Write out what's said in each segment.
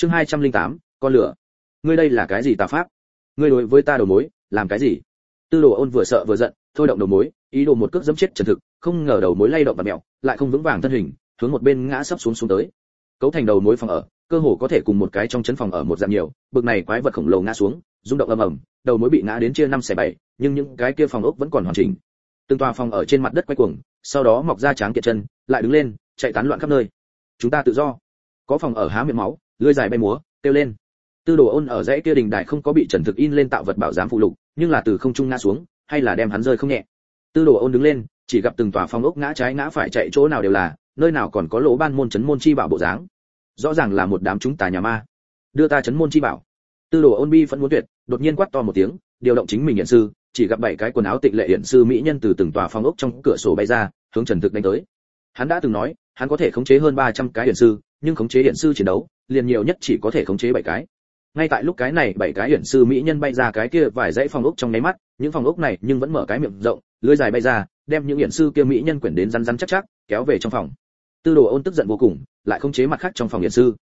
chương 208, con lửa. Ngươi đây là cái gì tà pháp? Ngươi đối với ta đầu mối làm cái gì? Tư đồ ôn vừa sợ vừa giận thôi động đầu mối ý đồ một cước dẫm chết trần thực không ngờ đầu mối lay động và mèo lại không vững vàng thân hình hướng một bên ngã sấp xuống xuống tới. Cấu thành đầu mối phòng ở cơ hồ có thể cùng một cái trong chấn phòng ở một dạng nhiều bực này quái vật khổng lồ ngã xuống rung động ầm ầm đầu mối bị ngã đến chia năm xẻ bảy nhưng những cái kia phòng ốc vẫn còn hoàn chỉnh. Từng tòa phòng ở trên mặt đất quay cuồng sau đó mọc ra tráng kiện chân lại đứng lên chạy tán loạn khắp nơi. Chúng ta tự do. Có phòng ở há miệng máu lưỡi dài bay múa, kêu lên. Tư đồ ôn ở dãy kia đình đại không có bị trần thực in lên tạo vật bảo giám phụ lục, nhưng là từ không trung ngã xuống, hay là đem hắn rơi không nhẹ. Tư đồ ôn đứng lên, chỉ gặp từng tòa phong ốc ngã trái ngã phải chạy chỗ nào đều là, nơi nào còn có lỗ ban môn chấn môn chi bảo bộ dáng. Rõ ràng là một đám chúng tà nhà ma. Đưa ta chấn môn chi bảo. Tư đồ ôn bi vẫn muốn tuyệt, đột nhiên quát to một tiếng, điều động chính mình hiện sư, chỉ gặp bảy cái quần áo tịnh lệ hiện sư mỹ nhân từ từng tòa phong ốc trong cửa sổ bay ra, hướng trần thực đánh tới. Hắn đã từng nói, hắn có thể khống chế hơn 300 cái hiện sư, nhưng khống chế hiện sư chiến đấu liền nhiều nhất chỉ có thể khống chế bảy cái. Ngay tại lúc cái này, bảy cái hiển sư mỹ nhân bay ra cái kia vài dãy phòng ốc trong nháy mắt, những phòng ốc này nhưng vẫn mở cái miệng rộng lưỡi dài bay ra, đem những hiển sư kia mỹ nhân quyển đến rắn rắn chắc chắc, kéo về trong phòng. Tư đồ ôn tức giận vô cùng, lại không chế mặt khác trong phòng hiển sư.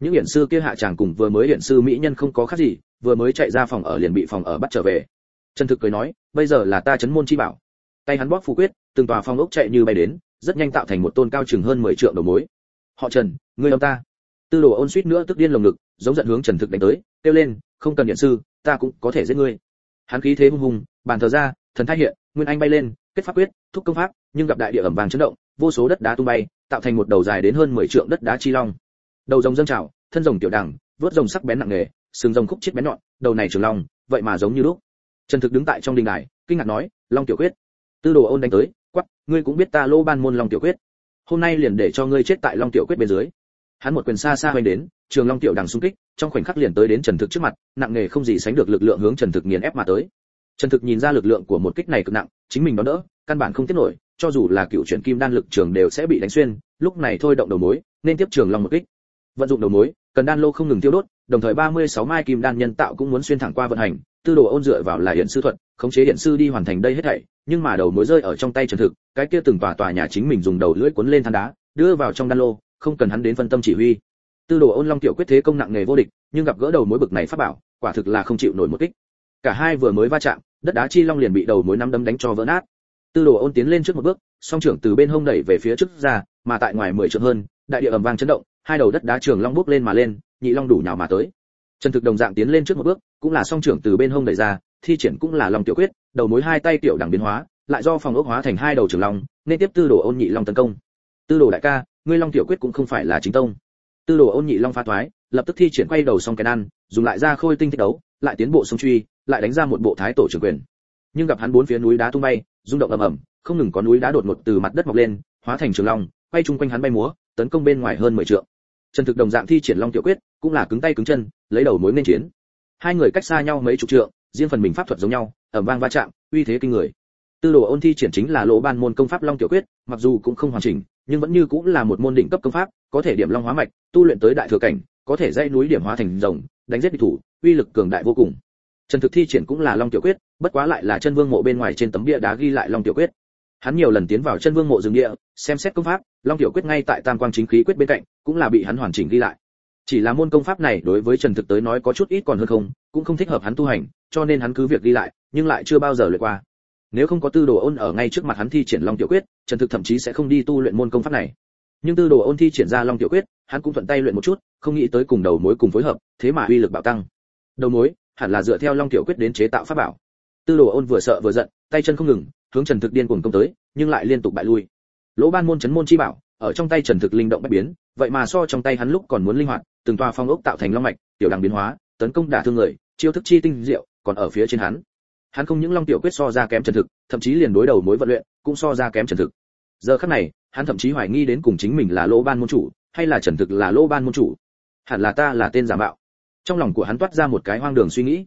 Những hiển sư kia hạ tràng cùng vừa mới hiển sư mỹ nhân không có khác gì, vừa mới chạy ra phòng ở liền bị phòng ở bắt trở về. Trần thực cười nói, bây giờ là ta chấn môn chi bảo. Tay hắn bóp phù quyết, từng tòa phòng ốc chạy như bay đến, rất nhanh tạo thành một tôn cao chừng hơn 10 trượng đầu mối. Họ trần, ngươi ông ta tư đồ ôn suýt nữa tức điên lồng ngực, giống giận hướng trần thực đánh tới, kêu lên, không cần điện sư, ta cũng có thể giết ngươi. Hắn khí thế hung hùng, bàn thờ ra, thần thái hiện, nguyên anh bay lên, kết pháp quyết, thúc công pháp, nhưng gặp đại địa ẩm vàng chấn động, vô số đất đá tung bay, tạo thành một đầu dài đến hơn 10 trượng đất đá chi long. Đầu rồng dâng trào, thân rồng tiểu đẳng, vớt rồng sắc bén nặng nề, sừng rồng khúc chết bén nhọn, đầu này trường long, vậy mà giống như lúc. Trần thực đứng tại trong đình đài, kinh ngạc nói, long tiểu quyết. Tư đồ ôn đánh tới, quắc, ngươi cũng biết ta lô ban môn long tiểu quyết. Hôm nay liền để cho ngươi chết tại long tiểu quyết bên dưới hắn một quyền xa xa hoành đến, trường long tiểu đằng xung kích, trong khoảnh khắc liền tới đến trần thực trước mặt, nặng nề không gì sánh được lực lượng hướng trần thực nghiền ép mà tới. Trần thực nhìn ra lực lượng của một kích này cực nặng, chính mình đón đỡ, căn bản không tiếp nổi, cho dù là cựu chuyển kim đan lực trường đều sẽ bị đánh xuyên, lúc này thôi động đầu mối, nên tiếp trường long một kích. Vận dụng đầu mối, cần đan lô không ngừng tiêu đốt, đồng thời 36 mai kim đan nhân tạo cũng muốn xuyên thẳng qua vận hành, tư đồ ôn dựa vào là hiện sư thuật, khống chế điện sư đi hoàn thành đây hết thảy, nhưng mà đầu mối rơi ở trong tay trần thực, cái kia từng tòa tòa nhà chính mình dùng đầu lưỡi cuốn lên than đá, đưa vào trong đan lô không cần hắn đến phân tâm chỉ huy. Tư đồ ôn long tiểu quyết thế công nặng nghề vô địch, nhưng gặp gỡ đầu mối bực này pháp bảo, quả thực là không chịu nổi một kích. Cả hai vừa mới va chạm, đất đá chi long liền bị đầu mối năm đấm đánh cho vỡ nát. Tư đồ ôn tiến lên trước một bước, song trưởng từ bên hông đẩy về phía trước ra, mà tại ngoài mười trượng hơn, đại địa ầm vang chấn động, hai đầu đất đá trường long bước lên mà lên, nhị long đủ nhào mà tới. Trần thực đồng dạng tiến lên trước một bước, cũng là song trưởng từ bên hông đẩy ra, thi triển cũng là long tiểu quyết, đầu mối hai tay tiểu đẳng biến hóa, lại do phòng ốc hóa thành hai đầu trường long, nên tiếp tư đồ ôn nhị long tấn công. Tư đồ đại ca ngươi long tiểu quyết cũng không phải là chính tông. Tư đồ ôn nhị long pha thoái, lập tức thi triển quay đầu xong cái ăn, dùng lại ra khôi tinh thích đấu, lại tiến bộ sông truy, lại đánh ra một bộ thái tổ trưởng quyền. Nhưng gặp hắn bốn phía núi đá tung bay, rung động ầm ầm, không ngừng có núi đá đột ngột từ mặt đất mọc lên, hóa thành trường long, quay chung quanh hắn bay múa, tấn công bên ngoài hơn mười trượng. Trần thực đồng dạng thi triển long tiểu quyết, cũng là cứng tay cứng chân, lấy đầu mối nên chiến. Hai người cách xa nhau mấy chục trượng, riêng phần mình pháp thuật giống nhau, ầm vang va chạm, uy thế kinh người. Tư đồ ôn thi triển chính là lỗ ban môn công pháp long tiểu quyết, mặc dù cũng không hoàn chỉnh nhưng vẫn như cũng là một môn đỉnh cấp công pháp, có thể điểm long hóa mạch, tu luyện tới đại thừa cảnh, có thể dãy núi điểm hóa thành rồng, đánh giết địch thủ, uy lực cường đại vô cùng. Trần thực thi triển cũng là long tiểu quyết, bất quá lại là chân vương mộ bên ngoài trên tấm bia đá ghi lại long tiểu quyết. Hắn nhiều lần tiến vào chân vương mộ rừng địa, xem xét công pháp, long tiểu quyết ngay tại tam quang chính khí quyết bên cạnh, cũng là bị hắn hoàn chỉnh ghi lại. Chỉ là môn công pháp này đối với trần thực tới nói có chút ít còn hơn không, cũng không thích hợp hắn tu hành, cho nên hắn cứ việc ghi lại, nhưng lại chưa bao giờ luyện qua nếu không có tư đồ ôn ở ngay trước mặt hắn thi triển long tiểu quyết, trần thực thậm chí sẽ không đi tu luyện môn công pháp này. Nhưng tư đồ ôn thi triển ra long tiểu quyết, hắn cũng thuận tay luyện một chút, không nghĩ tới cùng đầu mối cùng phối hợp, thế mà uy lực bạo tăng. Đầu mối, hẳn là dựa theo long tiểu quyết đến chế tạo pháp bảo. Tư đồ ôn vừa sợ vừa giận, tay chân không ngừng, hướng trần thực điên cuồng công tới, nhưng lại liên tục bại lui. Lỗ ban môn chấn môn chi bảo, ở trong tay trần thực linh động bất biến, vậy mà so trong tay hắn lúc còn muốn linh hoạt, từng tòa phong ốc tạo thành long mạch, tiểu đằng biến hóa, tấn công đả thương người, chiêu thức chi tinh diệu, còn ở phía trên hắn hắn không những long tiểu quyết so ra kém trần thực, thậm chí liền đối đầu mối vận luyện cũng so ra kém trần thực. Giờ khắc này, hắn thậm chí hoài nghi đến cùng chính mình là lỗ ban môn chủ, hay là trần thực là lỗ ban môn chủ. Hẳn là ta là tên giả mạo. Trong lòng của hắn toát ra một cái hoang đường suy nghĩ.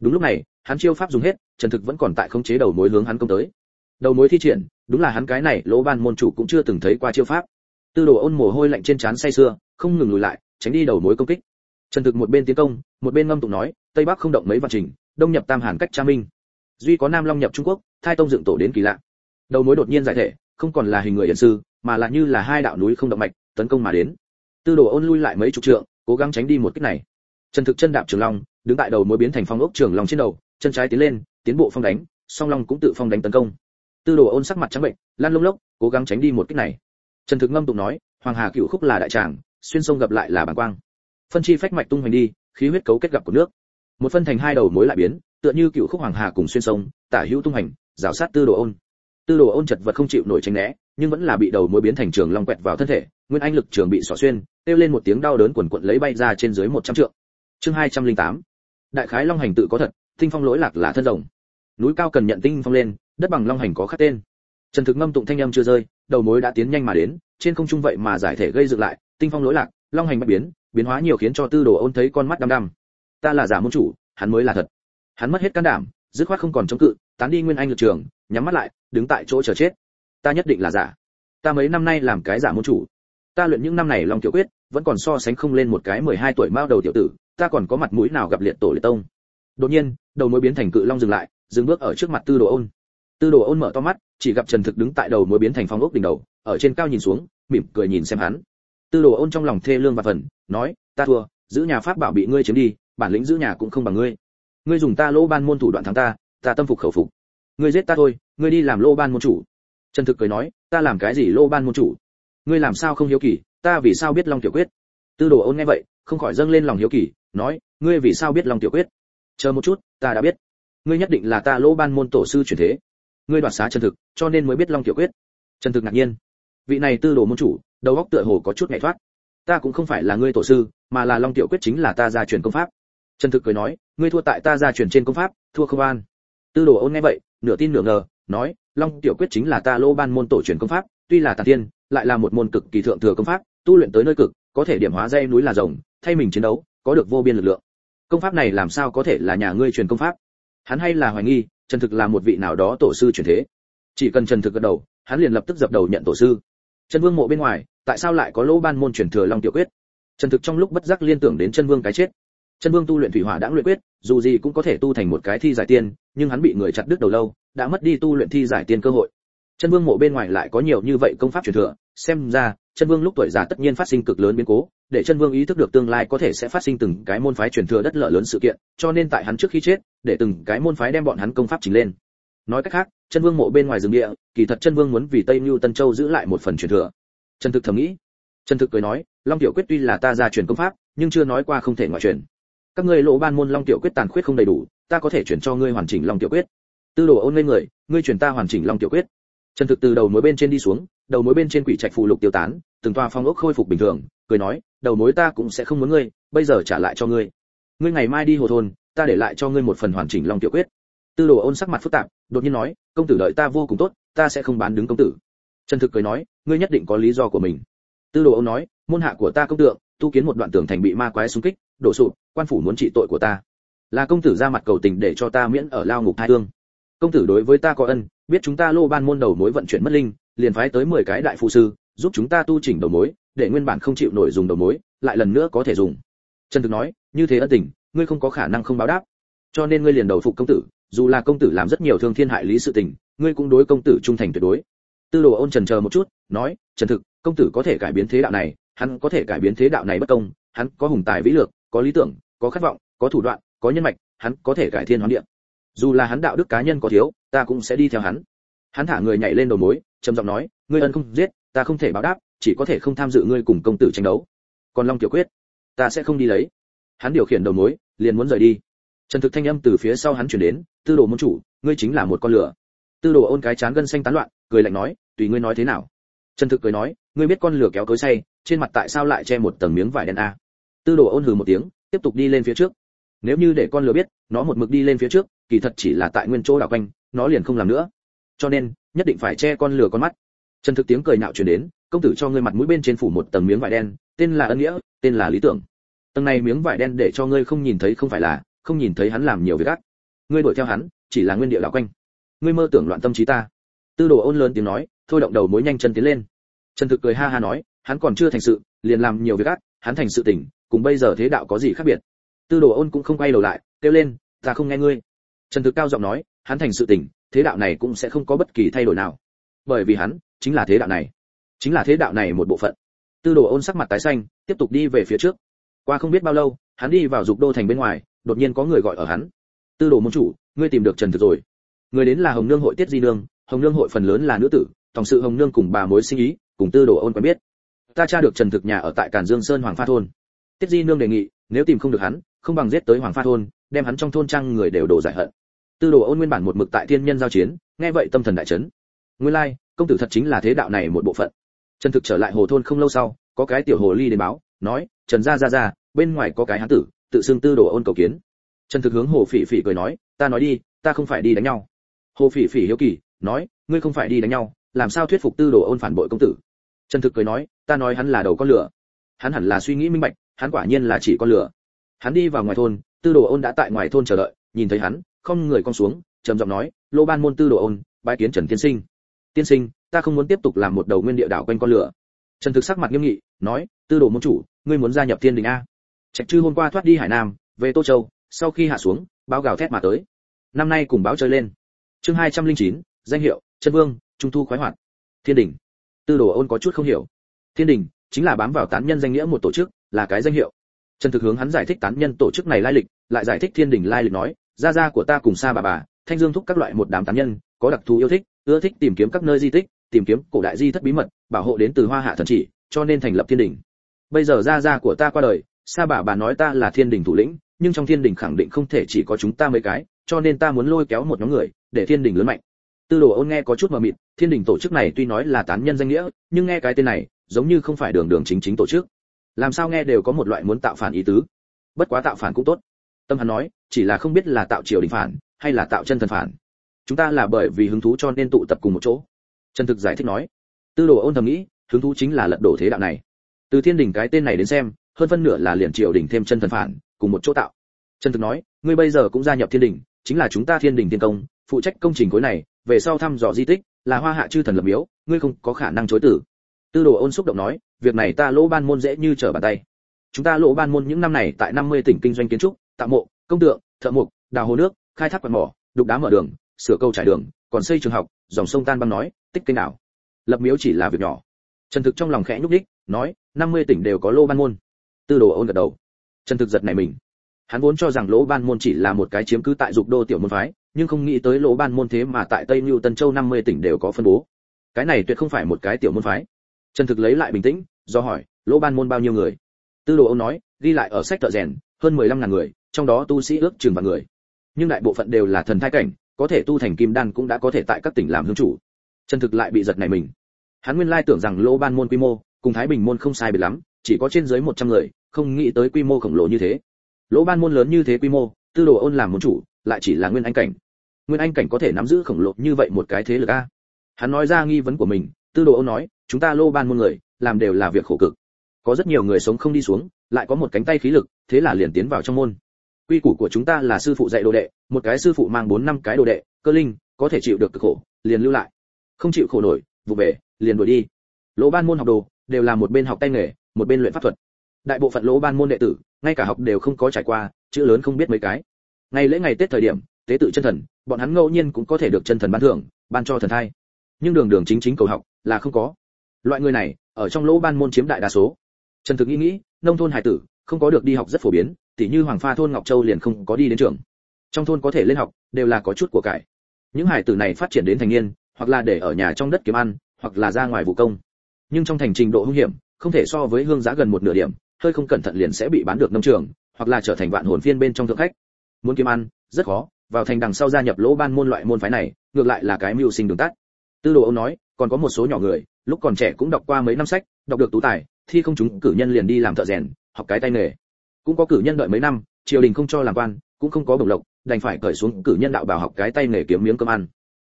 Đúng lúc này, hắn chiêu pháp dùng hết, trần thực vẫn còn tại khống chế đầu mối hướng hắn công tới. Đầu mối thi triển, đúng là hắn cái này lỗ ban môn chủ cũng chưa từng thấy qua chiêu pháp. Tư đồ ôn mồ hôi lạnh trên trán say sưa, không ngừng lùi lại, tránh đi đầu mối công kích. Trần thực một bên tiến công, một bên ngâm tụng nói, tây bắc không động mấy vạn trình, đông nhập tam hàn cách cha minh duy có nam long nhập trung quốc, thai tông dựng tổ đến kỳ lạ. Đầu mối đột nhiên giải thể, không còn là hình người hiển sư, mà là như là hai đạo núi không động mạch, tấn công mà đến. Tư đồ ôn lui lại mấy chục trượng, cố gắng tránh đi một kích này. Trần thực chân đạp trường long, đứng tại đầu mối biến thành phong ốc trường long trên đầu, chân trái tiến lên, tiến bộ phong đánh, song long cũng tự phong đánh tấn công. Tư đồ ôn sắc mặt trắng bệnh lan lông lốc, cố gắng tránh đi một kích này. Trần thực ngâm tụng nói, hoàng hà cựu khúc là đại tràng, xuyên sông gặp lại là bàng quang. Phân chi phách mạch tung hoành đi, khí huyết cấu kết gặp của nước một phân thành hai đầu mối lại biến, tựa như cựu khúc hoàng hà cùng xuyên sông, tả hữu tung hành rào sát tư đồ ôn. Tư đồ ôn chật vật không chịu nổi tránh né, nhưng vẫn là bị đầu mối biến thành trường long quẹt vào thân thể, nguyên anh lực trường bị xỏ xuyên, kêu lên một tiếng đau đớn quần quận lấy bay ra trên dưới một trăm trượng. Chương hai trăm linh tám. Đại khái long hành tự có thật, tinh phong lỗi lạc là thân rồng. Núi cao cần nhận tinh phong lên, đất bằng long hành có khắc tên. Trần thực ngâm tụng thanh âm chưa rơi, đầu mối đã tiến nhanh mà đến, trên không trung vậy mà giải thể gây dựng lại, tinh phong lỗi lạc, long hành bất biến biến hóa nhiều khiến cho tư đồ ôn thấy con mắt đăm đăm ta là giả môn chủ, hắn mới là thật. Hắn mất hết can đảm, dứt khoát không còn chống cự, tán đi nguyên anh lực trường, nhắm mắt lại, đứng tại chỗ chờ chết. Ta nhất định là giả. Ta mấy năm nay làm cái giả môn chủ. Ta luyện những năm này lòng tiểu quyết, vẫn còn so sánh không lên một cái 12 tuổi mao đầu tiểu tử, ta còn có mặt mũi nào gặp liệt tổ liệt tông? Đột nhiên, đầu mối biến thành cự long dừng lại, dừng bước ở trước mặt tư đồ ôn. Tư đồ ôn mở to mắt, chỉ gặp trần thực đứng tại đầu mối biến thành phong ốc đỉnh đầu, ở trên cao nhìn xuống, mỉm cười nhìn xem hắn. Tư đồ ôn trong lòng thê lương và phần nói, ta thua, giữ nhà pháp bảo bị ngươi chiếm đi bản lĩnh giữ nhà cũng không bằng ngươi. Ngươi dùng ta lỗ ban môn thủ đoạn thắng ta ta tâm phục khẩu phục. Ngươi giết ta thôi, ngươi đi làm lỗ ban môn chủ. Trần thực cười nói, ta làm cái gì lỗ ban môn chủ? Ngươi làm sao không hiếu kỳ, ta vì sao biết long tiểu quyết? Tư đồ ôn nghe vậy, không khỏi dâng lên lòng hiếu kỳ, nói, ngươi vì sao biết long tiểu quyết? Chờ một chút, ta đã biết. Ngươi nhất định là ta lỗ ban môn tổ sư truyền thế. Ngươi đoạt xá chân thực, cho nên mới biết long tiểu quyết. Trần thực ngạc nhiên. Vị này tư đồ môn chủ, đầu óc tựa hồ có chút nhẹ thoát. Ta cũng không phải là ngươi tổ sư, mà là long tiểu quyết chính là ta gia truyền công pháp trần thực cười nói, ngươi thua tại ta gia truyền trên công pháp, thua không an. Tư đồ ôn nghe vậy, nửa tin nửa ngờ, nói, long tiểu quyết chính là ta lô ban môn tổ truyền công pháp, tuy là tà tiên lại là một môn cực kỳ thượng thừa công pháp, tu luyện tới nơi cực, có thể điểm hóa dây núi là rồng, thay mình chiến đấu, có được vô biên lực lượng. Công pháp này làm sao có thể là nhà ngươi truyền công pháp? Hắn hay là hoài nghi, trần thực là một vị nào đó tổ sư truyền thế. Chỉ cần trần thực gật đầu, hắn liền lập tức dập đầu nhận tổ sư. Chân vương mộ bên ngoài, tại sao lại có lỗ ban môn truyền thừa long tiểu quyết? Trần thực trong lúc bất giác liên tưởng đến chân vương cái chết chân vương tu luyện thủy hỏa đã luyện quyết, dù gì cũng có thể tu thành một cái thi giải tiên, nhưng hắn bị người chặt đứt đầu lâu, đã mất đi tu luyện thi giải tiên cơ hội. Chân vương mộ bên ngoài lại có nhiều như vậy công pháp truyền thừa, xem ra chân vương lúc tuổi già tất nhiên phát sinh cực lớn biến cố, để chân vương ý thức được tương lai có thể sẽ phát sinh từng cái môn phái truyền thừa đất lợi lớn sự kiện, cho nên tại hắn trước khi chết, để từng cái môn phái đem bọn hắn công pháp chỉnh lên. Nói cách khác chân vương mộ bên ngoài rừng địa, kỳ thật chân vương muốn vì tây mưu tân châu giữ lại một phần truyền thừa. Trần thực thầm nghĩ. Trần thực cười nói, long tiểu quyết tuy là ta ra truyền công pháp, nhưng chưa nói qua không thể ngoại truyền các ngươi lỗ ban môn long tiểu quyết tàn khuyết không đầy đủ, ta có thể chuyển cho ngươi hoàn chỉnh long tiểu quyết. Tư đồ ôn lên người, ngươi chuyển ta hoàn chỉnh long tiểu quyết. Trần thực từ đầu mối bên trên đi xuống, đầu mối bên trên quỷ trạch phù lục tiêu tán, từng toa phong ốc khôi phục bình thường, cười nói, đầu mối ta cũng sẽ không muốn ngươi, bây giờ trả lại cho ngươi. Ngươi ngày mai đi hồ thôn, ta để lại cho ngươi một phần hoàn chỉnh long tiểu quyết. Tư đồ ôn sắc mặt phức tạp, đột nhiên nói, công tử đợi ta vô cùng tốt, ta sẽ không bán đứng công tử. Trần thực cười nói, ngươi nhất định có lý do của mình. Tư đồ ôn nói, môn hạ của ta công tượng, tu kiến một đoạn tường thành bị ma quái xung kích đổ sụp, quan phủ muốn trị tội của ta. Là công tử ra mặt cầu tình để cho ta miễn ở lao ngục hai thương. Công tử đối với ta có ân, biết chúng ta lô ban môn đầu mối vận chuyển mất linh, liền phái tới 10 cái đại phụ sư, giúp chúng ta tu chỉnh đầu mối, để nguyên bản không chịu nổi dùng đầu mối, lại lần nữa có thể dùng. Trần thực nói, như thế ân tình, ngươi không có khả năng không báo đáp. Cho nên ngươi liền đầu phục công tử, dù là công tử làm rất nhiều thương thiên hại lý sự tình, ngươi cũng đối công tử trung thành tuyệt đối. Tư đồ ôn trần chờ một chút, nói, trần thực, công tử có thể cải biến thế đạo này, hắn có thể cải biến thế đạo này bất công, hắn có hùng tài vĩ lược có lý tưởng, có khát vọng, có thủ đoạn, có nhân mạch, hắn có thể cải thiên hoán địa. Dù là hắn đạo đức cá nhân có thiếu, ta cũng sẽ đi theo hắn. Hắn thả người nhảy lên đầu mối, trầm giọng nói, ngươi ân không giết, ta không thể báo đáp, chỉ có thể không tham dự ngươi cùng công tử tranh đấu. Còn long tiểu quyết, ta sẽ không đi lấy. Hắn điều khiển đầu mối, liền muốn rời đi. Trần thực thanh âm từ phía sau hắn chuyển đến, tư đồ môn chủ, ngươi chính là một con lửa. Tư đồ ôn cái chán gân xanh tán loạn, cười lạnh nói, tùy ngươi nói thế nào. Trần thực cười nói, ngươi biết con lửa kéo cối say, trên mặt tại sao lại che một tầng miếng vải đen a? Tư đồ ôn hừ một tiếng, tiếp tục đi lên phía trước. Nếu như để con lừa biết, nó một mực đi lên phía trước, kỳ thật chỉ là tại nguyên chỗ đảo quanh, nó liền không làm nữa. Cho nên, nhất định phải che con lừa con mắt. Trần thực tiếng cười nạo truyền đến, công tử cho ngươi mặt mũi bên trên phủ một tầng miếng vải đen, tên là ân nghĩa, tên là lý tưởng. Tầng này miếng vải đen để cho ngươi không nhìn thấy không phải là, không nhìn thấy hắn làm nhiều việc ác. Ngươi đuổi theo hắn, chỉ là nguyên địa đảo quanh. Ngươi mơ tưởng loạn tâm trí ta. Tư đồ ôn lớn tiếng nói, thôi động đầu mối nhanh chân tiến lên. Trần thực cười ha ha nói, hắn còn chưa thành sự, liền làm nhiều việc ác, hắn thành sự tỉnh cùng bây giờ thế đạo có gì khác biệt? Tư đồ ôn cũng không quay đầu lại, kêu lên, ta không nghe ngươi. Trần thực cao giọng nói, hắn thành sự tỉnh thế đạo này cũng sẽ không có bất kỳ thay đổi nào. Bởi vì hắn, chính là thế đạo này. Chính là thế đạo này một bộ phận. Tư đồ ôn sắc mặt tái xanh, tiếp tục đi về phía trước. Qua không biết bao lâu, hắn đi vào dục đô thành bên ngoài, đột nhiên có người gọi ở hắn. Tư đồ môn chủ, ngươi tìm được trần thực rồi. Người đến là hồng nương hội tiết di nương, hồng nương hội phần lớn là nữ tử, tổng sự hồng nương cùng bà mối sinh ý, cùng tư đồ ôn quen biết. Ta tra được trần thực nhà ở tại cản dương sơn hoàng pha thôn tiết di nương đề nghị nếu tìm không được hắn không bằng giết tới hoàng pha thôn đem hắn trong thôn trang người đều đổ giải hận. Tư đồ ôn nguyên bản một mực tại thiên nhân giao chiến nghe vậy tâm thần đại chấn. Nguyên lai like, công tử thật chính là thế đạo này một bộ phận. Trần thực trở lại hồ thôn không lâu sau có cái tiểu hồ ly đến báo nói trần gia gia gia bên ngoài có cái hán tử tự xưng tư đồ ôn cầu kiến. Trần thực hướng hồ phỉ phỉ cười nói ta nói đi ta không phải đi đánh nhau. Hồ phỉ phỉ hiếu kỳ nói ngươi không phải đi đánh nhau làm sao thuyết phục tư đồ ôn phản bội công tử? Trần thực cười nói ta nói hắn là đầu con lửa. Hắn hẳn là suy nghĩ minh bạch hắn quả nhiên là chỉ con lửa. Hắn đi vào ngoài thôn, tư đồ ôn đã tại ngoài thôn chờ đợi, nhìn thấy hắn, không người con xuống, trầm giọng nói, lô ban môn tư đồ ôn, bái kiến trần tiên sinh. Tiên sinh, ta không muốn tiếp tục làm một đầu nguyên địa đảo quanh con lửa. Trần thực sắc mặt nghiêm nghị, nói, tư đồ môn chủ, ngươi muốn gia nhập thiên đình a? Trạch chư hôm qua thoát đi hải nam, về tô châu, sau khi hạ xuống, báo gào thét mà tới. Năm nay cùng báo chơi lên. Chương hai trăm linh chín, danh hiệu, chân vương, trung thu khoái hoạt. Thiên đình. Tư đồ ôn có chút không hiểu. Thiên đình chính là bám vào tán nhân danh nghĩa một tổ chức là cái danh hiệu. Trần thực hướng hắn giải thích tán nhân tổ chức này lai lịch, lại giải thích thiên đình lai lịch nói, gia gia của ta cùng xa bà bà, thanh dương thúc các loại một đám tán nhân, có đặc thù yêu thích, ưa thích tìm kiếm các nơi di tích, tìm kiếm cổ đại di thất bí mật, bảo hộ đến từ hoa hạ thần chỉ, cho nên thành lập thiên đình. Bây giờ gia gia của ta qua đời, sa bà bà nói ta là thiên đình thủ lĩnh, nhưng trong thiên đình khẳng định không thể chỉ có chúng ta mấy cái, cho nên ta muốn lôi kéo một nhóm người, để thiên đình lớn mạnh. Tư đồ ôn nghe có chút mờ mịt, thiên đình tổ chức này tuy nói là tán nhân danh nghĩa, nhưng nghe cái tên này, giống như không phải đường đường chính chính tổ chức làm sao nghe đều có một loại muốn tạo phản ý tứ. Bất quá tạo phản cũng tốt. Tâm hắn nói, chỉ là không biết là tạo triều đình phản, hay là tạo chân thần phản. Chúng ta là bởi vì hứng thú cho nên tụ tập cùng một chỗ. Trần thực giải thích nói. Tư đồ ôn thầm nghĩ, hứng thú chính là lật đổ thế đạo này. Từ thiên đình cái tên này đến xem, hơn phân nửa là liền triều đình thêm chân thần phản, cùng một chỗ tạo. Trần thực nói, ngươi bây giờ cũng gia nhập thiên đình, chính là chúng ta thiên đình tiên công, phụ trách công trình khối này, về sau thăm dò di tích, là hoa hạ chư thần lập miếu, ngươi không có khả năng chối tử tư đồ ôn xúc động nói, việc này ta lỗ ban môn dễ như trở bàn tay. Chúng ta lỗ ban môn những năm này tại 50 tỉnh kinh doanh kiến trúc, tạo mộ, công tượng, thợ mộc, đào hồ nước, khai thác quặng mỏ, đục đá mở đường, sửa câu trải đường, còn xây trường học, dòng sông tan băng nói, tích kênh nào. Lập miếu chỉ là việc nhỏ. Trần thực trong lòng khẽ nhúc đích nói 50 tỉnh đều có lô ban môn. Tư đồ ôn gật đầu. Trần thực giật này mình. Hắn vốn cho rằng lỗ ban môn chỉ là một cái chiếm cứ tại dục đô tiểu môn phái, nhưng không nghĩ tới lỗ ban môn thế mà tại tây Nưu tân châu 50 tỉnh đều có phân bố. Cái này tuyệt không phải một cái tiểu môn phái trần thực lấy lại bình tĩnh, do hỏi, lỗ ban môn bao nhiêu người? Tư đồ ông nói, ghi lại ở sách thợ rèn, hơn 15 ngàn người, trong đó tu sĩ ước chừng vạn người. Nhưng đại bộ phận đều là thần thai cảnh, có thể tu thành kim đan cũng đã có thể tại các tỉnh làm hương chủ. Trần thực lại bị giật này mình. Hắn nguyên lai tưởng rằng lỗ ban môn quy mô cùng thái bình môn không sai biệt lắm, chỉ có trên dưới 100 người, không nghĩ tới quy mô khổng lồ như thế. Lỗ ban môn lớn như thế quy mô, tư đồ ôn làm môn chủ, lại chỉ là nguyên anh cảnh. Nguyên anh cảnh có thể nắm giữ khổng lồ như vậy một cái thế lực a? Hắn nói ra nghi vấn của mình, tư đồ ôn nói chúng ta lô ban môn người, làm đều là việc khổ cực. Có rất nhiều người sống không đi xuống, lại có một cánh tay khí lực, thế là liền tiến vào trong môn. Quy củ của chúng ta là sư phụ dạy đồ đệ, một cái sư phụ mang bốn năm cái đồ đệ, cơ linh, có thể chịu được cực khổ, liền lưu lại. Không chịu khổ nổi, vụ về, liền đuổi đi. Lỗ ban môn học đồ, đều là một bên học tay nghề, một bên luyện pháp thuật. Đại bộ phận lỗ ban môn đệ tử, ngay cả học đều không có trải qua, chữ lớn không biết mấy cái. Ngày lễ ngày tết thời điểm, tế tự chân thần, bọn hắn ngẫu nhiên cũng có thể được chân thần ban thưởng, ban cho thần thai. Nhưng đường đường chính chính cầu học, là không có loại người này, ở trong lỗ ban môn chiếm đại đa số. Trần thực nghĩ nghĩ, nông thôn hải tử, không có được đi học rất phổ biến, tỉ như hoàng pha thôn ngọc châu liền không có đi đến trường. Trong thôn có thể lên học, đều là có chút của cải. Những hải tử này phát triển đến thành niên, hoặc là để ở nhà trong đất kiếm ăn, hoặc là ra ngoài vụ công. Nhưng trong thành trình độ hung hiểm, không thể so với hương giá gần một nửa điểm, hơi không cẩn thận liền sẽ bị bán được nông trường, hoặc là trở thành vạn hồn phiên bên trong thượng khách. Muốn kiếm ăn, rất khó, vào thành đằng sau gia nhập lỗ ban môn loại môn phái này, ngược lại là cái mưu sinh đường tắt. Tư đồ ông nói còn có một số nhỏ người, lúc còn trẻ cũng đọc qua mấy năm sách, đọc được tú tài, thi không chúng cử nhân liền đi làm thợ rèn, học cái tay nghề. Cũng có cử nhân đợi mấy năm, triều đình không cho làm quan, cũng không có bổng lộc, đành phải cởi xuống cử nhân đạo bảo học cái tay nghề kiếm miếng cơm ăn.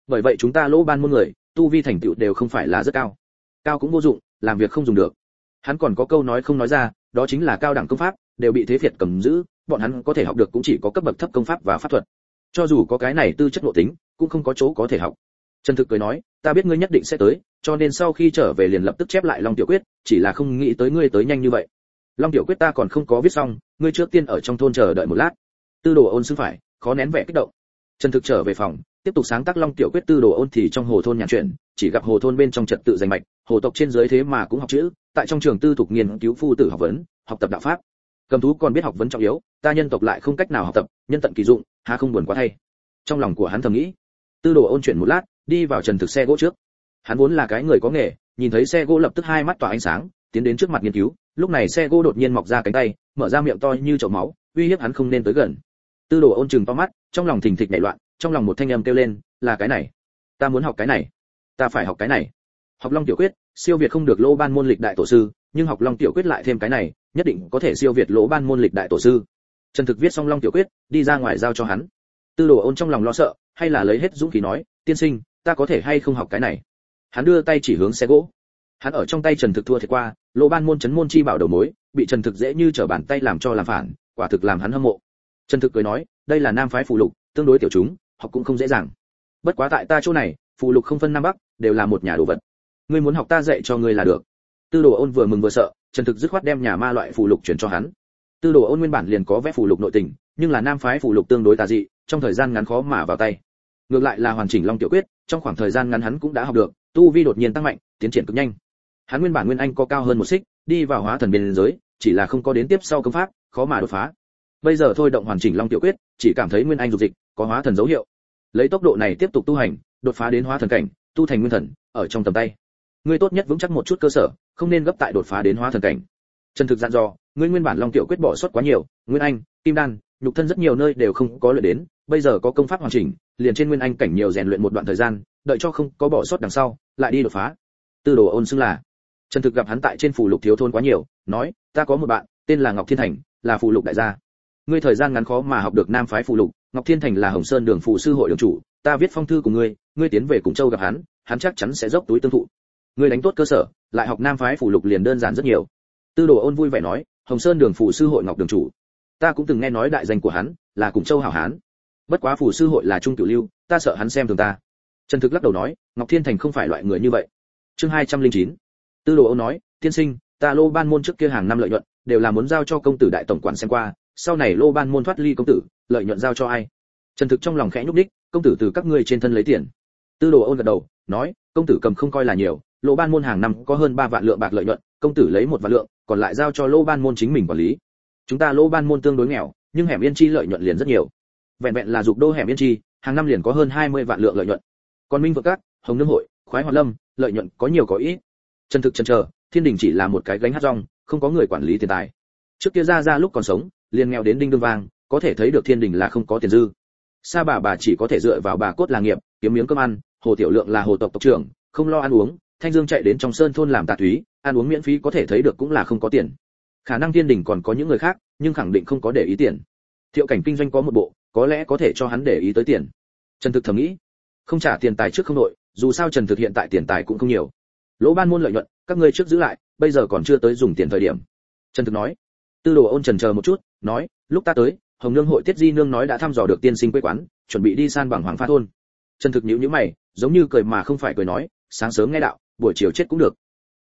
Bởi vậy chúng ta lỗ ban môn người, tu vi thành tựu đều không phải là rất cao. Cao cũng vô dụng, làm việc không dùng được. Hắn còn có câu nói không nói ra, đó chính là cao đẳng công pháp, đều bị thế việt cầm giữ, bọn hắn có thể học được cũng chỉ có cấp bậc thấp công pháp và pháp thuật. Cho dù có cái này tư chất nội tính, cũng không có chỗ có thể học trần thực cười nói, ta biết ngươi nhất định sẽ tới, cho nên sau khi trở về liền lập tức chép lại long tiểu quyết, chỉ là không nghĩ tới ngươi tới nhanh như vậy. Long tiểu quyết ta còn không có viết xong, ngươi trước tiên ở trong thôn chờ đợi một lát. Tư đồ ôn xưng phải, khó nén vẻ kích động. Trần thực trở về phòng, tiếp tục sáng tác long tiểu quyết tư đồ ôn thì trong hồ thôn nhàn chuyện, chỉ gặp hồ thôn bên trong trật tự danh mạch, hồ tộc trên dưới thế mà cũng học chữ, tại trong trường tư thục nghiên cứu phu tử học vấn, học tập đạo pháp. Cầm thú còn biết học vấn trọng yếu, ta nhân tộc lại không cách nào học tập, nhân tận kỳ dụng, há không buồn quá thay. Trong lòng của hắn thầm nghĩ, tư đồ ôn chuyển một lát đi vào trần thực xe gỗ trước. Hắn vốn là cái người có nghề, nhìn thấy xe gỗ lập tức hai mắt tỏa ánh sáng, tiến đến trước mặt nghiên cứu, lúc này xe gỗ đột nhiên mọc ra cánh tay, mở ra miệng to như chậu máu, uy hiếp hắn không nên tới gần. Tư đồ ôn chừng to mắt, trong lòng thình thịch nảy loạn, trong lòng một thanh âm kêu lên, là cái này, ta muốn học cái này, ta phải học cái này. Học long tiểu quyết, siêu việt không được lỗ ban môn lịch đại tổ sư, nhưng học long tiểu quyết lại thêm cái này, nhất định có thể siêu việt lỗ ban môn lịch đại tổ sư. Trần thực viết xong long tiểu quyết, đi ra ngoài giao cho hắn. Tư đồ ôn trong lòng lo sợ, hay là lấy hết dũng khí nói, tiên sinh ta có thể hay không học cái này? Hắn đưa tay chỉ hướng xe gỗ. Hắn ở trong tay trần thực thua thiệt qua, lỗ ban môn chấn môn chi bảo đầu mối, bị trần thực dễ như trở bàn tay làm cho làm phản, quả thực làm hắn hâm mộ. Trần thực cười nói, đây là nam phái phù lục, tương đối tiểu chúng, học cũng không dễ dàng. Bất quá tại ta chỗ này, phù lục không phân nam bắc, đều là một nhà đồ vật. Ngươi muốn học ta dạy cho ngươi là được. Tư đồ ôn vừa mừng vừa sợ, trần thực dứt khoát đem nhà ma loại phù lục chuyển cho hắn. Tư đồ ôn nguyên bản liền có vẽ phù lục nội tình, nhưng là nam phái phù lục tương đối tà dị, trong thời gian ngắn khó mà vào tay. Ngược lại là hoàn chỉnh long tiểu quyết trong khoảng thời gian ngắn hắn cũng đã học được, tu vi đột nhiên tăng mạnh, tiến triển cực nhanh. Hắn nguyên bản nguyên anh có cao hơn một xích, đi vào hóa thần biên giới, chỉ là không có đến tiếp sau công pháp, khó mà đột phá. Bây giờ thôi động hoàn chỉnh long tiểu quyết, chỉ cảm thấy nguyên anh dục dịch, có hóa thần dấu hiệu. Lấy tốc độ này tiếp tục tu hành, đột phá đến hóa thần cảnh, tu thành nguyên thần, ở trong tầm tay. Ngươi tốt nhất vững chắc một chút cơ sở, không nên gấp tại đột phá đến hóa thần cảnh. Chân thực dặn dò, ngươi nguyên bản long tiểu quyết bỏ suất quá nhiều, nguyên anh, kim đan, nhục thân rất nhiều nơi đều không có lợi đến, bây giờ có công pháp hoàn chỉnh liền trên nguyên anh cảnh nhiều rèn luyện một đoạn thời gian, đợi cho không có bỏ suất đằng sau, lại đi đột phá. Tư đồ ôn xưng là, trần thực gặp hắn tại trên phủ lục thiếu thôn quá nhiều, nói, ta có một bạn, tên là ngọc thiên thành, là phủ lục đại gia. Ngươi thời gian ngắn khó mà học được nam phái phủ lục, ngọc thiên thành là hồng sơn đường phụ sư hội đường chủ, ta viết phong thư của ngươi ngươi tiến về cùng châu gặp hắn hắn chắc chắn sẽ dốc túi tương thụ. Ngươi đánh tốt cơ sở, lại học nam phái phủ lục liền đơn giản rất nhiều. Tư đồ ôn vui vẻ nói, hồng sơn đường phụ sư hội ngọc đường chủ, ta cũng từng nghe nói đại danh của hắn là cùng châu hảo hán bất quá phủ sư hội là trung tiểu lưu, ta sợ hắn xem thường ta. Trần thực lắc đầu nói, ngọc thiên thành không phải loại người như vậy. Chương hai trăm linh chín. Tư đồ âu nói, tiên sinh, ta lô ban môn trước kia hàng năm lợi nhuận, đều là muốn giao cho công tử đại tổng quản xem qua, sau này lô ban môn thoát ly công tử, lợi nhuận giao cho ai? Trần thực trong lòng khẽ nhúc đích công tử từ các ngươi trên thân lấy tiền. Tư đồ ôn gật đầu, nói, công tử cầm không coi là nhiều, lô ban môn hàng năm có hơn ba vạn lượng bạc lợi nhuận, công tử lấy một vạn lượng, còn lại giao cho lô ban môn chính mình quản lý. Chúng ta lô ban môn tương đối nghèo, nhưng hẻm yên chi lợi nhuận liền rất nhiều vẹn vẹn là dục đô hẻm yên chi hàng năm liền có hơn 20 vạn lượng lợi nhuận. Còn minh vượng các hồng nương hội khoái hoạt lâm lợi nhuận có nhiều có ít. Chân thực chân chờ thiên đình chỉ là một cái gánh hát rong không có người quản lý tiền tài. Trước kia ra ra lúc còn sống liền nghèo đến đinh đương vàng, có thể thấy được thiên đình là không có tiền dư. Sa bà bà chỉ có thể dựa vào bà cốt là nghiệp kiếm miếng cơm ăn hồ tiểu lượng là hồ tộc tộc trưởng không lo ăn uống thanh dương chạy đến trong sơn thôn làm tà túy ăn uống miễn phí có thể thấy được cũng là không có tiền. Khả năng thiên đình còn có những người khác nhưng khẳng định không có để ý tiền. Thiệu cảnh kinh doanh có một bộ có lẽ có thể cho hắn để ý tới tiền. Trần thực thầm nghĩ, không trả tiền tài trước không nội, dù sao trần thực hiện tại tiền tài cũng không nhiều. Lỗ ban môn lợi nhuận, các ngươi trước giữ lại, bây giờ còn chưa tới dùng tiền thời điểm. Trần thực nói, tư đồ ôn trần chờ một chút, nói, lúc ta tới, hồng nương hội tiết di nương nói đã thăm dò được tiên sinh quê quán, chuẩn bị đi san bằng hoàng pha thôn. Trần thực nhíu nhíu mày, giống như cười mà không phải cười nói, sáng sớm nghe đạo, buổi chiều chết cũng được.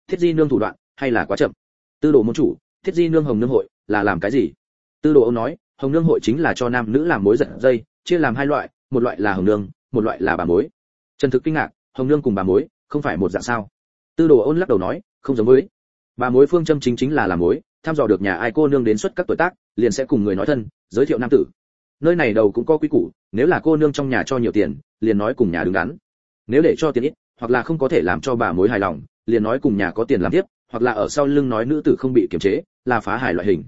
Thiết di nương thủ đoạn, hay là quá chậm. Tư đồ môn chủ thiết di nương hồng nương hội, là làm cái gì? Tư đồ ôn nói hồng nương hội chính là cho nam nữ làm mối giật dây, chia làm hai loại, một loại là hồng nương, một loại là bà mối. Trần thực kinh ngạc, hồng nương cùng bà mối, không phải một dạng sao? Tư đồ ôn lắc đầu nói, không giống với. Bà mối phương châm chính chính là làm mối thăm dò được nhà ai cô nương đến xuất các tuổi tác, liền sẽ cùng người nói thân, giới thiệu nam tử. Nơi này đầu cũng có quy củ, nếu là cô nương trong nhà cho nhiều tiền, liền nói cùng nhà đứng đắn. Nếu để cho tiền ít, hoặc là không có thể làm cho bà mối hài lòng, liền nói cùng nhà có tiền làm tiếp, hoặc là ở sau lưng nói nữ tử không bị kiềm chế, là phá hài loại hình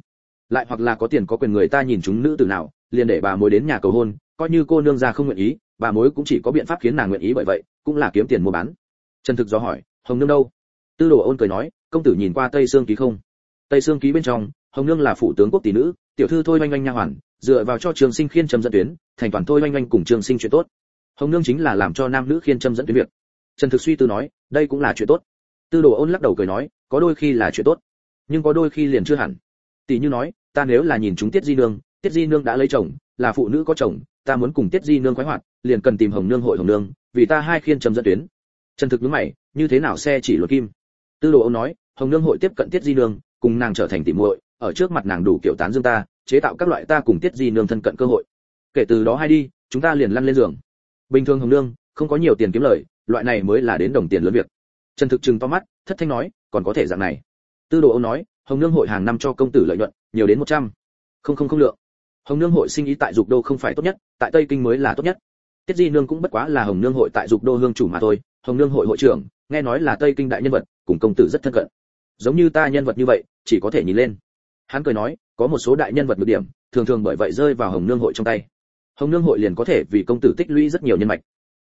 lại hoặc là có tiền có quyền người ta nhìn chúng nữ tử nào, liền để bà mối đến nhà cầu hôn, coi như cô nương ra không nguyện ý, bà mối cũng chỉ có biện pháp khiến nàng nguyện ý bởi vậy, cũng là kiếm tiền mua bán. Trần thực do hỏi, hồng nương đâu? Tư đồ ôn cười nói, công tử nhìn qua tây xương ký không? Tây xương ký bên trong, hồng nương là phụ tướng quốc tỷ nữ, tiểu thư thôi oanh oanh nha hoàn, dựa vào cho trường sinh khiên châm dẫn tuyến, thành toàn thôi oanh oanh cùng trường sinh chuyện tốt. Hồng nương chính là làm cho nam nữ khiên châm dẫn tuyến việc. Trần thực suy tư nói, đây cũng là chuyện tốt. Tư đồ ôn lắc đầu cười nói, có đôi khi là chuyện tốt, nhưng có đôi khi liền chưa hẳn tỷ như nói, ta nếu là nhìn chúng tiết di nương, tiết di nương đã lấy chồng, là phụ nữ có chồng, ta muốn cùng tiết di nương khoái hoạt, liền cần tìm hồng nương hội hồng nương, vì ta hai khiên trầm dẫn tuyến. Trần thực nhướng mày, như thế nào xe chỉ luật kim? Tư đồ ông nói, hồng nương hội tiếp cận tiết di nương, cùng nàng trở thành tỷ muội, ở trước mặt nàng đủ kiểu tán dương ta, chế tạo các loại ta cùng tiết di nương thân cận cơ hội. Kể từ đó hai đi, chúng ta liền lăn lên giường. Bình thường hồng nương, không có nhiều tiền kiếm lời, loại này mới là đến đồng tiền lớn việc. Trần thực trừng to mắt, thất thanh nói, còn có thể dạng này. Tư đồ ông nói hồng nương hội hàng năm cho công tử lợi nhuận nhiều đến 100. Không không không lượng. Hồng Nương hội sinh ý tại Dục Đô không phải tốt nhất, tại Tây Kinh mới là tốt nhất. Tiết Di Nương cũng bất quá là Hồng Nương hội tại Dục Đô hương chủ mà thôi, Hồng Nương hội hội trưởng, nghe nói là Tây Kinh đại nhân vật, cùng công tử rất thân cận. Giống như ta nhân vật như vậy, chỉ có thể nhìn lên. Hắn cười nói, có một số đại nhân vật được điểm, thường thường bởi vậy rơi vào Hồng Nương hội trong tay. Hồng Nương hội liền có thể vì công tử tích lũy rất nhiều nhân mạch.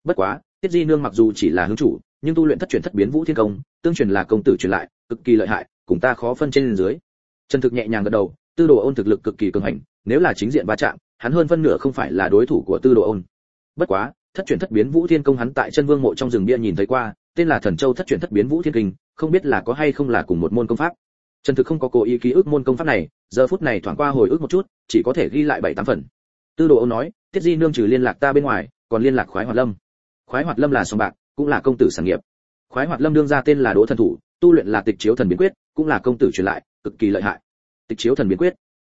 Bất quá, Tiết Di Nương mặc dù chỉ là hướng chủ, nhưng tu luyện thất truyền thất biến vũ thiên công, tương truyền là công tử truyền lại, cực kỳ lợi hại, cùng ta khó phân trên dưới. Trần Thực nhẹ nhàng gật đầu, Tư Đồ Ôn thực lực cực kỳ cường hành, nếu là chính diện va chạm, hắn hơn phân nửa không phải là đối thủ của Tư Đồ Ôn. Bất quá, thất truyền thất biến vũ thiên công hắn tại chân vương mộ trong rừng bia nhìn thấy qua, tên là Thần Châu thất truyền thất biến vũ thiên kinh, không biết là có hay không là cùng một môn công pháp. Trần Thực không có cố ý ký ức môn công pháp này, giờ phút này thoáng qua hồi ức một chút, chỉ có thể ghi lại bảy tám phần. Tư Đồ Ôn nói, Tiết Di nương trừ liên lạc ta bên ngoài, còn liên lạc Khoái Hoạt Lâm. Khoái Hoạt Lâm là song bạc, cũng là công tử sản nghiệp. Khoái Hoạt Lâm đương ra tên là Đỗ Thần Thủ, tu luyện là Tịch Chiếu Thần Biến Quyết, cũng là công tử truyền lại, cực kỳ lợi hại. Tịch Chiếu Thần Biến Quyết.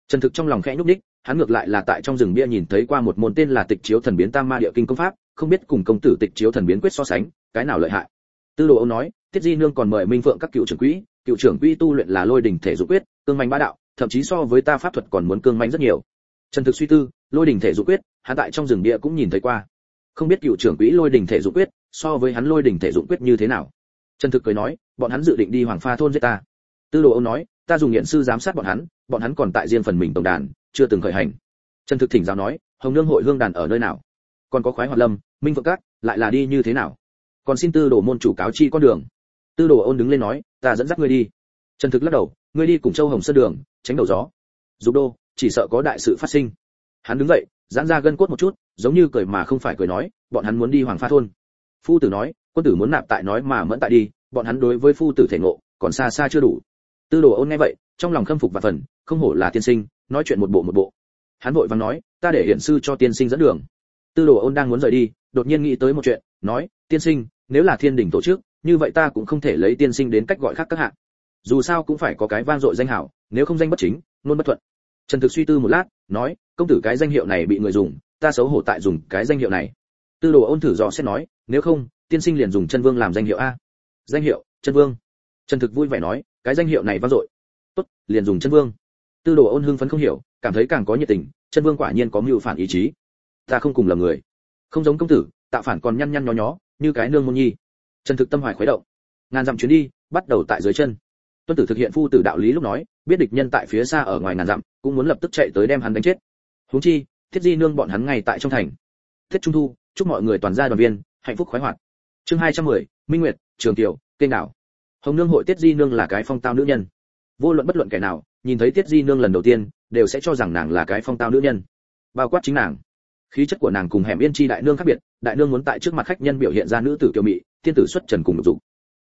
Trần Thực trong lòng khẽ nhúc nhích, hắn ngược lại là tại trong rừng bia nhìn thấy qua một môn tên là Tịch Chiếu Thần Biến Tam Ma Địa Kinh công pháp, không biết cùng công tử Tịch Chiếu Thần Biến Quyết so sánh, cái nào lợi hại. Tư Đồ Âu nói, Tiết Di nương còn mời Minh Phượng các cựu trưởng quỹ, cựu trưởng quỹ tu luyện là Lôi đỉnh thể dục quyết, cương mãnh bá đạo, thậm chí so với ta pháp thuật còn muốn cương mãnh rất nhiều. Trần Thực suy tư, Lôi đỉnh thể dục quyết, hắn tại trong rừng bia cũng nhìn thấy qua. Không biết cựu trưởng quỹ Lôi đỉnh thể dục quyết, so với hắn Lôi đỉnh thể dục quyết như thế nào. Trần Thực cười nói, bọn hắn dự định đi Hoàng Pha thôn giết ta. Tư Đồ ôn nói, ta dùng nghiện sư giám sát bọn hắn, bọn hắn còn tại riêng phần mình tổng đàn, chưa từng khởi hành. Trần Thực thỉnh giáo nói, Hồng Nương hội hương đàn ở nơi nào? Còn có khoái hoạt lâm, Minh Phượng Các, lại là đi như thế nào? Còn xin Tư Đồ môn chủ cáo chi con đường. Tư Đồ Ôn đứng lên nói, ta dẫn dắt ngươi đi. Trần Thực lắc đầu, ngươi đi cùng Châu Hồng Sơn đường, tránh đầu gió. Dục đô, chỉ sợ có đại sự phát sinh. Hắn đứng dậy, giãn ra gân cốt một chút, giống như cười mà không phải cười nói, bọn hắn muốn đi Hoàng Pha thôn. Phu tử nói, quân tử muốn nạp tại nói mà mẫn tại đi, bọn hắn đối với phu tử thể ngộ, còn xa xa chưa đủ. Tư Đồ Ôn nghe vậy, trong lòng khâm phục và phần, không hổ là tiên sinh, nói chuyện một bộ một bộ. Hắn vội vàng nói, ta để hiển sư cho tiên sinh dẫn đường. Tư Đồ Ôn đang muốn rời đi, đột nhiên nghĩ tới một chuyện, nói, tiên sinh, nếu là thiên đỉnh tổ chức, như vậy ta cũng không thể lấy tiên sinh đến cách gọi khác các hạng. Dù sao cũng phải có cái vang dội danh hảo, nếu không danh bất chính, luôn bất thuận. Trần Thực suy tư một lát, nói, công tử cái danh hiệu này bị người dùng, ta xấu hổ tại dùng cái danh hiệu này. Tư Đồ Ôn thử dò xét nói, nếu không, tiên sinh liền dùng chân vương làm danh hiệu a. Danh hiệu, chân vương. Trần Thực vui vẻ nói, cái danh hiệu này vang dội. Tốt, liền dùng chân vương. Tư Đồ Ôn hưng phấn không hiểu, cảm thấy càng có nhiệt tình, chân vương quả nhiên có mưu phản ý chí. Ta không cùng là người. Không giống công tử, tạo phản còn nhăn nhăn nhó nhó, như cái nương môn nhi. chân Thực tâm hoài khuấy động. Ngàn dặm chuyến đi, bắt đầu tại dưới chân. Tuân tử thực hiện phu tử đạo lý lúc nói, biết địch nhân tại phía xa ở ngoài ngàn dặm, cũng muốn lập tức chạy tới đem hắn đánh chết. Huống chi, Thiết Di nương bọn hắn ngay tại trong thành. Thiết Trung thu, chúc mọi người toàn gia đoàn viên, hạnh phúc khoái hoạt. Chương 210, Minh Nguyệt, Trường Tiểu, kênh đảo. Hồng Nương hội Tiết Di nương là cái phong tao nữ nhân. Vô luận bất luận kẻ nào, nhìn thấy Tiết Di nương lần đầu tiên, đều sẽ cho rằng nàng là cái phong tao nữ nhân. Bao quát chính nàng. Khí chất của nàng cùng Hẻm Yên Chi đại nương khác biệt, đại nương muốn tại trước mặt khách nhân biểu hiện ra nữ tử kiều mị, tiên tử xuất trần cùng dục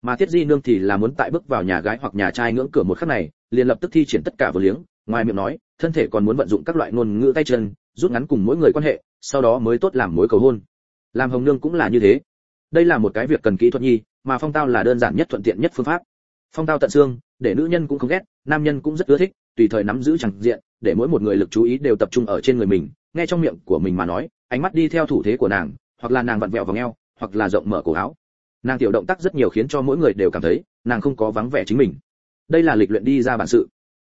mà Tiết Di nương thì là muốn tại bước vào nhà gái hoặc nhà trai ngưỡng cửa một khắc này, liền lập tức thi triển tất cả vừa liếng, ngoài miệng nói, thân thể còn muốn vận dụng các loại ngôn ngữ tay chân, rút ngắn cùng mỗi người quan hệ, sau đó mới tốt làm mối cầu hôn. Làm Hồng Nương cũng là như thế. Đây là một cái việc cần kỹ thuật nhi, mà phong tao là đơn giản nhất thuận tiện nhất phương pháp. Phong tao tận xương, để nữ nhân cũng không ghét, nam nhân cũng rất ưa thích, tùy thời nắm giữ chẳng diện, để mỗi một người lực chú ý đều tập trung ở trên người mình, nghe trong miệng của mình mà nói, ánh mắt đi theo thủ thế của nàng, hoặc là nàng vặn vẹo vào eo, hoặc là rộng mở cổ áo, nàng tiểu động tác rất nhiều khiến cho mỗi người đều cảm thấy nàng không có vắng vẻ chính mình. Đây là lịch luyện đi ra bản sự.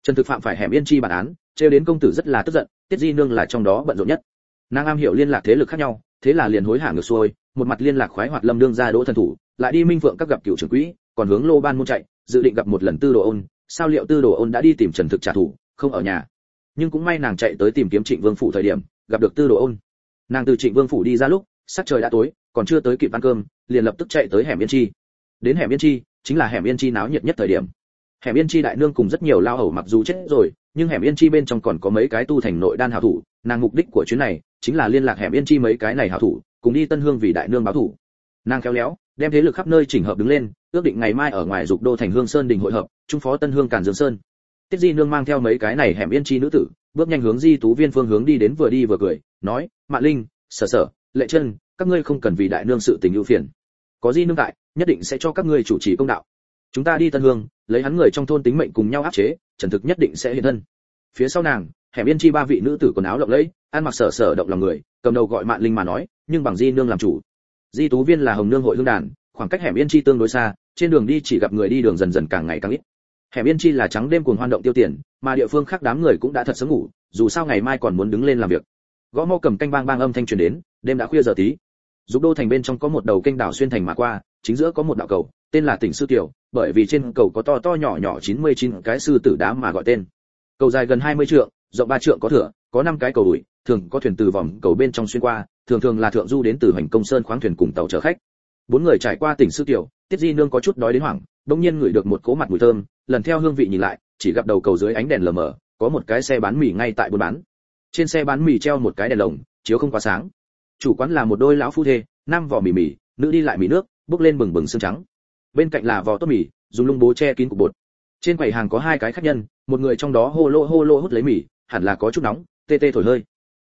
Trần thực phạm phải hẻm yên chi bản án trêu đến công tử rất là tức giận tiết di nương là trong đó bận rộn nhất. Nàng am hiểu liên lạc thế lực khác nhau thế là liền hối hả ngược xuôi một mặt liên lạc khoái hoạt lâm đương ra đỗ thần thủ lại đi minh phượng các gặp cựu trưởng quỹ, còn hướng lô ban môn chạy, dự định gặp một lần tư đồ ôn. Sao liệu tư đồ ôn đã đi tìm trần thực trả thù? Không ở nhà. Nhưng cũng may nàng chạy tới tìm kiếm trịnh vương phủ thời điểm, gặp được tư đồ ôn. Nàng từ trịnh vương phủ đi ra lúc, sắc trời đã tối, còn chưa tới kịp ăn cơm, liền lập tức chạy tới hẻm yên chi. Đến hẻm yên chi, chính là hẻm yên chi náo nhiệt nhất thời điểm. Hẻm yên chi đại nương cùng rất nhiều lao hầu mặc dù chết rồi, nhưng hẻm yên chi bên trong còn có mấy cái tu thành nội đan hảo thủ. Nàng mục đích của chuyến này chính là liên lạc hẻm yên chi mấy cái này hảo thủ, cùng đi tân hương vì đại nương báo thủ. Nàng khéo léo đem thế lực khắp nơi chỉnh hợp đứng lên, ước định ngày mai ở ngoài dục đô thành hương sơn đình hội hợp, trung phó tân hương càn dương sơn. Tiết di nương mang theo mấy cái này hẻm yên chi nữ tử, bước nhanh hướng di tú viên phương hướng đi đến vừa đi vừa cười, nói mạn linh, sở sở, lệ chân các ngươi không cần vì đại nương sự tình ưu phiền. Có di nương tại, nhất định sẽ cho các ngươi chủ trì công đạo. Chúng ta đi tân hương, lấy hắn người trong thôn tính mệnh cùng nhau áp chế, trần thực nhất định sẽ hiện thân. Phía sau nàng, hẻm yên chi ba vị nữ tử quần áo lộng lẫy, ăn mặc sở sở động lòng người, cầm đầu gọi mạn linh mà nói, nhưng bằng di nương làm chủ di tú viên là hồng nương hội hương đàn, khoảng cách hẻm yên chi tương đối xa, trên đường đi chỉ gặp người đi đường dần dần càng ngày càng ít. Hẻm yên chi là trắng đêm cuồng hoan động tiêu tiền, mà địa phương khác đám người cũng đã thật sớm ngủ, dù sao ngày mai còn muốn đứng lên làm việc. Gõ mõ cầm canh bang bang âm thanh truyền đến, đêm đã khuya giờ tí. Dục đô thành bên trong có một đầu kênh đảo xuyên thành mà qua, chính giữa có một đạo cầu, tên là tỉnh sư tiểu bởi vì trên cầu có to to nhỏ nhỏ 99 cái sư tử đá mà gọi tên. Cầu dài gần 20 trượng rộng ba trượng có thửa, có năm cái cầu đuổi, thường có thuyền từ vòng cầu bên trong xuyên qua, thường thường là thượng du đến từ hành công sơn khoáng thuyền cùng tàu chở khách. Bốn người trải qua tỉnh sư tiểu, tiết di nương có chút đói đến hoảng bỗng nhiên ngửi được một cỗ mặt mùi thơm, lần theo hương vị nhìn lại, chỉ gặp đầu cầu dưới ánh đèn lờ mờ, có một cái xe bán mì ngay tại buôn bán. Trên xe bán mì treo một cái đèn lồng, chiếu không quá sáng. Chủ quán là một đôi lão phu thê nam vỏ mì mì, nữ đi lại mì nước bốc lên bừng bừng xương trắng. Bên cạnh là vỏ tốt mì, dùng lung bố che kín cục bột. Trên quầy hàng có hai cái khách nhân, một người trong đó hô lô hô lô hút lấy mì hẳn là có chút nóng, tê tê thổi hơi.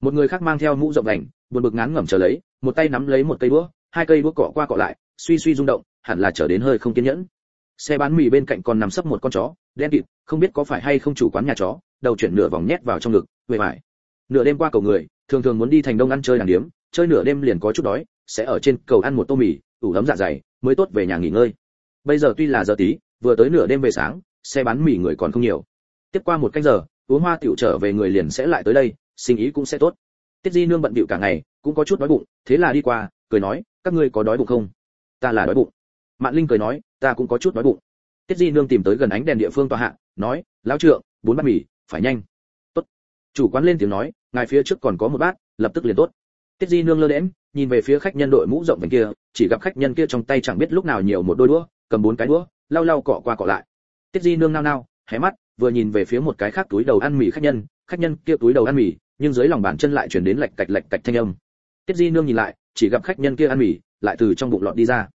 Một người khác mang theo mũ rộng vành buồn bực ngán ngẩm chờ lấy, một tay nắm lấy một cây đũa, hai cây đũa cọ qua cọ lại, suy suy rung động, hẳn là trở đến hơi không kiên nhẫn. Xe bán mì bên cạnh còn nằm sấp một con chó, đen kịt, không biết có phải hay không chủ quán nhà chó, đầu chuyển nửa vòng nhét vào trong ngực về vải nửa đêm qua cầu người, thường thường muốn đi thành đông ăn chơi đàng điếm, chơi nửa đêm liền có chút đói, sẽ ở trên cầu ăn một tô mì, ủ ấm dạ dày, mới tốt về nhà nghỉ ngơi. Bây giờ tuy là giờ tí, vừa tới nửa đêm về sáng, xe bán mì người còn không nhiều. Tiếp qua một canh giờ uống hoa tiểu trở về người liền sẽ lại tới đây, sinh ý cũng sẽ tốt. Tiết di nương bận bịu cả ngày, cũng có chút đói bụng, thế là đi qua, cười nói, các ngươi có đói bụng không? Ta là đói bụng. Mạn linh cười nói, ta cũng có chút đói bụng. Tiết di nương tìm tới gần ánh đèn địa phương tòa hạ, nói, lão trượng, bốn bát mì, phải nhanh. Tốt. Chủ quán lên tiếng nói, ngài phía trước còn có một bát, lập tức liền tốt. Tiết di nương lơ đễm nhìn về phía khách nhân đội mũ rộng bên kia, chỉ gặp khách nhân kia trong tay chẳng biết lúc nào nhiều một đôi đũa, cầm bốn cái đũa, lau lau cọ qua cọ lại. Tiết di nương nao nao, hé mắt vừa nhìn về phía một cái khác túi đầu ăn mì khách nhân khách nhân kia túi đầu ăn mì, nhưng dưới lòng bàn chân lại chuyển đến lạch cạch lạch cạch thanh âm. Tiết di nương nhìn lại, chỉ gặp khách nhân kia ăn mì, lại từ trong bụng lọt đi ra.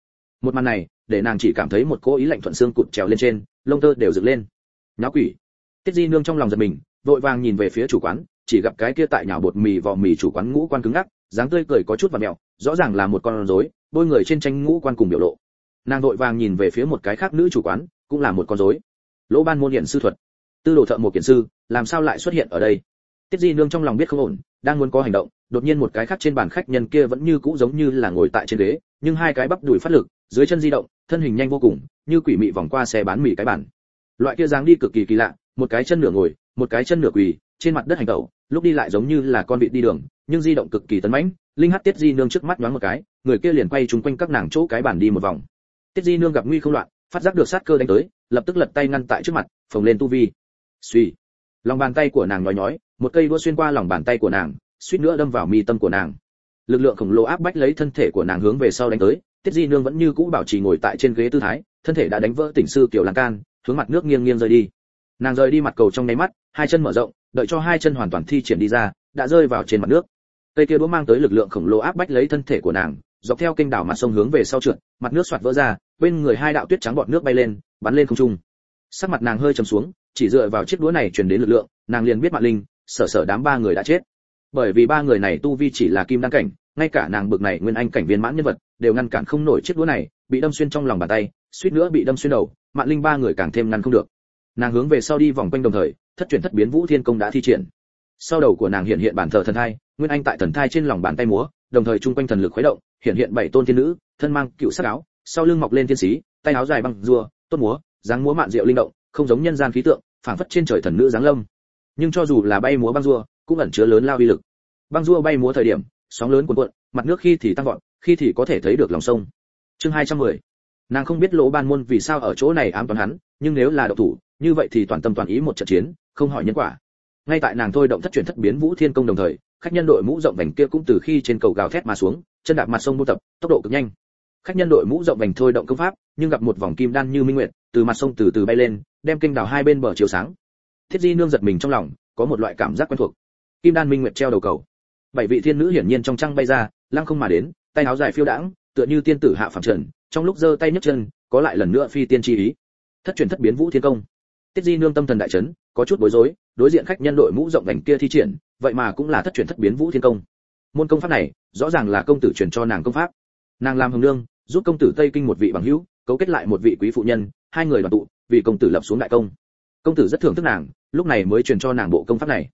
Một màn này, để nàng chỉ cảm thấy một cỗ ý lạnh thuận xương cụt trèo lên trên, lông tơ đều dựng lên. Nháo quỷ. Tiết di nương trong lòng giật mình, vội vàng nhìn về phía chủ quán, chỉ gặp cái kia tại nhào bột mì vò mì chủ quán ngũ quan cứng ngắc, dáng tươi cười có chút và mèo, rõ ràng là một con rối, bôi người trên tranh ngũ quan cùng biểu lộ. Nàng vội vàng nhìn về phía một cái khác nữ chủ quán, cũng là một con rối. Lỗ ban môn hiện sư thuật tư đồ thợ một kiện sư, làm sao lại xuất hiện ở đây? Tiết di nương trong lòng biết không ổn, đang muốn có hành động, đột nhiên một cái khác trên bàn khách nhân kia vẫn như cũ giống như là ngồi tại trên ghế, nhưng hai cái bắp đùi phát lực, dưới chân di động, thân hình nhanh vô cùng, như quỷ mị vòng qua xe bán mì cái bàn. Loại kia dáng đi cực kỳ kỳ lạ, một cái chân nửa ngồi, một cái chân nửa quỳ, trên mặt đất hành tẩu, lúc đi lại giống như là con vịt đi đường, nhưng di động cực kỳ tấn mãnh, linh hát tiết di nương trước mắt nhoáng một cái, người kia liền quay chung quanh các nàng chỗ cái bàn đi một vòng. Tiết di nương gặp nguy không loạn, phát giác được sát cơ đánh tới, lập tức lật tay ngăn tại trước mặt, phồng lên tu vi suy. Lòng bàn tay của nàng nhói nhói, một cây đũa xuyên qua lòng bàn tay của nàng, suýt nữa đâm vào mi tâm của nàng. Lực lượng khổng lồ áp bách lấy thân thể của nàng hướng về sau đánh tới, tiết di nương vẫn như cũ bảo trì ngồi tại trên ghế tư thái, thân thể đã đánh vỡ tỉnh sư kiểu lan can, hướng mặt nước nghiêng nghiêng rơi đi. Nàng rơi đi mặt cầu trong nháy mắt, hai chân mở rộng, đợi cho hai chân hoàn toàn thi triển đi ra, đã rơi vào trên mặt nước. Cây kia đũa mang tới lực lượng khổng lồ áp bách lấy thân thể của nàng, dọc theo kênh đảo mặt sông hướng về sau trượt, mặt nước xoạt vỡ ra, bên người hai đạo tuyết trắng bọt nước bay lên, bắn lên không trung. Sắc mặt nàng hơi trầm xuống chỉ dựa vào chiếc đũa này truyền đến lực lượng, nàng liền biết mạn linh, sở sở đám ba người đã chết. Bởi vì ba người này tu vi chỉ là kim đăng cảnh, ngay cả nàng bực này nguyên anh cảnh viên mãn nhân vật, đều ngăn cản không nổi chiếc đũa này, bị đâm xuyên trong lòng bàn tay, suýt nữa bị đâm xuyên đầu, mạn linh ba người càng thêm ngăn không được. Nàng hướng về sau đi vòng quanh đồng thời, thất chuyển thất biến vũ thiên công đã thi triển. Sau đầu của nàng hiện hiện bản thờ thần thai, nguyên anh tại thần thai trên lòng bàn tay múa, đồng thời trung quanh thần lực khuấy động, hiện hiện bảy tôn thiên nữ, thân mang cựu sắc áo, sau lưng mọc lên thiên sĩ, tay áo dài bằng rùa, tốt múa, dáng múa mạn diệu linh động không giống nhân gian khí tượng, phảng phất trên trời thần nữ dáng lâm. Nhưng cho dù là bay múa băng rua, cũng ẩn chứa lớn lao uy lực. Băng rua bay múa thời điểm, sóng lớn cuộn cuộn, mặt nước khi thì tăng vọt, khi thì có thể thấy được lòng sông. Chương 210. nàng không biết lỗ ban môn vì sao ở chỗ này ám toán hắn, nhưng nếu là độc thủ, như vậy thì toàn tâm toàn ý một trận chiến, không hỏi nhân quả. Ngay tại nàng thôi động thất chuyển thất biến vũ thiên công đồng thời, khách nhân đội mũ rộng vành kia cũng từ khi trên cầu gào thét mà xuống, chân đạp mặt sông buôn tập, tốc độ cực nhanh. Khách nhân đội mũ rộng vành thôi động công pháp, nhưng gặp một vòng kim đan như minh nguyệt từ mặt sông từ từ bay lên, đem kinh đảo hai bên bờ chiều sáng. Thiết di nương giật mình trong lòng, có một loại cảm giác quen thuộc. Kim đan minh nguyệt treo đầu cầu. Bảy vị thiên nữ hiển nhiên trong trăng bay ra, lăng không mà đến, tay áo dài phiêu đãng, tựa như tiên tử hạ phàm trần, trong lúc giơ tay nhấc chân, có lại lần nữa phi tiên chi ý. Thất truyền thất biến vũ thiên công. Tiết di nương tâm thần đại chấn, có chút bối rối, đối diện khách nhân đội mũ rộng vành kia thi triển, vậy mà cũng là thất truyền thất biến vũ thiên công. Môn công pháp này, rõ ràng là công tử truyền cho nàng công pháp. Nàng làm hồng nương, giúp công tử tây kinh một vị bằng hữu, cấu kết lại một vị quý phụ nhân hai người đoàn tụ, vì công tử lập xuống đại công. Công tử rất thưởng thức nàng, lúc này mới truyền cho nàng bộ công pháp này.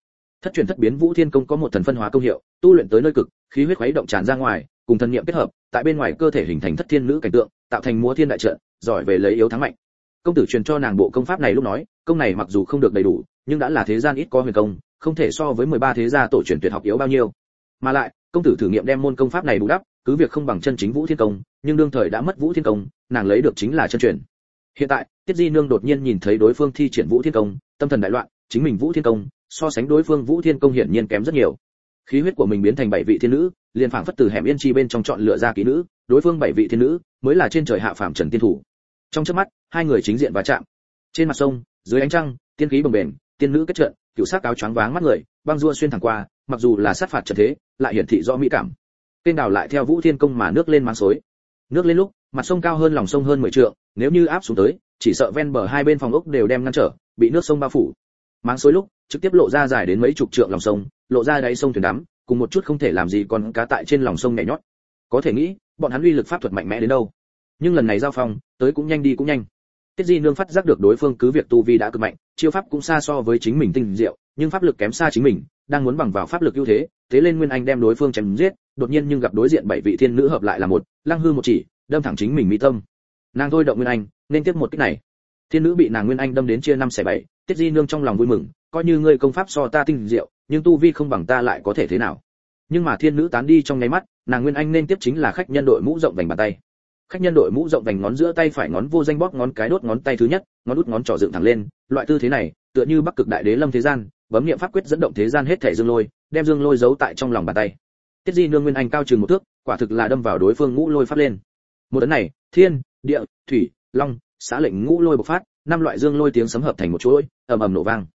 Thất truyền thất biến vũ thiên công có một thần phân hóa công hiệu, tu luyện tới nơi cực, khí huyết khuấy động tràn ra ngoài, cùng thần niệm kết hợp, tại bên ngoài cơ thể hình thành thất thiên nữ cảnh tượng, tạo thành múa thiên đại trận, giỏi về lấy yếu thắng mạnh. Công tử truyền cho nàng bộ công pháp này lúc nói, công này mặc dù không được đầy đủ, nhưng đã là thế gian ít có huyền công, không thể so với 13 thế gia tổ truyền tuyệt học yếu bao nhiêu. Mà lại, công tử thử nghiệm đem môn công pháp này bù đắp, cứ việc không bằng chân chính vũ thiên công, nhưng đương thời đã mất vũ thiên công, nàng lấy được chính là chân truyền hiện tại, tiết di nương đột nhiên nhìn thấy đối phương thi triển vũ thiên công, tâm thần đại loạn, chính mình vũ thiên công, so sánh đối phương vũ thiên công hiển nhiên kém rất nhiều. Khí huyết của mình biến thành bảy vị thiên nữ, liền phảng phất từ hẻm yên chi bên trong chọn lựa ra kỹ nữ, đối phương bảy vị thiên nữ mới là trên trời hạ phàm trần tiên thủ. Trong chớp mắt, hai người chính diện va chạm. Trên mặt sông, dưới ánh trăng, tiên khí bồng bềnh, tiên nữ kết trận cựu sắc áo choáng váng mắt người, băng rua xuyên thẳng qua, mặc dù là sát phạt trận thế, lại hiển thị rõ mỹ cảm. Kênh đào lại theo vũ thiên công mà nước lên mang xối. Nước lên lúc, mặt sông cao hơn lòng sông hơn 10 trượng nếu như áp xuống tới, chỉ sợ ven bờ hai bên phòng ốc đều đem ngăn trở, bị nước sông bao phủ. Máng xối lúc, trực tiếp lộ ra dài đến mấy chục trượng lòng sông, lộ ra đáy sông thuyền đắm, cùng một chút không thể làm gì còn cá tại trên lòng sông nhảy nhót. Có thể nghĩ, bọn hắn uy lực pháp thuật mạnh mẽ đến đâu. Nhưng lần này giao phong, tới cũng nhanh đi cũng nhanh. Tiết di nương phát giác được đối phương cứ việc tu vi đã cực mạnh, chiêu pháp cũng xa so với chính mình tinh diệu, nhưng pháp lực kém xa chính mình, đang muốn bằng vào pháp lực ưu thế thế lên nguyên anh đem đối phương chém giết, đột nhiên nhưng gặp đối diện bảy vị thiên nữ hợp lại là một, lăng hư một chỉ, đâm thẳng chính mình mỹ tâm nàng thôi động nguyên anh, nên tiếp một cách này. Thiên nữ bị nàng nguyên anh đâm đến chia năm xẻ bảy, tiết di nương trong lòng vui mừng, coi như ngươi công pháp so ta tinh diệu, nhưng tu vi không bằng ta lại có thể thế nào? Nhưng mà thiên nữ tán đi trong nháy mắt, nàng nguyên anh nên tiếp chính là khách nhân đội mũ rộng vành bàn tay. Khách nhân đội mũ rộng vành ngón giữa tay phải ngón vô danh bóp ngón cái đốt ngón tay thứ nhất, ngón út ngón trỏ dựng thẳng lên, loại tư thế này, tựa như bắc cực đại đế lâm thế gian, bấm niệm pháp quyết dẫn động thế gian hết thể dương lôi, đem dương lôi giấu tại trong lòng bàn tay. Tiết di nương nguyên anh cao chừng một thước, quả thực là đâm vào đối phương ngũ lôi phát lên. Một ấn này, thiên địa, thủy, long xã lệnh ngũ lôi bộc phát, năm loại dương lôi tiếng sấm hợp thành một chuỗi, ầm ầm nổ vang.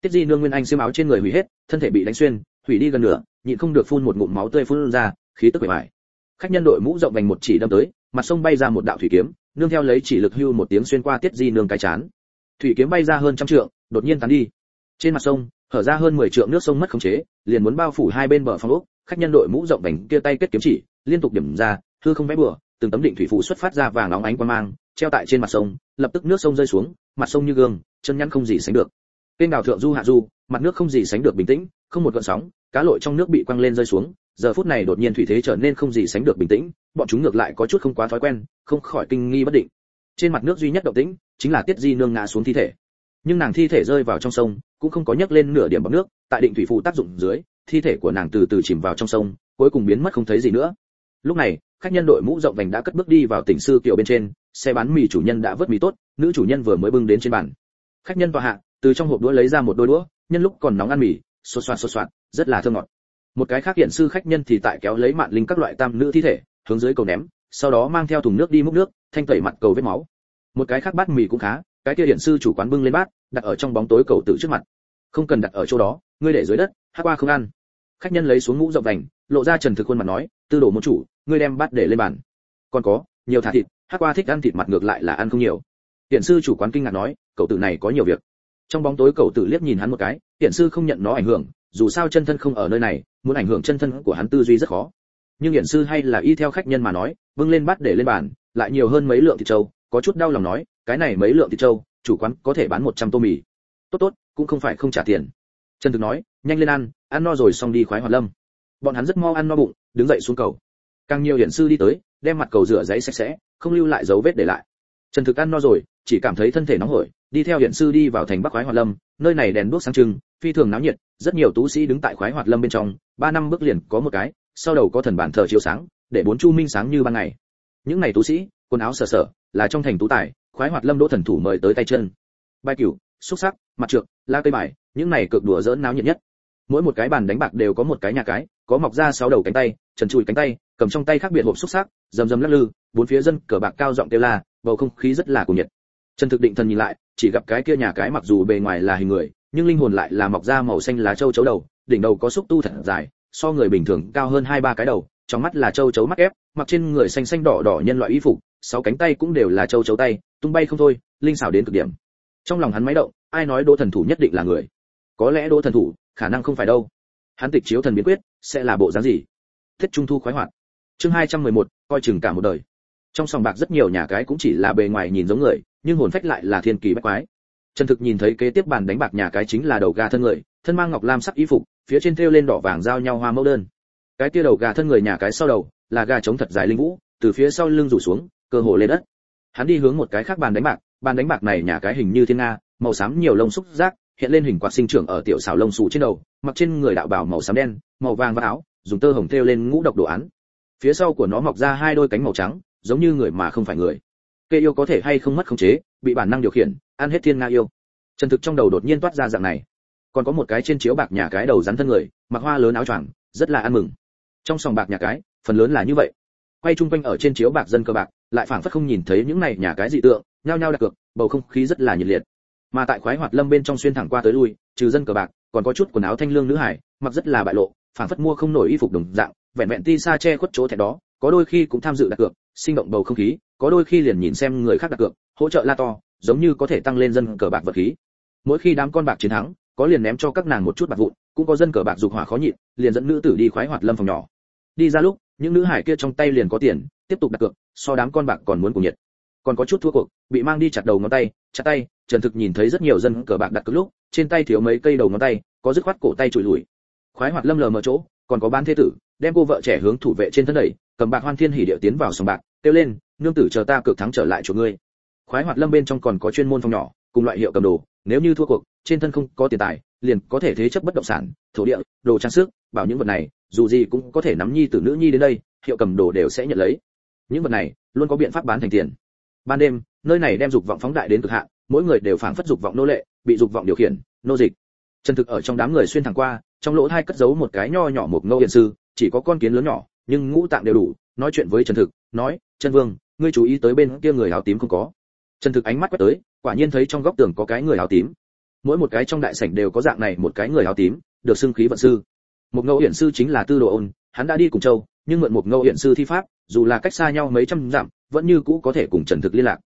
Tiết di nương nguyên anh xiêm áo trên người hủy hết, thân thể bị đánh xuyên, hủy đi gần nửa, nhịn không được phun một ngụm máu tươi phun ra, khí tức bề bại. Khách nhân đội mũ rộng vành một chỉ đâm tới, mặt sông bay ra một đạo thủy kiếm, nương theo lấy chỉ lực hưu một tiếng xuyên qua tiết di nương cái chán. Thủy kiếm bay ra hơn trăm trượng, đột nhiên tán đi. Trên mặt sông, hở ra hơn 10 trượng nước sông mất khống chế, liền muốn bao phủ hai bên bờ phong ốc, khách nhân đội mũ rộng vành kia tay kết kiếm chỉ, liên tục điểm ra, hư không vẽ bừa từng tấm định thủy phụ xuất phát ra vàng óng ánh quang mang, treo tại trên mặt sông, lập tức nước sông rơi xuống, mặt sông như gương, chân nhăn không gì sánh được. Kênh đào thượng du hạ du, mặt nước không gì sánh được bình tĩnh, không một gợn sóng, cá lội trong nước bị quăng lên rơi xuống, giờ phút này đột nhiên thủy thế trở nên không gì sánh được bình tĩnh, bọn chúng ngược lại có chút không quá thói quen, không khỏi kinh nghi bất định. Trên mặt nước duy nhất động tĩnh, chính là tiết di nương ngã xuống thi thể. Nhưng nàng thi thể rơi vào trong sông, cũng không có nhấc lên nửa điểm bọt nước, tại định thủy phụ tác dụng dưới, thi thể của nàng từ từ chìm vào trong sông, cuối cùng biến mất không thấy gì nữa. Lúc này khách nhân đội mũ rộng vành đã cất bước đi vào tỉnh sư kiều bên trên xe bán mì chủ nhân đã vớt mì tốt nữ chủ nhân vừa mới bưng đến trên bàn. Khách nhân tọa hạ từ trong hộp đũa lấy ra một đôi đũa nhân lúc còn nóng ăn mì xô xoa xô xoa, rất là thơm ngọt. Một cái khác hiện sư khách nhân thì tại kéo lấy mạn linh các loại tam nữ thi thể hướng dưới cầu ném sau đó mang theo thùng nước đi múc nước thanh tẩy mặt cầu vết máu. Một cái khác bát mì cũng khá cái kia hiện sư chủ quán bưng lên bát đặt ở trong bóng tối cầu tự trước mặt. Không cần đặt ở chỗ đó ngươi để dưới đất hát qua không ăn. Khách nhân lấy xuống mũ rộng vành lộ ra trần thực khuôn mặt nói tư đồ môn chủ ngươi đem bát để lên bàn. Còn có, nhiều thả thịt, hát qua thích ăn thịt mặt ngược lại là ăn không nhiều. Tiện sư chủ quán kinh ngạc nói, cậu tử này có nhiều việc. Trong bóng tối cậu tử liếc nhìn hắn một cái tiện sư không nhận nó ảnh hưởng, dù sao chân thân không ở nơi này, muốn ảnh hưởng chân thân của hắn tư duy rất khó. Nhưng hiện sư hay là y theo khách nhân mà nói vâng lên bát để lên bàn, lại nhiều hơn mấy lượng thịt trâu, có chút đau lòng nói, cái này mấy lượng thịt trâu, chủ quán có thể bán 100 tô mì. Tốt tốt, cũng không phải không trả tiền. Trần thực nói, nhanh lên ăn ăn no rồi xong đi khoái hoạt lâm. Bọn hắn rất mau ăn no bụng, đứng dậy xuống cầu càng nhiều hiển sư đi tới, đem mặt cầu rửa giấy sạch sẽ, không lưu lại dấu vết để lại. Trần thực ăn no rồi, chỉ cảm thấy thân thể nóng hổi, đi theo hiển sư đi vào thành bắc khoái hoạt lâm, nơi này đèn đuốc sáng trưng, phi thường náo nhiệt, rất nhiều tú sĩ đứng tại khoái hoạt lâm bên trong, ba năm bước liền có một cái, sau đầu có thần bản thờ chiếu sáng, để bốn chu minh sáng như ban ngày. Những này tú sĩ, quần áo sở sở là trong thành tú tài, khoái hoạt lâm đỗ thần thủ mời tới tay chân. Bài cửu, xúc sắc, mặt trượng, la cây bài, những này cực đùa dỡn náo nhiệt nhất mỗi một cái bàn đánh bạc đều có một cái nhà cái, có mọc ra sáu đầu cánh tay, trần trụi cánh tay, cầm trong tay khác biệt hộp xúc sắc, rầm rầm lắc lư, bốn phía dân cờ bạc cao giọng kêu la, bầu không khí rất là cuồng nhiệt. Trần thực định thần nhìn lại, chỉ gặp cái kia nhà cái mặc dù bề ngoài là hình người, nhưng linh hồn lại là mọc ra màu xanh lá châu chấu đầu, đỉnh đầu có xúc tu thật dài, so người bình thường cao hơn hai ba cái đầu, trong mắt là châu chấu mắt ép, mặc trên người xanh xanh đỏ đỏ nhân loại y phục, sáu cánh tay cũng đều là châu chấu tay, tung bay không thôi, linh xảo đến cực điểm. Trong lòng hắn máy động, ai nói đỗ thần thủ nhất định là người? Có lẽ đỗ thần thủ khả năng không phải đâu. Hắn tịch chiếu thần biến quyết sẽ là bộ dáng gì? Thiết trung thu khoái hoạt. Chương 211, coi chừng cả một đời. Trong sòng bạc rất nhiều nhà cái cũng chỉ là bề ngoài nhìn giống người nhưng hồn phách lại là thiên kỳ bách quái. Trần thực nhìn thấy kế tiếp bàn đánh bạc nhà cái chính là đầu gà thân người thân mang ngọc lam sắc y phục phía trên thêu lên đỏ vàng giao nhau hoa mẫu đơn. Cái kia đầu gà thân người nhà cái sau đầu là gà trống thật dài linh vũ từ phía sau lưng rủ xuống cơ hồ lên đất. Hắn đi hướng một cái khác bàn đánh bạc bàn đánh bạc này nhà cái hình như thiên nga màu xám nhiều lông xúc giác hiện lên hình quạt sinh trưởng ở tiểu xảo lông xù trên đầu, mặc trên người đạo bào màu xám đen, màu vàng và áo, dùng tơ hồng thêu lên ngũ độc đồ án. Phía sau của nó mọc ra hai đôi cánh màu trắng, giống như người mà không phải người. Kê yêu có thể hay không mất khống chế, bị bản năng điều khiển, ăn hết thiên nga yêu. Trần thực trong đầu đột nhiên toát ra dạng này. Còn có một cái trên chiếu bạc nhà cái đầu rắn thân người, mặc hoa lớn áo choàng, rất là ăn mừng. Trong sòng bạc nhà cái, phần lớn là như vậy. Quay chung quanh ở trên chiếu bạc dân cơ bạc, lại phảng phất không nhìn thấy những này nhà cái dị tượng, nhao nhao đặt cược, bầu không khí rất là nhiệt liệt mà tại khoái hoạt lâm bên trong xuyên thẳng qua tới lui, trừ dân cờ bạc, còn có chút quần áo thanh lương nữ hải, mặc rất là bại lộ, phảng phất mua không nổi y phục đồng dạng, vẹn vẹn ti xa che khuất chỗ thẻ đó, có đôi khi cũng tham dự đặt cược, sinh động bầu không khí, có đôi khi liền nhìn xem người khác đặt cược, hỗ trợ la to, giống như có thể tăng lên dân cờ bạc vật khí. Mỗi khi đám con bạc chiến thắng, có liền ném cho các nàng một chút bạc vụn, cũng có dân cờ bạc dục hỏa khó nhịn, liền dẫn nữ tử đi khoái hoạt lâm phòng nhỏ. Đi ra lúc, những nữ hải kia trong tay liền có tiền, tiếp tục đặt cược, so đám con bạc còn muốn cùng nhiệt. Còn có chút thua cuộc, bị mang đi chặt đầu ngón tay, chặt tay trần thực nhìn thấy rất nhiều dân cờ bạc đặt cược lúc, trên tay thiếu mấy cây đầu ngón tay, có dứt khoát cổ tay chùi lùi. Khoái hoạt lâm lờ mở chỗ, còn có bán thế tử, đem cô vợ trẻ hướng thủ vệ trên thân đẩy, cầm bạc hoan thiên hỉ điệu tiến vào sòng bạc, kêu lên, nương tử chờ ta cược thắng trở lại chỗ ngươi. Khoái hoạt lâm bên trong còn có chuyên môn phòng nhỏ, cùng loại hiệu cầm đồ, nếu như thua cuộc, trên thân không có tiền tài, liền có thể thế chấp bất động sản, thổ địa, đồ trang sức, bảo những vật này, dù gì cũng có thể nắm nhi tử nữ nhi đến đây, hiệu cầm đồ đều sẽ nhận lấy. Những vật này, luôn có biện pháp bán thành tiền. Ban đêm, nơi này đem dục vọng phóng đại đến cực hạn mỗi người đều phảng phất dục vọng nô lệ, bị dục vọng điều khiển, nô dịch. Chân thực ở trong đám người xuyên thẳng qua, trong lỗ thai cất giấu một cái nho nhỏ một ngâu hiện sư, chỉ có con kiến lớn nhỏ, nhưng ngũ tạng đều đủ, nói chuyện với trần thực, nói, chân vương, ngươi chú ý tới bên kia người áo tím không có? Trần thực ánh mắt quét tới, quả nhiên thấy trong góc tường có cái người áo tím. Mỗi một cái trong đại sảnh đều có dạng này một cái người áo tím, được xưng khí vận sư. Một ngô hiển sư chính là tư đồ ôn, hắn đã đi cùng châu, nhưng mượn một ngô hiển sư thi pháp, dù là cách xa nhau mấy trăm dặm, vẫn như cũ có thể cùng trần thực liên lạc.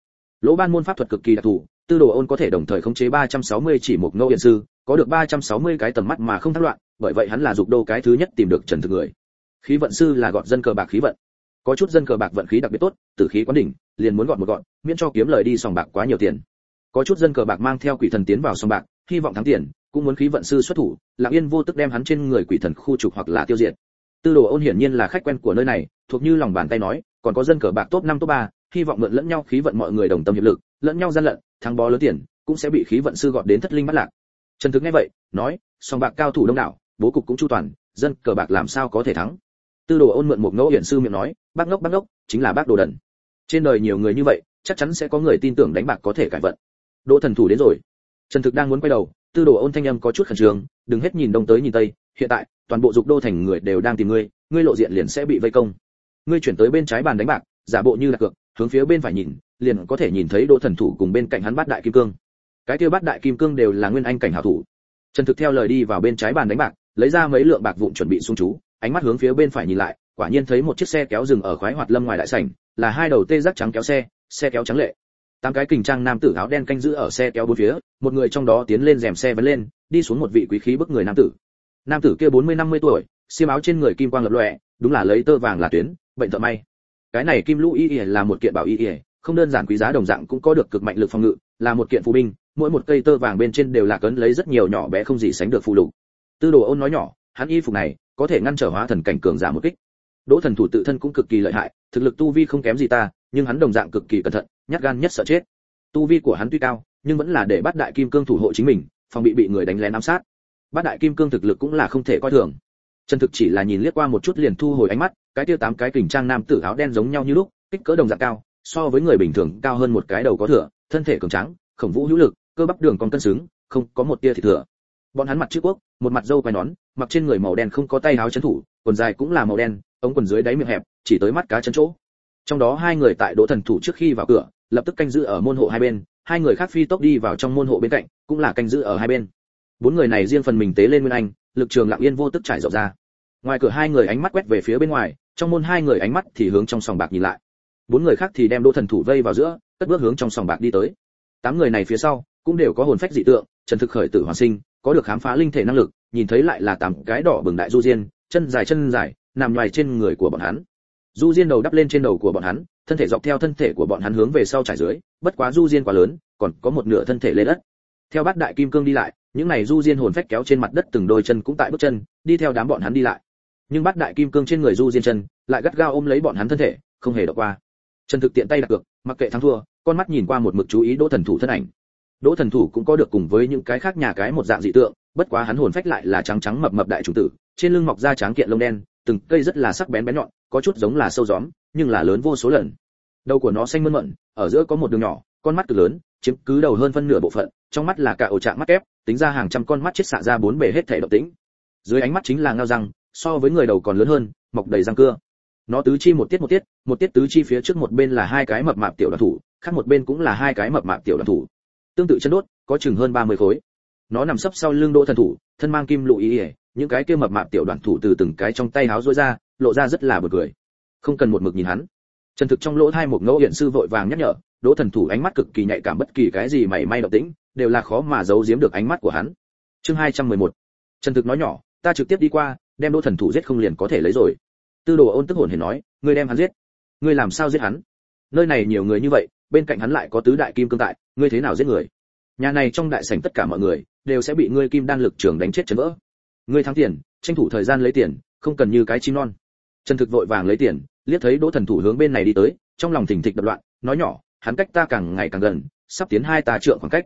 Lỗ ban môn pháp thuật cực kỳ đặc thù tư đồ ôn có thể đồng thời khống chế 360 chỉ một ngô hiển sư, có được 360 cái tầm mắt mà không thắc loạn, bởi vậy hắn là dục đô cái thứ nhất tìm được trần thực người. Khí vận sư là gọn dân cờ bạc khí vận. Có chút dân cờ bạc vận khí đặc biệt tốt tử khí quán đỉnh, liền muốn gọn một gọn, miễn cho kiếm lời đi sòng bạc quá nhiều tiền. Có chút dân cờ bạc mang theo quỷ thần tiến vào sòng bạc, hy vọng thắng tiền, cũng muốn khí vận sư xuất thủ lặng yên vô tức đem hắn trên người quỷ thần khu trục hoặc là tiêu diệt. Tư đồ ôn hiển nhiên là khách quen của nơi này, thuộc như lòng bàn tay nói, còn có dân cờ bạc top năm top ba, hy vọng mượn lẫn nhau khí vận mọi người đồng tâm hiệp lực, lẫn nhau gian lận thắng bó lớn tiền, cũng sẽ bị khí vận sư gọt đến thất linh bắt lạc. Trần thực nghe vậy, nói, song bạc cao thủ đông đảo, bố cục cũng chu toàn, dân cờ bạc làm sao có thể thắng? Tư đồ ôn mượn một ngẫu hiển sư miệng nói, bác ngốc bác ngốc, chính là bác đồ đần. Trên đời nhiều người như vậy, chắc chắn sẽ có người tin tưởng đánh bạc có thể cải vận. Đỗ thần thủ đến rồi. Trần thực đang muốn quay đầu, tư đồ ôn thanh âm có chút khẩn trương, đừng hết nhìn đông tới nhìn tây, hiện tại, toàn bộ dục đô thành người đều đang tìm ngươi ngươi lộ diện liền sẽ bị vây công. Ngươi chuyển tới bên trái bàn đánh bạc, giả bộ như là cược, hướng phía bên phải nhìn liền có thể nhìn thấy đỗ thần thủ cùng bên cạnh hắn bát đại kim cương. Cái kia bát đại kim cương đều là nguyên anh cảnh hảo thủ. Trần thực theo lời đi vào bên trái bàn đánh bạc, lấy ra mấy lượng bạc vụn chuẩn bị xuống chú, ánh mắt hướng phía bên phải nhìn lại, quả nhiên thấy một chiếc xe kéo dừng ở khoái hoạt lâm ngoài đại sảnh, là hai đầu tê giác trắng kéo xe xe kéo trắng lệ. Tám cái kình trang nam tử áo đen canh giữ ở xe kéo bốn phía, một người trong đó tiến lên rèm xe vấn lên, đi xuống một vị quý khí bức người nam tử. Nam tử kia bốn mươi năm mươi tuổi, xiêm áo trên người kim quang lập lòe, đúng là lấy tơ vàng là tuyến, bệnh thợ may. Cái này kim lũ y y là một kiện bảo y y không đơn giản quý giá đồng dạng cũng có được cực mạnh lực phòng ngự, là một kiện phù binh, mỗi một cây tơ vàng bên trên đều là cấn lấy rất nhiều nhỏ bé không gì sánh được phù lục. Tư đồ ôn nói nhỏ, hắn y phục này có thể ngăn trở hóa thần cảnh cường giả một kích. Đỗ thần thủ tự thân cũng cực kỳ lợi hại, thực lực tu vi không kém gì ta, nhưng hắn đồng dạng cực kỳ cẩn thận, nhát gan nhất sợ chết. Tu vi của hắn tuy cao, nhưng vẫn là để bắt đại kim cương thủ hộ chính mình, phòng bị bị người đánh lén ám sát. Bát đại kim cương thực lực cũng là không thể coi thường. Trần thực chỉ là nhìn liếc qua một chút liền thu hồi ánh mắt, cái tiêu tám cái kình trang nam tử áo đen giống nhau như lúc, kích cỡ đồng dạng cao so với người bình thường cao hơn một cái đầu có thừa, thân thể cường tráng, khổng vũ hữu lực, cơ bắp đường còn cân xứng, không có một tia thịt thừa. Bọn hắn mặt chữ quốc, một mặt dâu quai nón, mặc trên người màu đen không có tay áo chấn thủ, quần dài cũng là màu đen, ống quần dưới đáy miệng hẹp, chỉ tới mắt cá chân chỗ. Trong đó hai người tại đỗ thần thủ trước khi vào cửa, lập tức canh giữ ở môn hộ hai bên, hai người khác phi tốc đi vào trong môn hộ bên cạnh, cũng là canh giữ ở hai bên. Bốn người này riêng phần mình tế lên nguyên anh, lực trường lặng yên vô tức trải rộng ra. Ngoài cửa hai người ánh mắt quét về phía bên ngoài, trong môn hai người ánh mắt thì hướng trong sòng bạc nhìn lại bốn người khác thì đem đỗ thần thủ vây vào giữa, cất bước hướng trong sòng bạc đi tới. Tám người này phía sau cũng đều có hồn phách dị tượng, trần thực khởi tử hoàn sinh, có được khám phá linh thể năng lực, nhìn thấy lại là tám cái đỏ bừng đại du diên, chân dài chân dài, nằm ngoài trên người của bọn hắn. Du diên đầu đắp lên trên đầu của bọn hắn, thân thể dọc theo thân thể của bọn hắn hướng về sau trải dưới, bất quá du diên quá lớn, còn có một nửa thân thể lên đất. Theo bát đại kim cương đi lại, những này du diên hồn phách kéo trên mặt đất từng đôi chân cũng tại bước chân, đi theo đám bọn hắn đi lại. Nhưng bát đại kim cương trên người du diên chân, lại gắt gao ôm lấy bọn hắn thân thể, không hề đọc qua. Trần thực tiện tay đặt cược, mặc kệ thắng thua, con mắt nhìn qua một mực chú ý đỗ thần thủ thân ảnh. Đỗ thần thủ cũng có được cùng với những cái khác nhà cái một dạng dị tượng, bất quá hắn hồn phách lại là trắng trắng mập mập đại chủ tử, trên lưng mọc da tráng kiện lông đen, từng cây rất là sắc bén bén nhọn, có chút giống là sâu gióm, nhưng là lớn vô số lần. Đầu của nó xanh mơn mận, ở giữa có một đường nhỏ, con mắt cực lớn, chiếm cứ đầu hơn phân nửa bộ phận, trong mắt là cả ổ trạng mắt kép, tính ra hàng trăm con mắt chết xạ ra bốn bề hết thể động tĩnh. Dưới ánh mắt chính là ngao răng, so với người đầu còn lớn hơn, mọc đầy răng cưa nó tứ chi một tiết một tiết một tiết tứ chi phía trước một bên là hai cái mập mạp tiểu đoàn thủ, khác một bên cũng là hai cái mập mạp tiểu đoàn thủ. Tương tự chân đốt, có chừng hơn 30 khối. Nó nằm sấp sau lưng đỗ thần thủ, thân mang kim lụ ý ỉa những cái kia mập mạp tiểu đoàn thủ từ từng cái trong tay háo rối ra, lộ ra rất là bực cười. Không cần một mực nhìn hắn. Trần thực trong lỗ thai một ngẫu hiện sư vội vàng nhắc nhở, đỗ thần thủ ánh mắt cực kỳ nhạy cảm bất kỳ cái gì mảy may động tĩnh, đều là khó mà giấu giếm được ánh mắt của hắn. Chương 211 trần thực nói nhỏ, ta trực tiếp đi qua, đem đỗ thần thủ giết không liền có thể lấy rồi tư đồ ôn tức hồn hề nói, ngươi đem hắn giết. Ngươi làm sao giết hắn? Nơi này nhiều người như vậy, bên cạnh hắn lại có tứ đại kim cương tại, ngươi thế nào giết người? Nhà này trong đại sảnh tất cả mọi người, đều sẽ bị ngươi kim đan lực trường đánh chết chấn vỡ. Ngươi thắng tiền, tranh thủ thời gian lấy tiền, không cần như cái chim non. Trần thực vội vàng lấy tiền, liếc thấy đỗ thần thủ hướng bên này đi tới, trong lòng thình thịch đập loạn, nói nhỏ, hắn cách ta càng ngày càng gần, sắp tiến hai ta trượng khoảng cách.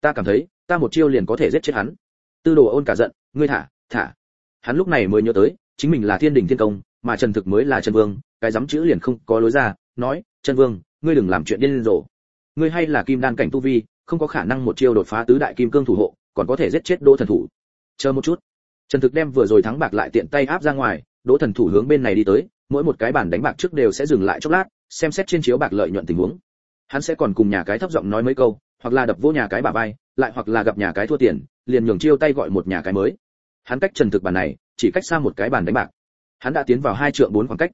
Ta cảm thấy, ta một chiêu liền có thể giết chết hắn. Tư đồ ôn cả giận, ngươi thả thả. Hắn lúc này mới nhớ tới, chính mình là thiên đình thiên công mà trần thực mới là Trần vương, cái dám chữ liền không có lối ra, nói, Trần vương, ngươi đừng làm chuyện điên rồ. Ngươi hay là kim đan cảnh tu vi, không có khả năng một chiêu đột phá tứ đại kim cương thủ hộ, còn có thể giết chết đỗ thần thủ. Chờ một chút. Trần thực đem vừa rồi thắng bạc lại tiện tay áp ra ngoài, đỗ thần thủ hướng bên này đi tới, mỗi một cái bàn đánh bạc trước đều sẽ dừng lại chốc lát, xem xét trên chiếu bạc lợi nhuận tình huống. Hắn sẽ còn cùng nhà cái thấp giọng nói mấy câu, hoặc là đập vô nhà cái bà vai, lại hoặc là gặp nhà cái thua tiền, liền nhường chiêu tay gọi một nhà cái mới. Hắn cách trần thực bàn này, chỉ cách xa một cái bàn đánh bạc hắn đã tiến vào hai trượng bốn khoảng cách.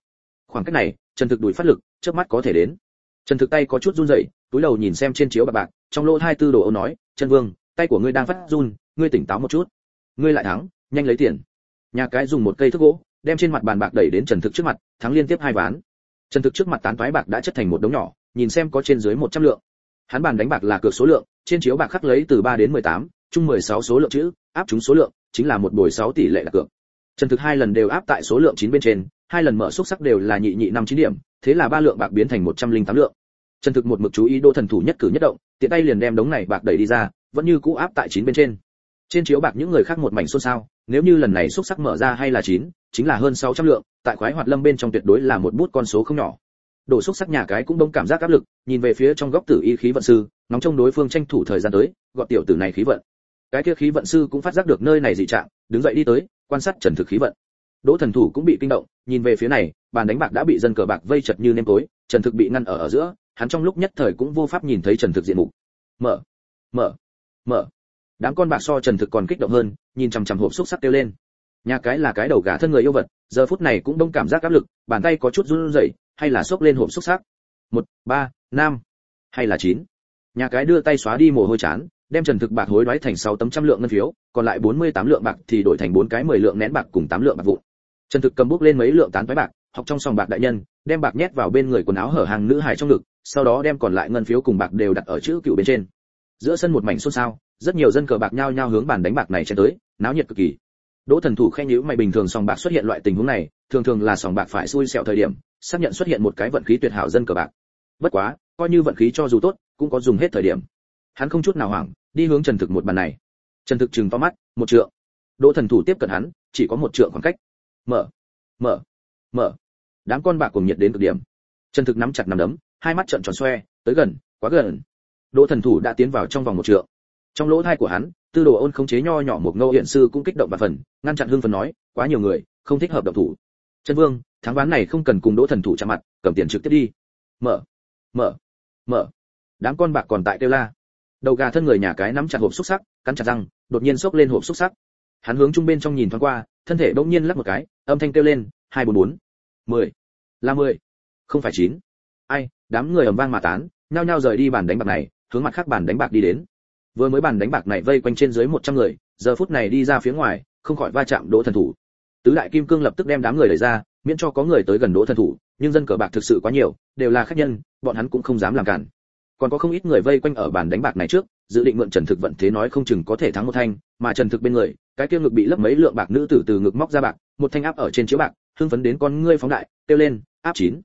Khoảng cách này trần thực đuổi phát lực trước mắt có thể đến. Trần thực tay có chút run rẩy túi đầu nhìn xem trên chiếu bạc bạc trong lỗ hai tư đồ âu nói trần vương tay của ngươi đang phát run ngươi tỉnh táo một chút. Ngươi lại thắng nhanh lấy tiền. Nhà cái dùng một cây thước gỗ đem trên mặt bàn bạc đẩy đến trần thực trước mặt thắng liên tiếp hai ván. Trần thực trước mặt tán toái bạc đã chất thành một đống nhỏ nhìn xem có trên dưới một trăm lượng. Hắn bàn đánh bạc là cược số lượng trên chiếu bạc khắc lấy từ ba đến mười tám, chung mười sáu số lượng chữ áp chúng số lượng chính là một buổi sáu tỷ lệ là cược trần thực hai lần đều áp tại số lượng chín bên trên, hai lần mở xúc sắc đều là nhị nhị năm chín điểm, thế là ba lượng bạc biến thành một trăm linh tám lượng. Trần thực một mực chú ý đô thần thủ nhất cử nhất động, tiện tay liền đem đống này bạc đẩy đi ra, vẫn như cũ áp tại chín bên trên. Trên chiếu bạc những người khác một mảnh xôn xao, nếu như lần này xúc sắc mở ra hay là chín, chính là hơn sáu trăm lượng, tại khoái hoạt lâm bên trong tuyệt đối là một bút con số không nhỏ. Đổ xúc sắc nhà cái cũng đông cảm giác áp lực, nhìn về phía trong góc tử y khí vận sư, nóng trong đối phương tranh thủ thời gian tới, gọi tiểu tử này khí vận. Cái kia khí vận sư cũng phát giác được nơi này dị trạng, đứng dậy đi tới quan sát trần thực khí vận. Đỗ thần thủ cũng bị kinh động, nhìn về phía này, bàn đánh bạc đã bị dân cờ bạc vây chật như nêm tối, trần thực bị ngăn ở ở giữa, hắn trong lúc nhất thời cũng vô pháp nhìn thấy trần thực diện mục. Mở mở mở. Đám con bạc so trần thực còn kích động hơn, nhìn chằm chằm hộp xúc sắc kêu lên. Nhà cái là cái đầu gà thân người yêu vật, giờ phút này cũng đông cảm giác áp lực, bàn tay có chút run rẩy, hay là xốc lên hộp xúc sắc? Một, ba, năm, hay là chín? Nhà cái đưa tay xóa đi mồ hôi chán đem trần thực bạc hối đoái thành sáu tấm trăm lượng ngân phiếu, còn lại bốn mươi tám lượng bạc thì đổi thành bốn cái mười lượng nén bạc cùng tám lượng bạc vụn. Trần thực cầm bút lên mấy lượng tán toái bạc, học trong sòng bạc đại nhân, đem bạc nhét vào bên người quần áo hở hàng nữ hài trong ngực, sau đó đem còn lại ngân phiếu cùng bạc đều đặt ở chữ cựu bên trên. Giữa sân một mảnh xôn xao, rất nhiều dân cờ bạc nhao nhao hướng bàn đánh bạc này chen tới, náo nhiệt cực kỳ. Đỗ thần thủ khen nhíu mày bình thường sòng bạc xuất hiện loại tình huống này, thường thường là sòng bạc phải xui xẻo thời điểm, xác nhận xuất hiện một cái vận khí tuyệt hảo dân cờ bạc. Bất quá, coi như vận khí cho dù tốt, cũng có dùng hết thời điểm hắn không chút nào hoảng, đi hướng trần thực một bàn này. Trần thực chừng to mắt, một trượng. Đỗ thần thủ tiếp cận hắn, chỉ có một trượng khoảng cách. Mở. Mở. Mở. Đám con bạc cùng nhiệt đến cực điểm. Trần thực nắm chặt nắm đấm, hai mắt trợn tròn xoe, tới gần, quá gần. Đỗ thần thủ đã tiến vào trong vòng một trượng. Trong lỗ thai của hắn, tư đồ ôn khống chế nho nhỏ một ngâu hiện sư cũng kích động và phần, ngăn chặn hương phần nói, quá nhiều người, không thích hợp động thủ. Trần vương, tháng ván này không cần cùng đỗ thần thủ chạm mặt, cầm tiền trực tiếp đi. Mở. Mở. Mở. Đám con bạc còn tại kêu la đầu gà thân người nhà cái nắm chặt hộp xúc sắc, cắn chặt răng, đột nhiên xốc lên hộp xúc sắc. Hắn hướng trung bên trong nhìn thoáng qua, thân thể bỗng nhiên lắc một cái, âm thanh kêu lên, hai bốn bốn, mười, là mười, không phải chín. Ai, đám người ầm vang mà tán, nhao nhao rời đi bàn đánh bạc này, hướng mặt khác bàn đánh bạc đi đến. Vừa mới bàn đánh bạc này vây quanh trên dưới một trăm người, giờ phút này đi ra phía ngoài, không khỏi va chạm đỗ thần thủ. Tứ đại kim cương lập tức đem đám người đẩy ra, miễn cho có người tới gần đỗ thần thủ, nhưng dân cờ bạc thực sự quá nhiều, đều là khách nhân, bọn hắn cũng không dám làm cản còn có không ít người vây quanh ở bàn đánh bạc này trước, dự định mượn trần thực vận thế nói không chừng có thể thắng một thanh, mà trần thực bên người, cái kia ngực bị lấp mấy lượng bạc nữ tử từ ngực móc ra bạc, một thanh áp ở trên chiếu bạc, hưng phấn đến con ngươi phóng đại, kêu lên, áp chín.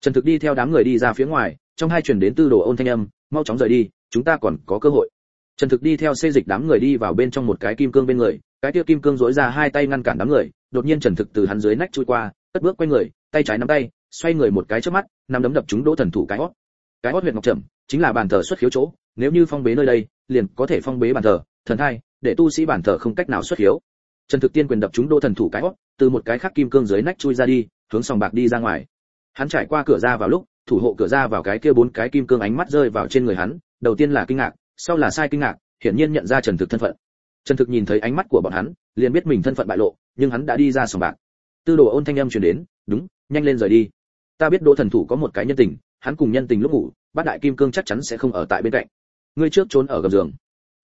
Trần thực đi theo đám người đi ra phía ngoài, trong hai chuyển đến tư đồ ôn thanh âm, mau chóng rời đi, chúng ta còn có cơ hội. Trần thực đi theo xê dịch đám người đi vào bên trong một cái kim cương bên người, cái kia kim cương dối ra hai tay ngăn cản đám người, đột nhiên trần thực từ hắn dưới nách chui qua, cất bước quay người, tay trái nắm tay, xoay người một cái trước mắt, nắm đấm đập chúng đỗ thần thủ cái hót cái hót huyệt ngọc trầm chính là bàn thờ xuất khiếu chỗ, nếu như phong bế nơi đây, liền có thể phong bế bàn thờ, thần thai, để tu sĩ bàn thờ không cách nào xuất khiếu. Trần thực tiên quyền đập chúng đô thần thủ cái hót từ một cái khác kim cương dưới nách chui ra đi, hướng sòng bạc đi ra ngoài. Hắn trải qua cửa ra vào lúc, thủ hộ cửa ra vào cái kia bốn cái kim cương ánh mắt rơi vào trên người hắn, đầu tiên là kinh ngạc, sau là sai kinh ngạc, hiển nhiên nhận ra trần thực thân phận. Trần thực nhìn thấy ánh mắt của bọn hắn, liền biết mình thân phận bại lộ, nhưng hắn đã đi ra sòng bạc. Tư đồ ôn thanh âm truyền đến, đúng, nhanh lên rời đi. Ta biết đỗ thần thủ có một cái nhân tình hắn cùng nhân tình lúc ngủ, bát đại kim cương chắc chắn sẽ không ở tại bên cạnh. Ngươi trước trốn ở gầm giường.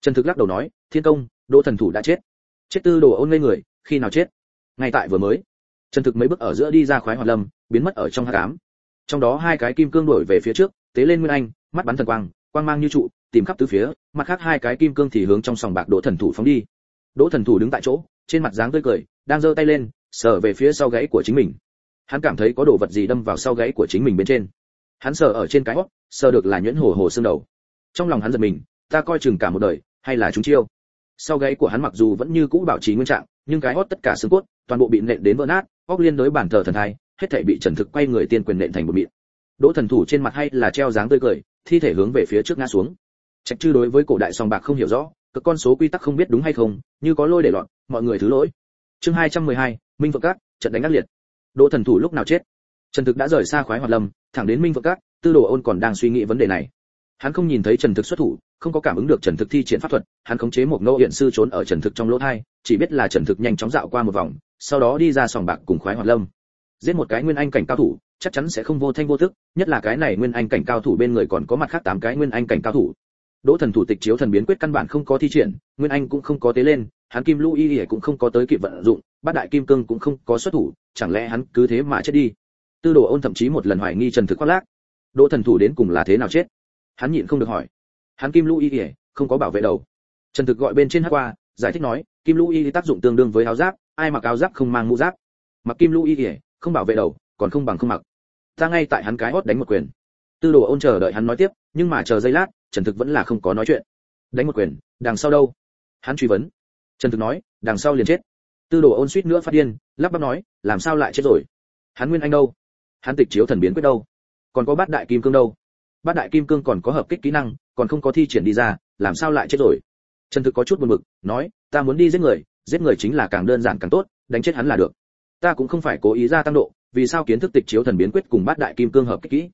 Trần thực lắc đầu nói, thiên công, đỗ thần thủ đã chết. Chết tư đồ ôn ngây người, khi nào chết? Ngay tại vừa mới, trần thực mấy bước ở giữa đi ra khoái hoạt lâm, biến mất ở trong hắc cám trong đó hai cái kim cương đổi về phía trước, tế lên nguyên anh, mắt bắn thần quang quang mang như trụ, tìm khắp tứ phía, mặt khác hai cái kim cương thì hướng trong sòng bạc đỗ thần thủ phóng đi. Đỗ thần thủ đứng tại chỗ, trên mặt dáng tươi cười, đang giơ tay lên, sờ về phía sau gáy của chính mình. Hắn cảm thấy có đồ vật gì đâm vào sau gáy của chính mình bên trên hắn sờ ở trên cái hót sờ được là nhuyễn hồ hồ xương đầu. Trong lòng hắn giật mình ta coi chừng cả một đời hay là chúng chiêu. Sau gáy của hắn mặc dù vẫn như cũ bảo trì nguyên trạng nhưng cái hót tất cả xương cốt toàn bộ bị nện đến vỡ nát óc liên đối bản thờ thần thai hết thảy bị trần thực quay người tiên quyền nện thành một mịn đỗ thần thủ trên mặt hay là treo dáng tươi cười thi thể hướng về phía trước ngã xuống. Trạch chư đối với cổ đại song bạc không hiểu rõ các con số quy tắc không biết đúng hay không như có lôi để loạn mọi người thứ lỗi. Chương 212, minh vượng các trận đánh ác liệt. Đỗ thần thủ lúc nào chết? Trần thực đã rời xa khoái hoạt lâm, thẳng đến minh vượng các, tư đồ ôn còn đang suy nghĩ vấn đề này. Hắn không nhìn thấy trần thực xuất thủ, không có cảm ứng được trần thực thi triển pháp thuật, hắn khống chế một nô hiện sư trốn ở trần thực trong lỗ thai, chỉ biết là trần thực nhanh chóng dạo qua một vòng, sau đó đi ra sòng bạc cùng khoái hoạt lâm. Giết một cái nguyên anh cảnh cao thủ, chắc chắn sẽ không vô thanh vô tức, nhất là cái này nguyên anh cảnh cao thủ bên người còn có mặt khác tám cái nguyên anh cảnh cao thủ. Đỗ thần thủ tịch chiếu thần biến quyết căn bản không có thi triển, nguyên anh cũng không có tế lên, hắn kim lũ y cũng không có tới kịp vận dụng, bát đại kim cương cũng không có xuất thủ, chẳng lẽ hắn cứ thế mà chết đi? Tư đồ ôn thậm chí một lần hoài nghi trần thực khoác lác. Đỗ thần thủ đến cùng là thế nào chết? Hắn nhịn không được hỏi. Hắn kim lũ y không có bảo vệ đầu. Trần thực gọi bên trên hát qua, giải thích nói, kim lũ y tác dụng tương đương với áo giáp, ai mặc áo giáp không mang mũ giáp. Mặc kim lũ y không bảo vệ đầu, còn không bằng không mặc. Ta ngay tại hắn cái hót đánh một quyền. Tư đồ ôn chờ đợi hắn nói tiếp, nhưng mà chờ giây lát, trần thực vẫn là không có nói chuyện. Đánh một quyền, đằng sau đâu? Hắn truy vấn. Trần thực nói, đằng sau liền chết. Tư đồ ôn suýt nữa phát điên, lắp bắp nói, làm sao lại chết rồi? Hắn nguyên anh đâu? Hắn tịch chiếu thần biến quyết đâu? Còn có bát đại kim cương đâu? Bát đại kim cương còn có hợp kích kỹ năng, còn không có thi triển đi ra, làm sao lại chết rồi? Trần thực có chút buồn bực, nói, ta muốn đi giết người giết người chính là càng đơn giản càng tốt, đánh chết hắn là được. Ta cũng không phải cố ý ra tăng độ, vì sao kiến thức tịch chiếu thần biến quyết cùng bát đại kim cương hợp kích kỹ?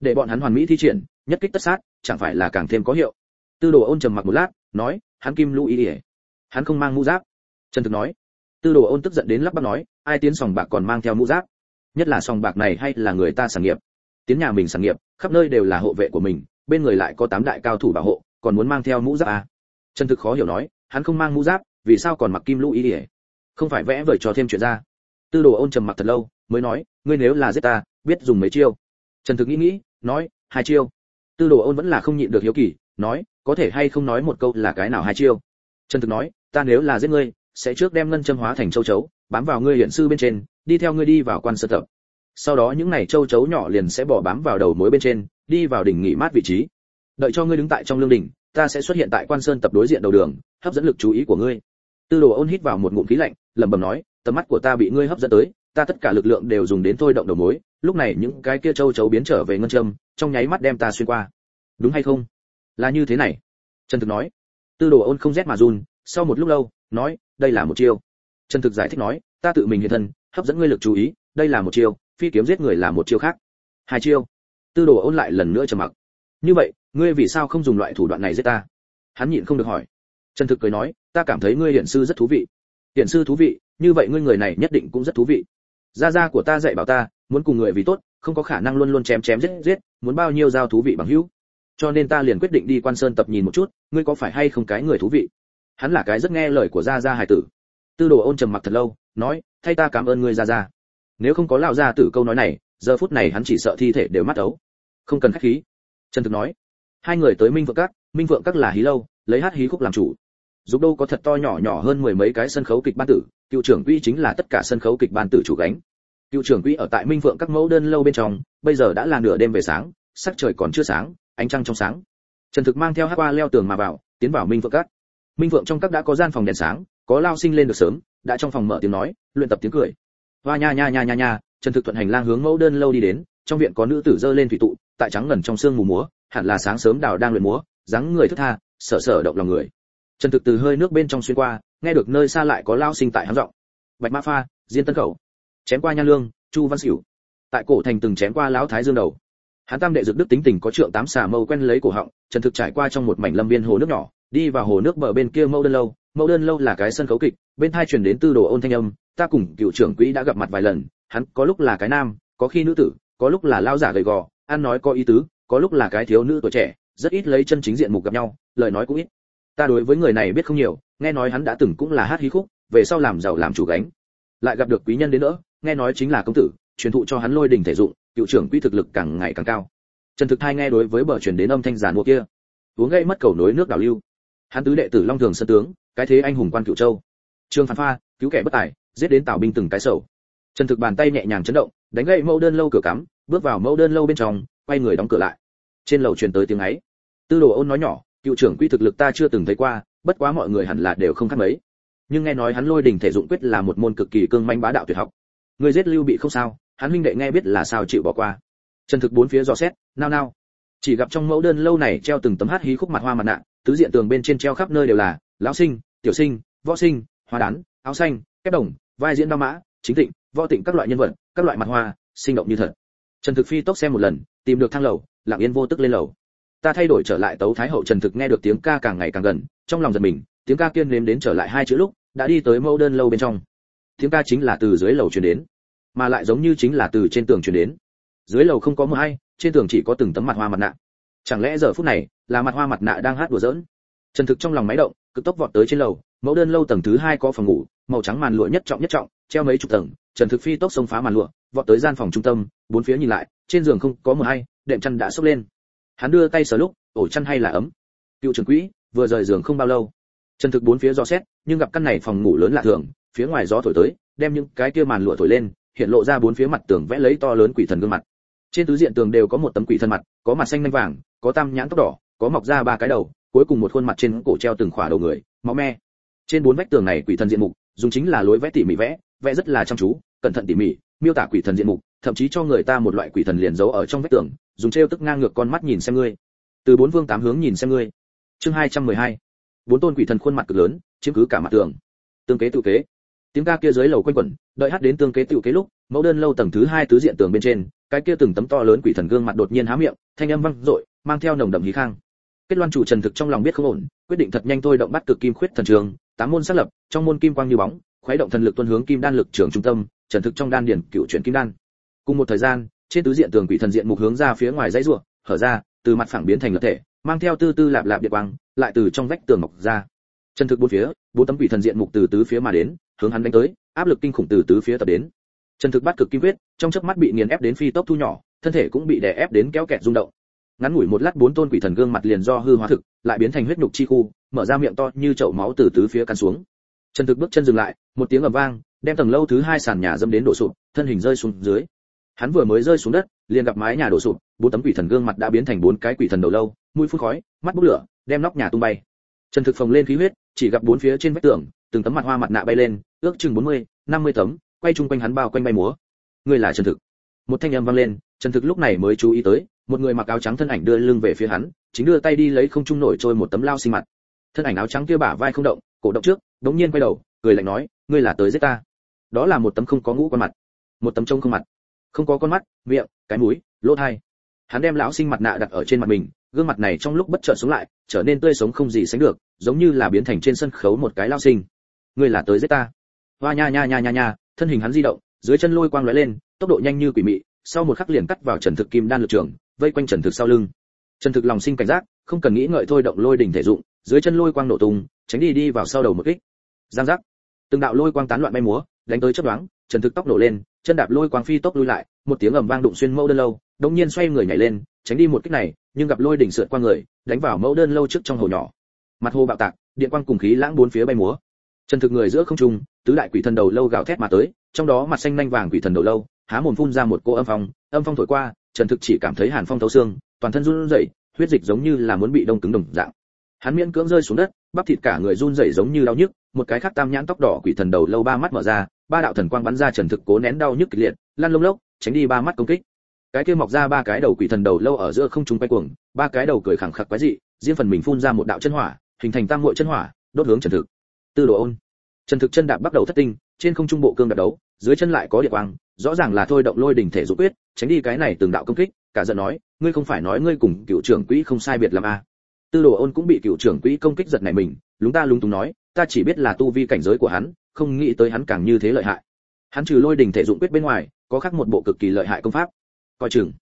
Để bọn hắn hoàn mỹ thi triển, nhất kích tất sát, chẳng phải là càng thêm có hiệu. Tư đồ ôn trầm mặc một lát, nói, hắn kim lũ ý ỉa hắn không mang mũ giáp. Trần thực nói. Tư đồ ôn tức giận đến lắp bắp nói, ai tiến sòng bạc còn mang theo mũ giáp? Nhất là sòng bạc này hay là người ta sản nghiệp. Tiến nhà mình sản nghiệp, khắp nơi đều là hộ vệ của mình, bên người lại có tám đại cao thủ bảo hộ, còn muốn mang theo mũ giáp à. trần thực khó hiểu nói, hắn không mang mũ giáp, vì sao còn mặc kim lũ ý ỉa không phải vẽ vời cho thêm chuyện ra. Tư đồ ôn trầm mặc thật lâu, mới nói, ngươi nếu là giết ta, biết dùng mấy chiêu. Trần thực nghĩ nghĩ, nói, hai chiêu. Tư đồ ôn vẫn là không nhịn được hiếu kỳ, nói, có thể hay không nói một câu là cái nào hai chiêu? Trần thực nói, ta nếu là giết ngươi, sẽ trước đem ngân châm hóa thành châu chấu bám vào ngươi hiện sư bên trên, đi theo ngươi đi vào quan sơ tập. Sau đó những này châu chấu nhỏ liền sẽ bỏ bám vào đầu mối bên trên, đi vào đỉnh nghỉ mát vị trí. Đợi cho ngươi đứng tại trong lương đỉnh, ta sẽ xuất hiện tại quan sơn tập đối diện đầu đường, hấp dẫn lực chú ý của ngươi. Tư đồ ôn hít vào một ngụm khí lạnh, lẩm bẩm nói, tầm mắt của ta bị ngươi hấp dẫn tới, ta tất cả lực lượng đều dùng đến thôi động đầu mối. Lúc này những cái kia châu chấu biến trở về ngân châm, trong nháy mắt đem ta xuyên qua. Đúng hay không? Là như thế này. Trần thực nói. Tư đồ ôn không rét mà run, sau một lúc lâu, nói, đây là một chiêu trần thực giải thích nói, ta tự mình hiện thân, hấp dẫn ngươi lực chú ý, đây là một chiêu, phi kiếm giết người là một chiêu khác. Hai chiêu? Tư đồ ôn lại lần nữa trầm mặc. Như vậy, ngươi vì sao không dùng loại thủ đoạn này giết ta? Hắn nhịn không được hỏi. Trần thực cười nói, ta cảm thấy ngươi hiển sư rất thú vị. Hiển sư thú vị, như vậy ngươi người này nhất định cũng rất thú vị. Gia gia của ta dạy bảo ta, muốn cùng người vì tốt, không có khả năng luôn luôn chém chém giết giết, muốn bao nhiêu giao thú vị bằng hữu. Cho nên ta liền quyết định đi quan sơn tập nhìn một chút, ngươi có phải hay không cái người thú vị? Hắn là cái rất nghe lời của gia gia hải tử tư đồ ôn trầm mặc thật lâu, nói, thay ta cảm ơn ngươi ra ra. nếu không có lão gia tử câu nói này, giờ phút này hắn chỉ sợ thi thể đều mắt ấu. Không cần khách khí. Trần thực nói, hai người tới minh vượng các, minh vượng các là hí lâu, lấy hát hí khúc làm chủ. Dục đâu có thật to nhỏ nhỏ hơn mười mấy cái sân khấu kịch ban tử, cựu trưởng quỹ chính là tất cả sân khấu kịch ban tử chủ gánh. Cựu trưởng quỹ ở tại minh vượng các mẫu đơn lâu bên trong, bây giờ đã là nửa đêm về sáng, sắc trời còn chưa sáng, ánh trăng trong sáng. Trần thực mang theo hát qua leo tường mà vào, tiến vào minh vượng các. Minh vượng trong các đã có gian phòng đèn sáng có lao sinh lên được sớm, đã trong phòng mở tiếng nói, luyện tập tiếng cười. Hoa nha nha nha nha nha, trần thực thuận hành lang hướng mẫu đơn lâu đi đến, trong viện có nữ tử dơ lên thủy tụ, tại trắng ngần trong sương mù múa, hẳn là sáng sớm đào đang luyện múa, dáng người thức tha sợ sợ động lòng người. Trần thực từ hơi nước bên trong xuyên qua, nghe được nơi xa lại có lao sinh tại hắn giọng. Bạch mã pha, diên tân khẩu, chém qua nha lương, chu văn xỉu tại cổ thành từng chém qua lão thái dương đầu. Hắn tam đệ dược đức tính tình có trượng tám xà mâu quen lấy cổ họng, trần thực trải qua trong một mảnh lâm viên hồ nước nhỏ, đi vào hồ nước bờ bên kia mâu đơn lâu Mẫu đơn lâu là cái sân khấu kịch, bên thai truyền đến tư đồ ôn thanh âm, ta cùng cựu trưởng quỹ đã gặp mặt vài lần, hắn có lúc là cái nam, có khi nữ tử, có lúc là lao giả gầy gò, ăn nói có ý tứ, có lúc là cái thiếu nữ tuổi trẻ, rất ít lấy chân chính diện mục gặp nhau, lời nói cũng ít. Ta đối với người này biết không nhiều, nghe nói hắn đã từng cũng là hát hí khúc, về sau làm giàu làm chủ gánh. Lại gặp được quý nhân đến nữa, nghe nói chính là công tử, truyền thụ cho hắn lôi đình thể dụng, cựu trưởng quỹ thực lực càng ngày càng cao. Trần thực thai nghe đối với bờ truyền đến âm thanh giàn mua kia, uống gây mất cầu nối nước đảo lưu. Hắn tứ đệ tử long thường sân tướng cái thế anh hùng quan cựu châu. Trương phán pha, cứu kẻ bất tài, giết đến tào binh từng cái sầu. Trần thực bàn tay nhẹ nhàng chấn động, đánh gậy mẫu đơn lâu cửa cắm, bước vào mẫu đơn lâu bên trong, quay người đóng cửa lại. Trên lầu truyền tới tiếng ấy. Tư đồ ôn nói nhỏ, cựu trưởng quy thực lực ta chưa từng thấy qua, bất quá mọi người hẳn là đều không khác mấy. Nhưng nghe nói hắn lôi đình thể dụng quyết là một môn cực kỳ cương manh bá đạo tuyệt học. Người giết lưu bị không sao, hắn huynh đệ nghe biết là sao chịu bỏ qua. Trần thực bốn phía dò xét, nao nao. Chỉ gặp trong mẫu đơn lâu này treo từng tấm hát hí khúc mặt hoa mặt nạ, tứ diện tường bên trên treo khắp nơi đều là lão sinh, tiểu sinh, võ sinh hoa đán, áo xanh, kép đồng, vai diễn đao mã, chính tịnh võ tịnh các loại nhân vật, các loại mặt hoa, sinh động như thật. Trần thực phi tốc xem một lần, tìm được thang lầu, lặng yên vô tức lên lầu. Ta thay đổi trở lại tấu thái hậu trần thực nghe được tiếng ca càng ngày càng gần, trong lòng giật mình, tiếng ca kiên nếm đến trở lại hai chữ lúc, đã đi tới mẫu đơn lâu bên trong. Tiếng ca chính là từ dưới lầu truyền đến, mà lại giống như chính là từ trên tường truyền đến. Dưới lầu không có mưa hay trên tường chỉ có từng tấm mặt hoa mặt nạ. Chẳng lẽ giờ phút này, là mặt hoa mặt nạ đang hát đùa giỡn? Trần thực trong lòng máy động, cực tốc vọt tới trên lầu, mẫu đơn lâu tầng thứ hai có phòng ngủ, màu trắng màn lụa nhất trọng nhất trọng, treo mấy chục tầng, trần thực phi tốc xông phá màn lụa, vọt tới gian phòng trung tâm, bốn phía nhìn lại, trên giường không có một hay, đệm chăn đã sốc lên. Hắn đưa tay sờ lúc, ổ chăn hay là ấm. Cựu trưởng quỹ, vừa rời giường không bao lâu. Trần thực bốn phía dò xét, nhưng gặp căn này phòng ngủ lớn lạ thường, phía ngoài gió thổi tới, đem những cái kia màn lụa thổi lên, hiện lộ ra bốn phía mặt tường vẽ lấy to lớn quỷ thần gương mặt. Trên tứ diện tường đều có một tấm quỷ thân mặt, có mặt xanh nhanh vàng, có tam nhãn tóc đỏ, có mọc ra ba cái đầu cuối cùng một khuôn mặt trên cổ treo từng khỏa đầu người, máu me. Trên bốn vách tường này quỷ thần diện mục, dùng chính là lối vẽ tỉ mỉ vẽ vẽ rất là chăm chú, cẩn thận tỉ mỉ, miêu tả quỷ thần diện mục, thậm chí cho người ta một loại quỷ thần liền giấu ở trong vách tường, dùng treo tức ngang ngược con mắt nhìn xem ngươi. Từ bốn vương tám hướng nhìn xem ngươi. Chương hai trăm mười hai. Bốn tôn quỷ thần khuôn mặt cực lớn, chiếm cứ cả mặt tường. Tương kế tự kế. Tiếng ca kia dưới lầu quanh quẩn, đợi hát đến tương kế tự kế lúc, mẫu đơn lâu tầng thứ hai tứ diện tường bên trên, cái kia từng tấm to lớn quỷ thần gương mặt đột nhiên há miệng, thanh âm vang dội, mang theo nồng đậm hí khang kết loan chủ trần thực trong lòng biết không ổn, quyết định thật nhanh thôi động bắt cực kim khuyết thần trường, tám môn xác lập, trong môn kim quang như bóng, khuấy động thần lực tuân hướng kim đan lực trường trung tâm, trần thực trong đan điển cựu chuyển kim đan. Cùng một thời gian, trên tứ diện tường quỷ thần diện mục hướng ra phía ngoài dãy rùa hở ra, từ mặt phẳng biến thành lập thể, mang theo tư tư lạp lạp điện quang, lại từ trong vách tường mọc ra. Trần thực bốn phía, bốn tấm quỷ thần diện mục từ tứ phía mà đến, hướng hắn đánh tới, áp lực kinh khủng từ tứ phía tập đến. Trần thực bắt cực kim quyết trong chớp mắt bị nghiền ép đến phi tốc thu nhỏ, thân thể cũng bị đè ép đến kéo kẹt rung động ngắn ngủi một lát bốn tôn quỷ thần gương mặt liền do hư hóa thực lại biến thành huyết nhục chi khu mở ra miệng to như chậu máu từ tứ phía cắn xuống. Trần thực bước chân dừng lại một tiếng ầm vang đem tầng lâu thứ hai sàn nhà dâm đến đổ sụp thân hình rơi xuống dưới. Hắn vừa mới rơi xuống đất liền gặp mái nhà đổ sụp bốn tấm quỷ thần gương mặt đã biến thành bốn cái quỷ thần đầu lâu mũi phun khói mắt bốc lửa đem nóc nhà tung bay. Trần thực phồng lên khí huyết chỉ gặp bốn phía trên vách tường từng tấm mặt hoa mặt nạ bay lên ước chừng 40, 50 tấm quay chung quanh hắn bao quanh bay múa. Người là trần thực. Một thanh âm vang lên trần thực lúc này mới chú ý tới một người mặc áo trắng thân ảnh đưa lưng về phía hắn, chính đưa tay đi lấy không trung nổi trôi một tấm lao sinh mặt. Thân ảnh áo trắng kia bả vai không động, cổ động trước, đống nhiên quay đầu, cười lạnh nói, ngươi là tới giết ta. Đó là một tấm không có ngũ con mặt. Một tấm trông không mặt. Không có con mắt, miệng, cái mũi, lỗ tai hắn đem lão sinh mặt nạ đặt ở trên mặt mình, gương mặt này trong lúc bất chợt sống lại, trở nên tươi sống không gì sánh được, giống như là biến thành trên sân khấu một cái lao sinh. Ngươi là tới giết ta. Hoa nha nha nha nha nha, thân hình hắn di động, dưới chân lôi quang lóe lên, tốc độ nhanh như quỷ mị, sau một khắc liền cắt vào trần thực kim đan lực trường vây quanh trần thực sau lưng. Trần thực lòng sinh cảnh giác, không cần nghĩ ngợi thôi động lôi đỉnh thể dụng, dưới chân lôi quang nổ tung, tránh đi đi vào sau đầu một kích. Giang giác. Từng đạo lôi quang tán loạn bay múa, đánh tới chớp đoán trần thực tốc nổ lên, chân đạp lôi quang phi tốc lui lại, một tiếng ầm vang đụng xuyên mẫu đơn lâu, đống nhiên xoay người nhảy lên, tránh đi một kích này, nhưng gặp lôi đỉnh sượt qua người, đánh vào mẫu đơn lâu trước trong hồ nhỏ. Mặt hồ bạo tạc, điện quang cùng khí lãng bốn phía bay múa. Trần thực người giữa không trung, tứ đại quỷ thần đầu lâu gào thét mà tới, trong đó mặt xanh nhanh vàng quỷ thần đầu lâu, há mồm phun ra một cô âm phong âm phong thổi qua trần thực chỉ cảm thấy hàn phong thấu xương, toàn thân run rẩy, huyết dịch giống như là muốn bị đông cứng đồng dạng. Hắn miễn cưỡng rơi xuống đất, bắp thịt cả người run rẩy giống như đau nhức, một cái khác tam nhãn tóc đỏ quỷ thần đầu lâu ba mắt mở ra, ba đạo thần quang bắn ra trần thực cố nén đau nhức kịch liệt, lăn lông lốc, tránh đi ba mắt công kích. Cái kia mọc ra ba cái đầu quỷ thần đầu lâu ở giữa không trung quay cuồng, ba cái đầu cười khẳng khặc quái dị, riêng phần mình phun ra một đạo chân hỏa, hình thành tam muội chân hỏa, đốt hướng trần thực. Tư đồ ôn. Trần thực chân đạp bắt đầu thất tinh, trên không trung bộ cương đạp đấu dưới chân lại có địa quang, rõ ràng là thôi động lôi đỉnh thể dục quyết, tránh đi cái này từng đạo công kích, cả giận nói, ngươi không phải nói ngươi cùng cựu trưởng quỹ không sai biệt làm a à. tư đồ ôn cũng bị cựu trưởng quỹ công kích giật này mình, lúng ta lúng túng nói, ta chỉ biết là tu vi cảnh giới của hắn, không nghĩ tới hắn càng như thế lợi hại. Hắn trừ lôi đỉnh thể dụng quyết bên ngoài, có khác một bộ cực kỳ lợi hại công pháp. Coi chừng.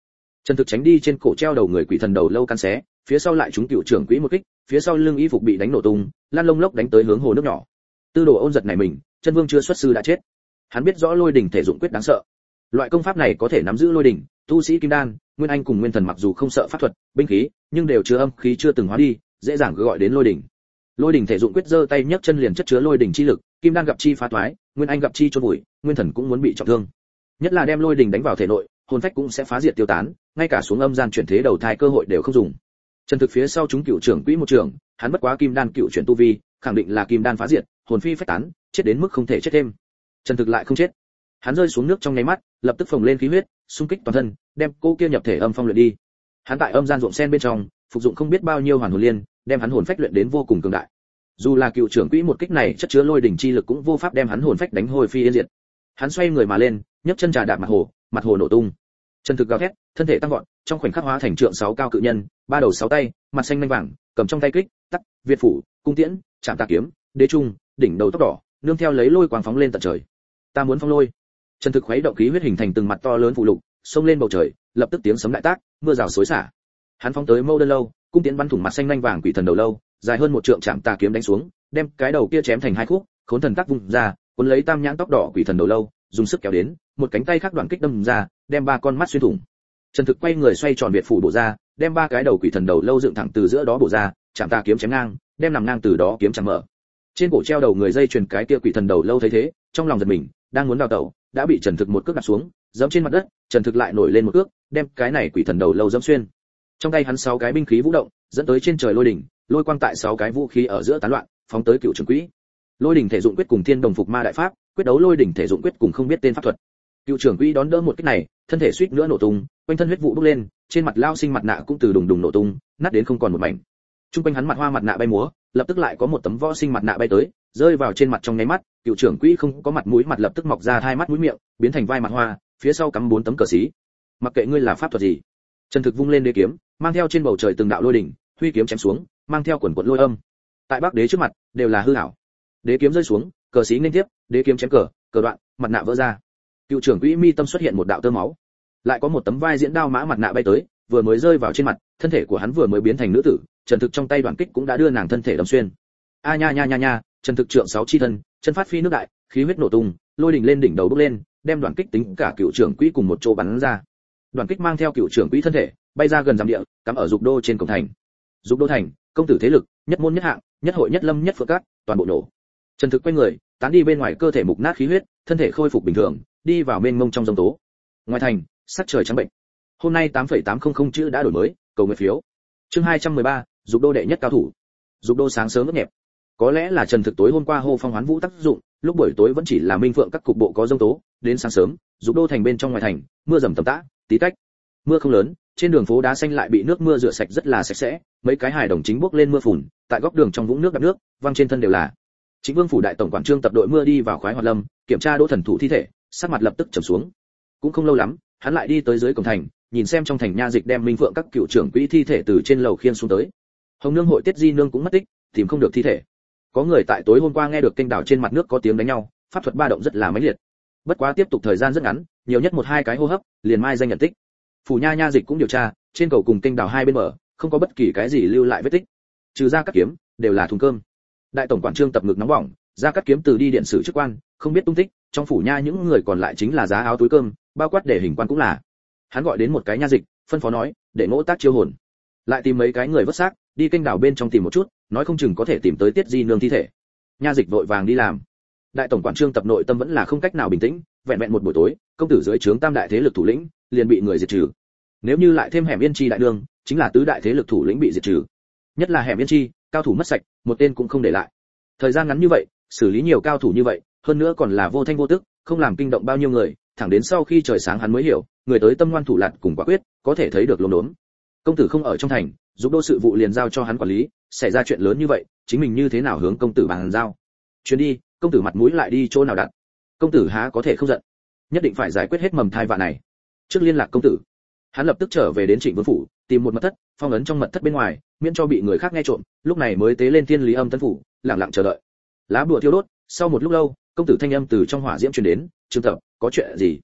Trần thực tránh đi trên cổ treo đầu người quỷ thần đầu lâu căn xé, phía sau lại chúng cựu trưởng quỹ một kích, phía sau lưng y phục bị đánh nổ tung lan lông lốc đánh tới hướng hồ nước nhỏ. Tư đồ ôn giật này mình, chân vương chưa xuất sư đã chết hắn biết rõ lôi đỉnh thể dụng quyết đáng sợ. Loại công pháp này có thể nắm giữ lôi đỉnh, tu sĩ kim đan, nguyên anh cùng nguyên thần mặc dù không sợ pháp thuật, binh khí, nhưng đều chứa âm khí chưa từng hóa đi, dễ dàng gọi đến lôi đỉnh. Lôi đỉnh thể dụng quyết giơ tay nhấc chân liền chất chứa lôi đỉnh chi lực, kim đan gặp chi phá thoái, nguyên anh gặp chi chôn bụi nguyên thần cũng muốn bị trọng thương. Nhất là đem lôi đỉnh đánh vào thể nội, hồn phách cũng sẽ phá diệt tiêu tán, ngay cả xuống âm gian chuyển thế đầu thai cơ hội đều không dùng. Trần thực phía sau chúng cựu trưởng quỹ một trưởng, hắn bất quá kim đan cựu chuyển tu vi, khẳng định là kim đan phá diệt, hồn phi phách tán, chết đến mức không thể chết thêm trần thực lại không chết. Hắn rơi xuống nước trong nháy mắt, lập tức phồng lên khí huyết, xung kích toàn thân, đem cô kia nhập thể âm phong luyện đi. Hắn tại âm gian ruộng sen bên trong, phục dụng không biết bao nhiêu hoàn hồn liên, đem hắn hồn phách luyện đến vô cùng cường đại. Dù là cựu trưởng quỹ một kích này chất chứa lôi đỉnh chi lực cũng vô pháp đem hắn hồn phách đánh hồi phi yên diệt. Hắn xoay người mà lên, nhấc chân trà đạp mặt hồ mặt hồ nổ tung. Chân thực gào thét, thân thể tăng vọt, trong khoảnh khắc hóa thành trượng sáu cao cự nhân, ba đầu sáu tay, mặt xanh lanh vàng, cầm trong tay kích, tắc, việt phủ, cung tiễn chạm tà kiếm, đế trung, đỉnh đầu tóc đỏ nương theo lấy lôi quang phóng lên tận trời. Ta muốn phong lôi. Chân thực khuấy động khí huyết hình thành từng mặt to lớn phụ lục, xông lên bầu trời, lập tức tiếng sấm đại tác, mưa rào xối xả. Hắn phóng tới mâu đơn lâu, cung tiến bắn thủng mặt xanh nhanh vàng quỷ thần đầu lâu, dài hơn một trượng chạm tà kiếm đánh xuống, đem cái đầu kia chém thành hai khúc, khốn thần tác vung ra, cuốn lấy tam nhãn tóc đỏ quỷ thần đầu lâu, dùng sức kéo đến, một cánh tay khác đoạn kích đâm ra, đem ba con mắt xuyên thủng. Trần thực quay người xoay tròn biệt phủ bổ ra, đem ba cái đầu quỷ thần đầu lâu dựng thẳng từ giữa đó bổ ra, chạm tà kiếm chém ngang, đem nằm ngang từ đó kiếm chạm mở trên cổ treo đầu người dây truyền cái kia quỷ thần đầu lâu thấy thế, trong lòng giật mình, đang muốn đào tẩu đã bị trần thực một cước đặt xuống, giẫm trên mặt đất, trần thực lại nổi lên một cước, đem cái này quỷ thần đầu lâu dẫm xuyên. Trong tay hắn sáu cái binh khí vũ động, dẫn tới trên trời lôi đỉnh, lôi quang tại sáu cái vũ khí ở giữa tán loạn, phóng tới cựu trưởng quỹ. Lôi đỉnh thể dụng quyết cùng thiên đồng phục ma đại pháp, quyết đấu lôi đỉnh thể dụng quyết cùng không biết tên pháp thuật. Cựu trưởng quỹ đón đỡ một kích này, thân thể suýt nữa nổ tung, quanh thân huyết vụ bốc lên, trên mặt lao sinh mặt nạ cũng từ đùng đùng nổ tung, nát đến không còn một mảnh. Trung quanh hắn mặt hoa mặt nạ bay múa lập tức lại có một tấm võ sinh mặt nạ bay tới, rơi vào trên mặt trong nháy mắt, cựu trưởng quỹ không có mặt mũi mặt lập tức mọc ra hai mắt mũi miệng, biến thành vai mặt hoa, phía sau cắm bốn tấm cờ xí. Mặc kệ ngươi là pháp thuật gì trần thực vung lên đế kiếm, mang theo trên bầu trời từng đạo lôi đỉnh, huy kiếm chém xuống, mang theo quần quận lôi âm. Tại bắc đế trước mặt, đều là hư ảo. đế kiếm rơi xuống, cờ xí liên tiếp, đế kiếm chém cờ cờ đoạn, mặt nạ vỡ ra. Cựu trưởng quỹ mi tâm xuất hiện một đạo tơ máu. Lại có một tấm vai diễn đao mã mặt nạ bay tới vừa mới rơi vào trên mặt, thân thể của hắn vừa mới biến thành nữ tử, trần thực trong tay đoàn kích cũng đã đưa nàng thân thể đâm xuyên. A nha nha nha nha, trần thực trượng sáu chi thân, chân phát phi nước đại, khí huyết nổ tung, lôi đỉnh lên đỉnh đầu bước lên, đem đoàn kích tính cả cựu trưởng quỹ cùng một chỗ bắn ra. Đoàn kích mang theo cựu trưởng quỹ thân thể, bay ra gần dặm địa, cắm ở dục đô trên cổng thành. Dục đô thành, công tử thế lực, nhất môn nhất hạng, nhất hội nhất lâm nhất phượng cát toàn bộ nổ. Trần thực quay người, tán đi bên ngoài cơ thể mục nát khí huyết, thân thể khôi phục bình thường, đi vào mênh mông trong dòng tố. Ngoài thành, sắc trời trắng bệnh hôm nay 8.800 chữ đã đổi mới cầu nguyện phiếu. Chương 213, dục đô đệ nhất cao thủ. Dục đô sáng sớm rất nhẹp có lẽ là trần thực tối hôm qua hô phong hoán vũ tác dụng lúc buổi tối vẫn chỉ là minh phượng các cục bộ có dông tố đến sáng sớm dục đô thành bên trong ngoài thành mưa rầm tầm tã tí tách. Mưa không lớn trên đường phố đá xanh lại bị nước mưa rửa sạch rất là sạch sẽ mấy cái hài đồng chính bước lên mưa phùn tại góc đường trong vũng nước đập nước văng trên thân đều là. Chính vương phủ đại tổng quản trương tập đội mưa đi vào khoái hoạt lâm kiểm tra đỗ thần thủ thi thể sắc mặt lập tức trầm xuống. Cũng không lâu lắm hắn lại đi tới dưới cổng thành nhìn xem trong thành nha dịch đem minh phượng các cựu trưởng quỹ thi thể từ trên lầu khiên xuống tới. Hồng nương hội tiết di nương cũng mất tích, tìm không được thi thể. Có người tại tối hôm qua nghe được kênh đảo trên mặt nước có tiếng đánh nhau, pháp thuật ba động rất là mãnh liệt. Bất quá tiếp tục thời gian rất ngắn, nhiều nhất một hai cái hô hấp, liền mai danh nhận tích. Phủ nha nha dịch cũng điều tra, trên cầu cùng kênh đảo hai bên bờ, không có bất kỳ cái gì lưu lại vết tích. Trừ ra các kiếm, đều là thùng cơm. Đại tổng quản trương tập ngực nóng bỏng ra cắt kiếm từ đi điện sử chức quan, không biết tung tích, trong phủ nha những người còn lại chính là giá áo túi cơm, bao quát để hình quan cũng là hắn gọi đến một cái nha dịch, phân phó nói, để ngỗ tác chiêu hồn. Lại tìm mấy cái người vất xác, đi kênh đảo bên trong tìm một chút, nói không chừng có thể tìm tới tiết di nương thi thể. Nha dịch vội vàng đi làm. Đại tổng quản trương tập nội tâm vẫn là không cách nào bình tĩnh, vẹn vẹn một buổi tối, công tử dưới trướng tam đại thế lực thủ lĩnh, liền bị người diệt trừ. Nếu như lại thêm hẻm yên chi đại đương chính là tứ đại thế lực thủ lĩnh bị diệt trừ. Nhất là hẻm yên chi, cao thủ mất sạch, một tên cũng không để lại. Thời gian ngắn như vậy, xử lý nhiều cao thủ như vậy, hơn nữa còn là vô thanh vô tức, không làm kinh động bao nhiêu người, thẳng đến sau khi trời sáng hắn mới hiểu người tới tâm ngoan thủ lạt cùng quả quyết, có thể thấy được lốm đốm. Công tử không ở trong thành giúp đô sự vụ liền giao cho hắn quản lý, xảy ra chuyện lớn như vậy, chính mình như thế nào hướng công tử bàn giao? Chuyến đi, công tử mặt mũi lại đi chỗ nào đặt? Công tử há có thể không giận? Nhất định phải giải quyết hết mầm thai vạ này. Trước liên lạc công tử. Hắn lập tức trở về đến trịnh vương phủ, tìm một mật thất, phong ấn trong mật thất bên ngoài, miễn cho bị người khác nghe trộm, lúc này mới tế lên thiên lý âm tân phủ, lặng lặng chờ đợi. Lá bùa thiêu đốt, sau một lúc lâu, công tử thanh âm từ trong hỏa diễm truyền đến, trương tập, có chuyện gì?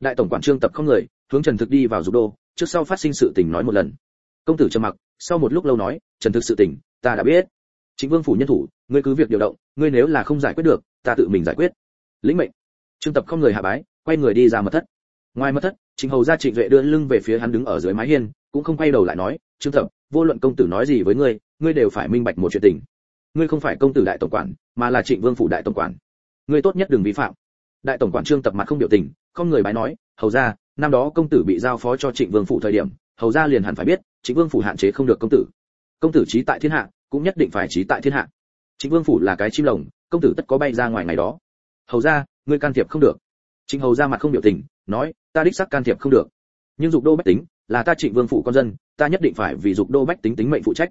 Đại tổng quản trương tập không người, hướng trần thực đi vào dục đô, trước sau phát sinh sự tình nói một lần. Công tử trầm mặc, sau một lúc lâu nói, trần thực sự tình, ta đã biết. Chính vương phủ nhân thủ, ngươi cứ việc điều động, ngươi nếu là không giải quyết được, ta tự mình giải quyết. Lĩnh mệnh. Trương tập không người hạ bái, quay người đi ra mật thất. Ngoài mật thất, trịnh hầu ra trịnh duệ đưa lưng về phía hắn đứng ở dưới mái hiên, cũng không quay đầu lại nói, trương tập, vô luận công tử nói gì với ngươi ngươi đều phải minh bạch một chuyện tình. Ngươi không phải công tử đại tổng quản, mà là trịnh vương phủ đại tổng quản. Ngươi tốt nhất đừng vi phạm. Đại tổng quản trương tập mặt không biểu tình không người bái nói, hầu ra năm đó công tử bị giao phó cho trịnh vương phủ thời điểm, hầu ra liền hẳn phải biết, trịnh vương phủ hạn chế không được công tử. Công tử trí tại thiên hạ, cũng nhất định phải trí tại thiên hạ. Trịnh vương phủ là cái chim lồng, công tử tất có bay ra ngoài ngày đó. Hầu ra ngươi can thiệp không được. Trịnh hầu ra mặt không biểu tình, nói, ta đích xác can thiệp không được. Nhưng dục đô bách tính, là ta trịnh vương phủ con dân, ta nhất định phải vì dục đô bách tính tính mệnh phụ trách.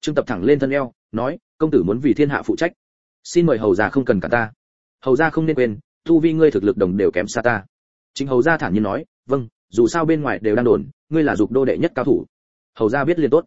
Trương tập thẳng lên thân eo, nói, công tử muốn vì thiên hạ phụ trách. Xin mời hầu gia không cần cả ta. Hầu gia không nên quên, tu vi ngươi thực lực đồng đều kém xa ta chính hầu gia thản nhiên nói vâng dù sao bên ngoài đều đang đồn, ngươi là dục đô đệ nhất cao thủ. Hầu gia biết liền tốt.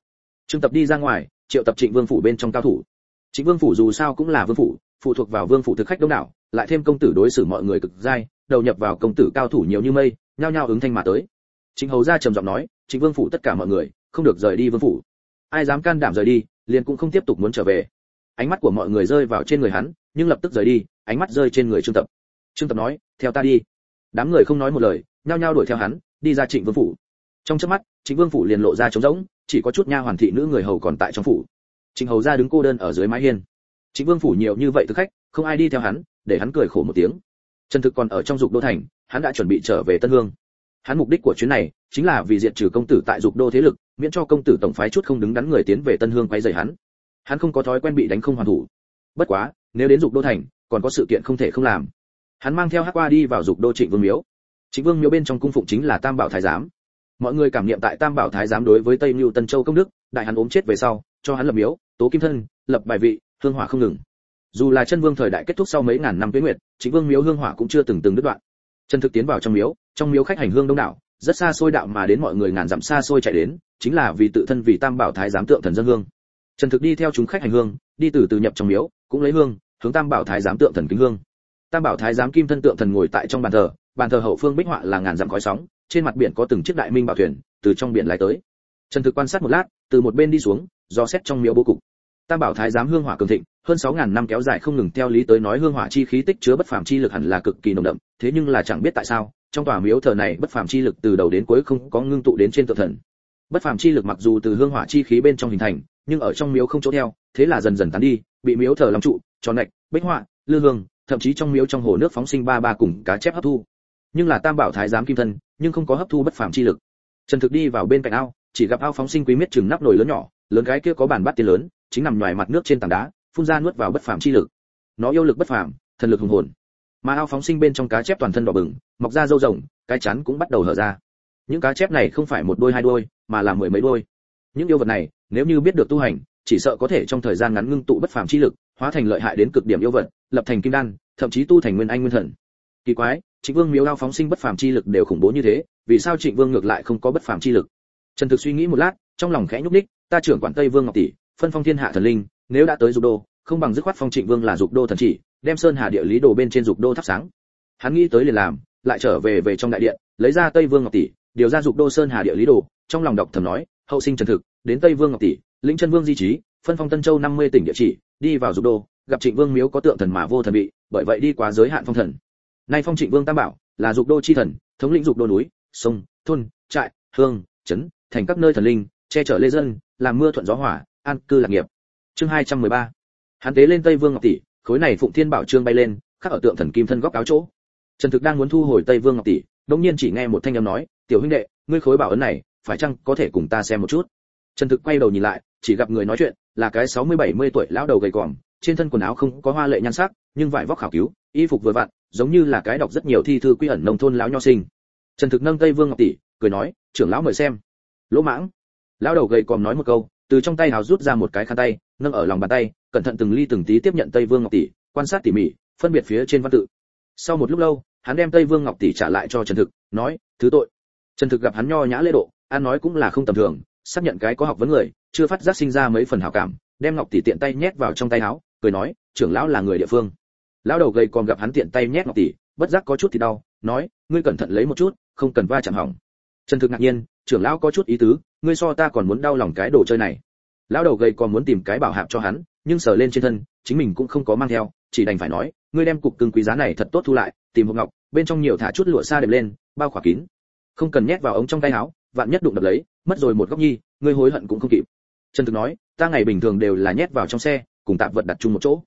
Trương tập đi ra ngoài, triệu tập trịnh vương phủ bên trong cao thủ. Trịnh vương phủ dù sao cũng là vương phủ, phụ thuộc vào vương phủ thực khách đông đảo, lại thêm công tử đối xử mọi người cực dai, đầu nhập vào công tử cao thủ nhiều như mây, nhao nhao ứng thanh mà tới. Trịnh hầu gia trầm giọng nói, trịnh vương phủ tất cả mọi người, không được rời đi vương phủ. Ai dám can đảm rời đi, liền cũng không tiếp tục muốn trở về. Ánh mắt của mọi người rơi vào trên người hắn, nhưng lập tức rời đi, ánh mắt rơi trên người trương tập. Trương tập nói, theo ta đi đám người không nói một lời, nhao nhao đuổi theo hắn, đi ra trịnh vương phủ. Trong chớp mắt, trịnh vương phủ liền lộ ra trống rỗng, chỉ có chút nha hoàn thị nữ người hầu còn tại trong phủ. Trịnh hầu ra đứng cô đơn ở dưới mái hiên. Trịnh vương phủ nhiều như vậy thực khách, không ai đi theo hắn, để hắn cười khổ một tiếng. Trần thực còn ở trong dục đô thành, hắn đã chuẩn bị trở về tân hương. Hắn mục đích của chuyến này, chính là vì diệt trừ công tử tại dục đô thế lực, miễn cho công tử tổng phái chút không đứng đắn người tiến về tân hương quay dày hắn. Hắn không có thói quen bị đánh không hoàn thủ. Bất quá, nếu đến dục đô thành, còn có sự kiện không thể không làm hắn mang theo hắc qua đi vào dục đô trịnh vương miếu. Trịnh vương miếu bên trong cung phụng chính là tam bảo thái giám. Mọi người cảm niệm tại tam bảo thái giám đối với tây mưu tân châu công đức, đại hắn ốm chết về sau, cho hắn lập miếu, tố kim thân, lập bài vị, hương hỏa không ngừng. Dù là chân vương thời đại kết thúc sau mấy ngàn năm tuế nguyệt, trịnh vương miếu hương hỏa cũng chưa từng từng đứt đoạn. Chân thực tiến vào trong miếu trong miếu khách hành hương đông đảo, rất xa xôi đạo mà đến mọi người ngàn dặm xa xôi chạy đến, chính là vì tự thân vì tam bảo thái giám tượng thần dân hương. Trần thực đi theo chúng khách hành hương, đi từ từ nhập trong miếu, cũng lấy hương, hướng tam bảo thái giám tượng thần kính hương tam bảo thái giám kim thân tượng thần ngồi tại trong bàn thờ bàn thờ hậu phương bích họa là ngàn dặm khói sóng, trên mặt biển có từng chiếc đại minh bảo thuyền từ trong biển lái tới. Trần thực quan sát một lát, từ một bên đi xuống, do xét trong miếu bố cục. Tam bảo thái giám hương hỏa cường thịnh, hơn sáu ngàn năm kéo dài không ngừng theo lý tới nói hương hỏa chi khí tích chứa bất phàm chi lực hẳn là cực kỳ nồng đậm, thế nhưng là chẳng biết tại sao, trong tòa miếu thờ này bất phàm chi lực từ đầu đến cuối không có ngưng tụ đến trên tượng thần. Bất phàm chi lực mặc dù từ hương hỏa chi khí bên trong hình thành, nhưng ở trong miếu không chỗ theo, thế là dần dần tán đi, bị miếu thờ long trụ, tròn nạch bích họa, lư hương thậm chí trong miếu trong hồ nước phóng sinh ba ba cùng cá chép hấp thu. Nhưng là tam bảo thái giám kim thân, nhưng không có hấp thu bất phàm chi lực. Trần thực đi vào bên cạnh ao, chỉ gặp ao phóng sinh quý miết chừng nắp nồi lớn nhỏ, lớn cái kia có bàn bát tiền lớn, chính nằm ngoài mặt nước trên tảng đá, phun ra nuốt vào bất phàm chi lực. Nó yêu lực bất phàm, thần lực hùng hồn. Mà ao phóng sinh bên trong cá chép toàn thân đỏ bừng, mọc ra râu rồng, cái chắn cũng bắt đầu hở ra. Những cá chép này không phải một đôi hai đôi, mà là mười mấy đôi. Những yêu vật này, nếu như biết được tu hành, chỉ sợ có thể trong thời gian ngắn ngưng tụ bất phàm chi lực, hóa thành lợi hại đến cực điểm yêu vật lập thành kim đan thậm chí tu thành nguyên anh nguyên thần. Kỳ quái trịnh vương miếu đao phóng sinh bất phàm chi lực đều khủng bố như thế vì sao trịnh vương ngược lại không có bất phàm chi lực? Trần thực suy nghĩ một lát trong lòng khẽ nhúc nhích, ta trưởng quản tây vương ngọc tỷ phân phong thiên hạ thần linh nếu đã tới dục đô không bằng dứt khoát phong trịnh vương là dục đô thần chỉ đem sơn hà địa lý đồ bên trên dục đô thắp sáng. Hắn nghĩ tới liền làm lại trở về về trong đại điện lấy ra tây vương ngọc tỷ điều ra dục đô sơn hà địa lý đồ trong lòng đọc thầm nói hậu sinh trần thực đến tây vương ngọc tỷ lĩnh chân vương di trí phân phong tân châu 50 tỉnh địa chỉ, đi vào dục đô, gặp trịnh vương miếu có tượng thần mà vô thần bị, bởi vậy đi quá giới hạn phong thần. Nay phong trịnh vương tam bảo là dục đô chi thần, thống lĩnh dục đô núi, sông, thôn, trại, hương, trấn, thành các nơi thần linh, che chở lê dân, làm mưa thuận gió hỏa an cư lạc nghiệp. Chương 213 hắn tế lên tây vương ngọc tỷ, khối này phụng thiên bảo trương bay lên, khắc ở tượng thần kim thân góc áo chỗ. Trần thực đang muốn thu hồi tây vương ngọc tỷ đống nhiên chỉ nghe một thanh âm nói, tiểu huynh đệ, ngươi khối bảo ấn này, phải chăng có thể cùng ta xem một chút? Trần thực quay đầu nhìn lại, chỉ gặp người nói chuyện là cái sáu mươi bảy mươi tuổi lão đầu gầy còm trên thân quần áo không có hoa lệ nhan sắc, nhưng vải vóc khảo cứu, y phục vừa vặn, giống như là cái đọc rất nhiều thi thư quy ẩn nông thôn lão nho sinh. Trần thực nâng tây vương ngọc tỷ, cười nói, trưởng lão mời xem. Lỗ mãng. Lão đầu gầy còm nói một câu, từ trong tay hào rút ra một cái khăn tay, nâng ở lòng bàn tay, cẩn thận từng ly từng tí tiếp nhận tây vương ngọc tỷ, quan sát tỉ mỉ, phân biệt phía trên văn tự. Sau một lúc lâu, hắn đem tây vương ngọc tỷ trả lại cho trần thực, nói, thứ tội. Trần thực gặp hắn nho nhã lễ độ an nói cũng là không tầm thường, xác nhận cái có học vấn người chưa phát giác sinh ra mấy phần hảo cảm, đem ngọc tỷ tiện tay nhét vào trong tay áo, cười nói, trưởng lão là người địa phương. Lão đầu gầy còn gặp hắn tiện tay nhét ngọc tỷ, bất giác có chút thì đau, nói, ngươi cẩn thận lấy một chút, không cần va chạm hỏng. Trần thực ngạc nhiên, trưởng lão có chút ý tứ, ngươi so ta còn muốn đau lòng cái đồ chơi này. Lão đầu gầy còn muốn tìm cái bảo hạp cho hắn, nhưng sờ lên trên thân, chính mình cũng không có mang theo, chỉ đành phải nói, ngươi đem cục cưng quý giá này thật tốt thu lại, tìm hộp ngọc, bên trong nhiều thả chút lụa xa đẹp lên, bao khỏa kín. Không cần nhét vào ống trong tay áo, vạn nhất đụng đập lấy, mất rồi một góc nhi, ngươi hối hận cũng không kịp trần thực nói, ta ngày bình thường đều là nhét vào trong xe, cùng tạp vật đặt chung một chỗ.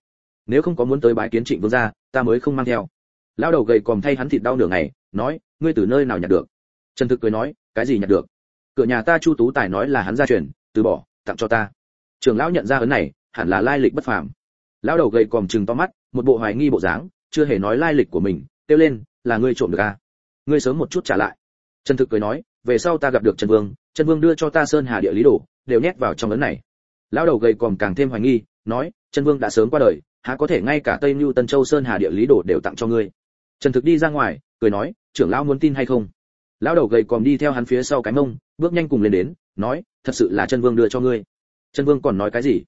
Nếu không có muốn tới bái kiến trịnh vương gia, ta mới không mang theo. Lao đầu gầy còm thay hắn thịt đau nửa ngày, nói, ngươi từ nơi nào nhặt được? Trần thực cười nói, cái gì nhặt được? Cửa nhà ta chu tú tài nói là hắn gia truyền, từ bỏ, tặng cho ta. Trưởng lão nhận ra ấn này, hẳn là lai lịch bất phàm. Lão đầu gầy còm trừng to mắt, một bộ hoài nghi bộ dáng, chưa hề nói lai lịch của mình, kêu lên, là ngươi trộm được à? Ngươi sớm một chút trả lại. Trần thực cười nói, về sau ta gặp được trần vương trần vương đưa cho ta sơn hà địa lý đồ đều nhét vào trong ấn này. Lão đầu gầy còm càng thêm hoài nghi, nói trần vương đã sớm qua đời, há có thể ngay cả tây mưu tân châu sơn hà địa lý đồ đều tặng cho ngươi. Trần thực đi ra ngoài, cười nói, trưởng lão muốn tin hay không? Lão đầu gầy còm đi theo hắn phía sau cái mông, bước nhanh cùng lên đến, nói, thật sự là chân vương đưa cho ngươi. Chân vương còn nói cái gì?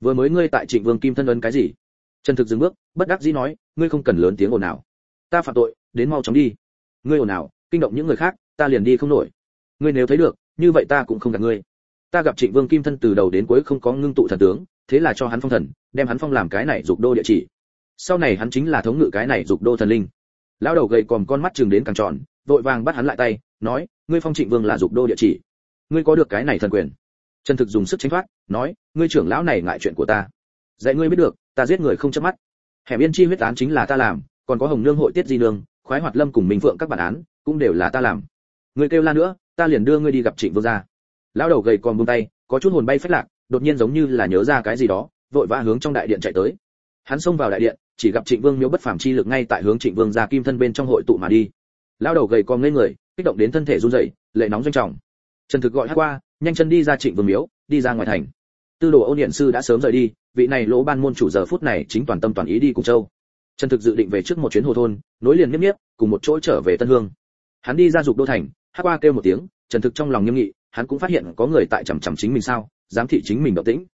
Vừa mới ngươi tại trịnh vương kim thân ấn cái gì? Trần thực dừng bước, bất đắc dĩ nói, ngươi không cần lớn tiếng ồn nào ta phạm tội, đến mau chóng đi. Ngươi ồn nào kinh động những người khác, ta liền đi không nổi. Ngươi nếu thấy được, như vậy ta cũng không gặp ngươi ta gặp trịnh vương kim thân từ đầu đến cuối không có ngưng tụ thần tướng, thế là cho hắn phong thần, đem hắn phong làm cái này dục đô địa chỉ. Sau này hắn chính là thống ngự cái này dục đô thần linh. Lão đầu gầy còm con mắt chừng đến càng tròn, vội vàng bắt hắn lại tay, nói, ngươi phong trịnh vương là dục đô địa chỉ. Ngươi có được cái này thần quyền? Trần thực dùng sức tránh thoát, nói, ngươi trưởng lão này ngại chuyện của ta. Dạy ngươi biết được, ta giết người không chớp mắt. Hẻm yên chi huyết án chính là ta làm, còn có hồng nương hội tiết di nương, khoái hoạt lâm cùng minh phượng các bản án, cũng đều là ta làm. Ngươi kêu la nữa, ta liền đưa ngươi đi gặp trịnh vương gia lão đầu gầy còn buông tay, có chút hồn bay phách lạc, đột nhiên giống như là nhớ ra cái gì đó, vội vã hướng trong đại điện chạy tới. Hắn xông vào đại điện, chỉ gặp trịnh vương miếu bất phàm chi lực ngay tại hướng trịnh vương gia kim thân bên trong hội tụ mà đi. Lão đầu gầy còn ngây người, kích động đến thân thể run rẩy, lệ nóng doanh trọng. Trần thực gọi hát qua, nhanh chân đi ra trịnh vương miếu, đi ra ngoài thành. Tư đồ ôn điện sư đã sớm rời đi, vị này lỗ ban môn chủ giờ phút này chính toàn tâm toàn ý đi cùng châu. Trần thực dự định về trước một chuyến hồ thôn, nối liền nghiêm miếp, cùng một chỗ trở về tân hương. Hắn đi ra dục đô thành, hát qua kêu một tiếng, trần thực trong lòng nghiêm nghị hắn cũng phát hiện có người tại chằm chằm chính mình sao, giám thị chính mình động tĩnh.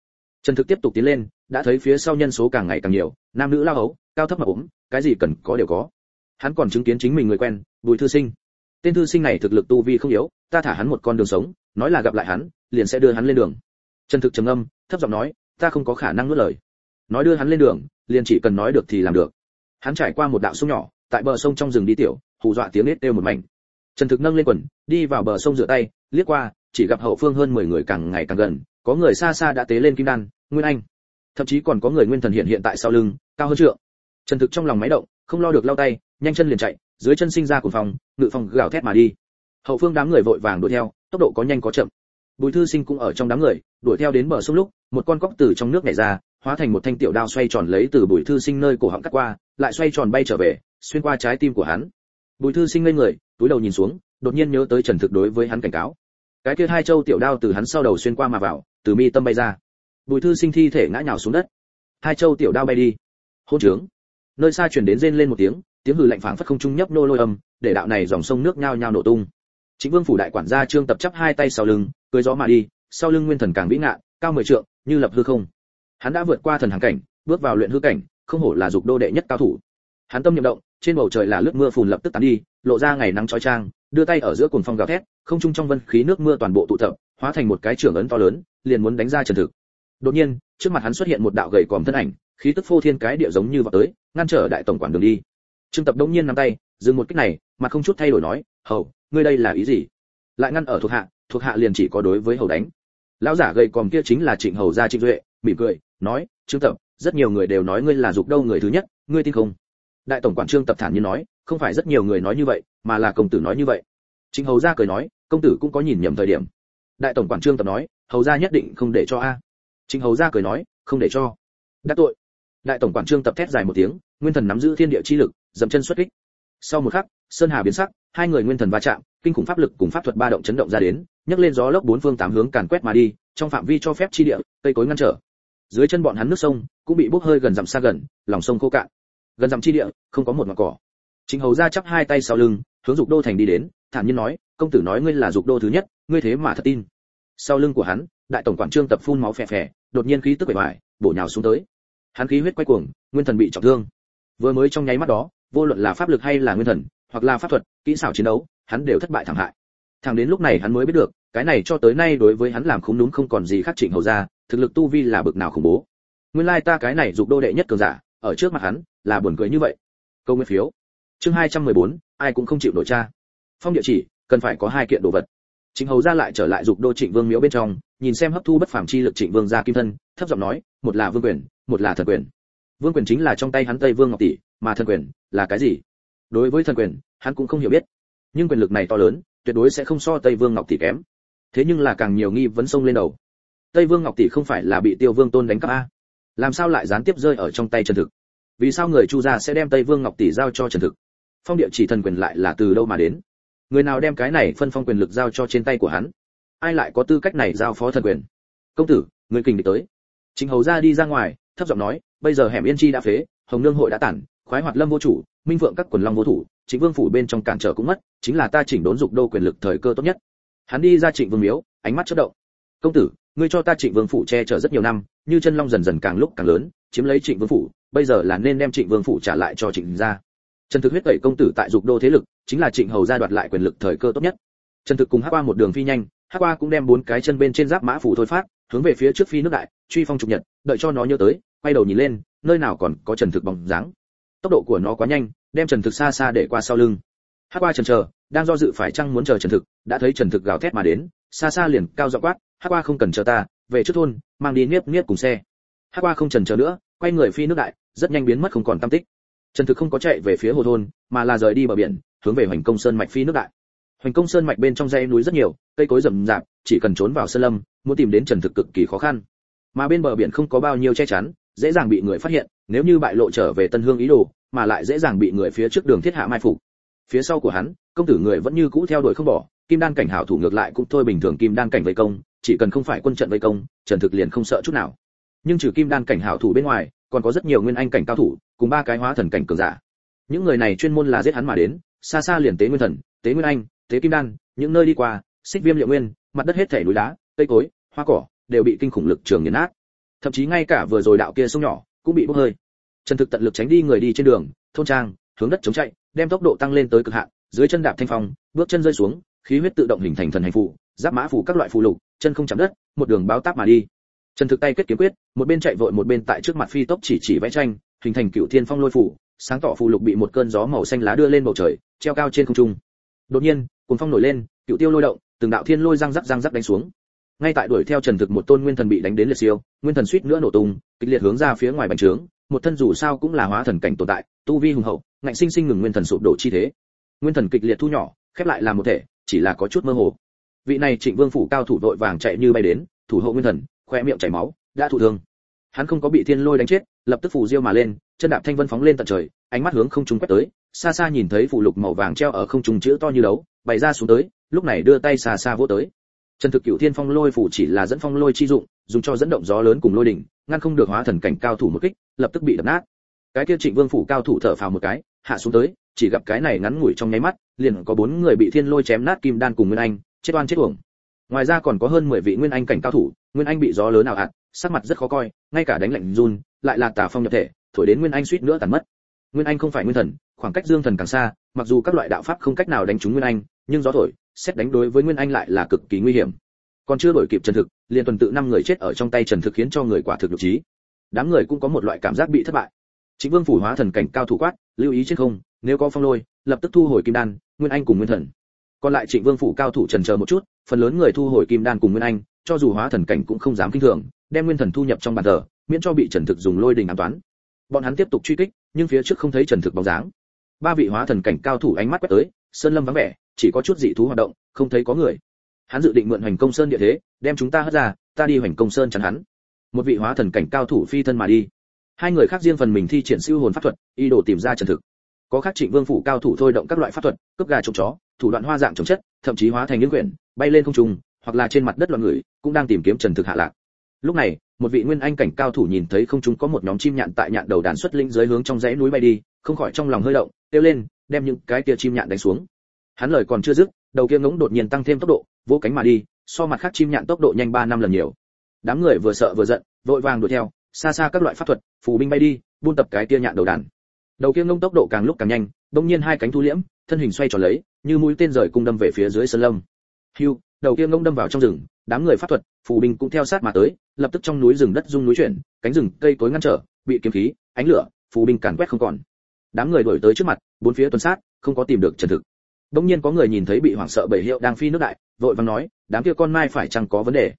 Trần thực tiếp tục tiến lên, đã thấy phía sau nhân số càng ngày càng nhiều, nam nữ lao hấu, cao thấp mà ốm, cái gì cần có đều có. Hắn còn chứng kiến chính mình người quen, bùi thư sinh. Tên thư sinh này thực lực tu vi không yếu, ta thả hắn một con đường sống, nói là gặp lại hắn, liền sẽ đưa hắn lên đường. Trần thực trầm âm thấp giọng nói, ta không có khả năng nuốt lời. Nói đưa hắn lên đường, liền chỉ cần nói được thì làm được. Hắn trải qua một đạo sông nhỏ, tại bờ sông trong rừng đi tiểu, hù dọa tiếng nết đều một mảnh. Trần thực nâng lên quần, đi vào bờ sông rửa tay, liếc qua chỉ gặp hậu phương hơn 10 người càng ngày càng gần, có người xa xa đã tế lên kim đan, nguyên anh. Thậm chí còn có người nguyên thần hiện hiện tại sau lưng, cao hơn trượng. Trần thực trong lòng máy động, không lo được lao tay, nhanh chân liền chạy, dưới chân sinh ra của phòng ngự phòng gào thét mà đi. Hậu phương đám người vội vàng đuổi theo, tốc độ có nhanh có chậm. Bùi thư sinh cũng ở trong đám người, đuổi theo đến bờ sông lúc, một con cóc từ trong nước nhảy ra, hóa thành một thanh tiểu đao xoay tròn lấy từ bùi thư sinh nơi cổ họng cắt qua, lại xoay tròn bay trở về, xuyên qua trái tim của hắn. Bùi thư sinh ngây người, túi đầu nhìn xuống, đột nhiên nhớ tới trần thực đối với hắn cảnh cáo cái kia hai châu tiểu đao từ hắn sau đầu xuyên qua mà vào, từ mi tâm bay ra. Bùi thư sinh thi thể ngã nhào xuống đất. Hai châu tiểu đao bay đi. Hôn trướng. Nơi xa chuyển đến rên lên một tiếng tiếng hừ lạnh phảng phất không trung nhấp nô lôi âm, để đạo này dòng sông nước nhao nhao nổ tung. Chính vương phủ đại quản gia trương tập chấp hai tay sau lưng cưỡi gió mà đi, sau lưng nguyên thần càng vĩ ngạn, cao mười trượng, như lập hư không. Hắn đã vượt qua thần hàng cảnh, bước vào luyện hư cảnh, không hổ là dục đô đệ nhất cao thủ. Hắn tâm niệm động, trên bầu trời là lướt mưa phùn lập tức tán đi, lộ ra ngày nắng chói chang đưa tay ở giữa cuồng phong gào thét, không trung trong vân khí nước mưa toàn bộ tụ tập, hóa thành một cái trưởng ấn to lớn, liền muốn đánh ra trần thực. Đột nhiên, trước mặt hắn xuất hiện một đạo gầy còm thân ảnh, khí tức phô thiên cái địa giống như vào tới, ngăn trở đại tổng quản đường đi. Trương tập đống nhiên nắm tay, dừng một kích này mà không chút thay đổi nói, hầu, ngươi đây là ý gì? Lại ngăn ở thuộc hạ thuộc hạ liền chỉ có đối với hầu đánh. Lão giả gầy còm kia chính là trịnh hầu gia trịnh duệ, mỉm cười, nói, trương tập, rất nhiều người đều nói ngươi là dục đâu người thứ nhất, ngươi tin không? Đại tổng quản trương tập thản nhiên nói không phải rất nhiều người nói như vậy, mà là công tử nói như vậy. Trịnh hầu gia cười nói, công tử cũng có nhìn nhầm thời điểm. Đại tổng quản trương tập nói, hầu gia nhất định không để cho a. Trịnh hầu gia cười nói, không để cho. Đắc tội. Đại tổng quản trương tập thét dài một tiếng, nguyên thần nắm giữ thiên địa chi lực, dậm chân xuất kích. Sau một khắc, sơn hà biến sắc, hai người nguyên thần va chạm, kinh khủng pháp lực cùng pháp thuật ba động chấn động ra đến, nhấc lên gió lốc bốn phương tám hướng càn quét mà đi, trong phạm vi cho phép chi địa, cây cối ngăn trở. Dưới chân bọn hắn nước sông, cũng bị bốc hơi gần dặm xa gần, lòng sông khô cạn. Gần dặm chi địa, không có một ngọn cỏ chính hầu ra chắp hai tay sau lưng hướng dục đô thành đi đến thản nhiên nói công tử nói ngươi là dục đô thứ nhất ngươi thế mà thật tin. Sau lưng của hắn đại tổng quản trương tập phun máu phè phè đột nhiên khí tức bề bại, bổ nhào xuống tới. Hắn khí huyết quay cuồng nguyên thần bị trọng thương. Vừa mới trong nháy mắt đó vô luận là pháp lực hay là nguyên thần hoặc là pháp thuật kỹ xảo chiến đấu hắn đều thất bại thảm hại. Thẳng đến lúc này hắn mới biết được cái này cho tới nay đối với hắn làm không đúng không còn gì khác chỉnh hầu ra thực lực tu vi là bực nào khủng bố. Nguyên lai ta cái này dục đô đệ nhất cường giả ở trước mặt hắn là buồn cười như vậy. Câu nguyên phiếu chương 214, ai cũng không chịu nổi cha phong địa chỉ cần phải có hai kiện đồ vật Trịnh Hầu ra lại trở lại dục đô Trịnh Vương miếu bên trong, nhìn xem hấp thu bất phàm chi lực Trịnh Vương gia kim thân, thấp giọng nói, một là vương quyền, một là thần quyền. Vương quyền chính là trong tay hắn Tây Vương Ngọc tỷ, mà thần quyền là cái gì? Đối với thần quyền, hắn cũng không hiểu biết. Nhưng quyền lực này to lớn, tuyệt đối sẽ không so Tây Vương Ngọc tỷ kém. Thế nhưng là càng nhiều nghi vấn sông lên đầu. Tây Vương Ngọc tỷ không phải là bị Tiêu Vương Tôn đánh cắp a? Làm sao lại gián tiếp rơi ở trong tay Trần Thực? Vì sao người Chu gia sẽ đem Tây Vương Ngọc tỷ giao cho Trần Thực? Phong địa chỉ thần quyền lại là từ đâu mà đến? người nào đem cái này phân phong quyền lực giao cho trên tay của hắn? Ai lại có tư cách này giao phó thần quyền? Công tử, người kình địch tới. Chính hầu ra đi ra ngoài, thấp giọng nói, bây giờ hẻm yên chi đã phế, hồng nương hội đã tản, khoái hoạt lâm vô chủ, minh vượng các quần long vô thủ chính vương phủ bên trong cản trở cũng mất, chính là ta chỉnh đốn dục đô quyền lực thời cơ tốt nhất. Hắn đi ra trịnh vương miếu, ánh mắt chớp động. Công tử, ngươi cho ta trịnh vương phủ che chở rất nhiều năm, như chân long dần dần càng lúc càng lớn, chiếm lấy trịnh vương phủ, bây giờ là nên đem trịnh vương phủ trả lại cho trịnh gia trần thực huyết tẩy công tử tại dục đô thế lực, chính là trịnh hầu gia đoạt lại quyền lực thời cơ tốt nhất. Trần thực cùng hắc qua một đường phi nhanh, hắc qua cũng đem bốn cái chân bên trên giáp mã phủ thôi phát, hướng về phía trước phi nước đại, truy phong trục nhật, đợi cho nó nhớ tới, quay đầu nhìn lên, nơi nào còn có trần thực bóng dáng. Tốc độ của nó quá nhanh, đem trần thực xa xa để qua sau lưng. Hắc qua chần chờ, đang do dự phải chăng muốn chờ trần thực, đã thấy trần thực gào thét mà đến, xa xa liền cao giọng quát, hắc qua không cần chờ ta, về trước thôn, mang đi niếp niếp cùng xe. Hắc qua không chần chờ nữa, quay người phi nước đại, rất nhanh biến mất không còn tâm tích trần thực không có chạy về phía hồ thôn, mà là rời đi bờ biển, hướng về hoành công sơn mạch phi nước đại. Hoành công sơn mạch bên trong dãy núi rất nhiều, cây cối rậm rạp, chỉ cần trốn vào sơn lâm, muốn tìm đến trần thực cực kỳ khó khăn. Mà bên bờ biển không có bao nhiêu che chắn, dễ dàng bị người phát hiện, nếu như bại lộ trở về tân hương ý đồ, mà lại dễ dàng bị người phía trước đường thiết hạ mai phục. Phía sau của hắn, công tử người vẫn như cũ theo đuổi không bỏ, kim đan cảnh hảo thủ ngược lại cũng thôi bình thường kim đan cảnh vây công, chỉ cần không phải quân trận vây công, trần thực liền không sợ chút nào. Nhưng trừ kim đan cảnh hảo thủ bên ngoài còn có rất nhiều nguyên anh cảnh cao thủ, cùng ba cái hóa thần cảnh cường giả. Những người này chuyên môn là giết hắn mà đến, xa xa liền tế nguyên thần, tế nguyên anh, tế kim đan, những nơi đi qua, xích viêm liệu nguyên, mặt đất hết thảy núi đá, cây cối, hoa cỏ, đều bị kinh khủng lực trường nghiền nát. Thậm chí ngay cả vừa rồi đạo kia sông nhỏ cũng bị bốc hơi. Trần thực tận lực tránh đi người đi trên đường, thôn trang, hướng đất chống chạy, đem tốc độ tăng lên tới cực hạn, dưới chân đạp thanh phong, bước chân rơi xuống, khí huyết tự động hình thành thần hành phụ giáp mã phủ các loại phù lục, chân không chạm đất, một đường báo táp mà đi trần thực tay kết kiếm quyết, một bên chạy vội một bên tại trước mặt phi tốc chỉ chỉ vẽ tranh, hình thành cựu thiên phong lôi phủ, sáng tỏ phù lục bị một cơn gió màu xanh lá đưa lên bầu trời, treo cao trên không trung. Đột nhiên, cuồng phong nổi lên, cựu tiêu lôi động, từng đạo thiên lôi răng rắc răng rắc đánh xuống. Ngay tại đuổi theo trần thực một tôn nguyên thần bị đánh đến liệt siêu, nguyên thần suýt nữa nổ tung, kịch liệt hướng ra phía ngoài bành trướng, một thân dù sao cũng là hóa thần cảnh tồn tại, tu vi hùng hậu, ngạnh sinh sinh ngừng nguyên thần sụp đổ chi thế. Nguyên thần kịch liệt thu nhỏ, khép lại làm một thể, chỉ là có chút mơ hồ. Vị này trịnh vương phủ cao thủ đội vàng chạy như bay đến, thủ hộ nguyên thần khóe miệng chảy máu, đã thụ thương. Hắn không có bị thiên lôi đánh chết, lập tức phủ diêu mà lên, chân đạp thanh vân phóng lên tận trời, ánh mắt hướng không trung quét tới, xa xa nhìn thấy phù lục màu vàng treo ở không trung chữ to như đấu, bày ra xuống tới, lúc này đưa tay xa xa vỗ tới. Chân thực cửu thiên phong lôi phủ chỉ là dẫn phong lôi chi dụng, dùng cho dẫn động gió lớn cùng lôi đỉnh, ngăn không được hóa thần cảnh cao thủ một kích, lập tức bị đập nát. Cái kia trịnh vương phủ cao thủ thở phào một cái, hạ xuống tới, chỉ gặp cái này ngắn ngủi trong nháy mắt, liền có bốn người bị thiên lôi chém nát kim đan cùng nguyên anh, chết oan chết uổng ngoài ra còn có hơn 10 vị nguyên anh cảnh cao thủ, nguyên anh bị gió lớn nào ạt, sắc mặt rất khó coi, ngay cả đánh lạnh run, lại là tà phong nhập thể, thổi đến nguyên anh suýt nữa tàn mất. Nguyên anh không phải nguyên thần, khoảng cách dương thần càng xa, mặc dù các loại đạo pháp không cách nào đánh trúng nguyên anh, nhưng gió thổi, xét đánh đối với nguyên anh lại là cực kỳ nguy hiểm. Còn chưa đổi kịp trần thực, liền tuần tự năm người chết ở trong tay trần thực khiến cho người quả thực nhục trí đám người cũng có một loại cảm giác bị thất bại. Chính vương phủ hóa thần cảnh cao thủ quát, lưu ý trên không, nếu có phong lôi, lập tức thu hồi kim đan, nguyên anh cùng nguyên thần còn lại trịnh vương phủ cao thủ trần chờ một chút, phần lớn người thu hồi kim đan cùng nguyên anh, cho dù hóa thần cảnh cũng không dám kinh thường, đem nguyên thần thu nhập trong bàn thờ, miễn cho bị trần thực dùng lôi đình ám toán. Bọn hắn tiếp tục truy kích, nhưng phía trước không thấy trần thực bóng dáng. Ba vị hóa thần cảnh cao thủ ánh mắt quét tới, sơn lâm vắng vẻ, chỉ có chút dị thú hoạt động, không thấy có người. Hắn dự định mượn hoành công sơn địa thế, đem chúng ta hất ra, ta đi hoành công sơn chắn hắn. Một vị hóa thần cảnh cao thủ phi thân mà đi. Hai người khác riêng phần mình thi triển siêu hồn pháp thuật y đồ tìm ra trần thực có khác trịnh vương phủ cao thủ thôi động các loại pháp thuật, cướp gà trộm chó, thủ đoạn hoa dạng trồng chất, thậm chí hóa thành những quyển, bay lên không trung, hoặc là trên mặt đất loạn người, cũng đang tìm kiếm trần thực hạ lạc. Lúc này, một vị nguyên anh cảnh cao thủ nhìn thấy không trung có một nhóm chim nhạn tại nhạn đầu đàn xuất linh dưới hướng trong dãy núi bay đi, không khỏi trong lòng hơi động, kêu lên, đem những cái kia chim nhạn đánh xuống. Hắn lời còn chưa dứt, đầu kia ngỗng đột nhiên tăng thêm tốc độ, vỗ cánh mà đi, so mặt khác chim nhạn tốc độ nhanh ba năm lần nhiều. Đám người vừa sợ vừa giận, vội vàng đuổi theo, xa xa các loại pháp thuật, phù binh bay đi, buôn tập cái kia nhạn đầu đàn đầu kia ngông tốc độ càng lúc càng nhanh, đông nhiên hai cánh thu liễm, thân hình xoay tròn lấy, như mũi tên rời cung đâm về phía dưới sơn lâm. Hưu, đầu kia ngông đâm vào trong rừng, đám người pháp thuật, phù binh cũng theo sát mà tới, lập tức trong núi rừng đất rung núi chuyển, cánh rừng cây cối ngăn trở, bị kiếm khí, ánh lửa, phù binh càn quét không còn. Đám người đuổi tới trước mặt, bốn phía tuần sát, không có tìm được trần thực. Đông nhiên có người nhìn thấy bị hoảng sợ bảy hiệu đang phi nước đại, vội vàng nói, đám kia con mai phải chăng có vấn đề?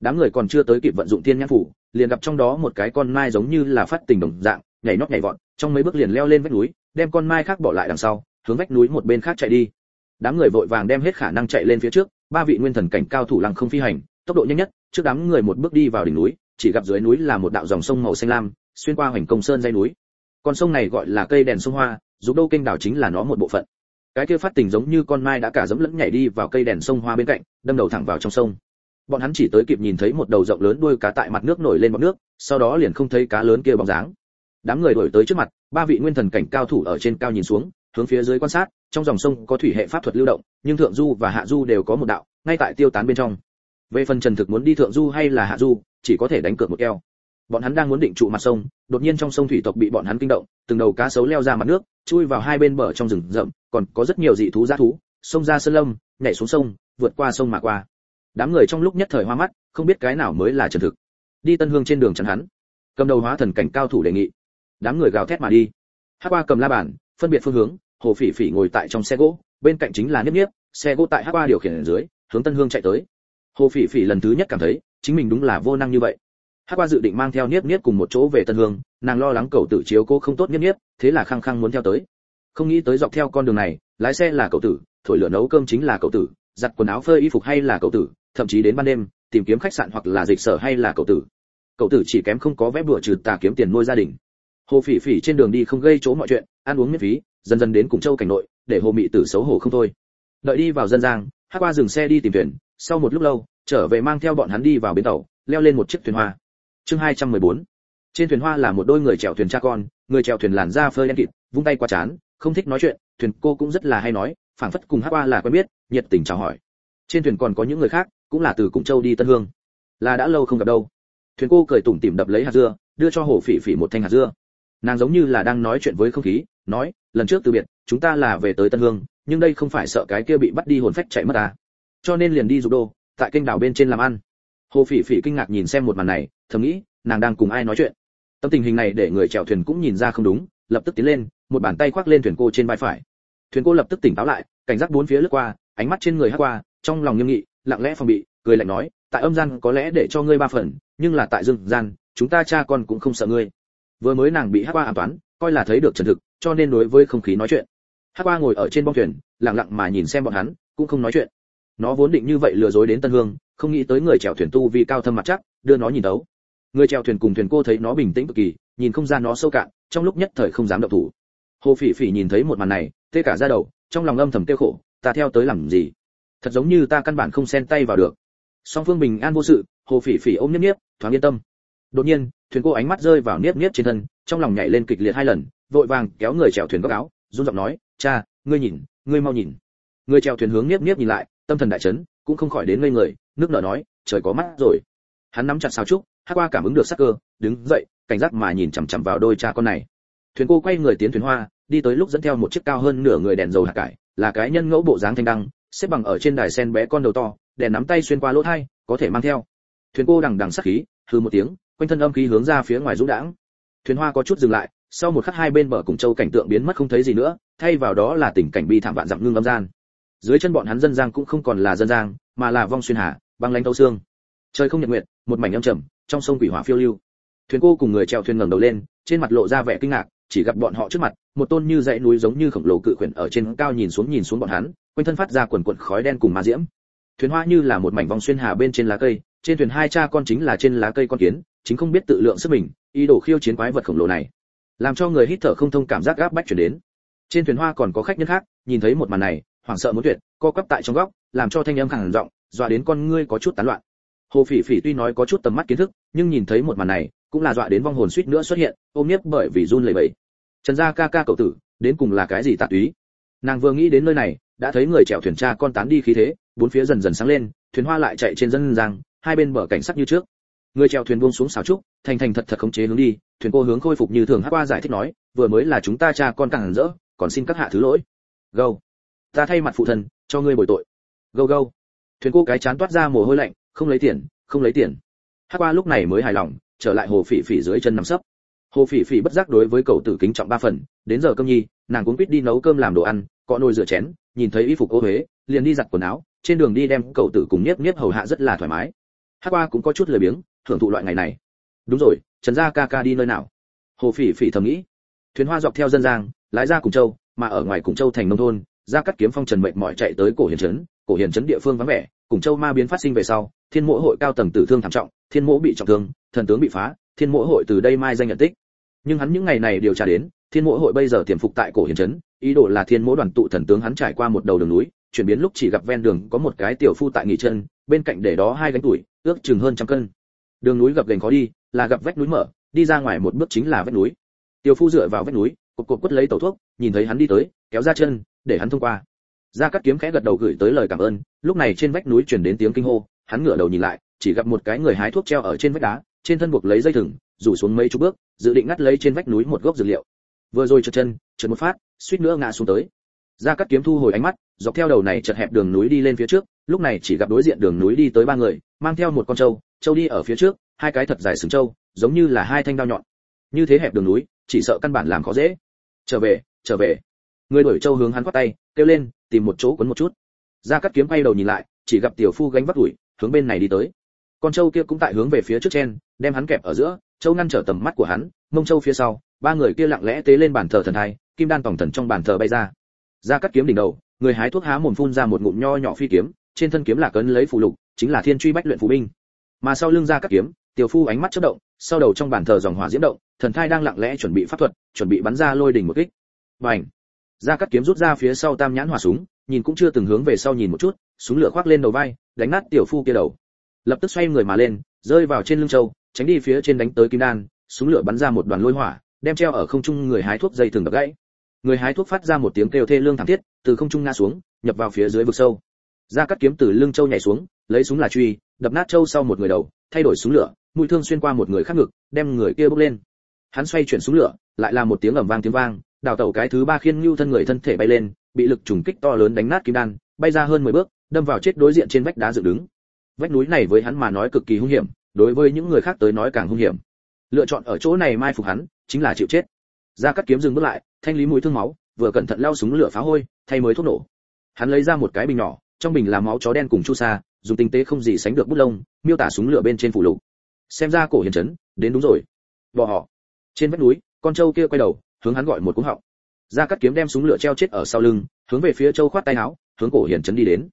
Đám người còn chưa tới kịp vận dụng thiên nhãn phủ, liền gặp trong đó một cái con mai giống như là phát tình đồng dạng, nhảy nhót nhảy vọt trong mấy bước liền leo lên vách núi, đem con mai khác bỏ lại đằng sau, hướng vách núi một bên khác chạy đi. Đám người vội vàng đem hết khả năng chạy lên phía trước, ba vị nguyên thần cảnh cao thủ lăng không phi hành, tốc độ nhanh nhất, trước đám người một bước đi vào đỉnh núi, chỉ gặp dưới núi là một đạo dòng sông màu xanh lam, xuyên qua hoành công sơn dây núi. Con sông này gọi là cây đèn sông hoa dục đâu kênh đảo chính là nó một bộ phận. Cái kia phát tình giống như con mai đã cả dẫm lẫn nhảy đi vào cây đèn sông hoa bên cạnh, đâm đầu thẳng vào trong sông. Bọn hắn chỉ tới kịp nhìn thấy một đầu rộng lớn đuôi cá tại mặt nước nổi lên bọt nước, sau đó liền không thấy cá lớn kia bóng dáng đám người đổi tới trước mặt, ba vị nguyên thần cảnh cao thủ ở trên cao nhìn xuống, hướng phía dưới quan sát, trong dòng sông có thủy hệ pháp thuật lưu động, nhưng thượng du và hạ du đều có một đạo, ngay tại tiêu tán bên trong. Về phần trần thực muốn đi thượng du hay là hạ du, chỉ có thể đánh cược một keo. Bọn hắn đang muốn định trụ mặt sông, đột nhiên trong sông thủy tộc bị bọn hắn kinh động, từng đầu cá sấu leo ra mặt nước, chui vào hai bên bờ trong rừng rậm, còn có rất nhiều dị thú giá thú, xông ra sơn lâm, nhảy xuống sông, vượt qua sông mà qua. Đám người trong lúc nhất thời hoa mắt, không biết cái nào mới là trần thực. Đi tân hương trên đường chắn hắn. Cầm đầu hóa thần cảnh cao thủ đề nghị đám người gào thét mà đi. Hắc qua cầm la bàn, phân biệt phương hướng, hồ phỉ phỉ ngồi tại trong xe gỗ, bên cạnh chính là niếp niếp, xe gỗ tại Hắc qua điều khiển ở dưới, hướng tân hương chạy tới. Hồ phỉ phỉ lần thứ nhất cảm thấy, chính mình đúng là vô năng như vậy. Hắc qua dự định mang theo niếp niếp cùng một chỗ về tân hương, nàng lo lắng cầu tử chiếu cô không tốt niếp niếp, thế là khăng khăng muốn theo tới. Không nghĩ tới dọc theo con đường này, lái xe là cậu tử, thổi lửa nấu cơm chính là cậu tử, giặt quần áo phơi y phục hay là cậu tử, thậm chí đến ban đêm, tìm kiếm khách sạn hoặc là dịch sở hay là cậu tử. Cậu tử chỉ kém không có vé bữa trừ tà kiếm tiền nuôi gia đình hồ phỉ phỉ trên đường đi không gây chỗ mọi chuyện ăn uống miễn phí dần dần đến cùng châu cảnh nội để hồ mị tử xấu hổ không thôi đợi đi vào dân giang hát qua dừng xe đi tìm thuyền sau một lúc lâu trở về mang theo bọn hắn đi vào bến tàu leo lên một chiếc thuyền hoa chương 214. trên thuyền hoa là một đôi người chèo thuyền cha con người chèo thuyền làn da phơi đen kịt vung tay qua chán không thích nói chuyện thuyền cô cũng rất là hay nói phảng phất cùng hát qua là quen biết nhiệt tình chào hỏi trên thuyền còn có những người khác cũng là từ Cung Châu đi Tân Hương. Là đã lâu không gặp đâu. Thuyền cô cười tủm tỉm đập lấy hạt dưa, đưa cho Hồ Phỉ Phỉ một thanh hạt dưa. Nàng giống như là đang nói chuyện với không khí, nói, lần trước từ biệt, chúng ta là về tới Tân Hương, nhưng đây không phải sợ cái kia bị bắt đi hồn phách chạy mất à. Cho nên liền đi dục đô, tại kênh đảo bên trên làm ăn. Hồ Phỉ Phỉ kinh ngạc nhìn xem một màn này, thầm nghĩ, nàng đang cùng ai nói chuyện. Tâm tình hình này để người chèo thuyền cũng nhìn ra không đúng, lập tức tiến lên, một bàn tay khoác lên thuyền cô trên vai phải. Thuyền cô lập tức tỉnh táo lại, cảnh giác bốn phía lướt qua, ánh mắt trên người hát qua, trong lòng nghiêm nghị, lặng lẽ phòng bị, cười lạnh nói, tại âm gian có lẽ để cho ngươi ba phần, nhưng là tại dương gian, chúng ta cha con cũng không sợ ngươi. Vừa mới nàng bị Hắc Qua an toán, coi là thấy được trần thực, cho nên đối với không khí nói chuyện. Hắc Qua ngồi ở trên bong thuyền, lặng lặng mà nhìn xem bọn hắn, cũng không nói chuyện. Nó vốn định như vậy lừa dối đến Tân Hương, không nghĩ tới người chèo thuyền tu vì cao thâm mặt chắc, đưa nó nhìn đấu. Người chèo thuyền cùng thuyền cô thấy nó bình tĩnh cực kỳ, nhìn không ra nó sâu cạn, trong lúc nhất thời không dám động thủ. Hồ Phỉ Phỉ nhìn thấy một màn này, tê cả da đầu, trong lòng âm thầm tiêu khổ, ta theo tới làm gì? Thật giống như ta căn bản không xen tay vào được song phương bình an vô sự hồ phỉ phỉ ôm niếp nhiếp thoáng yên tâm đột nhiên, thuyền cô ánh mắt rơi vào niếp niếp trên thân, trong lòng nhảy lên kịch liệt hai lần, vội vàng kéo người chèo thuyền góc áo, run giọng nói, cha, ngươi nhìn, ngươi mau nhìn. Người chèo thuyền hướng niếp niếp nhìn lại, tâm thần đại chấn, cũng không khỏi đến ngây người, nước nở nói, trời có mắt rồi. Hắn nắm chặt sao trúc, hát qua cảm ứng được sắc cơ, đứng dậy, cảnh giác mà nhìn chằm chằm vào đôi cha con này. Thuyền cô quay người tiến thuyền hoa, đi tới lúc dẫn theo một chiếc cao hơn nửa người đèn dầu hạt cải, là cái nhân ngẫu bộ dáng thanh đăng, xếp bằng ở trên đài sen bé con đầu to, đèn nắm tay xuyên qua lỗ thai, có thể mang theo. Thuyền cô đằng đằng sắc khí hư một tiếng, quanh thân âm khí hướng ra phía ngoài rũ đãng. Thuyền hoa có chút dừng lại, sau một khắc hai bên bờ cùng châu cảnh tượng biến mất không thấy gì nữa, thay vào đó là tình cảnh bi thảm vạn dặm ngưng âm gian. Dưới chân bọn hắn dân giang cũng không còn là dân giang mà là vong xuyên hà, băng lanh tâu xương. Trời không nhật nguyệt, một mảnh âm trầm, trong sông quỷ hỏa phiêu lưu. Thuyền cô cùng người chèo thuyền ngẩng đầu lên, trên mặt lộ ra vẻ kinh ngạc, chỉ gặp bọn họ trước mặt, một tôn như dãy núi giống như khổng lồ cự quyển ở trên cao nhìn xuống nhìn xuống bọn hắn, quanh thân phát ra quần quần khói đen cùng ma diễm. Thuyền hoa như là một mảnh vòng xuyên hà bên trên lá cây trên thuyền hai cha con chính là trên lá cây con kiến, chính không biết tự lượng sức mình, ý đồ khiêu chiến quái vật khổng lồ này, làm cho người hít thở không thông cảm giác gáp bách chuyển đến. Trên thuyền hoa còn có khách nhân khác, nhìn thấy một màn này, hoảng sợ muốn tuyệt, co quắp tại trong góc, làm cho thanh âm khẳng giọng, dọa đến con ngươi có chút tán loạn. Hồ phỉ phỉ tuy nói có chút tầm mắt kiến thức, nhưng nhìn thấy một màn này, cũng là dọa đến vong hồn suýt nữa xuất hiện, ôm nhiếp bởi vì run lẩy bẩy. Trần gia ca ca cậu tử, đến cùng là cái gì tạ túy? Nàng vừa nghĩ đến nơi này, đã thấy người chèo thuyền cha con tán đi khí thế, bốn phía dần dần sáng lên, thuyền hoa lại chạy trên dân giang hai bên bờ cảnh sắc như trước. Người chèo thuyền buông xuống xào trúc, thành thành thật thật khống chế hướng đi, thuyền cô hướng khôi phục như thường hát qua giải thích nói, vừa mới là chúng ta cha con càng rỡ, còn xin các hạ thứ lỗi. Gâu. Ta thay mặt phụ thần, cho ngươi bồi tội. Gâu gâu. Thuyền cô cái chán toát ra mồ hôi lạnh, không lấy tiền, không lấy tiền. Hát qua lúc này mới hài lòng, trở lại hồ phỉ phỉ dưới chân nằm sấp. Hồ phỉ phỉ bất giác đối với cậu tử kính trọng ba phần, đến giờ cơm nhi, nàng cũng quyết đi nấu cơm làm đồ ăn, cọ nồi rửa chén, nhìn thấy y phục ô huế, liền đi giặt quần áo, trên đường đi đem cậu tử cùng nhiếp nhiếp hầu hạ rất là thoải mái hát qua cũng có chút lười biếng, thưởng thụ loại ngày này. Đúng rồi, trần gia ca ca đi nơi nào? Hồ phỉ phỉ thầm nghĩ. Thuyền hoa dọc theo dân giang lái ra cùng châu, mà ở ngoài cùng châu thành nông thôn ra cắt kiếm phong trần mệnh mỏi chạy tới cổ hiền trấn. Cổ hiền trấn địa phương vắng vẻ, cùng châu ma biến phát sinh về sau, thiên mỗ hội cao tầng tử thương thảm trọng, thiên mỗ bị trọng thương, thần tướng bị phá, thiên mỗ hội từ đây mai danh nhận tích. Nhưng hắn những ngày này điều tra đến, thiên mỗ hội bây giờ tiềm phục tại cổ hiền trấn, ý đồ là thiên mỗ đoàn tụ thần tướng hắn trải qua một đầu đường núi, chuyển biến lúc chỉ gặp ven đường có một cái tiểu phu tại nghỉ chân, bên cạnh để đó hai gánh tuổi ước chừng hơn trăm cân. Đường núi gập ghềnh khó đi, là gặp vách núi mở, đi ra ngoài một bước chính là vách núi. Tiểu phu dựa vào vách núi, cột cột quất lấy tẩu thuốc, nhìn thấy hắn đi tới, kéo ra chân, để hắn thông qua. Gia cát kiếm khẽ gật đầu gửi tới lời cảm ơn, lúc này trên vách núi truyền đến tiếng kinh hô, hắn ngửa đầu nhìn lại, chỉ gặp một cái người hái thuốc treo ở trên vách đá, trên thân buộc lấy dây thừng, rủ xuống mấy chục bước, dự định ngắt lấy trên vách núi một gốc dược liệu. Vừa rồi trượt chân, trượt một phát, suýt nữa ngã xuống tới. Gia cát kiếm thu hồi ánh mắt, dọc theo đầu này chật hẹp đường núi đi lên phía trước, lúc này chỉ gặp đối diện đường núi đi tới ba người mang theo một con trâu trâu đi ở phía trước, hai cái thật dài sừng trâu, giống như là hai thanh đao nhọn. Như thế hẹp đường núi, chỉ sợ căn bản làm khó dễ. Trở về trở về. Người đuổi trâu hướng hắn quát tay, kêu lên, tìm một chỗ quấn một chút. Gia cát kiếm quay đầu nhìn lại, chỉ gặp tiểu phu gánh vác đuổi, hướng bên này đi tới. Con trâu kia cũng tại hướng về phía trước trên đem hắn kẹp ở giữa, trâu ngăn trở tầm mắt của hắn, mông trâu phía sau, ba người kia lặng lẽ tế lên bàn thờ thần hai kim đan tổng thần trong bàn thờ bay ra. Gia cát kiếm đỉnh đầu, người hái thuốc há mồm phun ra một ngụm nho nhỏ phi kiếm trên thân kiếm là cấn lấy phù lục, chính là thiên truy bách luyện phù binh. Mà sau lưng ra các kiếm, tiểu phu ánh mắt chớp động, sau đầu trong bàn thờ dòng hỏa diễm động, thần thai đang lặng lẽ chuẩn bị pháp thuật, chuẩn bị bắn ra lôi đỉnh một kích. Bành! Ra các kiếm rút ra phía sau tam nhãn hỏa súng, nhìn cũng chưa từng hướng về sau nhìn một chút, súng lửa khoác lên đầu vai, đánh nát tiểu phu kia đầu. Lập tức xoay người mà lên, rơi vào trên lưng châu, tránh đi phía trên đánh tới kim đan, súng lửa bắn ra một đoàn lôi hỏa, đem treo ở không trung người hái thuốc dây thường đập gãy. Người hái thuốc phát ra một tiếng kêu thê lương thảm thiết, từ không trung ngã xuống, nhập vào phía dưới vực sâu gia cắt kiếm từ lưng châu nhảy xuống, lấy súng là truy, đập nát châu sau một người đầu, thay đổi súng lửa, mũi thương xuyên qua một người khác ngực, đem người kia bốc lên. Hắn xoay chuyển súng lửa, lại là một tiếng ầm vang tiếng vang, đào tẩu cái thứ ba khiên lưu thân người thân thể bay lên, bị lực trùng kích to lớn đánh nát kim đan, bay ra hơn 10 bước, đâm vào chết đối diện trên vách đá dựng đứng. Vách núi này với hắn mà nói cực kỳ hung hiểm, đối với những người khác tới nói càng hung hiểm. Lựa chọn ở chỗ này mai phục hắn, chính là chịu chết. Gia cắt kiếm dừng bước lại, thanh lý mũi thương máu, vừa cẩn thận lao súng lửa phá hôi, thay mới thuốc nổ. Hắn lấy ra một cái bình nhỏ trong bình là máu chó đen cùng chu sa dùng tinh tế không gì sánh được bút lông miêu tả súng lửa bên trên phủ lục. Xem ra cổ hiền chấn đến đúng rồi. Bỏ họ. Trên vách núi con trâu kia quay đầu hướng hắn gọi một cú họng. Ra cắt kiếm đem súng lửa treo chết ở sau lưng hướng về phía châu khoát tay áo hướng cổ hiền chấn đi đến.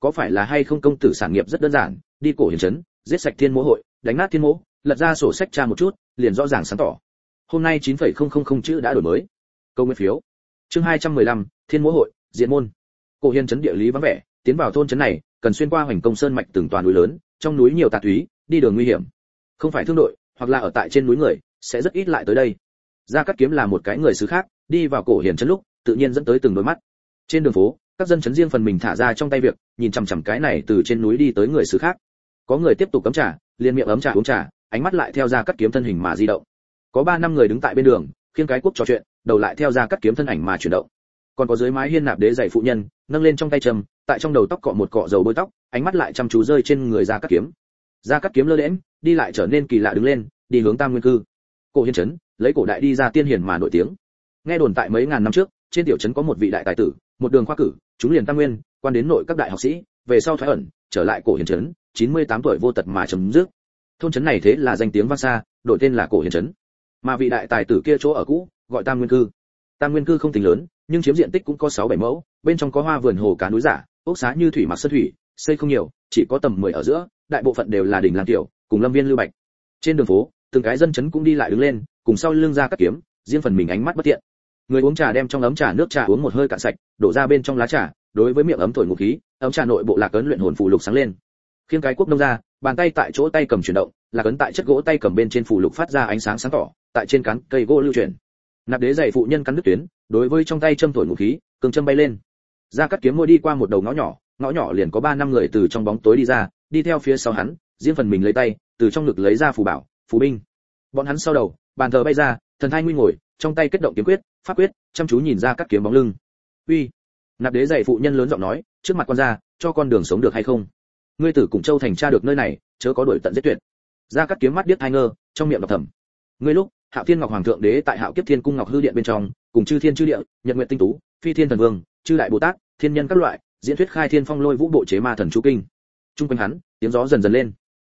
Có phải là hay không công tử sản nghiệp rất đơn giản đi cổ hiền chấn giết sạch thiên mỗ hội đánh nát thiên mỗ lật ra sổ sách tra một chút liền rõ ràng sáng tỏ. Hôm nay 9.000 chữ đã đổi mới. Câu nguyên phiếu. Chương 215, thiên mỗ hội diện môn. Cổ hiền chấn địa lý vắng vẻ tiến vào thôn chấn này, cần xuyên qua hoành công sơn mạch từng toàn núi lớn, trong núi nhiều tà túy đi đường nguy hiểm. Không phải thương đội, hoặc là ở tại trên núi người, sẽ rất ít lại tới đây. Gia cát kiếm là một cái người xứ khác, đi vào cổ hiển chân lúc, tự nhiên dẫn tới từng đôi mắt. Trên đường phố, các dân chấn riêng phần mình thả ra trong tay việc, nhìn chằm chằm cái này từ trên núi đi tới người xứ khác. Có người tiếp tục cấm trà, liền miệng ấm trà uống trà, ánh mắt lại theo ra cắt kiếm thân hình mà di động. Có ba năm người đứng tại bên đường, khiêng cái cuốc trò chuyện, đầu lại theo ra cắt kiếm thân ảnh mà chuyển động. Còn có dưới mái hiên nạp đế dạy phụ nhân, nâng lên trong tay trầm tại trong đầu tóc cọ một cọ dầu bôi tóc, ánh mắt lại chăm chú rơi trên người ra cắt kiếm. Ra cắt kiếm lơ lẽm đi lại trở nên kỳ lạ đứng lên, đi hướng tam nguyên cư. Cổ hiên trấn, lấy cổ đại đi ra tiên hiền mà nổi tiếng. Nghe đồn tại mấy ngàn năm trước, trên tiểu trấn có một vị đại tài tử, một đường khoa cử, chúng liền tam nguyên, quan đến nội các đại học sĩ, về sau thoái ẩn, trở lại cổ hiền trấn 98 tuổi vô tật mà chấm dứt. Thôn trấn này thế là danh tiếng vang xa, đổi tên là cổ hiền trấn. Mà vị đại tài tử kia chỗ ở cũ, gọi tam nguyên cư. Tam nguyên cư không tính lớn, nhưng chiếm diện tích cũng có sáu bảy mẫu, bên trong có hoa vườn hồ cá núi giả ốc xá như thủy mặc sơn thủy, xây không nhiều, chỉ có tầm 10 ở giữa, đại bộ phận đều là đỉnh làng tiểu, cùng lâm viên lưu bạch. Trên đường phố, từng cái dân chấn cũng đi lại đứng lên, cùng sau lưng ra cắt kiếm, riêng phần mình ánh mắt bất tiện. Người uống trà đem trong ấm trà nước trà uống một hơi cạn sạch, đổ ra bên trong lá trà, đối với miệng ấm thổi ngụ khí, ấm trà nội bộ lạc ấn luyện hồn phù lục sáng lên. Khiêng cái quốc nông ra, bàn tay tại chỗ tay cầm chuyển động, lạc ấn tại chất gỗ tay cầm bên trên phù lục phát ra ánh sáng sáng tỏ, tại trên cán cây gỗ lưu chuyển. Nạp đế dày phụ nhân cắn nước tuyến, đối với trong tay châm thổi ngụ khí, cường châm bay lên ra cắt kiếm môi đi qua một đầu ngõ nhỏ ngõ nhỏ liền có ba năm người từ trong bóng tối đi ra, đi theo phía sau hắn, riêng phần mình lấy tay, từ trong ngực lấy ra phù bảo, phù binh. Bọn hắn sau đầu, bàn thờ bay ra, thần thai nguy ngồi, trong tay kết động kiếm quyết, pháp quyết, chăm chú nhìn ra cắt kiếm bóng lưng. Uy. Nạp đế dạy phụ nhân lớn giọng nói, trước mặt con ra, cho con đường sống được hay không? Ngươi tử cùng châu thành tra được nơi này, chớ có đuổi tận giết tuyệt. Ra cắt kiếm mắt điếc hai ngơ, trong miệng đọc thầm. Ngươi lúc hạo thiên ngọc hoàng thượng đế tại hạo kiếp thiên cung ngọc hư điện bên trong, cùng chư thiên chư địa, nhật nguyện tinh tú, phi thiên thần vương, chư đại bồ tát thiên nhân các loại, diễn thuyết khai thiên phong lôi vũ bộ chế ma thần chú kinh. Trung quanh hắn, tiếng gió dần dần lên.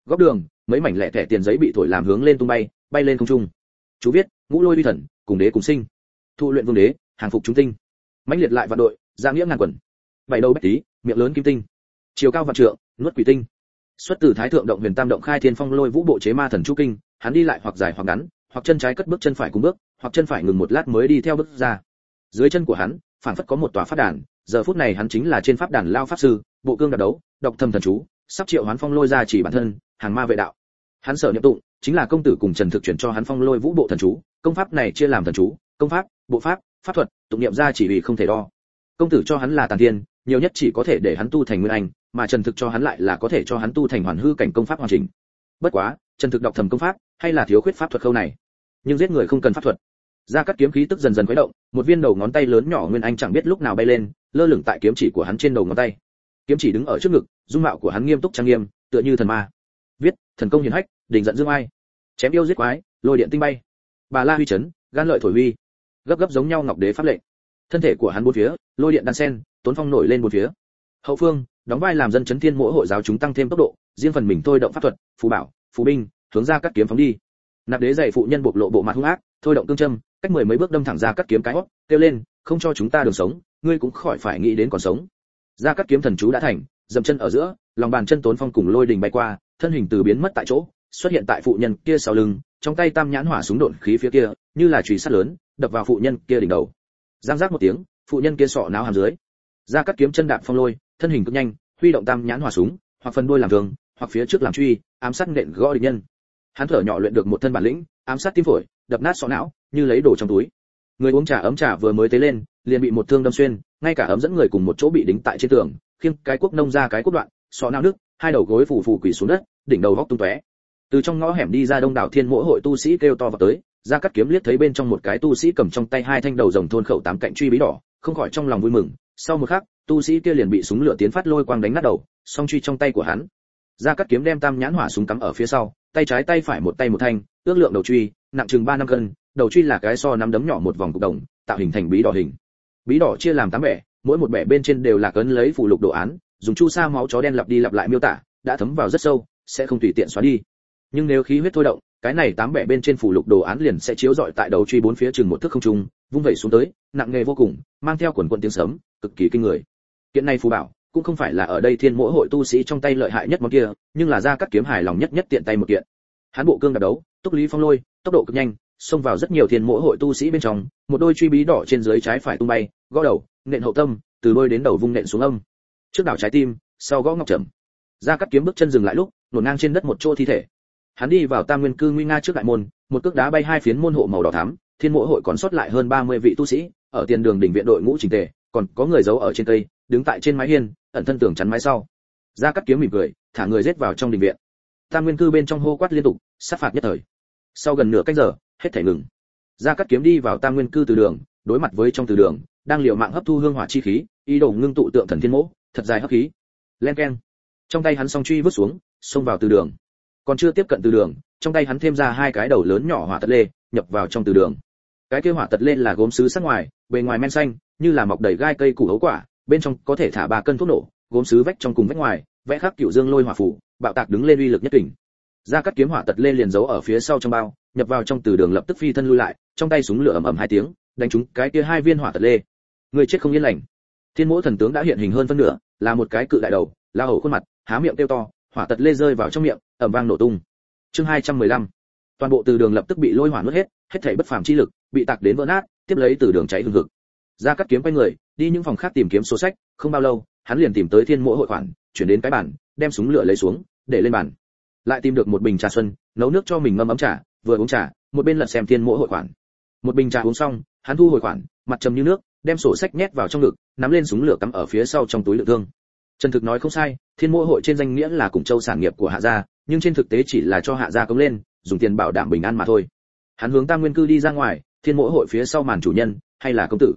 Góc đường, mấy mảnh lẻ thẻ tiền giấy bị thổi làm hướng lên tung bay bay lên không trung. Chú viết, ngũ lôi vi thần, cùng đế cùng sinh. Thụ luyện vương đế, hàng phục chúng tinh. Mãnh liệt lại vạn đội, ra nghĩa ngàn quần. Bảy đầu bách tý miệng lớn kim tinh. Chiều cao vạn trượng, nuốt quỷ tinh. Xuất từ thái thượng động huyền tam động khai thiên phong lôi vũ bộ chế ma thần chú kinh, hắn đi lại hoặc dài hoặc ngắn, hoặc chân trái cất bước chân phải cùng bước, hoặc chân phải ngừng một lát mới đi theo bước ra. Dưới chân của hắn phản phất có một tòa phát đàn giờ phút này hắn chính là trên pháp đàn lao pháp sư, bộ cương đạp đấu đọc thầm thần chú, sắp triệu hoán phong lôi ra chỉ bản thân, hàng ma vệ đạo. Hắn sở niệm tụng, chính là công tử cùng trần thực chuyển cho hắn phong lôi vũ bộ thần chú, công pháp này chia làm thần chú, công pháp, bộ pháp pháp thuật, tụng niệm ra chỉ vì không thể đo. Công tử cho hắn là tàn thiên nhiều nhất chỉ có thể để hắn tu thành nguyên anh, mà trần thực cho hắn lại là có thể cho hắn tu thành hoàn hư cảnh công pháp hoàn chỉnh. Bất quá, trần thực đọc thầm công pháp, hay là thiếu khuyết pháp thuật khâu này. Nhưng giết người không cần pháp thuật. Ra cắt kiếm khí tức dần dần khuấy động, một viên đầu ngón tay lớn nhỏ nguyên anh chẳng biết lúc nào bay lên lơ lửng tại kiếm chỉ của hắn trên đầu ngón tay. Kiếm chỉ đứng ở trước ngực, dung mạo của hắn nghiêm túc trang nghiêm, tựa như thần ma. Viết, thần công hiển hách đỉnh giận dương ai. Chém yêu giết quái, lôi điện tinh bay. Bà la huy chấn gan lợi thổi huy. Gấp gấp giống nhau ngọc đế pháp lệnh. Thân thể của hắn bốn phía, lôi điện đan sen, tốn phong nổi lên bốn phía. Hậu phương, đóng vai làm dân chấn thiên mỗi hội giáo chúng tăng thêm tốc độ, riêng phần mình thôi động pháp thuật, phù bảo, phù binh, hướng ra cắt kiếm phóng đi. Nạp đế dạy phụ nhân bộc lộ bộ mặt hung ác, thôi động cương châm, cách mười mấy bước đâm thẳng ra cắt kiếm cái hót kêu lên, không cho chúng ta đường sống ngươi cũng khỏi phải nghĩ đến còn sống. Ra cắt kiếm thần chú đã thành, dậm chân ở giữa, lòng bàn chân tốn phong cùng lôi đình bay qua, thân hình từ biến mất tại chỗ, xuất hiện tại phụ nhân kia sau lưng, trong tay tam nhãn hỏa súng độn khí phía kia, như là chùy sắt lớn, đập vào phụ nhân kia đỉnh đầu. Giang giác một tiếng, phụ nhân kia sọ náo hàm dưới. Ra cắt kiếm chân đạp phong lôi, thân hình cực nhanh, huy động tam nhãn hỏa súng, hoặc phần đuôi làm thường, hoặc phía trước làm truy, ám sát nện gõ địch nhân. Hắn thở nhỏ luyện được một thân bản lĩnh, ám sát tim phổi, đập nát sọ não, như lấy đồ trong túi. Người uống trà ấm trà vừa mới tới lên liền bị một thương đâm xuyên, ngay cả ấm dẫn người cùng một chỗ bị đính tại trên tường, khiêng cái quốc nông ra cái quốc đoạn sọ não nước, hai đầu gối phủ phủ quỳ xuống đất, đỉnh đầu góc tung tóe. Từ trong ngõ hẻm đi ra đông đảo thiên mỗi hội tu sĩ kêu to vào tới, ra cắt kiếm liếc thấy bên trong một cái tu sĩ cầm trong tay hai thanh đầu rồng thôn khẩu tám cạnh truy bí đỏ, không khỏi trong lòng vui mừng. Sau một khắc, tu sĩ kia liền bị súng lửa tiến phát lôi quang đánh nát đầu, song truy trong tay của hắn. Ra cắt kiếm đem tam nhãn hỏa súng cắm ở phía sau, tay trái tay phải một tay một thanh, ước lượng đầu truy, nặng chừng ba năm cân, đầu truy là cái so nắm đấm nhỏ một vòng cục đồng, tạo hình thành bí đỏ hình bí đỏ chia làm tám bẻ, mỗi một bẻ bên trên đều là cấn lấy phù lục đồ án, dùng chu sa máu chó đen lặp đi lặp lại miêu tả, đã thấm vào rất sâu, sẽ không tùy tiện xóa đi. Nhưng nếu khí huyết thôi động, cái này tám bẻ bên trên phù lục đồ án liền sẽ chiếu rọi tại đầu truy bốn phía chừng một thước không trung, vung vẩy xuống tới, nặng nghề vô cùng, mang theo quần quần tiếng sấm, cực kỳ kinh người. Kiện này phù bảo, cũng không phải là ở đây thiên mỗi hội tu sĩ trong tay lợi hại nhất món kia, nhưng là ra cắt kiếm hài lòng nhất nhất tiện tay một kiện. Hán bộ cương đạp đấu, tốc lý phong lôi, tốc độ cực nhanh xông vào rất nhiều thiên mỗi hội tu sĩ bên trong, một đôi truy bí đỏ trên dưới trái phải tung bay, gõ đầu, nện hậu tâm, từ đôi đến đầu vung nện xuống âm. Trước đảo trái tim, sau gõ ngọc trầm. Ra cắt kiếm bước chân dừng lại lúc, nổ ngang trên đất một chỗ thi thể. Hắn đi vào tam nguyên cư nguy nga trước đại môn, một cước đá bay hai phiến môn hộ màu đỏ thắm, thiên mỗi hội còn sót lại hơn 30 vị tu sĩ, ở tiền đường đỉnh viện đội ngũ trình tề, còn có người giấu ở trên cây, đứng tại trên mái hiên, ẩn thân tường chắn mái sau. Ra cắt kiếm mỉm cười, thả người rết vào trong đình viện. Tam nguyên cư bên trong hô quát liên tục, sát phạt nhất thời. Sau gần nửa cách giờ hết thể ngừng. Ra cắt kiếm đi vào tam nguyên cư từ đường đối mặt với trong từ đường đang liều mạng hấp thu hương hỏa chi khí ý đồ ngưng tụ tượng thần thiên mẫu, thật dài hấp khí. Len keng. Trong tay hắn song truy vứt xuống xông vào từ đường. Còn chưa tiếp cận từ đường trong tay hắn thêm ra hai cái đầu lớn nhỏ hỏa tật lê nhập vào trong từ đường. Cái kia hỏa tật lê là gốm sứ sắc ngoài bề ngoài men xanh như là mọc đầy gai cây củ hấu quả bên trong có thể thả ba cân thuốc nổ gốm sứ vách trong cùng vách ngoài vẽ khắc cựu dương lôi hỏa phủ bạo tạc đứng lên uy lực nhất kình ra cắt kiếm hỏa tật lê liền giấu ở phía sau trong bao, nhập vào trong từ đường lập tức phi thân lui lại, trong tay súng lửa ầm ầm hai tiếng, đánh trúng cái kia hai viên hỏa tật lê. Người chết không yên lành. Thiên mỗ thần tướng đã hiện hình hơn phân nửa, là một cái cự đại đầu, la hổ khuôn mặt, há miệng kêu to, hỏa tật lê rơi vào trong miệng ẩm vang nổ tung. Chương 215. toàn bộ từ đường lập tức bị lôi hỏa nuốt hết hết thảy bất phàm chi lực, bị tạc đến vỡ nát, tiếp lấy từ đường cháy hừng hực. Ra cắt kiếm quay người, đi những phòng khác tìm kiếm số sách, không bao lâu, hắn liền tìm tới thiên mỗ hội khoản, chuyển đến cái bàn, đem súng lửa lấy xuống, để lên bàn lại tìm được một bình trà xuân, nấu nước cho mình ngâm ấm trà, vừa uống trà, một bên lật xem thiên mỗi hội khoản. Một bình trà uống xong, hắn thu hồi khoản, mặt trầm như nước, đem sổ sách nhét vào trong ngực, nắm lên súng lửa cắm ở phía sau trong túi đựng thương. Trần thực nói không sai, thiên mỗi hội trên danh nghĩa là cùng châu sản nghiệp của hạ gia, nhưng trên thực tế chỉ là cho hạ gia cống lên, dùng tiền bảo đảm bình an mà thôi. Hắn hướng tam nguyên cư đi ra ngoài, thiên mỗi hội phía sau màn chủ nhân, hay là công tử.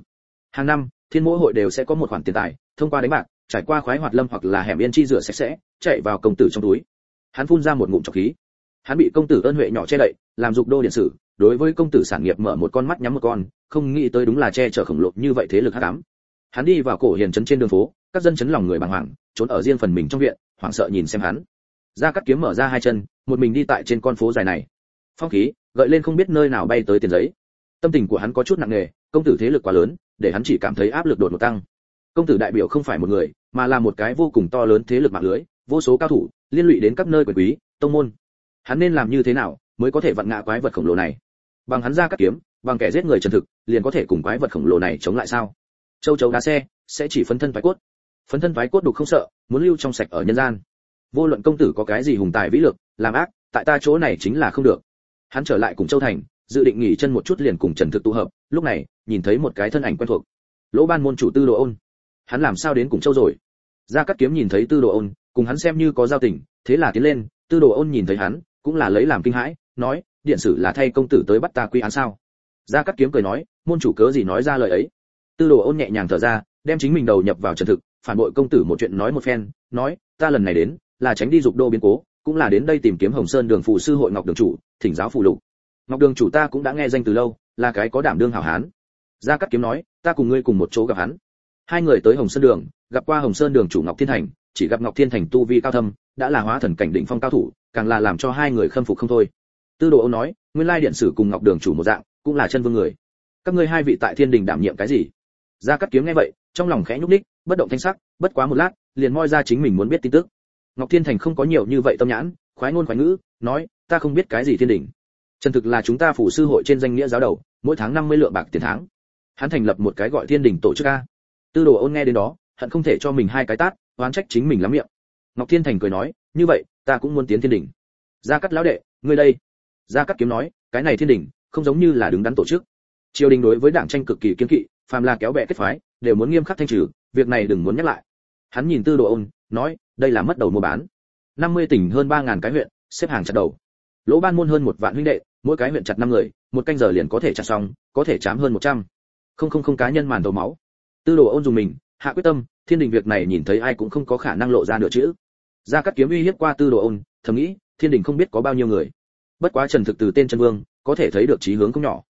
Hàng năm, thiên mỗi hội đều sẽ có một khoản tiền tài, thông qua đánh bạc, trải qua khoái hoạt lâm hoặc là hẻm yên chi rửa sạch sẽ, chạy vào công tử trong túi hắn phun ra một ngụm trọc khí. Hắn bị công tử ơn huệ nhỏ che đậy, làm dục đô điện sử, đối với công tử sản nghiệp mở một con mắt nhắm một con, không nghĩ tới đúng là che chở khổng lồ như vậy thế lực hắc ám. Hắn đi vào cổ hiền trấn trên đường phố, các dân chấn lòng người bàng hoàng, trốn ở riêng phần mình trong viện, hoảng sợ nhìn xem hắn. Ra cắt kiếm mở ra hai chân, một mình đi tại trên con phố dài này. Phong khí, gợi lên không biết nơi nào bay tới tiền giấy. Tâm tình của hắn có chút nặng nề, công tử thế lực quá lớn, để hắn chỉ cảm thấy áp lực đột ngột tăng. Công tử đại biểu không phải một người, mà là một cái vô cùng to lớn thế lực mạng lưới vô số cao thủ, liên lụy đến các nơi quyền quý, tông môn. Hắn nên làm như thế nào mới có thể vặn ngã quái vật khổng lồ này? Bằng hắn ra cắt kiếm, bằng kẻ giết người trần thực, liền có thể cùng quái vật khổng lồ này chống lại sao? Châu chấu đá xe sẽ chỉ phấn thân phái cốt. Phấn thân phái cốt đục không sợ, muốn lưu trong sạch ở nhân gian. Vô luận công tử có cái gì hùng tài vĩ lực, làm ác, tại ta chỗ này chính là không được. Hắn trở lại cùng châu thành, dự định nghỉ chân một chút liền cùng trần thực tụ hợp, lúc này, nhìn thấy một cái thân ảnh quen thuộc. Lỗ ban môn chủ tư đồ ôn. Hắn làm sao đến cùng châu rồi? Gia cát kiếm nhìn thấy tư đồ ôn cùng hắn xem như có giao tình thế là tiến lên tư đồ ôn nhìn thấy hắn cũng là lấy làm kinh hãi nói điện sử là thay công tử tới bắt ta quy án sao? Gia cát kiếm cười nói môn chủ cớ gì nói ra lời ấy? Tư đồ ôn nhẹ nhàng thở ra đem chính mình đầu nhập vào trần thực phản bội công tử một chuyện nói một phen nói ta lần này đến là tránh đi dục đô biến cố cũng là đến đây tìm kiếm hồng sơn đường phụ sư hội ngọc đường chủ thỉnh giáo phụ lục. Ngọc đường chủ ta cũng đã nghe danh từ lâu là cái có đảm đương hảo hán. Gia cát kiếm nói ta cùng ngươi cùng một chỗ gặp hắn. Hai người tới hồng sơn đường gặp qua hồng sơn đường chủ ngọc thiên Hành, chỉ gặp ngọc thiên thành tu vi cao thâm, đã là hóa thần cảnh định phong cao thủ, càng là làm cho hai người khâm phục không thôi. Tư đồ âu nói, nguyên lai điện sử cùng ngọc đường chủ một dạng, cũng là chân vương người. Các ngươi hai vị tại thiên đình đảm nhiệm cái gì? Gia cát kiếm nghe vậy, trong lòng khẽ nhúc nhích, bất động thanh sắc, bất quá một lát, liền moi ra chính mình muốn biết tin tức. Ngọc thiên thành không có nhiều như vậy tâm nhãn, khoái ngôn khoái ngữ, nói, ta không biết cái gì thiên đình. Chân thực là chúng ta phủ sư hội trên danh nghĩa giáo đầu, mỗi tháng 50 lượng bạc tiền tháng. Hắn thành lập một cái gọi thiên đình tổ chức a. Tư đồ ôn nghe đến đó, hận không thể cho mình hai cái tát oán trách chính mình lắm miệng. Ngọc thiên thành cười nói như vậy ta cũng muốn tiến thiên đỉnh. gia Cát lão đệ ngươi đây. Gia Cát kiếm nói cái này thiên đỉnh, không giống như là đứng đắn tổ chức. Triều đình đối với đảng tranh cực kỳ kiên kỵ phàm là kéo bè kết phái đều muốn nghiêm khắc thanh trừ việc này đừng muốn nhắc lại. Hắn nhìn tư đồ ôn nói đây là mất đầu mua bán. 50 tỉnh hơn 3000 cái huyện xếp hàng chặt đầu. Lỗ ban môn hơn một vạn huynh đệ mỗi cái huyện chặt năm người một canh giờ liền có thể chặt xong có thể chám hơn 100. không không không cá nhân màn đầu máu. Tư đồ ôn dùng mình hạ quyết tâm, thiên đình việc này nhìn thấy ai cũng không có khả năng lộ ra nửa chữ. Ra cắt kiếm uy hiếp qua tư đồ ôn, thầm nghĩ, thiên đình không biết có bao nhiêu người. Bất quá trần thực từ tên chân vương, có thể thấy được trí hướng không nhỏ.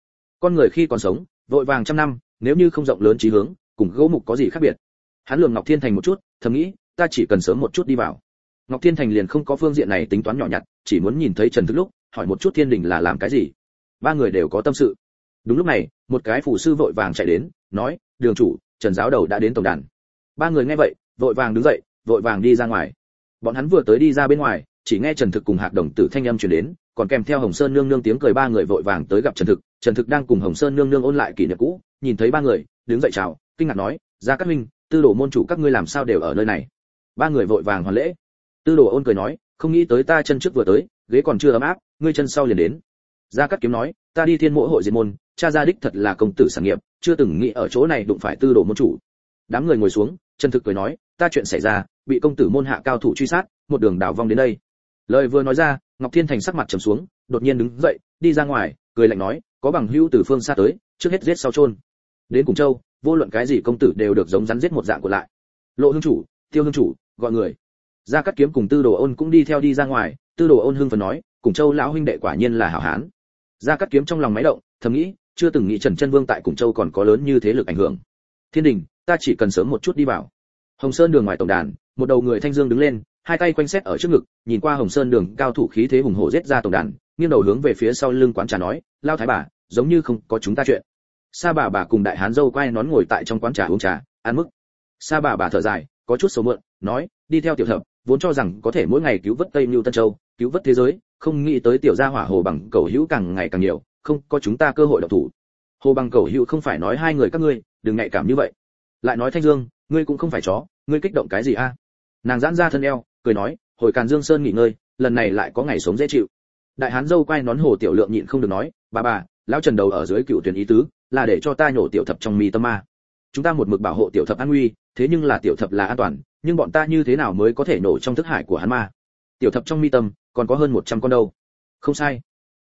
Con người khi còn sống, vội vàng trăm năm, nếu như không rộng lớn trí hướng, cùng gỗ mục có gì khác biệt? Hắn lường ngọc thiên thành một chút, thầm nghĩ, ta chỉ cần sớm một chút đi vào. Ngọc thiên thành liền không có phương diện này tính toán nhỏ nhặt, chỉ muốn nhìn thấy trần thực lúc, hỏi một chút thiên đình là làm cái gì. Ba người đều có tâm sự. Đúng lúc này, một cái phủ sư vội vàng chạy đến, nói, đường chủ trần giáo đầu đã đến tổng đàn. Ba người nghe vậy, vội vàng đứng dậy, vội vàng đi ra ngoài. Bọn hắn vừa tới đi ra bên ngoài, chỉ nghe trần thực cùng hạc đồng tử thanh âm truyền đến, còn kèm theo hồng sơn nương nương tiếng cười ba người vội vàng tới gặp trần thực. Trần thực đang cùng hồng sơn nương nương ôn lại kỷ niệm cũ, nhìn thấy ba người, đứng dậy chào, kinh ngạc nói ra các minh tư đồ môn chủ các ngươi làm sao đều ở nơi này? Ba người vội vàng hoàn lễ. Tư đồ ôn cười nói, không nghĩ tới ta chân trước vừa tới, ghế còn chưa ấm áp, ngươi chân sau liền đến. Ra cát kiếm nói, ta đi thiên mộ hội diệt môn cha gia đích thật là công tử sản nghiệp, chưa từng nghĩ ở chỗ này đụng phải tư đồ môn chủ. Đám người ngồi xuống, chân thực cười nói, ta chuyện xảy ra, bị công tử môn hạ cao thủ truy sát, một đường đào vong đến đây. Lời vừa nói ra, ngọc thiên thành sắc mặt trầm xuống, đột nhiên đứng dậy, đi ra ngoài, cười lạnh nói, có bằng hữu từ phương xa tới, trước hết giết sau chôn. Đến cùng châu, vô luận cái gì công tử đều được giống rắn giết một dạng của lại. Lộ hương chủ, tiêu hương chủ, gọi người. Gia cát kiếm cùng tư đồ ôn cũng đi theo đi ra ngoài, tư đồ ôn hưng phần nói, cùng châu lão huynh đệ quả nhiên là hảo hán. Gia cát kiếm trong lòng máy động, thầm nghĩ chưa từng nghĩ trần chân vương tại cùng châu còn có lớn như thế lực ảnh hưởng. Thiên đình, ta chỉ cần sớm một chút đi vào. Hồng sơn đường ngoài tổng đàn, một đầu người thanh dương đứng lên, hai tay quanh xét ở trước ngực, nhìn qua hồng sơn đường cao thủ khí thế hùng hổ giết ra tổng đàn, nghiêng đầu hướng về phía sau lưng quán trà nói, lao thái bà, giống như không có chúng ta chuyện. Sa bà bà cùng đại hán dâu quay nón ngồi tại trong quán trà uống trà, ăn mức sa bà bà thở dài, có chút sầu mượn, nói, đi theo tiểu thập, vốn cho rằng có thể mỗi ngày cứu vớt tây lưu tân châu, cứu vớt thế giới, không nghĩ tới tiểu gia hỏa hồ bằng cầu hữu càng ngày càng nhiều không có chúng ta cơ hội độc thủ. Hồ bằng cầu hữu không phải nói hai người các ngươi, đừng nhạy cảm như vậy. Lại nói thanh dương, ngươi cũng không phải chó, ngươi kích động cái gì a? Nàng giãn ra thân eo, cười nói, hồi càn dương sơn nghỉ ngơi, lần này lại có ngày sống dễ chịu. Đại hán dâu quay nón hồ tiểu lượng nhịn không được nói, bà bà, lão trần đầu ở dưới cựu tuyển ý tứ, là để cho ta nhổ tiểu thập trong mi tâm ma. Chúng ta một mực bảo hộ tiểu thập an nguy thế nhưng là tiểu thập là an toàn, nhưng bọn ta như thế nào mới có thể nổ trong thức hải của hắn ma? Tiểu thập trong mi tâm, còn có hơn 100 con đâu. Không sai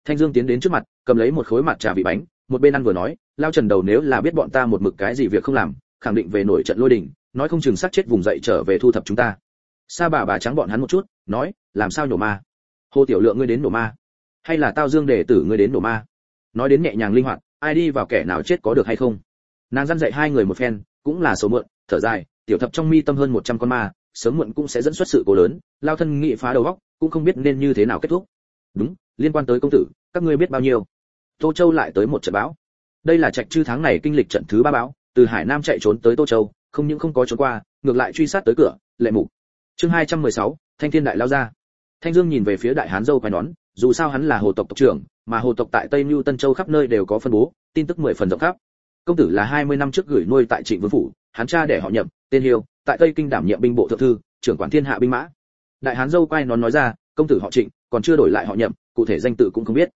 thanh dương tiến đến trước mặt, cầm lấy một khối mặt trà vị bánh, một bên ăn vừa nói, lao trần đầu nếu là biết bọn ta một mực cái gì việc không làm, khẳng định về nổi trận lôi đình, nói không chừng sát chết vùng dậy trở về thu thập chúng ta. Sa bà bà trắng bọn hắn một chút, nói, làm sao nhổ ma? Hồ tiểu lượng ngươi đến nổ ma? Hay là tao dương để tử ngươi đến nổ ma? Nói đến nhẹ nhàng linh hoạt, ai đi vào kẻ nào chết có được hay không? Nàng dăn dạy hai người một phen, cũng là số mượn thở dài, tiểu thập trong mi tâm hơn 100 con ma, sớm muộn cũng sẽ dẫn xuất sự cố lớn, lao thân nghị phá đầu góc cũng không biết nên như thế nào kết thúc. Đúng liên quan tới công tử các ngươi biết bao nhiêu? Tô châu lại tới một trận bão. Đây là trạch chư tháng này kinh lịch trận thứ ba bão từ hải nam chạy trốn tới tô châu không những không có trốn qua ngược lại truy sát tới cửa lệ mục. Chương 216, thanh thiên đại lao ra thanh dương nhìn về phía đại hán dâu quay nón dù sao hắn là hồ tộc tộc trưởng mà hồ tộc tại tây mưu tân châu khắp nơi đều có phân bố tin tức mười phần rộng khắp. Công tử là 20 năm trước gửi nuôi tại trịnh vương phủ hắn cha để họ nhậm tên hiêu tại tây kinh đảm nhiệm binh bộ thượng thư trưởng quản thiên hạ binh mã. Đại hán dâu quay nón nói ra công tử họ trịnh còn chưa đổi lại họ nhậm cụ thể danh tự cũng không biết.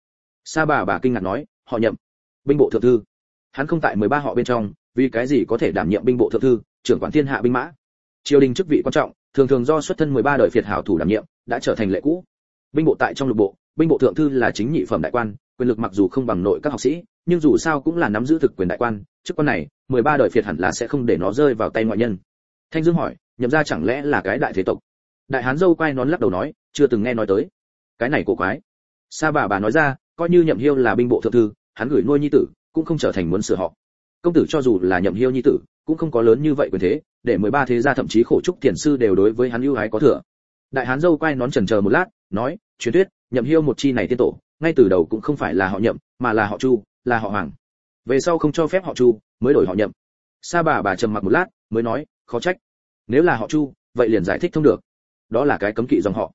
Sa bà bà kinh ngạc nói, họ nhậm, binh bộ thượng thư. Hắn không tại 13 họ bên trong, vì cái gì có thể đảm nhiệm binh bộ thượng thư, trưởng quản thiên hạ binh mã. Triều đình chức vị quan trọng, thường thường do xuất thân 13 đời phiệt hảo thủ đảm nhiệm, đã trở thành lệ cũ. Binh bộ tại trong lục bộ, binh bộ thượng thư là chính nhị phẩm đại quan, quyền lực mặc dù không bằng nội các học sĩ, nhưng dù sao cũng là nắm giữ thực quyền đại quan, chức quan này 13 đời phiệt hẳn là sẽ không để nó rơi vào tay ngoại nhân. Thanh dương hỏi, nhậm ra chẳng lẽ là cái đại thế tộc? Đại hán dâu quay nón lắc đầu nói, chưa từng nghe nói tới. Cái này cổ quái sa bà bà nói ra, coi như nhậm hiêu là binh bộ thượng thư, hắn gửi nuôi nhi tử, cũng không trở thành muốn sửa họ. Công tử cho dù là nhậm hiêu nhi tử, cũng không có lớn như vậy quyền thế, để 13 thế gia thậm chí khổ trúc tiền sư đều đối với hắn ưu ái có thừa. Đại hán dâu quay nón chần chờ một lát, nói, truyền thuyết, nhậm hiêu một chi này tiên tổ, ngay từ đầu cũng không phải là họ nhậm, mà là họ chu, là họ hoàng. Về sau không cho phép họ chu, mới đổi họ nhậm. Sa bà bà trầm mặc một lát, mới nói, khó trách. Nếu là họ chu, vậy liền giải thích thông được. Đó là cái cấm kỵ dòng họ.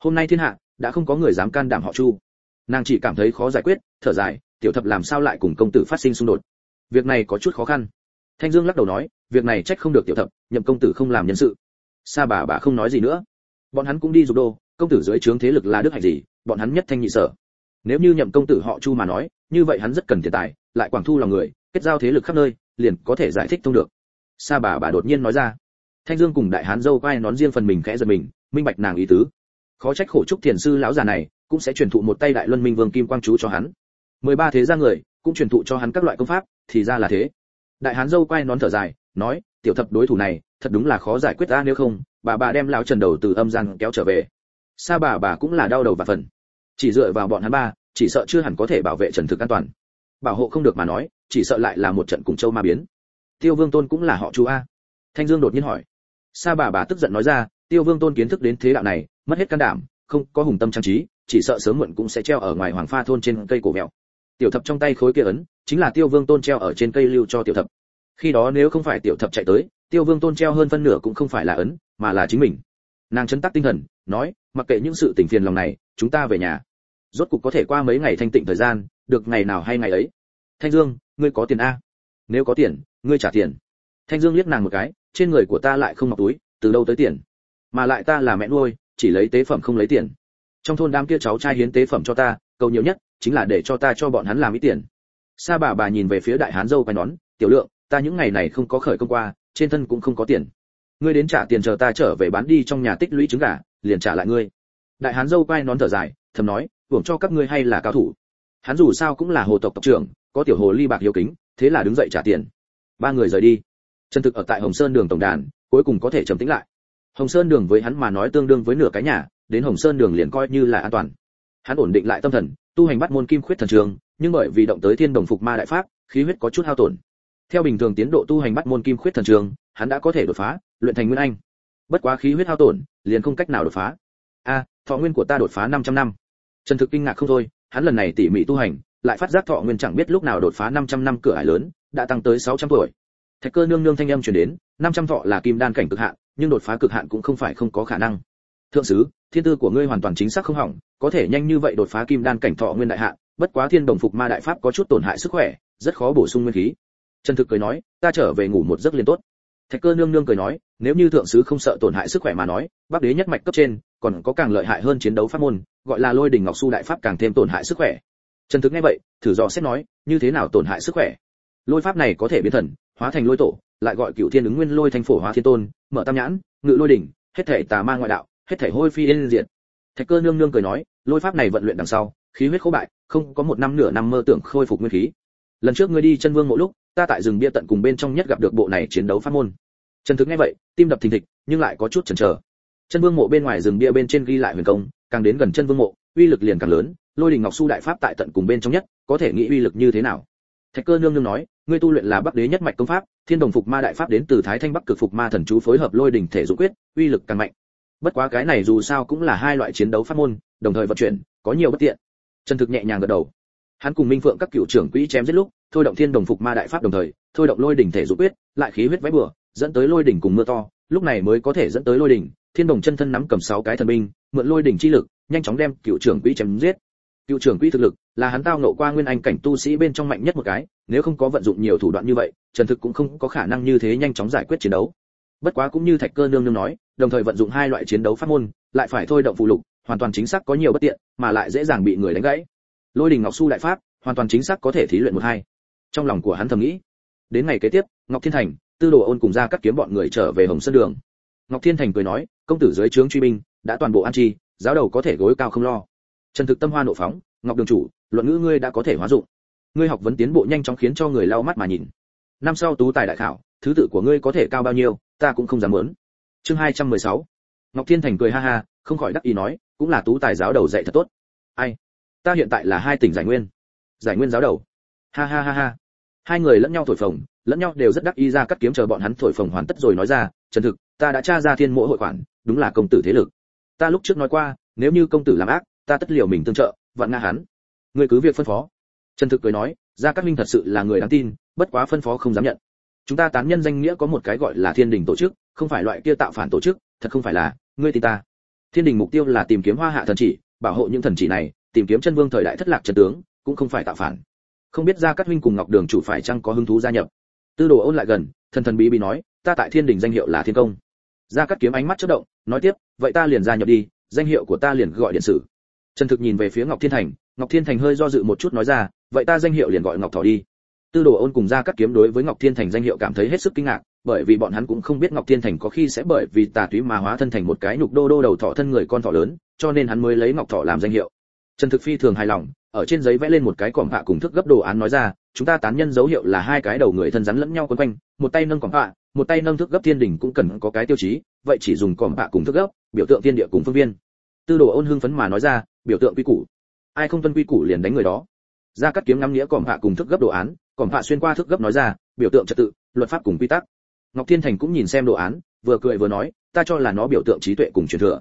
Hôm nay thiên hạ, đã không có người dám can đảm họ chu nàng chỉ cảm thấy khó giải quyết, thở dài, tiểu thập làm sao lại cùng công tử phát sinh xung đột? Việc này có chút khó khăn. Thanh dương lắc đầu nói, việc này trách không được tiểu thập, nhậm công tử không làm nhân sự. Sa bà bà không nói gì nữa. Bọn hắn cũng đi dục đô, công tử dưới trướng thế lực là đức hạnh gì, bọn hắn nhất thanh nhị sở. Nếu như nhậm công tử họ chu mà nói, như vậy hắn rất cần tiền tài, lại quảng thu lòng người, kết giao thế lực khắp nơi, liền có thể giải thích thông được. Sa bà bà đột nhiên nói ra. Thanh dương cùng đại hán dâu quay nón riêng phần mình khẽ giật mình, minh bạch nàng ý tứ khó trách khổ trúc thiền sư lão già này cũng sẽ truyền thụ một tay đại luân minh vương kim quang chú cho hắn. Mười ba thế gia người cũng truyền thụ cho hắn các loại công pháp, thì ra là thế. Đại hán dâu quay nón thở dài, nói, tiểu thập đối thủ này, thật đúng là khó giải quyết ta nếu không, bà bà đem lão trần đầu từ âm gian kéo trở về. Sa bà bà cũng là đau đầu và phần chỉ dựa vào bọn hắn ba, chỉ sợ chưa hẳn có thể bảo vệ trần thực an toàn. Bảo hộ không được mà nói, chỉ sợ lại là một trận cùng châu ma biến. Tiêu vương tôn cũng là họ chú a. Thanh dương đột nhiên hỏi. Sa bà bà tức giận nói ra tiêu vương tôn kiến thức đến thế đạo này, mất hết can đảm, không có hùng tâm trang trí, chỉ sợ sớm muộn cũng sẽ treo ở ngoài hoàng pha thôn trên cây cổ mèo. Tiểu thập trong tay khối kia ấn, chính là tiêu vương tôn treo ở trên cây lưu cho tiểu thập. Khi đó nếu không phải tiểu thập chạy tới, tiêu vương tôn treo hơn phân nửa cũng không phải là ấn, mà là chính mình. Nàng chấn tắc tinh thần, nói, mặc kệ những sự tình phiền lòng này, chúng ta về nhà. Rốt cục có thể qua mấy ngày thanh tịnh thời gian, được ngày nào hay ngày ấy. Thanh dương, ngươi có tiền a? Nếu có tiền, ngươi trả tiền. Thanh dương liếc nàng một cái, trên người của ta lại không mặc túi, từ đâu tới tiền? Mà lại ta là mẹ nuôi, chỉ lấy tế phẩm không lấy tiền. Trong thôn đám kia cháu trai hiến tế phẩm cho ta, cầu nhiều nhất chính là để cho ta cho bọn hắn làm ít tiền. Sa bà bà nhìn về phía đại hán dâu quay nón, tiểu lượng, ta những ngày này không có khởi công qua, trên thân cũng không có tiền. Ngươi đến trả tiền chờ ta trở về bán đi trong nhà tích lũy trứng gà, liền trả lại ngươi. Đại hán dâu quay nón thở dài, thầm nói, hưởng cho các ngươi hay là cao thủ? Hắn dù sao cũng là hồ tộc tộc trưởng, có tiểu hồ ly bạc hiếu kính, thế là đứng dậy trả tiền. Ba người rời đi. Chân thực ở tại hồng sơn đường tổng đàn, cuối cùng có thể trầm tĩnh lại hồng sơn đường với hắn mà nói tương đương với nửa cái nhà, đến hồng sơn đường liền coi như là an toàn. Hắn ổn định lại tâm thần, tu hành bắt môn kim khuyết thần trường, nhưng bởi vì động tới thiên đồng phục ma đại pháp, khí huyết có chút hao tổn. Theo bình thường tiến độ tu hành bắt môn kim khuyết thần trường, hắn đã có thể đột phá, luyện thành nguyên anh. Bất quá khí huyết hao tổn, liền không cách nào đột phá. A, thọ nguyên của ta đột phá 500 năm. Trần thực kinh ngạc không thôi, hắn lần này tỉ mỉ tu hành, lại phát giác thọ nguyên chẳng biết lúc nào đột phá 500 năm, cửa ải lớn, đã tăng tới 600 tuổi. Thạch cơ nương nương thanh âm truyền đến 500 thọ là kim đan cảnh cực hạn nhưng đột phá cực hạn cũng không phải không có khả năng. Thượng sứ, thiên tư của ngươi hoàn toàn chính xác không hỏng, có thể nhanh như vậy đột phá kim đan cảnh thọ nguyên đại hạn, bất quá thiên đồng phục ma đại pháp có chút tổn hại sức khỏe, rất khó bổ sung nguyên khí. Trần thực cười nói, ta trở về ngủ một giấc liền tốt. Thạch cơ nương nương cười nói, nếu như thượng sứ không sợ tổn hại sức khỏe mà nói, bắc đế nhất mạch cấp trên, còn có càng lợi hại hơn chiến đấu pháp môn, gọi là lôi đỉnh ngọc su đại pháp càng thêm tổn hại sức khỏe. Trần thực nghe vậy, thử dò xét nói, như thế nào tổn hại sức khỏe? Lôi pháp này có thể biến thần, hóa thành lôi tổ lại gọi cựu thiên ứng nguyên lôi thành phổ hóa thiên tôn, mở tam nhãn, ngự lôi đỉnh, hết thể tà ma ngoại đạo, hết thể hôi phi yên diện thạch cơ nương nương cười nói, lôi pháp này vận luyện đằng sau, khí huyết khô bại, không có một năm nửa năm mơ tưởng khôi phục nguyên khí. Lần trước ngươi đi chân vương mỗi lúc, ta tại rừng bia tận cùng bên trong nhất gặp được bộ này chiến đấu pháp môn. Trần thực nghe vậy, tim đập thình thịch, nhưng lại có chút chần chờ. Chân vương mộ bên ngoài rừng bia bên trên ghi lại huyền công, càng đến gần chân vương mộ, uy lực liền càng lớn, lôi đình ngọc su đại pháp tại tận cùng bên trong nhất, có thể nghĩ uy lực như thế nào? Thạch cơ nương nương nói, ngươi tu luyện là bắc đế nhất mạch công pháp, thiên đồng phục ma đại pháp đến từ thái thanh bắc cực phục ma thần chú phối hợp lôi đỉnh thể dụ quyết, uy lực càng mạnh. Bất quá cái này dù sao cũng là hai loại chiến đấu pháp môn, đồng thời vận chuyển, có nhiều bất tiện. Trần thực nhẹ nhàng gật đầu. Hắn cùng minh phượng các cựu trưởng quỹ chém giết lúc, thôi động thiên đồng phục ma đại pháp đồng thời, thôi động lôi đỉnh thể dụ quyết, lại khí huyết vãi bừa, dẫn tới lôi đỉnh cùng mưa to, lúc này mới có thể dẫn tới lôi đỉnh. Thiên đồng chân thân nắm cầm sáu cái thần binh, mượn lôi đỉnh chi lực, nhanh chóng đem cựu trưởng quỹ chém giết cựu trưởng quỹ thực lực, là hắn tao nộ qua nguyên anh cảnh tu sĩ bên trong mạnh nhất một cái, nếu không có vận dụng nhiều thủ đoạn như vậy, trần thực cũng không có khả năng như thế nhanh chóng giải quyết chiến đấu. Bất quá cũng như thạch cơ nương nương nói, đồng thời vận dụng hai loại chiến đấu pháp môn, lại phải thôi động phụ lục, hoàn toàn chính xác có nhiều bất tiện, mà lại dễ dàng bị người đánh gãy. Lôi đình ngọc su đại pháp, hoàn toàn chính xác có thể thí luyện một hai. Trong lòng của hắn thầm nghĩ, đến ngày kế tiếp, ngọc thiên thành, tư đồ ôn cùng ra cắt kiếm bọn người trở về hồng sơn đường. Ngọc thiên thành cười nói, công tử dưới trướng truy binh, đã toàn bộ an chi giáo đầu có thể gối cao không lo trần thực tâm hoa nộ phóng, ngọc đường chủ, luận ngữ ngươi đã có thể hóa dụng. Ngươi học vấn tiến bộ nhanh chóng khiến cho người lau mắt mà nhìn. Năm sau tú tài đại khảo, thứ tự của ngươi có thể cao bao nhiêu, ta cũng không dám muốn. Chương 216. ngọc thiên thành cười ha ha, không khỏi đắc ý nói, cũng là tú tài giáo đầu dạy thật tốt. Ai? Ta hiện tại là hai tỉnh giải nguyên. Giải nguyên giáo đầu. Ha ha ha ha. Hai người lẫn nhau thổi phồng, lẫn nhau đều rất đắc ý ra cắt kiếm chờ bọn hắn thổi phồng hoàn tất rồi nói ra, trần thực, ta đã tra ra thiên mộ hội khoản, đúng là công tử thế lực. Ta lúc trước nói qua, nếu như công tử làm ác ta tất liệu mình tương trợ, vạn nga hắn. Người cứ việc phân phó. Trần thực cười nói, gia cát minh thật sự là người đáng tin, bất quá phân phó không dám nhận. Chúng ta tán nhân danh nghĩa có một cái gọi là thiên đình tổ chức, không phải loại kia tạo phản tổ chức, thật không phải là, ngươi tin ta. Thiên đình mục tiêu là tìm kiếm hoa hạ thần chỉ, bảo hộ những thần chỉ này, tìm kiếm chân vương thời đại thất lạc chân tướng, cũng không phải tạo phản. Không biết gia cát minh cùng ngọc đường chủ phải chăng có hứng thú gia nhập. Tư đồ ôn lại gần, thần thần bí bí nói, ta tại thiên đình danh hiệu là thiên công. Gia cát kiếm ánh mắt chớp động, nói tiếp, vậy ta liền gia nhập đi, danh hiệu của ta liền gọi điện sử trần thực nhìn về phía ngọc thiên thành, ngọc thiên thành hơi do dự một chút nói ra, vậy ta danh hiệu liền gọi ngọc thỏ đi. Tư đồ ôn cùng ra cát kiếm đối với ngọc thiên thành danh hiệu cảm thấy hết sức kinh ngạc, bởi vì bọn hắn cũng không biết ngọc thiên thành có khi sẽ bởi vì tà túy mà hóa thân thành một cái nhục đô đô đầu thỏ thân người con thỏ lớn, cho nên hắn mới lấy ngọc thỏ làm danh hiệu. Trần thực phi thường hài lòng, ở trên giấy vẽ lên một cái cỏm hạ cùng thức gấp đồ án nói ra, chúng ta tán nhân dấu hiệu là hai cái đầu người thân rắn lẫn nhau quấn quanh, một tay nâng cỏm hạ một tay nâng thức gấp thiên đỉnh cũng cần có cái tiêu chí, vậy chỉ dùng cỏm hạ cùng thức gấp, biểu tượng thiên địa cùng phương viên. Tư đồ ôn hưng phấn mà nói ra biểu tượng quy củ. Ai không tuân quy củ liền đánh người đó. Ra cắt kiếm ngắm nghĩa còm hạ cùng thức gấp đồ án, còm hạ xuyên qua thức gấp nói ra, biểu tượng trật tự, luật pháp cùng quy tắc. Ngọc thiên thành cũng nhìn xem đồ án, vừa cười vừa nói, ta cho là nó biểu tượng trí tuệ cùng truyền thừa.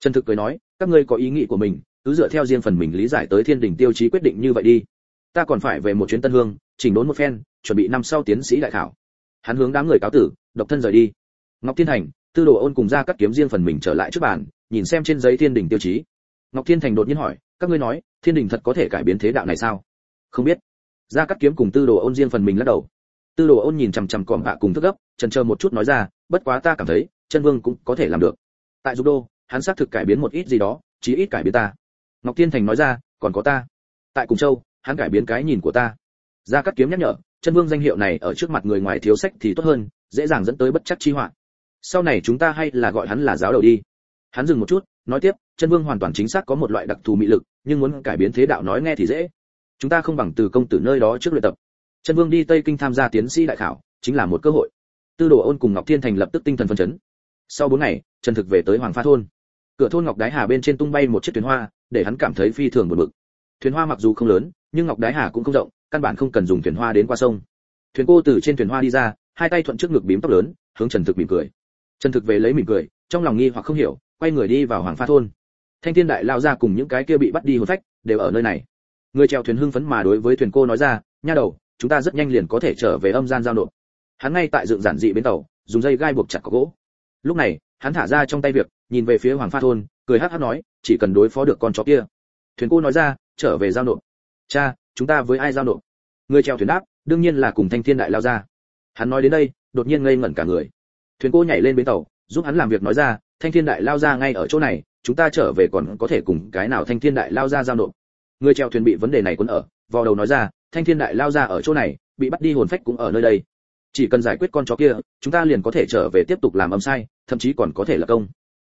Trần thực cười nói, các ngươi có ý nghĩ của mình, cứ dựa theo riêng phần mình lý giải tới thiên đỉnh tiêu chí quyết định như vậy đi. Ta còn phải về một chuyến tân hương, chỉnh đốn một phen, chuẩn bị năm sau tiến sĩ đại khảo. Hắn hướng đám người cáo tử, độc thân rời đi. Ngọc thiên thành, tư đồ ôn cùng ra cắt kiếm riêng phần mình trở lại trước bàn, nhìn xem trên giấy thiên đỉnh tiêu chí ngọc thiên thành đột nhiên hỏi, các ngươi nói, thiên đình thật có thể cải biến thế đạo này sao? Không biết. Ra cắt kiếm cùng tư đồ ôn riêng phần mình lắc đầu. Tư đồ ôn nhìn chằm chằm còm hạ cùng thức gấp chần chờ một chút nói ra, bất quá ta cảm thấy, chân vương cũng có thể làm được. Tại dục đô, hắn xác thực cải biến một ít gì đó, chí ít cải biến ta. Ngọc thiên thành nói ra, còn có ta. Tại cùng châu, hắn cải biến cái nhìn của ta. Ra cắt kiếm nhắc nhở, chân vương danh hiệu này ở trước mặt người ngoài thiếu sách thì tốt hơn, dễ dàng dẫn tới bất chắc chi họa. Sau này chúng ta hay là gọi hắn là giáo đầu đi. Hắn dừng một chút, nói tiếp chân vương hoàn toàn chính xác có một loại đặc thù mị lực, nhưng muốn cải biến thế đạo nói nghe thì dễ. Chúng ta không bằng từ công tử nơi đó trước luyện tập. Chân vương đi tây kinh tham gia tiến sĩ đại khảo, chính là một cơ hội. Tư đồ ôn cùng ngọc thiên thành lập tức tinh thần phân chấn. Sau bốn ngày, trần thực về tới hoàng pha thôn. Cửa thôn ngọc đái hà bên trên tung bay một chiếc thuyền hoa, để hắn cảm thấy phi thường buồn bực. Thuyền hoa mặc dù không lớn, nhưng ngọc đái hà cũng không rộng, căn bản không cần dùng thuyền hoa đến qua sông. Thuyền cô từ trên thuyền hoa đi ra, hai tay thuận trước ngực bím tóc lớn, hướng trần thực mỉm cười. Trần thực về lấy mỉm cười, trong lòng nghi hoặc không hiểu, quay người đi vào hoàng pha thôn thanh thiên đại lao ra cùng những cái kia bị bắt đi hồn phách, đều ở nơi này. Người chèo thuyền hưng phấn mà đối với thuyền cô nói ra, nha đầu, chúng ta rất nhanh liền có thể trở về âm gian giao nộp. Hắn ngay tại dựng giản dị bến tàu, dùng dây gai buộc chặt có gỗ. Lúc này, hắn thả ra trong tay việc, nhìn về phía hoàng pha thôn, cười hắc hắc nói, chỉ cần đối phó được con chó kia. Thuyền cô nói ra, trở về giao nộp. Cha, chúng ta với ai giao nộp? Người chèo thuyền đáp, đương nhiên là cùng thanh thiên đại lao ra. Hắn nói đến đây, đột nhiên ngây ngẩn cả người. Thuyền cô nhảy lên bến tàu, giúp hắn làm việc nói ra, thanh thiên đại lao ra ngay ở chỗ này chúng ta trở về còn có thể cùng cái nào thanh thiên đại lao ra giao nộp? Người treo thuyền bị vấn đề này quấn ở vào đầu nói ra, thanh thiên đại lao ra ở chỗ này, bị bắt đi hồn phách cũng ở nơi đây. Chỉ cần giải quyết con chó kia, chúng ta liền có thể trở về tiếp tục làm âm sai, thậm chí còn có thể là công.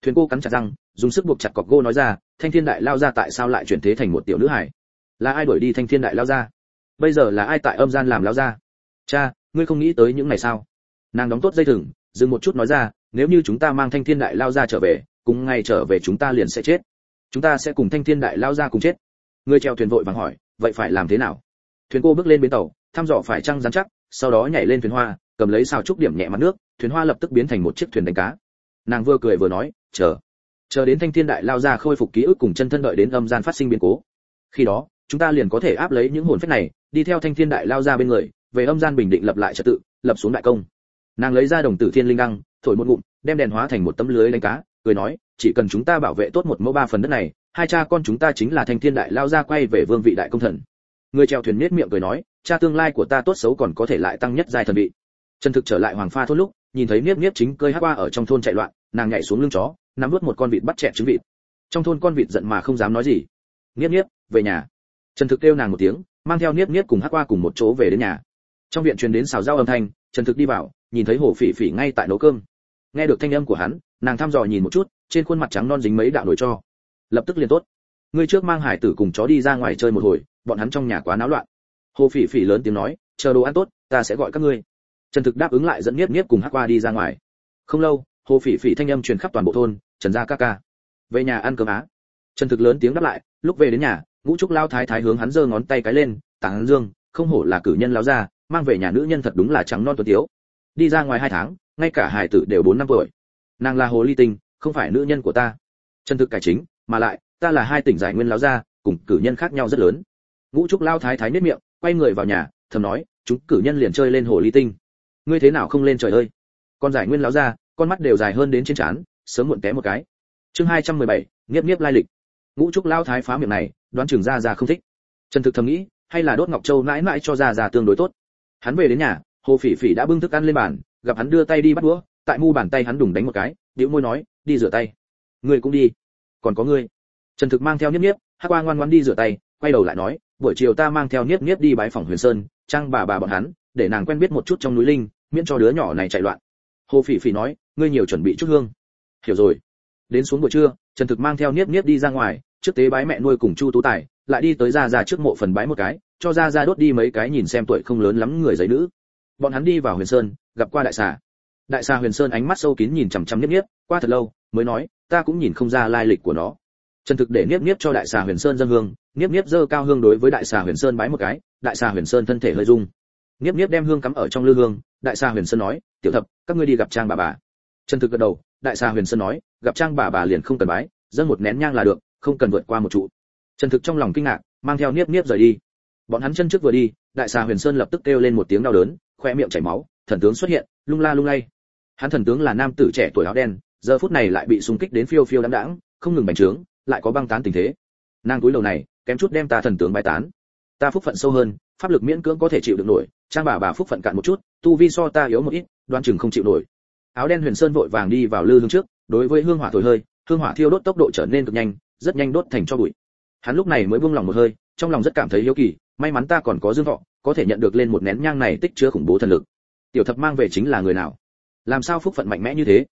Thuyền cô cắn chặt răng, dùng sức buộc chặt cọc gô nói ra, thanh thiên đại lao ra tại sao lại chuyển thế thành một tiểu nữ hải? Là ai đuổi đi thanh thiên đại lao ra? Bây giờ là ai tại âm gian làm lao ra? Cha, ngươi không nghĩ tới những ngày sao nàng đóng tốt dây thừng, dừng một chút nói ra, nếu như chúng ta mang thanh thiên đại lao ra trở về cùng ngay trở về chúng ta liền sẽ chết. Chúng ta sẽ cùng thanh thiên đại lao ra cùng chết. Người treo thuyền vội vàng hỏi, vậy phải làm thế nào? Thuyền cô bước lên bến tàu, thăm dò phải trăng rắn chắc, sau đó nhảy lên thuyền hoa, cầm lấy xào trúc điểm nhẹ mặt nước, thuyền hoa lập tức biến thành một chiếc thuyền đánh cá. Nàng vừa cười vừa nói, chờ. Chờ đến thanh thiên đại lao ra khôi phục ký ức cùng chân thân đợi đến âm gian phát sinh biến cố. Khi đó, chúng ta liền có thể áp lấy những hồn phách này, đi theo thanh thiên đại lao ra bên người, về âm gian bình định lập lại trật tự, lập xuống đại công. Nàng lấy ra đồng tử thiên linh đăng, thổi một ngụm, đem đèn hóa thành một tấm lưới đánh cá cười nói, chỉ cần chúng ta bảo vệ tốt một mẫu ba phần đất này, hai cha con chúng ta chính là thanh thiên đại lao ra quay về vương vị đại công thần. Người chèo thuyền nết miệng cười nói, cha tương lai của ta tốt xấu còn có thể lại tăng nhất giai thần vị. Trần thực trở lại hoàng pha thôn lúc, nhìn thấy niếp niếp chính cơi hát qua ở trong thôn chạy loạn, nàng nhảy xuống lưng chó, nắm vớt một con vịt bắt chẹt trứng vịt. Trong thôn con vịt giận mà không dám nói gì. Niếp niếp về nhà. Trần thực kêu nàng một tiếng, mang theo niếp niếp cùng hát qua cùng một chỗ về đến nhà. Trong viện truyền đến xào rau âm thanh, trần thực đi vào, nhìn thấy hồ phỉ phỉ ngay tại nấu cơm nghe được thanh âm của hắn, nàng thăm dò nhìn một chút, trên khuôn mặt trắng non dính mấy đạo nổi cho. Lập tức liền tốt. Ngươi trước mang hải tử cùng chó đi ra ngoài chơi một hồi, bọn hắn trong nhà quá náo loạn. Hồ phỉ phỉ lớn tiếng nói, chờ đồ ăn tốt, ta sẽ gọi các ngươi. Trần thực đáp ứng lại dẫn nhiếp nhiếp cùng hắc qua đi ra ngoài. Không lâu, hồ phỉ phỉ thanh âm truyền khắp toàn bộ thôn, trần gia ca ca. Về nhà ăn cơm á. Trần thực lớn tiếng đáp lại, lúc về đến nhà, ngũ trúc lao thái thái hướng hắn giơ ngón tay cái lên tảng dương, không hổ là cử nhân lao ra mang về nhà nữ nhân thật đúng là trắng non tuấn tiếu. Đi ra ngoài hai tháng ngay cả hải tử đều bốn năm tuổi. Nàng là hồ ly tinh không phải nữ nhân của ta. Chân thực cải chính mà lại ta là hai tỉnh giải nguyên láo gia, cùng cử nhân khác nhau rất lớn. Ngũ trúc lao thái thái nết miệng quay người vào nhà thầm nói chúng cử nhân liền chơi lên hồ ly tinh. Ngươi thế nào không lên trời ơi? Con giải nguyên lão gia, con mắt đều dài hơn đến trên trán sớm muộn té một cái. Chương 217, nghiếp nghiếp lai lịch. Ngũ trúc lao thái phá miệng này đoán chừng ra ra không thích. Trần thực thầm nghĩ hay là đốt ngọc châu mãi mãi cho ra ra tương đối tốt. Hắn về đến nhà hồ phỉ phỉ đã bưng thức ăn lên bàn, gặp hắn đưa tay đi bắt đũa, tại mu bàn tay hắn đùng đánh một cái, bĩu môi nói, đi rửa tay. Ngươi cũng đi. Còn có ngươi. Trần thực mang theo niếp niếp, hắc qua ngoan ngoan đi rửa tay, quay đầu lại nói, buổi chiều ta mang theo niếp niếp đi bái phòng huyền sơn trang bà bà bọn hắn, để nàng quen biết một chút trong núi linh, miễn cho đứa nhỏ này chạy loạn. Hồ phỉ phỉ nói, ngươi nhiều chuẩn bị chút hương. Hiểu rồi. Đến xuống buổi trưa, trần thực mang theo niếp niếp đi ra ngoài, trước tế bái mẹ nuôi cùng chu tú tài, lại đi tới ra ra trước mộ phần bái một cái, cho ra ra đốt đi mấy cái nhìn xem tuổi không lớn lắm người giấy nữ bọn hắn đi vào huyền sơn, gặp qua đại xà. Đại xà huyền sơn ánh mắt sâu kín nhìn chằm chằm niếp niếp, qua thật lâu, mới nói, ta cũng nhìn không ra lai lịch của nó. Trần thực để niếp niếp cho đại xà huyền sơn dân hương, niếp niếp dơ cao hương đối với đại xà huyền sơn bái một cái, đại xà huyền sơn thân thể hơi rung. Niếp niếp đem hương cắm ở trong lư hương, đại xà huyền sơn nói, tiểu thập, các ngươi đi gặp trang bà bà. Trần thực gật đầu, đại xà huyền sơn nói, gặp trang bà bà liền không cần bái, dâng một nén nhang là được, không cần vượt qua một trụ. Trần thực trong lòng kinh ngạc, mang theo niếp niếp rời đi. Bọn hắn chân trước vừa đi, đại xà huyền sơn lập tức kêu lên một tiếng đau đớn khoe miệng chảy máu, thần tướng xuất hiện, lung la lung lay. Hắn thần tướng là nam tử trẻ tuổi áo đen, giờ phút này lại bị xung kích đến phiêu phiêu đãng đãng, không ngừng bành trướng, lại có băng tán tình thế. Nàng túi đầu này, kém chút đem ta thần tướng bài tán. Ta phúc phận sâu hơn, pháp lực miễn cưỡng có thể chịu được nổi, trang bà bà phúc phận cạn một chút, tu vi so ta yếu một ít, đoan chừng không chịu nổi. Áo đen huyền sơn vội vàng đi vào lư hương trước, đối với hương hỏa thổi hơi, hương hỏa thiêu đốt tốc độ trở nên cực nhanh, rất nhanh đốt thành cho bụi. Hắn lúc này mới buông lòng một hơi, trong lòng rất cảm thấy yếu kỳ may mắn ta còn có dương thọ, có thể nhận được lên một nén nhang này tích chứa khủng bố thần lực. Tiểu thập mang về chính là người nào? Làm sao phúc phận mạnh mẽ như thế?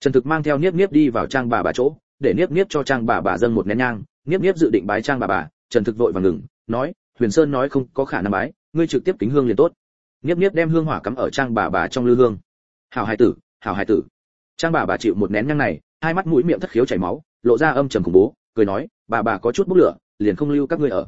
Trần thực mang theo niếp niếp đi vào trang bà bà chỗ, để niếp niếp cho trang bà bà dâng một nén nhang. Niếp niếp dự định bái trang bà bà, trần thực vội vàng ngừng, nói, huyền sơn nói không có khả năng bái, ngươi trực tiếp kính hương liền tốt. Niếp niếp đem hương hỏa cắm ở trang bà bà trong lư hương. Hảo hải tử, hảo hải tử. Trang bà bà chịu một nén nhang này, hai mắt mũi miệng thất khiếu chảy máu, lộ ra âm trầm khủng bố, cười nói, bà bà có chút bốc lửa, liền không lưu các ngươi ở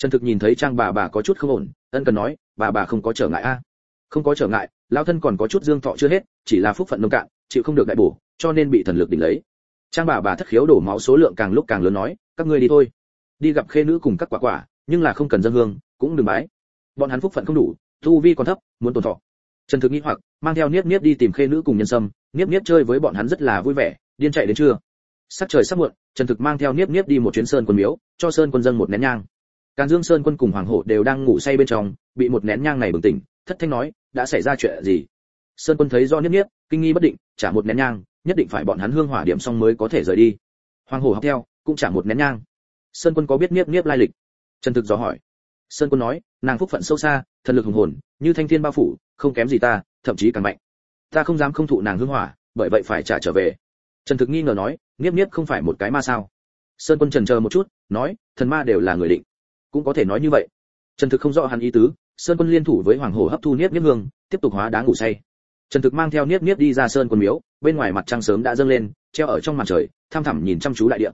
trần thực nhìn thấy trang bà bà có chút không ổn, ân cần nói, bà bà không có trở ngại a. Không có trở ngại, lão thân còn có chút dương thọ chưa hết, chỉ là phúc phận nông cạn, chịu không được đại bổ, cho nên bị thần lực đỉnh lấy. Trang bà bà thất khiếu đổ máu số lượng càng lúc càng lớn nói, các ngươi đi thôi. Đi gặp khê nữ cùng các quả quả, nhưng là không cần dân hương, cũng đừng bái. Bọn hắn phúc phận không đủ, tu vi còn thấp, muốn tồn thọ. Trần thực nghĩ hoặc, mang theo niếp niếp đi tìm khê nữ cùng nhân sâm. Niếp niếp chơi với bọn hắn rất là vui vẻ, điên chạy đến trưa. Sắc trời sắp muộn, trần thực mang theo niếp niếp đi một chuyến sơn quân miếu, cho sơn quân dân một nén nhang càn dương sơn quân cùng hoàng hổ đều đang ngủ say bên trong, bị một nén nhang này bừng tỉnh, thất thanh nói, đã xảy ra chuyện gì? Sơn quân thấy do niếp niếp kinh nghi bất định, trả một nén nhang, nhất định phải bọn hắn hương hỏa điểm xong mới có thể rời đi. Hoàng hổ học theo, cũng trả một nén nhang. Sơn quân có biết niếp niếp lai lịch? Trần thực dò hỏi. Sơn quân nói, nàng phúc phận sâu xa, thần lực hùng hồn, như thanh thiên bao phủ, không kém gì ta, thậm chí càng mạnh. Ta không dám không thụ nàng hương hỏa, bởi vậy phải trả trở về. Trần thực nghi ngờ nói niếp niếp không phải một cái ma sao? Sơn quân trần chờ một chút, nói, thần ma đều là người định cũng có thể nói như vậy. Trần thực không rõ hắn ý tứ, sơn quân liên thủ với hoàng hổ hấp thu niết niết hương, tiếp tục hóa đá ngủ say. Trần thực mang theo niết niết đi ra sơn quân miếu, bên ngoài mặt trăng sớm đã dâng lên, treo ở trong màn trời tham thẳm nhìn chăm chú đại địa.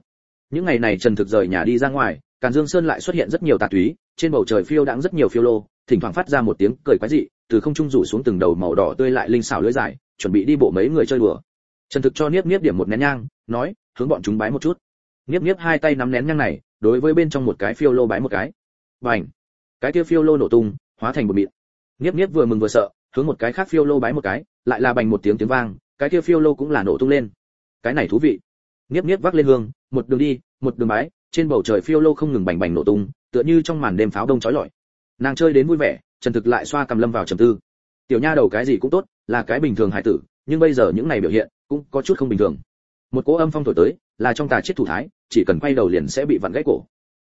Những ngày này trần thực rời nhà đi ra ngoài, càn dương sơn lại xuất hiện rất nhiều tà túy, trên bầu trời phiêu đãng rất nhiều phiêu lô, thỉnh thoảng phát ra một tiếng cười quái dị, từ không trung rủ xuống từng đầu màu đỏ tươi lại linh xảo lưỡi dài, chuẩn bị đi bộ mấy người chơi đùa. Trần thực cho niếp niếp điểm một nén nhang, nói, hướng bọn chúng bái một chút. Niếp niếp hai tay nắm nén nhang này đối với bên trong một cái phiêu lô bái một cái. Bành! Cái kia phiêu lô nổ tung, hóa thành một mịn. Niếp niếp vừa mừng vừa sợ, hướng một cái khác phiêu lô bái một cái, lại là bành một tiếng tiếng vang, cái kia phiêu lô cũng là nổ tung lên. Cái này thú vị. Niếp niếp vác lên hương, một đường đi, một đường bái trên bầu trời phiêu lô không ngừng bành bành nổ tung, tựa như trong màn đêm pháo đông chói lọi. Nàng chơi đến vui vẻ trần thực lại xoa cầm lâm vào trầm tư. Tiểu nha đầu cái gì cũng tốt, là cái bình thường hải tử, nhưng bây giờ những này biểu hiện, cũng có chút không bình thường. Một cỗ âm phong thổi tới, là trong tà chết thủ thái chỉ cần quay đầu liền sẽ bị vặn gãy cổ.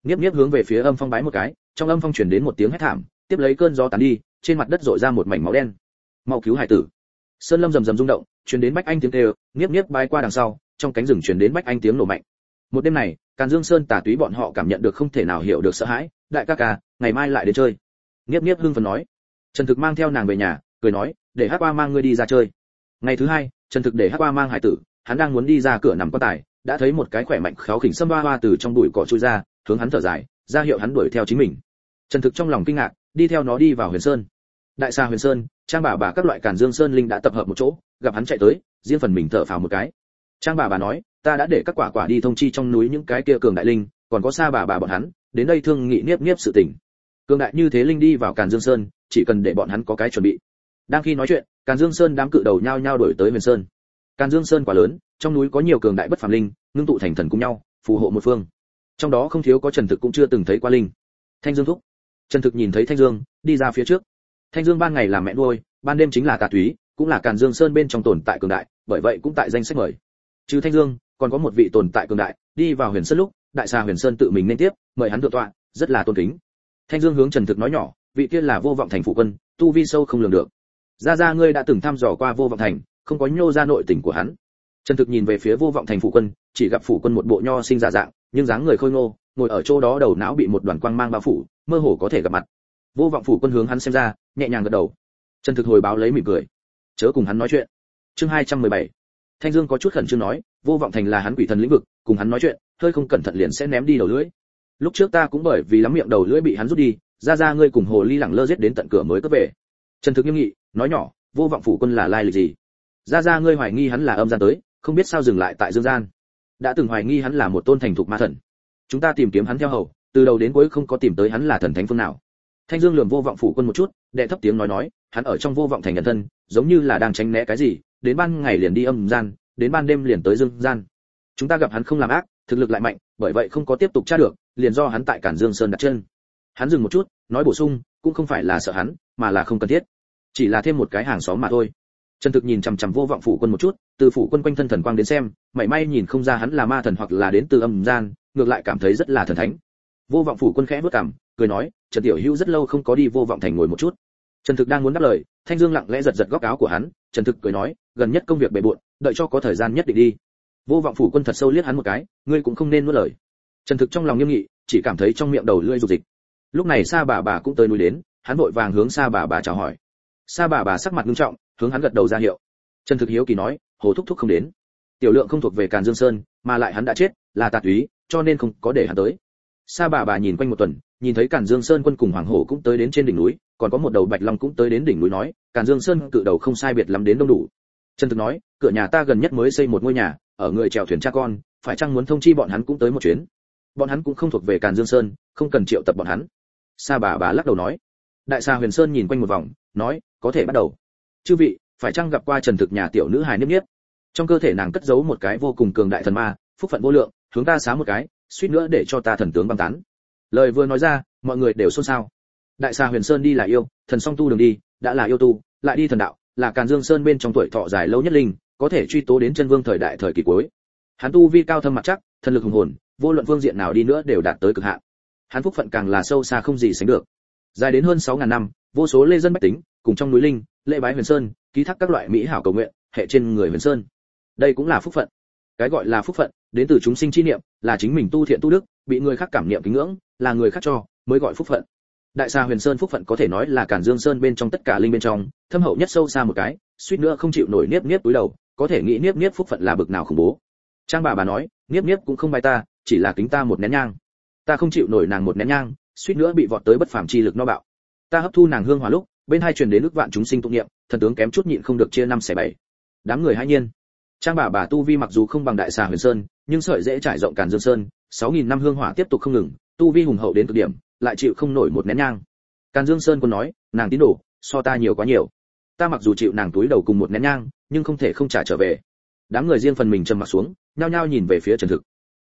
Niếp niếp hướng về phía âm phong bái một cái, trong âm phong truyền đến một tiếng hét thảm, tiếp lấy cơn gió tán đi, trên mặt đất rội ra một mảnh máu đen. Mau cứu hải tử. Sơn lâm rầm rầm rung động, truyền đến bách anh tiếng kêu niếp niếp bái qua đằng sau, trong cánh rừng truyền đến bách anh tiếng nổ mạnh. Một đêm này, càn dương sơn tà túy bọn họ cảm nhận được không thể nào hiểu được sợ hãi, đại ca ca, ngày mai lại đến chơi. Niếp niếp hưng phấn nói. Trần thực mang theo nàng về nhà, cười nói, để hát qua mang ngươi đi ra chơi. Ngày thứ hai, trần thực để hát qua mang hải tử, hắn đang muốn đi ra cửa nằm quan tài đã thấy một cái khỏe mạnh khéo khỉnh xâm ba hoa từ trong bụi cỏ trôi ra, hướng hắn thở dài, ra hiệu hắn đuổi theo chính mình. Trần thực trong lòng kinh ngạc, đi theo nó đi vào huyền sơn. Đại xa huyền sơn, trang bà bà các loại càn dương sơn linh đã tập hợp một chỗ, gặp hắn chạy tới, riêng phần mình thở phào một cái. Trang bà bà nói, ta đã để các quả quả đi thông chi trong núi những cái kia cường đại linh, còn có xa bà bà bọn hắn, đến đây thương nghị niếp niếp sự tình. Cường đại như thế linh đi vào càn dương sơn, chỉ cần để bọn hắn có cái chuẩn bị. Đang khi nói chuyện, càn dương sơn đám cự đầu nhao nhao đổi tới huyền sơn. Càn dương sơn quá lớn trong núi có nhiều cường đại bất phàm linh, ngưng tụ thành thần cùng nhau, phù hộ một phương. Trong đó không thiếu có trần thực cũng chưa từng thấy qua linh. Thanh dương thúc. Trần thực nhìn thấy thanh dương, đi ra phía trước. Thanh dương ban ngày là mẹ nuôi, ban đêm chính là tà túy, cũng là càn dương sơn bên trong tồn tại cường đại, bởi vậy cũng tại danh sách mời. Trừ thanh dương, còn có một vị tồn tại cường đại, đi vào huyền sơn lúc, đại xà huyền sơn tự mình nên tiếp, mời hắn tự tọa, rất là tôn kính. Thanh dương hướng trần thực nói nhỏ, vị kia là vô vọng thành phụ quân, tu vi sâu không lường được. Gia gia ngươi đã từng thăm dò qua vô vọng thành, không có nhô ra nội tình của hắn trần thực nhìn về phía vô vọng thành phủ quân, chỉ gặp phủ quân một bộ nho sinh giả dạng, nhưng dáng người khôi ngô, ngồi ở chỗ đó đầu não bị một đoàn quang mang bao phủ, mơ hồ có thể gặp mặt. Vô vọng phủ quân hướng hắn xem ra, nhẹ nhàng gật đầu. Trần thực hồi báo lấy mỉm cười. Chớ cùng hắn nói chuyện. Chương 217. thanh dương có chút khẩn trương nói, vô vọng thành là hắn quỷ thần lĩnh vực, cùng hắn nói chuyện, hơi không cẩn thận liền sẽ ném đi đầu lưỡi. Lúc trước ta cũng bởi vì lắm miệng đầu lưỡi bị hắn rút đi, ra ra ngươi cùng hồ ly lẳng lơ giết đến tận cửa mới có về. Trần thực nghiêm nghị, nói nhỏ, vô vọng phủ quân là lai lịch gì? Ra ra ngươi hoài nghi hắn là âm gian tới không biết sao dừng lại tại dương gian. Đã từng hoài nghi hắn là một tôn thành thục ma thần. Chúng ta tìm kiếm hắn theo hầu, từ đầu đến cuối không có tìm tới hắn là thần thánh phương nào. Thanh dương lườm vô vọng phủ quân một chút, đệ thấp tiếng nói nói, hắn ở trong vô vọng thành nhân thân, giống như là đang tránh né cái gì, đến ban ngày liền đi âm gian, đến ban đêm liền tới dương gian. Chúng ta gặp hắn không làm ác, thực lực lại mạnh, bởi vậy không có tiếp tục tra được, liền do hắn tại cản dương sơn đặt chân. Hắn dừng một chút, nói bổ sung, cũng không phải là sợ hắn, mà là không cần thiết. Chỉ là thêm một cái hàng xóm mà thôi trần thực nhìn chằm chằm vô vọng phủ quân một chút, từ phủ quân quanh thân thần quang đến xem may may nhìn không ra hắn là ma thần hoặc là đến từ âm gian, ngược lại cảm thấy rất là thần thánh. Vô vọng phủ quân khẽ bước cằm, cười nói, trần tiểu hữu rất lâu không có đi vô vọng thành ngồi một chút. Trần thực đang muốn đáp lời, thanh dương lặng lẽ giật giật góc áo của hắn, trần thực cười nói, gần nhất công việc bề bộn, đợi cho có thời gian nhất định đi. Vô vọng phủ quân thật sâu liếc hắn một cái, ngươi cũng không nên nuốt lời. Trần thực trong lòng nghiêm nghị, chỉ cảm thấy trong miệng đầu lưỡi dục dịch lúc này sa bà bà cũng tới núi đến, hắn vội vàng hướng sa bà bà chào hỏi. Sa bà bà sắc mặt nghiêm trọng hướng hắn gật đầu ra hiệu. Trần thực hiếu kỳ nói, hồ thúc thúc không đến. Tiểu lượng không thuộc về càn dương sơn, mà lại hắn đã chết, là tà túy, cho nên không có để hắn tới. Sa bà bà nhìn quanh một tuần, nhìn thấy càn dương sơn quân cùng hoàng hổ cũng tới đến trên đỉnh núi, còn có một đầu bạch long cũng tới đến đỉnh núi nói, càn dương sơn cự đầu không sai biệt lắm đến đông đủ. Trần thực nói, cửa nhà ta gần nhất mới xây một ngôi nhà, ở người chèo thuyền cha con, phải chăng muốn thông chi bọn hắn cũng tới một chuyến? Bọn hắn cũng không thuộc về càn dương sơn, không cần triệu tập bọn hắn. Sa bà bà lắc đầu nói. Đại sa huyền sơn nhìn quanh một vòng, nói, có thể bắt đầu chư vị, phải chăng gặp qua trần thực nhà tiểu nữ hài niếp niếp? Trong cơ thể nàng cất giấu một cái vô cùng cường đại thần ma, phúc phận vô lượng, hướng ta xá một cái, suýt nữa để cho ta thần tướng băng tán. Lời vừa nói ra, mọi người đều xôn xao. Đại xà huyền sơn đi là yêu, thần song tu đường đi, đã là yêu tu, lại đi thần đạo, là càn dương sơn bên trong tuổi thọ dài lâu nhất linh, có thể truy tố đến chân vương thời đại thời kỳ cuối. Hắn tu vi cao thâm mặt chắc, thần lực hùng hồn, vô luận phương diện nào đi nữa đều đạt tới cực hạn. Hắn phúc phận càng là sâu xa không gì sánh được. Dài đến hơn sáu ngàn năm, vô số lê dân bách tính, cùng trong núi linh lễ bái huyền sơn, ký thác các loại mỹ hảo cầu nguyện, hệ trên người huyền sơn. Đây cũng là phúc phận. Cái gọi là phúc phận, đến từ chúng sinh chi niệm, là chính mình tu thiện tu đức, bị người khác cảm niệm kính ngưỡng, là người khác cho, mới gọi phúc phận. Đại xa huyền sơn phúc phận có thể nói là cản dương sơn bên trong tất cả linh bên trong, thâm hậu nhất sâu xa một cái, suýt nữa không chịu nổi niếp niếp túi đầu, có thể nghĩ niếp niếp phúc phận là bực nào khủng bố. Trang bà bà nói, niếp niếp cũng không bài ta, chỉ là kính ta một nén nhang. Ta không chịu nổi nàng một nén nhang, suýt nữa bị vọt tới bất phàm chi lực no bạo. Ta hấp thu nàng hương hòa lúc bên hai truyền đến nước vạn chúng sinh tụng niệm, thần tướng kém chút nhịn không được chia năm xẻ bảy. Đám người hai nhiên. Trang bà bà tu vi mặc dù không bằng đại xà huyền sơn, nhưng sợi dễ trải rộng càn dương sơn, sáu nghìn năm hương hỏa tiếp tục không ngừng, tu vi hùng hậu đến cực điểm, lại chịu không nổi một nén nhang. Càn dương sơn còn nói, nàng tín đồ, so ta nhiều quá nhiều. Ta mặc dù chịu nàng túi đầu cùng một nén nhang, nhưng không thể không trả trở về. Đám người riêng phần mình trầm mặt xuống, nhao nhao nhìn về phía trần thực.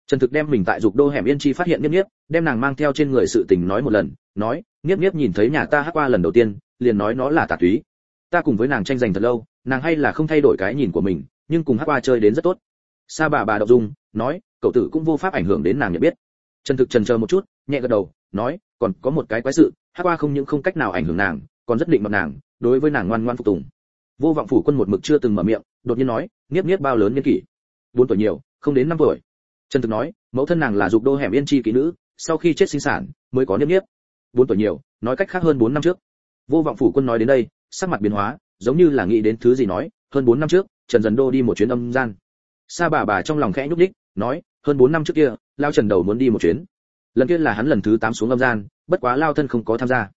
Trần thực đem mình tại dục đô hẻm yên chi phát hiện niếp niếp đem nàng mang theo trên người sự tình nói một lần, nói niếp niếp nhìn thấy nhà ta hát qua lần đầu tiên liền nói nó là tà túy. Ta cùng với nàng tranh giành thật lâu, nàng hay là không thay đổi cái nhìn của mình, nhưng cùng hát qua chơi đến rất tốt. Sa bà bà đậu dung, nói, cậu tử cũng vô pháp ảnh hưởng đến nàng nhận biết. Trần thực trần chờ một chút, nhẹ gật đầu, nói, còn có một cái quái sự, hát qua không những không cách nào ảnh hưởng nàng, còn rất định mặt nàng, đối với nàng ngoan ngoan phục tùng. Vô vọng phủ quân một mực chưa từng mở miệng, đột nhiên nói niếp niếp bao lớn niên kỷ. Bốn tuổi nhiều, không đến năm tuổi. Trần thực nói, mẫu thân nàng là dục đô hẻm yên chi kỹ nữ, sau khi chết sinh sản, mới có niếp niếp. Bốn tuổi nhiều, nói cách khác hơn bốn năm trước vô vọng phủ quân nói đến đây, sắc mặt biến hóa, giống như là nghĩ đến thứ gì nói, hơn bốn năm trước, trần dần đô đi một chuyến âm gian. Sa bà bà trong lòng khẽ nhúc đích nói, hơn bốn năm trước kia, lao trần đầu muốn đi một chuyến. Lần kia là hắn lần thứ tám xuống âm gian, bất quá lao thân không có tham gia.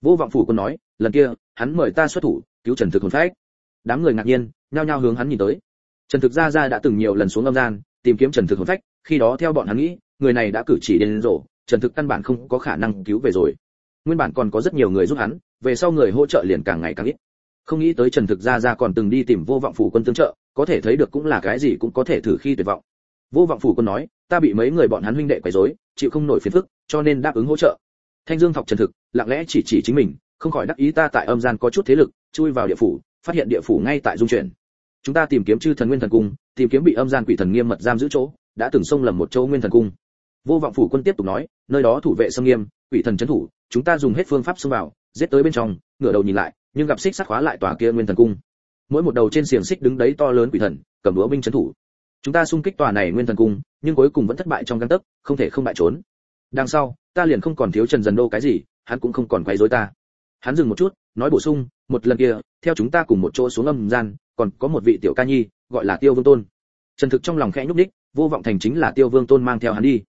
Vô vọng phủ quân nói, lần kia, hắn mời ta xuất thủ, cứu trần thực hồn phách. Đám người ngạc nhiên, nhao nhao hướng hắn nhìn tới. Trần thực gia gia đã từng nhiều lần xuống âm gian, tìm kiếm trần thực hồn phách, khi đó theo bọn hắn nghĩ, người này đã cử chỉ đến rổ trần thực căn bản không có khả năng cứu về rồi. Nguyên bản còn có rất nhiều người giúp hắn về sau người hỗ trợ liền càng ngày càng ít. Không nghĩ tới trần thực gia gia còn từng đi tìm vô vọng phủ quân tương trợ, có thể thấy được cũng là cái gì cũng có thể thử khi tuyệt vọng. Vô vọng phủ quân nói, ta bị mấy người bọn hắn huynh đệ quấy rối, chịu không nổi phiền phức, cho nên đáp ứng hỗ trợ. Thanh dương thọc trần thực, lặng lẽ chỉ chỉ chính mình, không khỏi đắc ý ta tại âm gian có chút thế lực, chui vào địa phủ, phát hiện địa phủ ngay tại dung chuyển. Chúng ta tìm kiếm chư thần nguyên thần cung, tìm kiếm bị âm gian quỷ thần nghiêm mật giam giữ chỗ, đã từng xông lầm một chỗ nguyên thần cung. Vô vọng phủ quân tiếp tục nói, nơi đó thủ vệ sông nghiêm, quỷ thần trấn thủ, chúng ta dùng hết phương pháp xông vào giết tới bên trong, ngửa đầu nhìn lại, nhưng gặp xích sắt khóa lại tòa kia nguyên thần cung. Mỗi một đầu trên xiềng xích đứng đấy to lớn quỷ thần, cầm đũa binh trấn thủ. Chúng ta xung kích tòa này nguyên thần cung, nhưng cuối cùng vẫn thất bại trong căn tấc, không thể không bại trốn. Đằng sau, ta liền không còn thiếu trần dần đô cái gì, hắn cũng không còn quấy rối ta. Hắn dừng một chút, nói bổ sung, một lần kia, theo chúng ta cùng một chỗ xuống âm gian, còn có một vị tiểu ca nhi, gọi là tiêu vương tôn. Trần thực trong lòng khẽ nhúc đích vô vọng thành chính là tiêu vương tôn mang theo hắn đi.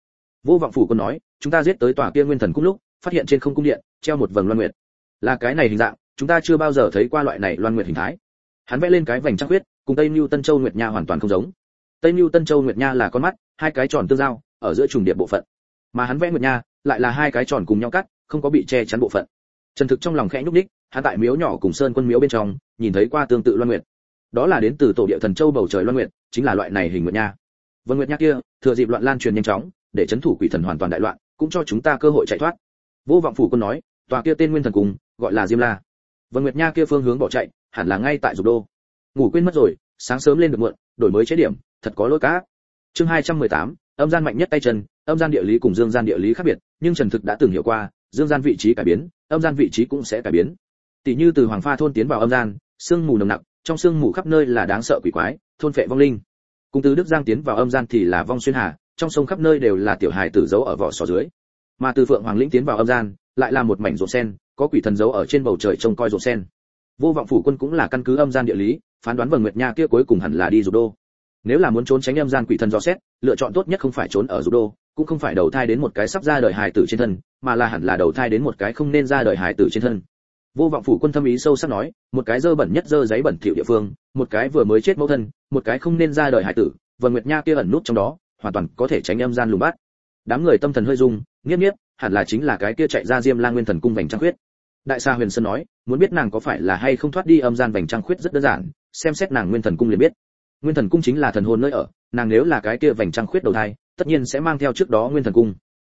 Vô vọng phủ còn nói, chúng ta giết tới tòa kia nguyên thần cung lúc, phát hiện trên không cung điện, treo một vầng loan nguyệt là cái này hình dạng, chúng ta chưa bao giờ thấy qua loại này loan nguyệt hình thái. Hắn vẽ lên cái vành trăng huyết cùng tây mưu tân châu nguyệt nha hoàn toàn không giống. Tây mưu tân châu nguyệt nha là con mắt, hai cái tròn tương giao, ở giữa trùng điệp bộ phận. Mà hắn vẽ nguyệt nha, lại là hai cái tròn cùng nhau cắt, không có bị che chắn bộ phận. Trần thực trong lòng khẽ nhúc đích hắn tại miếu nhỏ cùng sơn quân miếu bên trong, nhìn thấy qua tương tự loan nguyệt. Đó là đến từ tổ địa thần châu bầu trời loan nguyệt, chính là loại này hình nguyệt nha. Vân nguyệt nha kia, thừa dịp loạn lan truyền nhanh chóng, để chấn thủ quỷ thần hoàn toàn đại loạn, cũng cho chúng ta cơ hội chạy thoát. Vô vọng phủ quân nói, tòa kia tên nguyên thần cùng gọi là diêm la. Vân nguyệt nha kia phương hướng bỏ chạy hẳn là ngay tại dục đô. Ngủ quên mất rồi sáng sớm lên được muộn đổi mới chế điểm thật có lỗi cá. Chương 218, âm gian mạnh nhất tay chân âm gian địa lý cùng dương gian địa lý khác biệt nhưng trần thực đã từng hiểu qua dương gian vị trí cải biến âm gian vị trí cũng sẽ cải biến. Tỷ như từ hoàng pha thôn tiến vào âm gian sương mù nồng nặc trong sương mù khắp nơi là đáng sợ quỷ quái thôn phệ vong linh. Cùng từ đức giang tiến vào âm gian thì là vong xuyên hà trong sông khắp nơi đều là tiểu hài tử giấu ở vỏ sò dưới. Mà từ phượng hoàng lĩnh tiến vào âm gian lại là một mảnh rộn sen có quỷ thần giấu ở trên bầu trời trông coi rộn sen. Vô vọng phủ quân cũng là căn cứ âm gian địa lý, phán đoán vầng nguyệt nha kia cuối cùng hẳn là đi dục đô. Nếu là muốn trốn tránh âm gian quỷ thần do xét, lựa chọn tốt nhất không phải trốn ở dục đô, cũng không phải đầu thai đến một cái sắp ra đời hài tử trên thân, mà là hẳn là đầu thai đến một cái không nên ra đời hài tử trên thân. Vô vọng phủ quân thâm ý sâu sắc nói, một cái dơ bẩn nhất dơ giấy bẩn thỉu địa phương, một cái vừa mới chết mẫu thân, một cái không nên ra đời hài tử, vầng nguyệt nha kia ẩn nút trong đó, hoàn toàn có thể tránh âm gian lùm bát. Đám người tâm thần hơi rung, nghiếp nghiếp, hẳn là chính là cái kia chạy ra diêm la nguyên thần cung vành trăng khuyết đại sa huyền sơn nói, muốn biết nàng có phải là hay không thoát đi âm gian vành trăng khuyết rất đơn giản, xem xét nàng nguyên thần cung liền biết. Nguyên thần cung chính là thần hồn nơi ở, nàng nếu là cái kia vành trăng khuyết đầu thai, tất nhiên sẽ mang theo trước đó nguyên thần cung.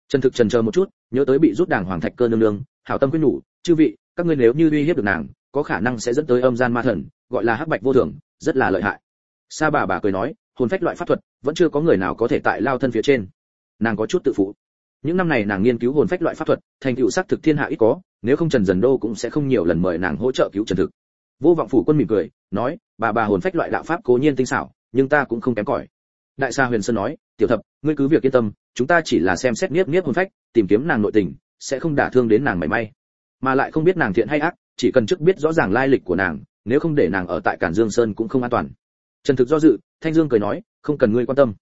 Trần thực trần chờ một chút, nhớ tới bị rút đảng hoàng thạch cơ nương nương, hảo tâm quyết nhủ, chư vị, các ngươi nếu như uy hiếp được nàng, có khả năng sẽ dẫn tới âm gian ma thần, gọi là hắc bạch vô thường, rất là lợi hại. Sa bà bà cười nói, hồn phách loại pháp thuật, vẫn chưa có người nào có thể tại lao thân phía trên. Nàng có chút tự phụ. Những năm này nàng nghiên cứu hồn phách loại pháp thuật, thành tựu xác thực thiên hạ ít có nếu không trần dần đô cũng sẽ không nhiều lần mời nàng hỗ trợ cứu trần thực. Vô vọng phủ quân mỉm cười, nói, bà bà hồn phách loại đạo pháp cố nhiên tinh xảo, nhưng ta cũng không kém cỏi. Đại sa huyền sơn nói, tiểu thập, ngươi cứ việc yên tâm, chúng ta chỉ là xem xét nghiếp nghiếp hồn phách, tìm kiếm nàng nội tình, sẽ không đả thương đến nàng mảy may. Mà lại không biết nàng thiện hay ác, chỉ cần trước biết rõ ràng lai lịch của nàng, nếu không để nàng ở tại cản dương sơn cũng không an toàn. Trần thực do dự, thanh dương cười nói, không cần ngươi quan tâm.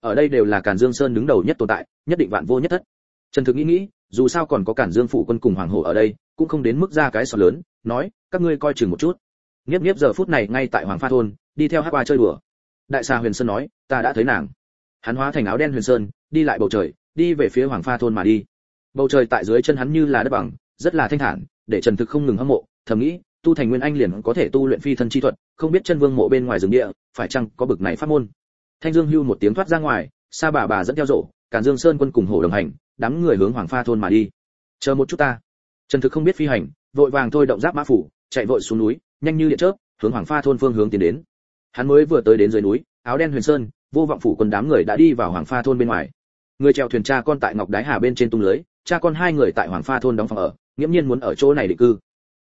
Ở đây đều là cản dương sơn đứng đầu nhất tồn tại, nhất định vạn vô nhất thất trần thực nghĩ nghĩ, dù sao còn có cản dương phủ quân cùng hoàng hổ ở đây, cũng không đến mức ra cái sọt lớn, nói, các ngươi coi chừng một chút. Nghiếp nghiếp giờ phút này ngay tại hoàng pha thôn, đi theo hát qua chơi đùa. Đại xà huyền sơn nói, ta đã thấy nàng. Hắn hóa thành áo đen huyền sơn, đi lại bầu trời, đi về phía hoàng pha thôn mà đi. Bầu trời tại dưới chân hắn như là đất bằng, rất là thanh thản, để trần thực không ngừng hâm mộ, thầm nghĩ, tu thành nguyên anh liền có thể tu luyện phi thân chi thuật, không biết chân vương mộ bên ngoài rừng địa, phải chăng có bực này pháp môn. Thanh dương hưu một tiếng thoát ra ngoài, sa bà bà dẫn theo rổ càn dương sơn quân cùng hổ đồng hành đám người hướng hoàng pha thôn mà đi. Chờ một chút ta. Trần thực không biết phi hành, vội vàng thôi động giáp mã phủ, chạy vội xuống núi, nhanh như điện chớp, hướng hoàng pha thôn phương hướng tiến đến. Hắn mới vừa tới đến dưới núi, áo đen huyền sơn, vô vọng phủ quân đám người đã đi vào hoàng pha thôn bên ngoài. Người chèo thuyền cha con tại ngọc đái hà bên trên tung lưới, cha con hai người tại hoàng pha thôn đóng phòng ở, nghiễm nhiên muốn ở chỗ này định cư.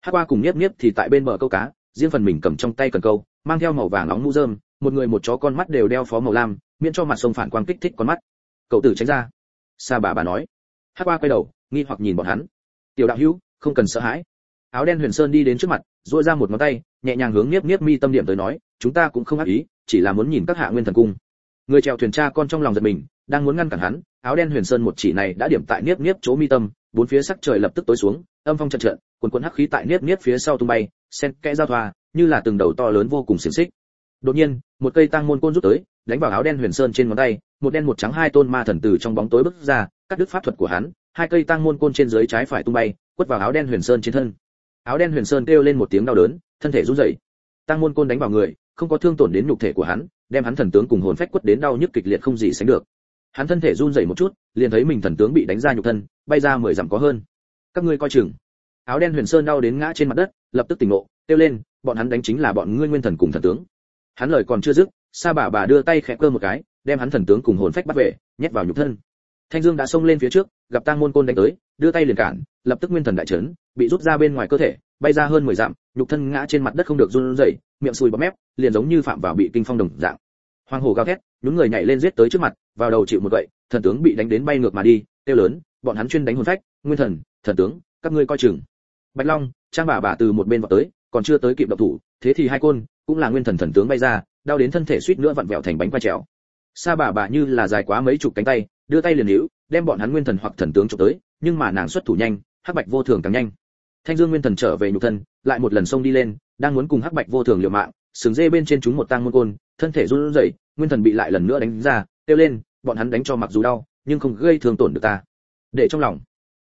Hát qua cùng nhiếp nhiếp thì tại bên bờ câu cá, riêng phần mình cầm trong tay cần câu, mang theo màu vàng nóng mũ rơm, một người một chó con mắt đều đeo phó màu lam, miễn cho mặt sông phản quang kích thích con mắt. Cậu tử tránh ra sa bà bà nói. Hát qua quay đầu, nghi hoặc nhìn bọn hắn. Tiểu đạo hữu, không cần sợ hãi. Áo đen huyền sơn đi đến trước mặt, duỗi ra một ngón tay, nhẹ nhàng hướng nhiếp nhiếp mi tâm điểm tới nói, chúng ta cũng không ác ý, chỉ là muốn nhìn các hạ nguyên thần cung. Người chèo thuyền cha con trong lòng giật mình, đang muốn ngăn cản hắn, áo đen huyền sơn một chỉ này đã điểm tại niếp niếp chỗ mi tâm, bốn phía sắc trời lập tức tối xuống, âm phong trận trận quần quần hắc khí tại niếp niếp phía sau tung bay sen kẽ giao thoa, như là từng đầu to lớn vô cùng xiềng xích đột nhiên, một cây tăng môn côn rút tới, đánh vào áo đen huyền sơn trên ngón tay, một đen một trắng hai tôn ma thần từ trong bóng tối bước ra, cắt đứt pháp thuật của hắn, hai cây tăng môn côn trên dưới trái phải tung bay, quất vào áo đen huyền sơn trên thân. Áo đen huyền sơn kêu lên một tiếng đau đớn, thân thể run rẩy. Tăng môn côn đánh vào người, không có thương tổn đến nhục thể của hắn, đem hắn thần tướng cùng hồn phách quất đến đau nhức kịch liệt không gì sánh được. Hắn thân thể run rẩy một chút, liền thấy mình thần tướng bị đánh ra nhục thân, bay ra mười dặm có hơn. Các ngươi coi chừng. Áo đen huyền sơn đau đến ngã trên mặt đất, lập tức tỉnh ngộ, kêu lên, bọn hắn đánh chính là bọn ngươi nguyên thần cùng thần tướng hắn lời còn chưa dứt, sa bà bà đưa tay khẽ cơ một cái, đem hắn thần tướng cùng hồn phách bắt về, nhét vào nhục thân. Thanh dương đã xông lên phía trước, gặp tang môn côn đánh tới, đưa tay liền cản, lập tức nguyên thần đại chấn, bị rút ra bên ngoài cơ thể, bay ra hơn mười dặm, nhục thân ngã trên mặt đất không được run rẩy, miệng sùi bọt mép, liền giống như phạm vào bị kinh phong đồng dạng. Hoàng hổ gào thét những người nhảy lên giết tới trước mặt, vào đầu chịu một gậy, thần tướng bị đánh đến bay ngược mà đi tiêu lớn, bọn hắn chuyên đánh hồn phách, nguyên thần thần tướng, các ngươi coi chừng. Bạch long, trang bà bà từ một bên vào tới còn chưa tới kịp động thủ, thế thì hai côn cũng là nguyên thần thần tướng bay ra, đau đến thân thể suýt nữa vặn vẹo thành bánh quay trèo. Sa bà bà như là dài quá mấy chục cánh tay, đưa tay liền hữu đem bọn hắn nguyên thần hoặc thần tướng chụp tới, nhưng mà nàng xuất thủ nhanh, hắc bạch vô thường càng nhanh. Thanh dương nguyên thần trở về nhục thân, lại một lần xông đi lên, đang muốn cùng hắc bạch vô thường liều mạng, sừng dê bên trên chúng một tang môn côn, thân thể run rẩy, nguyên thần bị lại lần nữa đánh ra, kêu lên, bọn hắn đánh cho mặc dù đau, nhưng không gây thương tổn được ta. Để trong lòng,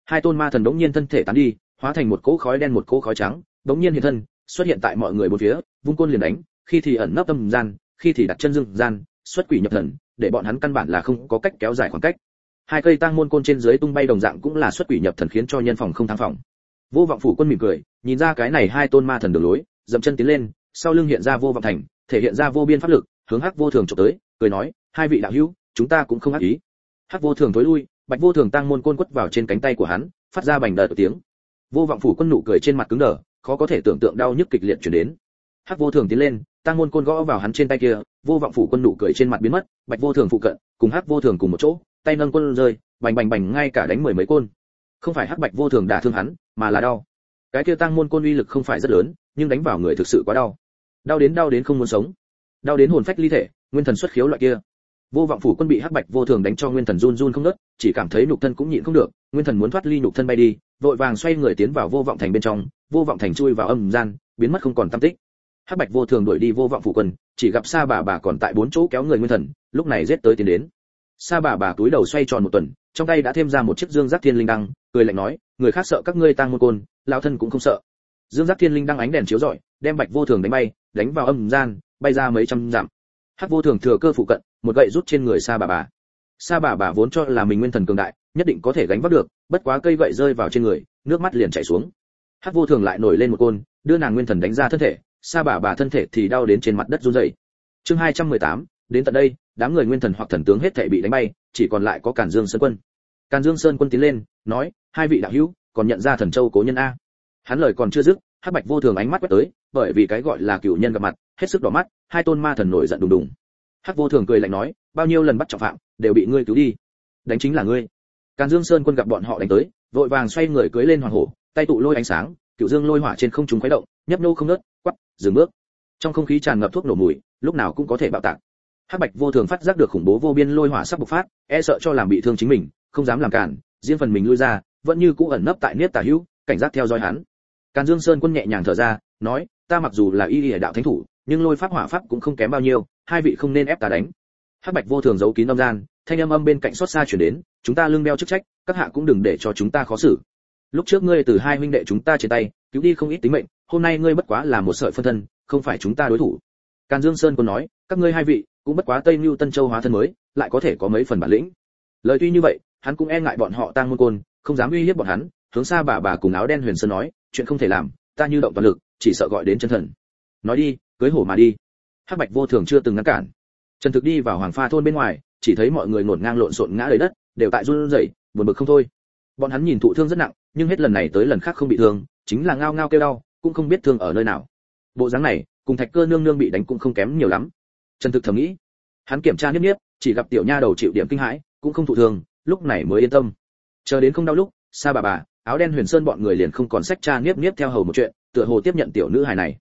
hai tôn ma thần đống nhiên thân thể tán đi, hóa thành một cỗ khói đen một cỗ khói trắng, đống nhiên hiện thân xuất hiện tại mọi người bốn phía, vung côn liền đánh, khi thì ẩn nấp tâm gian, khi thì đặt chân dương gian, xuất quỷ nhập thần, để bọn hắn căn bản là không có cách kéo dài khoảng cách. Hai cây tang môn côn trên dưới tung bay đồng dạng cũng là xuất quỷ nhập thần khiến cho nhân phòng không thắng phòng. Vô vọng phủ quân mỉm cười, nhìn ra cái này hai tôn ma thần đường lối, dậm chân tiến lên, sau lưng hiện ra vô vọng thành, thể hiện ra vô biên pháp lực, hướng hắc vô thường chụp tới, cười nói, hai vị đạo hữu, chúng ta cũng không ác ý. Hắc vô thường tối lui, bạch vô thường tăng môn côn quất vào trên cánh tay của hắn, phát ra bành đợt tiếng. Vô vọng phủ quân nụ cười trên mặt cứng đờ khó có thể tưởng tượng đau nhức kịch liệt chuyển đến. Hắc vô thường tiến lên, tăng môn côn gõ vào hắn trên tay kia, vô vọng phủ quân nụ cười trên mặt biến mất, bạch vô thường phụ cận, cùng hắc vô thường cùng một chỗ, tay nâng quân rơi, bành bành bành ngay cả đánh mười mấy côn. Không phải hắc bạch vô thường đả thương hắn, mà là đau. Cái kia tăng môn côn uy lực không phải rất lớn, nhưng đánh vào người thực sự quá đau. Đau đến đau đến không muốn sống. Đau đến hồn phách ly thể, nguyên thần xuất khiếu loại kia vô vọng phủ quân bị hắc bạch vô thường đánh cho nguyên thần run run không nớt, chỉ cảm thấy nhục thân cũng nhịn không được, nguyên thần muốn thoát ly nhục thân bay đi, vội vàng xoay người tiến vào vô vọng thành bên trong, vô vọng thành chui vào âm gian, biến mất không còn tâm tích. Hắc bạch vô thường đuổi đi vô vọng phủ quân, chỉ gặp sa bà bà còn tại bốn chỗ kéo người nguyên thần, lúc này giết tới tiến đến. Sa bà bà túi đầu xoay tròn một tuần, trong tay đã thêm ra một chiếc dương giác thiên linh đăng, cười lạnh nói, người khác sợ các ngươi tăng môn côn, lão thân cũng không sợ. Dương giác thiên linh đăng ánh đèn chiếu rọi, đem bạch vô thường đánh bay, đánh vào âm gian, bay ra mấy trăm dặm hắc vô thường thừa cơ phụ cận một gậy rút trên người sa bà bà. Sa bà bà vốn cho là mình nguyên thần cường đại nhất định có thể gánh vác được bất quá cây gậy rơi vào trên người nước mắt liền chảy xuống. Hắc vô thường lại nổi lên một côn đưa nàng nguyên thần đánh ra thân thể sa bà bà thân thể thì đau đến trên mặt đất run rẩy. Chương 218, đến tận đây đám người nguyên thần hoặc thần tướng hết thảy bị đánh bay chỉ còn lại có càn dương sơn quân. Càn dương sơn quân tiến lên nói hai vị đạo hữu còn nhận ra thần châu cố nhân a. Hắn lời còn chưa dứt hắc bạch vô thường ánh mắt quét tới bởi vì cái gọi là cửu nhân gặp mặt hết sức đỏ mắt hai tôn ma thần nổi giận đùng đùng. Hắc vô thường cười lạnh nói bao nhiêu lần bắt trọng phạm đều bị ngươi cứu đi. Đánh chính là ngươi. Càn dương sơn quân gặp bọn họ đánh tới vội vàng xoay người cưỡi lên hoàng hổ tay tụ lôi ánh sáng cựu dương lôi hỏa trên không trung khuấy động nhấp nô không nớt quắc, dừng bước. Trong không khí tràn ngập thuốc nổ mùi lúc nào cũng có thể bạo tạc. Hắc bạch vô thường phát giác được khủng bố vô biên lôi hỏa sắp bộc phát e sợ cho làm bị thương chính mình không dám làm cản riêng phần mình lui ra vẫn như cũ ẩn nấp tại niết tả hữu cảnh giác theo dõi hắn. Càn dương sơn quân nhẹ nhàng thở ra nói ta mặc dù là y y đạo thánh thủ, nhưng lôi pháp hỏa pháp cũng không kém bao nhiêu, hai vị không nên ép ta đánh. Hắc bạch vô thường giấu kín âm gian, thanh âm âm bên cạnh xót xa chuyển đến, chúng ta lương đeo chức trách, các hạ cũng đừng để cho chúng ta khó xử. Lúc trước ngươi từ hai huynh đệ chúng ta trên tay, cứu đi không ít tính mệnh, hôm nay ngươi bất quá là một sợi phân thân, không phải chúng ta đối thủ. Càn dương sơn còn nói, các ngươi hai vị, cũng bất quá tây lưu tân châu hóa thân mới, lại có thể có mấy phần bản lĩnh. Lời tuy như vậy, hắn cũng e ngại bọn họ tăng môn côn, không dám uy hiếp bọn hắn, hướng xa bà bà cùng áo đen huyền sơn nói, chuyện không thể làm, ta như động toàn lực chỉ sợ gọi đến chân thần. Nói đi, cưới hổ mà đi. Hắc bạch vô thường chưa từng ngăn cản. Trần thực đi vào hoàng pha thôn bên ngoài, chỉ thấy mọi người ngổn ngang lộn xộn ngã đầy đất, đều tại run rẩy, buồn bực không thôi. Bọn hắn nhìn thụ thương rất nặng, nhưng hết lần này tới lần khác không bị thương, chính là ngao ngao kêu đau, cũng không biết thương ở nơi nào. Bộ dáng này, cùng thạch cơ nương nương bị đánh cũng không kém nhiều lắm. Trần thực thầm nghĩ. Hắn kiểm tra niếp niếp, chỉ gặp tiểu nha đầu chịu điểm kinh hãi, cũng không thụ thương, lúc này mới yên tâm. Chờ đến không đau lúc xa bà bà áo đen huyền sơn bọn người liền không còn sách cha niếp niếp theo hầu một chuyện, tựa hồ tiếp nhận tiểu nữ hài này.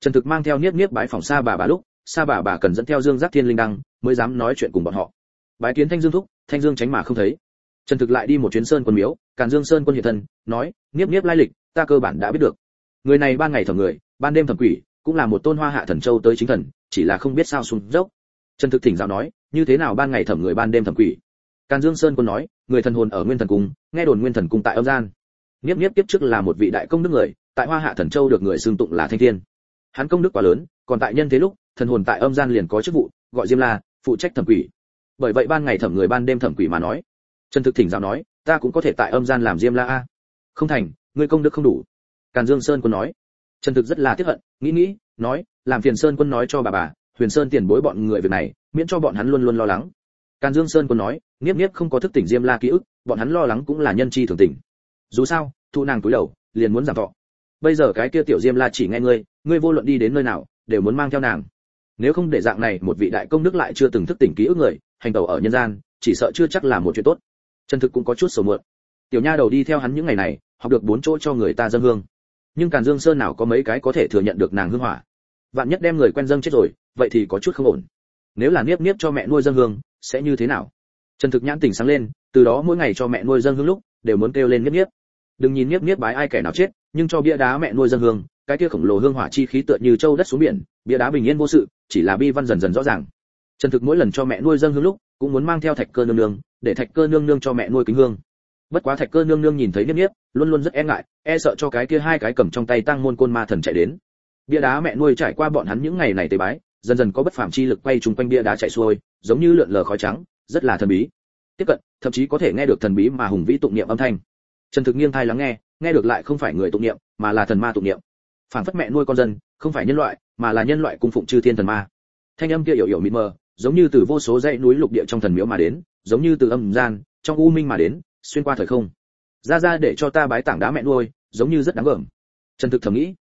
Trần thực mang theo niếp niếp bái phòng xa bà bà lúc xa bà bà cần dẫn theo dương giác thiên linh đăng mới dám nói chuyện cùng bọn họ. Bái kiến thanh dương thúc, thanh dương tránh mà không thấy. Trần thực lại đi một chuyến sơn quân miếu, càn dương sơn quân hiện thân, nói niếp niếp lai lịch, ta cơ bản đã biết được. Người này ban ngày thẩm người, ban đêm thẩm quỷ, cũng là một tôn hoa hạ thần châu tới chính thần, chỉ là không biết sao xuống dốc. Trần thực thỉnh giáo nói, như thế nào ban ngày thẩm người ban đêm thẩm quỷ? Càn dương sơn quân nói, người thần hồn ở nguyên thần cung, nghe đồn nguyên thần cung tại âm gian niếp niếp tiếp trước là một vị đại công đức người, tại hoa hạ thần châu được người xưng tụng là thanh thiên. Hắn công đức quá lớn, còn tại nhân thế lúc, thần hồn tại âm gian liền có chức vụ, gọi diêm la, phụ trách thẩm quỷ. Bởi vậy ban ngày thẩm người ban đêm thẩm quỷ mà nói. Trần thực thỉnh giáo nói, ta cũng có thể tại âm gian làm diêm la a. Không thành, ngươi công đức không đủ. Càn dương sơn quân nói. Trần thực rất là tiếc hận, nghĩ nghĩ, nói, làm phiền sơn quân nói cho bà bà, huyền sơn tiền bối bọn người việc này, miễn cho bọn hắn luôn luôn lo lắng. Càn dương sơn quân nói, niếp niếp không có thức tỉnh diêm la ký ức, bọn hắn lo lắng cũng là nhân chi thường tình dù sao thu nàng túi đầu, liền muốn giảm thọ. Bây giờ cái kia tiểu diêm la chỉ nghe ngươi ngươi vô luận đi đến nơi nào, đều muốn mang theo nàng. Nếu không để dạng này, một vị đại công đức lại chưa từng thức tỉnh ký ức người, hành tẩu ở nhân gian, chỉ sợ chưa chắc là một chuyện tốt. Chân thực cũng có chút sầu muộn. Tiểu nha đầu đi theo hắn những ngày này, học được bốn chỗ cho người ta dâng hương. Nhưng càn dương sơn nào có mấy cái có thể thừa nhận được nàng hương hỏa? Vạn nhất đem người quen dâng chết rồi, vậy thì có chút không ổn. Nếu là niếp niếp cho mẹ nuôi dâng hương, sẽ như thế nào? Trần thực nhãn tỉnh sáng lên, từ đó mỗi ngày cho mẹ nuôi dâng hương lúc, đều muốn kêu lên niếp niếp đừng nhìn niếp niếp bái ai kẻ nào chết, nhưng cho bia đá mẹ nuôi dân hương, cái kia khổng lồ hương hỏa chi khí tựa như châu đất xuống biển, bia đá bình yên vô sự, chỉ là bi văn dần dần rõ ràng. Trần thực mỗi lần cho mẹ nuôi dân hương lúc, cũng muốn mang theo thạch cơ nương nương, để thạch cơ nương nương cho mẹ nuôi kính hương. Bất quá thạch cơ nương nương nhìn thấy niếp niếp luôn luôn rất e ngại e sợ cho cái kia hai cái cầm trong tay tăng môn côn ma thần chạy đến. Bia đá mẹ nuôi trải qua bọn hắn những ngày này tế bái, dần dần có bất phàm chi lực quay chung quanh bia đá chạy xuôi, giống như lượn lờ khói trắng, rất là thần bí. Tiếp cận, thậm chí có thể nghe được thần bí mà hùng vĩ tụng niệm âm thanh trần thực nghiêng thai lắng nghe nghe được lại không phải người tụng niệm, mà là thần ma tụng niệm. Phản phất mẹ nuôi con dân, không phải nhân loại, mà là nhân loại cung phụng chư thiên thần ma. Thanh âm kia yểu yểu mịt mờ, giống như từ vô số dãy núi lục địa trong thần miếu mà đến, giống như từ âm gian, trong u minh mà đến, xuyên qua thời không. Ra ra để cho ta bái tảng đá mẹ nuôi, giống như rất đáng gờm trần thực thầm nghĩ.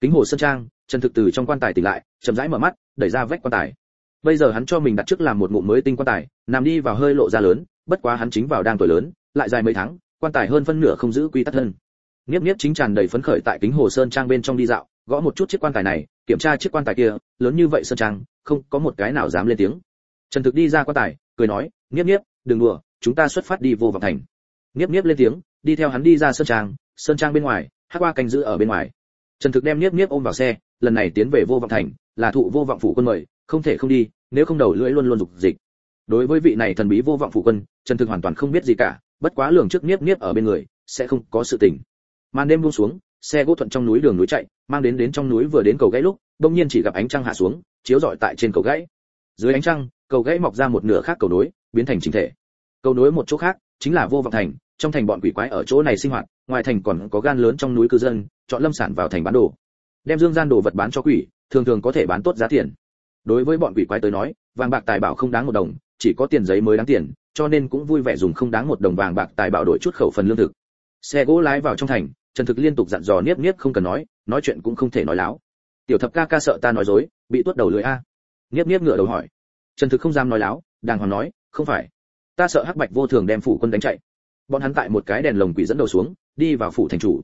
Kính hồ sơn trang, trần thực từ trong quan tài tỉnh lại, chậm rãi mở mắt, đẩy ra vách quan tài. Bây giờ hắn cho mình đặt trước làm một ngụm mới tinh quan tài, nằm đi vào hơi lộ ra lớn, bất quá hắn chính vào đang tuổi lớn, lại dài mấy tháng quan tài hơn phân nửa không giữ quy tắc thân Niếp Niếp chính tràn đầy phấn khởi tại kính hồ sơn trang bên trong đi dạo, gõ một chút chiếc quan tài này, kiểm tra chiếc quan tài kia, lớn như vậy sơn trang, không có một cái nào dám lên tiếng. Trần Thực đi ra quan tài, cười nói, "Niếp Niếp, đừng đùa, chúng ta xuất phát đi vô vọng thành." Niếp Niếp lên tiếng, đi theo hắn đi ra sơn trang, sơn trang bên ngoài, Hắc Qua canh giữ ở bên ngoài. Trần Thực đem Niếp Niếp ôm vào xe, lần này tiến về vô vọng thành, là thụ vô vọng phủ quân mời, không thể không đi, nếu không đầu lưỡi luôn luôn dục dịch. Đối với vị này thần bí vô vọng phủ quân, Trần Thực hoàn toàn không biết gì cả, bất quá lường trước Niếp Niếp ở bên người, sẽ không có sự tình. Màn đêm buông xuống xe gỗ thuận trong núi đường núi chạy mang đến đến trong núi vừa đến cầu gãy lúc đông nhiên chỉ gặp ánh trăng hạ xuống chiếu rọi tại trên cầu gãy. Dưới ánh trăng cầu gãy mọc ra một nửa khác cầu nối biến thành chính thể. Cầu nối một chỗ khác chính là vô vọng thành trong thành bọn quỷ quái ở chỗ này sinh hoạt ngoài thành còn có gan lớn trong núi cư dân chọn lâm sản vào thành bán đồ. Đem dương gian đồ vật bán cho quỷ thường thường có thể bán tốt giá tiền. Đối với bọn quỷ quái tới nói vàng bạc tài bảo không đáng một đồng chỉ có tiền giấy mới đáng tiền cho nên cũng vui vẻ dùng không đáng một đồng vàng bạc tài bảo đổi chút khẩu phần lương thực. Xe gỗ lái vào trong thành, trần thực liên tục dặn dò niếp niếp không cần nói nói chuyện cũng không thể nói láo. Tiểu thập ca ca sợ ta nói dối, bị tuốt đầu lưỡi a. Niếp niếp ngửa đầu hỏi. Trần thực không dám nói láo, đàng hoàng nói, không phải, ta sợ hắc bạch vô thường đem phủ quân đánh chạy. Bọn hắn tại một cái đèn lồng quỷ dẫn đầu xuống, đi vào phủ thành chủ.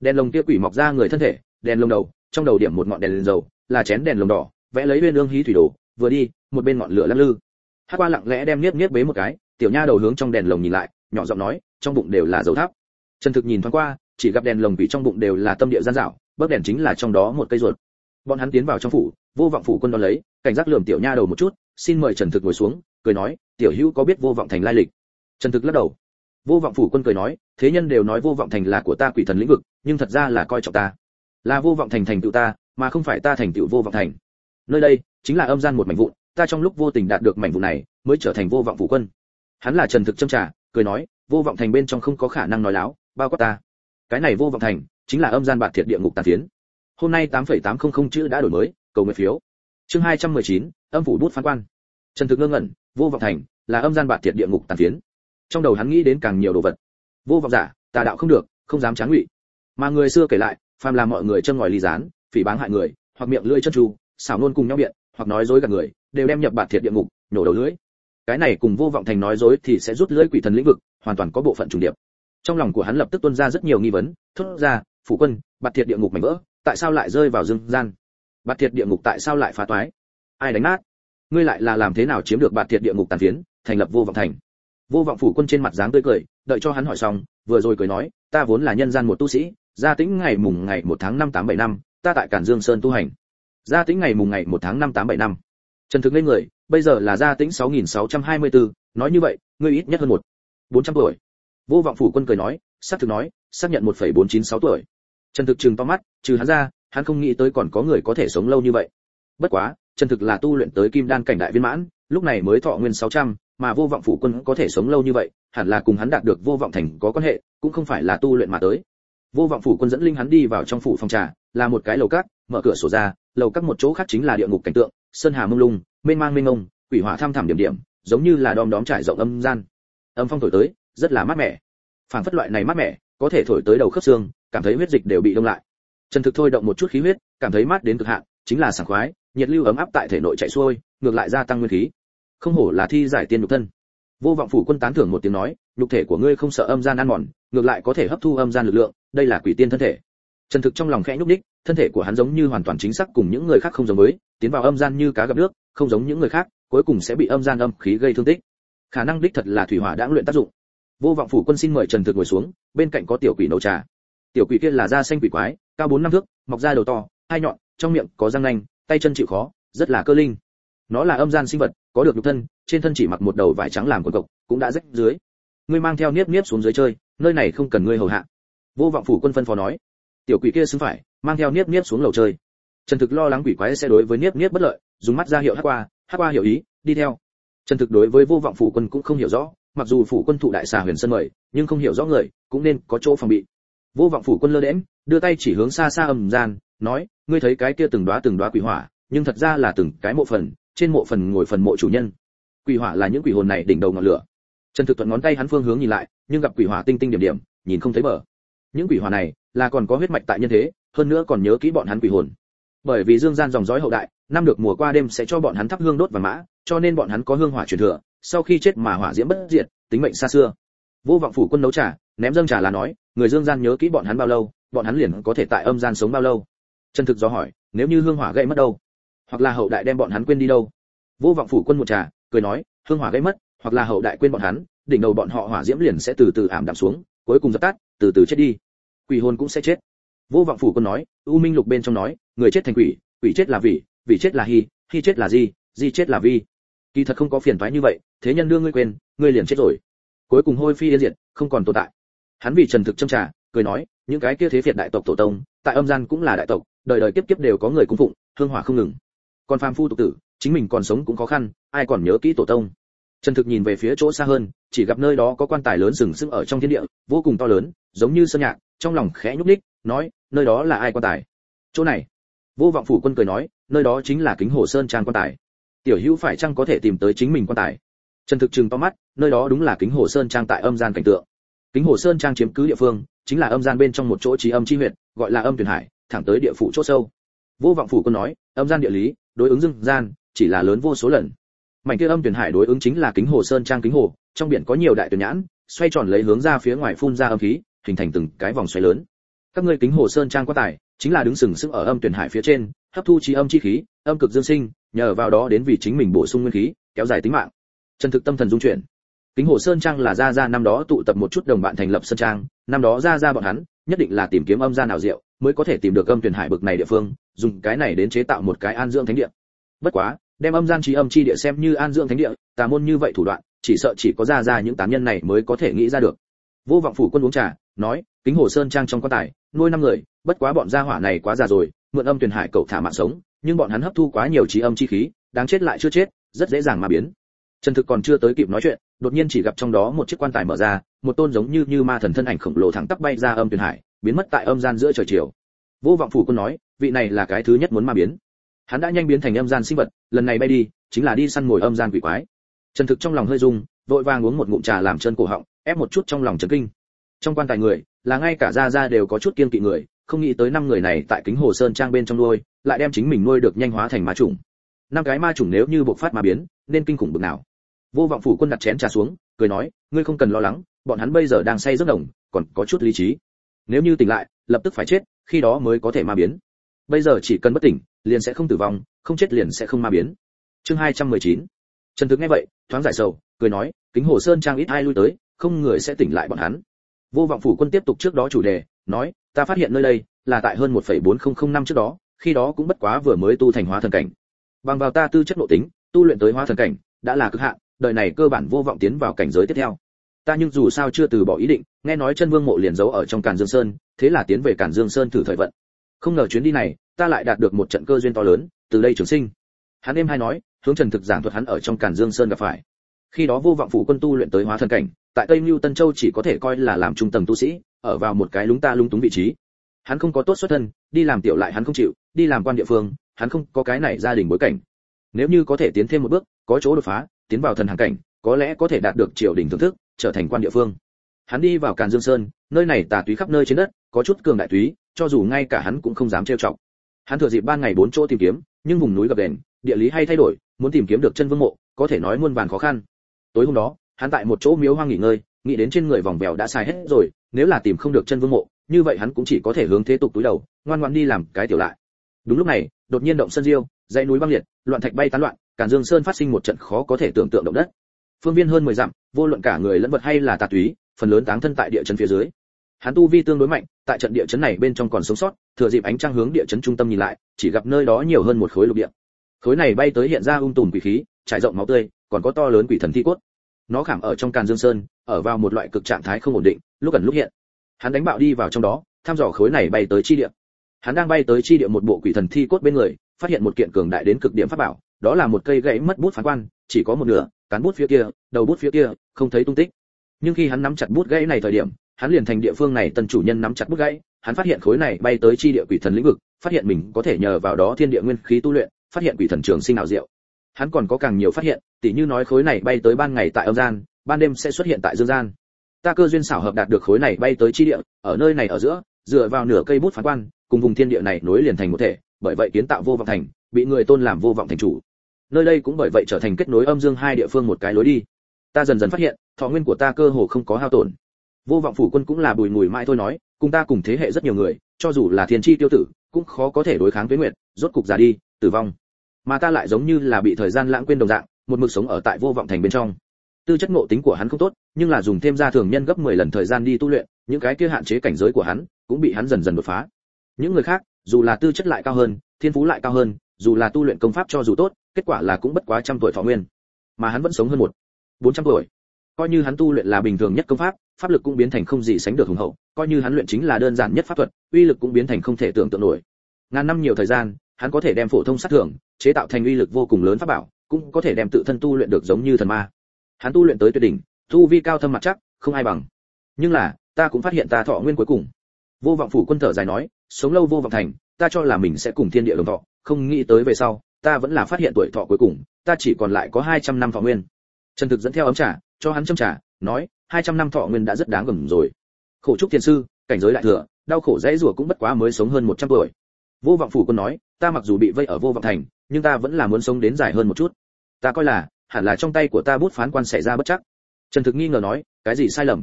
Đèn lồng kia quỷ mọc ra người thân thể, đèn lồng đầu, trong đầu điểm một ngọn đèn lên dầu, là chén đèn lồng đỏ, vẽ lấy uyên ương hí thủy đồ, vừa đi, một bên ngọn lửa lăn lư. Hắc qua lặng lẽ đem niếp niếp bế một cái tiểu nha đầu hướng trong đèn lồng nhìn lại, nhỏ giọng nói, trong bụng đều là dầu tháp. Trần thực nhìn thoáng qua, chỉ gặp đèn lồng vì trong bụng đều là tâm địa gian dạo bấc đèn chính là trong đó một cây ruột. Bọn hắn tiến vào trong phủ, vô vọng phủ quân đón lấy, cảnh giác lườm tiểu nha đầu một chút, xin mời trần thực ngồi xuống, cười nói, tiểu hữu có biết vô vọng thành lai lịch? Trần thực lắc đầu. Vô vọng phủ quân cười nói, thế nhân đều nói vô vọng thành là của ta quỷ thần lĩnh vực, nhưng thật ra là coi trọng ta. Là vô vọng thành thành tựu ta, mà không phải ta thành tựu vô vọng thành. Nơi đây chính là âm gian một mảnh vụn, ta trong lúc vô tình đạt được mảnh vụn này, mới trở thành vô vọng phủ quân hắn là trần thực châm trà cười nói vô vọng thành bên trong không có khả năng nói láo bao quát ta. Cái này vô vọng thành chính là âm gian bạt thiệt địa ngục tàn phiến. Hôm nay 8.800 chữ đã đổi mới cầu nguyện phiếu. Chương 219, âm phủ bút phán quan. Trần thực ngơ ngẩn vô vọng thành là âm gian bạt thiệt địa ngục tàn phiến. Trong đầu hắn nghĩ đến càng nhiều đồ vật. Vô vọng giả tà đạo không được không dám tráng ngụy. Mà người xưa kể lại phàm làm mọi người chân ngòi ly gián phỉ báng hại người hoặc miệng lưỡi chân tru xảo nôn cùng nhau biện hoặc nói dối gạt người đều đem nhập bạt thiệt địa ngục nhổ đầu lưỡi cái này cùng vô vọng thành nói dối thì sẽ rút lưỡi quỷ thần lĩnh vực, hoàn toàn có bộ phận trùng điệp. Trong lòng của hắn lập tức tuôn ra rất nhiều nghi vấn, thốt ra, phủ quân, bạt thiệt địa ngục mảnh vỡ, tại sao lại rơi vào dương gian? Bạt thiệt địa ngục tại sao lại phá toái? Ai đánh nát? Ngươi lại là làm thế nào chiếm được bạt thiệt địa ngục tàn phiến, thành lập vô vọng thành? Vô vọng phủ quân trên mặt dáng tươi cười, đợi cho hắn hỏi xong, vừa rồi cười nói, ta vốn là nhân gian một tu sĩ, gia tĩnh ngày mùng ngày một tháng năm tám bảy năm, ta tại cản dương sơn tu hành. Gia tĩnh ngày mùng ngày một tháng năm tám bảy năm. Trần thực lên người bây giờ là gia tĩnh sáu nghìn sáu trăm hai mươi bốn, nói như vậy, ngươi ít nhất hơn một, bốn trăm tuổi. Vô vọng phủ quân cười nói, xác thực nói, xác nhận một phẩy bốn chín sáu tuổi. Trần thực trừng to mắt, trừ hắn ra, hắn không nghĩ tới còn có người có thể sống lâu như vậy. Bất quá, trần thực là tu luyện tới kim đan cảnh đại viên mãn, lúc này mới thọ nguyên sáu trăm, mà vô vọng phủ quân có thể sống lâu như vậy, hẳn là cùng hắn đạt được vô vọng thành có quan hệ, cũng không phải là tu luyện mà tới. Vô vọng phủ quân dẫn linh hắn đi vào trong phủ phòng trà, là một cái lầu cát, mở cửa sổ ra, lầu các một chỗ khác chính là địa ngục cảnh tượng, sơn hà mông lung mênh mang mênh ông, quỷ hỏa tham thẳm điểm điểm giống như là đom đóm trải rộng âm gian. Âm phong thổi tới rất là mát mẻ. Phảng phất loại này mát mẻ có thể thổi tới đầu khớp xương cảm thấy huyết dịch đều bị đông lại. Trần thực thôi động một chút khí huyết cảm thấy mát đến cực hạn chính là sảng khoái nhiệt lưu ấm áp tại thể nội chạy xuôi ngược lại gia tăng nguyên khí. Không hổ là thi giải tiên nhục thân. Vô vọng phủ quân tán thưởng một tiếng nói nhục thể của ngươi không sợ âm gian ăn mòn ngược lại có thể hấp thu âm gian lực lượng đây là quỷ tiên thân thể trần thực trong lòng khẽ nhúc đích thân thể của hắn giống như hoàn toàn chính xác cùng những người khác không giống với, tiến vào âm gian như cá gặp nước, không giống những người khác, cuối cùng sẽ bị âm gian âm khí gây thương tích. Khả năng đích thật là thủy hỏa đã luyện tác dụng. Vô vọng phủ quân xin mời trần thực ngồi xuống, bên cạnh có tiểu quỷ nấu trà. Tiểu quỷ kia là da xanh quỷ quái, cao bốn năm thước, mọc da đầu to, hai nhọn, trong miệng có răng nanh, tay chân chịu khó, rất là cơ linh. Nó là âm gian sinh vật, có được nhục thân, trên thân chỉ mặc một đầu vải trắng làm quần cộc, cũng đã rách dưới. Ngươi mang theo niếp niếp xuống dưới chơi, nơi này không cần ngươi hầu hạ. Vô vọng phủ quân phân phó nói tiểu quỷ kia xứng phải, mang theo niếp niếp xuống lầu chơi. Trần thực lo lắng quỷ quái sẽ đối với niếp niếp bất lợi, dùng mắt ra hiệu hát qua hát qua hiểu ý, đi theo. Trần thực đối với vô vọng phủ quân cũng không hiểu rõ, mặc dù phủ quân thụ đại xà huyền sân mời, nhưng không hiểu rõ người, cũng nên có chỗ phòng bị. Vô vọng phủ quân lơ đễm đưa tay chỉ hướng xa xa âm gian, nói, ngươi thấy cái kia từng đóa từng đóa quỷ hỏa, nhưng thật ra là từng cái mộ phần, trên mộ phần ngồi phần mộ chủ nhân. Quỷ hỏa là những quỷ hồn này đỉnh đầu ngọn lửa. Trần thực thuận ngón tay hắn phương hướng nhìn lại, nhưng gặp quỷ hỏa tinh tinh điểm điểm, nhìn không thấy bờ những quỷ hỏa này là còn có huyết mạch tại nhân thế, hơn nữa còn nhớ kỹ bọn hắn quỷ hồn. Bởi vì dương gian dòng dõi hậu đại, năm được mùa qua đêm sẽ cho bọn hắn thắp hương đốt và mã, cho nên bọn hắn có hương hỏa truyền thừa, sau khi chết mà hỏa diễm bất diệt, tính mệnh xa xưa. Vô vọng phủ quân nấu trà, ném dâng trà là nói, người dương gian nhớ kỹ bọn hắn bao lâu, bọn hắn liền có thể tại âm gian sống bao lâu. Chân thực do hỏi, nếu như hương hỏa gây mất đâu? Hoặc là hậu đại đem bọn hắn quên đi đâu? Vô vọng phủ quân một trà, cười nói, hương hỏa gây mất, hoặc là hậu đại quên bọn hắn, đỉnh đầu bọn họ hỏa diễm liền sẽ từ từ ảm đạm xuống cuối cùng dập tắt, từ từ chết đi. Quỷ hồn cũng sẽ chết. Vô vọng phủ quân nói, u minh lục bên trong nói, người chết thành quỷ quỷ chết là vị vị chết là hy hy chết là di di chết là vi. Kỳ thật không có phiền toái như vậy, thế nhân đưa ngươi quên, ngươi liền chết rồi. Cuối cùng hôi phi yên diệt, không còn tồn tại. Hắn vì trần thực châm trà, cười nói, những cái kia thế phiệt đại tộc tổ tông, tại âm gian cũng là đại tộc, đời đời kiếp kiếp đều có người cung phụng, hương hỏa không ngừng. Còn phàm phu tục tử, chính mình còn sống cũng khó khăn, ai còn nhớ kỹ tổ tông? Trần thực nhìn về phía chỗ xa hơn, chỉ gặp nơi đó có quan tài lớn sừng sững ở trong thiên địa, vô cùng to lớn, giống như sơn nhạc, trong lòng khẽ nhúc nhích, nói, nơi đó là ai quan tài? Chỗ này. Vô vọng phủ quân cười nói, nơi đó chính là kính hồ sơn trang quan tài. Tiểu hữu phải chăng có thể tìm tới chính mình quan tài? Trần thực trừng to mắt, nơi đó đúng là kính hồ sơn trang tại âm gian cảnh tượng. Kính hồ sơn trang chiếm cứ địa phương, chính là âm gian bên trong một chỗ trí âm chi huyệt, gọi là âm tuyển hải, thẳng tới địa phủ chỗ sâu. Vô vọng phủ quân nói, âm gian địa lý, đối ứng dương gian, chỉ là lớn vô số lần mảnh kia âm tuyển hải đối ứng chính là kính hồ sơn trang kính hồ, trong biển có nhiều đại tuyển nhãn, xoay tròn lấy hướng ra phía ngoài phun ra âm khí, hình thành từng cái vòng xoáy lớn. Các ngươi kính hồ sơn trang quá tài, chính là đứng sừng sững ở âm tuyển hải phía trên, hấp thu chi âm chi khí, âm cực dương sinh, nhờ vào đó đến vì chính mình bổ sung nguyên khí, kéo dài tính mạng. Chân thực tâm thần dung chuyển. Kính hồ sơn trang là gia gia năm đó tụ tập một chút đồng bạn thành lập sơn trang, năm đó gia gia bọn hắn, nhất định là tìm kiếm âm gia nào diệu, mới có thể tìm được âm tuyển hải bực này địa phương, dùng cái này đến chế tạo một cái an dưỡng thánh địa. Bất quá đem âm gian trí âm chi địa xem như an dưỡng thánh địa, tà môn như vậy thủ đoạn, chỉ sợ chỉ có ra ra những tán nhân này mới có thể nghĩ ra được. Vô vọng phủ quân uống trà, nói, kính hồ sơn trang trong quan tài, nuôi năm người, bất quá bọn gia hỏa này quá già rồi, mượn âm tuyển hải cậu thả mạng sống, nhưng bọn hắn hấp thu quá nhiều trí âm chi khí, đáng chết lại chưa chết, rất dễ dàng mà biến. Trần thực còn chưa tới kịp nói chuyện, đột nhiên chỉ gặp trong đó một chiếc quan tài mở ra, một tôn giống như như ma thần thân ảnh khổng lồ thẳng tắp bay ra âm tuyển hải, biến mất tại âm gian giữa trời chiều. Vô vọng phủ quân nói, vị này là cái thứ nhất muốn ma biến hắn đã nhanh biến thành âm gian sinh vật, lần này bay đi, chính là đi săn ngồi âm gian quỷ quái. Trần thực trong lòng hơi rung, vội vàng uống một ngụm trà làm chân cổ họng, ép một chút trong lòng trấn kinh. Trong quan tài người, là ngay cả gia gia đều có chút kiên kỵ người, không nghĩ tới năm người này tại kính hồ sơn trang bên trong nuôi, lại đem chính mình nuôi được nhanh hóa thành ma trùng năm cái ma trùng nếu như bộc phát ma biến, nên kinh khủng bực nào. Vô vọng phủ quân đặt chén trà xuống, cười nói, ngươi không cần lo lắng, bọn hắn bây giờ đang say rất đồng còn có chút lý trí. Nếu như tỉnh lại, lập tức phải chết, khi đó mới có thể ma biến bây giờ chỉ cần bất tỉnh, liền sẽ không tử vong, không chết liền sẽ không ma biến. Chương 219 trần thực nghe vậy, thoáng giải sầu, cười nói, kính hồ sơn trang ít ai lui tới, không người sẽ tỉnh lại bọn hắn. Vô vọng phủ quân tiếp tục trước đó chủ đề, nói, ta phát hiện nơi đây, là tại hơn 1.4005 năm trước đó, khi đó cũng bất quá vừa mới tu thành hóa thần cảnh. Bằng vào ta tư chất nội tính, tu luyện tới hóa thần cảnh, đã là cực hạn, đời này cơ bản vô vọng tiến vào cảnh giới tiếp theo. Ta nhưng dù sao chưa từ bỏ ý định, nghe nói chân vương mộ liền giấu ở trong càn dương sơn, thế là tiến về càn dương sơn thử thời vận không ngờ chuyến đi này, ta lại đạt được một trận cơ duyên to lớn, từ đây trường sinh. Hắn em hay nói, hướng trần thực giảng thuật hắn ở trong cản dương sơn gặp phải. Khi đó vô vọng phủ quân tu luyện tới hóa thần cảnh, tại tây mưu tân châu chỉ có thể coi là làm trung tầng tu sĩ, ở vào một cái lúng ta lúng túng vị trí. Hắn không có tốt xuất thân, đi làm tiểu lại hắn không chịu, đi làm quan địa phương, hắn không có cái này gia đình bối cảnh. Nếu như có thể tiến thêm một bước, có chỗ đột phá, tiến vào thần hàng cảnh, có lẽ có thể đạt được triều đình thưởng thức, trở thành quan địa phương hắn đi vào càn dương sơn, nơi này tà túy khắp nơi trên đất, có chút cường đại túy, cho dù ngay cả hắn cũng không dám trêu chọc. Hắn thừa dịp ban ngày bốn chỗ tìm kiếm, nhưng vùng núi gập đền, địa lý hay thay đổi, muốn tìm kiếm được chân vương mộ, có thể nói muôn vàn khó khăn. Tối hôm đó, hắn tại một chỗ miếu hoang nghỉ ngơi, nghĩ đến trên người vòng vèo đã xài hết rồi, nếu là tìm không được chân vương mộ, như vậy hắn cũng chỉ có thể hướng thế tục túi đầu, ngoan ngoãn đi làm cái tiểu lại. Đúng lúc này, đột nhiên động sân diêu, dãy núi băng liệt, loạn thạch bay tán loạn, càn dương sơn phát sinh một trận khó có thể tưởng tượng động đất. Phương viên hơn mười dặm, vô luận cả người lẫn vật hay là tà túy phần lớn táng thân tại địa chấn phía dưới. Hắn tu vi tương đối mạnh, tại trận địa chấn này bên trong còn sống sót, thừa dịp ánh trăng hướng địa chấn trung tâm nhìn lại, chỉ gặp nơi đó nhiều hơn một khối lục địa. Khối này bay tới hiện ra ung tùm quỷ khí, trải rộng máu tươi, còn có to lớn quỷ thần thi cốt. Nó khảm ở trong càn dương sơn, ở vào một loại cực trạng thái không ổn định, lúc gần lúc hiện. Hắn đánh bạo đi vào trong đó, thăm dò khối này bay tới chi địa. Hắn đang bay tới chi địa một bộ quỷ thần thi cốt bên người, phát hiện một kiện cường đại đến cực điểm pháp bảo, đó là một cây gãy mất bút phán quan, chỉ có một nửa, cán bút phía kia, đầu bút phía kia, không thấy tung tích nhưng khi hắn nắm chặt bút gãy này thời điểm, hắn liền thành địa phương này tân chủ nhân nắm chặt bút gãy, hắn phát hiện khối này bay tới chi địa quỷ thần lĩnh vực, phát hiện mình có thể nhờ vào đó thiên địa nguyên khí tu luyện, phát hiện quỷ thần trường sinh nào diệu. Hắn còn có càng nhiều phát hiện, tỉ như nói khối này bay tới ban ngày tại âm gian, ban đêm sẽ xuất hiện tại dương gian. Ta cơ duyên xảo hợp đạt được khối này bay tới chi địa, ở nơi này ở giữa, dựa vào nửa cây bút phán quan, cùng vùng thiên địa này nối liền thành một thể, bởi vậy kiến tạo vô vọng thành, bị người tôn làm vô vọng thành chủ. Nơi đây cũng bởi vậy trở thành kết nối âm dương hai địa phương một cái lối đi ta dần dần phát hiện, thọ nguyên của ta cơ hồ không có hao tổn. Vô vọng phủ quân cũng là bùi ngùi mãi thôi nói, cùng ta cùng thế hệ rất nhiều người, cho dù là thiên chi tiêu tử, cũng khó có thể đối kháng với nguyệt, rốt cục già đi, tử vong. Mà ta lại giống như là bị thời gian lãng quên đồng dạng, một mực sống ở tại vô vọng thành bên trong. Tư chất ngộ tính của hắn không tốt, nhưng là dùng thêm ra thường nhân gấp 10 lần thời gian đi tu luyện, những cái kia hạn chế cảnh giới của hắn, cũng bị hắn dần dần đột phá. Những người khác, dù là tư chất lại cao hơn, thiên phú lại cao hơn, dù là tu luyện công pháp cho dù tốt, kết quả là cũng bất quá trăm tuổi thọ nguyên. Mà hắn vẫn sống hơn một bốn trăm tuổi. Coi như hắn tu luyện là bình thường nhất công pháp pháp lực cũng biến thành không gì sánh được hùng hậu. Coi như hắn luyện chính là đơn giản nhất pháp thuật, uy lực cũng biến thành không thể tưởng tượng nổi. Ngàn năm nhiều thời gian, hắn có thể đem phổ thông sát thưởng, chế tạo thành uy lực vô cùng lớn pháp bảo, cũng có thể đem tự thân tu luyện được giống như thần ma. Hắn tu luyện tới tuyệt đỉnh, tu vi cao thâm mặt chắc, không ai bằng. Nhưng là, ta cũng phát hiện ta thọ nguyên cuối cùng. Vô vọng phủ quân thở dài nói, sống lâu vô vọng thành, ta cho là mình sẽ cùng thiên địa đồng thọ, không nghĩ tới về sau, ta vẫn là phát hiện tuổi thọ cuối cùng, ta chỉ còn lại có 200 năm thọ nguyên trần thực dẫn theo ấm trà, cho hắn châm trà, nói 200 năm thọ nguyên đã rất đáng gầm rồi. Khổ trúc thiên sư, cảnh giới đại thừa, đau khổ dễ rủa cũng bất quá mới sống hơn 100 tuổi. Vô vọng phủ quân nói, ta mặc dù bị vây ở vô vọng thành, nhưng ta vẫn là muốn sống đến dài hơn một chút. Ta coi là, hẳn là trong tay của ta bút phán quan xảy ra bất chắc. Trần thực nghi ngờ nói, cái gì sai lầm?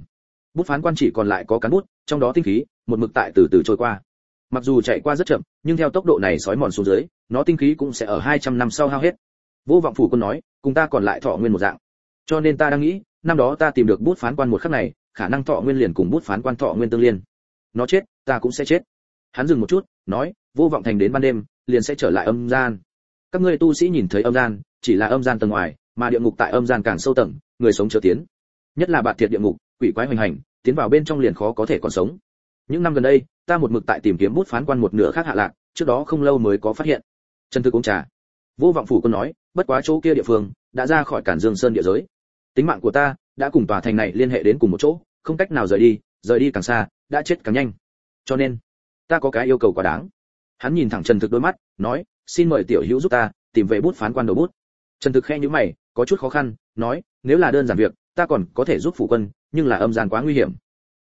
Bút phán quan chỉ còn lại có cán bút, trong đó tinh khí, một mực tại từ từ trôi qua. Mặc dù chạy qua rất chậm, nhưng theo tốc độ này sói mòn xuống dưới, nó tinh khí cũng sẽ ở 200 năm sau hao hết. Vô vọng phủ quân nói, cùng ta còn lại thọ nguyên một dạng cho nên ta đang nghĩ, năm đó ta tìm được bút phán quan một khắc này, khả năng thọ nguyên liền cùng bút phán quan thọ nguyên tương liên. Nó chết, ta cũng sẽ chết. Hắn dừng một chút, nói, vô vọng thành đến ban đêm, liền sẽ trở lại âm gian. Các ngươi tu sĩ nhìn thấy âm gian, chỉ là âm gian tầng ngoài, mà địa ngục tại âm gian càng sâu tầng, người sống chưa tiến. Nhất là bạt thiệt địa ngục, quỷ quái hoành hành, tiến vào bên trong liền khó có thể còn sống. Những năm gần đây, ta một mực tại tìm kiếm bút phán quan một nửa khác hạ lạc, trước đó không lâu mới có phát hiện. Chân thực uống trà. Vô vọng phủ quân nói, bất quá chỗ kia địa phương đã ra khỏi cản dương sơn địa giới. Tính mạng của ta đã cùng tòa thành này liên hệ đến cùng một chỗ, không cách nào rời đi rời đi càng xa, đã chết càng nhanh. Cho nên, ta có cái yêu cầu quá đáng. Hắn nhìn thẳng trần thực đôi mắt, nói, xin mời tiểu hữu giúp ta tìm về bút phán quan đầu bút. Trần thực khe nhíu mày, có chút khó khăn, nói, nếu là đơn giản việc, ta còn có thể giúp phụ quân, nhưng là âm gian quá nguy hiểm.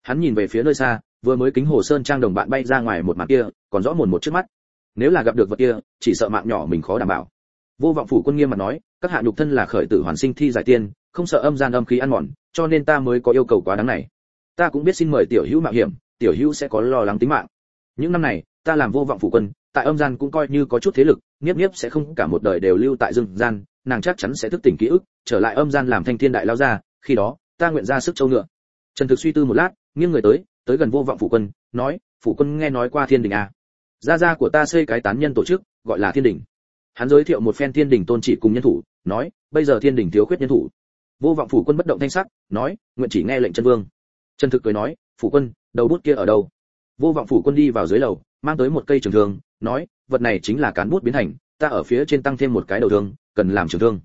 Hắn nhìn về phía nơi xa, vừa mới kính hồ sơn trang đồng bạn bay ra ngoài một mặt kia, còn rõ mồn một trước mắt. Nếu là gặp được vật kia, chỉ sợ mạng nhỏ mình khó đảm bảo. Vô vọng phủ quân nghiêm mặt nói các hạ nhục thân là khởi tử hoàn sinh thi giải tiên, không sợ âm gian âm khí ăn mòn, cho nên ta mới có yêu cầu quá đáng này. Ta cũng biết xin mời tiểu hữu mạo hiểm, tiểu hữu sẽ có lo lắng tính mạng. Những năm này, ta làm vô vọng phụ quân, tại âm gian cũng coi như có chút thế lực, nghiếp nghiếp sẽ không cả một đời đều lưu tại dương gian, nàng chắc chắn sẽ thức tỉnh ký ức, trở lại âm gian làm thanh thiên đại lao ra khi đó, ta nguyện ra sức châu ngựa. Trần thực suy tư một lát, nghiêng người tới tới gần vô vọng phụ quân, nói phụ quân nghe nói qua thiên đình à. gia gia của ta xây cái tán nhân tổ chức, gọi là thiên đình hắn giới thiệu một phen thiên đình tôn chỉ cùng nhân thủ, nói, bây giờ thiên đình thiếu khuyết nhân thủ. Vô vọng phủ quân bất động thanh sắc, nói, nguyện chỉ nghe lệnh chân vương. Chân thực cười nói, phủ quân, đầu bút kia ở đâu? Vô vọng phủ quân đi vào dưới lầu, mang tới một cây trường thương, nói, vật này chính là cán bút biến thành, ta ở phía trên tăng thêm một cái đầu thương, cần làm trường thương.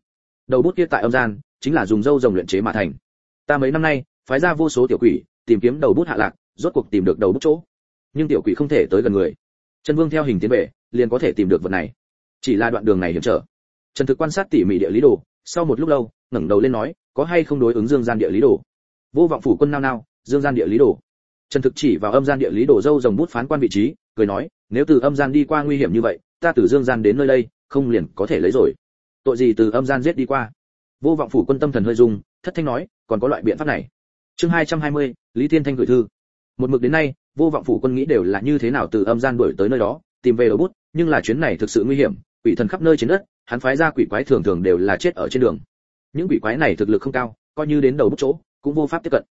Đầu bút kia tại âm gian, chính là dùng dâu rồng luyện chế mà thành. Ta mấy năm nay, phái ra vô số tiểu quỷ, tìm kiếm đầu bút hạ lạc, rốt cuộc tìm được đầu bút chỗ. Nhưng tiểu quỷ không thể tới gần người. Chân vương theo hình tiến về, liền có thể tìm được vật này chỉ là đoạn đường này hiểm trở. Trần thực quan sát tỉ mỉ địa lý đồ sau một lúc lâu ngẩng đầu lên nói có hay không đối ứng dương gian địa lý đồ? Vô vọng phủ quân nao nao dương gian địa lý đồ. Trần thực chỉ vào âm gian địa lý đồ dâu rồng bút phán quan vị trí cười nói nếu từ âm gian đi qua nguy hiểm như vậy ta từ dương gian đến nơi đây không liền có thể lấy rồi. Tội gì từ âm gian giết đi qua? Vô vọng phủ quân tâm thần hơi dung thất thanh nói còn có loại biện pháp này. Chương 220, lý thiên thanh gửi thư. Một mực đến nay vô vọng phủ quân nghĩ đều là như thế nào từ âm gian đuổi tới nơi đó tìm về đầu bút nhưng là chuyến này thực sự nguy hiểm quỷ thần khắp nơi trên đất, hắn phái ra quỷ quái thường thường đều là chết ở trên đường. Những quỷ quái này thực lực không cao, coi như đến đầu bút chỗ, cũng vô pháp tiếp cận.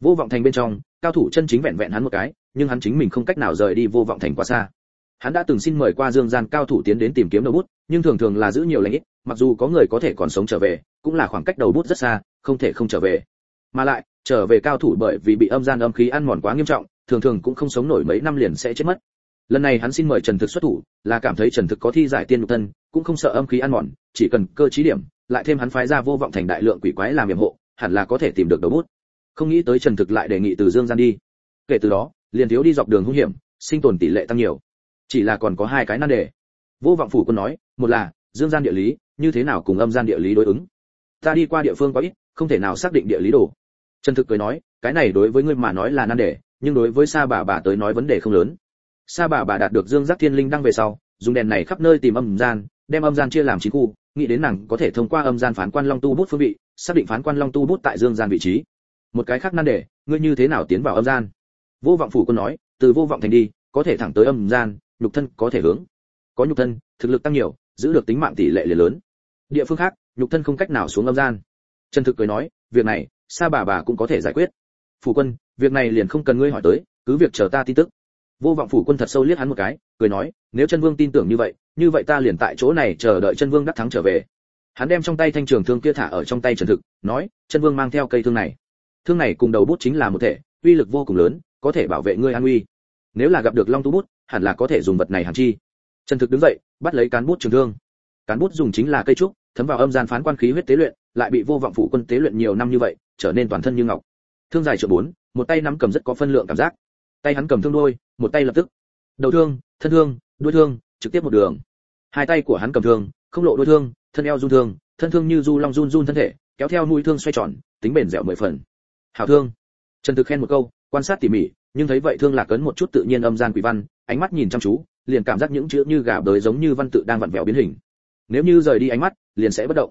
Vô vọng thành bên trong, cao thủ chân chính vẹn vẹn hắn một cái, nhưng hắn chính mình không cách nào rời đi vô vọng thành quá xa. Hắn đã từng xin mời qua dương gian cao thủ tiến đến tìm kiếm đầu bút, nhưng thường thường là giữ nhiều lãnh ít, mặc dù có người có thể còn sống trở về, cũng là khoảng cách đầu bút rất xa, không thể không trở về. Mà lại, trở về cao thủ bởi vì bị âm gian âm khí ăn mòn quá nghiêm trọng, thường thường cũng không sống nổi mấy năm liền sẽ chết mất lần này hắn xin mời trần thực xuất thủ, là cảm thấy trần thực có thi giải tiên nhục thân, cũng không sợ âm khí ăn mòn, chỉ cần cơ trí điểm, lại thêm hắn phái ra vô vọng thành đại lượng quỷ quái làm nhiệm hộ, hẳn là có thể tìm được đầu bút. Không nghĩ tới trần thực lại đề nghị từ dương gian đi. Kể từ đó, liền thiếu đi dọc đường hung hiểm, sinh tồn tỷ lệ tăng nhiều. Chỉ là còn có hai cái nan đề. Vô vọng phủ quân nói, một là, dương gian địa lý, như thế nào cùng âm gian địa lý đối ứng? Ta đi qua địa phương có ít, không thể nào xác định địa lý đồ. Trần thực cười nói, cái này đối với ngươi mà nói là nan đề, nhưng đối với sa bà bà tới nói vấn đề không lớn sa bà bà đạt được dương giác thiên linh đăng về sau, dùng đèn này khắp nơi tìm âm gian, đem âm gian chia làm chín khu, nghĩ đến nàng có thể thông qua âm gian phán quan long tu bút phương vị, xác định phán quan long tu bút tại dương gian vị trí. Một cái khác nan đề, ngươi như thế nào tiến vào âm gian? Vô vọng phủ quân nói, từ vô vọng thành đi, có thể thẳng tới âm gian, nhục thân có thể hướng. Có nhục thân, thực lực tăng nhiều, giữ được tính mạng tỷ lệ liền lớn. Địa phương khác, nhục thân không cách nào xuống âm gian. Trần thực cười nói, việc này, sa bà bà cũng có thể giải quyết. Phủ quân, việc này liền không cần ngươi hỏi tới, cứ việc chờ ta tin tức vô vọng phủ quân thật sâu liếc hắn một cái, cười nói, nếu chân vương tin tưởng như vậy như vậy ta liền tại chỗ này chờ đợi chân vương đắc thắng trở về. Hắn đem trong tay thanh trường thương kia thả ở trong tay trần thực, nói, chân vương mang theo cây thương này. Thương này cùng đầu bút chính là một thể, uy lực vô cùng lớn, có thể bảo vệ ngươi an uy. Nếu là gặp được long tú bút, hẳn là có thể dùng vật này hàn chi. Trần thực đứng dậy, bắt lấy cán bút trường thương. Cán bút dùng chính là cây trúc, thấm vào âm gian phán quan khí huyết tế luyện, lại bị vô vọng phủ quân tế luyện nhiều năm như vậy, trở nên toàn thân như ngọc. Thương dài trượng bốn, một tay nắm cầm rất có phân lượng cảm giác tay hắn cầm thương đôi một tay lập tức. Đầu thương thân thương đuôi thương trực tiếp một đường. Hai tay của hắn cầm thương không lộ đuôi thương thân eo run thương thân thương như du long run run thân thể kéo theo mũi thương xoay tròn tính bền dẻo mười phần. Hảo thương. Trần thực khen một câu quan sát tỉ mỉ nhưng thấy vậy thương lạc cấn một chút tự nhiên âm gian quỷ văn ánh mắt nhìn chăm chú liền cảm giác những chữ như gà bới giống như văn tự đang vặn vẹo biến hình. Nếu như rời đi ánh mắt liền sẽ bất động.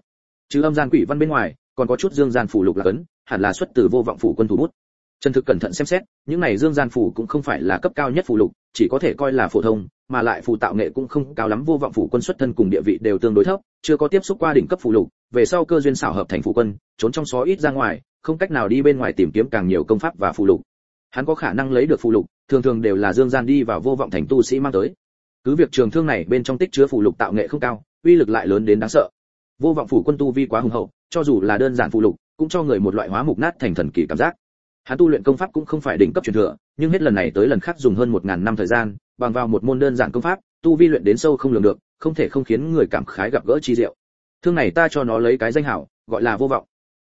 Chứ âm gian quỷ văn bên ngoài còn có chút dương gian phủ lục lạc cấn, hẳn là xuất từ vô vọng phủ quân thủ bút trần thực cẩn thận xem xét, những này dương gian phủ cũng không phải là cấp cao nhất phủ lục, chỉ có thể coi là phổ thông, mà lại phù tạo nghệ cũng không cao lắm, vô vọng phủ quân xuất thân cùng địa vị đều tương đối thấp, chưa có tiếp xúc qua đỉnh cấp phủ lục, về sau cơ duyên xảo hợp thành phủ quân, trốn trong xó ít ra ngoài, không cách nào đi bên ngoài tìm kiếm càng nhiều công pháp và phủ lục. Hắn có khả năng lấy được phù lục, thường thường đều là dương gian đi vào vô vọng thành tu sĩ mang tới. Cứ việc trường thương này bên trong tích chứa phù lục tạo nghệ không cao, uy lực lại lớn đến đáng sợ. Vô vọng phủ quân tu vi quá hùng hậu, cho dù là đơn giản phù lục, cũng cho người một loại hóa mục nát thành thần kỳ cảm giác hắn tu luyện công pháp cũng không phải đỉnh cấp truyền thừa, nhưng hết lần này tới lần khác dùng hơn một ngàn năm thời gian, bằng vào một môn đơn giản công pháp, tu vi luyện đến sâu không lường được, không thể không khiến người cảm khái gặp gỡ chi diệu. Thương này ta cho nó lấy cái danh hảo, gọi là vô vọng.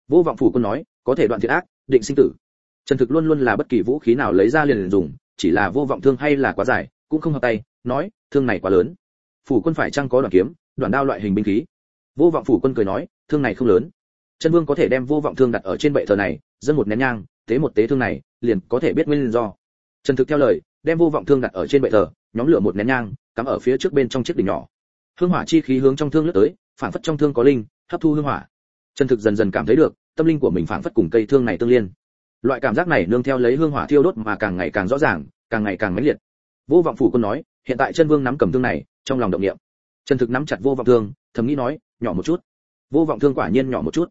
Vô vọng phủ quân nói, có thể đoạn thiện ác, định sinh tử. Trần thực luôn luôn là bất kỳ vũ khí nào lấy ra liền dùng, chỉ là vô vọng thương hay là quá dài, cũng không hợp tay, nói, thương này quá lớn. Phủ quân phải chăng có đoạn kiếm, đoạn đao loại hình binh khí? Vô vọng phủ quân cười nói, thương này không lớn. Chân vương có thể đem vô vọng thương đặt ở trên bệ thờ này dân một nén nhang tế một tế thương này, liền có thể biết nguyên do. Trần thực theo lời, đem vô vọng thương đặt ở trên bệ thờ, nhóm lửa một nén nhang, cắm ở phía trước bên trong chiếc đỉnh nhỏ. Hương hỏa chi khí hướng trong thương lướt tới phản phất trong thương có linh, hấp thu hương hỏa. Trần thực dần dần cảm thấy được, tâm linh của mình phản phất cùng cây thương này tương liên. Loại cảm giác này nương theo lấy hương hỏa thiêu đốt mà càng ngày càng rõ ràng, càng ngày càng mãnh liệt. Vô vọng phủ quân nói, hiện tại chân vương nắm cầm thương này, trong lòng động niệm. Trần thực nắm chặt vô vọng thương, thầm nghĩ nói, nhỏ một chút. Vô vọng thương quả nhiên nhỏ một chút.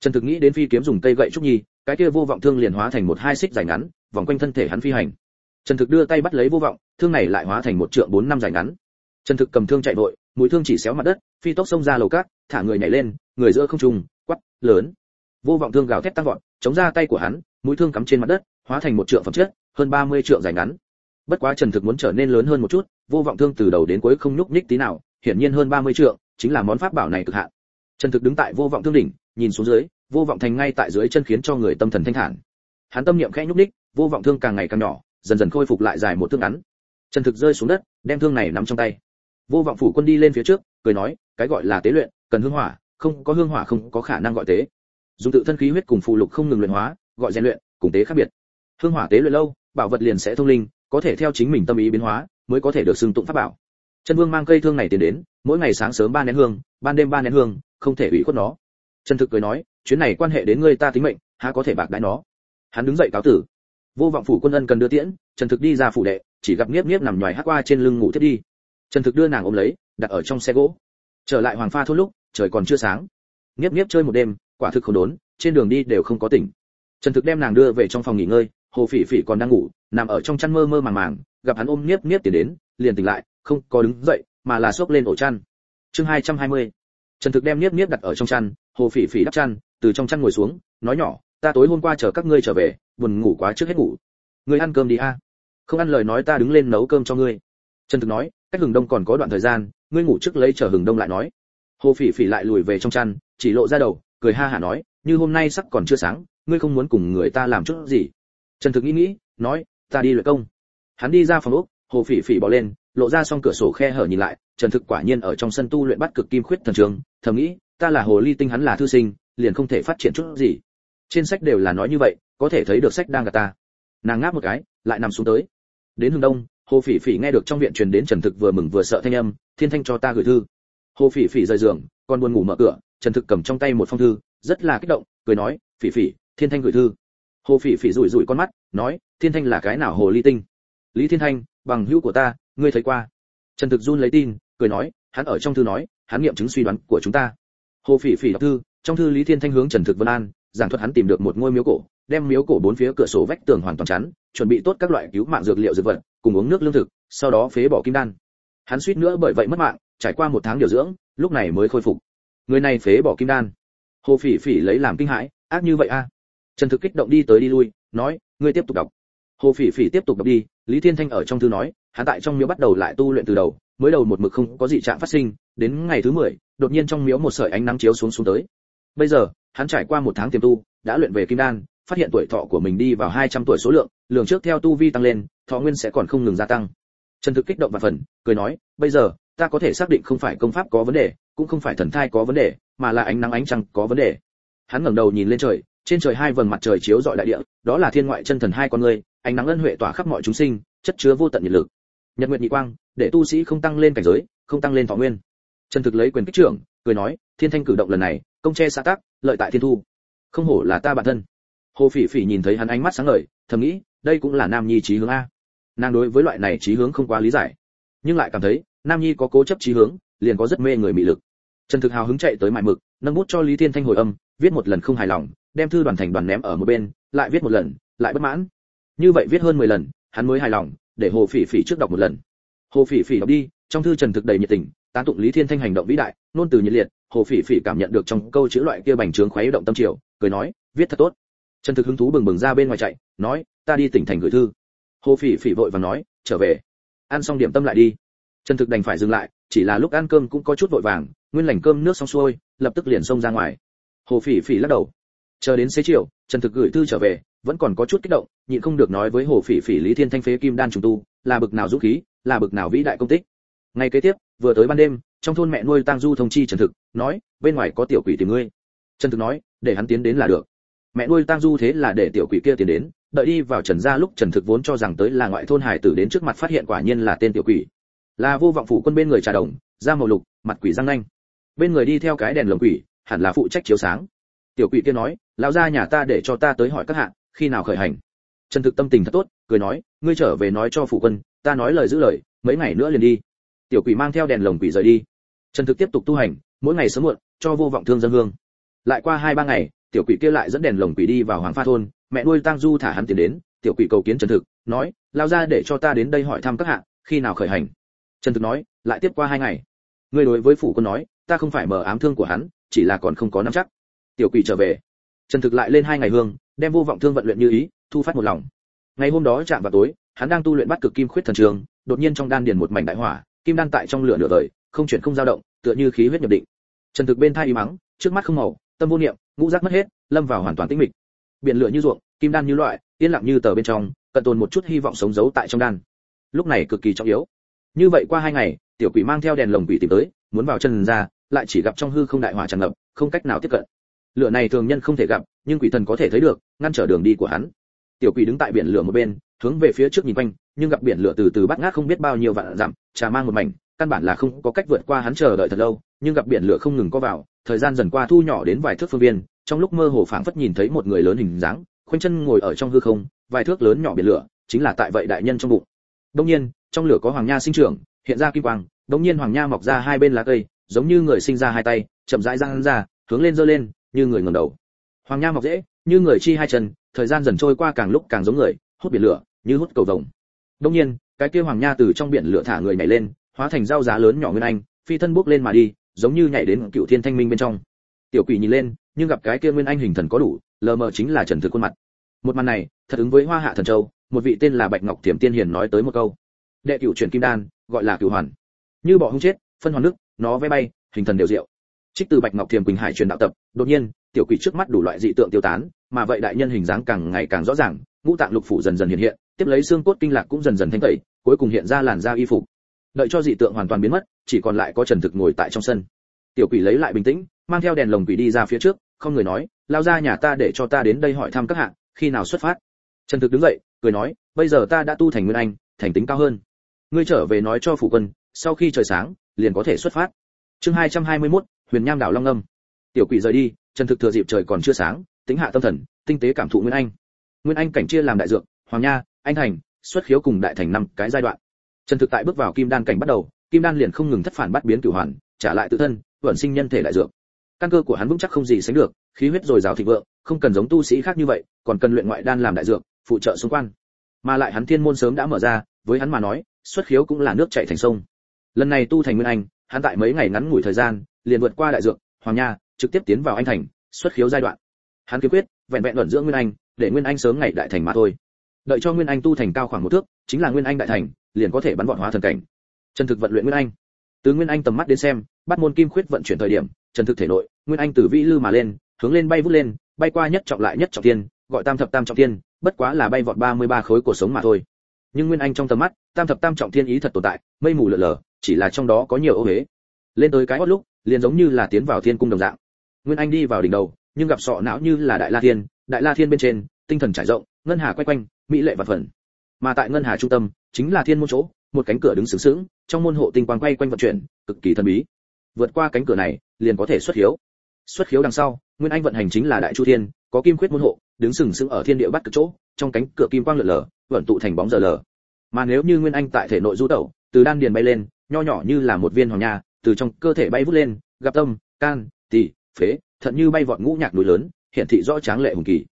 Trần thực nghĩ đến phi kiếm dùng cây gậy trúc nhi cái kia vô vọng thương liền hóa thành một hai xích dài ngắn, vòng quanh thân thể hắn phi hành. Trần thực đưa tay bắt lấy vô vọng, thương này lại hóa thành một trượng bốn năm dài ngắn. Trần thực cầm thương chạy vội, mũi thương chỉ xéo mặt đất, phi tốc xông ra lầu cát, thả người nhảy lên, người giữa không trung quắp lớn. Vô vọng thương gào thét tăng vọt, chống ra tay của hắn, mũi thương cắm trên mặt đất, hóa thành một trượng phẩm chất, hơn 30 trượng dài ngắn. Bất quá trần thực muốn trở nên lớn hơn một chút, vô vọng thương từ đầu đến cuối không nhúc nhích tí nào, hiển nhiên hơn 30 trượng, chính là món pháp bảo này cực hạn. Trần thực đứng tại vô vọng thương đỉnh, nhìn xuống dưới vô vọng thành ngay tại dưới chân khiến cho người tâm thần thanh thản. Hắn tâm niệm khẽ nhúc ních vô vọng thương càng ngày càng nhỏ, dần dần khôi phục lại dài một thương ngắn. Trần thực rơi xuống đất, đem thương này nắm trong tay. Vô vọng phủ quân đi lên phía trước, cười nói, cái gọi là tế luyện, cần hương hỏa, không có hương hỏa không có khả năng gọi tế. Dùng tự thân khí huyết cùng phù lục không ngừng luyện hóa, gọi rèn luyện, cùng tế khác biệt. Hương hỏa tế luyện lâu, bảo vật liền sẽ thông linh, có thể theo chính mình tâm ý biến hóa, mới có thể được xưng tụng pháp bảo. Chân vương mang cây thương này tiến đến, mỗi ngày sáng sớm ba nén hương, ban đêm ba nén hương, không thể ủy khuất nó. Trần thực cười nói chuyến này quan hệ đến ngươi ta tính mệnh, há có thể bạc đãi nó? Hắn đứng dậy cáo tử. Vô vọng phủ quân ân cần đưa tiễn, trần thực đi ra phủ đệ, chỉ gặp nghiếp nghiếp nằm ngoài hắc qua trên lưng ngủ thiết đi. Trần thực đưa nàng ôm lấy, đặt ở trong xe gỗ. Trở lại hoàng pha thôn lúc, trời còn chưa sáng. Nghiếp nghiếp chơi một đêm, quả thực không đốn, trên đường đi đều không có tỉnh. Trần thực đem nàng đưa về trong phòng nghỉ ngơi, hồ phỉ phỉ còn đang ngủ, nằm ở trong chăn mơ mơ màng màng, gặp hắn ôm niếp niếp tiến đến, liền tỉnh lại, không có đứng dậy, mà là xốc lên ổ chăn. Chương 220. trần thực đem niếp niếp đặt ở trong chăn, hồ phỉ phỉ đắp chăn từ trong chăn ngồi xuống, nói nhỏ, ta tối hôm qua chờ các ngươi trở về, buồn ngủ quá trước hết ngủ. Ngươi ăn cơm đi a. Không ăn lời nói ta đứng lên nấu cơm cho ngươi. Trần thực nói, cách hừng đông còn có đoạn thời gian, ngươi ngủ trước lấy chờ hừng đông lại nói. Hồ phỉ phỉ lại lùi về trong chăn, chỉ lộ ra đầu, cười ha hả nói, như hôm nay sắc còn chưa sáng, ngươi không muốn cùng người ta làm chút gì? Trần thực nghĩ nghĩ, nói, ta đi luyện công. Hắn đi ra phòng ốc, hồ phỉ phỉ bỏ lên, lộ ra xong cửa sổ khe hở nhìn lại, trần thực quả nhiên ở trong sân tu luyện bắt cực kim khuyết thần trường, thầm nghĩ, ta là hồ ly tinh hắn là thư sinh liền không thể phát triển chút gì. Trên sách đều là nói như vậy, có thể thấy được sách đang gạt ta. Nàng ngáp một cái, lại nằm xuống tới. Đến hướng đông, hồ phỉ phỉ nghe được trong viện truyền đến trần thực vừa mừng vừa sợ thanh âm, thiên thanh cho ta gửi thư. Hồ phỉ phỉ rời giường, còn buồn ngủ mở cửa, trần thực cầm trong tay một phong thư, rất là kích động, cười nói, phỉ phỉ, thiên thanh gửi thư. Hồ phỉ phỉ rủi rủi con mắt, nói, thiên thanh là cái nào hồ ly tinh? Lý thiên thanh, bằng hữu của ta, ngươi thấy qua. Trần thực run lấy tin, cười nói, hắn ở trong thư nói, hắn nghiệm chứng suy đoán của chúng ta hồ phỉ phỉ đọc thư trong thư lý thiên thanh hướng trần thực vân an giảng thuật hắn tìm được một ngôi miếu cổ đem miếu cổ bốn phía cửa sổ vách tường hoàn toàn chắn chuẩn bị tốt các loại cứu mạng dược liệu dược vật cùng uống nước lương thực sau đó phế bỏ kim đan. Hắn suýt nữa bởi vậy mất mạng trải qua một tháng điều dưỡng lúc này mới khôi phục. Người này phế bỏ kim đan. Hồ phỉ phỉ lấy làm kinh hãi ác như vậy a? Trần thực kích động đi tới đi lui nói ngươi tiếp tục đọc. Hồ phỉ phỉ tiếp tục đọc đi lý thiên thanh ở trong thư nói hắn tại trong miếu bắt đầu lại tu luyện từ đầu mới đầu một mực không có gì trạng phát sinh đến ngày thứ mười, đột nhiên trong miếu một sợi ánh nắng chiếu xuống xuống tới. Bây giờ, hắn trải qua một tháng tiềm tu, đã luyện về kim đan, phát hiện tuổi thọ của mình đi vào 200 tuổi số lượng, lường trước theo tu vi tăng lên, thọ nguyên sẽ còn không ngừng gia tăng. Trần thực kích động và phần, cười nói, bây giờ, ta có thể xác định không phải công pháp có vấn đề, cũng không phải thần thai có vấn đề, mà là ánh nắng ánh trăng có vấn đề. Hắn ngẩng đầu nhìn lên trời, trên trời hai vầng mặt trời chiếu rọi đại địa, đó là thiên ngoại chân thần hai con người, ánh nắng ân huệ tỏa khắp mọi chúng sinh, chất chứa vô tận nhiệt lực. Nhật nguyện nhị quang, để tu sĩ không tăng lên cảnh giới, không tăng lên thọ nguyên trần thực lấy quyền kích trưởng, cười nói, thiên thanh cử động lần này, công che xã tác, lợi tại thiên thu. Không hổ là ta bản thân. Hồ phỉ phỉ nhìn thấy hắn ánh mắt sáng ngời, thầm nghĩ, đây cũng là nam nhi trí hướng a. Nàng đối với loại này trí hướng không quá lý giải, nhưng lại cảm thấy, nam nhi có cố chấp trí hướng, liền có rất mê người mị lực. Trần thực hào hứng chạy tới mại mực, nâng bút cho lý thiên thanh hồi âm, viết một lần không hài lòng, đem thư đoàn thành đoàn ném ở một bên, lại viết một lần, lại bất mãn. Như vậy viết hơn 10 lần, hắn mới hài lòng, để hồ phỉ phỉ trước đọc một lần. Hồ phỉ phỉ đọc đi, trong thư trần thực đầy nhiệt tình tán tụng lý thiên thanh hành động vĩ đại, nôn từ nhiệt liệt, hồ phỉ phỉ cảm nhận được trong câu chữ loại kia bành trướng khoái động tâm triều cười nói, viết thật tốt. Trần thực hứng thú bừng bừng ra bên ngoài chạy, nói, ta đi tỉnh thành gửi thư. Hồ phỉ phỉ vội vàng nói, trở về. Ăn xong điểm tâm lại đi. Trần thực đành phải dừng lại, chỉ là lúc ăn cơm cũng có chút vội vàng, nguyên lành cơm nước xong xuôi, lập tức liền xông ra ngoài. Hồ phỉ phỉ lắc đầu. Chờ đến xế chiều, trần thực gửi thư trở về, vẫn còn có chút kích động, nhịn không được nói với hồ phỉ phỉ lý thiên thanh phế kim đan trùng tu, là bực nào dũng khí, là bực nào vĩ đại công tích ngày kế tiếp, vừa tới ban đêm, trong thôn mẹ nuôi tang du thông chi trần thực, nói, bên ngoài có tiểu quỷ tìm ngươi. Trần thực nói, để hắn tiến đến là được. Mẹ nuôi tang du thế là để tiểu quỷ kia tiến đến, đợi đi vào trần gia lúc trần thực vốn cho rằng tới là ngoại thôn hải tử đến trước mặt phát hiện quả nhiên là tên tiểu quỷ. Là vô vọng phủ quân bên người trà đồng, da màu lục, mặt quỷ răng nanh. Bên người đi theo cái đèn lồng quỷ, hẳn là phụ trách chiếu sáng. Tiểu quỷ kia nói, lão gia nhà ta để cho ta tới hỏi các hạ, khi nào khởi hành? Trần thực tâm tình thật tốt, cười nói, ngươi trở về nói cho phụ quân, ta nói lời giữ lời, mấy ngày nữa liền đi tiểu quỷ mang theo đèn lồng quỷ rời đi. Trần thực tiếp tục tu hành, mỗi ngày sớm muộn, cho vô vọng thương dân hương. Lại qua hai ba ngày, tiểu quỷ kia lại dẫn đèn lồng quỷ đi vào hoàng pha thôn, mẹ nuôi tang du thả hắn tiền đến, tiểu quỷ cầu kiến trần thực, nói, lao ra để cho ta đến đây hỏi thăm các hạ, khi nào khởi hành? Trần thực nói, lại tiếp qua hai ngày. Ngươi đối với phủ quân nói, ta không phải mở ám thương của hắn, chỉ là còn không có nắm chắc. Tiểu quỷ trở về. Trần thực lại lên hai ngày hương, đem vô vọng thương vận luyện như ý, thu phát một lòng. Ngày hôm đó chạm vào tối, hắn đang tu luyện bắt cực kim khuyết thần trường, đột nhiên trong đan điền một mảnh đại hỏa kim đan tại trong lửa nửa đời, không chuyển không dao động, tựa như khí huyết nhập định. Trần thực bên thai y mắng, trước mắt không màu, tâm vô niệm, ngũ giác mất hết, lâm vào hoàn toàn tĩnh mịch. Biển lửa như ruộng, kim đan như loại, yên lặng như tờ bên trong, cận tồn một chút hy vọng sống giấu tại trong đan. Lúc này cực kỳ trọng yếu. Như vậy qua hai ngày, tiểu quỷ mang theo đèn lồng quỷ tìm tới, muốn vào chân ra, lại chỉ gặp trong hư không đại hỏa tràn ngập, không cách nào tiếp cận. Lửa này thường nhân không thể gặp, nhưng quỷ thần có thể thấy được, ngăn trở đường đi của hắn. Tiểu quỷ đứng tại biển lửa một bên hướng về phía trước nhìn quanh, nhưng gặp biển lửa từ từ bắt ngát không biết bao nhiêu vạn dặm, trà mang một mảnh, căn bản là không có cách vượt qua hắn chờ đợi thật lâu, nhưng gặp biển lửa không ngừng có vào, thời gian dần qua thu nhỏ đến vài thước phương viên, trong lúc mơ hồ phảng phất nhìn thấy một người lớn hình dáng, khoanh chân ngồi ở trong hư không, vài thước lớn nhỏ biển lửa, chính là tại vậy đại nhân trong bụng. Đông nhiên, trong lửa có hoàng nha sinh trưởng, hiện ra kim quang đông nhiên hoàng nha mọc ra hai bên lá cây, giống như người sinh ra hai tay, chậm rãi răng ra, hướng lên giơ lên, như người ngẩng đầu. Hoàng nha mọc dễ như người chi hai chân, thời gian dần trôi qua càng lúc càng giống người, hút biển lửa như hút cầu vồng. Đông nhiên, cái kia hoàng nha từ trong biển lửa thả người nhảy lên, hóa thành dao giá lớn nhỏ nguyên anh, phi thân bước lên mà đi, giống như nhảy đến cựu thiên thanh minh bên trong. Tiểu quỷ nhìn lên, nhưng gặp cái kia nguyên anh hình thần có đủ, lờ mờ chính là trần thực khuôn mặt. Một màn này, thật ứng với hoa hạ thần châu, một vị tên là bạch ngọc thiểm tiên hiền nói tới một câu. Đệ cửu chuyển kim đan, gọi là cửu hoàn. Như bỏ hung chết, phân hoàn nước, nó vẽ bay, hình thần đều diệu. Trích từ bạch ngọc thiểm quỳnh hải truyền đạo tập, đột nhiên, tiểu quỷ trước mắt đủ loại dị tượng tiêu tán, mà vậy đại nhân hình dáng càng ngày càng rõ ràng, ngũ tạng lục phủ dần dần hiện hiện tiếp lấy xương cốt kinh lạc cũng dần dần thanh tẩy cuối cùng hiện ra làn da y phục. Đợi cho dị tượng hoàn toàn biến mất chỉ còn lại có trần thực ngồi tại trong sân. Tiểu quỷ lấy lại bình tĩnh mang theo đèn lồng quỷ đi ra phía trước không người nói lao ra nhà ta để cho ta đến đây hỏi thăm các hạng khi nào xuất phát? Trần thực đứng dậy cười nói bây giờ ta đã tu thành nguyên anh thành tính cao hơn. Ngươi trở về nói cho phủ quân sau khi trời sáng liền có thể xuất phát. Chương 221, huyền nham đảo long âm. Tiểu quỷ rời đi trần thực thừa dịp trời còn chưa sáng tính hạ tâm thần tinh tế cảm thụ nguyên anh. Nguyên anh cảnh chia làm đại dược hoàng nha anh thành, xuất khiếu cùng đại thành năm cái giai đoạn. Trần thực tại bước vào kim đan cảnh bắt đầu, kim đan liền không ngừng thất phản bắt biến cửu hoàn, trả lại tự thân, vận sinh nhân thể đại dược. Căn cơ của hắn vững chắc không gì sánh được, khí huyết dồi dào thịnh vượng, không cần giống tu sĩ khác như vậy, còn cần luyện ngoại đan làm đại dược, phụ trợ xung quanh. Mà lại hắn thiên môn sớm đã mở ra, với hắn mà nói, xuất khiếu cũng là nước chảy thành sông. Lần này tu thành nguyên anh, hắn tại mấy ngày ngắn ngủi thời gian, liền vượt qua đại dược, hoàng nha, trực tiếp tiến vào anh thành, xuất khiếu giai đoạn. Hắn kiếm quyết, vẹn vẹn luận dưỡng nguyên anh, để nguyên anh sớm ngày đại thành mà thôi đợi cho nguyên anh tu thành cao khoảng một thước, chính là nguyên anh đại thành, liền có thể bắn vọt hóa thần cảnh. Trần thực vận luyện nguyên anh. Từ nguyên anh tầm mắt đến xem, bắt môn kim khuyết vận chuyển thời điểm trần thực thể nội, nguyên anh từ vĩ lư mà lên, hướng lên bay vút lên, bay qua nhất trọng lại nhất trọng tiên gọi tam thập tam trọng tiên bất quá là bay vọt 33 khối cuộc sống mà thôi. Nhưng nguyên anh trong tầm mắt, tam thập tam trọng thiên ý thật tồn tại, mây mù lờ lờ chỉ là trong đó có nhiều ô huế lên tới cái hót lúc, liền giống như là tiến vào thiên cung đồng dạng. Nguyên anh đi vào đỉnh đầu, nhưng gặp sọ não như là đại la thiên, đại la thiên bên trên, tinh thần trải rộng, ngân hà quay quanh mỹ lệ và phần. Mà tại ngân hà trung tâm, chính là thiên môn chỗ, một cánh cửa đứng sướng sướng trong môn hộ tinh quang quay quanh vận chuyển, cực kỳ thần bí. Vượt qua cánh cửa này, liền có thể xuất hiếu. Xuất hiếu đằng sau, nguyên anh vận hành chính là đại chu thiên, có kim khuyết môn hộ, đứng sừng sững ở thiên địa bắt cực chỗ, trong cánh cửa kim quang lượn lờ, vận tụ thành bóng giờ lờ. Mà nếu như nguyên anh tại thể nội du tẩu, từ đan điền bay lên, nho nhỏ như là một viên hoàng nha từ trong cơ thể bay vút lên, gặp tâm, can, tỳ, phế, thận như bay vọt ngũ nhạc núi lớn hiện thị rõ tráng lệ hùng kỳ.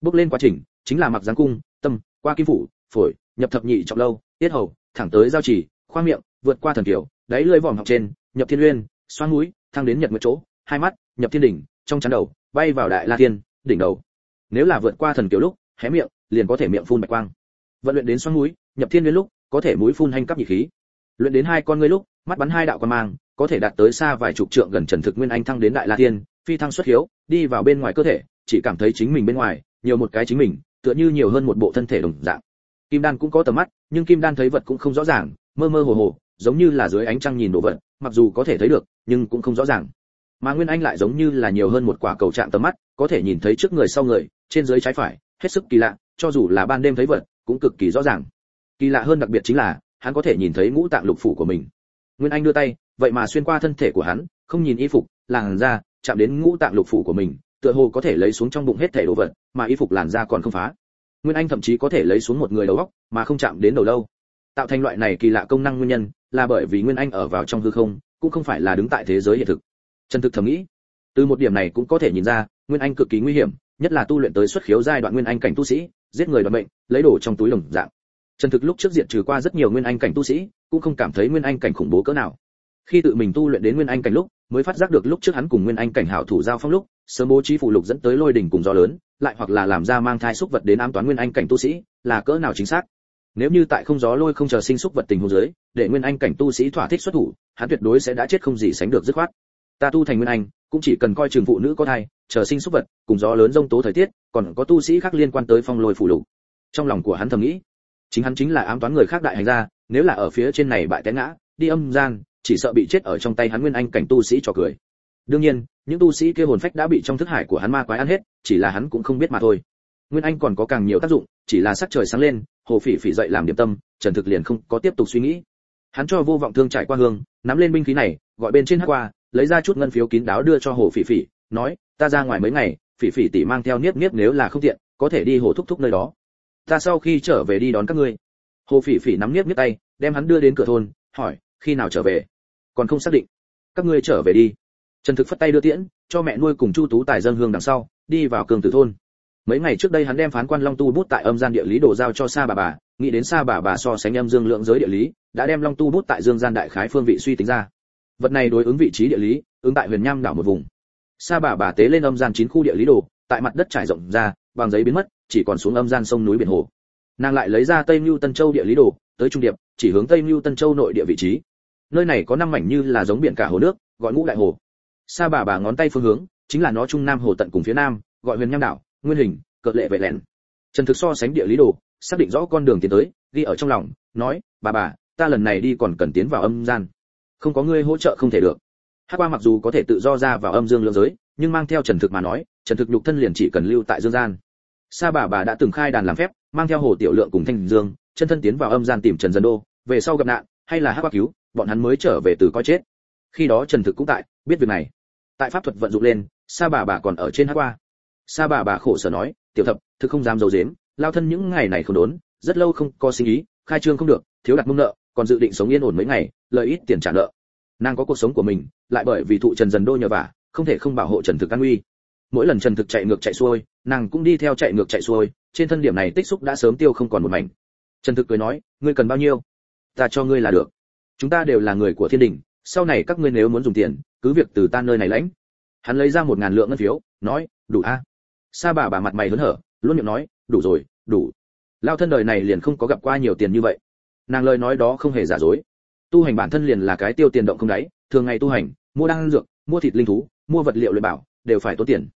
Bước lên quá trình, chính là mặc giáng cung, tâm qua kim phủ, phổi, nhập thập nhị trọng lâu, tiết hầu, thẳng tới giao chỉ khoang miệng, vượt qua thần tiểu đáy lưỡi vòm học trên, nhập thiên uyên, xoang mũi thăng đến nhật nguyệt chỗ, hai mắt, nhập thiên đỉnh, trong chắn đầu, bay vào đại la thiên, đỉnh đầu. Nếu là vượt qua thần tiểu lúc, hé miệng, liền có thể miệng phun bạch quang. Vận luyện đến xoang mũi nhập thiên uyên lúc, có thể mũi phun hành cấp nhị khí. Luyện đến hai con ngươi lúc, mắt bắn hai đạo quan mang, có thể đạt tới xa vài chục trượng gần trần thực nguyên anh thăng đến đại la thiên, phi thăng xuất hiếu, đi vào bên ngoài cơ thể, chỉ cảm thấy chính mình bên ngoài, nhiều một cái chính mình tựa như nhiều hơn một bộ thân thể đồng dạng. Kim đan cũng có tầm mắt, nhưng kim đan thấy vật cũng không rõ ràng, mơ mơ hồ hồ, giống như là dưới ánh trăng nhìn đồ vật, mặc dù có thể thấy được, nhưng cũng không rõ ràng. Mà nguyên anh lại giống như là nhiều hơn một quả cầu trạng tầm mắt, có thể nhìn thấy trước người sau người, trên dưới trái phải, hết sức kỳ lạ, cho dù là ban đêm thấy vật, cũng cực kỳ rõ ràng. Kỳ lạ hơn đặc biệt chính là, hắn có thể nhìn thấy ngũ tạng lục phủ của mình. Nguyên anh đưa tay, vậy mà xuyên qua thân thể của hắn, không nhìn y phục, làn da, chạm đến ngũ tạng lục phủ của mình tựa hồ có thể lấy xuống trong bụng hết thể đồ vật, mà y phục làn da còn không phá. Nguyên anh thậm chí có thể lấy xuống một người đầu góc mà không chạm đến đầu lâu. Tạo thành loại này kỳ lạ công năng nguyên nhân là bởi vì nguyên anh ở vào trong hư không, cũng không phải là đứng tại thế giới hiện thực. Chân thực thầm nghĩ, từ một điểm này cũng có thể nhìn ra, nguyên anh cực kỳ nguy hiểm, nhất là tu luyện tới xuất khiếu giai đoạn nguyên anh cảnh tu sĩ, giết người đoạt mệnh, lấy đồ trong túi đồng dạng. Chân thực lúc trước diện trừ qua rất nhiều nguyên anh cảnh tu sĩ, cũng không cảm thấy nguyên anh cảnh khủng bố cỡ nào. Khi tự mình tu luyện đến nguyên anh cảnh lúc mới phát giác được lúc trước hắn cùng nguyên anh cảnh hảo thủ giao phong lúc, sớm bố trí phụ lục dẫn tới lôi đỉnh cùng gió lớn, lại hoặc là làm ra mang thai xúc vật đến ám toán nguyên anh cảnh tu sĩ, là cỡ nào chính xác. Nếu như tại không gió lôi không chờ sinh xúc vật tình huống dưới, để nguyên anh cảnh tu sĩ thỏa thích xuất thủ, hắn tuyệt đối sẽ đã chết không gì sánh được dứt khoát. Ta tu thành nguyên anh, cũng chỉ cần coi trường phụ nữ có thai, chờ sinh xúc vật, cùng gió lớn rông tố thời tiết, còn có tu sĩ khác liên quan tới phong lôi phụ lục. Trong lòng của hắn thầm nghĩ, chính hắn chính là ám toán người khác đại hành gia, nếu là ở phía trên này bại té ngã, đi âm gian chỉ sợ bị chết ở trong tay hắn nguyên anh cảnh tu sĩ cho cười. Đương nhiên, những tu sĩ kia hồn phách đã bị trong thức hải của hắn ma quái ăn hết, chỉ là hắn cũng không biết mà thôi. Nguyên anh còn có càng nhiều tác dụng, chỉ là sắc trời sáng lên, hồ phỉ phỉ dậy làm điểm tâm, trần thực liền không có tiếp tục suy nghĩ. Hắn cho vô vọng thương trải qua hương, nắm lên binh khí này, gọi bên trên hát qua, lấy ra chút ngân phiếu kín đáo đưa cho hồ phỉ phỉ, nói, ta ra ngoài mấy ngày, phỉ phỉ tỷ mang theo niếp niếp nếu là không tiện, có thể đi hồ thúc thúc nơi đó. Ta sau khi trở về đi đón các ngươi. Hồ phỉ phỉ nắm niếp niếp tay, đem hắn đưa đến cửa thôn, hỏi khi nào trở về? Còn không xác định. Các ngươi trở về đi. Trần thực phất tay đưa tiễn, cho mẹ nuôi cùng chu tú tài dân hương đằng sau, đi vào cường tử thôn. Mấy ngày trước đây hắn đem phán quan long tu bút tại âm gian địa lý đồ giao cho sa bà bà, nghĩ đến sa bà bà so sánh âm dương lượng giới địa lý, đã đem long tu bút tại dương gian đại khái phương vị suy tính ra. Vật này đối ứng vị trí địa lý, ứng tại huyền nham đảo một vùng. Sa bà bà tế lên âm gian chín khu địa lý đồ tại mặt đất trải rộng ra bằng giấy biến mất, chỉ còn xuống âm gian sông núi biển hồ. Nàng lại lấy ra tây mưu tân châu địa lý đồ tới trung điệp, chỉ hướng tây mưu tân châu nội địa vị trí nơi này có năm mảnh như là giống biển cả hồ nước, gọi ngũ đại hồ. Sa bà bà ngón tay phương hướng, chính là nó trung nam hồ tận cùng phía nam, gọi huyền nham đảo, nguyên hình, cợt lệ vệ lẹn trần thực so sánh địa lý đồ, xác định rõ con đường tiến tới, ghi ở trong lòng, nói, bà bà, ta lần này đi còn cần tiến vào âm gian. Không có ngươi hỗ trợ không thể được. Hắc qua mặc dù có thể tự do ra vào âm dương lưỡng giới, nhưng mang theo trần thực mà nói, trần thực nhục thân liền chỉ cần lưu tại dương gian. Sa bà bà đã từng khai đàn làm phép, mang theo hồ tiểu lượng cùng thanh dương, chân thân tiến vào âm gian tìm trần dân đô, về sau gặp nạn hay là Hắc qua cứu, bọn hắn mới trở về từ coi chết. Khi đó trần thực cũng tại, biết việc này. Tại pháp thuật vận dụng lên, sa bà bà còn ở trên Hắc qua. Sa bà bà khổ sở nói, tiểu thập, thực không dám dầu dếm lao thân những ngày này không đốn, rất lâu không có sinh ý, khai trương không được, thiếu đặt mông nợ, còn dự định sống yên ổn mấy ngày, lợi ít tiền trả nợ. Nàng có cuộc sống của mình, lại bởi vì thụ trần dần đô nhờ vả, không thể không bảo hộ trần thực an uy mỗi lần trần thực chạy ngược chạy xuôi, nàng cũng đi theo chạy ngược chạy xuôi, trên thân điểm này tích xúc đã sớm tiêu không còn một mảnh. Trần thực cười nói, ngươi cần bao nhiêu? Ta cho ngươi là được. Chúng ta đều là người của thiên đình, sau này các ngươi nếu muốn dùng tiền, cứ việc từ ta nơi này lãnh. Hắn lấy ra một ngàn lượng ngân phiếu, nói, đủ a. Sa bà bà mặt mày hớn hở, luôn miệng nói, đủ rồi, đủ. Lao thân đời này liền không có gặp qua nhiều tiền như vậy. Nàng lời nói đó không hề giả dối. Tu hành bản thân liền là cái tiêu tiền động không đáy, thường ngày tu hành, mua đan dược, mua thịt linh thú, mua vật liệu luyện bảo, đều phải tốn tiền.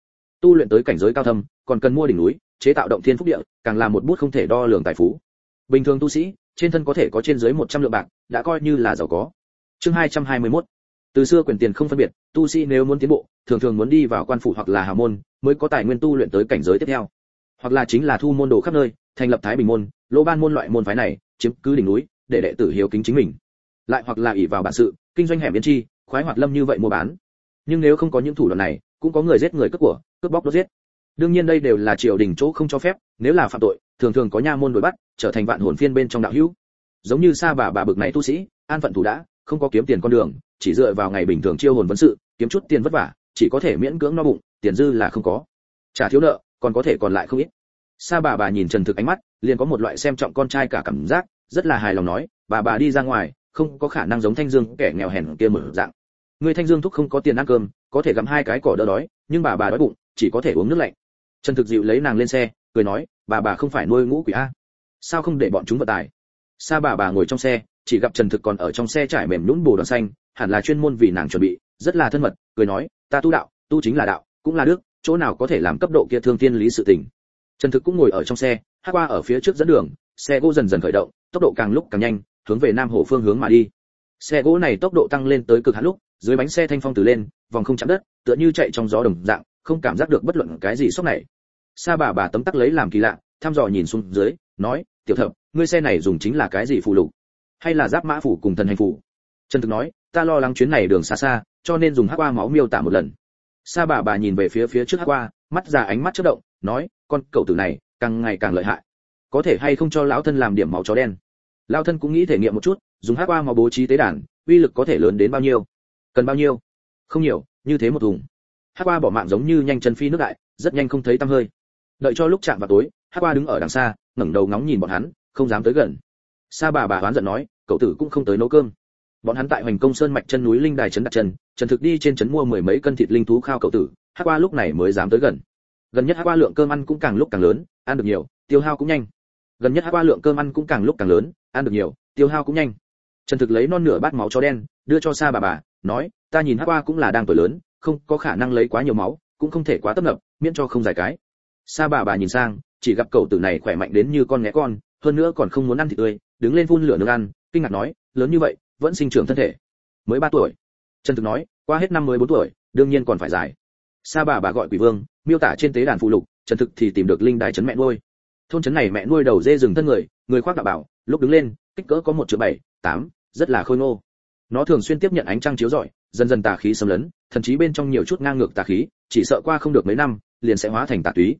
Tu luyện tới cảnh giới cao thâm, còn cần mua đỉnh núi, chế tạo động thiên phúc địa, càng là một bút không thể đo lường tài phú. Bình thường tu sĩ trên thân có thể có trên dưới 100 lượng bạc, đã coi như là giàu có. Chương 221 từ xưa quyền tiền không phân biệt, tu sĩ nếu muốn tiến bộ, thường thường muốn đi vào quan phủ hoặc là hào môn, mới có tài nguyên tu luyện tới cảnh giới tiếp theo. Hoặc là chính là thu môn đồ khắp nơi, thành lập thái bình môn lô ban môn loại môn phái này, chiếm cứ đỉnh núi, để đệ tử hiếu kính chính mình. Lại hoặc là ỷ vào bản sự, kinh doanh hẻm biên chi, khoái hoạt lâm như vậy mua bán. Nhưng nếu không có những thủ đoạn này, cũng có người giết người cướp của, cướp bóc đốt giết đương nhiên đây đều là triều đình chỗ không cho phép, nếu là phạm tội, thường thường có nha môn đuổi bắt, trở thành vạn hồn phiên bên trong đạo hữu. Giống như sa bà bà bực này tu sĩ, an phận thủ đã, không có kiếm tiền con đường, chỉ dựa vào ngày bình thường chiêu hồn vấn sự, kiếm chút tiền vất vả, chỉ có thể miễn cưỡng no bụng, tiền dư là không có. Trả thiếu nợ, còn có thể còn lại không ít. Sa bà bà nhìn trần thực ánh mắt, liền có một loại xem trọng con trai cả cảm giác, rất là hài lòng nói, bà bà đi ra ngoài, không có khả năng giống thanh dương kẻ nghèo hèn kia mở dạng. Người thanh dương thúc không có tiền ăn cơm, có thể gặm hai cái cỏ đỡ đói, nhưng bà bà đói bụng, chỉ có thể uống nước lạnh trần thực dịu lấy nàng lên xe, cười nói, bà bà không phải nuôi ngũ quỷ a. Sao không để bọn chúng vận tải? Sa bà bà ngồi trong xe, chỉ gặp trần thực còn ở trong xe trải mềm nhũn bồ đoàn xanh, hẳn là chuyên môn vì nàng chuẩn bị, rất là thân mật, cười nói, ta tu đạo, tu chính là đạo, cũng là đức, chỗ nào có thể làm cấp độ kia thương thiên lý sự tình. Trần thực cũng ngồi ở trong xe, hát qua ở phía trước dẫn đường, xe gỗ dần dần khởi động, tốc độ càng lúc càng nhanh, hướng về nam hồ phương hướng mà đi. Xe gỗ này tốc độ tăng lên tới cực hạn lúc, dưới bánh xe thanh phong từ lên, vòng không chạm đất, tựa như chạy trong gió đồng dạng không cảm giác được bất luận cái gì sốc này. Sa bà bà tấm tắc lấy làm kỳ lạ, thăm dò nhìn xuống dưới, nói, tiểu thập, ngươi xe này dùng chính là cái gì phụ lục? Hay là giáp mã phủ cùng thần hành phủ trần thực nói, ta lo lắng chuyến này đường xa xa, cho nên dùng hắc qua máu miêu tả một lần. Sa bà bà nhìn về phía phía trước hắc qua, mắt già ánh mắt chớp động, nói, con cậu tử này, càng ngày càng lợi hại. Có thể hay không cho lão thân làm điểm máu chó đen? Lão thân cũng nghĩ thể nghiệm một chút, dùng hắc qua máu bố trí tế đàn, uy lực có thể lớn đến bao nhiêu? Cần bao nhiêu? Không nhiều, như thế một thùng hát qua bỏ mạng giống như nhanh chân phi nước đại, rất nhanh không thấy tăm hơi. Đợi cho lúc chạm vào tối hát qua đứng ở đằng xa, ngẩng đầu ngóng nhìn bọn hắn, không dám tới gần. Sa bà bà oán giận nói, cậu tử cũng không tới nấu cơm. Bọn hắn tại hoành công sơn mạch chân núi linh đài trấn đặt chân trần thực đi trên trấn mua mười mấy cân thịt linh thú khao cậu tử hát qua lúc này mới dám tới gần. Gần nhất hát qua lượng cơm ăn cũng càng lúc càng lớn, ăn được nhiều, tiêu hao cũng nhanh. Gần nhất hát qua lượng cơm ăn cũng càng lúc càng lớn, ăn được nhiều, tiêu hao cũng nhanh. Trần thực lấy non nửa bát máu chó đen, đưa cho sa bà bà, nói, ta nhìn hát qua cũng là đang tuổi lớn không có khả năng lấy quá nhiều máu, cũng không thể quá tấp nập, miễn cho không giải cái. Sa bà bà nhìn sang, chỉ gặp cậu tử này khỏe mạnh đến như con nghé con, hơn nữa còn không muốn ăn thịt tươi, đứng lên phun lửa nước ăn, kinh ngạc nói, lớn như vậy, vẫn sinh trưởng thân thể. Mới ba tuổi. Trần thực nói, qua hết năm mới bốn tuổi, đương nhiên còn phải dài. Sa bà bà gọi quỷ vương, miêu tả trên tế đàn phụ lục, trần thực thì tìm được linh đài trấn mẹ nuôi. Thôn trấn này mẹ nuôi đầu dê rừng thân người người khoác đạo bảo, lúc đứng lên, kích cỡ có một triệu bảy, tám, rất là khôi ngô. Nó thường xuyên tiếp nhận ánh trăng chiếu rọi dần dần tà khí xâm lấn, thậm chí bên trong nhiều chút ngang ngược tà khí, chỉ sợ qua không được mấy năm, liền sẽ hóa thành tà túy.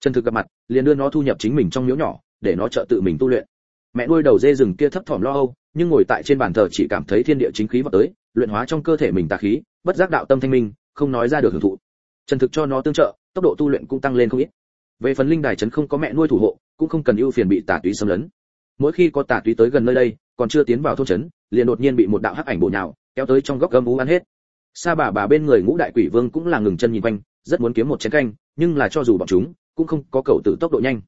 Trần thực gặp mặt, liền đưa nó thu nhập chính mình trong miếu nhỏ, để nó trợ tự mình tu luyện. Mẹ nuôi đầu dê rừng kia thấp thỏm lo âu, nhưng ngồi tại trên bàn thờ chỉ cảm thấy thiên địa chính khí vào tới, luyện hóa trong cơ thể mình tà khí, bất giác đạo tâm thanh minh, không nói ra được hưởng thụ. Trần thực cho nó tương trợ, tốc độ tu luyện cũng tăng lên không ít. Về phần linh đài trấn không có mẹ nuôi thủ hộ, cũng không cần ưu phiền bị tà túy xâm lấn. Mỗi khi có tà túy tới gần nơi đây, còn chưa tiến vào thôn trấn liền đột nhiên bị một đạo hắc ảnh bổ nhào kéo tới trong góc gầm ú ăn hết. Sa bà bà bên người ngũ đại quỷ vương cũng là ngừng chân nhìn quanh, rất muốn kiếm một chén canh, nhưng là cho dù bọn chúng, cũng không có cầu tử tốc độ nhanh.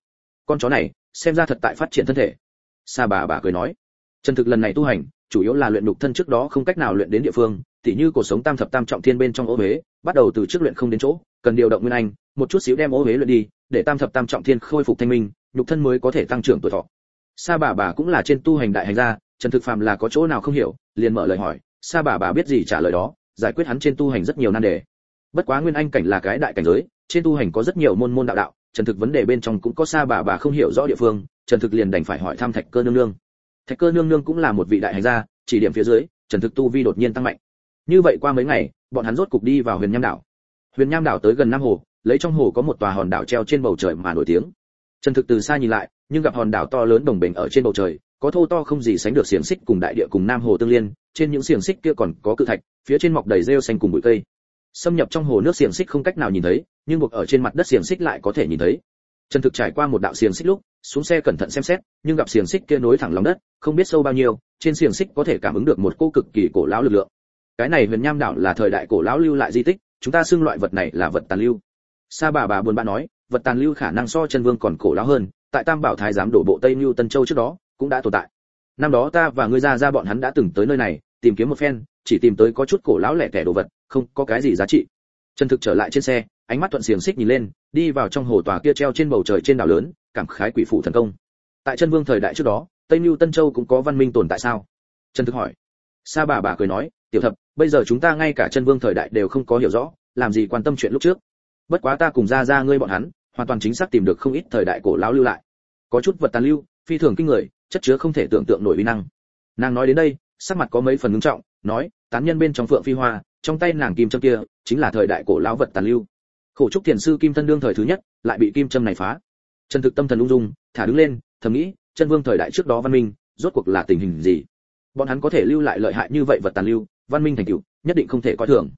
Con chó này, xem ra thật tại phát triển thân thể. Sa bà bà cười nói. Trần thực lần này tu hành, chủ yếu là luyện nhục thân trước đó không cách nào luyện đến địa phương, tỉ như cuộc sống tam thập tam trọng thiên bên trong ô huế, bắt đầu từ trước luyện không đến chỗ, cần điều động nguyên anh, một chút xíu đem ô huế luyện đi, để tam thập tam trọng thiên khôi phục thanh minh, nhục thân mới có thể tăng trưởng tuổi thọ. Sa bà bà cũng là trên tu hành đại hành gia trần thực phàm là có chỗ nào không hiểu, liền mở lời hỏi sa bà bà biết gì trả lời đó, giải quyết hắn trên tu hành rất nhiều nan đề. Bất quá nguyên anh cảnh là cái đại cảnh giới, trên tu hành có rất nhiều môn môn đạo đạo, trần thực vấn đề bên trong cũng có sa bà bà không hiểu rõ địa phương, trần thực liền đành phải hỏi thăm thạch cơ nương nương. Thạch cơ nương nương cũng là một vị đại hành gia, chỉ điểm phía dưới, trần thực tu vi đột nhiên tăng mạnh. Như vậy qua mấy ngày, bọn hắn rốt cục đi vào huyền nham đảo. Huyền nham đảo tới gần nam hồ, lấy trong hồ có một tòa hòn đảo treo trên bầu trời mà nổi tiếng. Trần thực từ xa nhìn lại, nhưng gặp hòn đảo to lớn đồng bình ở trên bầu trời, có thô to không gì sánh được xiềng xích cùng đại địa cùng nam hồ tương liên trên những xiềng xích kia còn có cự thạch, phía trên mọc đầy rêu xanh cùng bụi cây. Xâm nhập trong hồ nước xiềng xích không cách nào nhìn thấy, nhưng buộc ở trên mặt đất xiềng xích lại có thể nhìn thấy. Trần thực trải qua một đạo xiềng xích lúc, xuống xe cẩn thận xem xét, nhưng gặp xiềng xích kia nối thẳng lòng đất, không biết sâu bao nhiêu, trên xiềng xích có thể cảm ứng được một cô cực kỳ cổ lão lực lượng. Cái này huyền nham đảo là thời đại cổ lão lưu lại di tích, chúng ta xưng loại vật này là vật tàn lưu. Sa bà bà buồn bã nói, vật tàn lưu khả năng so chân vương còn cổ lão hơn, tại tam bảo thái giám đổ bộ tây lưu tân châu trước đó, cũng đã tồn tại. Năm đó ta và ngươi ra ra bọn hắn đã từng tới nơi này tìm kiếm một phen, chỉ tìm tới có chút cổ lão lẻ tẻ đồ vật, không có cái gì giá trị. Trần thực trở lại trên xe, ánh mắt thuận xiềng xích nhìn lên, đi vào trong hồ tòa kia treo trên bầu trời trên đảo lớn, cảm khái quỷ phụ thần công. Tại chân vương thời đại trước đó, tây mưu tân châu cũng có văn minh tồn tại sao? Trần thực hỏi. Sa bà bà cười nói, tiểu thập, bây giờ chúng ta ngay cả chân vương thời đại đều không có hiểu rõ, làm gì quan tâm chuyện lúc trước? Bất quá ta cùng ra ra ngươi bọn hắn, hoàn toàn chính xác tìm được không ít thời đại cổ lão lưu lại. Có chút vật tàn lưu, phi thường kinh người, chất chứa không thể tưởng tượng nổi uy năng. Nàng nói đến đây sắc mặt có mấy phần ngưng trọng, nói, tán nhân bên trong phượng phi hoa, trong tay nàng kim châm kia, chính là thời đại cổ lão vật tàn lưu. Khổ trúc thiền sư kim thân đương thời thứ nhất, lại bị kim châm này phá. Chân thực tâm thần lung dung, thả đứng lên, thầm nghĩ, chân vương thời đại trước đó văn minh, rốt cuộc là tình hình gì? Bọn hắn có thể lưu lại lợi hại như vậy vật tàn lưu, văn minh thành tựu, nhất định không thể coi thường.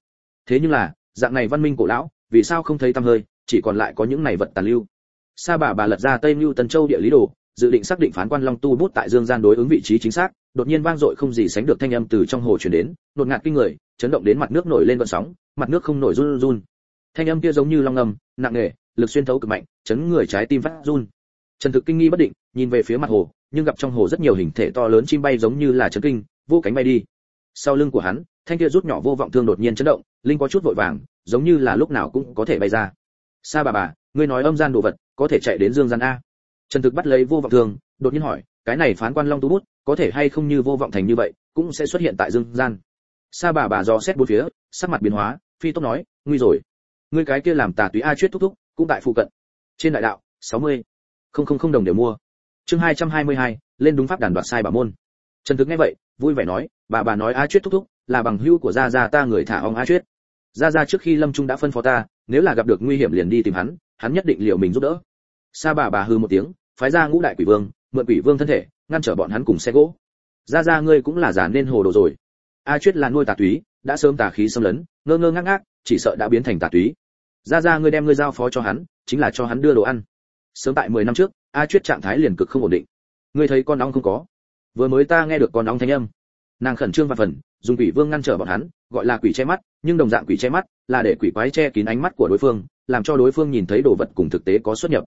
Thế nhưng là, dạng này văn minh cổ lão, vì sao không thấy tăm hơi, chỉ còn lại có những này vật tàn lưu? Sa bà bà lật ra tây mưu tân châu địa lý đồ dự định xác định phán quan long tu bút tại dương gian đối ứng vị trí chính xác, đột nhiên vang dội không gì sánh được thanh âm từ trong hồ truyền đến, đột ngạt kinh người, chấn động đến mặt nước nổi lên vận sóng, mặt nước không nổi run run. Thanh âm kia giống như long ngầm nặng nề, lực xuyên thấu cực mạnh, chấn người trái tim phát run. Trần thực kinh nghi bất định, nhìn về phía mặt hồ, nhưng gặp trong hồ rất nhiều hình thể to lớn chim bay giống như là chấn kinh, vô cánh bay đi. Sau lưng của hắn, thanh kia rút nhỏ vô vọng thương đột nhiên chấn động, linh có chút vội vàng, giống như là lúc nào cũng có thể bay ra. Sa bà bà, ngươi nói âm gian đồ vật, có thể chạy đến dương gian a trần thực bắt lấy vô vọng thương đột nhiên hỏi cái này phán quan long tú bút có thể hay không như vô vọng thành như vậy cũng sẽ xuất hiện tại dương gian? Sa bà bà dò xét bốn phía sắc mặt biến hóa phi tốc nói nguy rồi. Ngươi cái kia làm tà túy a chuyết thúc thúc cũng tại phụ cận. Trên đại đạo 60. không không không đồng đều mua. Chương 222, lên đúng pháp đàn đoạt sai bà môn. Trần thực nghe vậy vui vẻ nói bà bà nói a chuyết thúc thúc là bằng hữu của gia gia ta người thả ông a chuyết. Gia gia trước khi lâm trung đã phân phó ta nếu là gặp được nguy hiểm liền đi tìm hắn hắn nhất định liệu mình giúp đỡ sa bà bà hư một tiếng, phái ra ngũ đại quỷ vương, mượn quỷ vương thân thể, ngăn trở bọn hắn cùng xe gỗ. Gia gia ngươi cũng là giả nên hồ đồ rồi. A chuyết là nuôi tà túy, đã sớm tà khí xâm lấn, ngơ ngơ ngác ngác, chỉ sợ đã biến thành tà túy. Gia gia ngươi đem ngươi giao phó cho hắn, chính là cho hắn đưa đồ ăn. Sớm tại 10 năm trước, a chuyết trạng thái liền cực không ổn định. Ngươi thấy con ong không có? Vừa mới ta nghe được con ong thanh âm. Nàng khẩn trương và phần, dùng quỷ vương ngăn trở bọn hắn, gọi là quỷ che mắt, nhưng đồng dạng quỷ che mắt là để quỷ quái che kín ánh mắt của đối phương, làm cho đối phương nhìn thấy đồ vật cùng thực tế có xuất nhập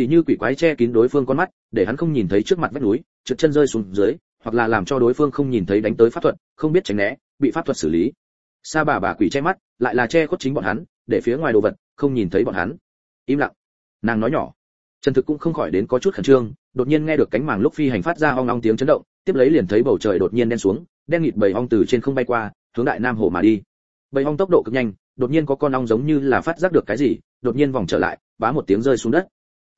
tỉ như quỷ quái che kín đối phương con mắt, để hắn không nhìn thấy trước mặt vách núi, trượt chân rơi xuống dưới, hoặc là làm cho đối phương không nhìn thấy đánh tới pháp thuật, không biết tránh né, bị pháp thuật xử lý. Sa bà bà quỷ che mắt, lại là che khuất chính bọn hắn, để phía ngoài đồ vật, không nhìn thấy bọn hắn. Im lặng. Nàng nói nhỏ. Trần thực cũng không khỏi đến có chút khẩn trương, đột nhiên nghe được cánh màng lúc phi hành phát ra ong ong tiếng chấn động, tiếp lấy liền thấy bầu trời đột nhiên đen xuống, đen nghịt bầy ong từ trên không bay qua, hướng đại nam hồ mà đi. Bầy ong tốc độ cực nhanh, đột nhiên có con ong giống như là phát giác được cái gì, đột nhiên vòng trở lại, bá một tiếng rơi xuống đất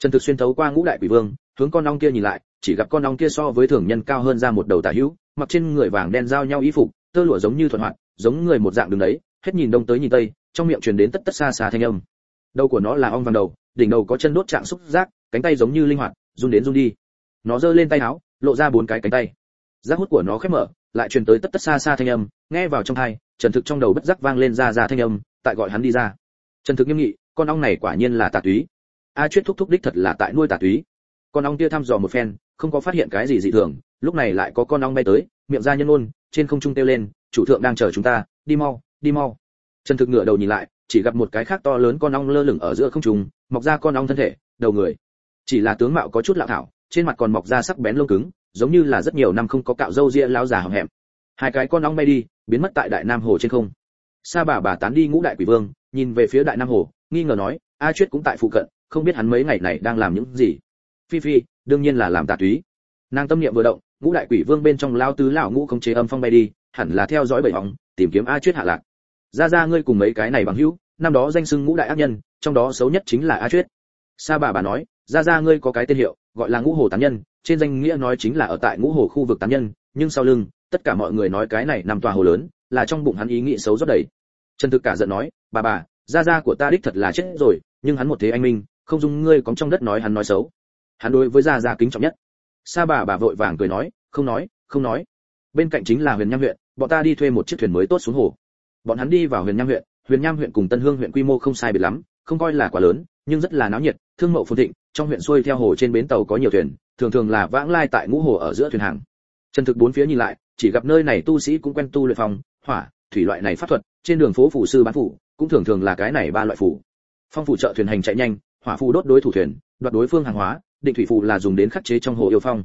trần thực xuyên thấu qua ngũ đại quỷ vương, hướng con ong kia nhìn lại, chỉ gặp con ong kia so với thường nhân cao hơn ra một đầu tả hữu, mặc trên người vàng đen giao nhau y phục, tơ lụa giống như thuận hoạt, giống người một dạng đường đấy, hết nhìn đông tới nhìn tây, trong miệng truyền đến tất tất xa xa thanh âm. Đầu của nó là ong vàng đầu, đỉnh đầu có chân đốt trạng xúc giác, cánh tay giống như linh hoạt, run đến run đi. Nó giơ lên tay áo, lộ ra bốn cái cánh tay. Giác hút của nó khép mở, lại truyền tới tất tất xa xa thanh âm, nghe vào trong tai trần thực trong đầu bất giác vang lên ra ra thanh âm, tại gọi hắn đi ra. Trần thực nghiêm nghị, con ong này quả nhiên là tà túy a chuyết thúc thúc đích thật là tại nuôi tà túy. Con ong kia thăm dò một phen, không có phát hiện cái gì dị thường, lúc này lại có con ong bay tới, miệng ra nhân ôn, trên không trung tiêu lên, chủ thượng đang chờ chúng ta, đi mau đi mau. Trần thực ngửa đầu nhìn lại, chỉ gặp một cái khác to lớn con ong lơ lửng ở giữa không trung, mọc ra con ong thân thể, đầu người. Chỉ là tướng mạo có chút lạ thảo, trên mặt còn mọc ra sắc bén lông cứng, giống như là rất nhiều năm không có cạo râu ria lão già hầm hẹm. Hai cái con ong bay đi, biến mất tại đại nam hồ trên không. Sa bà bà tán đi ngũ đại quỷ vương, nhìn về phía đại nam hồ, nghi ngờ nói, a chuyết cũng tại phụ cận không biết hắn mấy ngày này đang làm những gì. Phi phi, đương nhiên là làm tà túy. Nàng tâm niệm vừa động, ngũ đại quỷ vương bên trong lao tứ lão ngũ không chế âm phong bay đi, hẳn là theo dõi bảy bóng, tìm kiếm a chuyết hạ lạc. Ra ra ngươi cùng mấy cái này bằng hữu, năm đó danh xưng ngũ đại ác nhân, trong đó xấu nhất chính là a chuyết. Sa bà bà nói, ra ra ngươi có cái tên hiệu, gọi là ngũ hồ tán nhân, trên danh nghĩa nói chính là ở tại ngũ hồ khu vực tán nhân, nhưng sau lưng, tất cả mọi người nói cái này nằm tòa hồ lớn, là trong bụng hắn ý nghĩ xấu rất đầy. Trần thực cả giận nói, bà bà gia gia của ta đích thật là chết rồi, nhưng hắn một thế anh minh không dung ngươi có trong đất nói hắn nói xấu. Hắn đối với gia gia kính trọng nhất. Sa bà bà vội vàng cười nói, không nói không nói. Bên cạnh chính là huyền nham huyện, bọn ta đi thuê một chiếc thuyền mới tốt xuống hồ. Bọn hắn đi vào huyền nham huyện, huyền nham huyện cùng tân hương huyện quy mô không sai biệt lắm, không coi là quá lớn, nhưng rất là náo nhiệt, thương mậu phồn thịnh, trong huyện xuôi theo hồ trên bến tàu có nhiều thuyền, thường thường là vãng lai tại ngũ hồ ở giữa thuyền hàng. Chân thực bốn phía nhìn lại, chỉ gặp nơi này tu sĩ cũng quen tu luyện phòng hỏa, thủy loại này pháp thuật, trên đường phố phủ sư bán phủ, cũng thường thường là cái này ba loại phủ. Phong phủ trợ thuyền hành chạy nhanh hỏa phù đốt đối thủ thuyền, đoạt đối phương hàng hóa, định thủy phù là dùng đến khắc chế trong hồ yêu phong.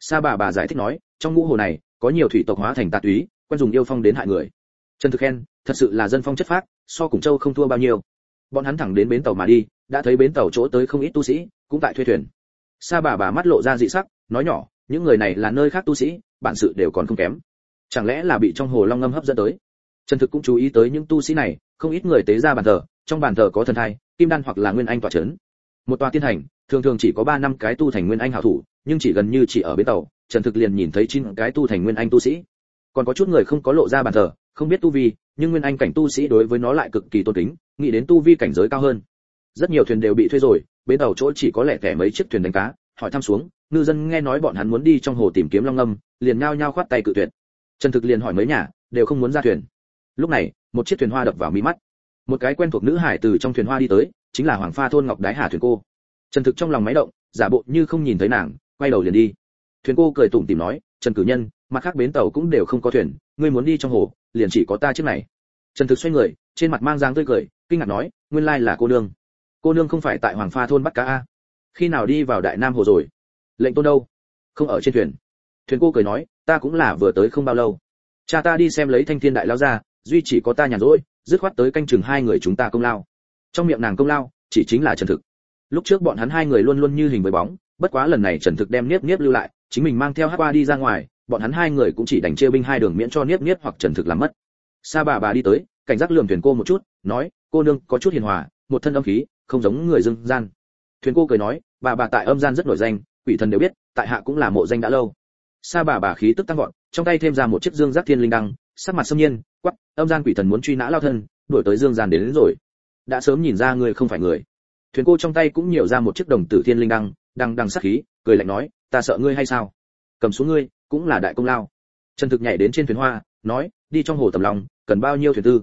Sa bà bà giải thích nói, trong ngũ hồ này, có nhiều thủy tộc hóa thành tà túy, quen dùng yêu phong đến hại người. Trần thực khen, thật sự là dân phong chất phác, so cùng châu không thua bao nhiêu. Bọn hắn thẳng đến bến tàu mà đi, đã thấy bến tàu chỗ tới không ít tu sĩ, cũng tại thuê thuyền. Sa bà bà mắt lộ ra dị sắc, nói nhỏ, những người này là nơi khác tu sĩ, bản sự đều còn không kém. Chẳng lẽ là bị trong hồ long ngâm hấp dẫn tới? Trần thực cũng chú ý tới những tu sĩ này, không ít người tế ra bàn thờ, trong bàn thờ có thần thai, kim đan hoặc là nguyên anh tọa chấn một tòa tiên thành, thường thường chỉ có ba năm cái tu thành nguyên anh hảo thủ, nhưng chỉ gần như chỉ ở bến tàu, trần thực liền nhìn thấy chín cái tu thành nguyên anh tu sĩ. Còn có chút người không có lộ ra bàn thờ, không biết tu vi, nhưng nguyên anh cảnh tu sĩ đối với nó lại cực kỳ tôn kính, nghĩ đến tu vi cảnh giới cao hơn. Rất nhiều thuyền đều bị thuê rồi, bến tàu chỗ chỉ có lẻ tẻ mấy chiếc thuyền đánh cá, hỏi thăm xuống, ngư dân nghe nói bọn hắn muốn đi trong hồ tìm kiếm long ngâm, liền nhao nhao khoát tay cự tuyệt. Trần thực liền hỏi mấy nhà, đều không muốn ra thuyền lúc này, một chiếc thuyền hoa đập vào mí mắt. Một cái quen thuộc nữ hải từ trong thuyền hoa đi tới, chính là hoàng pha thôn ngọc đái hà thuyền cô. Trần thực trong lòng máy động, giả bộ như không nhìn thấy nàng, quay đầu liền đi. Thuyền cô cười tủm tỉm nói, trần cử nhân, mặt khác bến tàu cũng đều không có thuyền, ngươi muốn đi trong hồ, liền chỉ có ta chiếc này. Trần thực xoay người, trên mặt mang dáng tươi cười, kinh ngạc nói, nguyên lai là cô nương. Cô nương không phải tại hoàng pha thôn bắt cá a. Khi nào đi vào đại nam hồ rồi? Lệnh tôn đâu? Không ở trên thuyền. Thuyền cô cười nói, ta cũng là vừa tới không bao lâu. Cha ta đi xem lấy thanh thiên đại lao ra duy chỉ có ta nhàn rỗi, dứt khoát tới canh chừng hai người chúng ta công lao. Trong miệng nàng công lao, chỉ chính là trần thực. Lúc trước bọn hắn hai người luôn luôn như hình với bóng, bất quá lần này trần thực đem niếp niếp lưu lại, chính mình mang theo hát qua đi ra ngoài, bọn hắn hai người cũng chỉ đánh chia binh hai đường miễn cho niếp niếp hoặc trần thực làm mất. Sa bà bà đi tới, cảnh giác lườm thuyền cô một chút, nói, cô nương, có chút hiền hòa, một thân âm khí, không giống người dương gian. Thuyền cô cười nói, bà bà tại âm gian rất nổi danh, quỷ thần đều biết, tại hạ cũng là mộ danh đã lâu. Sa bà bà khí tức tăng vọt, trong tay thêm ra một chiếc dương giác thiên linh đăng, sắc mặt sâm nhiên quắc âm gian quỷ thần muốn truy nã lao thân đuổi tới dương gian đến, đến rồi. Đã sớm nhìn ra người không phải người. Thuyền cô trong tay cũng nhiều ra một chiếc đồng tử thiên linh đăng đăng đăng sắc khí cười lạnh nói ta sợ ngươi hay sao? Cầm xuống ngươi cũng là đại công lao. Trần thực nhảy đến trên thuyền hoa nói đi trong hồ tầm lòng cần bao nhiêu thuyền tư?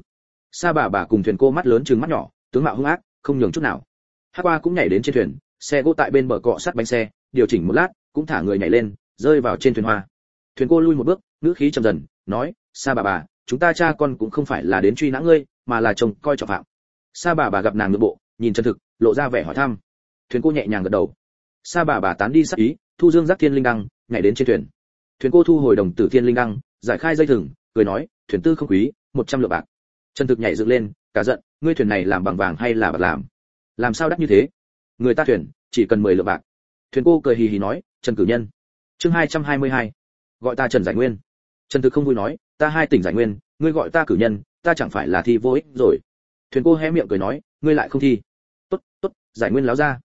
Sa bà bà cùng thuyền cô mắt lớn chừng mắt nhỏ tướng mạo hung ác không nhường chút nào. Hát qua cũng nhảy đến trên thuyền xe gỗ tại bên bờ cọ sắt bánh xe điều chỉnh một lát cũng thả người nhảy lên rơi vào trên thuyền hoa. Thuyền cô lui một bước ngữ khí trầm dần nói sa bà bà chúng ta cha con cũng không phải là đến truy nã ngươi, mà là chồng coi trọng phạm. Sa bà bà gặp nàng ngựa bộ, nhìn chân thực, lộ ra vẻ hỏi thăm. Thuyền cô nhẹ nhàng gật đầu. Sa bà bà tán đi sắc ý, thu dương giác thiên linh đăng, nhảy đến trên thuyền. Thuyền cô thu hồi đồng tử thiên linh đăng, giải khai dây thừng, cười nói, thuyền tư không quý, một trăm lượng bạc. Chân thực nhảy dựng lên, cả giận, ngươi thuyền này làm bằng vàng hay là bạc làm? Làm sao đắt như thế? Người ta thuyền, chỉ cần mười lượng bạc. Thuyền cô cười hì hì nói, trần cử nhân. Chương hai trăm hai mươi hai, gọi ta trần giải nguyên. Trần thực không vui nói ta hai tỉnh giải nguyên, ngươi gọi ta cử nhân, ta chẳng phải là thi vô ích rồi. Thuyền cô hé miệng cười nói, ngươi lại không thi. Tốt tốt, giải nguyên láo ra.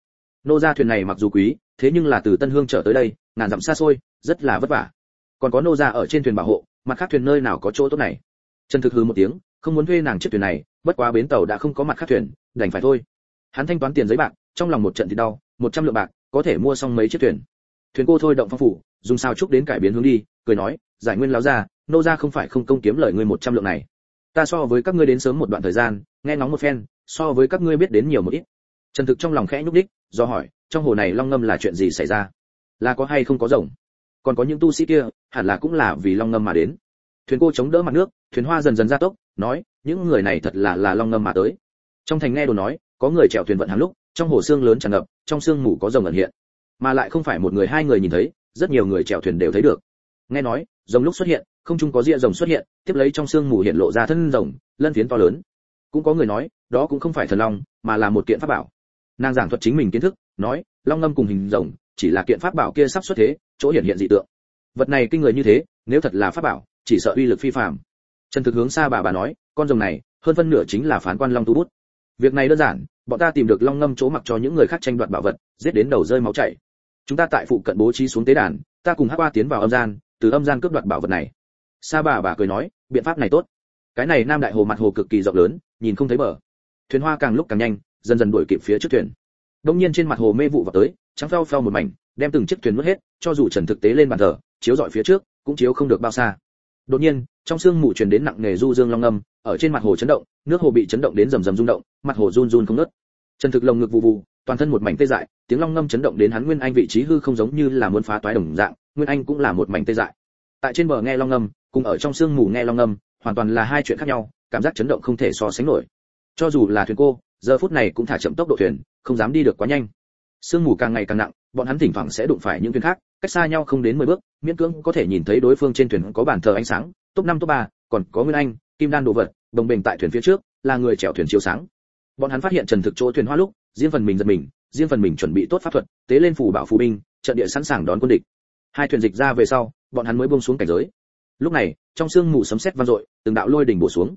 Nô gia thuyền này mặc dù quý, thế nhưng là từ tân hương trở tới đây, ngàn dặm xa xôi, rất là vất vả. Còn có nô gia ở trên thuyền bảo hộ, mặt khác thuyền nơi nào có chỗ tốt này? Trần thực hừ một tiếng, không muốn thuê nàng chiếc thuyền này, bất quá bến tàu đã không có mặt khác thuyền, đành phải thôi. Hắn thanh toán tiền giấy bạc, trong lòng một trận thì đau, một trăm lượng bạc, có thể mua xong mấy chiếc thuyền. Thuyền cô thôi động phong phủ, dùng sao trúc đến cải biến hướng đi, cười nói giải nguyên láo ra, nô gia không phải không công kiếm lời ngươi một trăm lượng này. Ta so với các ngươi đến sớm một đoạn thời gian, nghe ngóng một phen, so với các ngươi biết đến nhiều một ít. Trần thực trong lòng khẽ nhúc đích do hỏi, trong hồ này long ngâm là chuyện gì xảy ra? Là có hay không có rồng? Còn có những tu sĩ kia, hẳn là cũng là vì long ngâm mà đến. Thuyền cô chống đỡ mặt nước, thuyền hoa dần dần ra tốc, nói, những người này thật là là long ngâm mà tới. Trong thành nghe đồ nói, có người chèo thuyền vận hàng lúc, trong hồ xương lớn tràn ngập, trong xương mù có rồng ẩn hiện. Mà lại không phải một người hai người nhìn thấy, rất nhiều người chèo thuyền đều thấy được nghe nói, rồng lúc xuất hiện, không chung có ria rồng xuất hiện, tiếp lấy trong xương mù hiện lộ ra thân rồng, lân phiến to lớn. Cũng có người nói, đó cũng không phải thần long, mà là một kiện pháp bảo. Nàng giảng thuật chính mình kiến thức, nói, long ngâm cùng hình rồng, chỉ là kiện pháp bảo kia sắp xuất thế, chỗ hiện hiện dị tượng. Vật này kinh người như thế, nếu thật là pháp bảo, chỉ sợ uy lực phi phàm. Trần thực hướng xa bà bà nói, con rồng này, hơn phân nửa chính là phán quan long tu bút. Việc này đơn giản, bọn ta tìm được long ngâm chỗ mặc cho những người khác tranh đoạt bảo vật, giết đến đầu rơi máu chảy. Chúng ta tại phụ cận bố trí xuống tế đàn, ta cùng hắc qua tiến vào âm gian từ âm gian cướp đoạt bảo vật này. Sa bà bà cười nói, biện pháp này tốt. Cái này nam đại hồ mặt hồ cực kỳ rộng lớn, nhìn không thấy bờ. Thuyền hoa càng lúc càng nhanh, dần dần đuổi kịp phía trước thuyền. Đông nhiên trên mặt hồ mê vụ vào tới, trắng phao phao một mảnh, đem từng chiếc thuyền nuốt hết, cho dù trần thực tế lên bàn thờ, chiếu dọi phía trước, cũng chiếu không được bao xa. Đột nhiên, trong sương mù truyền đến nặng nề du dương long âm, ở trên mặt hồ chấn động, nước hồ bị chấn động đến rầm rầm rung động, mặt hồ run run không nứt trần thực lồng ngực vụ vụ toàn thân một mảnh tê dại, tiếng long ngâm chấn động đến hắn nguyên anh vị trí hư không giống như là muốn phá toái đồng dạng nguyên anh cũng là một mảnh tê dại. Tại trên bờ nghe long ngâm cùng ở trong sương mù nghe long ngâm hoàn toàn là hai chuyện khác nhau cảm giác chấn động không thể so sánh nổi. Cho dù là thuyền cô giờ phút này cũng thả chậm tốc độ thuyền không dám đi được quá nhanh. Sương mù càng ngày càng nặng bọn hắn thỉnh thoảng sẽ đụng phải những thuyền khác cách xa nhau không đến 10 bước miễn cưỡng có thể nhìn thấy đối phương trên thuyền có bàn thờ ánh sáng top năm top ba, còn có nguyên anh kim đan đồ vật đồng bình tại thuyền phía trước là người chèo thuyền chiếu sáng. Bọn hắn phát hiện trần thực chỗ thuyền hoa lúc riêng phần mình giật mình riêng phần mình chuẩn bị tốt pháp thuật tế lên phù bảo phù binh trận địa sẵn sàng đón quân địch hai thuyền dịch ra về sau, bọn hắn mới buông xuống cảnh giới. Lúc này, trong sương mù sấm sét vang dội, từng đạo lôi đỉnh bổ xuống.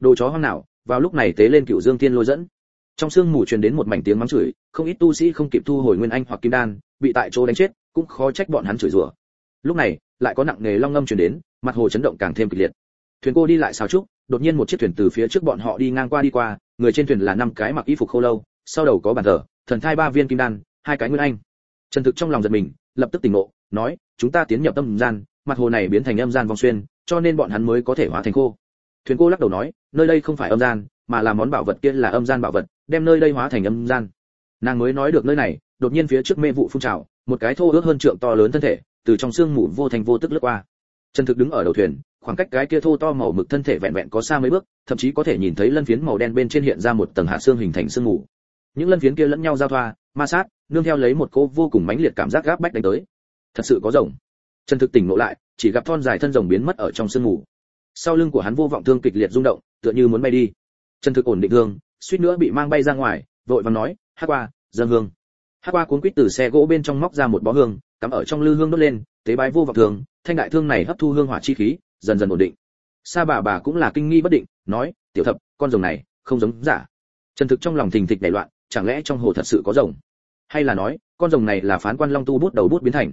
Đồ chó hoang nào, vào lúc này tế lên cựu dương thiên lôi dẫn. Trong sương mù truyền đến một mảnh tiếng mắng chửi, không ít tu sĩ không kịp thu hồi nguyên anh hoặc kim đan, bị tại chỗ đánh chết, cũng khó trách bọn hắn chửi rủa. Lúc này, lại có nặng nề long ngâm truyền đến, mặt hồ chấn động càng thêm kịch liệt. Thuyền cô đi lại sao trúc, đột nhiên một chiếc thuyền từ phía trước bọn họ đi ngang qua đi qua, người trên thuyền là năm cái mặc y phục khô lâu, sau đầu có bàn thờ, thần thai ba viên kim đan, hai cái nguyên anh. Trần thực trong lòng giật mình lập tức tỉnh ngộ, nói, chúng ta tiến nhập âm gian, mặt hồ này biến thành âm gian vong xuyên, cho nên bọn hắn mới có thể hóa thành khô. Thuyền cô lắc đầu nói, nơi đây không phải âm gian, mà là món bảo vật kia là âm gian bảo vật, đem nơi đây hóa thành âm gian. Nàng mới nói được nơi này, đột nhiên phía trước mê vụ phun trào, một cái thô ước hơn trượng to lớn thân thể, từ trong xương mù vô thành vô tức lướt qua. Trần thực đứng ở đầu thuyền, khoảng cách cái kia thô to màu mực thân thể vẹn vẹn có xa mấy bước, thậm chí có thể nhìn thấy lân phiến màu đen bên trên hiện ra một tầng hạ xương hình thành xương mù những lân phiến kia lẫn nhau giao thoa ma sát nương theo lấy một cô vô cùng mãnh liệt cảm giác gáp bách đánh tới. Thật sự có rồng. Trần thực tỉnh ngộ lại chỉ gặp thon dài thân rồng biến mất ở trong sương mù. Sau lưng của hắn vô vọng thương kịch liệt rung động tựa như muốn bay đi. Trần thực ổn định thương suýt nữa bị mang bay ra ngoài vội vàng nói hát qua dân hương. Hát qua cuốn quýt từ xe gỗ bên trong móc ra một bó hương cắm ở trong lư hương đốt lên tế bái vô vọng thương, thanh đại thương này hấp thu hương hỏa chi khí dần dần ổn định. Sa bà bà cũng là kinh nghi bất định nói tiểu thập con rồng này không giống giả. Trần thực trong lòng thình thịch nảy loạn chẳng lẽ trong hồ thật sự có rồng? Hay là nói, con rồng này là phán quan long tu bút đầu bút biến thành?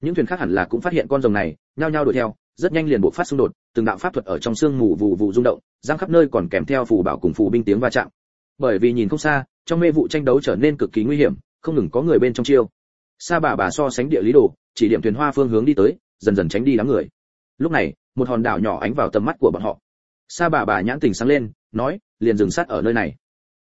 Những thuyền khác hẳn là cũng phát hiện con rồng này, nhao nhao đuổi theo, rất nhanh liền bộ phát xung đột, từng đạo pháp thuật ở trong sương mù vụ vụ rung động, giang khắp nơi còn kèm theo phù bảo cùng phù binh tiếng va chạm. Bởi vì nhìn không xa, trong mê vụ tranh đấu trở nên cực kỳ nguy hiểm, không ngừng có người bên trong chiêu. Sa bà bà so sánh địa lý đồ, chỉ điểm thuyền hoa phương hướng đi tới, dần dần tránh đi đám người. Lúc này, một hòn đảo nhỏ ánh vào tầm mắt của bọn họ. Sa bà bà nhãn tình sáng lên, nói, liền dừng sát ở nơi này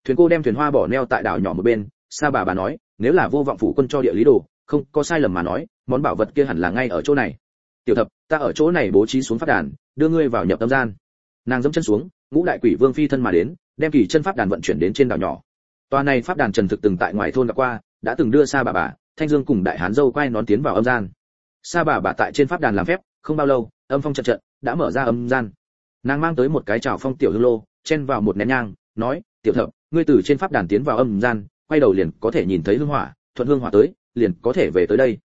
thuyền cô đem thuyền hoa bỏ neo tại đảo nhỏ một bên, sa bà bà nói, nếu là vô vọng phủ quân cho địa lý đồ, không có sai lầm mà nói, món bảo vật kia hẳn là ngay ở chỗ này. Tiểu thập, ta ở chỗ này bố trí xuống pháp đàn, đưa ngươi vào nhập tâm gian. Nàng dẫm chân xuống, ngũ đại quỷ vương phi thân mà đến, đem kỳ chân pháp đàn vận chuyển đến trên đảo nhỏ. Tòa này pháp đàn trần thực từng tại ngoài thôn gặp qua, đã từng đưa sa bà bà, thanh dương cùng đại hán dâu quay nón tiến vào âm gian. Sa bà bà tại trên pháp đàn làm phép, không bao lâu, âm phong trận trận, đã mở ra âm gian. Nàng mang tới một cái trào phong tiểu hương lô, chen vào một nén nhang nói, tiểu thập, ngươi từ trên pháp đàn tiến vào âm gian, quay đầu liền có thể nhìn thấy hương hỏa, thuận hương hỏa tới, liền có thể về tới đây.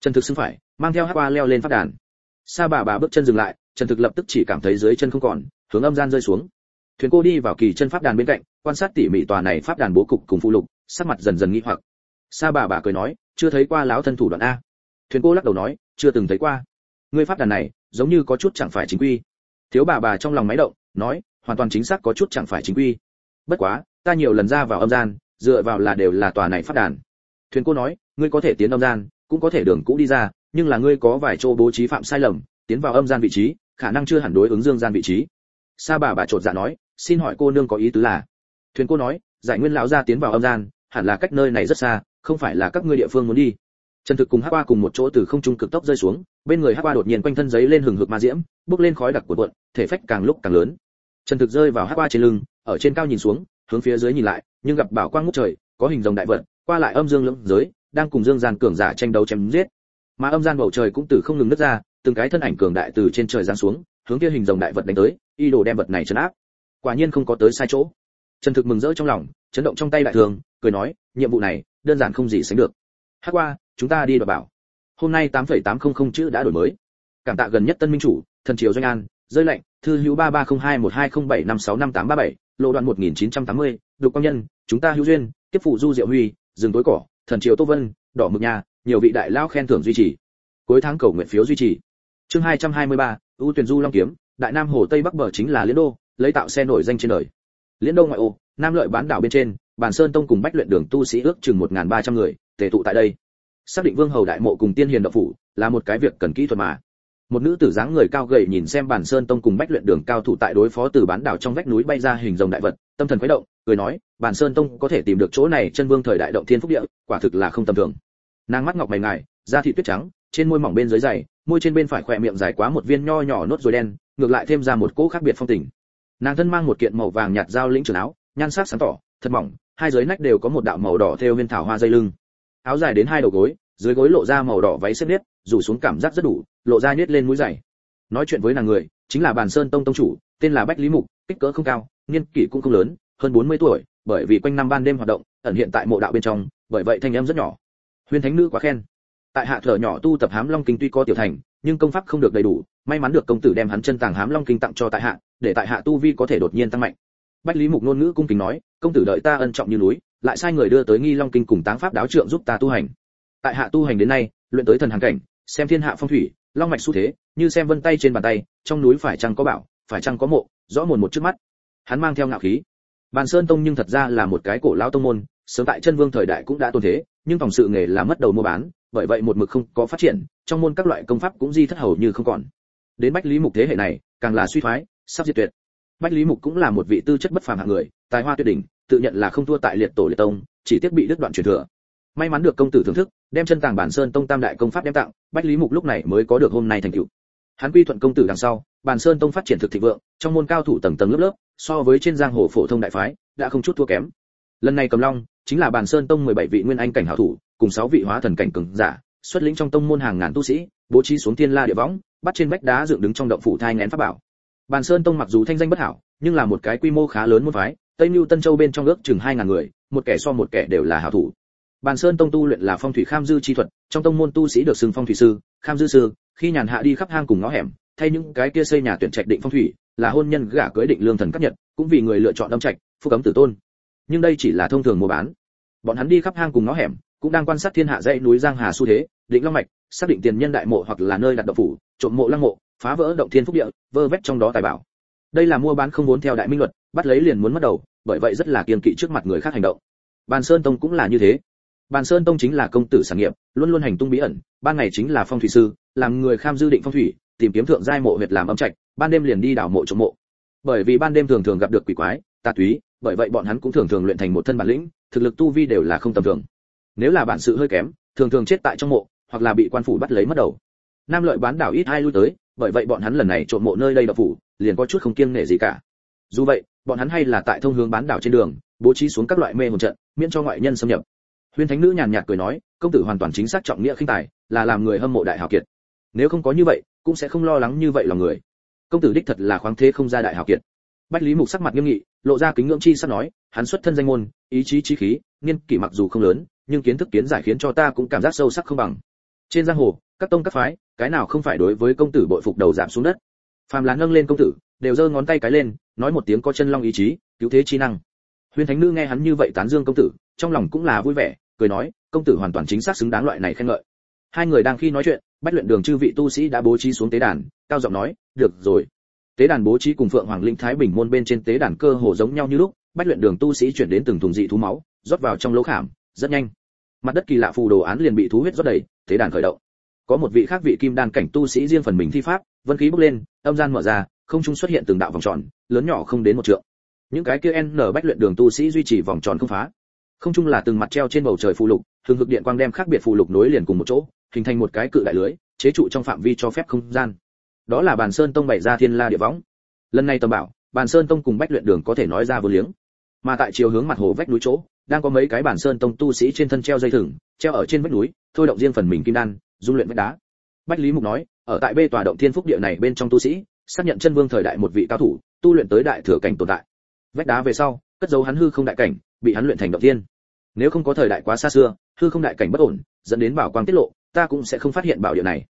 Trần thực xưng phải, mang theo hát qua leo lên pháp đàn. Sa bà bà bước chân dừng lại, trần thực lập tức chỉ cảm thấy dưới chân không còn, hướng âm gian rơi xuống. Thuyền cô đi vào kỳ chân pháp đàn bên cạnh, quan sát tỉ mỉ tòa này pháp đàn bố cục cùng phụ lục, sắc mặt dần dần nghi hoặc. Sa bà bà cười nói, chưa thấy qua láo thân thủ đoạn a. Thuyền cô lắc đầu nói, chưa từng thấy qua. Ngươi pháp đàn này, giống như có chút chẳng phải chính quy. Thiếu bà bà trong lòng máy động, nói, hoàn toàn chính xác có chút chẳng phải chính quy bất quá, ta nhiều lần ra vào âm gian, dựa vào là đều là tòa này phát đàn. Thuyền cô nói, ngươi có thể tiến âm gian, cũng có thể đường cũ đi ra, nhưng là ngươi có vài chỗ bố trí phạm sai lầm, tiến vào âm gian vị trí, khả năng chưa hẳn đối ứng dương gian vị trí. Sa bà bà trột dạ nói, xin hỏi cô nương có ý tứ là? Thuyền cô nói, giải nguyên lão gia tiến vào âm gian, hẳn là cách nơi này rất xa, không phải là các ngươi địa phương muốn đi. Trần thực cùng hắc qua cùng một chỗ từ không trung cực tốc rơi xuống, bên người hắc qua đột nhiên quanh thân giấy lên hừng hực ma diễm bốc lên khói đặc cuộn cuộn, thể phách càng lúc càng lớn. Trần thực rơi vào hắc qua trên lưng ở trên cao nhìn xuống hướng phía dưới nhìn lại nhưng gặp bảo quang ngút trời có hình rồng đại vật qua lại âm dương lưỡng giới đang cùng dương gian cường giả tranh đấu chém giết. Mà âm gian bầu trời cũng từ không ngừng nứt ra từng cái thân ảnh cường đại từ trên trời giáng xuống hướng kia hình rồng đại vật đánh tới y đồ đem vật này chấn áp. Quả nhiên không có tới sai chỗ. Trần thực mừng rỡ trong lòng chấn động trong tay đại thường cười nói nhiệm vụ này đơn giản không gì sánh được. Hát qua chúng ta đi đoạt bảo. Hôm nay 8.800 chữ đã đổi mới. Cảm tạ gần nhất tân minh chủ thần triều doanh an rơi lệnh thư hữu 33021207565837, lộ đoạn 1980, được công nhân chúng ta hữu duyên tiếp phụ du diệu huy rừng tối cỏ thần triều tô vân đỏ mực nhà nhiều vị đại lao khen thưởng duy trì. Cuối tháng cầu nguyện phiếu duy trì. Chương 223, ưu tuyển du long kiếm đại nam hồ tây bắc bờ chính là liên đô lấy tạo xe nổi danh trên đời. Liên đô ngoại ô nam lợi bán đảo bên trên bản sơn tông cùng bách luyện đường tu sĩ ước chừng 1.300 người tề tụ tại đây. Xác định vương hầu đại mộ cùng tiên hiền đạo phủ là một cái việc cần kỹ thuật mà một nữ tử dáng người cao gầy nhìn xem bản sơn tông cùng bách luyện đường cao thủ tại đối phó từ bán đảo trong vách núi bay ra hình rồng đại vật, tâm thần khuấy động, cười nói bản sơn tông có thể tìm được chỗ này chân vương thời đại động thiên phúc địa, quả thực là không tầm thường. Nàng mắt ngọc mày ngài, da thịt tuyết trắng, trên môi mỏng bên dưới dày, môi trên bên phải khỏe miệng dài quá một viên nho nhỏ nốt rồi đen, ngược lại thêm ra một cỗ khác biệt phong tình. Nàng thân mang một kiện màu vàng nhạt dao lĩnh trường áo, nhan sắc sáng tỏ, thật mỏng, hai dưới nách đều có một đạo màu đỏ theo viên thảo hoa dây lưng. Áo dài đến hai đầu gối, dưới gối lộ ra màu đỏ váy xếp nếp rủ xuống cảm giác rất đủ, lộ ra nhếch lên mũi dày. Nói chuyện với nàng người, chính là bàn sơn tông tông chủ, tên là bách lý mục, kích cỡ không cao, niên kỷ cũng không lớn, hơn 40 tuổi, bởi vì quanh năm ban đêm hoạt động, ẩn hiện tại mộ đạo bên trong, bởi vậy thanh âm rất nhỏ. Huyền thánh nữ quá khen. Tại hạ thở nhỏ tu tập hám long kinh tuy có tiểu thành, nhưng công pháp không được đầy đủ, may mắn được công tử đem hắn chân tàng hám long kinh tặng cho tại hạ, để tại hạ tu vi có thể đột nhiên tăng mạnh. Bách lý mục ngôn ngữ cung kính nói, công tử đợi ta ân trọng như núi, lại sai người đưa tới nghi long kinh cùng táng pháp đáo trượng giúp ta tu hành. Tại hạ tu hành đến nay, luyện tới thần hàng cảnh xem thiên hạ phong thủy, long mạch xu thế, như xem vân tay trên bàn tay, trong núi phải chăng có bảo, phải chăng có mộ, rõ mồn một trước mắt. Hắn mang theo ngạo khí. Bàn sơn tông nhưng thật ra là một cái cổ lão tông môn, sớm tại chân vương thời đại cũng đã tồn thế, nhưng phòng sự nghề là mất đầu mua bán, bởi vậy một mực không có phát triển, trong môn các loại công pháp cũng di thất hầu như không còn. Đến bách lý mục thế hệ này, càng là suy thoái, sắp diệt tuyệt. Bách lý mục cũng là một vị tư chất bất phàm hạng người, tài hoa tuyệt đỉnh, tự nhận là không thua tại liệt tổ liệt tông, chỉ tiếc bị đứt đoạn truyền thừa may mắn được công tử thưởng thức, đem chân tàng bản sơn tông tam đại công pháp đem tặng, bách lý mục lúc này mới có được hôm nay thành tựu. Hắn quy thuận công tử đằng sau, bản sơn tông phát triển thực thịnh vượng, trong môn cao thủ tầng tầng lớp lớp, so với trên giang hồ phổ thông đại phái, đã không chút thua kém. Lần này cầm long, chính là bản sơn tông 17 vị nguyên anh cảnh hảo thủ, cùng 6 vị hóa thần cảnh cường giả, xuất lĩnh trong tông môn hàng ngàn tu sĩ, bố trí xuống thiên la địa võng, bắt trên vách đá dựng đứng trong động phủ thai ngén pháp bảo. Bản sơn tông mặc dù thanh danh bất hảo, nhưng là một cái quy mô khá lớn môn phái, tây lưu tân châu bên trong ước chừng 2.000 người, một kẻ so một kẻ đều là hảo thủ. Bàn Sơn Tông tu luyện là phong thủy kham dư chi thuật, trong tông môn tu sĩ được xưng phong thủy sư, kham dư sư, khi nhàn hạ đi khắp hang cùng ngõ hẻm, thay những cái kia xây nhà tuyển trạch định phong thủy, là hôn nhân gả cưới định lương thần cấp nhật, cũng vì người lựa chọn âm trạch, phúc cấm tử tôn. Nhưng đây chỉ là thông thường mua bán. Bọn hắn đi khắp hang cùng ngõ hẻm, cũng đang quan sát thiên hạ dãy núi giang hà xu thế, định long mạch, xác định tiền nhân đại mộ hoặc là nơi đặt động phủ, trộm mộ lăng mộ, phá vỡ động thiên phúc địa, vơ vét trong đó tài bảo. Đây là mua bán không muốn theo đại minh luật, bắt lấy liền muốn mất đầu, bởi vậy rất là kiêng kỵ trước mặt người khác hành động. Bàn Sơn Tông cũng là như thế. Bàn Sơn Tông chính là công tử sản nghiệp, luôn luôn hành tung bí ẩn, ban ngày chính là phong thủy sư, làm người kham dư định phong thủy, tìm kiếm thượng giai mộ huyệt làm âm trạch, ban đêm liền đi đảo mộ trộm mộ. Bởi vì ban đêm thường thường gặp được quỷ quái, tà túy, bởi vậy bọn hắn cũng thường thường luyện thành một thân bản lĩnh, thực lực tu vi đều là không tầm thường. Nếu là bản sự hơi kém, thường thường chết tại trong mộ, hoặc là bị quan phủ bắt lấy mất đầu. Nam lợi bán đảo ít ai lui tới, bởi vậy bọn hắn lần này trộm mộ nơi đây đập phủ, liền có chút không kiêng nể gì cả. Dù vậy, bọn hắn hay là tại thông hướng bán đảo trên đường, bố trí xuống các loại mê hồn trận, miễn cho ngoại nhân xâm nhập Huyên thánh nữ nhàn nhạt cười nói, công tử hoàn toàn chính xác trọng nghĩa khinh tài, là làm người hâm mộ đại hào kiệt. Nếu không có như vậy, cũng sẽ không lo lắng như vậy lòng người. Công tử đích thật là khoáng thế không ra đại hào kiệt. Bách lý mục sắc mặt nghiêm nghị, lộ ra kính ngưỡng chi sắp nói, hắn xuất thân danh môn, ý chí chí khí, niên kỷ mặc dù không lớn, nhưng kiến thức kiến giải khiến cho ta cũng cảm giác sâu sắc không bằng. Trên giang hồ, các tông các phái, cái nào không phải đối với công tử bội phục đầu giảm xuống đất? Phàm là nâng lên công tử, đều giơ ngón tay cái lên, nói một tiếng có chân long ý chí, cứu thế chi năng. Huyền thánh nữ nghe hắn như vậy tán dương công tử, trong lòng cũng là vui vẻ cười nói, công tử hoàn toàn chính xác xứng đáng loại này khen ngợi. Hai người đang khi nói chuyện, bách luyện đường chư vị tu sĩ đã bố trí xuống tế đàn, cao giọng nói, được rồi. Tế đàn bố trí cùng phượng hoàng linh thái bình môn bên trên tế đàn cơ hồ giống nhau như lúc, bách luyện đường tu sĩ chuyển đến từng thùng dị thú máu, rót vào trong lỗ khảm, rất nhanh. Mặt đất kỳ lạ phù đồ án liền bị thú huyết rót đầy, tế đàn khởi động. Có một vị khác vị kim đan cảnh tu sĩ riêng phần mình thi pháp, vân khí bốc lên, âm gian mở ra, không trung xuất hiện từng đạo vòng tròn, lớn nhỏ không đến một trượng. Những cái kia n bách luyện đường tu sĩ duy trì vòng tròn không phá không chung là từng mặt treo trên bầu trời phù lục thường hực điện quang đem khác biệt phù lục nối liền cùng một chỗ, hình thành một cái cự đại lưới, chế trụ trong phạm vi cho phép không gian. Đó là bàn sơn tông bày ra thiên la địa võng. Lần này tầm bảo, bàn sơn tông cùng bách luyện đường có thể nói ra vô liếng. Mà tại chiều hướng mặt hồ vách núi chỗ, đang có mấy cái bàn sơn tông tu sĩ trên thân treo dây thừng, treo ở trên vách núi, thôi động riêng phần mình kim đan, dung luyện vách đá. Bách lý mục nói, ở tại bê tòa động thiên phúc địa này bên trong tu sĩ, xác nhận chân vương thời đại một vị cao thủ, tu luyện tới đại thừa cảnh tồn tại. Vách đá về sau, cất dấu hắn hư không đại cảnh bị hắn luyện thành động thiên. Nếu không có thời đại quá xa xưa, hư không đại cảnh bất ổn, dẫn đến bảo quang tiết lộ, ta cũng sẽ không phát hiện bảo địa này.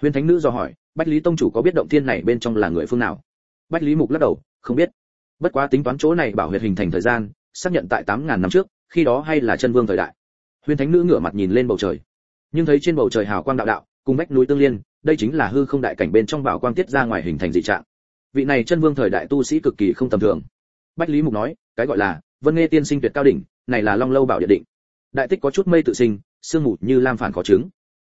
Huyền thánh nữ do hỏi, bách lý tông chủ có biết động thiên này bên trong là người phương nào? Bách lý mục lắc đầu, không biết. Bất quá tính toán chỗ này bảo huyệt hình thành thời gian, xác nhận tại tám ngàn năm trước, khi đó hay là chân vương thời đại. Huyền thánh nữ ngửa mặt nhìn lên bầu trời. Nhưng thấy trên bầu trời hào quang đạo đạo, cùng bách núi tương liên, đây chính là hư không đại cảnh bên trong bảo quang tiết ra ngoài hình thành dị trạng. Vị này chân vương thời đại tu sĩ cực kỳ không tầm thường. Bách lý mục nói, cái gọi là vân nghe tiên sinh tuyệt cao đỉnh, này là long lâu bảo địa định. Đại tích có chút mây tự sinh, sương mù như lam phản khó trứng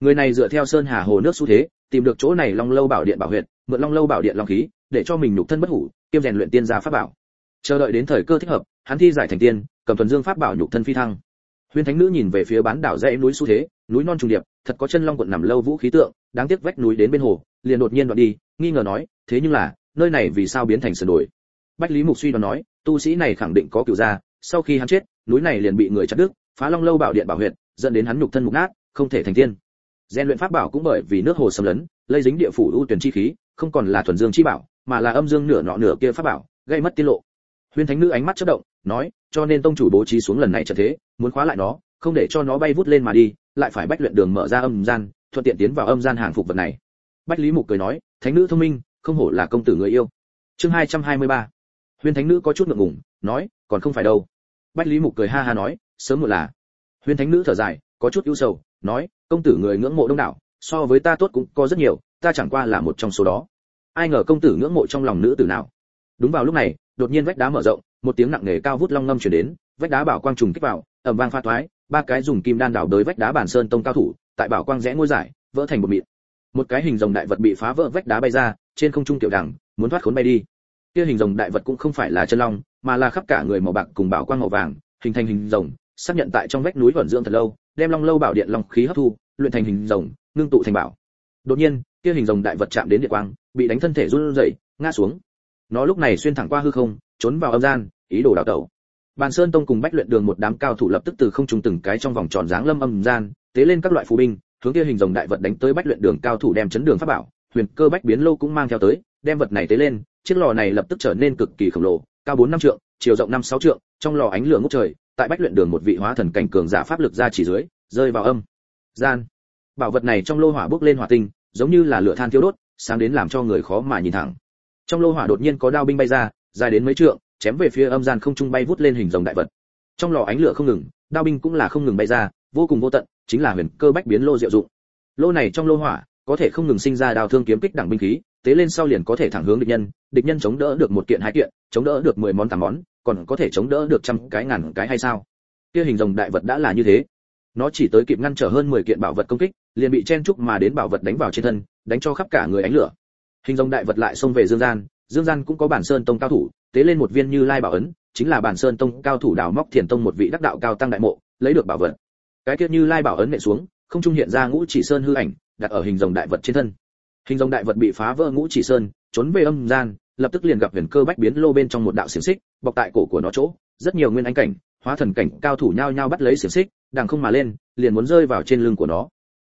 người này dựa theo sơn hà hồ nước xu thế, tìm được chỗ này long lâu bảo điện bảo huyệt, mượn long lâu bảo điện long khí, để cho mình nhục thân bất hủ, kiêm rèn luyện tiên gia pháp bảo. Chờ đợi đến thời cơ thích hợp, hắn thi giải thành tiên, cầm thuần dương pháp bảo nhục thân phi thăng. Huyền thánh nữ nhìn về phía bán đảo dãy núi xu thế, núi non trùng điệp, thật có chân long quận nằm lâu vũ khí tượng, đáng tiếc vách núi đến bên hồ, liền đột nhiên đoạn đi, nghi ngờ nói, thế nhưng là, nơi này vì sao biến thành sườn đồi? Bách lý mục suy đoán nói tu sĩ này khẳng định có cửu gia sau khi hắn chết núi này liền bị người chặt đứt phá long lâu bảo điện bảo huyệt dẫn đến hắn nhục thân mục nát không thể thành tiên Gen luyện pháp bảo cũng bởi vì nước hồ xâm lấn, lây dính địa phủ ưu tuyển chi khí, không còn là thuần dương chi bảo, mà là âm dương nửa nọ nửa kia pháp bảo, gây mất tiết lộ. Huyền Thánh Nữ ánh mắt chớp động, nói, cho nên tông chủ bố trí xuống lần này trận thế, muốn khóa lại nó, không để cho nó bay vút lên mà đi, lại phải bách luyện đường mở ra âm gian, thuận tiện tiến vào âm gian hàng phục vật này. Bách Lý Mục cười nói, Thánh nữ thông minh, không hổ là công tử người yêu. Chương 223. Huyền Thánh Nữ có chút ngượng ngùng, nói, còn không phải đâu. Bách Lý Mục cười ha ha nói, sớm muộn là. Huyền Thánh Nữ thở dài, có chút ưu sầu, nói, công tử người ngưỡng mộ đông đảo, so với ta tốt cũng có rất nhiều, ta chẳng qua là một trong số đó. Ai ngờ công tử ngưỡng mộ trong lòng nữ tử nào? Đúng vào lúc này, đột nhiên vách đá mở rộng, một tiếng nặng nề cao vút long ngâm truyền đến, vách đá bảo quang trùng kích vào, ầm vang pha toái, ba cái dùng kim đan đảo đới vách đá bản sơn tông cao thủ, tại bảo quang rẽ ngôi giải, vỡ thành một mịn. Một cái hình rồng đại vật bị phá vỡ vách đá bay ra, trên không trung tiểu đẳng, muốn thoát khốn bay đi. Kia hình rồng đại vật cũng không phải là chân long, mà là khắp cả người màu bạc cùng bảo quang màu vàng, hình thành hình rồng, xác nhận tại trong vách núi vận dưỡng thật lâu, đem long lâu bảo điện long khí hấp thu, luyện thành hình rồng, ngưng tụ thành bảo. Đột nhiên, kia hình rồng đại vật chạm đến địa quang, bị đánh thân thể run rẩy, ngã xuống. Nó lúc này xuyên thẳng qua hư không, trốn vào âm gian, ý đồ đào tẩu. Bàn Sơn Tông cùng Bách Luyện Đường một đám cao thủ lập tức từ không trung từng cái trong vòng tròn dáng lâm âm gian, tế lên các loại phù binh, hướng kia hình rồng đại vật đánh tới Bách Luyện Đường cao thủ đem chấn đường pháp bảo, huyền cơ bách biến lâu cũng mang theo tới, đem vật này tế lên, chiếc lò này lập tức trở nên cực kỳ khổng lồ, cao bốn năm trượng, chiều rộng 5 6 trượng, trong lò ánh lửa ngút trời, tại Bách Luyện Đường một vị hóa thần cảnh cường giả pháp lực ra chỉ dưới, rơi vào âm gian. Bảo vật này trong lô hỏa bốc lên hỏa tinh, giống như là lửa than thiêu đốt, sáng đến làm cho người khó mà nhìn thẳng. Trong lô hỏa đột nhiên có đao binh bay ra, dài đến mấy trượng, chém về phía âm gian không trung bay vút lên hình rồng đại vật. Trong lò ánh lửa không ngừng, đao binh cũng là không ngừng bay ra, vô cùng vô tận, chính là huyền cơ bách biến lô diệu dụng. Lô này trong lô hỏa, có thể không ngừng sinh ra đao thương kiếm kích đẳng binh khí, tế lên sau liền có thể thẳng hướng địch nhân, địch nhân chống đỡ được một kiện hai kiện, chống đỡ được 10 món tám món, còn có thể chống đỡ được trăm cái ngàn cái hay sao? Kia hình rồng đại vật đã là như thế. Nó chỉ tới kịp ngăn trở hơn 10 kiện bảo vật công kích, liền bị chen chúc mà đến bảo vật đánh vào trên thân, đánh cho khắp cả người ánh lửa. Hình rồng đại vật lại xông về Dương Gian, Dương Gian cũng có bản sơn tông cao thủ, tế lên một viên Như Lai bảo ấn, chính là bản sơn tông cao thủ đào móc thiền tông một vị đắc đạo cao tăng đại mộ, lấy được bảo vật. Cái kia Như Lai bảo ấn nện xuống, không trung hiện ra ngũ chỉ sơn hư ảnh, đặt ở hình rồng đại vật trên thân. Hình rồng đại vật bị phá vỡ ngũ chỉ sơn, trốn về âm gian, lập tức liền gặp huyền cơ bách biến lô bên trong một đạo xiềng xích, bọc tại cổ của nó chỗ, rất nhiều nguyên anh cảnh, hóa thần cảnh cao thủ nhao nhao bắt lấy xiềng xích, đằng không mà lên, liền muốn rơi vào trên lưng của nó.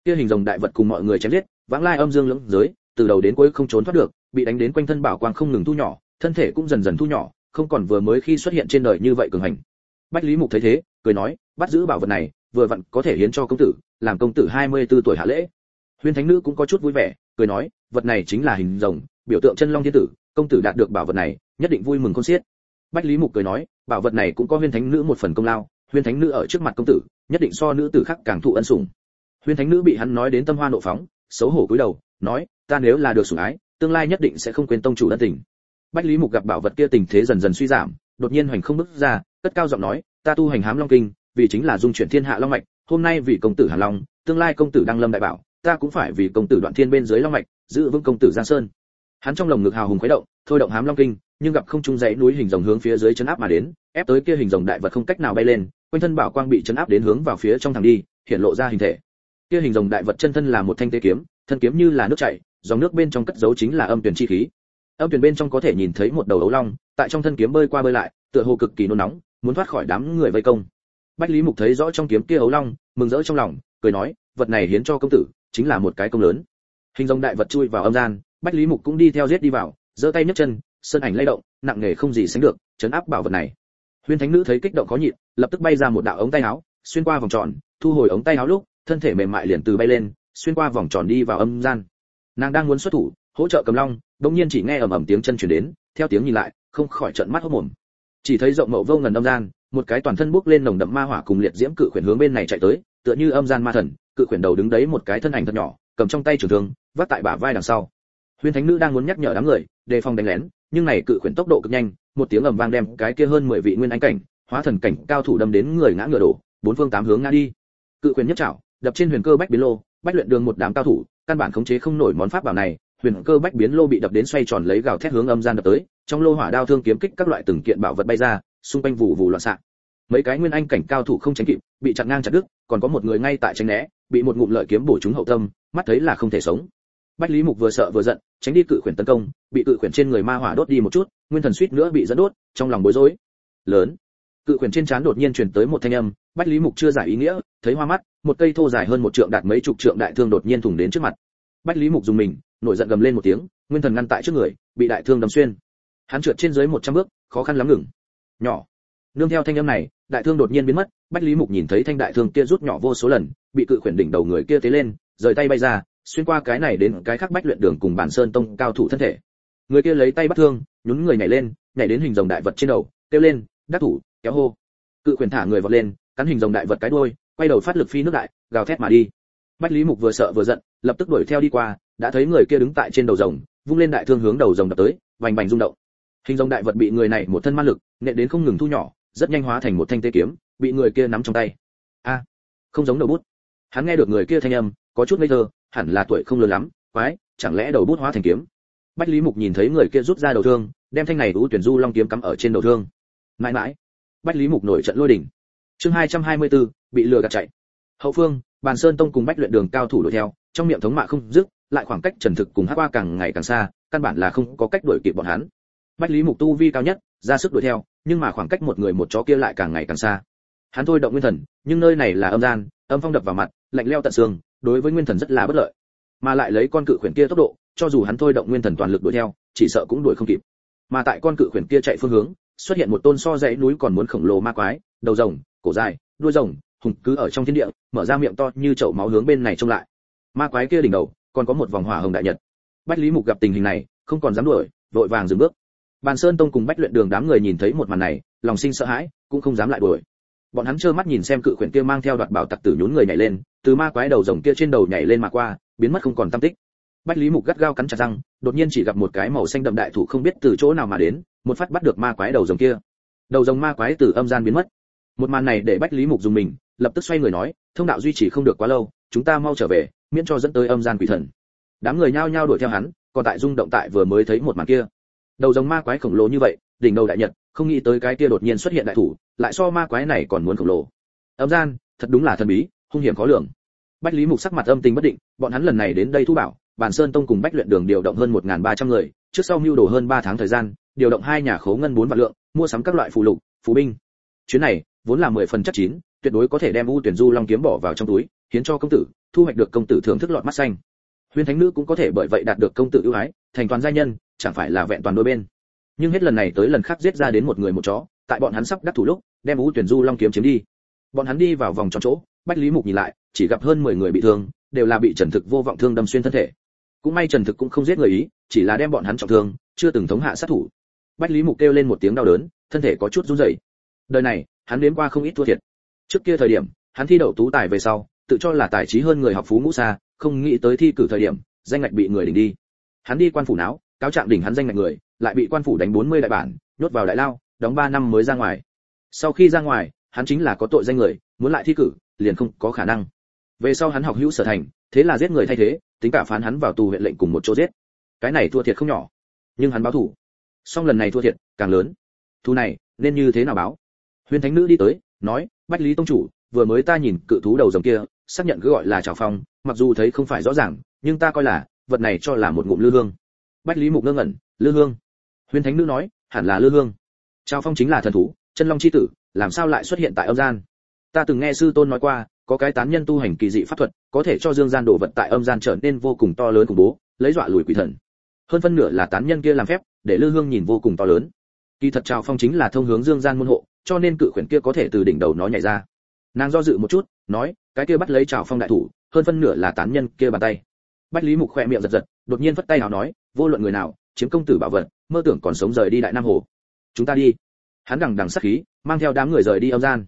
Kia hình rồng đại vật cùng mọi người chém giết, vãng lai âm dương lưỡng giới, từ đầu đến cuối không trốn thoát được, bị đánh đến quanh thân bảo quang không ngừng thu nhỏ, thân thể cũng dần dần thu nhỏ, không còn vừa mới khi xuất hiện trên đời như vậy cường hành. Bách Lý Mục thấy thế, cười nói, bắt giữ bảo vật này, vừa vặn có thể hiến cho công tử, làm công tử 24 tuổi hạ lễ. Huyền Thánh Nữ cũng có chút vui vẻ, cười nói, vật này chính là hình rồng, biểu tượng chân long thiên tử, công tử đạt được bảo vật này, nhất định vui mừng khôn xiết. Bách Lý Mục cười nói, bảo vật này cũng có huyên Thánh Nữ một phần công lao, huyên Thánh Nữ ở trước mặt công tử, nhất định so nữ tử khác càng thụ ân sủng. huyên Thánh Nữ bị hắn nói đến tâm hoa nộ phóng, xấu hổ cúi đầu, nói, ta nếu là được sủng ái, tương lai nhất định sẽ không quên tông chủ ân tình. Bách Lý Mục gặp bảo vật kia tình thế dần dần suy giảm, đột nhiên hoành không bước ra, cất cao giọng nói, ta tu hành hám long kinh, vì chính là dung chuyển thiên hạ long mạch, hôm nay vì công tử hà Long, tương lai công tử đăng lâm đại bảo, ta cũng phải vì công tử đoạn thiên bên dưới long mạch, giữ vững công tử Giang Sơn. Hắn trong lồng ngực hào hùng khuấy động, thôi động hám long kinh, nhưng gặp không trung dãy núi hình rồng hướng phía dưới chấn áp mà đến, ép tới kia hình rồng đại vật không cách nào bay lên, quanh thân bảo quang bị chấn áp đến hướng vào phía trong thẳng đi, hiện lộ ra hình thể. Kia hình rồng đại vật chân thân là một thanh tế kiếm, thân kiếm như là nước chảy, dòng nước bên trong cất giấu chính là âm tuyển chi khí. Âm tuyển bên trong có thể nhìn thấy một đầu ấu long, tại trong thân kiếm bơi qua bơi lại, tựa hồ cực kỳ nôn nóng, muốn thoát khỏi đám người vây công. Bách Lý Mục thấy rõ trong kiếm kia ấu long, mừng rỡ trong lòng, cười nói, vật này hiến cho công tử, chính là một cái công lớn. Hình rồng đại vật chui vào âm gian, Bách Lý Mục cũng đi theo giết đi vào, giơ tay nhấc chân, sơn ảnh lay động, nặng nề không gì sánh được, chấn áp bảo vật này. Huyền Thánh nữ thấy kích động khó nhịn, lập tức bay ra một đạo ống tay áo, xuyên qua vòng tròn, thu hồi ống tay áo lúc, thân thể mềm mại liền từ bay lên, xuyên qua vòng tròn đi vào âm gian. Nàng đang muốn xuất thủ, hỗ trợ cầm long, đột nhiên chỉ nghe ầm ầm tiếng chân truyền đến, theo tiếng nhìn lại, không khỏi trợn mắt hốt mồm. Chỉ thấy rộng mậu vô ngần âm gian, một cái toàn thân bốc lên nồng đậm ma hỏa cùng liệt diễm cự khuyển hướng bên này chạy tới, tựa như âm gian ma thần, cự quyền đầu đứng đấy một cái thân ảnh thật nhỏ, cầm trong tay trường thương, vắt tại bả vai đằng sau. Huyền Thánh nữ đang muốn nhắc nhở đám người, đề phòng đánh lén, nhưng này cự quyền tốc độ cực nhanh, một tiếng ầm vang đem cái kia hơn 10 vị nguyên anh cảnh, hóa thần cảnh cao thủ đâm đến người ngã ngựa đổ, bốn phương tám hướng ngã đi. Cự quyền nhất chảo, đập trên huyền cơ bách biến lô, bách luyện đường một đám cao thủ, căn bản khống chế không nổi món pháp bảo này, huyền cơ bách biến lô bị đập đến xoay tròn lấy gào thét hướng âm gian đập tới, trong lô hỏa đao thương kiếm kích các loại từng kiện bảo vật bay ra, xung quanh vụ vụ loạn xạ. Mấy cái nguyên anh cảnh cao thủ không tránh kịp, bị chặn ngang chặt đứt, còn có một người ngay tại tránh né, bị một ngụm lợi kiếm bổ trúng hậu tâm, mắt thấy là không thể sống. Bách Lý Mục vừa sợ vừa giận, tránh đi cự khuyển tấn công, bị cự khuyển trên người ma hỏa đốt đi một chút, nguyên thần suýt nữa bị dẫn đốt, trong lòng bối rối. Lớn. cự khuyển trên trán đột nhiên truyền tới một thanh âm bách lý mục chưa giải ý nghĩa thấy hoa mắt một cây thô dài hơn một trượng đạt mấy chục trượng đại thương đột nhiên thủng đến trước mặt bách lý mục dùng mình nổi giận gầm lên một tiếng nguyên thần ngăn tại trước người bị đại thương đâm xuyên hắn trượt trên dưới một trăm bước khó khăn lắm ngừng nhỏ nương theo thanh âm này đại thương đột nhiên biến mất, bách lý mục nhìn thấy thanh đại thương kia rút nhỏ vô số lần, bị cự khuyển đỉnh đầu người kia tế lên, rời tay bay ra, xuyên qua cái này đến cái khác bách luyện đường cùng bản sơn tông cao thủ thân thể. Người kia lấy tay bắt thương, nhún người nhảy lên, nhảy đến hình rồng đại vật trên đầu, kêu lên, đắc thủ, kéo hô. Cự khuyển thả người vọt lên, cắn hình rồng đại vật cái đuôi, quay đầu phát lực phi nước đại, gào thét mà đi. Bách lý mục vừa sợ vừa giận, lập tức đuổi theo đi qua, đã thấy người kia đứng tại trên đầu rồng, vung lên đại thương hướng đầu rồng đập tới, vành bành rung động. Hình rồng đại vật bị người này một thân ma lực, nện đến không ngừng thu nhỏ rất nhanh hóa thành một thanh tê kiếm bị người kia nắm trong tay. A không giống đầu bút. Hắn nghe được người kia thanh âm có chút ngây thơ hẳn là tuổi không lớn lắm quái chẳng lẽ đầu bút hóa thành kiếm? Bách lý mục nhìn thấy người kia rút ra đầu thương đem thanh này u tuyển du long kiếm cắm ở trên đầu thương. Mãi mãi bách lý mục nổi trận lôi đỉnh. Chương 224, bị lừa gạt chạy. Hậu phương bàn sơn tông cùng bách luyện đường cao thủ đuổi theo trong miệng thống mạ không dứt lại khoảng cách trần thực cùng hát qua càng ngày càng xa căn bản là không có cách đuổi kịp bọn hắn. Bách lý mục tu vi cao nhất ra sức đuổi theo, nhưng mà khoảng cách một người một chó kia lại càng ngày càng xa. Hắn thôi động nguyên thần, nhưng nơi này là âm gian, âm phong đập vào mặt, lạnh leo tận xương, đối với nguyên thần rất là bất lợi. Mà lại lấy con cự khuyển kia tốc độ, cho dù hắn thôi động nguyên thần toàn lực đuổi theo, chỉ sợ cũng đuổi không kịp. Mà tại con cự khuyển kia chạy phương hướng, xuất hiện một tôn so dãy núi còn muốn khổng lồ ma quái, đầu rồng, cổ dài, đuôi rồng, hùng cứ ở trong thiên địa, mở ra miệng to như chậu máu hướng bên này trông lại. Ma quái kia đỉnh đầu, còn có một vòng hỏa hồng đại nhật. Bách lý mục gặp tình hình này, không còn dám đuổi, vội vàng dừng bước bàn sơn tông cùng bách luyện đường đám người nhìn thấy một màn này, lòng sinh sợ hãi, cũng không dám lại đuổi. Bọn hắn trơ mắt nhìn xem cự khuyển kia mang theo đoạt bảo tặc tử nhún người nhảy lên, từ ma quái đầu rồng kia trên đầu nhảy lên mà qua, biến mất không còn tâm tích. Bách lý mục gắt gao cắn chặt răng, đột nhiên chỉ gặp một cái màu xanh đậm đại thủ không biết từ chỗ nào mà đến, một phát bắt được ma quái đầu rồng kia. Đầu rồng ma quái từ âm gian biến mất. Một màn này để bách lý mục dùng mình, lập tức xoay người nói, thông đạo duy trì không được quá lâu, chúng ta mau trở về, miễn cho dẫn tới âm gian quỷ thần. Đám người nhao nhao đuổi theo hắn, còn tại rung động tại vừa mới thấy một màn kia đầu rồng ma quái khổng lồ như vậy, đỉnh đầu đại nhật, không nghĩ tới cái kia đột nhiên xuất hiện đại thủ, lại so ma quái này còn muốn khổng lồ. Âm gian, thật đúng là thần bí, hung hiểm khó lường. Bách lý mục sắc mặt âm tình bất định, bọn hắn lần này đến đây thu bảo, bản sơn tông cùng bách luyện đường điều động hơn một ba trăm người, trước sau mưu đồ hơn ba tháng thời gian, điều động hai nhà khố ngân bốn vạn lượng, mua sắm các loại phụ lục, phù binh. Chuyến này, vốn là mười phần chắc chín, tuyệt đối có thể đem u tuyển du long kiếm bỏ vào trong túi, hiến cho công tử, thu hoạch được công tử thưởng thức lọt mắt xanh huyên thánh nữ cũng có thể bởi vậy đạt được công tử ưu ái, thành toàn gia nhân, chẳng phải là vẹn toàn đôi bên. Nhưng hết lần này tới lần khác giết ra đến một người một chó, tại bọn hắn sắp đắc thủ lúc, đem u tuyển du long kiếm chiếm đi. Bọn hắn đi vào vòng tròn chỗ, bách lý mục nhìn lại, chỉ gặp hơn mười người bị thương, đều là bị trần thực vô vọng thương đâm xuyên thân thể. Cũng may trần thực cũng không giết người ý, chỉ là đem bọn hắn trọng thương, chưa từng thống hạ sát thủ. Bách lý mục kêu lên một tiếng đau đớn, thân thể có chút run rẩy. Đời này, hắn đến qua không ít thua thiệt. Trước kia thời điểm, hắn thi đậu tú tài về sau, tự cho là tài trí hơn người học phú ngũ xa không nghĩ tới thi cử thời điểm, danh ngạch bị người đỉnh đi. Hắn đi quan phủ não cáo trạng đỉnh hắn danh ngạch người, lại bị quan phủ đánh 40 đại bản, nhốt vào đại lao, đóng 3 năm mới ra ngoài. Sau khi ra ngoài, hắn chính là có tội danh người, muốn lại thi cử, liền không có khả năng. Về sau hắn học hữu sở thành, thế là giết người thay thế, tính cả phán hắn vào tù huyện lệnh cùng một chỗ giết. Cái này thua thiệt không nhỏ. Nhưng hắn báo thủ song lần này thua thiệt càng lớn. Thu này, nên như thế nào báo? Huyền thánh nữ đi tới, nói, bách lý tông chủ, vừa mới ta nhìn cự thú đầu rồng kia, xác nhận cứ gọi là trào phong mặc dù thấy không phải rõ ràng, nhưng ta coi là, vật này cho là một ngụm lư hương. Bách lý mục ngơ ngẩn, lư hương. Huyền thánh nữ nói, hẳn là lư hương. Trào phong chính là thần thú, chân long chi tử, làm sao lại xuất hiện tại âm gian? Ta từng nghe sư tôn nói qua, có cái tán nhân tu hành kỳ dị pháp thuật, có thể cho dương gian đồ vật tại âm gian trở nên vô cùng to lớn khủng bố, lấy dọa lùi quỷ thần. Hơn phân nửa là tán nhân kia làm phép, để lư hương nhìn vô cùng to lớn. Kỳ thật trào phong chính là thông hướng dương gian môn hộ, cho nên cự khuyển kia có thể từ đỉnh đầu nó nhảy ra. Nàng do dự một chút, nói, cái kia bắt lấy trào phong đại thủ hơn phân nửa là tán nhân kia bàn tay. Bách lý mục khoe miệng giật giật, đột nhiên vất tay nào nói, vô luận người nào, chiếm công tử bảo vật, mơ tưởng còn sống rời đi đại nam hồ. Chúng ta đi. Hắn đằng đằng sắc khí, mang theo đám người rời đi âm gian.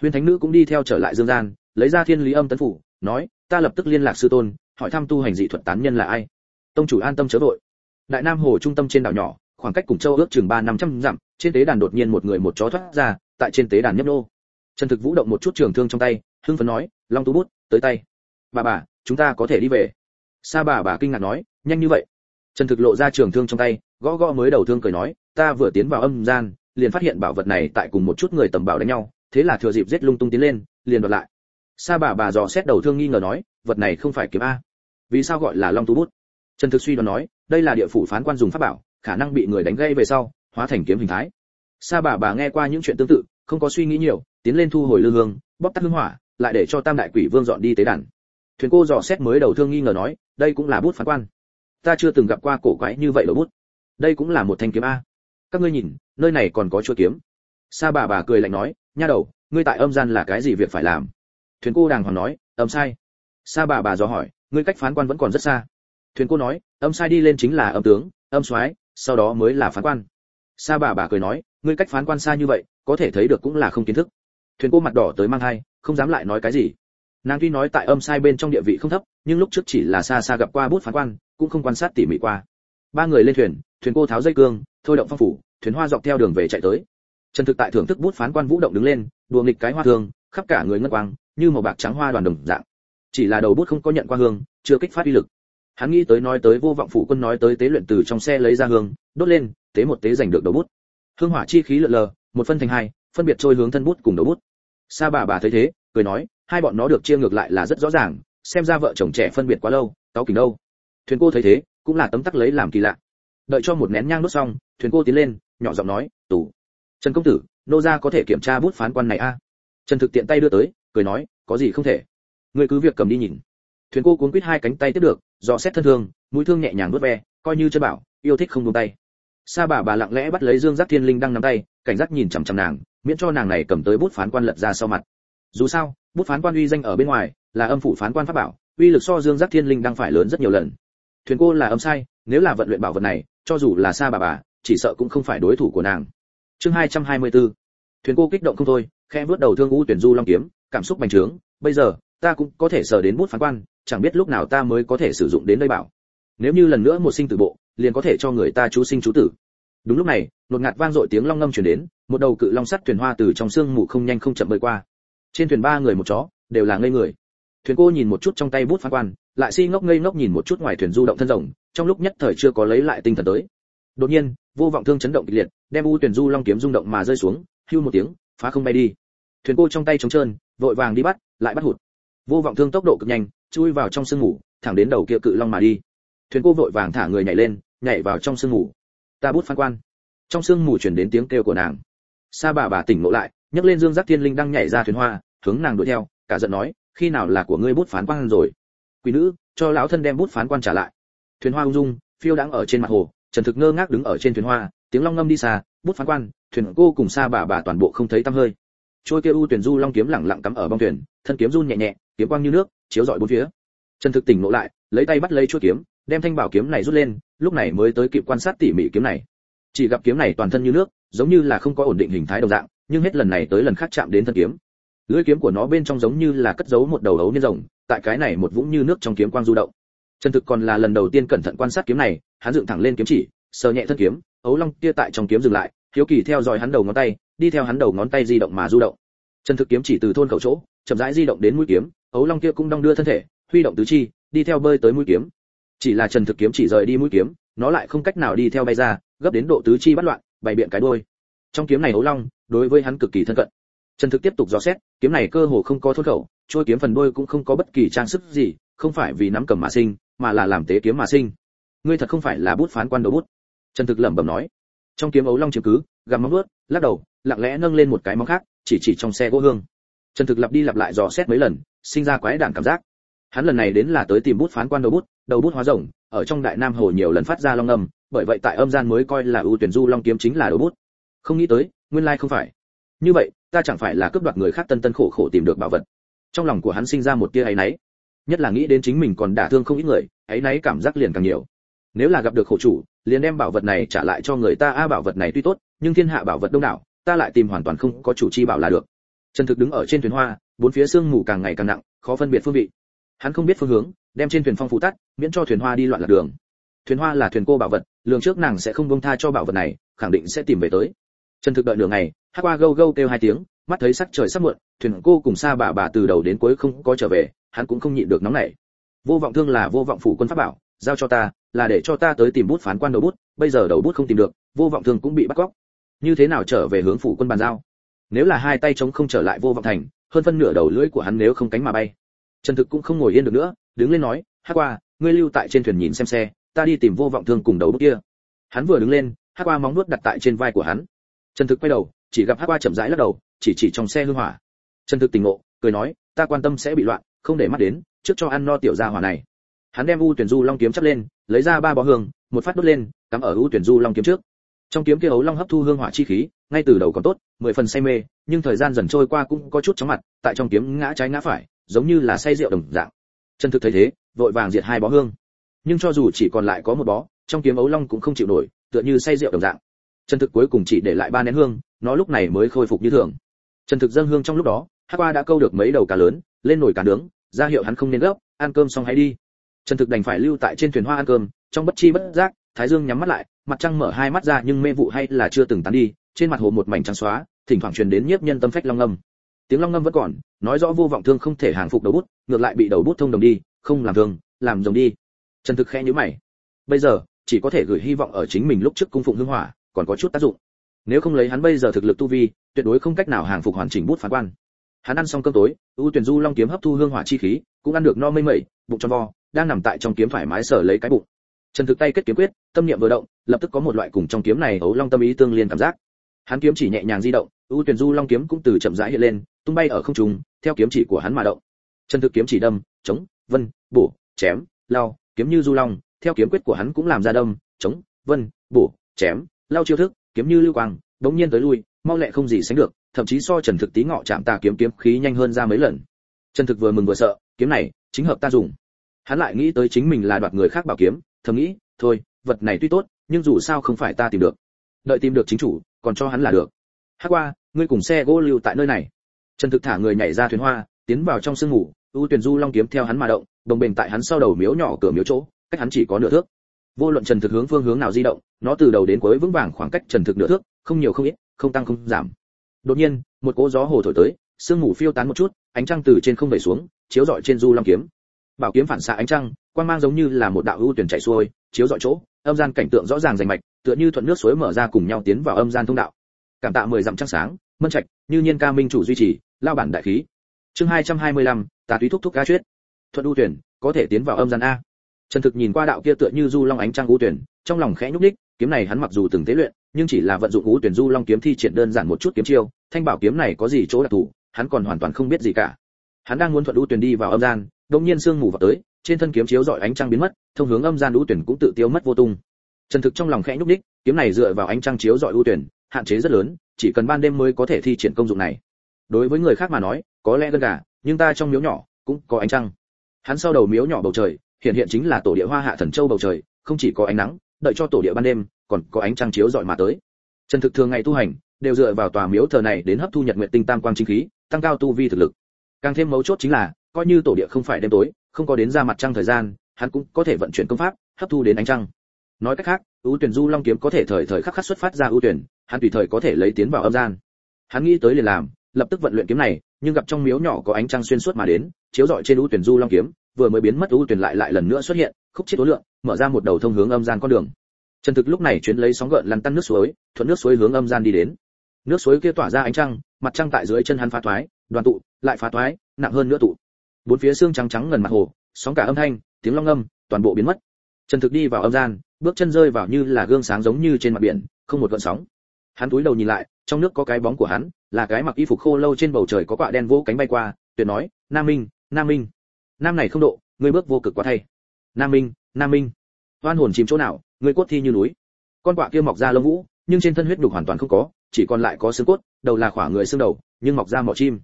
Huyền thánh nữ cũng đi theo trở lại dương gian, lấy ra thiên lý âm tấn phủ, nói, ta lập tức liên lạc sư tôn, hỏi thăm tu hành dị thuật tán nhân là ai. Tông chủ an tâm chớ vội. Đại nam hồ trung tâm trên đảo nhỏ, khoảng cách cùng châu ước chừng ba năm trăm dặm, trên tế đàn đột nhiên một người một chó thoát ra, tại trên tế đàn nhấp nô. Trần thực vũ động một chút trường thương trong tay, hưng phấn nói, long tú bút, tới tay bà bà, chúng ta có thể đi về. Sa bà bà kinh ngạc nói, nhanh như vậy. Trần thực lộ ra trường thương trong tay, gõ gõ mới đầu thương cười nói, ta vừa tiến vào âm gian, liền phát hiện bảo vật này tại cùng một chút người tầm bảo đánh nhau, thế là thừa dịp giết lung tung tiến lên, liền đoạt lại. Sa bà bà dò xét đầu thương nghi ngờ nói, vật này không phải kiếm a. Vì sao gọi là long tú bút? Trần thực suy đoán nói, đây là địa phủ phán quan dùng pháp bảo, khả năng bị người đánh gây về sau, hóa thành kiếm hình thái. Sa bà bà nghe qua những chuyện tương tự, không có suy nghĩ nhiều, tiến lên thu hồi lư hương, bóp tắt hương hỏa, lại để cho tam đại quỷ vương dọn đi tế đàn thuyền cô dò xét mới đầu thương nghi ngờ nói, đây cũng là bút phán quan. Ta chưa từng gặp qua cổ quái như vậy đầu bút. Đây cũng là một thanh kiếm a. Các ngươi nhìn, nơi này còn có chuôi kiếm. Sa bà bà cười lạnh nói, nha đầu, ngươi tại âm gian là cái gì việc phải làm? Thuyền cô đàng hoàng nói, âm sai. Sa bà bà dò hỏi, ngươi cách phán quan vẫn còn rất xa. Thuyền cô nói, âm sai đi lên chính là âm tướng, âm soái, sau đó mới là phán quan. Sa bà bà cười nói, ngươi cách phán quan xa như vậy, có thể thấy được cũng là không kiến thức. Thuyền cô mặt đỏ tới mang thai, không dám lại nói cái gì nàng tuy nói tại âm sai bên trong địa vị không thấp, nhưng lúc trước chỉ là xa xa gặp qua bút phán quan, cũng không quan sát tỉ mỉ qua. Ba người lên thuyền thuyền cô tháo dây cương, thôi động phong phủ, thuyền hoa dọc theo đường về chạy tới. Trần thực tại thưởng thức bút phán quan vũ động đứng lên, đùa nghịch cái hoa thương, khắp cả người ngân quang, như màu bạc trắng hoa đoàn đồng dạng. Chỉ là đầu bút không có nhận qua hương, chưa kích phát uy lực. Hắn nghĩ tới nói tới vô vọng phủ quân nói tới tế luyện từ trong xe lấy ra hương, đốt lên, tế một tế giành được đầu bút. Hương hỏa chi khí lượn lờ, một phân thành hai, phân biệt trôi hướng thân bút cùng đầu bút. Sa bà bà thấy thế, cười nói hai bọn nó được chia ngược lại là rất rõ ràng, xem ra vợ chồng trẻ phân biệt quá lâu táo kỉnh đâu. Thuyền cô thấy thế, cũng là tấm tắc lấy làm kỳ lạ. Đợi cho một nén nhang đốt xong, thuyền cô tiến lên, nhỏ giọng nói, tù, trần công tử, nô gia có thể kiểm tra bút phán quan này a? Trần thực tiện tay đưa tới, cười nói, có gì không thể. Người cứ việc cầm đi nhìn. Thuyền cô cuốn quít hai cánh tay tiếp được, dò xét thân thương, mũi thương nhẹ nhàng nuốt ve, coi như chân bảo, yêu thích không buông tay. Sa bà bà lặng lẽ bắt lấy dương giác thiên linh đang nắm tay, cảnh giác nhìn chằm chằm nàng, miễn cho nàng này cầm tới bút phán quan lật ra sau mặt. Dù sao bút phán quan uy danh ở bên ngoài, là âm phủ phán quan pháp bảo, uy lực so dương giác thiên linh đang phải lớn rất nhiều lần. Thuyền cô là âm sai, nếu là vận luyện bảo vật này, cho dù là xa bà bà, chỉ sợ cũng không phải đối thủ của nàng. Chương 224 thuyền cô kích động không thôi khe vớt đầu thương u tuyển du long kiếm, cảm xúc bành trướng, bây giờ, ta cũng có thể sờ đến bút phán quan, chẳng biết lúc nào ta mới có thể sử dụng đến đây bảo. Nếu như lần nữa một sinh tử bộ, liền có thể cho người ta chú sinh chú tử. Đúng lúc này nột ngạt vang dội tiếng long ngâm truyền đến, một đầu cự long sắt thuyền hoa từ trong sương mù không nhanh không chậm bơi qua trên thuyền ba người một chó, đều là ngây người. Thuyền cô nhìn một chút trong tay bút phán quan, lại si ngốc ngây ngốc nhìn một chút ngoài thuyền du động thân rồng, trong lúc nhất thời chưa có lấy lại tinh thần tới. Đột nhiên, vô vọng thương chấn động kịch liệt, đem u tuyển du long kiếm rung động mà rơi xuống, hưu một tiếng, phá không bay đi. Thuyền cô trong tay trống trơn, vội vàng đi bắt, lại bắt hụt. Vô vọng thương tốc độ cực nhanh, chui vào trong sương mù, thẳng đến đầu kia cự long mà đi. Thuyền cô vội vàng thả người nhảy lên, nhảy vào trong sương mù. Ta bút phán quan. Trong sương mù truyền đến tiếng kêu của nàng. Sa bà bà tỉnh ngộ lại nhấc lên dương giác thiên linh đang nhảy ra thuyền hoa, hướng nàng đuổi theo, cả giận nói, khi nào là của ngươi bút phán quan rồi? Quỷ nữ, cho lão thân đem bút phán quan trả lại. Thuyền hoa ung dung, phiêu đang ở trên mặt hồ, trần thực ngơ ngác đứng ở trên thuyền hoa, tiếng long ngâm đi xa, bút phán quan thuyền cô cùng xa bà bà toàn bộ không thấy tăm hơi. Trôi kia u tuyển du long kiếm lẳng lặng cắm ở bong thuyền, thân kiếm run nhẹ nhẹ, kiếm quang như nước, chiếu rọi bốn phía. Trần thực tỉnh ngộ lại, lấy tay bắt lấy chuôi kiếm, đem thanh bảo kiếm này rút lên, lúc này mới tới kịp quan sát tỉ mỉ kiếm này. Chỉ gặp kiếm này toàn thân như nước, giống như là không có ổn định hình thái đồng dạng nhưng hết lần này tới lần khác chạm đến thân kiếm. Lưỡi kiếm của nó bên trong giống như là cất giấu một đầu ấu niên rồng, tại cái này một vũng như nước trong kiếm quang du động. Trần thực còn là lần đầu tiên cẩn thận quan sát kiếm này, hắn dựng thẳng lên kiếm chỉ, sờ nhẹ thân kiếm, ấu long kia tại trong kiếm dừng lại, hiếu kỳ theo dõi hắn đầu ngón tay, đi theo hắn đầu ngón tay di động mà du động. Trần thực kiếm chỉ từ thôn khẩu chỗ, chậm rãi di động đến mũi kiếm, ấu long kia cũng đong đưa thân thể, huy động tứ chi, đi theo bơi tới mũi kiếm. Chỉ là trần thực kiếm chỉ rời đi mũi kiếm, nó lại không cách nào đi theo bay ra, gấp đến độ tứ chi bắt loạn, bày biện cái đuôi. Trong kiếm này ấu long đối với hắn cực kỳ thân cận. Trần thực tiếp tục dò xét, kiếm này cơ hồ không có thốt khẩu, trôi kiếm phần đuôi cũng không có bất kỳ trang sức gì, không phải vì nắm cầm mà sinh, mà là làm tế kiếm mà sinh. Ngươi thật không phải là bút phán quan đầu bút. Trần thực lẩm bẩm nói. Trong kiếm ấu long chiếm cứ gặm móng vuốt, lắc đầu, lặng lẽ nâng lên một cái móng khác, chỉ chỉ trong xe gỗ hương. Trần thực lặp đi lặp lại dò xét mấy lần, sinh ra quái đản cảm giác. Hắn lần này đến là tới tìm bút phán quan đầu bút đầu bút hóa rồng, ở trong đại nam hồ nhiều lần phát ra long âm, bởi vậy tại âm gian mới coi là ưu tuyển du long kiếm chính là đầu bút. Không nghĩ tới nguyên lai không phải. Như vậy, ta chẳng phải là cướp đoạt người khác tân tân khổ khổ tìm được bảo vật. Trong lòng của hắn sinh ra một tia áy náy. Nhất là nghĩ đến chính mình còn đả thương không ít người, áy náy cảm giác liền càng nhiều. Nếu là gặp được khổ chủ, liền đem bảo vật này trả lại cho người ta. A, bảo vật này tuy tốt, nhưng thiên hạ bảo vật đông đảo, ta lại tìm hoàn toàn không có chủ chi bảo là được. Trần thực đứng ở trên thuyền hoa, bốn phía sương mù càng ngày càng nặng, khó phân biệt phương vị. Hắn không biết phương hướng, đem trên thuyền phong phụ tắt, miễn cho thuyền hoa đi loạn lạc đường. Thuyền hoa là thuyền cô bảo vật, lường trước nàng sẽ không bông tha cho bảo vật này, khẳng định sẽ tìm về tới trần thực đợi nửa ngày Hắc qua gâu gâu kêu hai tiếng, mắt thấy sắc trời sắp muộn, thuyền cô cùng xa bà bà từ đầu đến cuối không có trở về, hắn cũng không nhịn được nóng nảy. Vô vọng thương là vô vọng phủ quân pháp bảo, giao cho ta, là để cho ta tới tìm bút phán quan đầu bút, bây giờ đầu bút không tìm được, vô vọng thương cũng bị bắt cóc. Như thế nào trở về hướng phủ quân bàn giao? Nếu là hai tay chống không trở lại vô vọng thành, hơn phân nửa đầu lưỡi của hắn nếu không cánh mà bay. Trần thực cũng không ngồi yên được nữa, đứng lên nói Hắc qua, ngươi lưu tại trên thuyền nhìn xem xe, ta đi tìm vô vọng thương cùng đầu bút kia. Hắn vừa đứng lên Hắc qua móng nuốt đặt tại trên vai của hắn trần thực quay đầu, chỉ gặp hắc qua chậm rãi lắc đầu, chỉ chỉ trong xe hương hỏa. Trần thực tỉnh ngộ, cười nói, ta quan tâm sẽ bị loạn, không để mắt đến, trước cho ăn no tiểu gia hỏa này. Hắn đem u tuyển du long kiếm chắp lên, lấy ra ba bó hương, một phát đốt lên, cắm ở u tuyển du long kiếm trước. Trong kiếm kia ấu long hấp thu hương hỏa chi khí, ngay từ đầu còn tốt, mười phần say mê, nhưng thời gian dần trôi qua cũng có chút chóng mặt, tại trong kiếm ngã trái ngã phải, giống như là say rượu đồng dạng. Chân thực thấy thế, vội vàng diệt hai bó hương. Nhưng cho dù chỉ còn lại có một bó, trong kiếm ấu long cũng không chịu nổi, tựa như say rượu đồng dạng chân thực cuối cùng chỉ để lại ba nén hương, nó lúc này mới khôi phục như thường. Chân thực dâng hương trong lúc đó hắc qua đã câu được mấy đầu cá lớn, lên nồi cá nướng, ra hiệu hắn không nên gấp, ăn cơm xong hãy đi. Chân thực đành phải lưu tại trên thuyền hoa ăn cơm, trong bất chi bất giác, thái dương nhắm mắt lại, mặt trăng mở hai mắt ra nhưng mê vụ hay là chưa từng tán đi, trên mặt hồ một mảnh trắng xóa, thỉnh thoảng truyền đến nhiếp nhân tâm phách long ngâm. Tiếng long ngâm vẫn còn, nói rõ vô vọng thương không thể hàng phục đầu bút, ngược lại bị đầu bút thông đồng đi, không làm thương, làm rồng đi. Trần thực khẽ nhíu mày. Bây giờ, chỉ có thể gửi hy vọng ở chính mình lúc trước cung phụng hương hỏa còn có chút tác dụng. Nếu không lấy hắn bây giờ thực lực tu vi, tuyệt đối không cách nào hàng phục hoàn chỉnh bút phán quan. Hắn ăn xong cơm tối, ưu tuyển du long kiếm hấp thu hương hỏa chi khí, cũng ăn được no mây mẩy, bụng tròn vo, đang nằm tại trong kiếm thoải mái sở lấy cái bụng. Trần thực tay kết kiếm quyết, tâm niệm vừa động, lập tức có một loại cùng trong kiếm này ấu long tâm ý tương liên cảm giác. Hắn kiếm chỉ nhẹ nhàng di động, ưu tuyển du long kiếm cũng từ chậm rãi hiện lên, tung bay ở không trung, theo kiếm chỉ của hắn mà động. Trần thực kiếm chỉ đâm, chống, vân, bổ, chém, lao, kiếm như du long, theo kiếm quyết của hắn cũng làm ra đâm, chống, vân, bổ, chém lao chiêu thức, kiếm như lưu quang đống nhiên tới lui, mau lẹ không gì sánh được, thậm chí so trần thực tí ngọ chạm tà kiếm kiếm khí nhanh hơn ra mấy lần. Trần thực vừa mừng vừa sợ, kiếm này, chính hợp ta dùng. Hắn lại nghĩ tới chính mình là đoạt người khác bảo kiếm, thầm nghĩ, thôi, vật này tuy tốt, nhưng dù sao không phải ta tìm được. Đợi tìm được chính chủ, còn cho hắn là được. Hát qua, ngươi cùng xe gỗ lưu tại nơi này. Trần thực thả người nhảy ra thuyền hoa, tiến vào trong sương ngủ u tuyển du long kiếm theo hắn mà động, đồng bền tại hắn sau đầu miếu nhỏ cửa miếu chỗ, cách hắn chỉ có nửa thước vô luận trần thực hướng phương hướng nào di động nó từ đầu đến cuối vững vàng khoảng cách trần thực nửa thước không nhiều không ít không tăng không giảm. Đột nhiên một cỗ gió hồ thổi tới sương mù phiêu tán một chút ánh trăng từ trên không vẩy xuống chiếu rọi trên du long kiếm. Bảo kiếm phản xạ ánh trăng quang mang giống như là một đạo ưu tuyển chảy xuôi chiếu rọi chỗ âm gian cảnh tượng rõ ràng rành mạch tựa như thuận nước suối mở ra cùng nhau tiến vào âm gian thông đạo. Cảm tạ mười dặm trăng sáng mân trạch như nhiên ca minh chủ duy trì lao bản đại khí. Chương hai trăm hai mươi lăm, tà túy thúc thúc ca chuyết thuận ưu tuyển có thể tiến vào âm gian a trần thực nhìn qua đạo kia tựa như du long ánh trăng ngũ tuyển, trong lòng khẽ nhúc nhích, kiếm này hắn mặc dù từng tế luyện, nhưng chỉ là vận dụng ngũ tuyển du long kiếm thi triển đơn giản một chút kiếm chiêu, thanh bảo kiếm này có gì chỗ đặc thù, hắn còn hoàn toàn không biết gì cả. Hắn đang muốn thuận ngũ tuyển đi vào âm gian, đột nhiên sương mù vào tới, trên thân kiếm chiếu rọi ánh trăng biến mất, thông hướng âm gian ngũ tuyển cũng tự tiêu mất vô tung. Trần thực trong lòng khẽ nhúc nhích, kiếm này dựa vào ánh trăng chiếu rọi ngũ tuyển, hạn chế rất lớn, chỉ cần ban đêm mới có thể thi triển công dụng này. Đối với người khác mà nói, có lẽ gần gà nhưng ta trong miếu nhỏ cũng có ánh trăng. Hắn sau đầu miếu nhỏ bầu trời hiện hiện chính là tổ địa hoa hạ thần châu bầu trời, không chỉ có ánh nắng, đợi cho tổ địa ban đêm, còn có ánh trăng chiếu dọi mà tới. Trần thực thường ngày tu hành, đều dựa vào tòa miếu thờ này đến hấp thu nhật nguyện tinh tam quang chính khí, tăng cao tu vi thực lực. Càng thêm mấu chốt chính là, coi như tổ địa không phải đêm tối, không có đến ra mặt trăng thời gian, hắn cũng có thể vận chuyển công pháp, hấp thu đến ánh trăng. Nói cách khác, ưu tuyển du long kiếm có thể thời thời khắc khắc xuất phát ra ưu tuyển, hắn tùy thời có thể lấy tiến vào âm gian. Hắn nghĩ tới liền làm, lập tức vận luyện kiếm này, nhưng gặp trong miếu nhỏ có ánh trăng xuyên suốt mà đến, chiếu rọi trên ưu tuyển du long kiếm vừa mới biến mất ưu tuyển lại lại lần nữa xuất hiện, khúc chết ố lượng, mở ra một đầu thông hướng âm gian con đường. Trần thực lúc này chuyến lấy sóng gợn lăn tăn nước suối, thuận nước suối hướng âm gian đi đến. Nước suối kia tỏa ra ánh trăng, mặt trăng tại dưới chân hắn phá thoái, đoàn tụ, lại phá thoái, nặng hơn nữa tụ. Bốn phía xương trắng trắng gần mặt hồ, sóng cả âm thanh, tiếng long âm, toàn bộ biến mất. Trần thực đi vào âm gian, bước chân rơi vào như là gương sáng giống như trên mặt biển, không một gợn sóng. Hắn túi đầu nhìn lại, trong nước có cái bóng của hắn, là cái mặc y phục khô lâu trên bầu trời có quạ đen vỗ cánh bay qua, tuyệt nói nam minh nam minh nam này không độ, ngươi bước vô cực quá thay. Nam minh nam minh. Oan hồn chìm chỗ nào, ngươi cốt thi như núi. Con quạ kia mọc ra lông vũ, nhưng trên thân huyết đục hoàn toàn không có, chỉ còn lại có xương cốt, đầu là khỏa người xương đầu, nhưng mọc ra mỏ chim.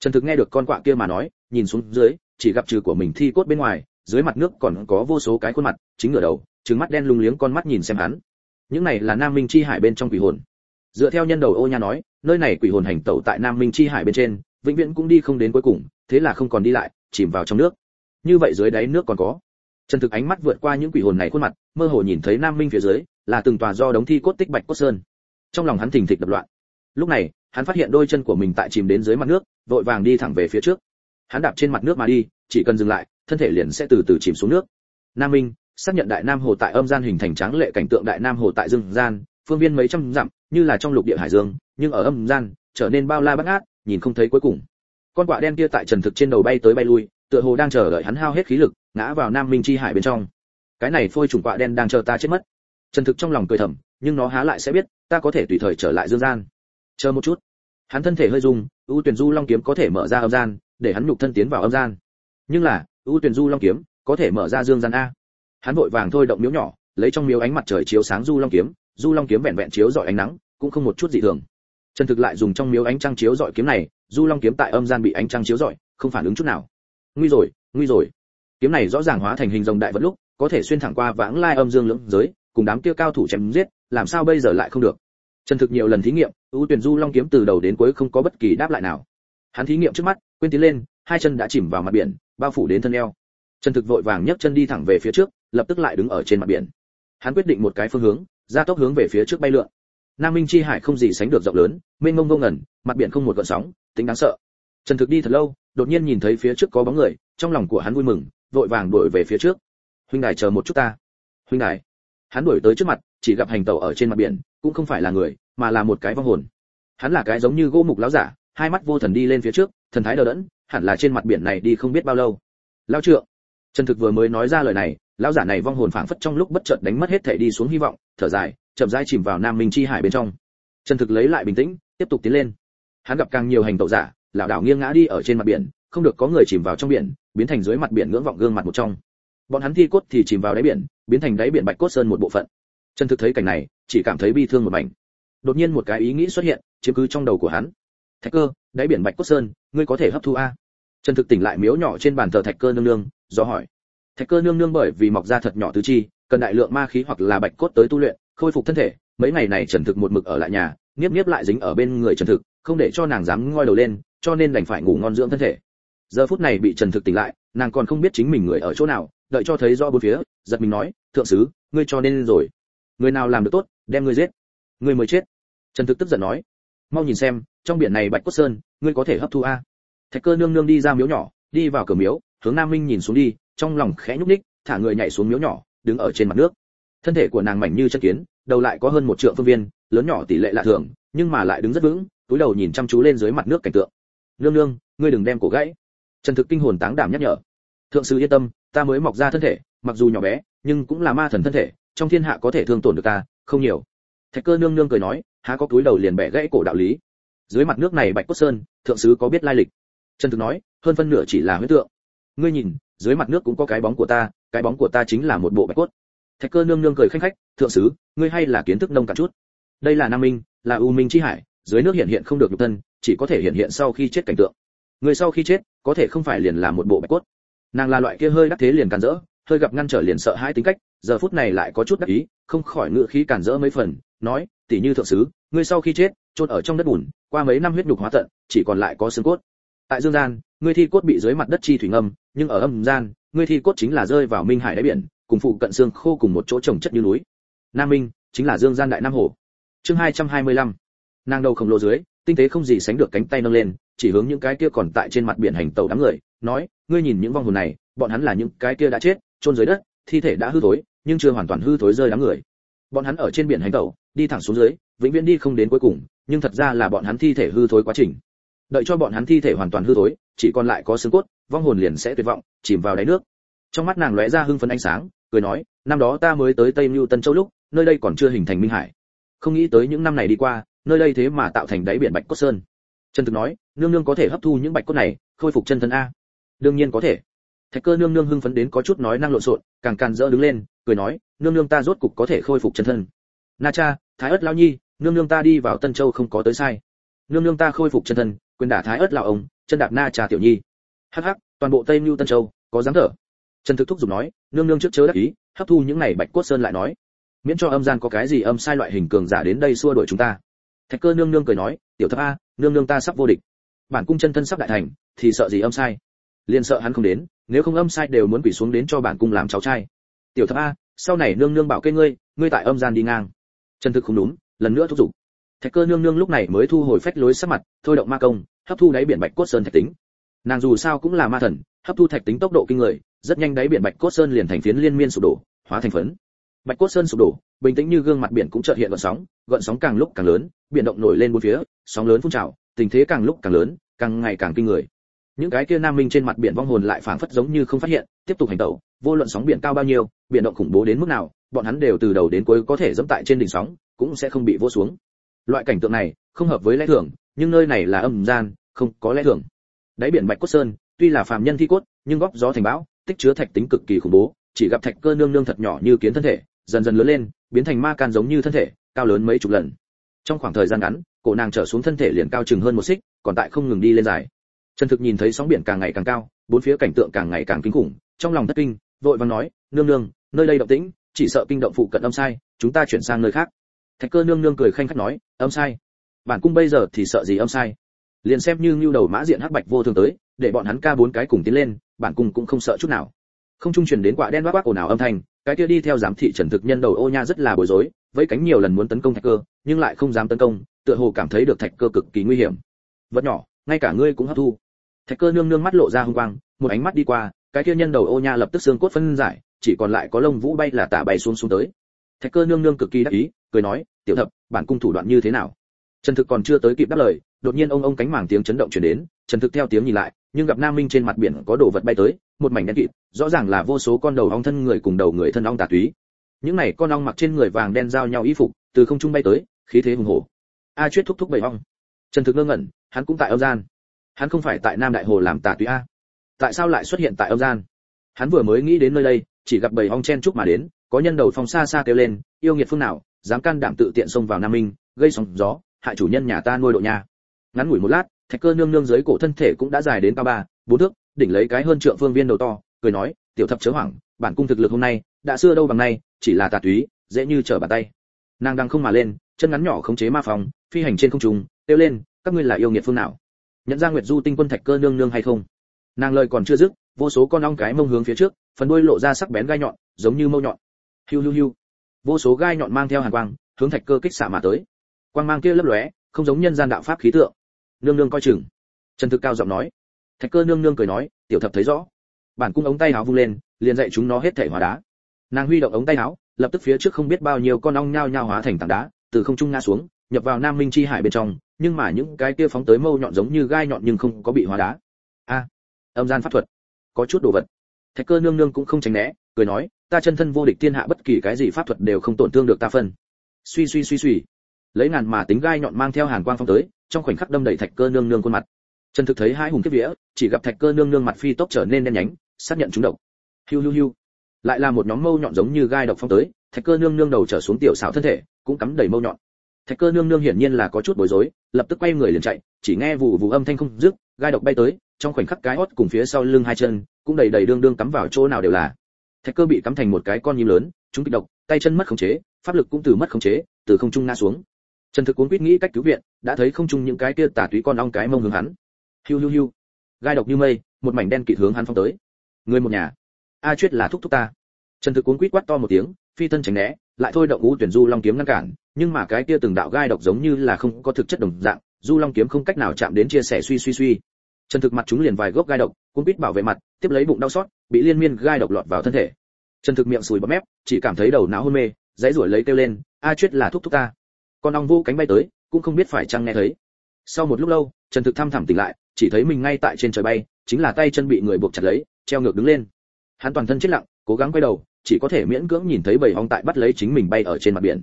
Trần thực nghe được con quạ kia mà nói, nhìn xuống dưới, chỉ gặp trừ của mình thi cốt bên ngoài, dưới mặt nước còn có vô số cái khuôn mặt, chính ngửa đầu trứng mắt đen lung liếng con mắt nhìn xem hắn. Những này là nam minh chi hải bên trong quỷ hồn. Dựa theo nhân đầu ô nha nói, nơi này quỷ hồn hành tẩu tại nam minh chi hải bên trên, vĩnh viễn cũng đi không đến cuối cùng, thế là không còn đi lại chìm vào trong nước. Như vậy dưới đáy nước còn có. Trần thực ánh mắt vượt qua những quỷ hồn này khuôn mặt, mơ hồ nhìn thấy nam minh phía dưới, là từng tòa do đống thi cốt tích bạch cốt sơn. Trong lòng hắn thình thịch đập loạn. Lúc này, hắn phát hiện đôi chân của mình tại chìm đến dưới mặt nước, vội vàng đi thẳng về phía trước. Hắn đạp trên mặt nước mà đi, chỉ cần dừng lại, thân thể liền sẽ từ từ chìm xuống nước. Nam minh, xác nhận đại nam hồ tại âm gian hình thành tráng lệ cảnh tượng đại nam hồ tại dương gian, phương viên mấy trăm dặm, như là trong lục địa hải dương, nhưng ở âm gian, trở nên bao la bát ngát, nhìn không thấy cuối cùng con quạ đen kia tại trần thực trên đầu bay tới bay lui, tựa hồ đang chờ đợi hắn hao hết khí lực, ngã vào nam minh chi hải bên trong. Cái này phôi trùng quạ đen đang chờ ta chết mất. Trần thực trong lòng cười thầm, nhưng nó há lại sẽ biết, ta có thể tùy thời trở lại dương gian. Chờ một chút. Hắn thân thể hơi rung, ưu tuyển du long kiếm có thể mở ra âm gian, để hắn nhục thân tiến vào âm gian. Nhưng là, ưu tuyển du long kiếm có thể mở ra dương gian a. Hắn vội vàng thôi động miếu nhỏ, lấy trong miếu ánh mặt trời chiếu sáng du long kiếm, du long kiếm vẹn vẹn chiếu giỏi ánh nắng, cũng không một chút dị thường trần thực lại dùng trong miếu ánh trăng chiếu rọi kiếm này du long kiếm tại âm gian bị ánh trăng chiếu rọi, không phản ứng chút nào. Nguy rồi nguy rồi. Kiếm này rõ ràng hóa thành hình rồng đại vật lúc có thể xuyên thẳng qua vãng lai âm dương lưỡng giới cùng đám kia cao thủ chém giết làm sao bây giờ lại không được? Trần thực nhiều lần thí nghiệm ưu tuyển du long kiếm từ đầu đến cuối không có bất kỳ đáp lại nào. Hắn thí nghiệm trước mắt quên tiến lên hai chân đã chìm vào mặt biển bao phủ đến thân eo. Trần thực vội vàng nhấc chân đi thẳng về phía trước lập tức lại đứng ở trên mặt biển. Hắn quyết định một cái phương hướng ra tốc hướng về phía trước bay lượn nam minh chi hải không gì sánh được rộng lớn, mênh mông ngông ngẩn, mặt biển không một gợn sóng, tính đáng sợ. Trần thực đi thật lâu, đột nhiên nhìn thấy phía trước có bóng người, trong lòng của hắn vui mừng, vội vàng đuổi về phía trước. Huynh đài chờ một chút ta. Huynh đài? Hắn đuổi tới trước mặt, chỉ gặp hành tàu ở trên mặt biển, cũng không phải là người, mà là một cái vong hồn. Hắn là cái giống như gỗ mục láo giả, hai mắt vô thần đi lên phía trước, thần thái đờ đẫn, hẳn là trên mặt biển này đi không biết bao lâu. Lao trượng. Trần thực vừa mới nói ra lời này lão giả này vong hồn phảng phất trong lúc bất chợt đánh mất hết thể đi xuống hy vọng, thở dài, chậm rãi chìm vào nam minh chi hải bên trong. Trần thực lấy lại bình tĩnh, tiếp tục tiến lên. Hắn gặp càng nhiều hành tẩu giả lão đảo nghiêng ngã đi ở trên mặt biển, không được có người chìm vào trong biển, biến thành dưới mặt biển ngưỡng vọng gương mặt một trong. Bọn hắn thi cốt thì chìm vào đáy biển, biến thành đáy biển bạch cốt sơn một bộ phận. Trần thực thấy cảnh này, chỉ cảm thấy bi thương một mảnh. Đột nhiên một cái ý nghĩ xuất hiện, chiếm cứ trong đầu của hắn. Thạch cơ, đáy biển bạch cốt sơn, ngươi có thể hấp thu a? Trần thực tỉnh lại miếu nhỏ trên bàn thờ thạch cơ nương nương, do hỏi thạch cơ nương nương bởi vì mọc ra thật nhỏ tứ chi, cần đại lượng ma khí hoặc là bạch cốt tới tu luyện, khôi phục thân thể, mấy ngày này trần thực một mực ở lại nhà, nghiếp nghiếp lại dính ở bên người trần thực, không để cho nàng dám ngoi đầu lên, cho nên đành phải ngủ ngon dưỡng thân thể. Giờ phút này bị trần thực tỉnh lại, nàng còn không biết chính mình người ở chỗ nào, đợi cho thấy rõ bốn phía, giật mình nói, thượng sứ, ngươi cho nên rồi. Người nào làm được tốt, đem ngươi giết. Ngươi mới chết. Trần thực tức giận nói, mau nhìn xem, trong biển này bạch cốt sơn, ngươi có thể hấp thu a. Thạch cơ nương nương đi ra miếu nhỏ, đi vào cửa miếu, hướng nam minh nhìn xuống đi trong lòng khẽ nhúc nhích, thả người nhảy xuống miếu nhỏ, đứng ở trên mặt nước. Thân thể của nàng mảnh như chân kiến, đầu lại có hơn một trượng phương viên, lớn nhỏ tỷ lệ lạ thường, nhưng mà lại đứng rất vững, túi đầu nhìn chăm chú lên dưới mặt nước cảnh tượng. Nương nương, ngươi đừng đem cổ gãy. Trần thực kinh hồn táng đảm nhắc nhở. Thượng sứ yên tâm, ta mới mọc ra thân thể, mặc dù nhỏ bé, nhưng cũng là ma thần thân thể, trong thiên hạ có thể thương tổn được ta, không nhiều. Thạch cơ nương nương cười nói, há có túi đầu liền bẻ gãy cổ đạo lý. Dưới mặt nước này bạch cốt sơn, thượng sứ có biết lai lịch. Trần thực nói, hơn phân nửa chỉ là huyễn tượng. Ngươi nhìn dưới mặt nước cũng có cái bóng của ta, cái bóng của ta chính là một bộ bạch cốt. Thạch cơ nương nương cười khanh khách, thượng sứ, ngươi hay là kiến thức nông cạn chút. Đây là nam minh, là u minh chi hải, dưới nước hiện hiện không được nhục thân, chỉ có thể hiện hiện sau khi chết cảnh tượng. Người sau khi chết, có thể không phải liền là một bộ bạch cốt. Nàng là loại kia hơi đắc thế liền cản rỡ, hơi gặp ngăn trở liền sợ hãi tính cách, giờ phút này lại có chút đắc ý, không khỏi ngựa khí cản rỡ mấy phần, nói, tỷ như thượng sứ, ngươi sau khi chết, chôn ở trong đất bùn, qua mấy năm huyết nhục hóa tận, chỉ còn lại có xương cốt. Tại dương gian ngươi thi cốt bị dưới mặt đất chi thủy ngâm, nhưng ở âm gian, ngươi thi cốt chính là rơi vào minh hải đáy biển, cùng phụ cận xương khô cùng một chỗ trồng chất như núi. Nam minh, chính là dương gian đại nam hồ. Chương 225. nàng đầu khổng lồ dưới, tinh tế không gì sánh được cánh tay nâng lên, chỉ hướng những cái kia còn tại trên mặt biển hành tàu đám người, nói, ngươi nhìn những vong hồn này, bọn hắn là những cái kia đã chết, chôn dưới đất, thi thể đã hư thối, nhưng chưa hoàn toàn hư thối rơi đám người. Bọn hắn ở trên biển hành tàu, đi thẳng xuống dưới, vĩnh viễn đi không đến cuối cùng, nhưng thật ra là bọn hắn thi thể hư thối quá trình. Đợi cho bọn hắn thi thể hoàn toàn hư thối chỉ còn lại có xương cốt, vong hồn liền sẽ tuyệt vọng, chìm vào đáy nước. Trong mắt nàng lóe ra hưng phấn ánh sáng, cười nói, năm đó ta mới tới tây mưu tân châu lúc, nơi đây còn chưa hình thành minh hải. Không nghĩ tới những năm này đi qua, nơi đây thế mà tạo thành đáy biển bạch cốt sơn. Trần thực nói, nương nương có thể hấp thu những bạch cốt này, khôi phục chân thân a. Đương nhiên có thể. Thạch cơ nương nương hưng phấn đến có chút nói năng lộn xộn, càng càng dỡ đứng lên, cười nói, nương nương ta rốt cục có thể khôi phục chân thân. Na cha, thái ất lao nhi, nương nương ta đi vào tân châu không có tới sai. Nương nương ta khôi phục chân thân, quyền đả thái ất lão ông chân đạp na trà tiểu nhi. Hắc hắc, toàn bộ tây mưu tân châu, có dám thở? Trần thực thúc giục nói, nương nương trước chớ đắc ý, hấp thu những này bạch cốt sơn lại nói. Miễn cho âm gian có cái gì âm sai loại hình cường giả đến đây xua đuổi chúng ta. Thạch cơ nương nương cười nói, tiểu thập a, nương nương ta sắp vô địch. Bản cung chân thân sắp đại thành, thì sợ gì âm sai? Liền sợ hắn không đến, nếu không âm sai đều muốn quỳ xuống đến cho bản cung làm cháu trai. Tiểu thập a, sau này nương nương bảo kê ngươi ngươi tại âm gian đi ngang. Trần thực không đúng, lần nữa thúc giục thạch cơ nương nương lúc này mới thu hồi phách lối sắc mặt, thôi động ma công, hấp thu đáy biển bạch cốt sơn thạch tính. Nàng dù sao cũng là ma thần, hấp thu thạch tính tốc độ kinh người, rất nhanh đáy biển bạch cốt sơn liền thành phiến liên miên sụp đổ, hóa thành phấn. Bạch cốt sơn sụp đổ, bình tĩnh như gương mặt biển cũng chợt hiện gợn sóng gợn sóng càng lúc càng lớn, biển động nổi lên bốn phía, sóng lớn phun trào, tình thế càng lúc càng lớn, càng ngày càng kinh người. Những cái kia nam minh trên mặt biển vong hồn lại phảng phất giống như không phát hiện, tiếp tục hành tẩu, vô luận sóng biển cao bao nhiêu, biển động khủng bố đến mức nào, bọn hắn đều từ đầu đến cuối có thể dẫm tại trên đỉnh sóng, cũng sẽ không bị vô xuống loại cảnh tượng này không hợp với lẽ thường, nhưng nơi này là âm gian, không có lẽ thường. Đáy biển bạch cốt sơn, tuy là phàm nhân thi cốt, nhưng góp gió thành bão, tích chứa thạch tính cực kỳ khủng bố, chỉ gặp thạch cơ nương nương thật nhỏ như kiến thân thể, dần dần lớn lên, biến thành ma can giống như thân thể, cao lớn mấy chục lần. Trong khoảng thời gian ngắn, cổ nàng trở xuống thân thể liền cao chừng hơn một xích, còn tại không ngừng đi lên dài. Trần thực nhìn thấy sóng biển càng ngày càng cao, bốn phía cảnh tượng càng ngày càng kinh khủng, trong lòng thất kinh, vội vàng nói, nương nương, nơi đây động tĩnh, chỉ sợ kinh động phụ cận âm sai, chúng ta chuyển sang nơi khác thạch cơ nương nương cười khanh khách nói, âm sai. Bản cung bây giờ thì sợ gì âm sai? Liền xem như lưu đầu mã diện hắc bạch vô thường tới, để bọn hắn ca bốn cái cùng tiến lên, bản cung cũng không sợ chút nào. Không trung truyền đến quả đen quát quát ồn ào âm thanh, cái kia đi theo giám thị trần thực nhân đầu ô nha rất là bối rối với cánh nhiều lần muốn tấn công thạch cơ, nhưng lại không dám tấn công, tựa hồ cảm thấy được thạch cơ cực kỳ nguy hiểm. Vật nhỏ, ngay cả ngươi cũng hấp thu. Thạch cơ nương nương mắt lộ ra hung quang, một ánh mắt đi qua, cái kia nhân đầu ô nha lập tức xương cốt phân giải, chỉ còn lại có lông vũ bay là tả bay xuống xuống tới thạch cơ nương nương cực kỳ đắc ý, cười nói, tiểu thập, bản cung thủ đoạn như thế nào? Trần thực còn chưa tới kịp đáp lời, đột nhiên ông ông cánh màng tiếng chấn động truyền đến, trần thực theo tiếng nhìn lại, nhưng gặp nam minh trên mặt biển có đồ vật bay tới, một mảnh đen kịt, rõ ràng là vô số con đầu ong thân người cùng đầu người thân ong tà túy. Những này con ong mặc trên người vàng đen giao nhau y phục, từ không trung bay tới, khí thế hùng hổ. A chuyết thúc thúc bảy ong. Trần thực ngơ ngẩn, hắn cũng tại âm gian. Hắn không phải tại nam đại hồ làm tà túy a. Tại sao lại xuất hiện tại âm gian? Hắn vừa mới nghĩ đến nơi đây, chỉ gặp bảy ong chen chúc mà đến có nhân đầu phong xa xa kêu lên, yêu nghiệt phương nào, dám can đảm tự tiện xông vào nam minh, gây sóng gió, hại chủ nhân nhà ta nuôi độ nhà ngắn ngủi một lát, thạch cơ nương nương dưới cổ thân thể cũng đã dài đến cao ba, bốn thước, đỉnh lấy cái hơn trượng phương viên đầu to, cười nói, tiểu thập chớ hoảng, bản cung thực lực hôm nay, đã xưa đâu bằng nay, chỉ là tà túy, dễ như trở bàn tay. Nàng đang không mà lên, chân ngắn nhỏ khống chế ma phòng, phi hành trên không trung, kêu lên, các ngươi là yêu nghiệt phương nào? Nhận ra nguyệt du tinh quân thạch cơ nương nương hay không? Nàng lời còn chưa dứt, vô số con ong cái mông hướng phía trước, phần đuôi lộ ra sắc bén gai nhọn, giống như mâu nhọn hiu hiu hiu. Vô số gai nhọn mang theo hàn quang, hướng thạch cơ kích xạ mà tới. Quang mang kia lấp lóe, không giống nhân gian đạo pháp khí tượng. Nương nương coi chừng. Trần thực cao giọng nói. Thạch cơ nương nương cười nói, tiểu thập thấy rõ. Bản cung ống tay áo vung lên, liền dạy chúng nó hết thể hóa đá. Nàng huy động ống tay áo, lập tức phía trước không biết bao nhiêu con ong nhao nhao hóa thành tảng đá, từ không trung ngã xuống, nhập vào nam minh chi hải bên trong, nhưng mà những cái kia phóng tới mâu nhọn giống như gai nhọn nhưng không có bị hóa đá. A, âm gian pháp thuật, có chút đồ vật. Thạch cơ nương nương cũng không tránh né, cười nói ta chân thân vô địch thiên hạ bất kỳ cái gì pháp thuật đều không tổn thương được ta phân. Suy suy suy suy. Lấy ngàn mà tính gai nhọn mang theo hàn quang phong tới, trong khoảnh khắc đâm đầy thạch cơ nương nương khuôn mặt. Trần thực thấy hai hùng kết vía, chỉ gặp thạch cơ nương nương mặt phi tốc trở nên đen nhánh, xác nhận chúng độc. Hiu hiu hiu. Lại là một nhóm mâu nhọn giống như gai độc phong tới, thạch cơ nương nương đầu trở xuống tiểu xảo thân thể, cũng cắm đầy mâu nhọn. Thạch cơ nương nương hiển nhiên là có chút bối rối, lập tức quay người liền chạy, chỉ nghe vụ vụ âm thanh không dứt, gai độc bay tới, trong khoảnh khắc cái hót cùng phía sau lưng hai chân, cũng đầy đầy đương đương cắm vào chỗ nào đều là thạch cơ bị cắm thành một cái con nhím lớn, chúng kịch độc, tay chân mất khống chế, pháp lực cũng từ mất khống chế, từ không trung ngã xuống. Trần thực cuốn quýt nghĩ cách cứu viện, đã thấy không trung những cái kia tả túy con ong cái mông hướng hắn. Hiu hiu hiu. Gai độc như mây, một mảnh đen kịt hướng hắn phong tới. Người một nhà. A chuyết là thúc thúc ta. Trần thực cuốn quýt quát to một tiếng, phi thân tránh né, lại thôi động ngũ tuyển du long kiếm ngăn cản, nhưng mà cái kia từng đạo gai độc giống như là không có thực chất đồng dạng, du long kiếm không cách nào chạm đến chia sẻ suy suy suy. Trần thực mặt chúng liền vài gốc gai độc, cuốn quýt bảo vệ mặt, tiếp lấy bụng đau xót bị liên miên gai độc lọt vào thân thể. Chân thực miệng sùi bọt mép, chỉ cảm thấy đầu não hôn mê, dãy ruổi lấy kêu lên, a chuyết là thúc thúc ta. Con ong vô cánh bay tới, cũng không biết phải chăng nghe thấy. Sau một lúc lâu, trần thực thăm thẳm tỉnh lại, chỉ thấy mình ngay tại trên trời bay, chính là tay chân bị người buộc chặt lấy, treo ngược đứng lên. Hắn toàn thân chết lặng, cố gắng quay đầu, chỉ có thể miễn cưỡng nhìn thấy bầy ong tại bắt lấy chính mình bay ở trên mặt biển.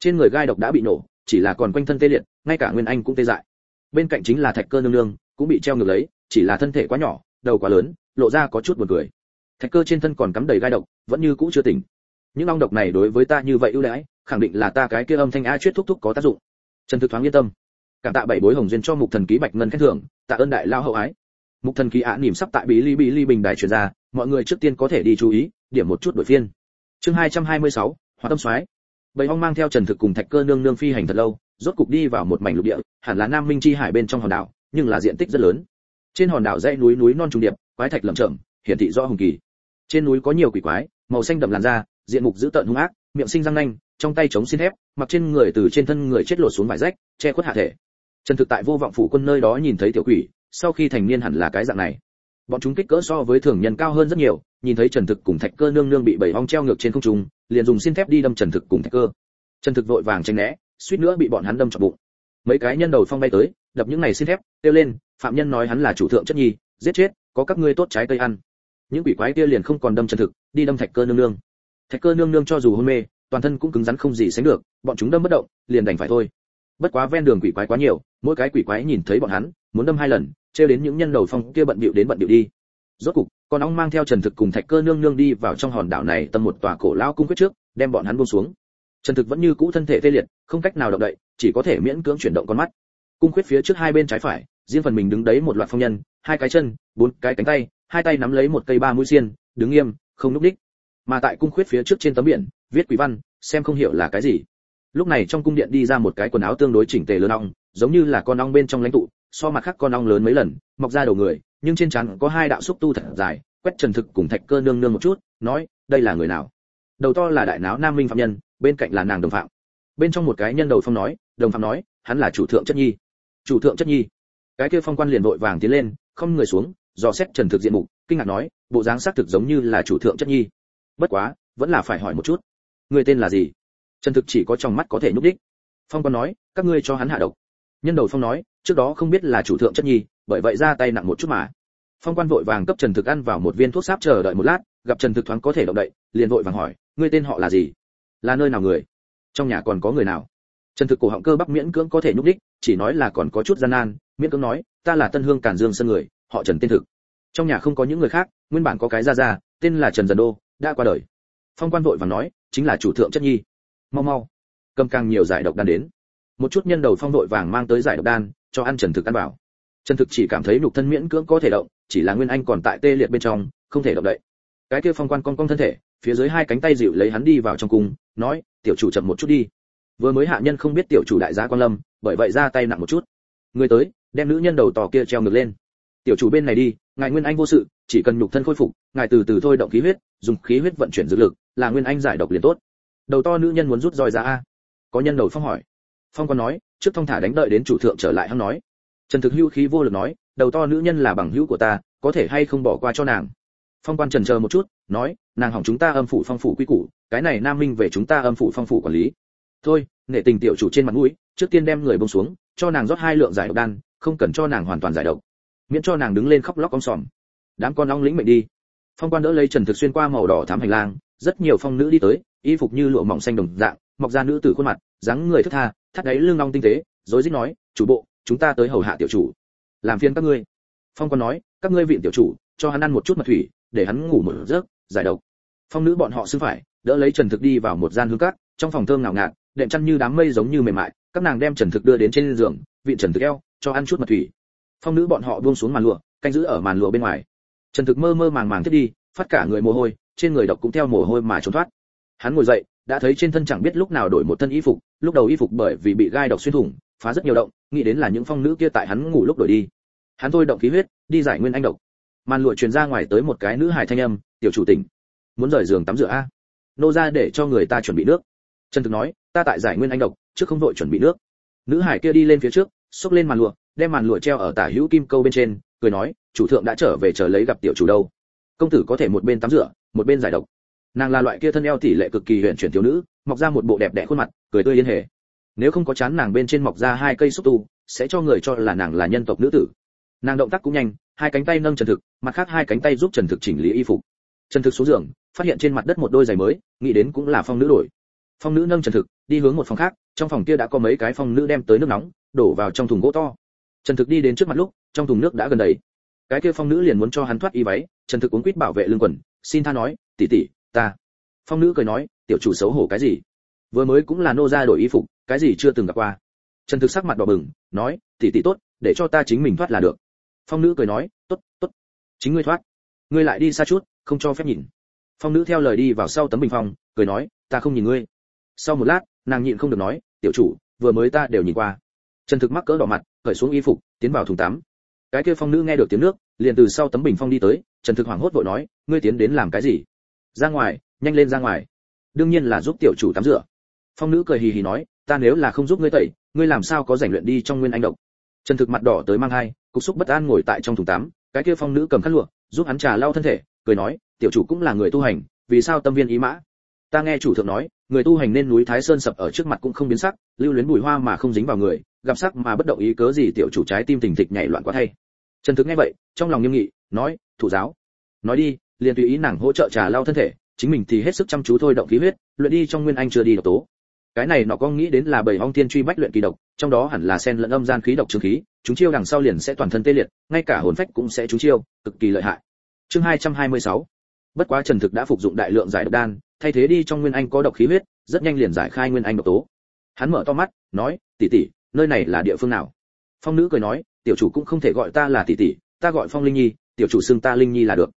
Trên người gai độc đã bị nổ, chỉ là còn quanh thân tê liệt, ngay cả nguyên anh cũng tê dại. Bên cạnh chính là thạch cơ nương nương, cũng bị treo ngược lấy, chỉ là thân thể quá nhỏ, đầu quá lớn, lộ ra có chút buồn cười thạch cơ trên thân còn cắm đầy gai độc vẫn như cũ chưa tỉnh. Những ong độc này đối với ta như vậy ưu đãi khẳng định là ta cái kia âm thanh a chuyết thúc thúc có tác dụng. Trần thực thoáng yên tâm. Cảm tạ bảy bối hồng duyên cho mục thần ký bạch ngân khen thưởng tạ ơn đại lao hậu ái. Mục thần ký ạ nỉm sắp tại bí ly bí ly bình đài truyền ra mọi người trước tiên có thể đi chú ý điểm một chút đổi phiên. Chương 226, hóa tâm soái. Bảy ong mang theo trần thực cùng thạch cơ nương nương phi hành thật lâu rốt cục đi vào một mảnh lục địa hẳn là nam minh chi hải bên trong hòn đảo nhưng là diện tích rất lớn. Trên hòn đảo dãy núi núi non trùng điệp quái thạch lởm chởm hiển thị rõ hùng kỳ trên núi có nhiều quỷ quái, màu xanh đậm làn da, diện mục dữ tợn hung ác, miệng sinh răng nanh, trong tay chống xin thép, mặc trên người từ trên thân người chết lột xuống vải rách, che khuất hạ thể. Trần thực tại vô vọng phủ quân nơi đó nhìn thấy tiểu quỷ, sau khi thành niên hẳn là cái dạng này. Bọn chúng kích cỡ so với thường nhân cao hơn rất nhiều, nhìn thấy trần thực cùng thạch cơ nương nương bị bảy ong treo ngược trên không trung, liền dùng xin thép đi đâm trần thực cùng thạch cơ. Trần thực vội vàng tránh né, suýt nữa bị bọn hắn đâm chọc bụng. Mấy cái nhân đầu phong bay tới, đập những này xin thép, kêu lên, phạm nhân nói hắn là chủ thượng chất nhi, giết chết, có các ngươi tốt trái cây ăn những quỷ quái kia liền không còn đâm trần thực, đi đâm thạch cơ nương nương. Thạch cơ nương nương cho dù hôn mê, toàn thân cũng cứng rắn không gì sánh được, bọn chúng đâm bất động, liền đành phải thôi. Bất quá ven đường quỷ quái quá nhiều, mỗi cái quỷ quái nhìn thấy bọn hắn, muốn đâm hai lần, trêu đến những nhân đầu phong kia bận bịu đến bận bịu đi. Rốt cục, con ong mang theo trần thực cùng thạch cơ nương nương đi vào trong hòn đảo này tầm một tòa cổ lao cung quyết trước, đem bọn hắn buông xuống. Trần thực vẫn như cũ thân thể tê liệt, không cách nào động đậy, chỉ có thể miễn cưỡng chuyển động con mắt. Cung quyết phía trước hai bên trái phải, riêng phần mình đứng đấy một loạt phong nhân, hai cái chân, bốn cái cánh tay hai tay nắm lấy một cây ba mũi xiên, đứng nghiêm, không núp đích mà tại cung khuyết phía trước trên tấm biển, viết quý văn, xem không hiểu là cái gì. Lúc này trong cung điện đi ra một cái quần áo tương đối chỉnh tề lớn ong, giống như là con ong bên trong lãnh tụ, so mặt khác con ong lớn mấy lần, mọc ra đầu người, nhưng trên trán có hai đạo xúc tu thật dài, quét trần thực cùng thạch cơ nương nương một chút, nói, đây là người nào? Đầu to là đại náo nam minh phạm nhân, bên cạnh là nàng đồng phạm. Bên trong một cái nhân đầu phong nói, đồng phạm nói, hắn là chủ thượng chất nhi. Chủ thượng chất nhi? Cái kia phong quan liền vội vàng tiến lên, không người xuống dò xét trần thực diện mục, kinh ngạc nói, bộ dáng xác thực giống như là chủ thượng chất nhi. Bất quá, vẫn là phải hỏi một chút. Người tên là gì? Trần thực chỉ có trong mắt có thể nhúc đích phong quan nói, các ngươi cho hắn hạ độc. Nhân đầu phong nói, trước đó không biết là chủ thượng chất nhi, bởi vậy ra tay nặng một chút mà. Phong quan vội vàng cấp trần thực ăn vào một viên thuốc sáp chờ đợi một lát, gặp trần thực thoáng có thể động đậy, liền vội vàng hỏi, ngươi tên họ là gì? Là nơi nào người? Trong nhà còn có người nào? Trần thực cổ họng cơ bắp miễn cưỡng có thể nhúc đích chỉ nói là còn có chút gian nan, miễn cưỡng nói, ta là tân hương cản dương sân người họ trần tên thực. Trong nhà không có những người khác nguyên bản có cái Ra Ra, tên là trần dần đô đã qua đời. Phong quan vội vàng nói chính là chủ thượng chất nhi. Mau mau. Cầm càng nhiều giải độc đan đến. Một chút nhân đầu phong vội vàng mang tới giải độc đan cho ăn trần thực ăn vào. Trần thực chỉ cảm thấy nhục thân miễn cưỡng có thể động chỉ là nguyên anh còn tại tê liệt bên trong không thể động đậy. Cái kia phong quan cong cong thân thể phía dưới hai cánh tay dịu lấy hắn đi vào trong cung nói tiểu chủ chậm một chút đi. Vừa mới hạ nhân không biết tiểu chủ đại gia quan lâm bởi vậy ra tay nặng một chút. Người tới đem nữ nhân đầu tò kia treo ngược lên tiểu chủ bên này đi, ngài nguyên anh vô sự, chỉ cần nhục thân khôi phục, ngài từ từ thôi động khí huyết, dùng khí huyết vận chuyển dược lực, là nguyên anh giải độc liền tốt. Đầu to nữ nhân muốn rút roi ra a. Có nhân đầu phong hỏi. Phong còn nói, trước thông thả đánh đợi đến chủ thượng trở lại hắn nói. Trần thực hưu khí vô lực nói, đầu to nữ nhân là bằng hữu của ta, có thể hay không bỏ qua cho nàng? Phong quan trần chờ một chút, nói, nàng hỏng chúng ta âm phủ phong phủ quy củ, cái này nam minh về chúng ta âm phủ phong phủ quản lý. Thôi, nể tình tiểu chủ trên mặt mũi, trước tiên đem người bông xuống, cho nàng rót hai lượng giải độc đan, không cần cho nàng hoàn toàn giải độc miễn cho nàng đứng lên khóc lóc om sòm. Đám con ong lĩnh mệnh đi. Phong quan đỡ lấy trần thực xuyên qua màu đỏ thám hành lang, rất nhiều phong nữ đi tới, y phục như lụa mỏng xanh đồng dạng, mọc ra nữ tử khuôn mặt, dáng người thất tha, thắt đáy lưng long tinh tế, rối rít nói, chủ bộ, chúng ta tới hầu hạ tiểu chủ. Làm phiền các ngươi. Phong quan nói, các ngươi viện tiểu chủ, cho hắn ăn một chút mật thủy, để hắn ngủ một giấc, giải độc. Phong nữ bọn họ xưng phải, đỡ lấy trần thực đi vào một gian hương cát, trong phòng thơm ngào ngạt, đệm chăn như đám mây giống như mềm mại, các nàng đem trần thực đưa đến trên giường viện trần thực eo, cho ăn chút mật thủy phong nữ bọn họ buông xuống màn lụa, canh giữ ở màn lụa bên ngoài. Trần thực mơ mơ màng màng thiết đi, phát cả người mồ hôi, trên người độc cũng theo mồ hôi mà trốn thoát. Hắn ngồi dậy, đã thấy trên thân chẳng biết lúc nào đổi một thân y phục, lúc đầu y phục bởi vì bị gai độc xuyên thủng, phá rất nhiều động, nghĩ đến là những phong nữ kia tại hắn ngủ lúc đổi đi. Hắn thôi động khí huyết, đi giải nguyên anh độc. Màn lụa truyền ra ngoài tới một cái nữ hài thanh âm, tiểu chủ tỉnh, muốn rời giường tắm rửa a? Nô ra để cho người ta chuẩn bị nước. Trần thực nói, ta tại giải nguyên anh độc, trước không vội chuẩn bị nước. Nữ hải kia đi lên phía trước, xốc lên màn lụa đem màn lụa treo ở tả hữu kim câu bên trên, cười nói, chủ thượng đã trở về chờ lấy gặp tiểu chủ đâu. Công tử có thể một bên tắm rửa, một bên giải độc. Nàng là loại kia thân eo tỷ lệ cực kỳ huyền chuyển thiếu nữ, mọc ra một bộ đẹp đẽ khuôn mặt, cười tươi yên hề. Nếu không có chán nàng bên trên mọc ra hai cây xúc tu, sẽ cho người cho là nàng là nhân tộc nữ tử. Nàng động tác cũng nhanh, hai cánh tay nâng trần thực, mặt khác hai cánh tay giúp trần thực chỉnh lý y phục. Trần thực xuống giường, phát hiện trên mặt đất một đôi giày mới, nghĩ đến cũng là phong nữ đổi. Phong nữ nâng trần thực, đi hướng một phòng khác, trong phòng kia đã có mấy cái phong nữ đem tới nước nóng, đổ vào trong thùng gỗ to trần thực đi đến trước mặt lúc, trong thùng nước đã gần đầy. Cái kia phong nữ liền muốn cho hắn thoát y váy, trần thực uống quýt bảo vệ lương quần, xin tha nói, tỷ tỷ, ta. Phong nữ cười nói, tiểu chủ xấu hổ cái gì? Vừa mới cũng là nô ra đổi y phục, cái gì chưa từng gặp qua. Trần thực sắc mặt đỏ bừng, nói, tỷ tỷ tốt, để cho ta chính mình thoát là được. Phong nữ cười nói, tốt tốt, chính ngươi thoát. Ngươi lại đi xa chút, không cho phép nhìn. Phong nữ theo lời đi vào sau tấm bình phong, cười nói, ta không nhìn ngươi. Sau một lát, nàng nhịn không được nói, tiểu chủ, vừa mới ta đều nhìn qua trần thực mắc cỡ đỏ mặt, cởi xuống y phục, tiến vào thùng tắm. Cái kia phong nữ nghe được tiếng nước, liền từ sau tấm bình phong đi tới, trần thực hoảng hốt vội nói, ngươi tiến đến làm cái gì? Ra ngoài, nhanh lên ra ngoài. Đương nhiên là giúp tiểu chủ tắm rửa. Phong nữ cười hì hì nói, ta nếu là không giúp ngươi tẩy, ngươi làm sao có rảnh luyện đi trong nguyên anh độc? Trần thực mặt đỏ tới mang hai, cục xúc bất an ngồi tại trong thùng tắm, cái kia phong nữ cầm khăn lụa, giúp hắn trà lau thân thể, cười nói, tiểu chủ cũng là người tu hành, vì sao tâm viên ý mã? Ta nghe chủ thượng nói, người tu hành nên núi thái sơn sập ở trước mặt cũng không biến sắc, lưu luyến bùi hoa mà không dính vào người gặp sắc mà bất động ý cớ gì tiểu chủ trái tim tình thịch nhảy loạn quá thay. Trần thực nghe vậy, trong lòng nghiêm nghị, nói, thủ giáo, nói đi, liền tùy ý nàng hỗ trợ trà lao thân thể, chính mình thì hết sức chăm chú thôi động khí huyết, luyện đi trong nguyên anh chưa đi độc tố. Cái này nó có nghĩ đến là bảy ong tiên truy bách luyện kỳ độc, trong đó hẳn là sen lẫn âm gian khí độc trường khí, chúng chiêu đằng sau liền sẽ toàn thân tê liệt, ngay cả hồn phách cũng sẽ trúng chiêu, cực kỳ lợi hại. Chương 226 bất quá trần thực đã phục dụng đại lượng giải độc đan, thay thế đi trong nguyên anh có độc khí huyết, rất nhanh liền giải khai nguyên anh độc tố. Hắn mở to mắt, nói, tỷ tỷ nơi này là địa phương nào? Phong nữ cười nói, tiểu chủ cũng không thể gọi ta là tỷ tỷ, ta gọi phong linh nhi, tiểu chủ xưng ta linh nhi là được.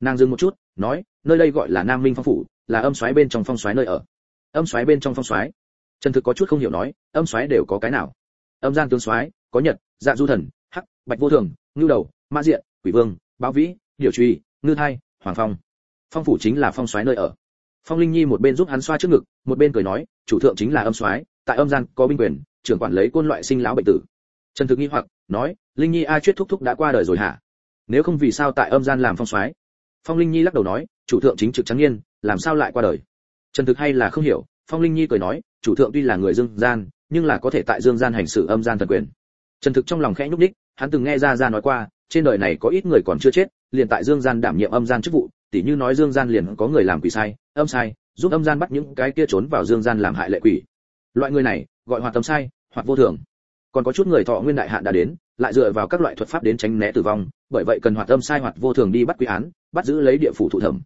Nàng dừng một chút, nói, nơi đây gọi là nam minh phong phủ, là âm xoáy bên trong phong xoáy nơi ở. Âm xoáy bên trong phong xoáy trần thực có chút không hiểu nói, âm xoáy đều có cái nào? Âm gian tướng xoáy có nhật dạ du thần, hắc, bạch vô thường, ngưu đầu mã diện, quỷ vương, báo vĩ điều truy, ngư thai, hoàng phong. Phong phủ chính là phong xoáy nơi ở. Phong linh nhi một bên giúp hắn xoa trước ngực, một bên cười nói, chủ thượng chính là âm xoáy tại âm gian có binh quyền trưởng quản lấy côn loại sinh lão bệnh tử. Trần thực nghi hoặc, nói, linh nhi a chuyết thúc thúc đã qua đời rồi hả? Nếu không vì sao tại âm gian làm phong xoáy phong linh nhi lắc đầu nói, chủ thượng chính trực trắng nhiên làm sao lại qua đời? Trần thực hay là không hiểu, phong linh nhi cười nói, chủ thượng tuy là người dương gian, nhưng là có thể tại dương gian hành xử âm gian thần quyền. Trần thực trong lòng khẽ nhúc nhích, hắn từng nghe ra ra nói qua, trên đời này có ít người còn chưa chết, liền tại dương gian đảm nhiệm âm gian chức vụ, tỉ như nói dương gian liền có người làm quỷ sai, âm sai, giúp âm gian bắt những cái kia trốn vào dương gian làm hại lệ quỷ. Loại người này, gọi hoạt tâm sai hoặc vô thường. Còn có chút người thọ nguyên đại hạn đã đến, lại dựa vào các loại thuật pháp đến tránh né tử vong, bởi vậy cần hoạt tâm sai hoạt vô thường đi bắt quy án, bắt giữ lấy địa phủ thụ thẩm.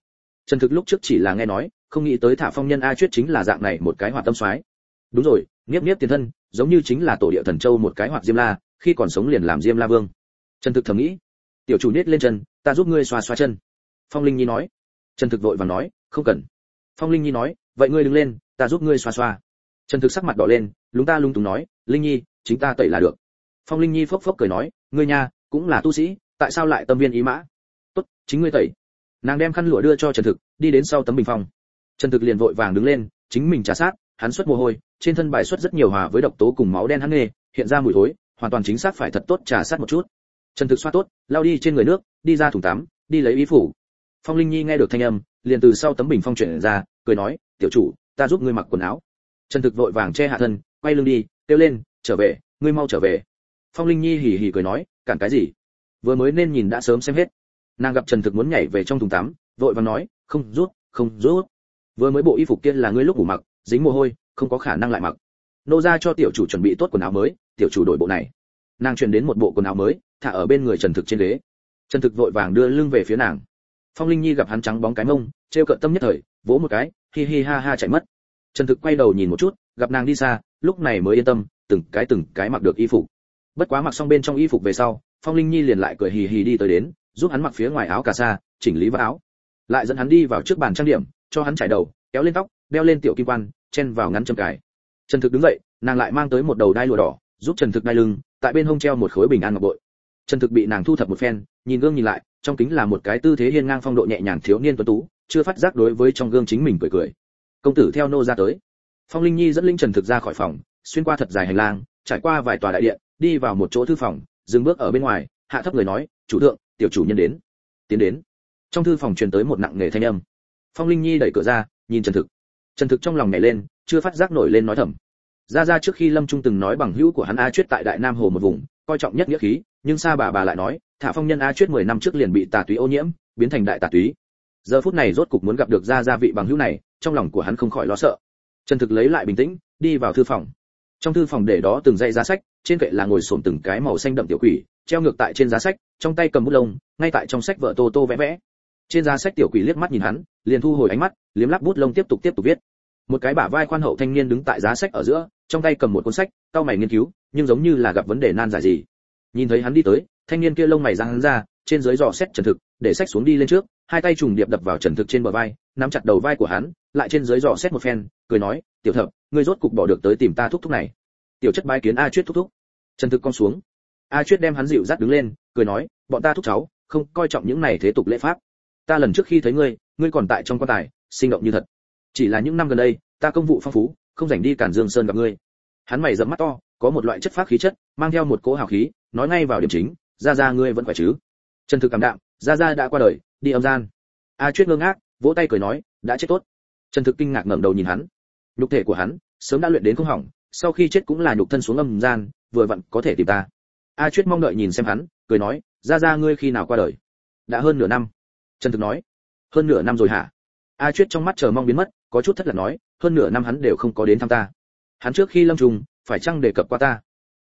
Trần thực lúc trước chỉ là nghe nói, không nghĩ tới thả phong nhân a chuyết chính là dạng này một cái hoạt tâm soái. Đúng rồi, nghiếp nghiếp tiền thân, giống như chính là tổ địa thần châu một cái hoạt diêm la, khi còn sống liền làm diêm la vương. Trần thực thầm nghĩ, tiểu chủ nết lên chân, ta giúp ngươi xoa xoa chân. Phong linh nhi nói. Trần thực vội vàng nói, không cần. Phong linh nhi nói, vậy ngươi đứng lên, ta giúp ngươi xoa xoa. Trần thực sắc mặt đỏ lên, lúng ta lung túng nói linh nhi, chính ta tẩy là được. Phong linh nhi phốc phốc cười nói, ngươi nha, cũng là tu sĩ, tại sao lại tâm viên ý mã? Tốt, chính ngươi tẩy. Nàng đem khăn lụa đưa cho trần thực, đi đến sau tấm bình phong. Trần thực liền vội vàng đứng lên, chính mình trả sát, hắn xuất mồ hôi, trên thân bài xuất rất nhiều hòa với độc tố cùng máu đen hắn nghề, hiện ra mùi thối, hoàn toàn chính xác phải thật tốt trà sát một chút. Trần thực xoa tốt, lao đi trên người nước, đi ra thùng tắm, đi lấy ý phủ. Phong linh nhi nghe được thanh âm, liền từ sau tấm bình phong chuyển ra, cười nói, tiểu chủ, ta giúp ngươi mặc quần áo. Trần thực vội vàng che hạ thân, quay lưng đi kêu lên, trở về, ngươi mau trở về. Phong linh nhi hì hì cười nói, cản cái gì? Vừa mới nên nhìn đã sớm xem hết. Nàng gặp trần thực muốn nhảy về trong thùng tắm, vội vàng nói, không rút không rút. Vừa mới bộ y phục kia là ngươi lúc ngủ mặc, dính mồ hôi, không có khả năng lại mặc. Nô ra cho tiểu chủ chuẩn bị tốt quần áo mới, tiểu chủ đổi bộ này. Nàng truyền đến một bộ quần áo mới, thả ở bên người trần thực trên ghế. Trần thực vội vàng đưa lưng về phía nàng. Phong linh nhi gặp hắn trắng bóng cái mông, trêu cợt tâm nhất thời, vỗ một cái, hi hi ha ha chạy mất. Trần thực quay đầu nhìn một chút gặp nàng đi xa, lúc này mới yên tâm, từng cái từng cái mặc được y phục. Bất quá mặc xong bên trong y phục về sau, phong linh nhi liền lại cười hì hì đi tới đến, giúp hắn mặc phía ngoài áo cà sa, chỉnh lý vào áo. Lại dẫn hắn đi vào trước bàn trang điểm, cho hắn trải đầu, kéo lên tóc, đeo lên tiểu kim quan, chen vào ngắn châm cài. Trần thực đứng dậy, nàng lại mang tới một đầu đai lụa đỏ, giúp trần thực đai lưng, tại bên hông treo một khối bình an ngọc bội. Trần thực bị nàng thu thập một phen, nhìn gương nhìn lại, trong kính là một cái tư thế hiên ngang phong độ nhẹ nhàng thiếu niên tuấn tú, chưa phát giác đối với trong gương chính mình cười cười. Công tử theo nô ra tới phong linh nhi dẫn linh trần thực ra khỏi phòng, xuyên qua thật dài hành lang, trải qua vài tòa đại điện, đi vào một chỗ thư phòng, dừng bước ở bên ngoài, hạ thấp người nói, chủ thượng, tiểu chủ nhân đến. Tiến đến. Trong thư phòng truyền tới một nặng nề thanh âm. Phong linh nhi đẩy cửa ra, nhìn trần thực. Trần thực trong lòng nhảy lên, chưa phát giác nổi lên nói thầm. Ra ra trước khi lâm trung từng nói bằng hữu của hắn a chuyết tại đại nam hồ một vùng, coi trọng nhất nghĩa khí, nhưng xa bà bà lại nói, thả phong nhân a chuyết 10 năm trước liền bị tà túy ô nhiễm, biến thành đại tà túy. Giờ phút này rốt cục muốn gặp được ra ra vị bằng hữu này, trong lòng của hắn không khỏi lo sợ trần thực lấy lại bình tĩnh, đi vào thư phòng. Trong thư phòng để đó từng dãy giá sách, trên kệ là ngồi xổm từng cái màu xanh đậm tiểu quỷ, treo ngược tại trên giá sách, trong tay cầm bút lông, ngay tại trong sách vợ tô tô vẽ vẽ. Trên giá sách tiểu quỷ liếc mắt nhìn hắn, liền thu hồi ánh mắt, liếm lắp bút lông tiếp tục tiếp tục viết. Một cái bả vai khoan hậu thanh niên đứng tại giá sách ở giữa, trong tay cầm một cuốn sách cao mày nghiên cứu, nhưng giống như là gặp vấn đề nan giải gì. Nhìn thấy hắn đi tới, thanh niên kia lông mày ra hắn ra, trên dưới dò xét trần thực để sách xuống đi lên trước, hai tay trùng điệp đập vào trần thực trên bờ vai, nắm chặt đầu vai của hắn, lại trên dưới dò xét một phen, cười nói, tiểu thập, ngươi rốt cục bỏ được tới tìm ta thúc thúc này. Tiểu chất bái kiến a chuyết thúc thúc. Trần thực con xuống. A chuyết đem hắn dịu dắt đứng lên, cười nói, bọn ta thúc cháu, không coi trọng những này thế tục lễ pháp. Ta lần trước khi thấy ngươi ngươi còn tại trong quan tài, sinh động như thật. Chỉ là những năm gần đây, ta công vụ phong phú, không rảnh đi cản dương sơn gặp ngươi. Hắn mày rậm mắt to, có một loại chất phát khí chất, mang theo một cỗ hào khí, nói ngay vào điểm chính, ra ra ngươi vẫn khỏe chứ? Trần thực cảm đạm Gia gia đã qua đời, đi âm gian. A chuyết ngơ ngác, vỗ tay cười nói, đã chết tốt. Trần thực kinh ngạc ngẩng đầu nhìn hắn. Nhục thể của hắn, sớm đã luyện đến không hỏng, sau khi chết cũng là nhục thân xuống âm gian, vừa vặn có thể tìm ta. A chuyết mong đợi nhìn xem hắn, cười nói, Gia gia ngươi khi nào qua đời? Đã hơn nửa năm. Trần thực nói. Hơn nửa năm rồi hả? A chuyết trong mắt chờ mong biến mất, có chút thất lạc nói, hơn nửa năm hắn đều không có đến thăm ta. Hắn trước khi lâm trùng, phải chăng đề cập qua ta?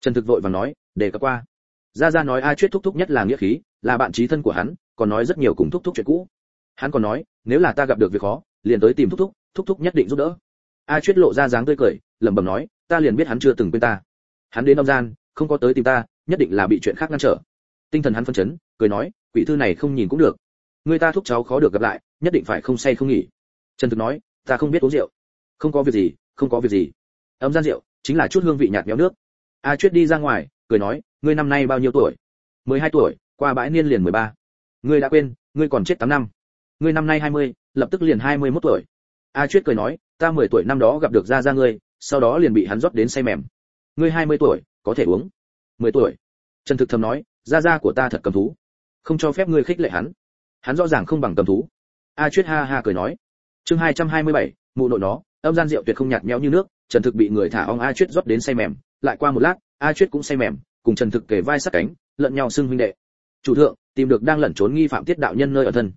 Trần thực vội vàng nói, đề cập qua gia gia nói a chuyết thúc thúc nhất là nghĩa khí, là bạn trí thân của hắn, còn nói rất nhiều cùng thúc thúc chuyện cũ. Hắn còn nói, nếu là ta gặp được việc khó, liền tới tìm thúc thúc thúc thúc nhất định giúp đỡ. A chuyết lộ ra dáng tươi cười, lẩm bẩm nói, ta liền biết hắn chưa từng quên ta. Hắn đến đông gian, không có tới tìm ta, nhất định là bị chuyện khác ngăn trở. Tinh thần hắn phân chấn, cười nói, quỷ thư này không nhìn cũng được. Người ta thúc cháu khó được gặp lại, nhất định phải không say không nghỉ. Trần thực nói, ta không biết uống rượu. Không có việc gì, không có việc gì. Ấm gian rượu, chính là chút hương vị nhạt méo nước. A chuyết đi ra ngoài, cười nói ngươi năm nay bao nhiêu tuổi? mười hai tuổi, qua bãi niên liền mười ba. Ngươi đã quên, ngươi còn chết tám năm. Ngươi năm nay hai mươi, lập tức liền hai mươi 21 tuổi. A chuyết cười nói, ta mười tuổi năm đó gặp được gia gia ngươi, sau đó liền bị hắn rót đến say mềm. Ngươi hai mươi tuổi, có thể uống. mười tuổi. Trần thực thầm nói, gia gia của ta thật cầm thú. Không cho phép ngươi khích lệ hắn. Hắn rõ ràng không bằng cầm thú. A chuyết ha ha cười nói. Chương hai trăm hai mươi bảy, mụ nội nó, âm gian rượu tuyệt không nhạt nhẽo như nước, trần thực bị người thả ong a chuyết rót đến say mềm. Lại qua một lát, a chuyết cũng say mềm cùng trần thực kề vai sát cánh lẫn nhau xưng huynh đệ. Chủ thượng tìm được đang lẩn trốn nghi phạm tiết đạo nhân nơi ở thân.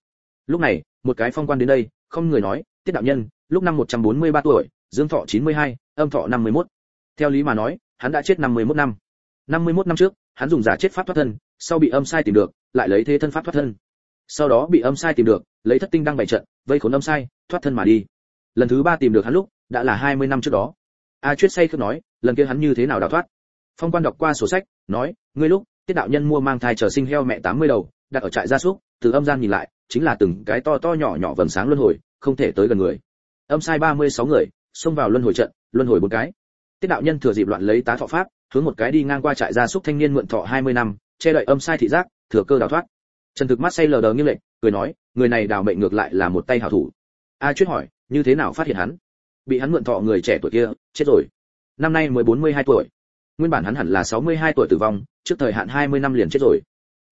Lúc này một cái phong quan đến đây không người nói tiết đạo nhân lúc năm 143 tuổi dương thọ 92, âm thọ 51. theo lý mà nói hắn đã chết 51 năm. 51 năm trước hắn dùng giả chết pháp thoát thân sau bị âm sai tìm được lại lấy thế thân pháp thoát thân. Sau đó bị âm sai tìm được lấy thất tinh đăng bày trận vây khốn âm sai thoát thân mà đi. Lần thứ ba tìm được hắn lúc đã là 20 năm trước đó. A chuyết say cứ nói lần kia hắn như thế nào đào thoát? Phong quan đọc qua sổ sách nói, ngươi lúc, tiết đạo nhân mua mang thai chờ sinh heo mẹ 80 đầu, đặt ở trại gia súc, từ âm gian nhìn lại, chính là từng cái to to nhỏ nhỏ vầng sáng luân hồi, không thể tới gần người. Âm sai 36 người, xông vào luân hồi trận, luân hồi một cái. Tiết đạo nhân thừa dịp loạn lấy tá thọ pháp, hướng một cái đi ngang qua trại gia súc thanh niên mượn thọ 20 năm, che đậy âm sai thị giác, thừa cơ đào thoát. Trần thực mắt say lờ đờ nghiêng lệnh cười nói, người này đào mệnh ngược lại là một tay hảo thủ. A chuyết hỏi, như thế nào phát hiện hắn? Bị hắn mượn thọ người trẻ tuổi kia, chết rồi. Năm nay mới 42 tuổi nguyên bản hắn hẳn là 62 tuổi tử vong, trước thời hạn 20 năm liền chết rồi.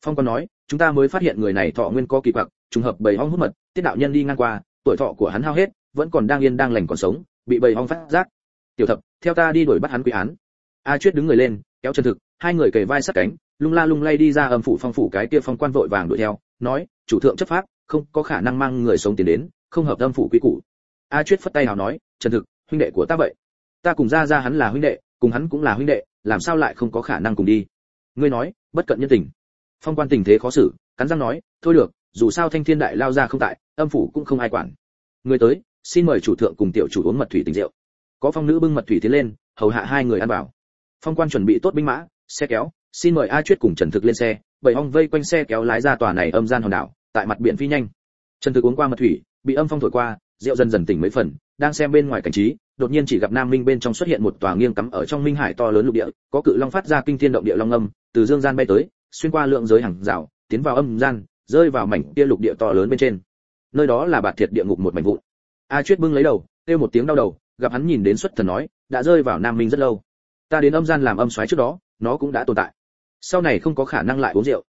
Phong còn nói, chúng ta mới phát hiện người này thọ nguyên có kỳ quặc, trùng hợp bầy ong hút mật, tiết đạo nhân đi ngang qua, tuổi thọ của hắn hao hết, vẫn còn đang yên đang lành còn sống, bị bầy ong phát giác. Tiểu thập, theo ta đi đuổi bắt hắn quy án. A chuyết đứng người lên, kéo chân thực, hai người kề vai sát cánh, lung la lung lay đi ra âm phủ phong phủ cái kia phong quan vội vàng đuổi theo, nói, chủ thượng chấp pháp, không có khả năng mang người sống tiến đến, không hợp âm phủ quy củ. A chuyết phất tay hào nói, chân thực, huynh đệ của ta vậy. Ta cùng ra ra hắn là huynh đệ cùng hắn cũng là huynh đệ, làm sao lại không có khả năng cùng đi? Ngươi nói, bất cận nhân tình. Phong quan tình thế khó xử, cắn răng nói, thôi được, dù sao thanh thiên đại lao ra không tại, âm phủ cũng không ai quản. Người tới, xin mời chủ thượng cùng tiểu chủ uống mật thủy tình rượu. Có phong nữ bưng mật thủy tiến lên, hầu hạ hai người ăn vào. Phong quan chuẩn bị tốt binh mã, xe kéo, xin mời a chuyết cùng trần thực lên xe, bảy ong vây quanh xe kéo lái ra tòa này âm gian hòn đảo, tại mặt biển phi nhanh. Trần thực uống qua mật thủy, bị âm phong thổi qua, rượu dần dần tỉnh mấy phần, đang xem bên ngoài cảnh trí đột nhiên chỉ gặp nam minh bên trong xuất hiện một tòa nghiêng cắm ở trong minh hải to lớn lục địa, có cự long phát ra kinh thiên động địa long âm, từ dương gian bay tới, xuyên qua lượng giới hàng rào, tiến vào âm gian, rơi vào mảnh kia lục địa to lớn bên trên. Nơi đó là bạt thiệt địa ngục một mảnh vụn. A chuyết bưng lấy đầu, kêu một tiếng đau đầu, gặp hắn nhìn đến xuất thần nói, đã rơi vào nam minh rất lâu. Ta đến âm gian làm âm xoáy trước đó, nó cũng đã tồn tại. Sau này không có khả năng lại uống rượu.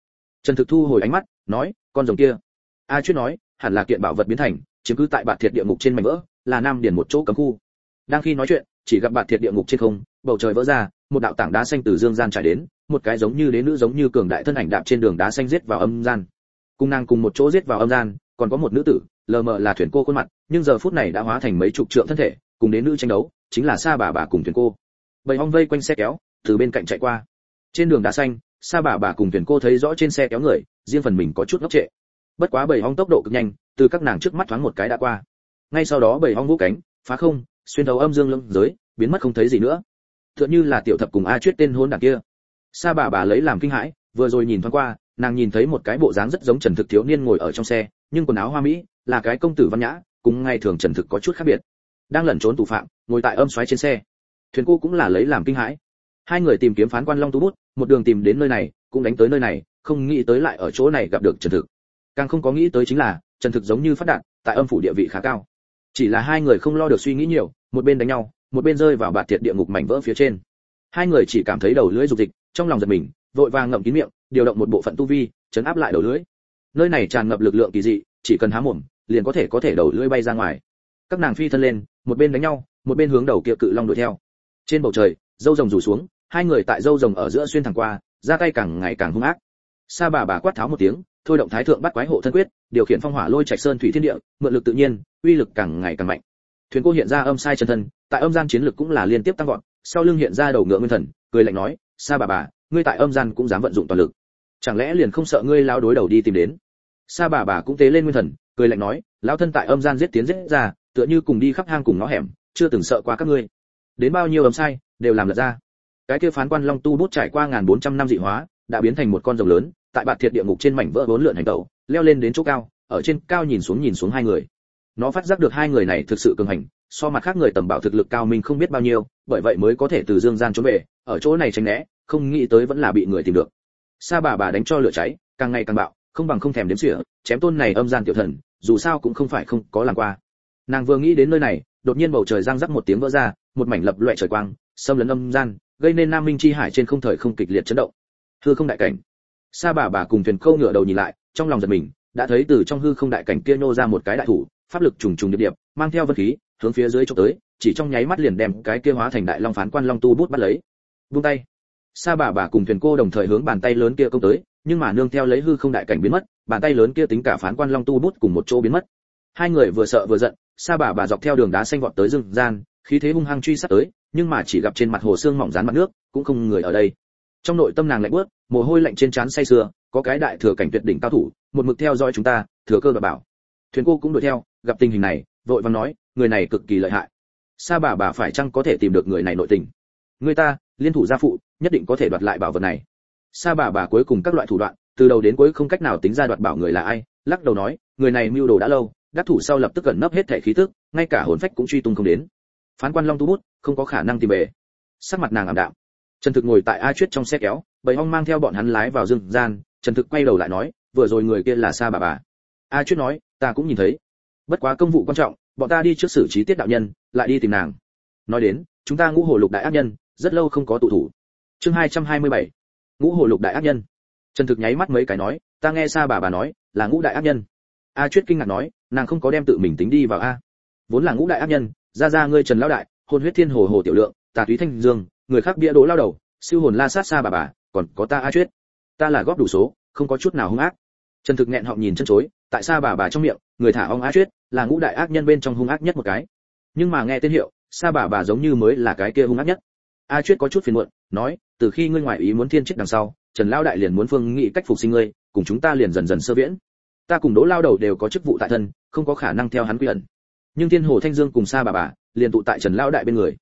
Trần thực thu hồi ánh mắt, nói, con rồng kia. A chuyết nói, hẳn là kiện bảo vật biến thành, chiếm cứ tại bạt thiệt địa ngục trên mảnh vỡ, là nam điển một chỗ cấm khu đang khi nói chuyện, chỉ gặp bạt thiệt địa ngục trên không, bầu trời vỡ ra, một đạo tảng đá xanh từ dương gian trải đến, một cái giống như đế nữ giống như cường đại thân ảnh đạp trên đường đá xanh giết vào âm gian. Cùng nàng cùng một chỗ giết vào âm gian, còn có một nữ tử, lờ mờ là thuyền cô khuôn mặt, nhưng giờ phút này đã hóa thành mấy chục trượng thân thể, cùng đến nữ tranh đấu, chính là sa bà bà cùng thuyền cô. Bầy hong vây quanh xe kéo, từ bên cạnh chạy qua. Trên đường đá xanh, sa bà bà cùng thuyền cô thấy rõ trên xe kéo người, riêng phần mình có chút ngốc trệ. Bất quá bầy hong tốc độ cực nhanh, từ các nàng trước mắt thoáng một cái đã qua. Ngay sau đó bầy hong vũ cánh, phá không xuyên thấu âm dương lưng giới, biến mất không thấy gì nữa. Tựa như là tiểu thập cùng a chuyết tên hôn đảng kia. Sa bà bà lấy làm kinh hãi, vừa rồi nhìn thoáng qua, nàng nhìn thấy một cái bộ dáng rất giống trần thực thiếu niên ngồi ở trong xe, nhưng quần áo hoa mỹ, là cái công tử văn nhã cũng ngay thường trần thực có chút khác biệt. Đang lẩn trốn tù phạm, ngồi tại âm xoáy trên xe. Thuyền cô cũng là lấy làm kinh hãi. Hai người tìm kiếm phán quan long tú bút, một đường tìm đến nơi này, cũng đánh tới nơi này, không nghĩ tới lại ở chỗ này gặp được trần thực. Càng không có nghĩ tới chính là, trần thực giống như phát đạt, tại âm phủ địa vị khá cao chỉ là hai người không lo được suy nghĩ nhiều, một bên đánh nhau, một bên rơi vào bạt thiệt địa ngục mảnh vỡ phía trên. Hai người chỉ cảm thấy đầu lưỡi rục dịch trong lòng giật mình, vội vàng ngậm kín miệng, điều động một bộ phận tu vi, chấn áp lại đầu lưỡi. Nơi này tràn ngập lực lượng kỳ dị, chỉ cần há mồm, liền có thể có thể đầu lưỡi bay ra ngoài. Các nàng phi thân lên, một bên đánh nhau, một bên hướng đầu kia cự long đuổi theo. Trên bầu trời, dâu rồng rủ xuống, hai người tại dâu rồng ở giữa xuyên thẳng qua ra tay càng ngày càng hung ác. Sa bà bà quát tháo một tiếng thôi động thái thượng bắt quái hộ thân quyết, điều khiển phong hỏa lôi trạch sơn thủy thiên địa, mượn lực tự nhiên, uy lực càng ngày càng mạnh. Thuyền cô hiện ra âm sai chân thân, tại âm gian chiến lực cũng là liên tiếp tăng vọt, sau lưng hiện ra đầu ngựa nguyên thần, cười lạnh nói, sa bà bà, ngươi tại âm gian cũng dám vận dụng toàn lực. Chẳng lẽ liền không sợ ngươi lao đối đầu đi tìm đến? Sa bà bà cũng tế lên nguyên thần, cười lạnh nói, lão thân tại âm gian giết tiến giết ra, tựa như cùng đi khắp hang cùng ngõ hẻm, chưa từng sợ qua các ngươi. Đến bao nhiêu âm sai, đều làm lật ra. Cái kia phán quan long tu bút trải qua ngàn bốn trăm năm dị hóa, đã biến thành một con rồng lớn tại bạt thiệt địa ngục trên mảnh vỡ bốn lượn hành tẩu, leo lên đến chỗ cao, ở trên cao nhìn xuống nhìn xuống hai người. Nó phát giác được hai người này thực sự cường hành, so mặt khác người tầm bảo thực lực cao mình không biết bao nhiêu, bởi vậy mới có thể từ dương gian trốn về, ở chỗ này tránh né, không nghĩ tới vẫn là bị người tìm được. Sa bà bà đánh cho lửa cháy, càng ngày càng bạo, không bằng không thèm đếm xỉa, chém tôn này âm gian tiểu thần, dù sao cũng không phải không có làm qua. Nàng vừa nghĩ đến nơi này, đột nhiên bầu trời giang rắc một tiếng vỡ ra, một mảnh lập loè trời quang, xâm lấn âm gian, gây nên nam minh chi hải trên không thời không kịch liệt chấn động. Thưa không đại cảnh sa bà bà cùng thuyền câu ngựa đầu nhìn lại, trong lòng giật mình, đã thấy từ trong hư không đại cảnh kia nô ra một cái đại thủ, pháp lực trùng trùng điệp điệp, mang theo vật khí, hướng phía dưới chụp tới, chỉ trong nháy mắt liền đem cái kia hóa thành đại long phán quan long tu bút bắt lấy. Buông tay. Sa bà bà cùng thuyền cô đồng thời hướng bàn tay lớn kia công tới, nhưng mà nương theo lấy hư không đại cảnh biến mất, bàn tay lớn kia tính cả phán quan long tu bút cùng một chỗ biến mất. Hai người vừa sợ vừa giận, sa bà bà dọc theo đường đá xanh vọt tới rừng gian, khí thế hung hăng truy sát tới, nhưng mà chỉ gặp trên mặt hồ xương mỏng dán mặt nước, cũng không người ở đây trong nội tâm nàng lạnh bước mồ hôi lạnh trên trán say sưa, có cái đại thừa cảnh tuyệt đỉnh cao thủ, một mực theo dõi chúng ta, thừa cơ đoạt bảo. Thuyền cô cũng đuổi theo, gặp tình hình này, vội vàng nói, người này cực kỳ lợi hại. Sa bà bà phải chăng có thể tìm được người này nội tình? Người ta, liên thủ gia phụ, nhất định có thể đoạt lại bảo vật này. Sa bà bà cuối cùng các loại thủ đoạn, từ đầu đến cuối không cách nào tính ra đoạt bảo người là ai, lắc đầu nói, người này mưu đồ đã lâu, đắc thủ sau lập tức gần nấp hết thể khí tức, ngay cả hồn phách cũng truy tung không đến. Phán quan long tu bút, không có khả năng tìm về. Sắc mặt nàng ảm đạm trần thực ngồi tại a chuyết trong xe kéo, bầy ong mang theo bọn hắn lái vào rừng gian, trần thực quay đầu lại nói, vừa rồi người kia là sa bà bà. A chuyết nói, ta cũng nhìn thấy. Bất quá công vụ quan trọng, bọn ta đi trước xử trí tiết đạo nhân, lại đi tìm nàng. Nói đến, chúng ta ngũ hồ lục đại ác nhân, rất lâu không có tụ thủ. Chương 227. ngũ hồ lục đại ác nhân. Trần thực nháy mắt mấy cái nói, ta nghe Sa bà bà nói, là ngũ đại ác nhân. A chuyết kinh ngạc nói, nàng không có đem tự mình tính đi vào a. Vốn là ngũ đại ác nhân, ra ra ngươi trần lão đại, hôn huyết thiên hồ hồ tiểu lượng, tà túy thanh dương người khác bia đỗ lao đầu, siêu hồn la sát xa bà bà, còn có ta a chuyết ta là góp đủ số, không có chút nào hung ác. Trần thực nghẹn họng nhìn chân chối, tại sao bà bà trong miệng, người thả ong a chuyết là ngũ đại ác nhân bên trong hung ác nhất một cái. Nhưng mà nghe tên hiệu sa bà bà giống như mới là cái kia hung ác nhất. A chuyết có chút phiền muộn, nói, từ khi ngươi ngoại ý muốn thiên chết đằng sau, trần lao đại liền muốn phương nghị cách phục sinh ngươi, cùng chúng ta liền dần dần sơ viễn. Ta cùng đỗ lao đầu đều có chức vụ tại thân, không có khả năng theo hắn quy ẩn. Nhưng thiên hồ thanh dương cùng sa bà bà, liền tụ tại trần lao đại bên người.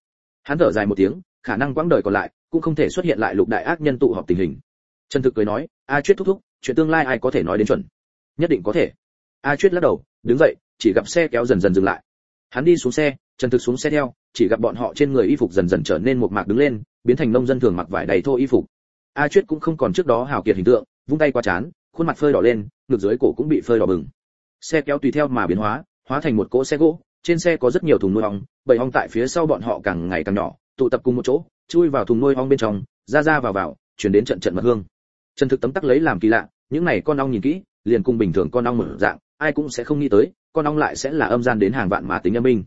Hắn thở dài một tiếng khả năng quãng đời còn lại, cũng không thể xuất hiện lại lục đại ác nhân tụ họp tình hình. Trần thực cười nói, a chuyết thúc thúc, chuyện tương lai ai có thể nói đến chuẩn? Nhất định có thể. A chuyết lắc đầu, đứng dậy, chỉ gặp xe kéo dần dần dừng lại. Hắn đi xuống xe trần thực xuống xe theo, chỉ gặp bọn họ trên người y phục dần dần trở nên một mạc đứng lên, biến thành nông dân thường mặc vải đầy thô y phục. A chuyết cũng không còn trước đó hào kiệt hình tượng, vung tay qua chán, khuôn mặt phơi đỏ lên, ngực dưới cổ cũng bị phơi đỏ bừng. Xe kéo tùy theo mà biến hóa hóa thành một cỗ xe gỗ, trên xe có rất nhiều thùng nuôi ong, bầy ong tại phía sau bọn họ càng ngày càng nhỏ tụ tập cùng một chỗ, chui vào thùng nuôi ong bên trong, ra ra vào vào, chuyển đến trận trận mật hương. Trần thực tấm tắc lấy làm kỳ lạ, những này con ong nhìn kỹ, liền cùng bình thường con ong mở dạng, ai cũng sẽ không nghĩ tới, con ong lại sẽ là âm gian đến hàng vạn mà tính âm minh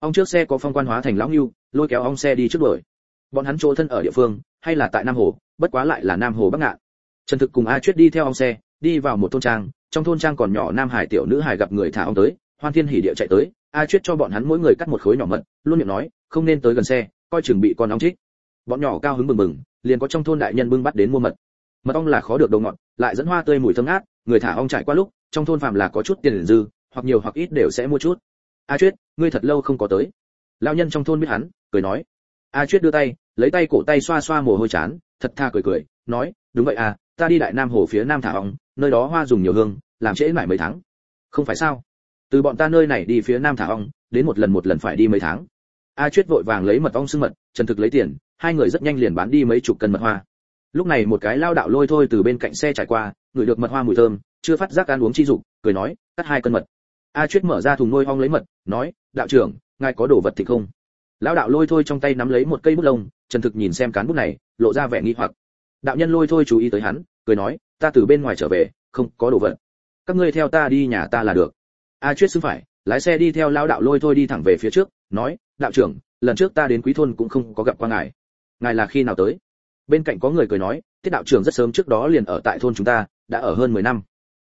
ong trước xe có phong quan hóa thành lão ngưu, lôi kéo ong xe đi trước đuổi. Bọn hắn chỗ thân ở địa phương, hay là tại nam hồ, bất quá lại là nam hồ bắc ngạn. Trần thực cùng a chuyết đi theo ong xe, đi vào một thôn trang, trong thôn trang còn nhỏ nam hải tiểu nữ hải gặp người thả ong tới, hoan thiên hỉ địa chạy tới, a chuyết cho bọn hắn mỗi người cắt một khối nhỏ mật, luôn miệng nói, không nên tới gần xe coi chừng bị con ong trích. Bọn nhỏ cao hứng mừng mừng, liền có trong thôn đại nhân bưng bắt đến mua mật. Mật ong là khó được đồ ngọt, lại dẫn hoa tươi mùi thơm ngát, người thả ong trải qua lúc, trong thôn phàm là có chút tiền dư, hoặc nhiều hoặc ít đều sẽ mua chút. A chuyết, ngươi thật lâu không có tới. Lão nhân trong thôn biết hắn, cười nói. A chuyết đưa tay, lấy tay cổ tay xoa xoa mồ hôi chán, thật tha cười cười, nói, đúng vậy à ta đi đại nam hồ phía nam thả ong, nơi đó hoa dùng nhiều hương, làm trễ mãi mấy tháng. Không phải sao? Từ bọn ta nơi này đi phía nam thả ong, đến một lần một lần phải đi mấy tháng a chuyết vội vàng lấy mật ong xương mật trần thực lấy tiền, hai người rất nhanh liền bán đi mấy chục cân mật hoa. Lúc này một cái lao đạo lôi thôi từ bên cạnh xe trải qua, ngửi được mật hoa mùi thơm, chưa phát giác ăn uống chi dục, cười nói, cắt hai cân mật. A chuyết mở ra thùng nuôi ong lấy mật, nói, đạo trưởng, ngài có đồ vật thì không? Lão đạo lôi thôi trong tay nắm lấy một cây bút lông trần thực nhìn xem cán bút này, lộ ra vẻ nghi hoặc. Đạo nhân lôi thôi chú ý tới hắn, cười nói, ta từ bên ngoài trở về, không có đồ vật. Các ngươi theo ta đi nhà ta là được. A chuyết xứng phải, lái xe đi theo lão đạo lôi thôi đi thẳng về phía trước nói, đạo trưởng, lần trước ta đến quý thôn cũng không có gặp qua ngài. Ngài là khi nào tới? Bên cạnh có người cười nói, tiết đạo trưởng rất sớm trước đó liền ở tại thôn chúng ta, đã ở hơn 10 năm.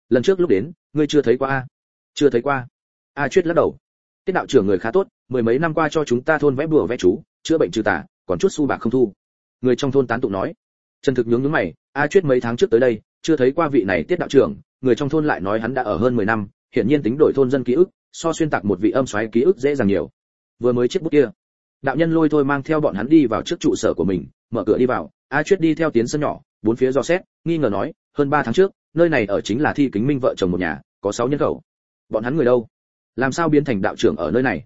Lần trước lúc đến, ngươi chưa thấy qua a? Chưa thấy qua. A chuyết lắc đầu. Tiết đạo trưởng người khá tốt, mười mấy năm qua cho chúng ta thôn vẽ bùa vẽ chú, chữa bệnh trừ tà, còn chút xu bạc không thu. Người trong thôn tán tụng nói. Trần thực nhướng nhướng mày, a chuyết mấy tháng trước tới đây, chưa thấy qua vị này tiết đạo trưởng, người trong thôn lại nói hắn đã ở hơn 10 năm, hiển nhiên tính đổi thôn dân ký ức, so xuyên tạc một vị âm xoáy ký ức dễ dàng nhiều vừa mới chiếc bút kia. Đạo nhân lôi thôi mang theo bọn hắn đi vào trước trụ sở của mình, mở cửa đi vào, a chuyết đi theo tiến sân nhỏ, bốn phía dò xét, nghi ngờ nói, hơn ba tháng trước, nơi này ở chính là thi kính minh vợ chồng một nhà, có sáu nhân khẩu. Bọn hắn người đâu? Làm sao biến thành đạo trưởng ở nơi này?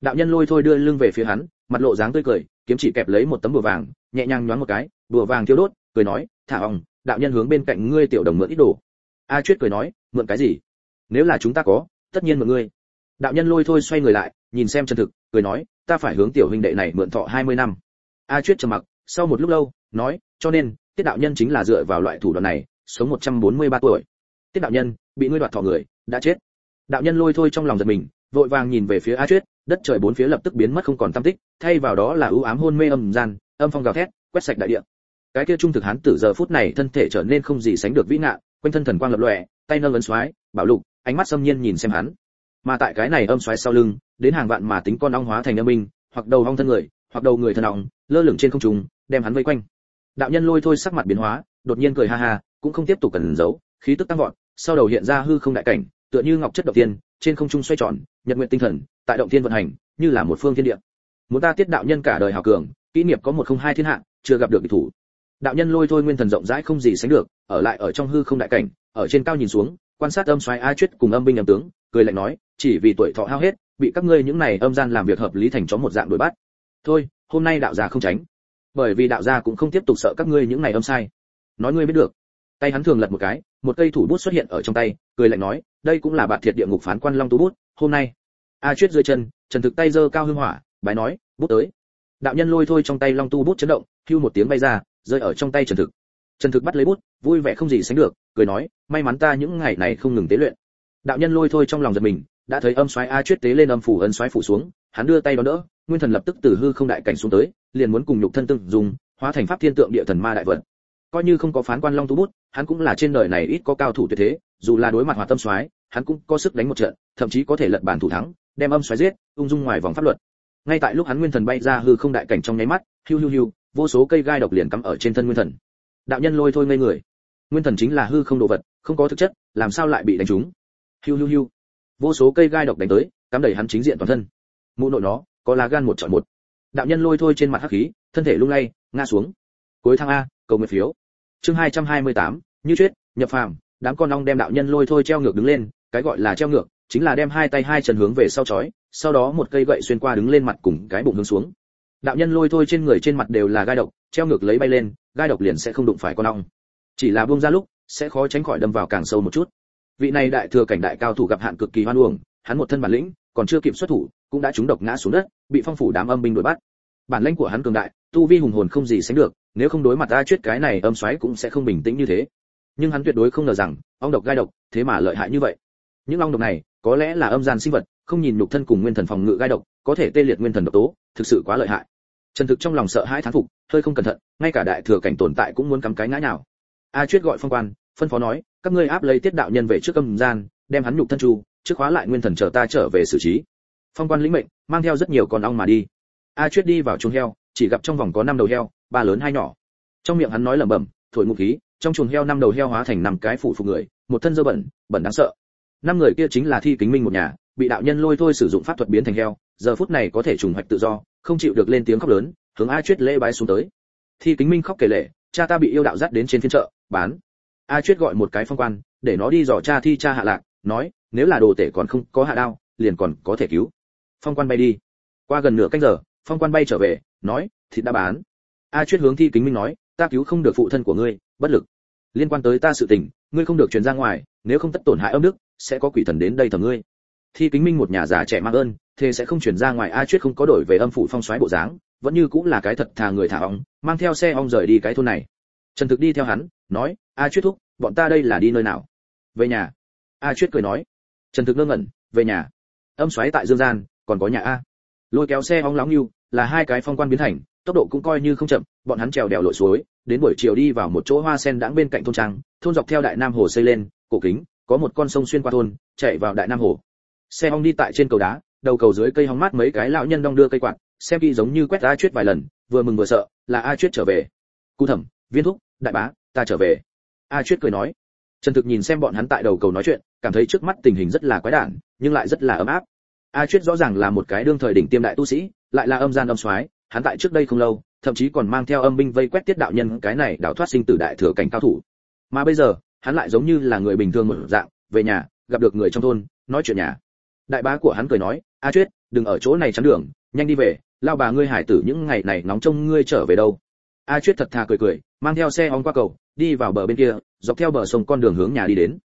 Đạo nhân lôi thôi đưa lưng về phía hắn, mặt lộ dáng tươi cười, kiếm chỉ kẹp lấy một tấm bùa vàng, nhẹ nhàng nhoáng một cái, bùa vàng thiêu đốt, cười nói, thả ong đạo nhân hướng bên cạnh ngươi tiểu đồng mượn ít đồ. A chuyết cười nói, mượn cái gì? Nếu là chúng ta có, tất nhiên mượn ngươi. Đạo nhân lôi thôi xoay người lại nhìn xem chân thực cười nói ta phải hướng tiểu huynh đệ này mượn thọ 20 năm. A chuyết trầm mặc sau một lúc lâu nói cho nên tiết đạo nhân chính là dựa vào loại thủ đoạn này sống 143 tuổi. Tiết đạo nhân bị ngươi đoạt thọ người đã chết. Đạo nhân lôi thôi trong lòng giật mình vội vàng nhìn về phía a chuyết đất trời bốn phía lập tức biến mất không còn tâm tích thay vào đó là ưu ám hôn mê âm gian âm phong gào thét quét sạch đại địa. Cái kia trung thực hán tử giờ phút này thân thể trở nên không gì sánh được vĩ ngạ quanh thân thần quang lập lòe tay nâng ấn xoáy, bảo lục ánh mắt xâm nhiên nhìn xem hắn. Mà tại cái này âm xoáy sau lưng đến hàng vạn mà tính con ong hóa thành âm minh hoặc đầu ong thân người, hoặc đầu người thân ong, lơ lửng trên không trung, đem hắn vây quanh. Đạo nhân lôi thôi sắc mặt biến hóa, đột nhiên cười ha ha, cũng không tiếp tục cần giấu, khí tức tăng vọt, sau đầu hiện ra hư không đại cảnh, tựa như ngọc chất động tiên, trên không trung xoay tròn, nhật nguyện tinh thần, tại động tiên vận hành, như là một phương thiên địa. Muốn ta tiết đạo nhân cả đời hào cường, kỹ nghiệp có một không hai thiên hạ, chưa gặp được địch thủ. Đạo nhân lôi thôi nguyên thần rộng rãi không gì sánh được, ở lại ở trong hư không đại cảnh, ở trên cao nhìn xuống, quan sát âm xoáy a chuyết cùng âm binh âm tướng, cười lạnh nói, chỉ vì tuổi thọ hao hết bị các ngươi những này âm gian làm việc hợp lý thành chó một dạng đuổi bắt. Thôi, hôm nay đạo gia không tránh. Bởi vì đạo gia cũng không tiếp tục sợ các ngươi những này âm sai. Nói ngươi biết được. Tay hắn thường lật một cái, một cây thủ bút xuất hiện ở trong tay, cười lạnh nói, đây cũng là bạn thiệt địa ngục phán quan long tú bút, hôm nay. A chuyết dưới chân, trần thực tay giơ cao hương hỏa, bái nói, bút tới. Đạo nhân lôi thôi trong tay long tu bút chấn động, hưu một tiếng bay ra, rơi ở trong tay trần thực. Trần thực bắt lấy bút, vui vẻ không gì sánh được, cười nói, may mắn ta những ngày này không ngừng tế luyện. Đạo nhân lôi thôi trong lòng giật mình đã thấy âm xoáy a chuyết tế lên âm phủ ân xoáy phủ xuống, hắn đưa tay đón đỡ, nguyên thần lập tức từ hư không đại cảnh xuống tới, liền muốn cùng nhục thân tương dùng hóa thành pháp thiên tượng địa thần ma đại vật coi như không có phán quan long tu bút, hắn cũng là trên đời này ít có cao thủ tuyệt thế, dù là đối mặt hòa tâm xoáy hắn cũng có sức đánh một trận, thậm chí có thể lật bàn thủ thắng, đem âm xoáy giết, ung dung ngoài vòng pháp luật. Ngay tại lúc hắn nguyên thần bay ra hư không đại cảnh trong nháy mắt, hiu hiu hiu, vô số cây gai độc liền cắm ở trên thân nguyên thần. Đạo nhân lôi thôi ngây người. Nguyên thần chính là hư không đồ vật, không có thực chất, làm sao lại bị đánh trúng? Hiu hiu hiu vô số cây gai độc đánh tới cắm đầy hắn chính diện toàn thân. Mụ nội nó có lá gan một chọn một. Đạo nhân lôi thôi trên mặt hắc khí thân thể lung lay ngã xuống. Cuối tháng a cầu nguyện phiếu. Chương 228, như chết nhập phàm đám con ong đem đạo nhân lôi thôi treo ngược đứng lên cái gọi là treo ngược chính là đem hai tay hai chân hướng về sau chói sau đó một cây gậy xuyên qua đứng lên mặt cùng cái bụng hướng xuống. Đạo nhân lôi thôi trên người trên mặt đều là gai độc treo ngược lấy bay lên gai độc liền sẽ không đụng phải con ong. Chỉ là buông ra lúc sẽ khó tránh khỏi đâm vào càng sâu một chút vị này đại thừa cảnh đại cao thủ gặp hạn cực kỳ hoan uổng, hắn một thân bản lĩnh, còn chưa kịp xuất thủ, cũng đã trúng độc ngã xuống đất, bị phong phủ đám âm binh đuổi bắt. Bản lĩnh của hắn cường đại, tu vi hùng hồn không gì sánh được, nếu không đối mặt a chuyết cái này âm xoáy cũng sẽ không bình tĩnh như thế. Nhưng hắn tuyệt đối không ngờ rằng, ong độc gai độc, thế mà lợi hại như vậy. Những ong độc này, có lẽ là âm gian sinh vật, không nhìn nhục thân cùng nguyên thần phòng ngự gai độc, có thể tê liệt nguyên thần độc tố, thực sự quá lợi hại. Trần thực trong lòng sợ hãi thán phục, hơi không cẩn thận, ngay cả đại thừa cảnh tồn tại cũng muốn cắm cái ngã nào a chuyết gọi phong quan phân phó nói, các ngươi áp lấy tiết đạo nhân về trước âm gian, đem hắn nhục thân chu trước khóa lại nguyên thần chờ ta trở về xử trí. Phong quan lĩnh mệnh, mang theo rất nhiều con ong mà đi. A chuyết đi vào chuồng heo, chỉ gặp trong vòng có năm đầu heo, ba lớn hai nhỏ. Trong miệng hắn nói lẩm bẩm, thổi ngụ khí, trong chuồng heo năm đầu heo hóa thành năm cái phụ phục người, một thân dơ bẩn bẩn đáng sợ. Năm người kia chính là thi kính minh một nhà, bị đạo nhân lôi thôi sử dụng pháp thuật biến thành heo, giờ phút này có thể trùng hoạch tự do, không chịu được lên tiếng khóc lớn, hướng a chuyết lễ bái xuống tới. Thi kính minh khóc kể lệ cha ta bị yêu đạo dắt đến trên phiên chợ, bán a chuyết gọi một cái phong quan, để nó đi dò cha thi cha hạ lạc, nói, nếu là đồ tể còn không có hạ đao, liền còn có thể cứu. Phong quan bay đi. Qua gần nửa canh giờ, phong quan bay trở về, nói, thịt đã bán. A chuyết hướng thi kính minh nói, ta cứu không được phụ thân của ngươi, bất lực. Liên quan tới ta sự tình, ngươi không được truyền ra ngoài, nếu không tất tổn hại âm đức, sẽ có quỷ thần đến đây thờ ngươi. Thi kính minh một nhà già trẻ mang ơn, thế sẽ không chuyển ra ngoài a chuyết không có đổi về âm phủ phong xoáy bộ dáng, vẫn như cũng là cái thật thà người thả ong, mang theo xe ong rời đi cái thôn này. Trần thực đi theo hắn, nói a chuyết thúc, bọn ta đây là đi nơi nào? Về nhà. A chuyết cười nói. Trần thực ngơ ngẩn, về nhà. Âm xoáy tại dương gian, còn có nhà a. Lôi kéo xe hóng lóng nhưu là hai cái phong quan biến thành, tốc độ cũng coi như không chậm, bọn hắn trèo đèo lội suối, đến buổi chiều đi vào một chỗ hoa sen đãng bên cạnh thôn trang, thôn dọc theo đại nam hồ xây lên, cổ kính, có một con sông xuyên qua thôn, chạy vào đại nam hồ. Xe hóng đi tại trên cầu đá, đầu cầu dưới cây hóng mát mấy cái lão nhân đong đưa cây quạt, xem kỹ giống như quét a chuyết vài lần, vừa mừng vừa sợ, là a chuyết trở về. Cụ thẩm, viên thúc, đại bá, ta trở về a chuyết cười nói. Trần thực nhìn xem bọn hắn tại đầu cầu nói chuyện, cảm thấy trước mắt tình hình rất là quái đản, nhưng lại rất là ấm áp. A chuyết rõ ràng là một cái đương thời đỉnh tiêm đại tu sĩ, lại là âm gian âm soái, hắn tại trước đây không lâu, thậm chí còn mang theo âm binh vây quét tiết đạo nhân, cái này đào thoát sinh tử đại thừa cảnh cao thủ. Mà bây giờ, hắn lại giống như là người bình thường một dạng, về nhà, gặp được người trong thôn, nói chuyện nhà. Đại bá của hắn cười nói, a chuyết, đừng ở chỗ này chắn đường, nhanh đi về, lao bà ngươi hải tử những ngày này nóng trông ngươi trở về đâu a chuyết thật thà cười cười, mang theo xe ong qua cầu, đi vào bờ bên kia, dọc theo bờ sông con đường hướng nhà đi đến.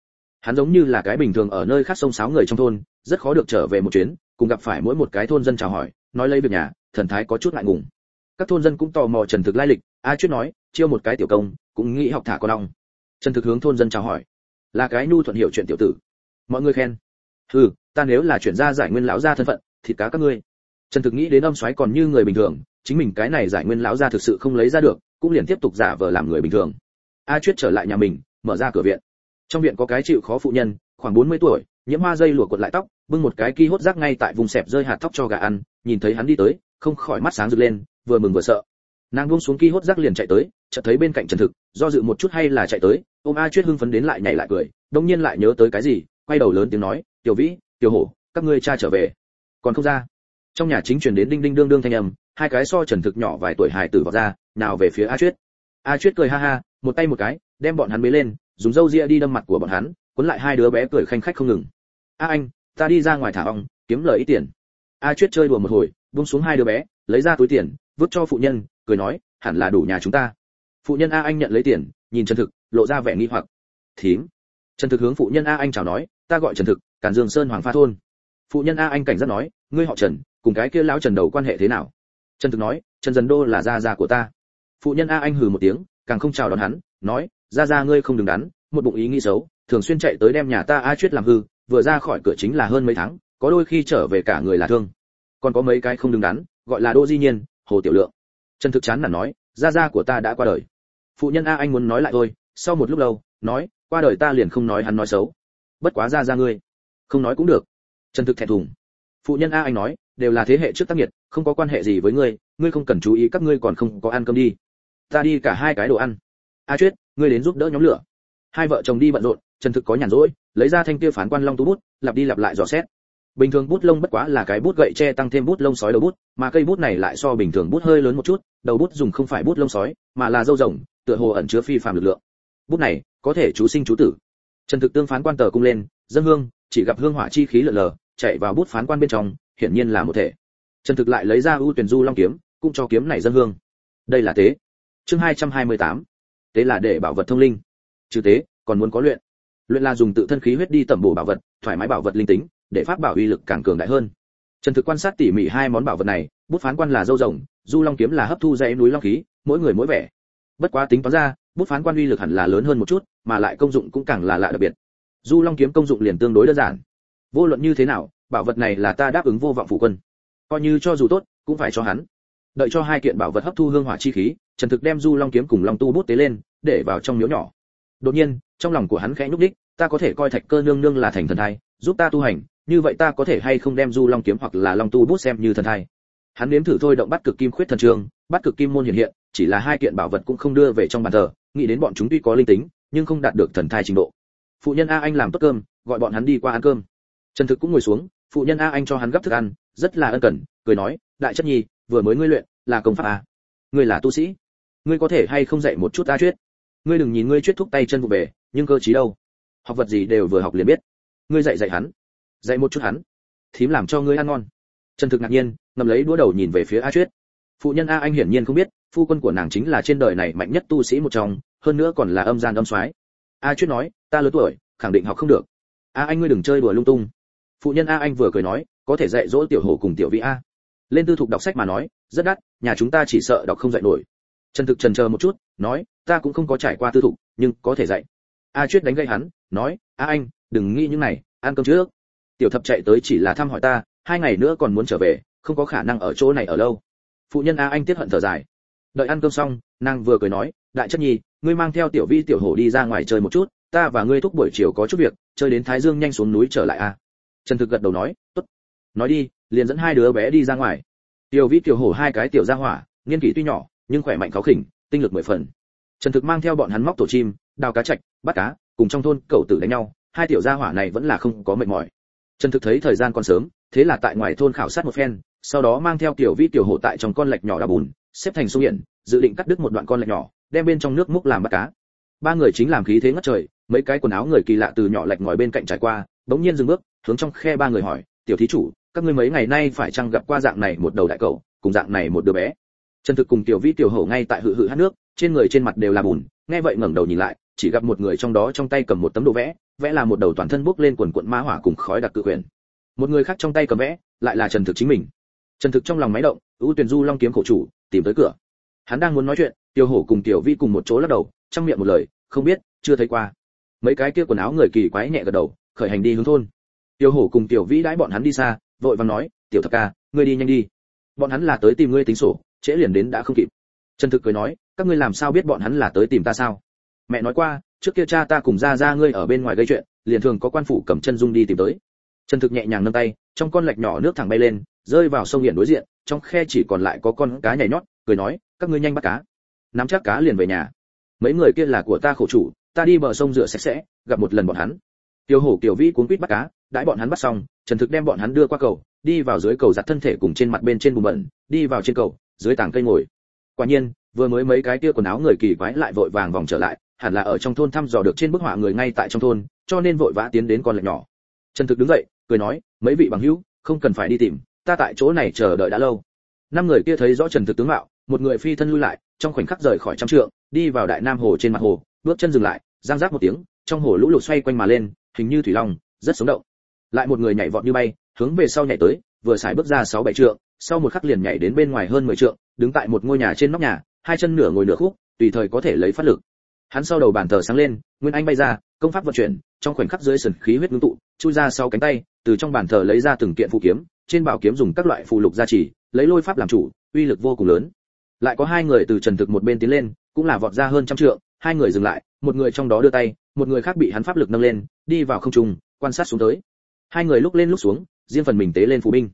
Hắn giống như là cái bình thường ở nơi khác sông sáo người trong thôn, rất khó được trở về một chuyến, cùng gặp phải mỗi một cái thôn dân chào hỏi, nói lấy việc nhà, thần thái có chút ngại ngùng. Các thôn dân cũng tò mò trần thực lai lịch, a chuyết nói, chiêu một cái tiểu công, cũng nghĩ học thả con ong. Trần thực hướng thôn dân chào hỏi, là cái nhu thuận hiểu chuyện tiểu tử. Mọi người khen ừ ta nếu là chuyển ra giải nguyên lão gia thân phận, thịt cá các ngươi. Trần thực nghĩ đến âm xoáy còn như người bình thường chính mình cái này giải nguyên lão gia thực sự không lấy ra được, cũng liền tiếp tục giả vờ làm người bình thường. A chuyết trở lại nhà mình, mở ra cửa viện. Trong viện có cái chịu khó phụ nhân, khoảng 40 tuổi, nhiễm hoa dây lụa cuộn lại tóc, bưng một cái ki hốt rác ngay tại vùng sẹp rơi hạt tóc cho gà ăn, nhìn thấy hắn đi tới, không khỏi mắt sáng rực lên, vừa mừng vừa sợ. Nàng buông xuống ki hốt rác liền chạy tới, chợt thấy bên cạnh trần thực, do dự một chút hay là chạy tới, ôm a chuyết hưng phấn đến lại nhảy lại cười, đông nhiên lại nhớ tới cái gì, quay đầu lớn tiếng nói, tiểu vĩ, tiểu hổ, các ngươi cha trở về. Còn không ra trong nhà chính truyền đến đinh đinh đương đương thanh âm, hai cái so trần thực nhỏ vài tuổi hài tử vào ra, nào về phía a chuyết. A chuyết cười ha ha, một tay một cái, đem bọn hắn bế lên, dùng râu ria đi đâm mặt của bọn hắn, cuốn lại hai đứa bé cười khanh khách không ngừng. A anh, ta đi ra ngoài thả ong, kiếm lời ít tiền. A chuyết chơi đùa một hồi, buông xuống hai đứa bé, lấy ra túi tiền, vứt cho phụ nhân, cười nói, hẳn là đủ nhà chúng ta. Phụ nhân a anh nhận lấy tiền, nhìn trần thực, lộ ra vẻ nghi hoặc. Thím. Trần thực hướng phụ nhân a anh chào nói, ta gọi trần thực cản dương sơn hoàng pha thôn. Phụ nhân a anh cảnh giác nói, ngươi họ trần cùng cái kia lão trần đầu quan hệ thế nào? Trần thực nói, trần dần đô là gia gia của ta. Phụ nhân a anh hừ một tiếng, càng không chào đón hắn, nói, gia gia ngươi không đừng đắn, một bụng ý nghĩ xấu, thường xuyên chạy tới đem nhà ta a chuyết làm hư, vừa ra khỏi cửa chính là hơn mấy tháng, có đôi khi trở về cả người là thương. Còn có mấy cái không đứng đắn, gọi là đô di nhiên, hồ tiểu lượng. Trần thực chán là nói, gia gia của ta đã qua đời. Phụ nhân a anh muốn nói lại thôi, sau một lúc lâu, nói, qua đời ta liền không nói hắn nói xấu. Bất quá gia gia ngươi, không nói cũng được. Trần thực thẹn thùng. Phụ nhân a anh nói đều là thế hệ trước tác nghiệp, không có quan hệ gì với ngươi ngươi không cần chú ý các ngươi còn không có ăn cơm đi. Ta đi cả hai cái đồ ăn. A chuyết ngươi đến giúp đỡ nhóm lửa. Hai vợ chồng đi bận rộn trần thực có nhàn rỗi lấy ra thanh kia phán quan long tú bút lặp đi lặp lại dò xét. Bình thường bút lông bất quá là cái bút gậy che tăng thêm bút lông sói đầu bút mà cây bút này lại so bình thường bút hơi lớn một chút đầu bút dùng không phải bút lông sói mà là dâu rồng tựa hồ ẩn chứa phi phàm lực lượng. Bút này có thể chú sinh chú tử. Trần thực tương phán quan tờ cung lên dân hương chỉ gặp hương hỏa chi khí lờ lờ chạy vào bút phán quan bên trong hiển nhiên là một thể. Trần thực lại lấy ra ưu tuyển du long kiếm, cũng cho kiếm này dân hương. Đây là tế. Chương 228. tế là để bảo vật thông linh. Trừ tế, còn muốn có luyện. Luyện là dùng tự thân khí huyết đi tẩm bổ bảo vật, thoải mái bảo vật linh tính, để pháp bảo uy lực càng cường đại hơn. Trần thực quan sát tỉ mỉ hai món bảo vật này, bút phán quan là dâu rồng, du long kiếm là hấp thu dãy núi long khí, mỗi người mỗi vẻ. Bất quá tính toán ra, bút phán quan uy lực hẳn là lớn hơn một chút, mà lại công dụng cũng càng là lạ đặc biệt. Du long kiếm công dụng liền tương đối đơn giản. Vô luận như thế nào bảo vật này là ta đáp ứng vô vọng phủ quân. Coi như cho dù tốt, cũng phải cho hắn. Đợi cho hai kiện bảo vật hấp thu hương hỏa chi khí, trần thực đem du long kiếm cùng long tu bút tế lên, để vào trong miếu nhỏ. Đột nhiên, trong lòng của hắn khẽ nhúc đích ta có thể coi thạch cơ nương nương là thành thần thai, giúp ta tu hành, như vậy ta có thể hay không đem du long kiếm hoặc là long tu bút xem như thần thai. Hắn nếm thử thôi động bắt cực kim khuyết thần trường, bắt cực kim môn hiện hiện, chỉ là hai kiện bảo vật cũng không đưa về trong bàn thờ, nghĩ đến bọn chúng tuy có linh tính, nhưng không đạt được thần thai trình độ. Phụ nhân a anh làm tốt cơm, gọi bọn hắn đi qua ăn cơm. Trần thực cũng ngồi xuống phụ nhân a, anh cho hắn gấp thức ăn, rất là ân cần, cười nói, đại chất nhi, vừa mới ngươi luyện, là công pháp à? ngươi là tu sĩ. Ngươi có thể hay không dạy một chút ta chuyết ngươi đừng nhìn ngươi chuyết thúc tay chân vụ bề, nhưng cơ trí đâu? Học vật gì đều vừa học liền biết. Ngươi dạy dạy hắn. Dạy một chút hắn. Thím làm cho ngươi ăn ngon. Trần thực ngạc nhiên ngầm lấy đũa đầu nhìn về phía a chuyết phụ nhân a anh hiển nhiên không biết, phu quân của nàng chính là trên đời này mạnh nhất tu sĩ một trong, hơn nữa còn là âm gian âm soái. A chuyết nói, ta lớn tuổi, khẳng định học không được. A anh ngươi đừng chơi đùa lung tung phụ nhân a anh vừa cười nói, có thể dạy dỗ tiểu hồ cùng tiểu vĩ a. Lên tư thục đọc sách mà nói, rất đắt, nhà chúng ta chỉ sợ đọc không dạy nổi. Trần thực trần chờ một chút, nói, ta cũng không có trải qua tư thục, nhưng có thể dạy. A chuyết đánh gây hắn, nói, a anh, đừng nghĩ những này, ăn cơm trước. Tiểu thập chạy tới chỉ là thăm hỏi ta, hai ngày nữa còn muốn trở về, không có khả năng ở chỗ này ở lâu. Phụ nhân a anh tiết hận thở dài. Đợi ăn cơm xong, nàng vừa cười nói, đại chất nhi, ngươi mang theo tiểu vi tiểu hổ đi ra ngoài chơi một chút, ta và ngươi thúc buổi chiều có chút việc, chơi đến thái dương nhanh xuống núi trở lại a trần thực gật đầu nói tốt. Nói đi liền dẫn hai đứa bé đi ra ngoài. Tiểu vĩ tiểu hổ hai cái tiểu gia hỏa niên kỷ tuy nhỏ nhưng khỏe mạnh khó khỉnh tinh lực mười phần. Trần thực mang theo bọn hắn móc tổ chim đào cá chạch bắt cá cùng trong thôn cậu tử đánh nhau hai tiểu gia hỏa này vẫn là không có mệt mỏi. Trần thực thấy thời gian còn sớm thế là tại ngoài thôn khảo sát một phen sau đó mang theo tiểu vĩ tiểu hổ tại trong con lạch nhỏ đá bùn xếp thành sông hiện, dự định cắt đứt một đoạn con lạch nhỏ đem bên trong nước múc làm bắt cá. Ba người chính làm khí thế ngất trời mấy cái quần áo người kỳ lạ từ nhỏ lạch ngồi bên cạnh trải qua bỗng nhiên dừng bước, hướng trong khe ba người hỏi, tiểu thí chủ, các ngươi mấy ngày nay phải chăng gặp qua dạng này một đầu đại cầu cùng dạng này một đứa bé? Trần thực cùng tiểu vĩ, tiểu hổ ngay tại hự hự hát nước, trên người trên mặt đều là bùn, nghe vậy ngẩng đầu nhìn lại, chỉ gặp một người trong đó trong tay cầm một tấm đồ vẽ vẽ là một đầu toàn thân bốc lên quần cuộn ma hỏa cùng khói đặc cự quyền một người khác trong tay cầm vẽ, lại là trần thực chính mình. Trần thực trong lòng máy động, ưu tuyển du long kiếm khổ chủ, tìm tới cửa. Hắn đang muốn nói chuyện, tiểu hổ cùng tiểu vi cùng một chỗ lắc đầu, trong miệng một lời, không biết, chưa thấy qua. Mấy cái kia quần áo người kỳ quái nhẹ gật đầu khởi hành đi hướng thôn. Tiểu hổ cùng tiểu vĩ đãi bọn hắn đi xa, vội vàng nói, tiểu thập ca, ngươi đi nhanh đi. Bọn hắn là tới tìm ngươi tính sổ, trễ liền đến đã không kịp. Trần thực cười nói, các ngươi làm sao biết bọn hắn là tới tìm ta sao? Mẹ nói qua, trước kia cha ta cùng ra ra ngươi ở bên ngoài gây chuyện, liền thường có quan phủ cầm chân dung đi tìm tới. Trần thực nhẹ nhàng nâng tay, trong con lạch nhỏ nước thẳng bay lên, rơi vào sông biển đối diện, trong khe chỉ còn lại có con cá nhảy nhót, cười nói, các ngươi nhanh bắt cá. Nắm chắc cá liền về nhà. Mấy người kia là của ta khổ chủ, ta đi bờ sông rửa sạch sẽ, gặp một lần bọn hắn tiêu hổ tiểu vĩ cuốn quýt bắt cá, đãi bọn hắn bắt xong, trần thực đem bọn hắn đưa qua cầu, đi vào dưới cầu giặt thân thể cùng trên mặt bên trên bùn bẩn, đi vào trên cầu, dưới tảng cây ngồi. Quả nhiên, vừa mới mấy cái kia quần áo người kỳ quái lại vội vàng vòng trở lại, hẳn là ở trong thôn thăm dò được trên bức họa người ngay tại trong thôn, cho nên vội vã tiến đến con lạch nhỏ. Trần thực đứng dậy, cười nói, mấy vị bằng hữu, không cần phải đi tìm, ta tại chỗ này chờ đợi đã lâu. Năm người kia thấy rõ trần thực tướng mạo, một người phi thân lui lại, trong khoảnh khắc rời khỏi trăm trượng, đi vào đại nam hồ trên mặt hồ, bước chân dừng lại giang giác một tiếng, trong hồ lũ lụt xoay quanh mà lên hình như thủy long, rất sống động. Lại một người nhảy vọt như bay, hướng về sau nhảy tới, vừa xài bước ra sáu bảy trượng, sau một khắc liền nhảy đến bên ngoài hơn mười trượng, đứng tại một ngôi nhà trên nóc nhà, hai chân nửa ngồi nửa khúc, tùy thời có thể lấy phát lực. Hắn sau đầu bàn thờ sáng lên, nguyên anh bay ra, công pháp vận chuyển, trong khoảnh khắc dưới sườn khí huyết ngưng tụ, chui ra sau cánh tay, từ trong bàn thờ lấy ra từng kiện phù kiếm, trên bảo kiếm dùng các loại phù lục gia trì, lấy lôi pháp làm chủ, uy lực vô cùng lớn. Lại có hai người từ trần thực một bên tiến lên, cũng là vọt ra hơn trăm trượng, hai người dừng lại, một người trong đó đưa tay một người khác bị hắn pháp lực nâng lên, đi vào không trung, quan sát xuống tới. Hai người lúc lên lúc xuống, riêng phần mình tế lên phù binh.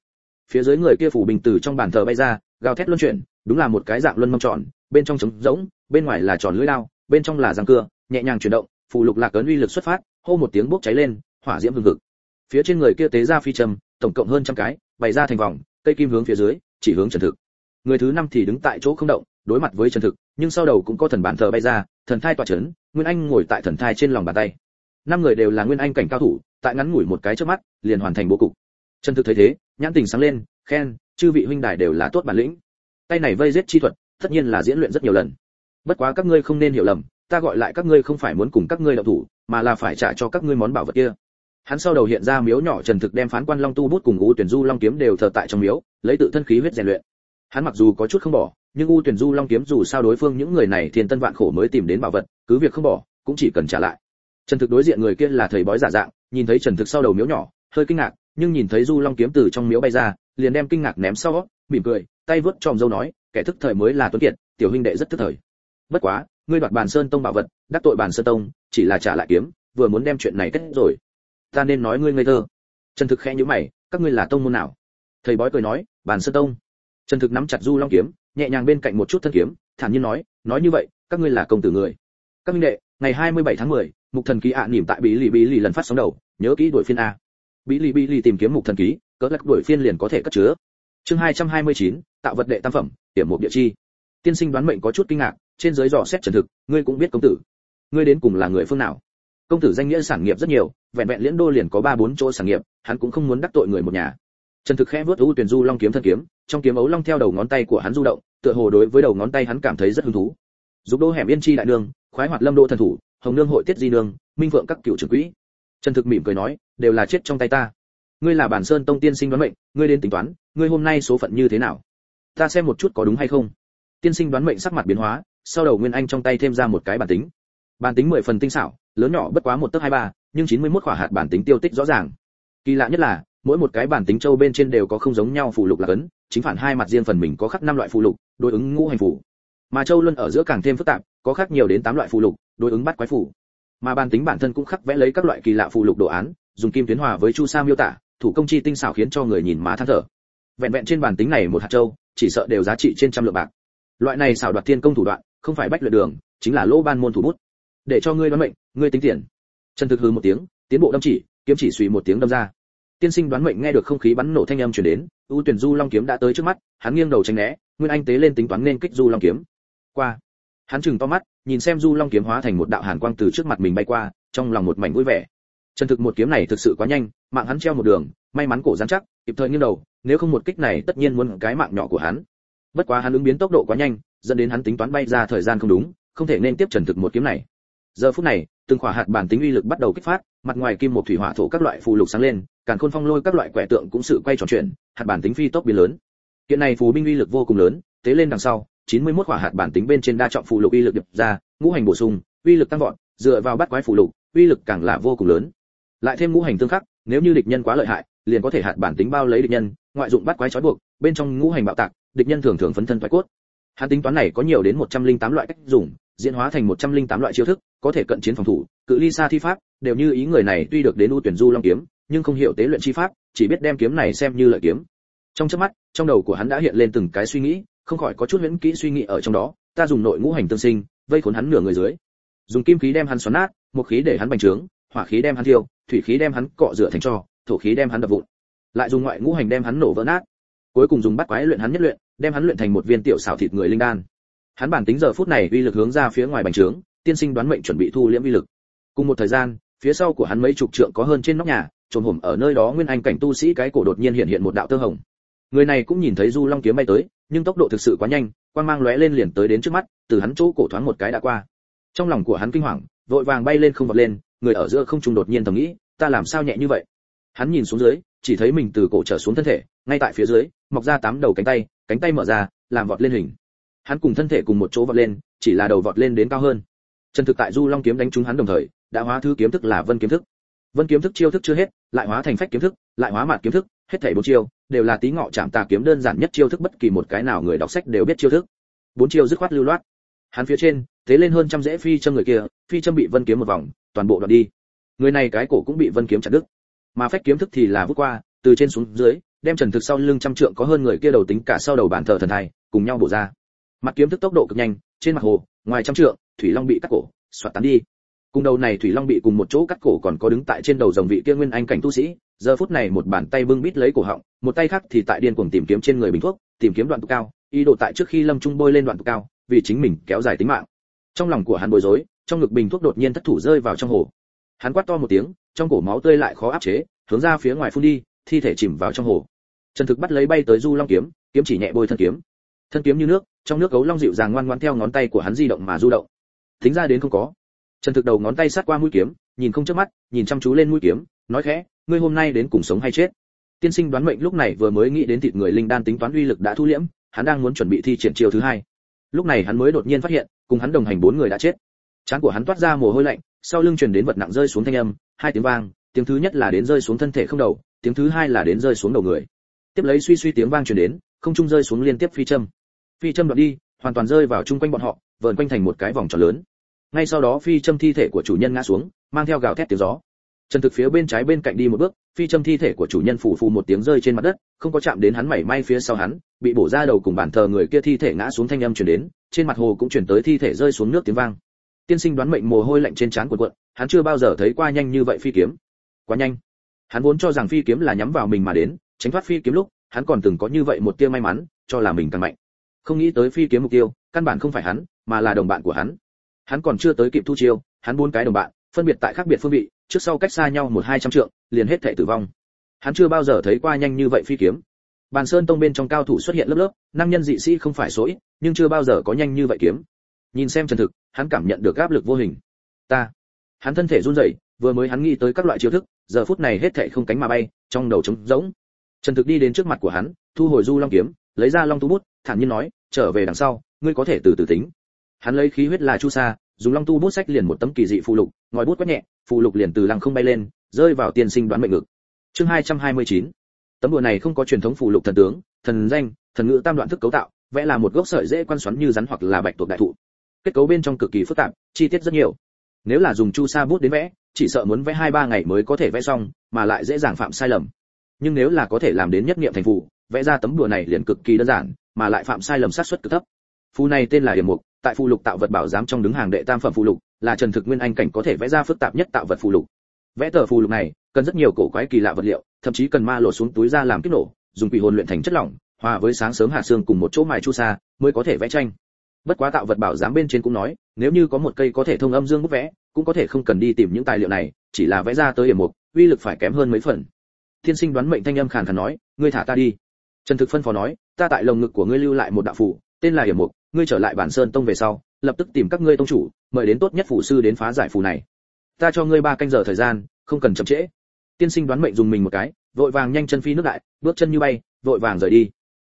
Phía dưới người kia phù binh từ trong bàn thờ bay ra, gào thét luân chuyển, đúng là một cái dạng luân mông tròn, bên trong trống rỗng, bên ngoài là tròn lưỡi lao bên trong là răng cưa, nhẹ nhàng chuyển động, phù lục lạc cấn uy lực xuất phát, hô một tiếng bốc cháy lên, hỏa diễm hừng hực. Phía trên người kia tế ra phi trầm tổng cộng hơn trăm cái, bày ra thành vòng, cây kim hướng phía dưới, chỉ hướng trần thực. Người thứ năm thì đứng tại chỗ không động đối mặt với trần thực, nhưng sau đầu cũng có thần bản thờ bay ra, thần thai tỏa chấn, nguyên anh ngồi tại thần thai trên lòng bàn tay. Năm người đều là nguyên anh cảnh cao thủ, tại ngắn ngủi một cái trước mắt, liền hoàn thành bố cục. Trần thực thấy thế, nhãn tình sáng lên, khen, chư vị huynh đài đều là tốt bản lĩnh. Tay này vây giết chi thuật, tất nhiên là diễn luyện rất nhiều lần. Bất quá các ngươi không nên hiểu lầm, ta gọi lại các ngươi không phải muốn cùng các ngươi động thủ, mà là phải trả cho các ngươi món bảo vật kia. Hắn sau đầu hiện ra miếu nhỏ trần thực đem phán quan long tu bút cùng u tuyển du long kiếm đều thờ tại trong miếu, lấy tự thân khí huyết rèn luyện. Hắn mặc dù có chút không bỏ nhưng u tuyển du long kiếm dù sao đối phương những người này thiên tân vạn khổ mới tìm đến bảo vật, cứ việc không bỏ, cũng chỉ cần trả lại. Trần thực đối diện người kia là thầy bói giả dạng, nhìn thấy trần thực sau đầu miếu nhỏ, hơi kinh ngạc, nhưng nhìn thấy du long kiếm từ trong miếu bay ra, liền đem kinh ngạc ném sau, mỉm cười, tay vớt tròm dâu nói, kẻ thức thời mới là tuấn kiệt, tiểu huynh đệ rất thức thời. Bất quá, ngươi đoạt bàn sơn tông bảo vật, đắc tội bàn sơn tông, chỉ là trả lại kiếm, vừa muốn đem chuyện này kết rồi. Ta nên nói ngươi ngây thơ. Trần thực khẽ nhíu mày, các ngươi là tông môn nào? Thầy bói cười nói bàn sơn tông. Trần thực nắm chặt du long kiếm nhẹ nhàng bên cạnh một chút thân kiếm thản nhiên nói nói như vậy các ngươi là công tử người. Các minh đệ ngày 27 tháng 10, mục thần ký ạ à nỉm tại bí lì bí lì lần phát sóng đầu nhớ kỹ đuổi phiên a. Bí lì bí lì tìm kiếm mục thần ký cỡ lắc đuổi phiên liền có thể cất chứa. Chương 229, tạo vật đệ tam phẩm điểm một địa chi. Tiên sinh đoán mệnh có chút kinh ngạc trên dưới dò xét trần thực ngươi cũng biết công tử. Ngươi đến cùng là người phương nào? Công tử danh nghĩa sản nghiệp rất nhiều vẹn vẹn liễn đô liền có ba bốn chỗ sản nghiệp hắn cũng không muốn đắc tội người một nhà. Trần thực khẽ vớt u tuyển du long kiếm thân kiếm trong kiếm ấu long theo đầu ngón tay của hắn du động tựa hồ đối với đầu ngón tay hắn cảm thấy rất hứng thú. Dục đô hẻm yên chi đại nương, khoái hoạt lâm đô thần thủ, hồng nương hội tiết di nương, minh vượng các cựu trưởng quỹ. Trần thực mỉm cười nói, đều là chết trong tay ta. Ngươi là bản sơn tông tiên sinh đoán mệnh, ngươi đến tính toán, ngươi hôm nay số phận như thế nào? Ta xem một chút có đúng hay không. Tiên sinh đoán mệnh sắc mặt biến hóa, sau đầu nguyên anh trong tay thêm ra một cái bản tính. Bản tính mười phần tinh xảo, lớn nhỏ bất quá một tấc hai ba, nhưng chín mươi 91 khỏa hạt bản tính tiêu tích rõ ràng. Kỳ lạ nhất là mỗi một cái bản tính châu bên trên đều có không giống nhau phụ lục là ấn chính phản hai mặt riêng phần mình có khắc năm loại phụ lục, đối ứng ngũ hành phủ. mà châu luân ở giữa càng thêm phức tạp, có khắc nhiều đến tám loại phụ lục, đối ứng bắt quái phủ. mà bản tính bản thân cũng khắc vẽ lấy các loại kỳ lạ phụ lục đồ án, dùng kim tuyến hòa với chu sa miêu tả, thủ công chi tinh xảo khiến cho người nhìn má than thở. Vẹn vẹn trên bản tính này một hạt châu, chỉ sợ đều giá trị trên trăm lượng bạc. Loại này xảo đoạt thiên công thủ đoạn, không phải bách luyện đường, chính là lỗ ban môn thủ bút. Để cho ngươi đoán mệnh, ngươi tính tiền. Trần thực hừ một tiếng, tiến bộ đâm chỉ, kiếm chỉ suy một tiếng đâm ra tiên sinh đoán mệnh nghe được không khí bắn nổ thanh âm truyền đến, ưu tuyển du long kiếm đã tới trước mắt, hắn nghiêng đầu tránh né, nguyên anh tế lên tính toán nên kích du long kiếm. Qua. Hắn chừng to mắt, nhìn xem du long kiếm hóa thành một đạo hàn quang từ trước mặt mình bay qua, trong lòng một mảnh vui vẻ. Chân thực một kiếm này thực sự quá nhanh, mạng hắn treo một đường, may mắn cổ dán chắc, kịp thời nghiêng đầu, nếu không một kích này tất nhiên muốn cái mạng nhỏ của hắn. Bất quá hắn ứng biến tốc độ quá nhanh, dẫn đến hắn tính toán bay ra thời gian không đúng, không thể nên tiếp trần thực một kiếm này giờ phút này từng khỏa hạt bản tính uy lực bắt đầu kích phát mặt ngoài kim một thủy hỏa thổ các loại phù lục sáng lên càn khôn phong lôi các loại quẻ tượng cũng sự quay tròn chuyển, hạt bản tính phi tốc biến lớn. Hiện này phù binh uy lực vô cùng lớn tế lên đằng sau 91 khỏa hạt bản tính bên trên đa trọng phù lục uy lực điệp ra ngũ hành bổ sung uy lực tăng vọt dựa vào bắt quái phù lục uy lực càng là vô cùng lớn. Lại thêm ngũ hành tương khắc nếu như địch nhân quá lợi hại liền có thể hạt bản tính bao lấy địch nhân ngoại dụng bắt quái trói buộc bên trong ngũ hành bạo tạc địch nhân thường thường phấn thân thoái cốt. Hắn tính toán này có nhiều đến 108 loại cách dùng diễn hóa thành 108 loại chiêu thức, có thể cận chiến phòng thủ, cự ly xa thi pháp, đều như ý người này tuy được đến ưu tuyển du long kiếm, nhưng không hiểu tế luyện chi pháp, chỉ biết đem kiếm này xem như lợi kiếm. Trong chớp mắt, trong đầu của hắn đã hiện lên từng cái suy nghĩ, không khỏi có chút huyễn kỹ suy nghĩ ở trong đó, ta dùng nội ngũ hành tương sinh, vây khốn hắn nửa người dưới. Dùng kim khí đem hắn xoắn nát, một khí để hắn bành trướng, hỏa khí đem hắn thiêu, thủy khí đem hắn cọ rửa thành tro thổ khí đem hắn đập vụn. Lại dùng ngoại ngũ hành đem hắn nổ vỡ nát. Cuối cùng dùng bắt quái luyện hắn nhất luyện, đem hắn luyện thành một viên tiểu xảo thịt người linh đan hắn bản tính giờ phút này uy lực hướng ra phía ngoài bành trướng, tiên sinh đoán mệnh chuẩn bị thu liễm uy lực. Cùng một thời gian, phía sau của hắn mấy chục trượng có hơn trên nóc nhà, trồn hổm ở nơi đó nguyên anh cảnh tu sĩ cái cổ đột nhiên hiện hiện một đạo tơ hồng. Người này cũng nhìn thấy du long kiếm bay tới, nhưng tốc độ thực sự quá nhanh, quang mang lóe lên liền tới đến trước mắt, từ hắn chỗ cổ thoáng một cái đã qua. Trong lòng của hắn kinh hoàng, vội vàng bay lên không vọt lên, người ở giữa không trung đột nhiên thầm nghĩ, ta làm sao nhẹ như vậy? Hắn nhìn xuống dưới, chỉ thấy mình từ cổ trở xuống thân thể, ngay tại phía dưới, mọc ra tám đầu cánh tay cánh tay mở ra, làm vọt lên hình hắn cùng thân thể cùng một chỗ vọt lên chỉ là đầu vọt lên đến cao hơn. Chân thực tại du long kiếm đánh trúng hắn đồng thời đã hóa thứ kiếm thức là vân kiếm thức. Vân kiếm thức chiêu thức chưa hết lại hóa thành phách kiếm thức lại hóa mạt kiếm thức hết thảy bốn chiêu đều là tí ngọ chạm tà kiếm đơn giản nhất chiêu thức bất kỳ một cái nào người đọc sách đều biết chiêu thức. Bốn chiêu dứt khoát lưu loát. Hắn phía trên thế lên hơn trăm dễ phi châm người kia phi châm bị vân kiếm một vòng toàn bộ đoạn đi. Người này cái cổ cũng bị vân kiếm chặt đứt. Mà phách kiếm thức thì là vút qua từ trên xuống dưới đem trần thực sau lưng trăm trượng có hơn người kia đầu tính cả sau đầu bản thờ thần hài, cùng nhau bổ ra mặt kiếm thức tốc độ cực nhanh, trên mặt hồ, ngoài trăm trượng, thủy long bị cắt cổ, xoạt tán đi. Cùng đầu này thủy long bị cùng một chỗ cắt cổ còn có đứng tại trên đầu dòng vị kia nguyên anh cảnh tu sĩ. Giờ phút này một bàn tay bưng bít lấy cổ họng, một tay khác thì tại điên cuồng tìm kiếm trên người bình thuốc, tìm kiếm đoạn tụ cao. Ý đồ tại trước khi lâm trung bôi lên đoạn tụ cao, vì chính mình kéo dài tính mạng. Trong lòng của hắn bối rối, trong ngực bình thuốc đột nhiên thất thủ rơi vào trong hồ. Hắn quát to một tiếng, trong cổ máu tươi lại khó áp chế, hướng ra phía ngoài phun đi, thi thể chìm vào trong hồ. Trần thực bắt lấy bay tới du long kiếm kiếm chỉ nhẹ bôi thân kiếm. Thân kiếm như nước trong nước gấu long dịu dàng ngoan ngoãn theo ngón tay của hắn di động mà du động. Thính ra đến không có. Trần thực đầu ngón tay sát qua mũi kiếm, nhìn không chớp mắt, nhìn chăm chú lên mũi kiếm, nói khẽ, ngươi hôm nay đến cùng sống hay chết? Tiên sinh đoán mệnh lúc này vừa mới nghĩ đến thịt người linh đan tính toán uy lực đã thu liễm, hắn đang muốn chuẩn bị thi triển chiêu thứ hai. Lúc này hắn mới đột nhiên phát hiện, cùng hắn đồng hành bốn người đã chết. Trán của hắn toát ra mồ hôi lạnh, sau lưng truyền đến vật nặng rơi xuống thanh âm, hai tiếng vang, tiếng thứ nhất là đến rơi xuống thân thể không đầu, tiếng thứ hai là đến rơi xuống đầu người. Tiếp lấy suy suy tiếng vang truyền đến, không trung rơi xuống liên tiếp phi châm phi châm đoạn đi, hoàn toàn rơi vào chung quanh bọn họ, vờn quanh thành một cái vòng tròn lớn. Ngay sau đó phi châm thi thể của chủ nhân ngã xuống, mang theo gào thét tiếng gió. Trần thực phía bên trái bên cạnh đi một bước, phi châm thi thể của chủ nhân phủ phù một tiếng rơi trên mặt đất, không có chạm đến hắn mảy may phía sau hắn, bị bổ ra đầu cùng bản thờ người kia thi thể ngã xuống thanh âm truyền đến, trên mặt hồ cũng truyền tới thi thể rơi xuống nước tiếng vang. Tiên sinh đoán mệnh mồ hôi lạnh trên trán của quận hắn chưa bao giờ thấy qua nhanh như vậy phi kiếm. Quá nhanh. Hắn vốn cho rằng phi kiếm là nhắm vào mình mà đến, tránh thoát phi kiếm lúc, hắn còn từng có như vậy một tia may mắn, cho là mình càng mạnh không nghĩ tới phi kiếm mục tiêu, căn bản không phải hắn, mà là đồng bạn của hắn. Hắn còn chưa tới kịp thu chiêu, hắn bốn cái đồng bạn, phân biệt tại khác biệt phương vị, trước sau cách xa nhau một hai trăm trượng, liền hết thể tử vong. Hắn chưa bao giờ thấy qua nhanh như vậy phi kiếm. Bàn sơn tông bên trong cao thủ xuất hiện lớp lớp, năng nhân dị sĩ không phải số ít, nhưng chưa bao giờ có nhanh như vậy kiếm. Nhìn xem trần thực, hắn cảm nhận được áp lực vô hình. Ta. Hắn thân thể run rẩy, vừa mới hắn nghĩ tới các loại chiêu thức, giờ phút này hết thảy không cánh mà bay, trong đầu trống rỗng. Trần thực đi đến trước mặt của hắn, thu hồi du long kiếm, lấy ra long tú bút, thản nhiên nói trở về đằng sau, ngươi có thể từ từ tính. Hắn lấy khí huyết là chu sa, dùng long tu bút sách liền một tấm kỳ dị phù lục, ngòi bút quét nhẹ, phù lục liền từ lăng không bay lên, rơi vào tiên sinh đoán mệnh ngực. Chương 229 tấm đùa này không có truyền thống phù lục thần tướng, thần danh, thần ngữ tam đoạn thức cấu tạo, vẽ là một gốc sợi dễ quan xoắn như rắn hoặc là bạch tuộc đại thụ. Kết cấu bên trong cực kỳ phức tạp, chi tiết rất nhiều. Nếu là dùng chu sa bút đến vẽ, chỉ sợ muốn vẽ hai ba ngày mới có thể vẽ xong, mà lại dễ dàng phạm sai lầm. Nhưng nếu là có thể làm đến nhất niệm thành phù vẽ ra tấm đùa này liền cực kỳ đơn giản, mà lại phạm sai lầm sát suất cực thấp. Phù này tên là hiểm mục, tại phù lục tạo vật bảo giám trong đứng hàng đệ tam phẩm phù lục, là trần thực nguyên anh cảnh có thể vẽ ra phức tạp nhất tạo vật phù lục. Vẽ tờ phù lục này, cần rất nhiều cổ quái kỳ lạ vật liệu, thậm chí cần ma lột xuống túi ra làm kích nổ, dùng quỷ hồn luyện thành chất lỏng, hòa với sáng sớm hạ xương cùng một chỗ mài chu sa, mới có thể vẽ tranh. Bất quá tạo vật bảo giám bên trên cũng nói, nếu như có một cây có thể thông âm dương bút vẽ, cũng có thể không cần đi tìm những tài liệu này, chỉ là vẽ ra tới hiểm mục, uy lực phải kém hơn mấy phần. Thiên sinh đoán mệnh thanh âm khàn khàn nói, ngươi thả ta đi trần thực phân phó nói, ta tại lồng ngực của ngươi lưu lại một đạo phủ, tên là hiểm mục, ngươi trở lại bản sơn tông về sau, lập tức tìm các ngươi tông chủ, mời đến tốt nhất phủ sư đến phá giải phù này. Ta cho ngươi ba canh giờ thời gian, không cần chậm trễ. Tiên sinh đoán mệnh dùng mình một cái, vội vàng nhanh chân phi nước đại, bước chân như bay, vội vàng rời đi.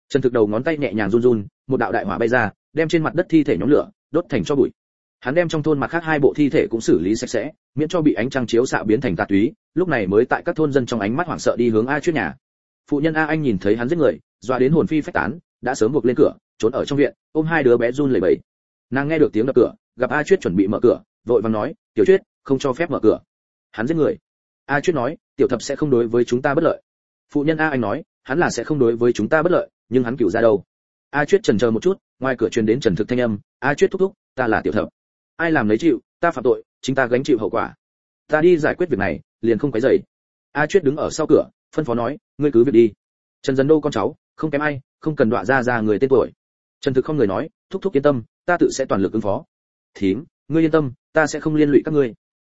Trần thực đầu ngón tay nhẹ nhàng run run, một đạo đại hỏa bay ra, đem trên mặt đất thi thể nhóm lửa, đốt thành cho bụi. Hắn đem trong thôn mặt khác hai bộ thi thể cũng xử lý sạch sẽ, miễn cho bị ánh trăng chiếu xạ biến thành tà túy, lúc này mới tại các thôn dân trong ánh mắt hoảng sợ đi hướng a chuyết nhà phụ nhân a anh nhìn thấy hắn giết người doa đến hồn phi phách tán, đã sớm buộc lên cửa, trốn ở trong viện, ôm hai đứa bé run lẩy bẩy. Nàng nghe được tiếng đập cửa, gặp a chuyết chuẩn bị mở cửa, vội vàng nói, tiểu chuyết, không cho phép mở cửa. Hắn giết người. A chuyết nói, tiểu thập sẽ không đối với chúng ta bất lợi. Phụ nhân a anh nói, hắn là sẽ không đối với chúng ta bất lợi, nhưng hắn cửu ra đâu? A chuyết trần chờ một chút, ngoài cửa truyền đến trần thực thanh âm, a chuyết thúc thúc, ta là tiểu thập. Ai làm lấy chịu, ta phạm tội, chính ta gánh chịu hậu quả. Ta đi giải quyết việc này, liền không quấy rầy. A chuyết đứng ở sau cửa phân phó nói, ngươi cứ việc đi. Trần dần đô con cháu, không kém ai, không cần đọa ra ra người tên tuổi. Trần thực không người nói, thúc thúc yên tâm, ta tự sẽ toàn lực ứng phó. Thím, ngươi yên tâm, ta sẽ không liên lụy các ngươi.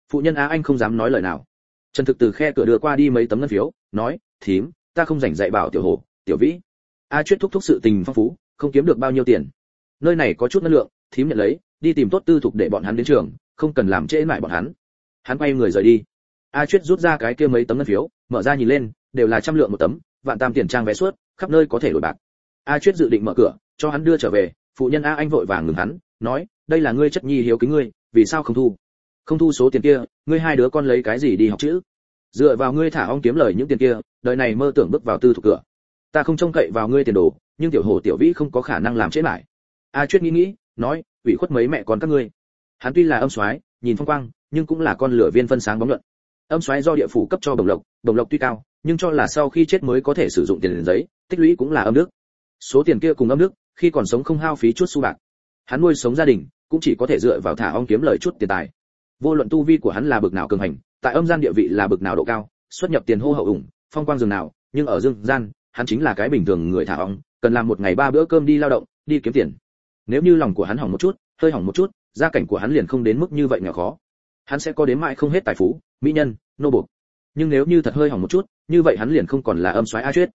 Phụ nhân á anh không dám nói lời nào. Trần thực từ khe cửa đưa qua đi mấy tấm ngân phiếu, nói, thím, ta không rảnh dạy bảo tiểu hồ, tiểu vĩ. A chuyết thúc thúc sự tình phong phú, không kiếm được bao nhiêu tiền. Nơi này có chút năng lượng, thím nhận lấy, đi tìm tốt tư thục để bọn hắn đến trường, không cần làm trễ mãi bọn hắn. Hắn quay người rời đi. A chuyết rút ra cái kia mấy tấm ngân phiếu, mở ra nhìn lên đều là trăm lượng một tấm, vạn tam tiền trang vé suốt, khắp nơi có thể đổi bạc. A chuyết dự định mở cửa, cho hắn đưa trở về, phụ nhân a anh vội vàng ngừng hắn, nói, đây là ngươi chất nhi hiếu kính ngươi, vì sao không thu? Không thu số tiền kia, ngươi hai đứa con lấy cái gì đi học chữ? Dựa vào ngươi thả ong kiếm lời những tiền kia, đời này mơ tưởng bước vào tư thuộc cửa. Ta không trông cậy vào ngươi tiền đồ, nhưng tiểu hồ tiểu vĩ không có khả năng làm chết lại. A chuyết nghĩ nghĩ, nói, ủy khuất mấy mẹ con các ngươi. Hắn tuy là âm soái, nhìn phong quang, nhưng cũng là con lửa viên phân sáng bóng luận âm soái do địa phủ cấp cho đồng lộc đồng lộc tuy cao nhưng cho là sau khi chết mới có thể sử dụng tiền giấy, tích lũy cũng là âm đức số tiền kia cùng âm đức khi còn sống không hao phí chút xu bạc. Hắn nuôi sống gia đình, cũng chỉ có thể dựa vào thả ong kiếm lời chút tiền tài. Vô luận tu vi của hắn là bực nào cường hành, tại âm gian địa vị là bực nào độ cao, xuất nhập tiền hô hậu ủng, phong quang rừng nào, nhưng ở dương gian, hắn chính là cái bình thường người thả ong, cần làm một ngày ba bữa cơm đi lao động, đi kiếm tiền. Nếu như lòng của hắn hỏng một chút, hơi hỏng một chút, gia cảnh của hắn liền không đến mức như vậy nghèo khó. Hắn sẽ có đến mãi không hết tài phú, mỹ nhân, nô buộc nhưng nếu như thật hơi hỏng một chút như vậy hắn liền không còn là âm soái a chuyết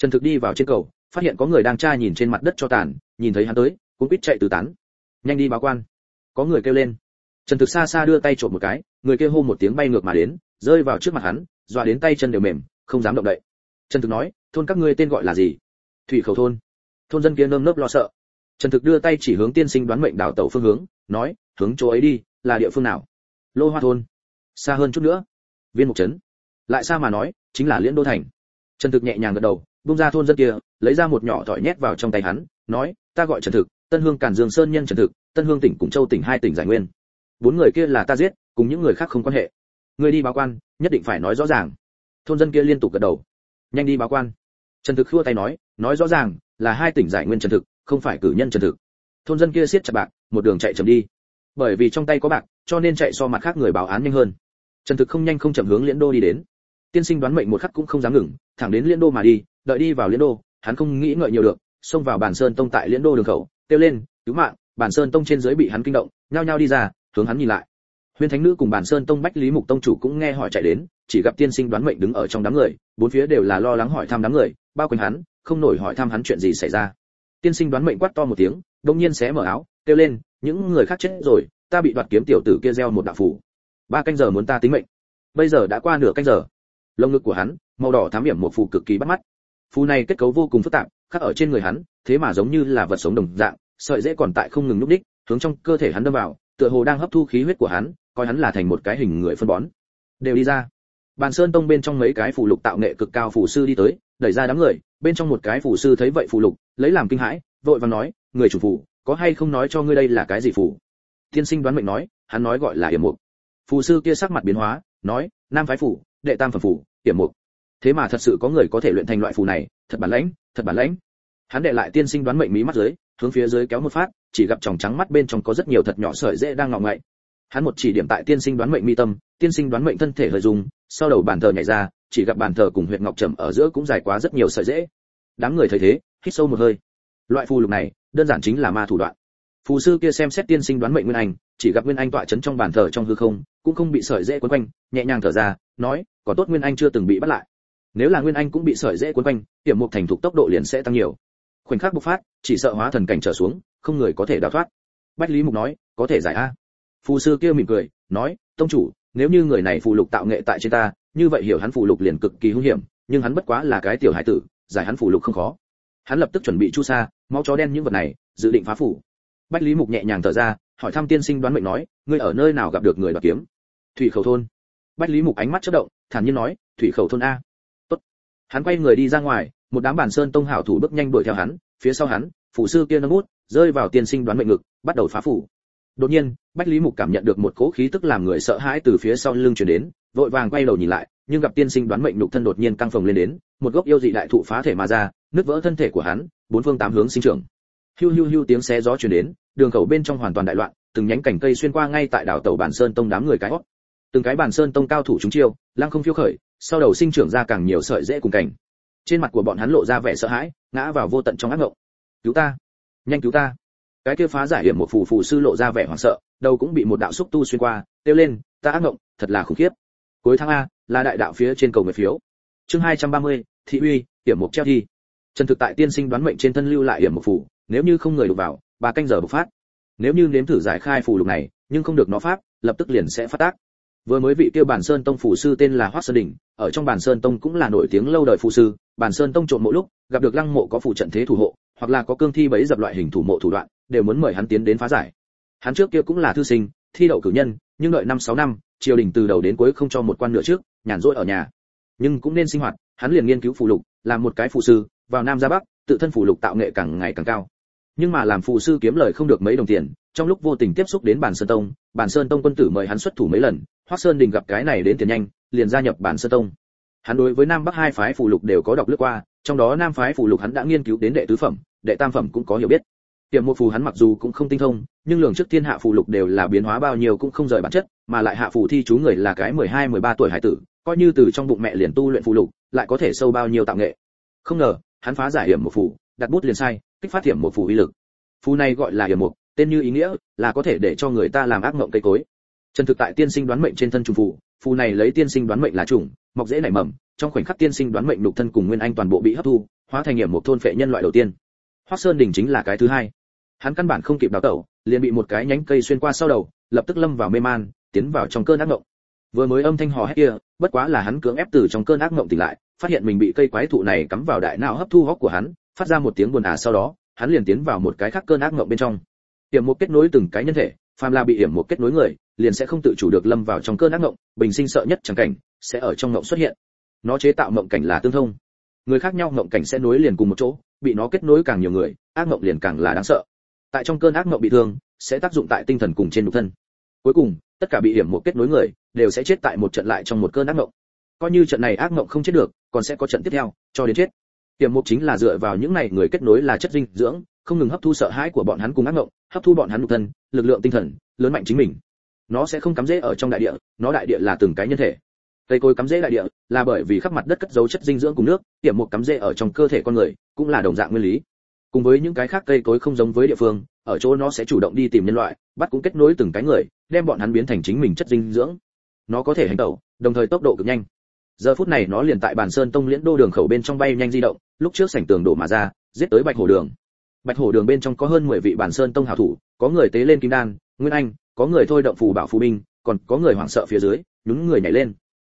trần thực đi vào trên cầu, phát hiện có người đang tra nhìn trên mặt đất cho tàn, nhìn thấy hắn tới cũng biết chạy từ tán. Nhanh đi báo quan. Có người kêu lên. Trần thực xa xa đưa tay trộm một cái, người kêu hô một tiếng bay ngược mà đến, rơi vào trước mặt hắn, dọa đến tay chân đều mềm, không dám động đậy. Trần thực nói, thôn các ngươi tên gọi là gì? Thủy khẩu thôn. Thôn dân kia nơm nớp lo sợ. Trần thực đưa tay chỉ hướng tiên sinh đoán mệnh đảo tàu phương hướng, nói, hướng chỗ ấy đi, là địa phương nào? Lô hoa thôn. Xa hơn chút nữa. Viên mục trấn lại xa mà nói, chính là liễn đô thành. Trần thực nhẹ nhàng gật đầu bung ra thôn dân kia, lấy ra một nhỏ thỏi nhét vào trong tay hắn, nói, ta gọi trần thực, tân hương càn dương sơn nhân trần thực, tân hương tỉnh cùng châu tỉnh hai tỉnh giải nguyên. Bốn người kia là ta giết, cùng những người khác không quan hệ. Người đi báo quan, nhất định phải nói rõ ràng. Thôn dân kia liên tục gật đầu. Nhanh đi báo quan. Trần thực khua tay nói nói rõ ràng, là hai tỉnh giải nguyên trần thực, không phải cử nhân trần thực. Thôn dân kia siết chặt bạc, một đường chạy chậm đi. Bởi vì trong tay có bạc, cho nên chạy so mặt khác người báo án nhanh hơn. Trần thực không nhanh không chậm hướng liễn đô đi đến tiên sinh đoán mệnh một khắc cũng không dám ngừng, thẳng đến Liên đô mà đi, đợi đi vào Liên đô, hắn không nghĩ ngợi nhiều được, xông vào bản sơn tông tại Liên đô đường khẩu, kêu lên, cứu mạng! Bản sơn tông trên dưới bị hắn kinh động, nhao nhao đi ra, hướng hắn nhìn lại. Huyền thánh nữ cùng bản sơn tông bách lý mục tông chủ cũng nghe hỏi chạy đến, chỉ gặp tiên sinh đoán mệnh đứng ở trong đám người, bốn phía đều là lo lắng hỏi thăm đám người, bao quanh hắn, không nổi hỏi thăm hắn chuyện gì xảy ra. Tiên sinh đoán mệnh quát to một tiếng, đông nhiên xé mở áo, kêu lên, những người khác chết rồi, ta bị đoạt kiếm tiểu tử kia gieo một đạo phủ ba canh giờ muốn ta tính mệnh. Bây giờ đã qua nửa canh giờ lông ngực của hắn, màu đỏ thám hiểm một phù cực kỳ bắt mắt. Phù này kết cấu vô cùng phức tạp, khắc ở trên người hắn, thế mà giống như là vật sống đồng dạng, sợi dễ còn tại không ngừng núp đích, hướng trong cơ thể hắn đâm vào, tựa hồ đang hấp thu khí huyết của hắn, coi hắn là thành một cái hình người phân bón. Đều đi ra. Bàn sơn tông bên trong mấy cái phù lục tạo nghệ cực cao phù sư đi tới, đẩy ra đám người, bên trong một cái phù sư thấy vậy phù lục, lấy làm kinh hãi, vội vàng nói, người chủ phù, có hay không nói cho ngươi đây là cái gì phù? Tiên sinh đoán mệnh nói, hắn nói gọi là yểm mục. Phù sư kia sắc mặt biến hóa, nói, nam phái phù đệ tam phẩm phù yểm mục. Thế mà thật sự có người có thể luyện thành loại phù này, thật bản lãnh, thật bản lãnh. Hắn đệ lại tiên sinh đoán mệnh mí mắt dưới, hướng phía dưới kéo một phát, chỉ gặp tròng trắng mắt bên trong có rất nhiều thật nhỏ sợi dễ đang ngọ ngậy. Hắn một chỉ điểm tại tiên sinh đoán mệnh mi tâm, tiên sinh đoán mệnh thân thể hơi dùng sau đầu bàn thờ nhảy ra, chỉ gặp bàn thờ cùng huyệt ngọc trầm ở giữa cũng dài quá rất nhiều sợi dễ. Đám người thấy thế, hít sâu một hơi. Loại phù lục này, đơn giản chính là ma thủ đoạn. Phù sư kia xem xét tiên sinh đoán mệnh nguyên anh, chỉ gặp nguyên anh tọa chấn trong bàn thờ trong hư không, cũng không bị sợi dễ quấn quanh, nhẹ nhàng thở ra, nói còn tốt nguyên anh chưa từng bị bắt lại. Nếu là nguyên anh cũng bị sợi dễ quấn quanh, hiểm mục thành thục tốc độ liền sẽ tăng nhiều. Khoảnh khắc bộc phát, chỉ sợ hóa thần cảnh trở xuống, không người có thể đào thoát. Bách lý mục nói, có thể giải a. Phù sư kia mỉm cười, nói, tông chủ, nếu như người này phù lục tạo nghệ tại trên ta, như vậy hiểu hắn phù lục liền cực kỳ hung hiểm, nhưng hắn bất quá là cái tiểu hải tử, giải hắn phù lục không khó. Hắn lập tức chuẩn bị chu sa, máu chó đen những vật này, dự định phá phủ. Bách lý mục nhẹ nhàng thở ra, hỏi thăm tiên sinh đoán mệnh nói, ngươi ở nơi nào gặp được người đoạt kiếm? Thủy khẩu thôn bách lý mục ánh mắt chớp động, thản nhiên nói, thủy khẩu thôn a. Tốt. Hắn quay người đi ra ngoài, một đám bản sơn tông hảo thủ bước nhanh đuổi theo hắn, phía sau hắn, phủ sư kia nâng bút, rơi vào tiên sinh đoán mệnh ngực, bắt đầu phá phủ. Đột nhiên, bách lý mục cảm nhận được một cỗ khí tức làm người sợ hãi từ phía sau lưng truyền đến, vội vàng quay đầu nhìn lại, nhưng gặp tiên sinh đoán mệnh nhục thân đột nhiên căng phồng lên đến, một gốc yêu dị đại thụ phá thể mà ra, nứt vỡ thân thể của hắn, bốn phương tám hướng sinh trưởng. Hiu hiu hiu tiếng xé gió truyền đến, đường khẩu bên trong hoàn toàn đại loạn, từng nhánh cành cây xuyên qua ngay tại đảo tàu bản sơn tông đám người cái hót từng cái bàn sơn tông cao thủ chúng chiêu lăng không phiêu khởi sau đầu sinh trưởng ra càng nhiều sợi dễ cùng cảnh. Trên mặt của bọn hắn lộ ra vẻ sợ hãi ngã vào vô tận trong ác ngộng. Cứu ta nhanh cứu ta. Cái kia phá giải hiểm một phù phù sư lộ ra vẻ hoảng sợ đầu cũng bị một đạo xúc tu xuyên qua kêu lên ta ác ngộng thật là khủng khiếp. Cuối tháng a là đại đạo phía trên cầu người phiếu. Chương 230, thị uy hiểm mục treo thi trần thực tại tiên sinh đoán mệnh trên thân lưu lại hiểm một phù nếu như không người đụng vào ba canh giờ bộc phát. Nếu như nếm thử giải khai phù lục này nhưng không được nó pháp lập tức liền sẽ phát tác vừa mới vị kia bản sơn tông phù sư tên là hoắc sơn đỉnh, ở trong bản sơn tông cũng là nổi tiếng lâu đời phù sư. Bản sơn tông trộn mỗi lúc, gặp được lăng mộ có phù trận thế thủ hộ, hoặc là có cương thi bấy dập loại hình thủ mộ thủ đoạn, đều muốn mời hắn tiến đến phá giải. Hắn trước kia cũng là thư sinh, thi đậu cử nhân, nhưng đợi năm sáu năm, triều đình từ đầu đến cuối không cho một quan nửa trước, nhàn rỗi ở nhà. Nhưng cũng nên sinh hoạt, hắn liền nghiên cứu phù lục, làm một cái phù sư, vào nam ra bắc, tự thân phù lục tạo nghệ càng ngày càng cao. Nhưng mà làm phù sư kiếm lời không được mấy đồng tiền trong lúc vô tình tiếp xúc đến bản sơn tông, bản sơn tông quân tử mời hắn xuất thủ mấy lần hoắc sơn đình gặp cái này đến tiền nhanh, liền gia nhập bản sơn tông. Hắn đối với nam bắc hai phái phù lục đều có đọc lướt qua, trong đó nam phái phù lục hắn đã nghiên cứu đến đệ tứ phẩm, đệ tam phẩm cũng có hiểu biết. Tiệm một phù hắn mặc dù cũng không tinh thông, nhưng lường trước thiên hạ phù lục đều là biến hóa bao nhiêu cũng không rời bản chất, mà lại hạ phù thi chú người là cái 12 13 tuổi hải tử, coi như từ trong bụng mẹ liền tu luyện phù lục, lại có thể sâu bao nhiêu tạo nghệ. Không ngờ, hắn phá giải hiểm một phù, đặt bút liền sai, kích phát hiểm một phù uy lực. Phù này gọi là hiểm một tên như ý nghĩa là có thể để cho người ta làm ác mộng cây cối. Trần thực tại tiên sinh đoán mệnh trên thân trùng phù phù này lấy tiên sinh đoán mệnh là trùng, mọc dễ nảy mầm, trong khoảnh khắc tiên sinh đoán mệnh lục thân cùng nguyên anh toàn bộ bị hấp thu, hóa thành nghiệm một thôn phệ nhân loại đầu tiên. Hoắc sơn đỉnh chính là cái thứ hai. Hắn căn bản không kịp đào tẩu, liền bị một cái nhánh cây xuyên qua sau đầu, lập tức lâm vào mê man, tiến vào trong cơn ác mộng. Vừa mới âm thanh hò hét kia, bất quá là hắn cưỡng ép từ trong cơn ác mộng tỉnh lại, phát hiện mình bị cây quái thụ này cắm vào đại não hấp thu hốc của hắn, phát ra một tiếng buồn ả sau đó, hắn liền tiến vào một cái khác cơn ác mộng bên trong hiểm một kết nối từng cái nhân thể, phàm là bị hiểm một kết nối người, liền sẽ không tự chủ được lâm vào trong cơn ác mộng, bình sinh sợ nhất chẳng cảnh, sẽ ở trong mộng xuất hiện. Nó chế tạo mộng cảnh là tương thông. Người khác nhau mộng cảnh sẽ nối liền cùng một chỗ, bị nó kết nối càng nhiều người, ác mộng liền càng là đáng sợ. Tại trong cơn ác mộng bị thương, sẽ tác dụng tại tinh thần cùng trên nhục thân. Cuối cùng, tất cả bị hiểm một kết nối người, đều sẽ chết tại một trận lại trong một cơn ác mộng. Coi như trận này ác mộng không chết được, còn sẽ có trận tiếp theo, cho đến chết. Hiểm mục chính là dựa vào những này người kết nối là chất dinh dưỡng không ngừng hấp thu sợ hãi của bọn hắn cùng ác ngộng hấp thu bọn hắn nhục thân, lực lượng tinh thần, lớn mạnh chính mình. Nó sẽ không cắm rễ ở trong đại địa, nó đại địa là từng cái nhân thể. Cây cối cắm rễ đại địa là bởi vì khắp mặt đất cất dấu chất dinh dưỡng cùng nước, tiềm một cắm rễ ở trong cơ thể con người, cũng là đồng dạng nguyên lý. Cùng với những cái khác cây cối không giống với địa phương, ở chỗ nó sẽ chủ động đi tìm nhân loại, bắt cũng kết nối từng cái người, đem bọn hắn biến thành chính mình chất dinh dưỡng. Nó có thể hành tẩu, đồng thời tốc độ cực nhanh. Giờ phút này nó liền tại bàn sơn tông liễn đô đường khẩu bên trong bay nhanh di động, lúc trước sảnh tường đổ mà ra, giết tới bạch hồ đường bạch hổ đường bên trong có hơn 10 vị bản sơn tông hảo thủ, có người tế lên kim đan, nguyên anh, có người thôi động phù bảo phù binh, còn có người hoảng sợ phía dưới, nhún người nhảy lên.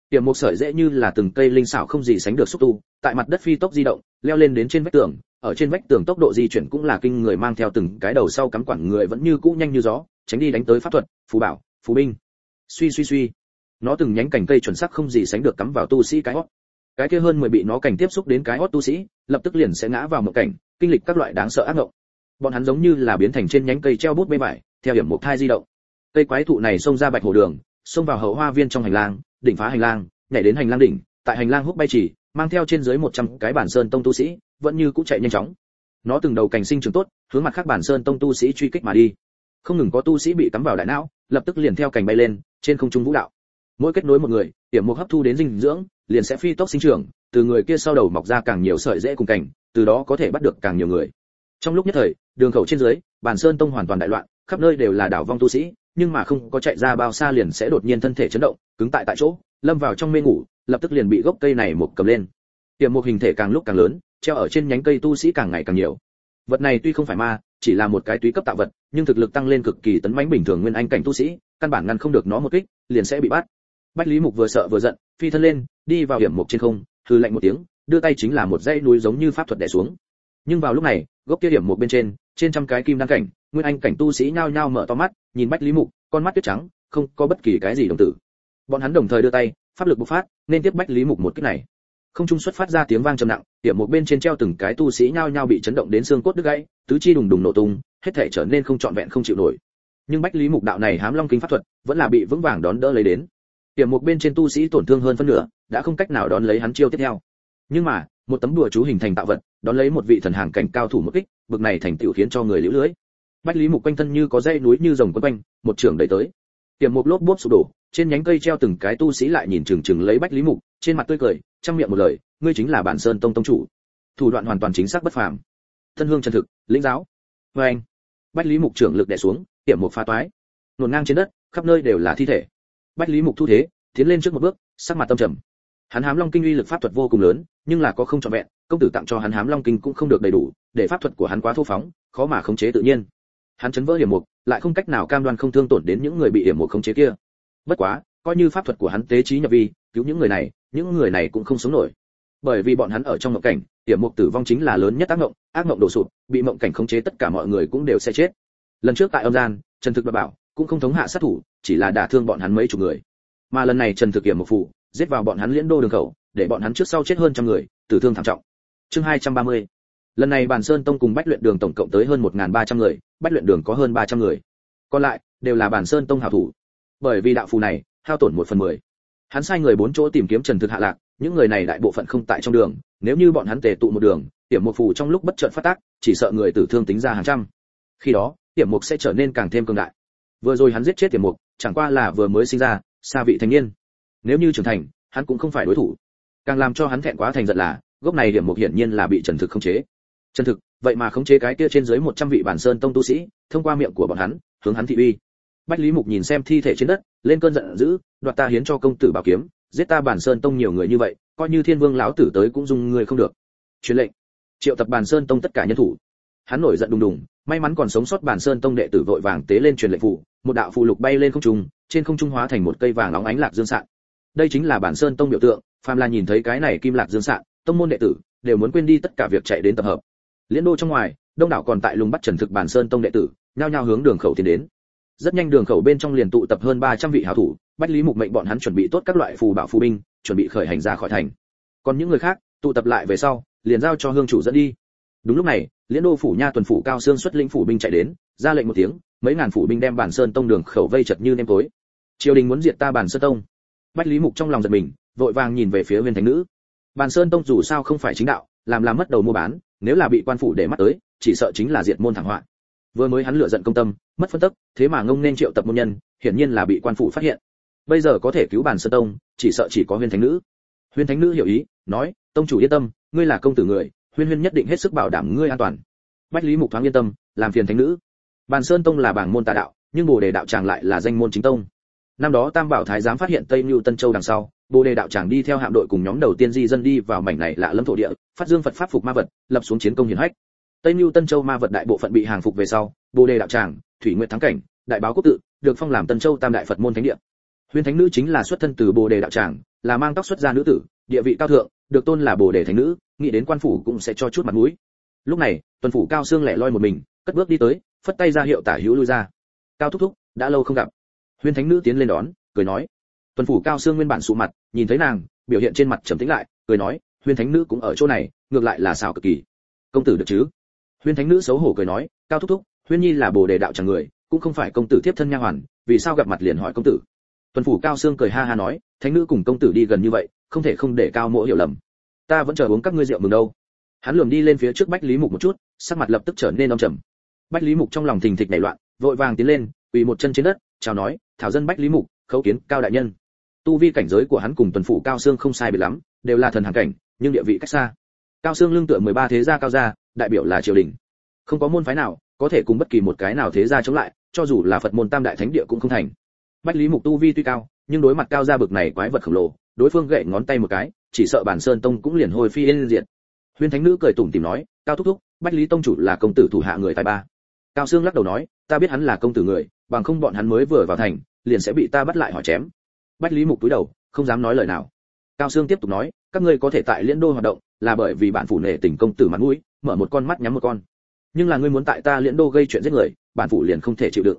Tiềm một sợi dễ như là từng cây linh xảo không gì sánh được xúc tu, tại mặt đất phi tốc di động, leo lên đến trên vách tường, ở trên vách tường tốc độ di chuyển cũng là kinh người mang theo từng cái đầu sau cắm quản người vẫn như cũ nhanh như gió, tránh đi đánh tới pháp thuật, phù bảo, phù binh. Suy suy suy. Nó từng nhánh cành cây chuẩn xác không gì sánh được cắm vào tu sĩ cái hót cái kia hơn 10 bị nó cảnh tiếp xúc đến cái hót tu sĩ, lập tức liền sẽ ngã vào một cảnh, kinh lịch các loại đáng sợ ác ngộng. Bọn hắn giống như là biến thành trên nhánh cây treo bút bê vải, theo điểm một thai di động. Cây quái thụ này xông ra bạch hồ đường, xông vào hậu hoa viên trong hành lang, đỉnh phá hành lang, nhảy đến hành lang đỉnh, tại hành lang hút bay chỉ, mang theo trên dưới 100 cái bản sơn tông tu sĩ, vẫn như cũ chạy nhanh chóng. Nó từng đầu cảnh sinh trưởng tốt, hướng mặt khác bản sơn tông tu sĩ truy kích mà đi. Không ngừng có tu sĩ bị cắm vào đại não, lập tức liền theo cảnh bay lên, trên không trung vũ đạo. Mỗi kết nối một người điểm mục hấp thu đến dinh dưỡng liền sẽ phi tốc sinh trưởng từ người kia sau đầu mọc ra càng nhiều sợi rễ cùng cảnh, từ đó có thể bắt được càng nhiều người. Trong lúc nhất thời đường khẩu trên dưới bản sơn tông hoàn toàn đại loạn khắp nơi đều là đảo vong tu sĩ nhưng mà không có chạy ra bao xa liền sẽ đột nhiên thân thể chấn động cứng tại tại chỗ lâm vào trong mê ngủ lập tức liền bị gốc cây này một cầm lên. Tiềm một hình thể càng lúc càng lớn treo ở trên nhánh cây tu sĩ càng ngày càng nhiều. Vật này tuy không phải ma chỉ là một cái túy cấp tạo vật nhưng thực lực tăng lên cực kỳ tấn mãnh bình thường nguyên anh cảnh tu sĩ căn bản ngăn không được nó một kích liền sẽ bị bắt. Bách lý mục vừa sợ vừa giận phi thân lên, đi vào hiểm mục trên không hư lạnh một tiếng, đưa tay chính là một dãy núi giống như pháp thuật đè xuống. Nhưng vào lúc này, gốc kia hiểm mục bên trên trên trăm cái kim đăng cảnh, nguyên anh cảnh tu sĩ nhao nhao mở to mắt, nhìn bách lý mục, con mắt tuyết trắng, không có bất kỳ cái gì đồng tử. Bọn hắn đồng thời đưa tay, pháp lực bộc phát, nên tiếp bách lý mục một kích này. Không trung xuất phát ra tiếng vang trầm nặng, hiểm một bên trên treo từng cái tu sĩ nhao nhao bị chấn động đến xương cốt đứt gãy, tứ chi đùng đùng nổ tung, hết thể trở nên không trọn vẹn không chịu nổi. Nhưng bách lý mục đạo này hám long kinh pháp thuật, vẫn là bị vững vàng đón đỡ lấy đến hiểm mục bên trên tu sĩ tổn thương hơn phân nửa, đã không cách nào đón lấy hắn chiêu tiếp theo. Nhưng mà, một tấm đùa chú hình thành tạo vật, đón lấy một vị thần hàng cảnh cao thủ một kích, bực này thành tựu khiến cho người liễu lưới. Bách lý mục quanh thân như có dây núi như rồng quấn quanh, một trường đẩy tới. Tiềm mục lốp bốp sụp đổ, trên nhánh cây treo từng cái tu sĩ lại nhìn chừng chừng lấy bách lý mục, trên mặt tươi cười, trong miệng một lời, ngươi chính là bản sơn tông tông chủ. Thủ đoạn hoàn toàn chính xác bất phàm. Thân hương chân thực, lĩnh giáo. Vê anh bách lý mục trưởng lực đè xuống tiệm mục pha toái. Nổn ngang trên đất, khắp nơi đều là thi thể bách lý mục thu thế, tiến lên trước một bước, sắc mặt tâm trầm. Hắn hám long kinh uy lực pháp thuật vô cùng lớn, nhưng là có không trọn vẹn, công tử tặng cho hắn hám long kinh cũng không được đầy đủ, để pháp thuật của hắn quá thô phóng, khó mà khống chế tự nhiên. Hắn chấn vỡ hiểm mục, lại không cách nào cam đoan không thương tổn đến những người bị hiểm mục khống chế kia. Bất quá, coi như pháp thuật của hắn tế trí nhập vi, cứu những người này, những người này cũng không sống nổi. Bởi vì bọn hắn ở trong mộng cảnh, hiểm mục tử vong chính là lớn nhất ác mộng ác mộng đổ sụp, bị mộng cảnh khống chế tất cả mọi người cũng đều sẽ chết. Lần trước tại âm gian, trần thực bảo, cũng không thống hạ sát thủ chỉ là đả thương bọn hắn mấy chục người. Mà lần này trần thực kiểm một phủ giết vào bọn hắn liễn đô đường khẩu, để bọn hắn trước sau chết hơn trăm người, tử thương thảm trọng. Chương 230. lần này bàn sơn tông cùng bách luyện đường tổng cộng tới hơn 1.300 người, bách luyện đường có hơn 300 người. Còn lại, đều là bàn sơn tông hảo thủ. Bởi vì đạo phù này, hao tổn một phần mười. Hắn sai người bốn chỗ tìm kiếm trần thực hạ lạc, những người này đại bộ phận không tại trong đường, nếu như bọn hắn tề tụ một đường tiểm một phù trong lúc bất chợt phát tác, chỉ sợ người tử thương tính ra hàng trăm. Khi đó tiểm mục sẽ trở nên càng thêm cường đại vừa rồi hắn giết chết tiềm mục, chẳng qua là vừa mới sinh ra, xa vị thành niên. Nếu như trưởng thành, hắn cũng không phải đối thủ. Càng làm cho hắn thẹn quá thành giận là, gốc này điểm mục hiển nhiên là bị trần thực khống chế. Trần thực, vậy mà khống chế cái kia trên dưới 100 vị bản sơn tông tu sĩ, thông qua miệng của bọn hắn, hướng hắn thị uy. Bách lý mục nhìn xem thi thể trên đất, lên cơn giận dữ, đoạt ta hiến cho công tử bảo kiếm, giết ta bản sơn tông nhiều người như vậy, coi như thiên vương lão tử tới cũng dùng người không được. Truyền lệnh. Triệu tập bản sơn tông tất cả nhân thủ hắn nổi giận đùng đùng, may mắn còn sống sót bản sơn tông đệ tử vội vàng tế lên truyền lệnh phụ một đạo phụ lục bay lên không trung, trên không trung hóa thành một cây vàng óng ánh lạc dương sạn. Đây chính là bản sơn tông biểu tượng, phàm là nhìn thấy cái này kim lạc dương sạn, tông môn đệ tử đều muốn quên đi tất cả việc chạy đến tập hợp. Liên đô trong ngoài, đông đảo còn tại lùng bắt trần thực bản sơn tông đệ tử, nhao nhao hướng đường khẩu tiến đến. Rất nhanh đường khẩu bên trong liền tụ tập hơn 300 vị hảo thủ, bách lý mục mệnh bọn hắn chuẩn bị tốt các loại phù bảo phù binh, chuẩn bị khởi hành ra khỏi thành. Còn những người khác, tụ tập lại về sau, liền giao cho hương chủ dẫn đi. Đúng lúc này liễn đô phủ nha tuần phủ cao xương xuất lĩnh phủ binh chạy đến, ra lệnh một tiếng, mấy ngàn phủ binh đem bản sơn tông đường khẩu vây chật như nêm tối. Triều đình muốn diệt ta bản sơn tông. Bách lý mục trong lòng giật mình, vội vàng nhìn về phía huyền thánh nữ. Bản sơn tông dù sao không phải chính đạo, làm làm mất đầu mua bán, nếu là bị quan phủ để mắt tới, chỉ sợ chính là diệt môn thảm họa. Vừa mới hắn lựa giận công tâm, mất phân tức, thế mà ngông nên triệu tập môn nhân, hiển nhiên là bị quan phủ phát hiện. Bây giờ có thể cứu bản sơn tông, chỉ sợ chỉ có huyền thánh nữ. Huyền thánh nữ hiểu ý, nói, tông chủ yên tâm, ngươi là công tử người huyên huyên nhất định hết sức bảo đảm ngươi an toàn. Bách lý mục thoáng yên tâm, làm phiền thánh nữ. Bàn sơn tông là bảng môn tà đạo, nhưng bồ đề đạo tràng lại là danh môn chính tông. Năm đó tam bảo thái giám phát hiện tây mưu tân châu đằng sau, bồ đề đạo tràng đi theo hạm đội cùng nhóm đầu tiên di dân đi vào mảnh này lạ lâm thổ địa, phát dương phật pháp phục ma vật, lập xuống chiến công hiển hách. Tây mưu tân châu ma vật đại bộ phận bị hàng phục về sau, bồ đề đạo tràng thủy nguyện thắng cảnh, đại báo quốc tự, được phong làm tân châu tam đại phật môn thánh địa. Huyên thánh nữ chính là xuất thân từ bồ đề đạo tràng là mang tóc xuất gia nữ tử, địa vị cao thượng được tôn là bồ đề thánh nữ, nghĩ đến quan phủ cũng sẽ cho chút mặt mũi. Lúc này, tuần phủ cao xương lẻ loi một mình, cất bước đi tới, phất tay ra hiệu tả hữu lui ra. Cao thúc thúc, đã lâu không gặp. Huyên thánh nữ tiến lên đón, cười nói. Tuần phủ cao xương nguyên bản sụ mặt, nhìn thấy nàng, biểu hiện trên mặt trầm tĩnh lại, cười nói huyên thánh nữ cũng ở chỗ này, ngược lại là xảo cực kỳ. Công tử được chứ? Huyên thánh nữ xấu hổ cười nói, cao thúc thúc huyên nhi là bồ đề đạo chẳng người, cũng không phải công tử tiếp thân nha hoàn, vì sao gặp mặt liền hỏi công tử? Tuần phủ cao xương cười ha ha nói, thánh nữ cùng công tử đi gần như vậy, không thể không để cao mỗ hiểu lầm. Ta vẫn chờ uống các ngươi rượu mừng đâu. Hắn lườm đi lên phía trước bách lý mục một chút, sắc mặt lập tức trở nên âm trầm. Bách lý mục trong lòng thình thịch nảy loạn, vội vàng tiến lên, quỳ một chân trên đất, chào nói, thảo dân bách lý mục, khấu kiến cao đại nhân. Tu vi cảnh giới của hắn cùng tuần phủ cao xương không sai biệt lắm, đều là thần hàng cảnh, nhưng địa vị cách xa. Cao xương lương tựa 13 thế gia cao gia, đại biểu là triều đình. Không có môn phái nào có thể cùng bất kỳ một cái nào thế gia chống lại, cho dù là phật môn tam đại thánh địa cũng không thành bách lý mục tu vi tuy cao, nhưng đối mặt cao gia bực này quái vật khổng lồ, đối phương gậy ngón tay một cái, chỉ sợ bản sơn tông cũng liền hồi phi yên diệt. Huyên thánh nữ cười tủm tỉm nói, cao thúc thúc, bách lý tông chủ là công tử thủ hạ người tài ba. Cao Sương lắc đầu nói, ta biết hắn là công tử người, bằng không bọn hắn mới vừa vào thành, liền sẽ bị ta bắt lại hỏi chém. Bách lý mục túi đầu, không dám nói lời nào. Cao Sương tiếp tục nói, các ngươi có thể tại liên đô hoạt động, là bởi vì bạn phủ nể tình công tử mặt mũi, mở một con mắt nhắm một con. Nhưng là ngươi muốn tại ta liên đô gây chuyện giết người, bản phủ liền không thể chịu đựng.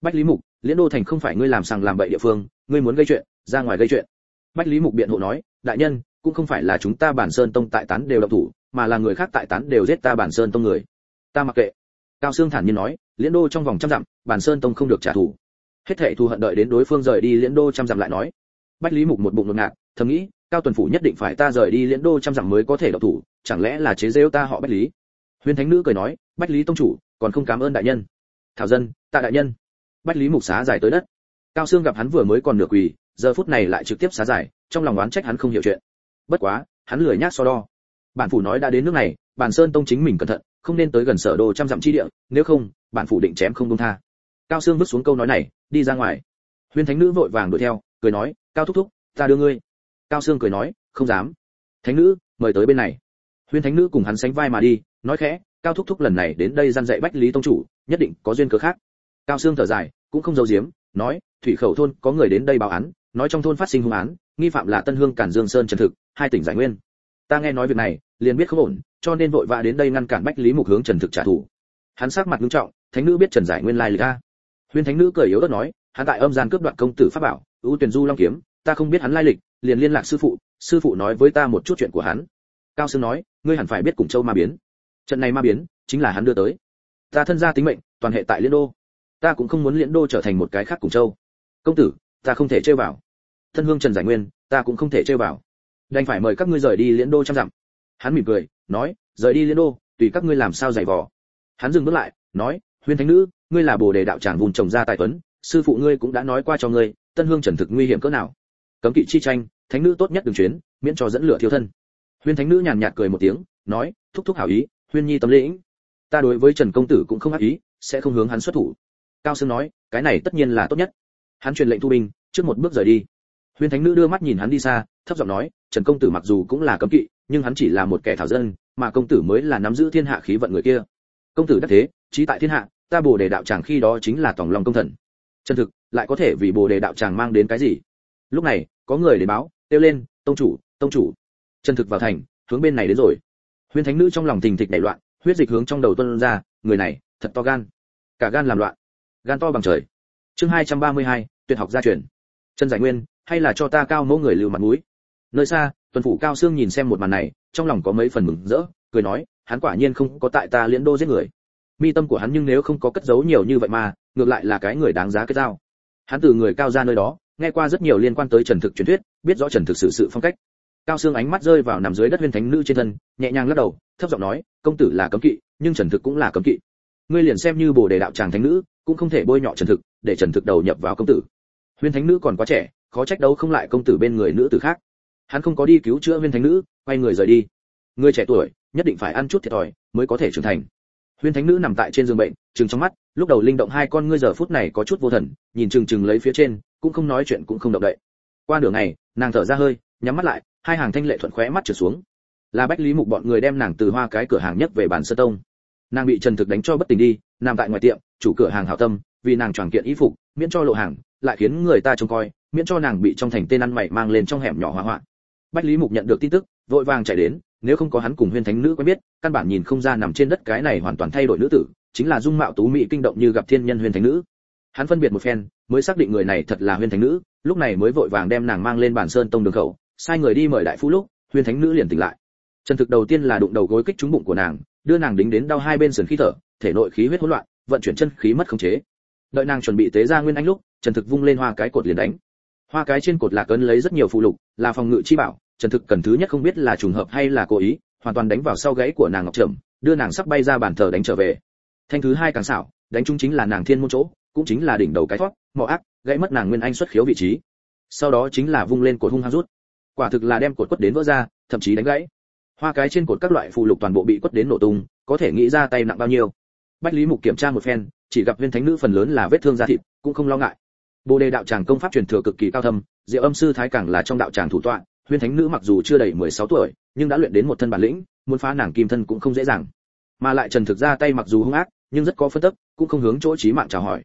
Bách lý mục liễn đô thành không phải ngươi làm sằng làm bậy địa phương, ngươi muốn gây chuyện, ra ngoài gây chuyện. Bách lý mục biện hộ nói, đại nhân, cũng không phải là chúng ta bản sơn tông tại tán đều độc thủ, mà là người khác tại tán đều giết ta bản sơn tông người. Ta mặc kệ. Cao sương thản nhiên nói, liễn đô trong vòng trăm dặm, bản sơn tông không được trả thù. Hết thệ thù hận đợi đến đối phương rời đi liễn đô trăm dặm lại nói. Bách lý mục một bụng ngột ngạt, thầm nghĩ, cao tuần phủ nhất định phải ta rời đi liễn đô trăm dặm mới có thể độc thủ, chẳng lẽ là chế rêu ta họ bách lý? Huyền thánh nữ cười nói, bách lý tông chủ, còn không cảm ơn đại nhân. Thảo dân, tạ đại nhân bách lý mục xá giải tới đất. Cao sương gặp hắn vừa mới còn nửa quỳ, giờ phút này lại trực tiếp xá giải trong lòng oán trách hắn không hiểu chuyện. Bất quá, hắn lười nhác so đo. Bản phủ nói đã đến nước này, bản sơn tông chính mình cẩn thận, không nên tới gần sở đồ trăm dặm chi địa, nếu không, bản phủ định chém không công tha. Cao sương vứt xuống câu nói này, đi ra ngoài. Huyên thánh nữ vội vàng đuổi theo, cười nói, cao thúc thúc, ta đưa ngươi. Cao sương cười nói, không dám. Thánh nữ, mời tới bên này. Huyên thánh nữ cùng hắn sánh vai mà đi, nói khẽ, cao thúc thúc lần này đến đây gian dạy bách lý tông chủ, nhất định có duyên cớ khác. Cao sương thở dài cũng không giấu giếm, nói, thủy khẩu thôn, có người đến đây báo án, nói trong thôn phát sinh hung án, nghi phạm là tân hương cản dương sơn trần thực, hai tỉnh giải nguyên. Ta nghe nói việc này, liền biết không ổn, cho nên vội vã đến đây ngăn cản bách lý mục hướng trần thực trả thù. Hắn sắc mặt nghiêm trọng, thánh nữ biết trần giải nguyên lai lịch a. Huyên thánh nữ cười yếu ớt nói, hắn tại âm gian cướp đoạt công tử pháp bảo, ưu tuyển du long kiếm, ta không biết hắn lai lịch, liền liên lạc sư phụ sư phụ nói với ta một chút chuyện của hắn. Cao sương nói, ngươi hẳn phải biết cùng châu ma biến. Trận này ma biến chính là hắn đưa tới. Ta thân gia tính mệnh, toàn hệ tại liên đô ta cũng không muốn liên đô trở thành một cái khác cùng châu. Công tử, ta không thể chơi vào. Thân hương trần giải nguyên, ta cũng không thể chơi vào. Đành phải mời các ngươi rời đi liên đô trăm dặm. Hắn mỉm cười, nói, rời đi liên đô, tùy các ngươi làm sao giày vò. Hắn dừng bước lại, nói huyên thánh nữ, ngươi là bồ đề đạo tràng vùng trồng ra tài tuấn, sư phụ ngươi cũng đã nói qua cho ngươi, tân hương trần thực nguy hiểm cỡ nào. Cấm kỵ chi tranh, thánh nữ tốt nhất đừng chuyến, miễn cho dẫn lửa thiếu thân. Huyên thánh nữ nhàn nhạt cười một tiếng, nói, thúc thúc hảo ý huyên nhi tâm lĩnh. Ta đối với trần công tử cũng không ác ý, sẽ không hướng hắn xuất thủ cao sương nói, cái này tất nhiên là tốt nhất. Hắn truyền lệnh thu binh, trước một bước rời đi. Huyên thánh nữ đưa mắt nhìn hắn đi xa, thấp giọng nói, trần công tử mặc dù cũng là cấm kỵ, nhưng hắn chỉ là một kẻ thảo dân, mà công tử mới là nắm giữ thiên hạ khí vận người kia. Công tử đắc thế trí tại thiên hạ, ta bồ đề đạo tràng khi đó chính là tòng lòng công thần. Chân thực, lại có thể vì bồ đề đạo tràng mang đến cái gì? Lúc này, có người đến báo, kêu lên, tông chủ tông chủ. Chân thực vào thành, hướng bên này đến rồi. Huyên thánh nữ trong lòng thình thịch nảy loạn, huyết dịch hướng trong đầu tuôn ra, người này, thật to gan. Cả gan làm loạn gan to bằng trời. Chương 232, tuyệt học gia truyền. Chân giải nguyên hay là cho ta cao mẫu người lưu mặt mũi? Nơi xa tuần phủ cao xương nhìn xem một màn này trong lòng có mấy phần mừng rỡ cười nói hắn quả nhiên không có tại ta liễn đô giết người. Mi tâm của hắn nhưng nếu không có cất giấu nhiều như vậy mà ngược lại là cái người đáng giá cái dao. Hắn từ người cao ra nơi đó nghe qua rất nhiều liên quan tới trần thực truyền thuyết biết rõ trần thực sự sự phong cách. Cao xương ánh mắt rơi vào nằm dưới đất huyên thánh nữ trên thân nhẹ nhàng lắc đầu thấp giọng nói công tử là cấm kỵ nhưng trần thực cũng là cấm kỵ. Ngươi liền xem như bồ đề đạo tràng thánh nữ cũng không thể bôi nhọ trần thực, để trần thực đầu nhập vào công tử. Huyên thánh nữ còn quá trẻ, khó trách đấu không lại công tử bên người nữ tử khác. Hắn không có đi cứu chữa huyên thánh nữ, quay người rời đi. Người trẻ tuổi, nhất định phải ăn chút thiệt thòi mới có thể trưởng thành. Huyên thánh nữ nằm tại trên giường bệnh, trừng trong mắt, lúc đầu linh động hai con ngươi giờ phút này có chút vô thần, nhìn chừng chừng lấy phía trên, cũng không nói chuyện cũng không động đậy. Qua đường này nàng thở ra hơi, nhắm mắt lại, hai hàng thanh lệ thuận khóe mắt trở xuống. Là bách lý mục bọn người đem nàng từ hoa cái cửa hàng nhất về bản sơ tông nàng bị trần thực đánh cho bất tỉnh đi, nằm tại ngoài tiệm, chủ cửa hàng hảo tâm, vì nàng tròn kiện y phục, miễn cho lộ hàng, lại khiến người ta trông coi, miễn cho nàng bị trong thành tên ăn mày mang lên trong hẻm nhỏ hỏa hoạn. Bách lý mục nhận được tin tức, vội vàng chạy đến, nếu không có hắn cùng huyên thánh nữ quen biết, căn bản nhìn không ra nằm trên đất cái này hoàn toàn thay đổi nữ tử, chính là dung mạo tú mỹ kinh động như gặp thiên nhân huyên thánh nữ. Hắn phân biệt một phen, mới xác định người này thật là huyên thánh nữ, lúc này mới vội vàng đem nàng mang lên bản sơn tông đường khẩu, sai người đi mời đại phú lúc, huyên thánh nữ liền tỉnh lại. Trần thực đầu tiên là đụng đầu gối kích trúng bụng của nàng đưa nàng đính đến đau hai bên sườn khí thở, thể nội khí huyết hỗn loạn, vận chuyển chân khí mất khống chế. Đợi nàng chuẩn bị tế ra nguyên anh lúc, trần thực vung lên hoa cái cột liền đánh. Hoa cái trên cột lạc ấn lấy rất nhiều phụ lục, là phòng ngự chi bảo, trần thực cần thứ nhất không biết là trùng hợp hay là cố ý, hoàn toàn đánh vào sau gãy của nàng ngọc trầm, đưa nàng sắp bay ra bàn thờ đánh trở về. Thanh thứ hai càng xảo, đánh trúng chính là nàng thiên môn chỗ, cũng chính là đỉnh đầu cái thoát, mỏ ác, gãy mất nàng nguyên anh xuất khiếu vị trí. Sau đó chính là vung lên cột hung hăng rút. Quả thực là đem cột quất đến vỡ ra, thậm chí đánh gãy hoa cái trên cột các loại phụ lục toàn bộ bị quất đến nổ tung, có thể nghĩ ra tay nặng bao nhiêu. Bách lý mục kiểm tra một phen, chỉ gặp viên thánh nữ phần lớn là vết thương da thịt, cũng không lo ngại. Bồ đề đạo tràng công pháp truyền thừa cực kỳ cao thâm, diệu âm sư thái càng là trong đạo tràng thủ tọa huyên thánh nữ mặc dù chưa đầy 16 tuổi, nhưng đã luyện đến một thân bản lĩnh, muốn phá nàng kim thân cũng không dễ dàng. Mà lại trần thực ra tay mặc dù hung ác, nhưng rất có phân tức, cũng không hướng chỗ chí mạng chào hỏi.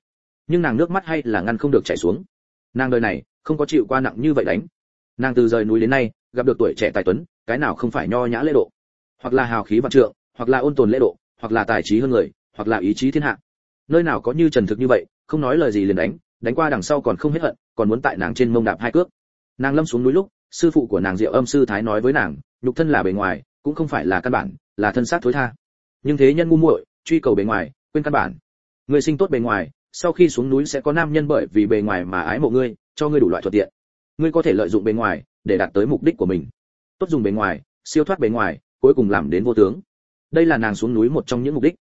Nhưng nàng nước mắt hay là ngăn không được chảy xuống. Nàng đời này, không có chịu qua nặng như vậy đánh. Nàng từ rời núi đến nay, gặp được tuổi trẻ tài tuấn cái nào không phải nho nhã lễ độ? Hoặc là hào khí vạn trượng, hoặc là ôn tồn lễ độ, hoặc là tài trí hơn người, hoặc là ý chí thiên hạ. Nơi nào có như trần thực như vậy, không nói lời gì liền đánh đánh qua đằng sau còn không hết hận, còn muốn tại nàng trên mông đạp hai cước. Nàng lâm xuống núi lúc, sư phụ của nàng diệu âm sư thái nói với nàng, nhục thân là bề ngoài, cũng không phải là căn bản, là thân xác thối tha. Nhưng thế nhân ngu muội, truy cầu bề ngoài, quên căn bản. Người sinh tốt bề ngoài, sau khi xuống núi sẽ có nam nhân bởi vì bề ngoài mà ái mộ ngươi, cho ngươi đủ loại thuận tiện. Ngươi có thể lợi dụng bề ngoài để đạt tới mục đích của mình tốt dùng bề ngoài, siêu thoát bề ngoài, cuối cùng làm đến vô tướng. Đây là nàng xuống núi một trong những mục đích.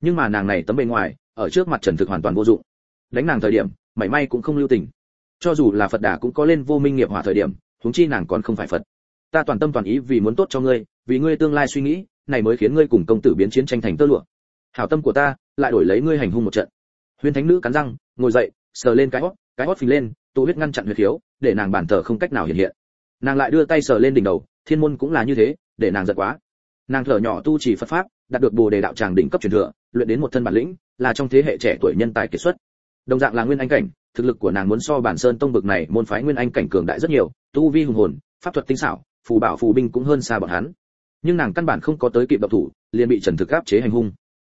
Nhưng mà nàng này tấm bề ngoài, ở trước mặt trần thực hoàn toàn vô dụng. Đánh nàng thời điểm, mảy may cũng không lưu tình. Cho dù là phật đà cũng có lên vô minh nghiệp hỏa thời điểm, huống chi nàng còn không phải phật. Ta toàn tâm toàn ý vì muốn tốt cho ngươi, vì ngươi tương lai suy nghĩ, này mới khiến ngươi cùng công tử biến chiến tranh thành tơ lụa. Hảo tâm của ta, lại đổi lấy ngươi hành hung một trận. Huyền thánh nữ cắn răng, ngồi dậy, sờ lên cái hót cái hót phình lên tụ huyết ngăn chặn huyết thiếu, để nàng bản thờ không cách nào hiện hiện. Nàng lại đưa tay sờ lên đỉnh đầu thiên môn cũng là như thế, để nàng giật quá. Nàng thở nhỏ tu chỉ phật pháp, đạt được bồ đề đạo tràng đỉnh cấp truyền thừa, luyện đến một thân bản lĩnh, là trong thế hệ trẻ tuổi nhân tài kiệt xuất. Đồng dạng là nguyên anh cảnh, thực lực của nàng muốn so bản sơn tông bực này môn phái nguyên anh cảnh cường đại rất nhiều, tu vi hùng hồn, pháp thuật tinh xảo, phù bảo phù binh cũng hơn xa bọn hắn. Nhưng nàng căn bản không có tới kịp độc thủ, liền bị trần thực áp chế hành hung.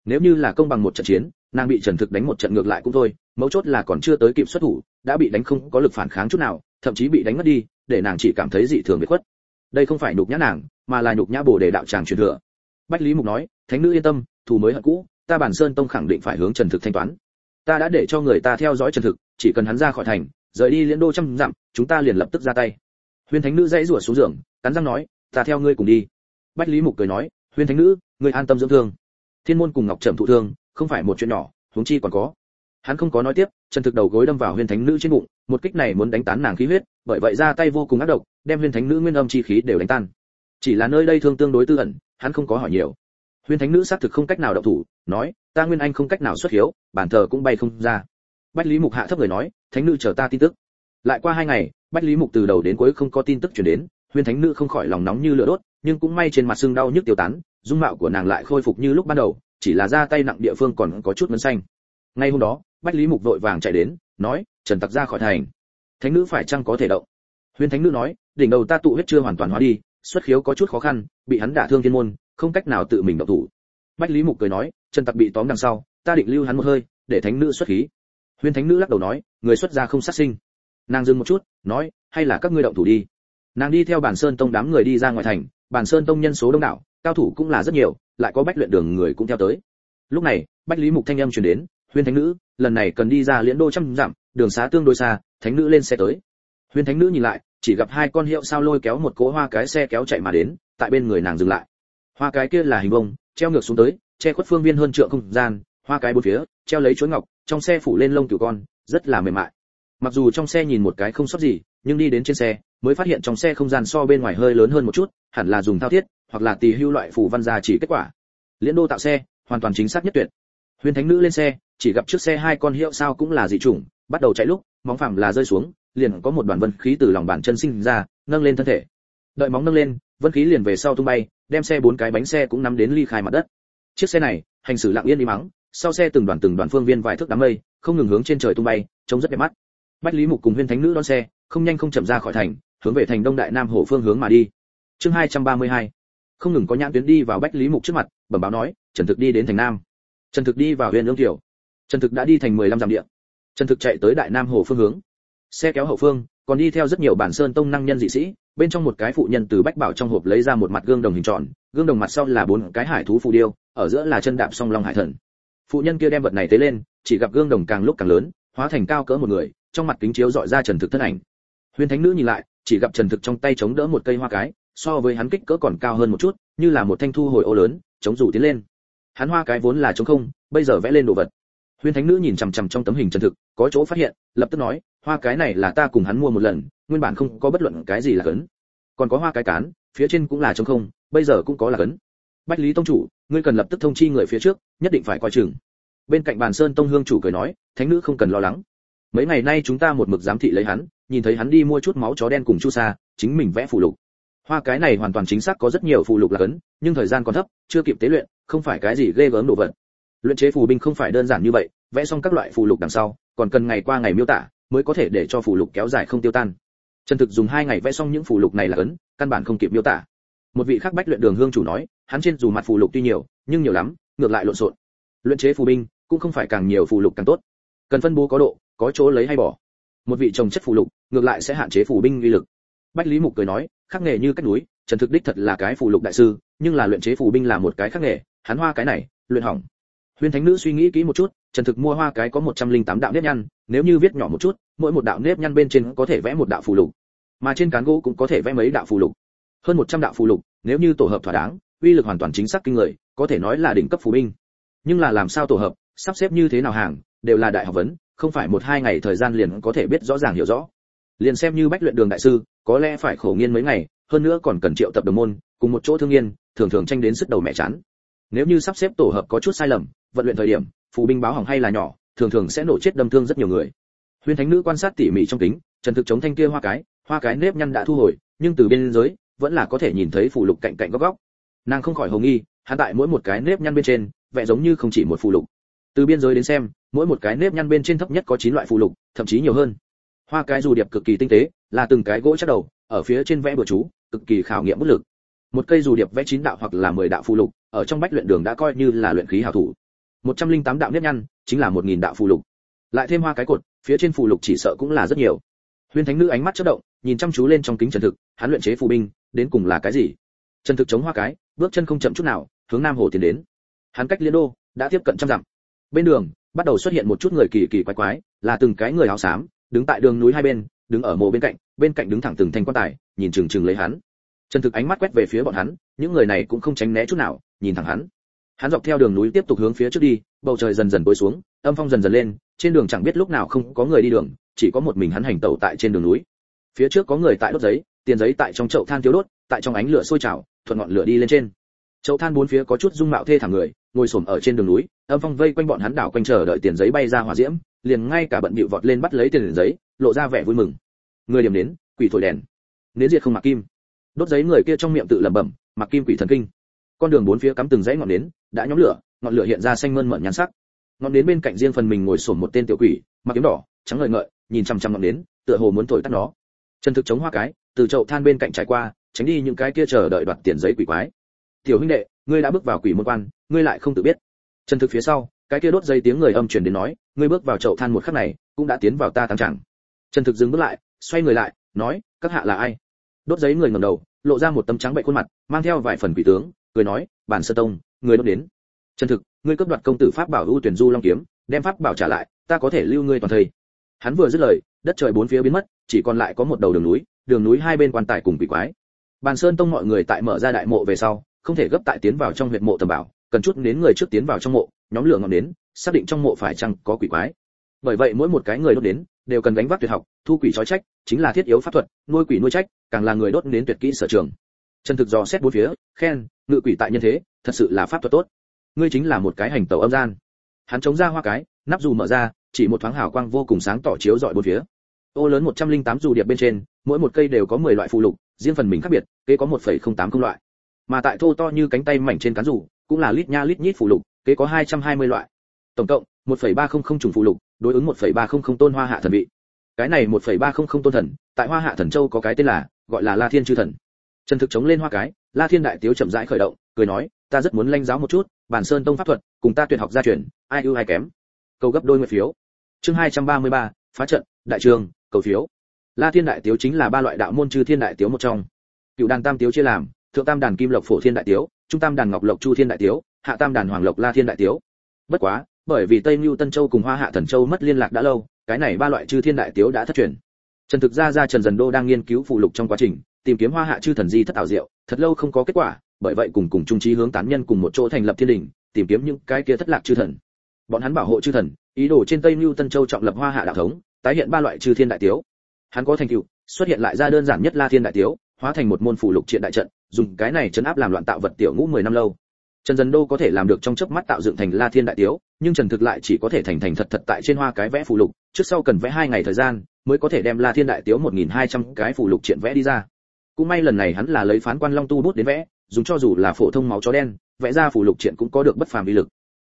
Nếu như là công bằng một trận chiến, nàng bị trần thực đánh một trận ngược lại cũng thôi, mấu chốt là còn chưa tới kịp xuất thủ, đã bị đánh không có lực phản kháng chút nào, thậm chí bị đánh mất đi, để nàng chỉ cảm thấy dị thường bị khuất đây không phải nhục nhã nàng, mà là nhục nhã bồ đề đạo tràng truyền thừa. Bách lý mục nói, thánh nữ yên tâm, thù mới hận cũ, ta bản sơn tông khẳng định phải hướng trần thực thanh toán. Ta đã để cho người ta theo dõi trần thực, chỉ cần hắn ra khỏi thành, rời đi liễn đô trăm dặm, chúng ta liền lập tức ra tay. Huyên thánh nữ dãy rủa xuống giường, cắn răng nói, ta theo ngươi cùng đi. Bách lý mục cười nói huyên thánh nữ, ngươi an tâm dưỡng thương. Thiên môn cùng ngọc trầm thụ thương, không phải một chuyện nhỏ, huống chi còn có hắn không có nói tiếp, chân thực đầu gối đâm vào huyên thánh nữ trên bụng, một kích này muốn đánh tán nàng khí huyết, bởi vậy ra tay vô cùng ác độc, đem huyên thánh nữ nguyên âm chi khí đều đánh tan. Chỉ là nơi đây thương tương đối tư ẩn, hắn không có hỏi nhiều. Huyên thánh nữ xác thực không cách nào động thủ, nói, ta nguyên anh không cách nào xuất hiếu, bản thờ cũng bay không ra. Bách lý mục hạ thấp người nói, thánh nữ chờ ta tin tức. Lại qua hai ngày, bách lý mục từ đầu đến cuối không có tin tức chuyển đến huyên thánh nữ không khỏi lòng nóng như lửa đốt, nhưng cũng may trên mặt xương đau nhức tiêu tán, dung mạo của nàng lại khôi phục như lúc ban đầu, chỉ là ra tay nặng địa phương còn có chút mân xanh ngay hôm đó, bách lý mục vội vàng chạy đến, nói, trần tặc ra khỏi thành. Thánh nữ phải chăng có thể động? Huyên thánh nữ nói, đỉnh đầu ta tụ huyết chưa hoàn toàn hóa đi, xuất khiếu có chút khó khăn, bị hắn đả thương thiên môn, không cách nào tự mình động thủ. Bách lý mục cười nói, trần tặc bị tóm đằng sau, ta định lưu hắn một hơi, để thánh nữ xuất khí. Huyên thánh nữ lắc đầu nói, người xuất gia không sát sinh. Nàng dừng một chút, nói, hay là các ngươi động thủ đi. Nàng đi theo bản sơn tông đám người đi ra ngoài thành, bản sơn tông nhân số đông đảo, cao thủ cũng là rất nhiều, lại có bách luyện đường người cũng theo tới. Lúc này, bách lý mục thanh âm truyền đến huyên thánh nữ, lần này cần đi ra liễn đô trăm dặm, đường xá tương đối xa, thánh nữ lên xe tới. Huyên thánh nữ nhìn lại, chỉ gặp hai con hiệu sao lôi kéo một cỗ hoa cái xe kéo chạy mà đến, tại bên người nàng dừng lại. Hoa cái kia là hình bông treo ngược xuống tới, che khuất phương viên hơn trượng không gian, hoa cái bốn phía, treo lấy chuối ngọc, trong xe phủ lên lông cừu con, rất là mềm mại. Mặc dù trong xe nhìn một cái không sót gì, nhưng đi đến trên xe, mới phát hiện trong xe không gian so bên ngoài hơi lớn hơn một chút, hẳn là dùng thao thiết, hoặc là tì hưu loại phủ văn gia chỉ kết quả. Liễn đô tạo xe, hoàn toàn chính xác nhất tuyệt huyền thánh nữ lên xe, chỉ gặp trước xe hai con hiệu sao cũng là dị chủng, bắt đầu chạy lúc, móng phẳng là rơi xuống, liền có một đoàn vân khí từ lòng bàn chân sinh ra, nâng lên thân thể. Đợi móng nâng lên, vân khí liền về sau tung bay, đem xe bốn cái bánh xe cũng nắm đến ly khai mặt đất. Chiếc xe này, hành xử lặng yên đi mắng, sau xe từng đoàn từng đoàn phương viên vài thước đám mây, không ngừng hướng trên trời tung bay, trông rất đẹp mắt. Bách lý mục cùng huyên thánh nữ đón xe, không nhanh không chậm ra khỏi thành, hướng về thành đông đại nam hồ phương hướng mà đi. Chương 232 không ngừng có nhãn tuyến đi vào bách lý mục trước mặt, bẩm báo nói, trần thực đi đến thành nam trần thực đi vào huyện lương tiểu. Trần thực đã đi thành 15 dặm địa. Trần thực chạy tới đại nam hồ phương hướng. Xe kéo hậu phương, còn đi theo rất nhiều bản sơn tông năng nhân dị sĩ, bên trong một cái phụ nhân từ bách bảo trong hộp lấy ra một mặt gương đồng hình tròn, gương đồng mặt sau là bốn cái hải thú phù điêu, ở giữa là chân đạp song long hải thần. Phụ nhân kia đem vật này tế lên, chỉ gặp gương đồng càng lúc càng lớn, hóa thành cao cỡ một người, trong mặt kính chiếu dọi ra trần thực thân ảnh. Huyền thánh nữ nhìn lại, chỉ gặp trần thực trong tay chống đỡ một cây hoa cái, so với hắn kích cỡ còn cao hơn một chút, như là một thanh thu hồi ô lớn, chống rủ tiến lên hắn hoa cái vốn là trống không, bây giờ vẽ lên đồ vật. Huyên thánh nữ nhìn chằm chằm trong tấm hình chân thực, có chỗ phát hiện, lập tức nói, hoa cái này là ta cùng hắn mua một lần, nguyên bản không có bất luận cái gì là cấn. Còn có hoa cái cán, phía trên cũng là trống không, bây giờ cũng có là cấn. Bách lý tông chủ, ngươi cần lập tức thông chi người phía trước, nhất định phải coi chừng. Bên cạnh bàn sơn tông hương chủ cười nói, thánh nữ không cần lo lắng. Mấy ngày nay chúng ta một mực giám thị lấy hắn, nhìn thấy hắn đi mua chút máu chó đen cùng chu sa, chính mình vẽ phù lục. Hoa cái này hoàn toàn chính xác có rất nhiều phù lục là cấn, nhưng thời gian còn thấp, chưa kịp tế luyện không phải cái gì ghê gớm đồ vật. Luyện chế phù binh không phải đơn giản như vậy, vẽ xong các loại phù lục đằng sau, còn cần ngày qua ngày miêu tả, mới có thể để cho phù lục kéo dài không tiêu tan. Trần thực dùng hai ngày vẽ xong những phù lục này là ấn, căn bản không kịp miêu tả. Một vị khác bách luyện đường hương chủ nói, hắn trên dù mặt phù lục tuy nhiều, nhưng nhiều lắm, ngược lại lộn xộn. Luyện chế phù binh, cũng không phải càng nhiều phù lục càng tốt. Cần phân bố có độ, có chỗ lấy hay bỏ. Một vị trồng chất phù lục, ngược lại sẽ hạn chế phù binh uy lực. Bách lý mục cười nói khắc nghề như cách núi, trần thực đích thật là cái phù lục đại sư, nhưng là luyện chế phù binh là một cái khắc nghề hắn hoa cái này, luyện hỏng. Huyên thánh nữ suy nghĩ kỹ một chút, trần thực mua hoa cái có 108 đạo nếp nhăn, nếu như viết nhỏ một chút, mỗi một đạo nếp nhăn bên trên có thể vẽ một đạo phù lục. Mà trên cán gỗ cũng có thể vẽ mấy đạo phù lục. Hơn 100 đạo phù lục, nếu như tổ hợp thỏa đáng, uy lực hoàn toàn chính xác kinh người, có thể nói là đỉnh cấp phù binh. Nhưng là làm sao tổ hợp, sắp xếp như thế nào hàng, đều là đại học vấn, không phải một hai ngày thời gian liền có thể biết rõ ràng hiểu rõ. Liền xem như bách luyện đường đại sư, có lẽ phải khổ nghiên mấy ngày, hơn nữa còn cần triệu tập đồng môn, cùng một chỗ thương nghiên, thường thường tranh đến sức đầu mẹ chán nếu như sắp xếp tổ hợp có chút sai lầm, vận luyện thời điểm, phù binh báo hỏng hay là nhỏ, thường thường sẽ nổ chết đâm thương rất nhiều người. Huyên thánh nữ quan sát tỉ mỉ trong kính, trần thực chống thanh kia hoa cái hoa cái nếp nhăn đã thu hồi, nhưng từ bên dưới, vẫn là có thể nhìn thấy phù lục cạnh cạnh góc góc. Nàng không khỏi hồ nghi, hắn tại mỗi một cái nếp nhăn bên trên vẽ giống như không chỉ một phù lục. Từ biên giới đến xem, mỗi một cái nếp nhăn bên trên thấp nhất có 9 loại phù lục, thậm chí nhiều hơn. Hoa cái dù điệp cực kỳ tinh tế, là từng cái gỗ chắc đầu, ở phía trên vẽ bừa chú, cực kỳ khảo nghiệm bút lực. Một cây dù điệp vẽ chín đạo hoặc là 10 đạo phù lục ở trong bách luyện đường đã coi như là luyện khí hảo thủ. 108 đạo nếp nhăn chính là 1000 đạo phù lục. Lại thêm hoa cái cột, phía trên phù lục chỉ sợ cũng là rất nhiều. Huyên thánh nữ ánh mắt chớp động, nhìn chăm chú lên trong kính trần thực, hắn luyện chế phù binh, đến cùng là cái gì? Trần thực chống hoa cái, bước chân không chậm chút nào, hướng nam hồ tiến đến. Hắn cách liên đô, đã tiếp cận trăm dặm. Bên đường, bắt đầu xuất hiện một chút người kỳ kỳ quái quái, là từng cái người áo xám, đứng tại đường núi hai bên, đứng ở mộ bên cạnh bên cạnh đứng thẳng từng thanh quan tài, nhìn chừng chừng lấy hắn. Trần thực ánh mắt quét về phía bọn hắn, những người này cũng không tránh né chút nào nhìn thẳng hắn. Hắn dọc theo đường núi tiếp tục hướng phía trước đi, bầu trời dần dần tối xuống, âm phong dần dần lên, trên đường chẳng biết lúc nào không có người đi đường, chỉ có một mình hắn hành tẩu tại trên đường núi. Phía trước có người tại đốt giấy, tiền giấy tại trong chậu than thiếu đốt, tại trong ánh lửa sôi trào, thuận ngọn lửa đi lên trên. Chậu than bốn phía có chút dung mạo thê thảm người, ngồi xổm ở trên đường núi, âm phong vây quanh bọn hắn đảo quanh chờ đợi tiền giấy bay ra hỏa diễm, liền ngay cả bận bịu vọt lên bắt lấy tiền giấy, lộ ra vẻ vui mừng. Người điểm đến, quỷ thổi đèn. Nến diệt không mặc kim. Đốt giấy người kia trong miệng tự lẩm bẩm, mặc kim quỷ thần kinh con đường bốn phía cắm từng dãy ngọn nến, đã nhóm lửa, ngọn lửa hiện ra xanh mơn mởn nhan sắc. Ngọn nến bên cạnh riêng phần mình ngồi sổm một tên tiểu quỷ, mặc kiếm đỏ, trắng ngời ngợi, nhìn chăm chăm ngọn nến, tựa hồ muốn thổi tắt nó. Chân thực chống hoa cái, từ chậu than bên cạnh trải qua, tránh đi những cái kia chờ đợi đoạt tiền giấy quỷ quái. Tiểu huynh đệ, ngươi đã bước vào quỷ môn quan, ngươi lại không tự biết. Chân thực phía sau, cái kia đốt dây tiếng người âm truyền đến nói, ngươi bước vào chậu than một khắc này, cũng đã tiến vào ta tăng chẳng. Chân thực dừng bước lại, xoay người lại, nói, các hạ là ai? Đốt giấy người ngẩng đầu, lộ ra một tấm trắng bệnh khuôn mặt, mang theo vài phần quỷ tướng cười nói, bản sơ tông, người đốt đến. Chân thực, ngươi cấp đoạt công tử pháp bảo ưu tuyển du long kiếm, đem pháp bảo trả lại, ta có thể lưu ngươi toàn thây. Hắn vừa dứt lời, đất trời bốn phía biến mất, chỉ còn lại có một đầu đường núi đường núi hai bên quan tài cùng quỷ quái. Bàn sơn tông mọi người tại mở ra đại mộ về sau, không thể gấp tại tiến vào trong huyệt mộ tầm bảo, cần chút đến người trước tiến vào trong mộ, nhóm lửa ngọn đến, xác định trong mộ phải chăng có quỷ quái. Bởi vậy mỗi một cái người đốt đến, đều cần gánh vác tuyệt học, thu quỷ trói trách, chính là thiết yếu pháp thuật, nuôi quỷ nuôi trách, càng là người đốt đến tuyệt kỹ sở trường. Trần thực dò xét bốn phía khen ngự quỷ tại nhân thế thật sự là pháp thuật tốt. Ngươi chính là một cái hành tẩu âm gian. Hắn chống ra hoa cái nắp dù mở ra chỉ một thoáng hào quang vô cùng sáng tỏ chiếu rọi bốn phía. Ô lớn 108 dù điệp bên trên mỗi một cây đều có 10 loại phụ lục riêng phần mình khác biệt kế có 1,08 công loại. Mà tại thô to như cánh tay mảnh trên cán rủ cũng là lít nha lít nhít phụ lục kế có 220 loại. Tổng cộng 1,300 trùng phụ lục đối ứng 1,300 tôn hoa hạ thần vị. Cái này 1,300 tôn thần tại hoa hạ thần châu có cái tên là gọi là la thiên chư thần. Chân thực chống lên hoa cái la thiên đại tiếu chậm rãi khởi động cười nói ta rất muốn lanh giáo một chút bản sơn tông pháp thuật cùng ta tuyệt học gia truyền ai ưu ai kém. Cầu gấp đôi nguyện phiếu. Chương 233, phá trận đại trường cầu phiếu. La thiên đại tiếu chính là ba loại đạo môn chư thiên đại tiếu một trong. Cựu đàn tam tiếu chia làm thượng tam đàn kim lộc phổ thiên đại tiếu trung tam đàn ngọc lộc chu thiên đại tiếu hạ tam đàn hoàng lộc la thiên đại tiếu. Bất quá bởi vì tây Nưu tân châu cùng hoa hạ thần châu mất liên lạc đã lâu cái này ba loại chư thiên đại tiếu đã thất truyền. Trần thực Gia gia trần dần đô đang nghiên cứu phụ lục trong quá trình tìm kiếm hoa hạ chư thần di thất ảo diệu, thật lâu không có kết quả, bởi vậy cùng cùng trung trí hướng tán nhân cùng một chỗ thành lập thiên đình, tìm kiếm những cái kia thất lạc chư thần. Bọn hắn bảo hộ chư thần, ý đồ trên tây mưu tân châu trọng lập hoa hạ đạo thống, tái hiện ba loại chư thiên đại tiếu. Hắn có thành tựu, xuất hiện lại ra đơn giản nhất la thiên đại tiếu, hóa thành một môn phủ lục triện đại trận, dùng cái này chấn áp làm loạn tạo vật tiểu ngũ 10 năm lâu. Trần dân đô có thể làm được trong chớp mắt tạo dựng thành la thiên đại tiếu, nhưng trần thực lại chỉ có thể thành thành thật thật tại trên hoa cái vẽ phủ lục, trước sau cần vẽ hai ngày thời gian, mới có thể đem la thiên đại tiếu 1.200 cái phủ lục triện vẽ đi ra cũng may lần này hắn là lấy phán quan long tu bút đến vẽ, dùng cho dù là phổ thông máu chó đen, vẽ ra phủ lục triện cũng có được bất phàm uy lực.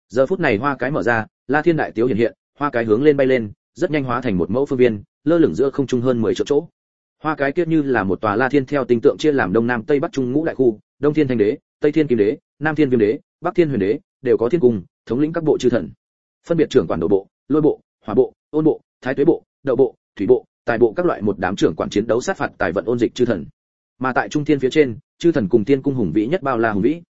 Giờ phút này hoa cái mở ra, la thiên đại tiếu hiện hiện, hoa cái hướng lên bay lên, rất nhanh hóa thành một mẫu phương viên, lơ lửng giữa không trung hơn 10 chỗ chỗ. Hoa cái kiết như là một tòa la thiên theo tinh tượng chia làm đông nam, tây bắc trung ngũ đại khu, đông thiên thanh đế, tây thiên kim đế, nam thiên viêm đế, bắc thiên huyền đế, đều có thiên cung, thống lĩnh các bộ chư thần. Phân biệt trưởng quản độ bộ, lôi bộ, hỏa bộ, ôn bộ, thái tuế bộ, đậu bộ, thủy bộ, tài bộ các loại một đám trưởng quản chiến đấu sát phạt tài vận ôn dịch chư thần mà tại trung thiên phía trên, chư thần cùng tiên cung hùng vĩ nhất bao la hùng vĩ.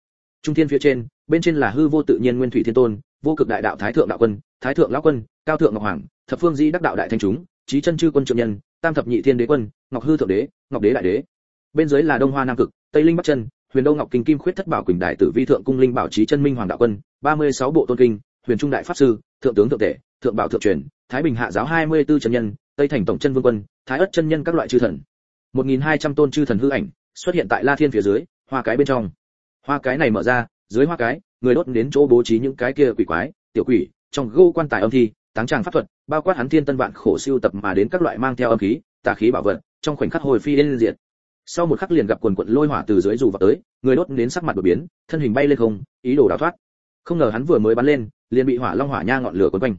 Trung thiên phía trên, bên trên là hư vô tự nhiên nguyên thủy thiên tôn, vô cực đại đạo thái thượng đạo quân, thái thượng lão quân, cao thượng ngọc hoàng, thập phương di đắc đạo đại thanh chúng trí chân chư quân trượng nhân, tam thập nhị thiên đế quân, ngọc hư thượng đế, ngọc đế đại đế. Bên dưới là đông hoa nam cực, tây linh bắc chân, huyền đông ngọc kinh kim khuyết thất bảo quỳnh đại tử vi thượng cung linh bảo trí chân minh hoàng đạo quân 36 bộ tôn kinh, huyền trung đại pháp sư, thượng tướng thượng tể, thượng bảo thượng truyền, thái bình hạ giáo 24 chân nhân, tây thành tổng chân vương quân, thái ất chân nhân các loại chư thần. 1.200 tôn chư thần hư ảnh xuất hiện tại la thiên phía dưới, hoa cái bên trong. Hoa cái này mở ra, dưới hoa cái, người đốt đến chỗ bố trí những cái kia quỷ quái, tiểu quỷ, trong gô quan tài âm thi, táng tràng pháp thuật, bao quát hắn thiên tân vạn khổ siêu tập mà đến các loại mang theo âm khí, tà khí bảo vật, trong khoảnh khắc hồi phi lên diện sau một khắc liền gặp quần quận lôi hỏa từ dưới dù vào tới, người đốt đến sắc mặt đột biến, thân hình bay lên không, ý đồ đào thoát. Không ngờ hắn vừa mới bắn lên, liền bị hỏa long hỏa nha ngọn lửa quấn quanh.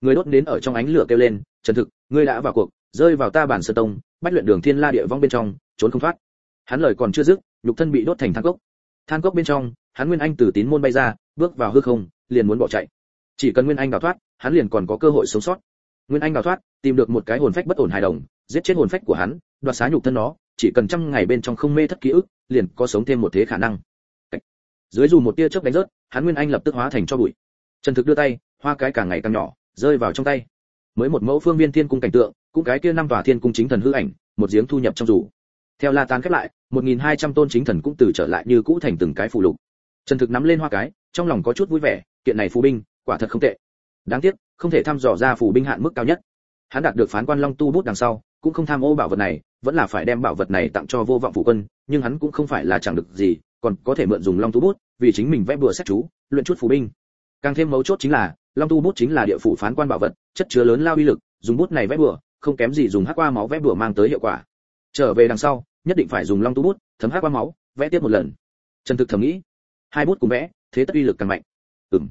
Người đốt đến ở trong ánh lửa kêu lên, trần thực, ngươi đã vào cuộc, rơi vào ta bản sơ tông bách luyện đường thiên la địa vong bên trong, trốn không thoát. Hắn lời còn chưa dứt, nhục thân bị đốt thành than cốc. Than cốc bên trong, hắn nguyên anh từ tín môn bay ra, bước vào hư không, liền muốn bỏ chạy. Chỉ cần nguyên anh đào thoát, hắn liền còn có cơ hội sống sót. Nguyên anh đào thoát, tìm được một cái hồn phách bất ổn hài đồng, giết chết hồn phách của hắn, đoạt xá nhục thân nó, chỉ cần trăm ngày bên trong không mê thất ký ức, liền có sống thêm một thế khả năng. Dưới dù một tia chớp đánh rớt, hắn nguyên anh lập tức hóa thành cho bụi. Trần thực đưa tay, hoa cái càng ngày càng nhỏ, rơi vào trong tay. Mới một mẫu phương viên thiên cung cảnh tượng cũng cái kia năm tòa thiên cung chính thần hư ảnh, một giếng thu nhập trong rủ theo la tán khép lại 1.200 tôn chính thần cũng từ trở lại như cũ thành từng cái phù lục. Trần thực nắm lên hoa cái, trong lòng có chút vui vẻ, kiện này phù binh, quả thật không tệ. Đáng tiếc, không thể thăm dò ra phù binh hạn mức cao nhất. Hắn đạt được phán quan long tu bút đằng sau, cũng không tham ô bảo vật này, vẫn là phải đem bảo vật này tặng cho vô vọng phụ quân, nhưng hắn cũng không phải là chẳng được gì, còn có thể mượn dùng long tu bút, vì chính mình vẽ bừa sách chú, luyện chút phù binh. Càng thêm mấu chốt chính là, long tu bút chính là địa phủ phán quan bảo vật, chất chứa lớn lao uy lực, dùng bút này vẽ bừa không kém gì dùng hắc qua máu vẽ bùa mang tới hiệu quả. Trở về đằng sau, nhất định phải dùng long tú bút, thấm hắc qua máu, vẽ tiếp một lần. Trần thực thầm nghĩ. Hai bút cùng vẽ, thế tất uy lực càng mạnh. Ừm.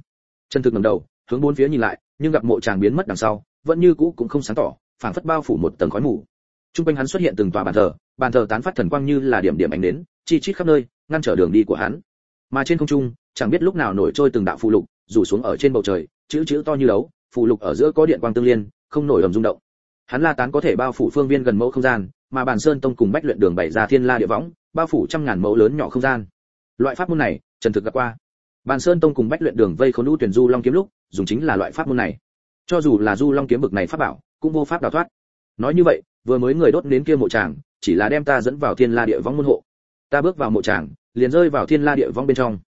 Trần thực ngẩng đầu, hướng bốn phía nhìn lại, nhưng gặp mộ chàng biến mất đằng sau, vẫn như cũ cũng không sáng tỏ, phảng phất bao phủ một tầng khói mù. Trung quanh hắn xuất hiện từng tòa bàn thờ bàn thờ tán phát thần quang như là điểm điểm ánh đến, chi chít khắp nơi, ngăn trở đường đi của hắn. Mà trên không trung, chẳng biết lúc nào nổi trôi từng đạo phù lục, rủ xuống ở trên bầu trời, chữ chữ to như đấu, phù lục ở giữa có điện quang tương liên, không nổi ầm rung động hắn la tán có thể bao phủ phương viên gần mẫu không gian, mà bản sơn tông cùng bách luyện đường bày ra thiên la địa võng, bao phủ trăm ngàn mẫu lớn nhỏ không gian. Loại pháp môn này, trần thực gặp qua. Bản sơn tông cùng bách luyện đường vây khốn lũ tuyển du long kiếm lúc, dùng chính là loại pháp môn này. Cho dù là du long kiếm bực này pháp bảo, cũng vô pháp đào thoát. Nói như vậy, vừa mới người đốt đến kia mộ tràng chỉ là đem ta dẫn vào thiên la địa võng môn hộ. Ta bước vào mộ tràng liền rơi vào thiên la địa võng bên trong.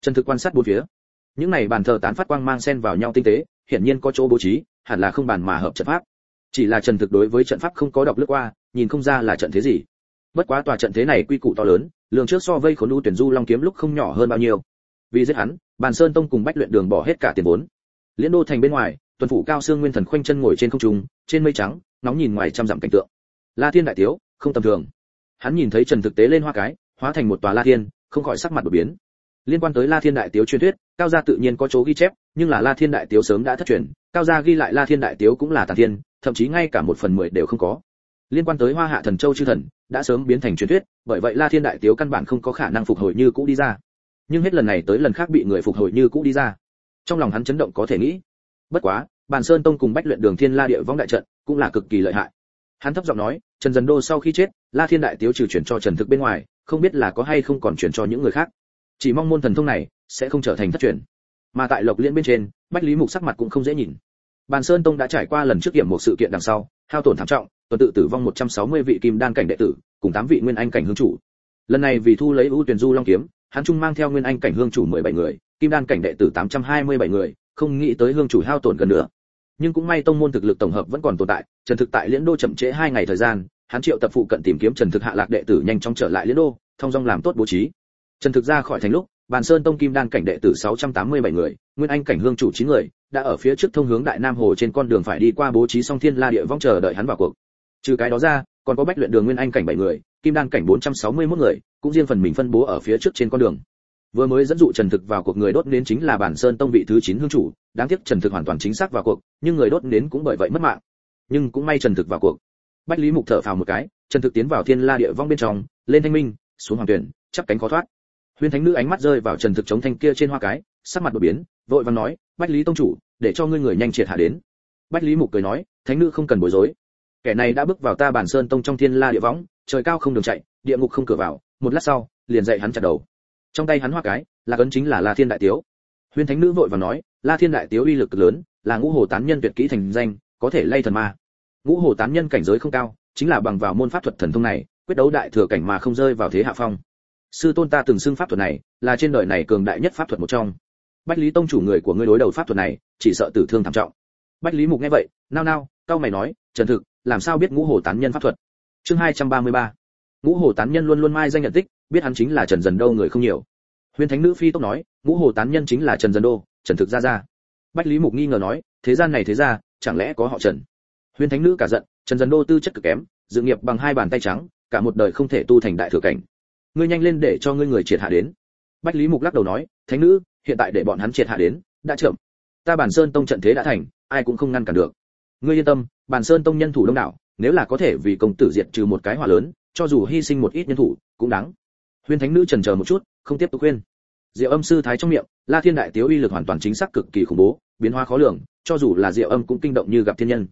Trần thực quan sát bốn phía. Những này bàn thờ tán phát quang mang xen vào nhau tinh tế, hiển nhiên có chỗ bố trí, hẳn là không bàn mà hợp trận pháp chỉ là trần thực đối với trận pháp không có đọc lướt qua, nhìn không ra là trận thế gì. Bất quá tòa trận thế này quy củ to lớn, lượng trước so vây khốn lưu tuyển du long kiếm lúc không nhỏ hơn bao nhiêu. Vì giết hắn, bàn sơn tông cùng bách luyện đường bỏ hết cả tiền vốn. Liễn đô thành bên ngoài, tuần phủ cao xương nguyên thần khoanh chân ngồi trên không trung, trên mây trắng nóng nhìn ngoài trăm dặm cảnh tượng. La thiên đại thiếu không tầm thường. Hắn nhìn thấy trần thực tế lên hoa cái, hóa thành một tòa la thiên, không khỏi sắc mặt đột biến. Liên quan tới la thiên đại tiếu truyền thuyết, cao gia tự nhiên có chỗ ghi chép, nhưng là la thiên đại tiếu sớm đã thất truyền, cao gia ghi lại la thiên đại tiếu cũng là tàn thiên thậm chí ngay cả một phần mười đều không có. Liên quan tới hoa hạ thần châu chư thần, đã sớm biến thành truyền thuyết, bởi vậy la thiên đại tiếu căn bản không có khả năng phục hồi như cũ đi ra. Nhưng hết lần này tới lần khác bị người phục hồi như cũ đi ra. Trong lòng hắn chấn động có thể nghĩ. Bất quá, bàn sơn tông cùng bách luyện đường thiên la địa vong đại trận cũng là cực kỳ lợi hại. Hắn thấp giọng nói, trần dần đô sau khi chết, la thiên đại tiếu trừ chuyển cho trần thực bên ngoài, không biết là có hay không còn chuyển cho những người khác. Chỉ mong môn thần thông này sẽ không trở thành thất truyền. Mà tại lộc liên bên trên, bách lý mục sắc mặt cũng không dễ nhìn bàn sơn tông đã trải qua lần trước điểm một sự kiện đằng sau, hao tổn thảm trọng, tuần tự tử vong 160 vị kim đan cảnh đệ tử, cùng 8 vị nguyên anh cảnh hương chủ. Lần này vì thu lấy ưu tuyển du long kiếm, hắn trung mang theo nguyên anh cảnh hương chủ 17 người, kim đan cảnh đệ tử 827 người, không nghĩ tới hương chủ hao tổn gần nữa nhưng cũng may tông môn thực lực tổng hợp vẫn còn tồn tại, trần thực tại liễn đô chậm trễ hai ngày thời gian, hắn triệu tập phụ cận tìm kiếm trần thực hạ lạc đệ tử nhanh chóng trở lại liễn đô, thông dong làm tốt bố trí. Trần thực ra khỏi thành lúc bàn sơn tông kim đan cảnh đệ tử 687 người, nguyên anh cảnh hương chủ 9 người, đã ở phía trước thông hướng đại nam hồ trên con đường phải đi qua bố trí song thiên la địa vong chờ đợi hắn vào cuộc. Trừ cái đó ra, còn có bách luyện đường nguyên anh cảnh 7 người, kim đan cảnh 461 người, cũng riêng phần mình phân bố ở phía trước trên con đường. Vừa mới dẫn dụ trần thực vào cuộc người đốt nến chính là bản sơn tông vị thứ 9 hương chủ, đáng tiếc trần thực hoàn toàn chính xác vào cuộc, nhưng người đốt nến cũng bởi vậy mất mạng. Nhưng cũng may trần thực vào cuộc. Bách lý mục thở phào một cái, trần thực tiến vào thiên la địa vong bên trong, lên thanh minh, xuống hoàng tuyển, chắp cánh khó thoát huyên thánh nữ ánh mắt rơi vào trần thực chống thanh kia trên hoa cái, sắc mặt đột biến, vội vàng nói, bách lý tông chủ, để cho ngươi người nhanh triệt hạ đến. Bách lý mục cười nói, thánh nữ không cần bối rối. Kẻ này đã bước vào ta bản sơn tông trong thiên la địa võng, trời cao không đường chạy, địa ngục không cửa vào, một lát sau, liền dậy hắn chặt đầu. Trong tay hắn hoa cái, là cấn chính là la thiên đại tiếu. Huyên thánh nữ vội vàng nói, la thiên đại tiếu uy lực lớn, là ngũ hồ tán nhân tuyệt kỹ thành danh, có thể lay thần ma. Ngũ hồ tán nhân cảnh giới không cao, chính là bằng vào môn pháp thuật thần thông này, quyết đấu đại thừa cảnh mà không rơi vào thế hạ phong sư tôn ta từng xưng pháp thuật này, là trên đời này cường đại nhất pháp thuật một trong. Bách lý tông chủ người của ngươi đối đầu pháp thuật này, chỉ sợ tử thương thảm trọng. Bách lý mục nghe vậy, nao nao cao mày nói, trần thực, làm sao biết ngũ hồ tán nhân pháp thuật? Chương 233. ngũ hồ tán nhân luôn luôn mai danh nhận tích, biết hắn chính là trần dần đô người không nhiều. Huyền thánh nữ phi tốc nói, ngũ hồ tán nhân chính là trần dần đô, trần thực ra ra. Bách lý mục nghi ngờ nói, thế gian này thế ra, chẳng lẽ có họ trần? Huyền thánh nữ cả giận, trần dần đô tư chất cực kém, dự nghiệp bằng hai bàn tay trắng, cả một đời không thể tu thành đại thừa cảnh ngươi nhanh lên để cho ngươi người triệt hạ đến. Bách lý mục lắc đầu nói, thánh nữ, hiện tại để bọn hắn triệt hạ đến, đã chậm. Ta bản sơn tông trận thế đã thành, ai cũng không ngăn cản được. Ngươi yên tâm, bản sơn tông nhân thủ đông đảo, nếu là có thể vì công tử diệt trừ một cái hỏa lớn, cho dù hy sinh một ít nhân thủ, cũng đáng. Huyên thánh nữ trần chờ một chút, không tiếp tục khuyên. Diệu âm sư thái trong miệng, la thiên đại tiếu uy lực hoàn toàn chính xác cực kỳ khủng bố, biến hóa khó lường, cho dù là diệu âm cũng kinh động như gặp thiên nhân.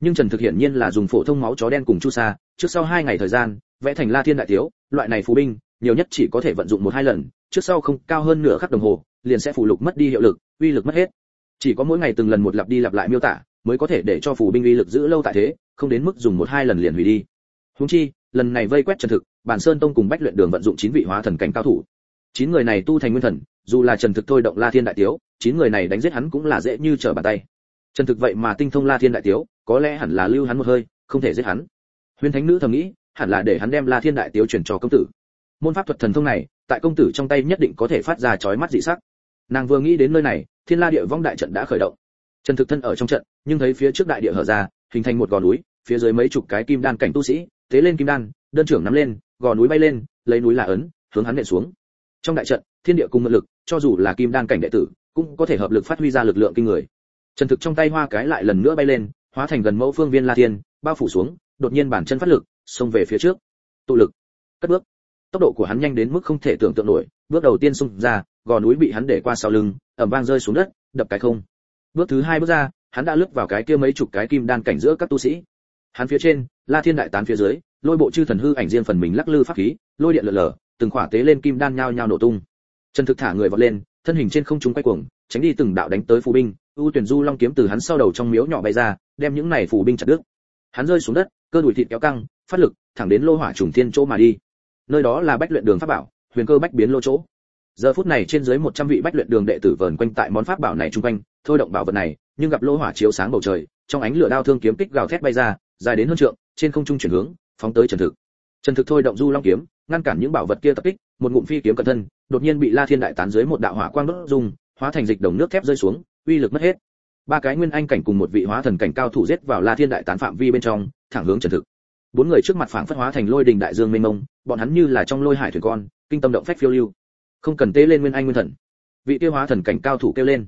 Nhưng trần thực hiện nhiên là dùng phổ thông máu chó đen cùng chu sa, trước sau hai ngày thời gian vẽ thành la thiên đại thiếu loại này phù binh, nhiều nhất chỉ có thể vận dụng một hai lần, trước sau không cao hơn nửa khắc đồng hồ, liền sẽ phù lục mất đi hiệu lực, uy lực mất hết. Chỉ có mỗi ngày từng lần một lặp đi lặp lại miêu tả, mới có thể để cho phù binh uy lực giữ lâu tại thế, không đến mức dùng một hai lần liền hủy đi. Húng chi, lần này vây quét trần thực, bản sơn tông cùng bách luyện đường vận dụng chín vị hóa thần cảnh cao thủ. Chín người này tu thành nguyên thần, dù là trần thực thôi động la thiên đại tiếu, chín người này đánh giết hắn cũng là dễ như trở bàn tay. Trần thực vậy mà tinh thông la thiên đại tiếu, có lẽ hẳn là lưu hắn một hơi, không thể giết hắn. Huyền thánh nữ thầm nghĩ hẳn là để hắn đem la thiên đại tiếu chuyển cho công tử. Môn pháp thuật thần thông này, tại công tử trong tay nhất định có thể phát ra chói mắt dị sắc. Nàng vừa nghĩ đến nơi này, thiên la địa vong đại trận đã khởi động. Trần thực thân ở trong trận, nhưng thấy phía trước đại địa hở ra, hình thành một gò núi, phía dưới mấy chục cái kim đan cảnh tu sĩ thế lên kim đan, đơn trưởng nắm lên, gò núi bay lên, lấy núi là ấn, hướng hắn nện xuống. Trong đại trận, thiên địa cùng mượn lực, cho dù là kim đan cảnh đệ tử, cũng có thể hợp lực phát huy ra lực lượng kinh người. Trần thực trong tay hoa cái lại lần nữa bay lên, hóa thành gần mẫu phương viên la thiên, bao phủ xuống, đột nhiên bản chân phát lực xông về phía trước. Tụ lực, cất bước. Tốc độ của hắn nhanh đến mức không thể tưởng tượng nổi, bước đầu tiên xung ra, gò núi bị hắn để qua sau lưng ẩm vang rơi xuống đất, đập cái không. Bước thứ hai bước ra, hắn đã lướt vào cái kia mấy chục cái kim đan cảnh giữa các tu sĩ. Hắn phía trên, la thiên đại tán phía dưới, lôi bộ chư thần hư ảnh riêng phần mình lắc lư pháp khí, lôi điện lở lở, từng khỏa tế lên kim đan nhao nhao nổ tung. Trần thực thả người vọt lên, thân hình trên không trung quay cuồng, tránh đi từng đạo đánh tới phù binh, ưu tuyển du long kiếm từ hắn sau đầu trong miếu nhỏ bay ra, đem những này phù binh chặt đứt. Hắn rơi xuống đất, cơ đùi thịt kéo căng phát lực, thẳng đến lô hỏa trùng thiên chỗ mà đi. Nơi đó là bách luyện đường pháp bảo, huyền cơ bách biến lô chỗ. Giờ phút này trên dưới 100 vị bách luyện đường đệ tử vờn quanh tại món pháp bảo này trung quanh, thôi động bảo vật này, nhưng gặp lô hỏa chiếu sáng bầu trời, trong ánh lửa đao thương kiếm kích gào thét bay ra, dài đến hơn trượng, trên không trung chuyển hướng, phóng tới trần thực. Trần thực thôi động du long kiếm, ngăn cản những bảo vật kia tập kích, một ngụm phi kiếm cận thân, đột nhiên bị la thiên đại tán dưới một đạo hỏa quang đốt dung, hóa thành dịch đồng nước thép rơi xuống, uy lực mất hết. Ba cái nguyên anh cảnh cùng một vị hóa thần cảnh cao thủ giết vào la thiên đại tán phạm vi bên trong, thẳng hướng trần thực bốn người trước mặt phảng phất hóa thành lôi đình đại dương mênh mông, bọn hắn như là trong lôi hải thuyền con, kinh tâm động phách phiêu lưu. Không cần tê lên nguyên anh nguyên thần. Vị tiêu hóa thần cảnh cao thủ kêu lên.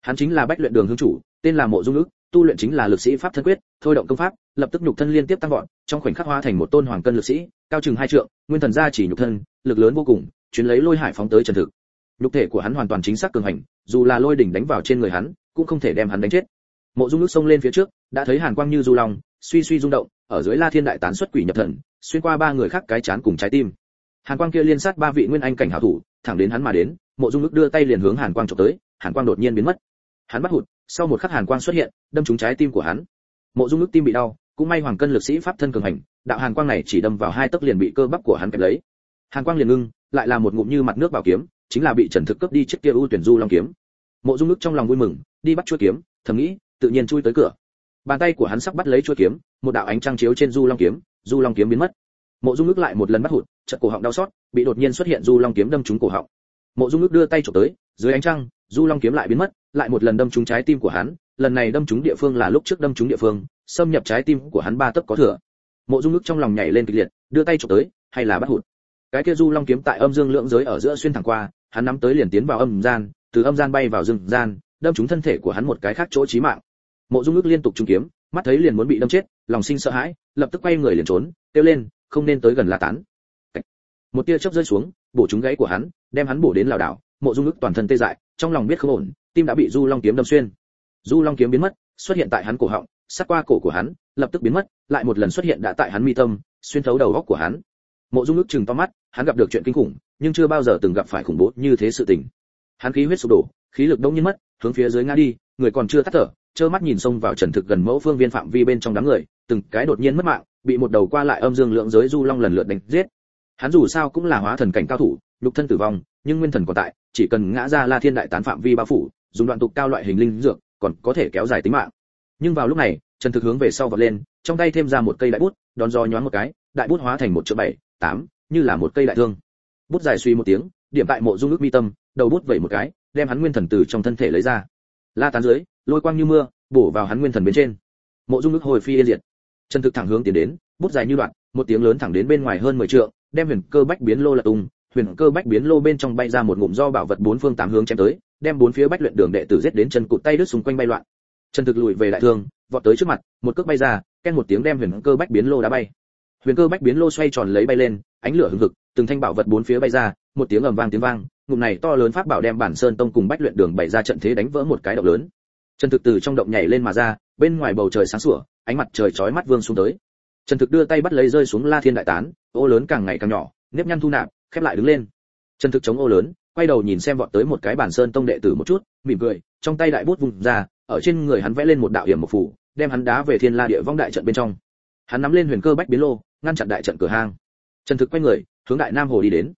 Hắn chính là bách luyện đường hương chủ, tên là mộ dung ức tu luyện chính là lực sĩ pháp thân quyết, thôi động công pháp, lập tức nhục thân liên tiếp tăng vọt, trong khoảnh khắc hóa thành một tôn hoàng cân lực sĩ, cao chừng hai trượng, nguyên thần gia chỉ nhục thân, lực lớn vô cùng, chuyến lấy lôi hải phóng tới trần thực. Nhục thể của hắn hoàn toàn chính xác cường hành, dù là lôi đỉnh đánh vào trên người hắn, cũng không thể đem hắn đánh chết. Mộ dung ức xông lên phía trước, đã thấy hàn quang như du long, suy suy rung động ở dưới la thiên đại tán xuất quỷ nhập thần, xuyên qua ba người khác cái chán cùng trái tim. Hàn quang kia liên sát ba vị nguyên anh cảnh hảo thủ, thẳng đến hắn mà đến, mộ dung Lực đưa tay liền hướng hàn quang chụp tới, hàn quang đột nhiên biến mất. Hắn bắt hụt, sau một khắc hàn quang xuất hiện, đâm trúng trái tim của hắn. Mộ dung Lực tim bị đau, cũng may hoàng cân lực sĩ pháp thân cường hành, đạo hàn quang này chỉ đâm vào hai tấc liền bị cơ bắp của hắn kẹp lấy. Hàn quang liền ngưng, lại là một ngụm như mặt nước bảo kiếm, chính là bị trần thực cướp đi chiếc kia ưu tuyển du long kiếm. Mộ dung Lực trong lòng vui mừng, đi bắt chuôi kiếm, thầm nghĩ, tự nhiên chui tới cửa bàn tay của hắn sắp bắt lấy chuôi kiếm, một đạo ánh trăng chiếu trên du long kiếm, du long kiếm biến mất. Mộ dung Nước lại một lần bắt hụt, chợt cổ họng đau xót, bị đột nhiên xuất hiện du long kiếm đâm trúng cổ họng. Mộ dung Nước đưa tay chụp tới, dưới ánh trăng, du long kiếm lại biến mất, lại một lần đâm trúng trái tim của hắn, lần này đâm trúng địa phương là lúc trước đâm trúng địa phương, xâm nhập trái tim của hắn ba tấc có thừa. Mộ dung Nước trong lòng nhảy lên kịch liệt, đưa tay chụp tới, hay là bắt hụt. Cái kia du long kiếm tại âm dương lượng giới ở giữa xuyên thẳng qua, hắn nắm tới liền tiến vào âm gian, từ âm gian bay vào dương gian, đâm trúng thân thể của hắn một cái khác chỗ chí mạng mộ dung ước liên tục trung kiếm, mắt thấy liền muốn bị đâm chết, lòng sinh sợ hãi, lập tức quay người liền trốn, kêu lên, không nên tới gần la tán. Một tia chớp rơi xuống, bổ trúng gáy của hắn, đem hắn bổ đến lảo đảo, mộ dung ước toàn thân tê dại, trong lòng biết không ổn, tim đã bị du long kiếm đâm xuyên. Du long kiếm biến mất, xuất hiện tại hắn cổ họng, sát qua cổ của hắn, lập tức biến mất, lại một lần xuất hiện đã tại hắn mi tâm, xuyên thấu đầu góc của hắn. Mộ dung ước chừng to mắt, hắn gặp được chuyện kinh khủng, nhưng chưa bao giờ từng gặp phải khủng bố như thế sự tình. Hắn khí huyết sụp đổ, khí lực đông nhiên mất, hướng phía dưới ngã đi, người còn chưa tắt thở trơ mắt nhìn xông vào trần thực gần mẫu phương viên phạm vi bên trong đám người, từng cái đột nhiên mất mạng, bị một đầu qua lại âm dương lượng giới du long lần lượt đánh giết. Hắn dù sao cũng là hóa thần cảnh cao thủ, nhục thân tử vong, nhưng nguyên thần còn tại, chỉ cần ngã ra la thiên đại tán phạm vi bao phủ, dùng đoạn tục cao loại hình linh dược, còn có thể kéo dài tính mạng. Nhưng vào lúc này, trần thực hướng về sau vọt lên, trong tay thêm ra một cây đại bút, đón gió nhoáng một cái, đại bút hóa thành một triệu bảy, tám, như là một cây đại thương. Bút dài suy một tiếng, điểm tại mộ dung ước mi tâm, đầu bút vẩy một cái, đem hắn nguyên thần từ trong thân thể lấy ra. La tán dưới lôi quang như mưa, bổ vào hắn nguyên thần bên trên. Mộ dung nước hồi phi yên diệt. Trần thực thẳng hướng tiến đến, bút dài như đoạn, một tiếng lớn thẳng đến bên ngoài hơn mười trượng, đem huyền cơ bách biến lô lật tung, huyền cơ bách biến lô bên trong bay ra một ngụm do bảo vật bốn phương tám hướng chém tới, đem bốn phía bách luyện đường đệ tử giết đến chân cụt tay đứt xung quanh bay loạn. Trần thực lùi về đại thương, vọt tới trước mặt, một cước bay ra ken một tiếng đem huyền cơ bách biến lô đá bay. Huyền cơ bách biến lô xoay tròn lấy bay lên, ánh lửa hừng hực, từng thanh bảo vật bốn phía bay ra, một tiếng ầm vang tiếng vang, ngụm này to lớn pháp bảo đem bản sơn tông cùng bách luyện đường bày ra trận thế đánh vỡ một cái động lớn trần thực từ trong động nhảy lên mà ra, bên ngoài bầu trời sáng sủa, ánh mặt trời chói mắt vương xuống tới. Trần thực đưa tay bắt lấy rơi xuống la thiên đại tán, ô lớn càng ngày càng nhỏ, nếp nhăn thu nạp, khép lại đứng lên. Trần thực chống ô lớn, quay đầu nhìn xem vọt tới một cái bản sơn tông đệ tử một chút, mỉm cười, trong tay đại bút vùng ra, ở trên người hắn vẽ lên một đạo hiểm một phủ, đem hắn đá về thiên la địa vong đại trận bên trong. Hắn nắm lên huyền cơ bách biến lô, ngăn chặn đại trận cửa hang. Trần thực quay người, hướng đại nam hồ đi đến.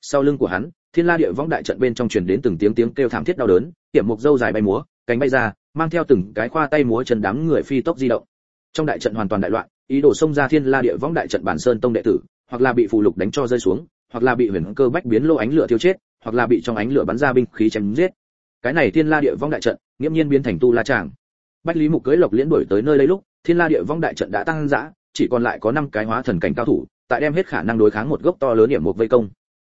Sau lưng của hắn, thiên la địa vong đại trận bên trong truyền đến từng tiếng tiếng kêu thảm thiết đau đớn tiệm mục dâu dài bay múa, cánh bay ra mang theo từng cái khoa tay múa chân đám người phi tốc di động. Trong đại trận hoàn toàn đại loạn, ý đồ xông ra thiên la địa vong đại trận bản sơn tông đệ tử, hoặc là bị phù lục đánh cho rơi xuống, hoặc là bị huyền cơ bách biến lô ánh lửa thiêu chết, hoặc là bị trong ánh lửa bắn ra binh khí chém giết. Cái này thiên la địa vong đại trận, nghiễm nhiên biến thành tu la tràng. Bách lý mục cưới lộc liễn đuổi tới nơi đây lúc, thiên la địa vong đại trận đã tăng dã, chỉ còn lại có năm cái hóa thần cảnh cao thủ, tại đem hết khả năng đối kháng một gốc to lớn điểm mục vây công.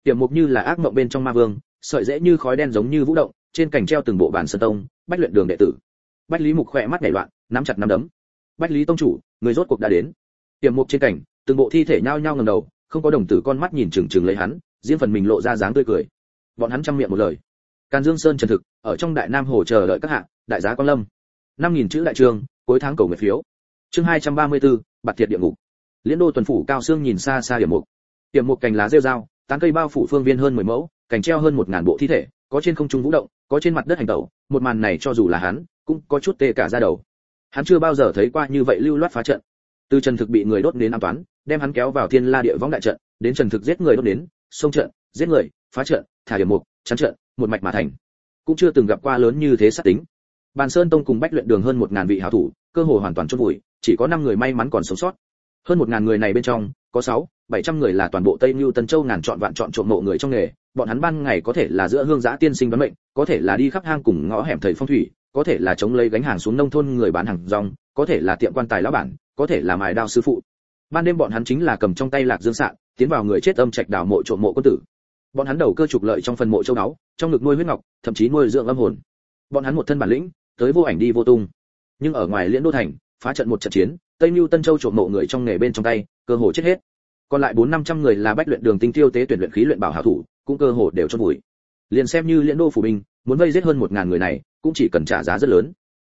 Điểm mục như là ác mộng bên trong ma vương, sợi dễ như khói đen giống như vũ động, trên cành treo từng bộ bản sơn tông, bách luyện đường đệ tử bách lý mục khỏe mắt nhảy loạn nắm chặt nắm đấm. Bách lý tông chủ người rốt cuộc đã đến. Tiềm mục trên cảnh từng bộ thi thể nhao nhao ngẩng đầu không có đồng tử con mắt nhìn chừng chừng lấy hắn riêng phần mình lộ ra dáng tươi cười. Bọn hắn trăm miệng một lời. Càn dương sơn trần thực ở trong đại nam hồ chờ đợi các hạng đại giá quan lâm. Năm nghìn chữ đại trường cuối tháng cầu nguyện phiếu. Chương hai trăm ba mươi 234, bạt thiệt địa ngục. Liên đô tuần phủ cao xương nhìn xa xa điểm mục. Điểm mục cành lá rêu dao tán cây bao phủ phương viên hơn mười mẫu cành treo hơn một ngàn bộ thi thể có trên không trung vũ động có trên mặt đất hành tẩu một màn này cho dù là hắn cũng có chút tê cả ra đầu. Hắn chưa bao giờ thấy qua như vậy lưu loát phá trận. Từ trần thực bị người đốt đến an toán đem hắn kéo vào thiên la địa võng đại trận, đến trần thực giết người đốt đến xông trận, giết người, phá trận, thả điểm mục, chắn trận, một mạch mà thành. Cũng chưa từng gặp qua lớn như thế sát tính. Bàn sơn tông cùng bách luyện đường hơn một ngàn vị hảo thủ, cơ hồ hoàn toàn chôn vùi, chỉ có năm người may mắn còn sống sót. Hơn một ngàn người này bên trong, có sáu, bảy trăm người là toàn bộ tây mưu tân châu ngàn chọn vạn chọn trộm mộ người trong nghề, bọn hắn ban ngày có thể là giữa hương giã tiên sinh đoán mệnh, có thể là đi khắp hang cùng ngõ hẻm thầy phong thủy có thể là chống lấy gánh hàng xuống nông thôn người bán hàng rong, có thể là tiệm quan tài lão bản, có thể là mài đao sư phụ. Ban đêm bọn hắn chính là cầm trong tay lạc dương sạn, tiến vào người chết âm trạch đào mộ trộm mộ quân tử. Bọn hắn đầu cơ trục lợi trong phần mộ châu đáo trong ngực nuôi huyết ngọc, thậm chí nuôi dưỡng âm hồn. Bọn hắn một thân bản lĩnh, tới vô ảnh đi vô tung. Nhưng ở ngoài liễn đô thành, phá trận một trận chiến, tây mưu tân châu trộm mộ người trong nghề bên trong tay, cơ hồ chết hết. Còn lại bốn năm trăm người là bách luyện đường tinh tiêu tế tuyển luyện khí luyện bảo hảo thủ, cũng cơ hồ đều chôn bụi liền xem như liễn đô phủ binh, muốn vây giết hơn một ngàn người này cũng chỉ cần trả giá rất lớn.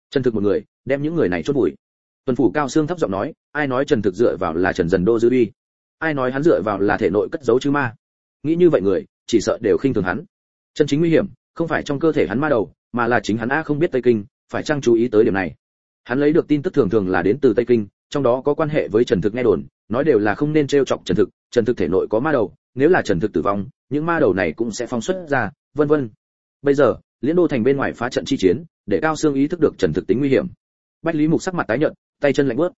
Trần thực một người, đem những người này chốt bụi tuần phủ cao xương thấp giọng nói, ai nói trần thực dựa vào là trần dần đô dư uy? Ai nói hắn dựa vào là thể nội cất giấu chư ma? Nghĩ như vậy người, chỉ sợ đều khinh thường hắn. Chân chính nguy hiểm, không phải trong cơ thể hắn ma đầu, mà là chính hắn a không biết tây kinh, phải chăng chú ý tới điểm này? Hắn lấy được tin tức thường thường là đến từ tây kinh, trong đó có quan hệ với trần thực nghe đồn, nói đều là không nên trêu chọc trần thực trần thực thể nội có ma đầu, nếu là trần thực tử vong, những ma đầu này cũng sẽ phóng xuất ra, vân vân. Bây giờ Liên đô thành bên ngoài phá trận chi chiến, để cao xương ý thức được trần thực tính nguy hiểm. Bách lý mục sắc mặt tái nhợt, tay chân lạnh bớt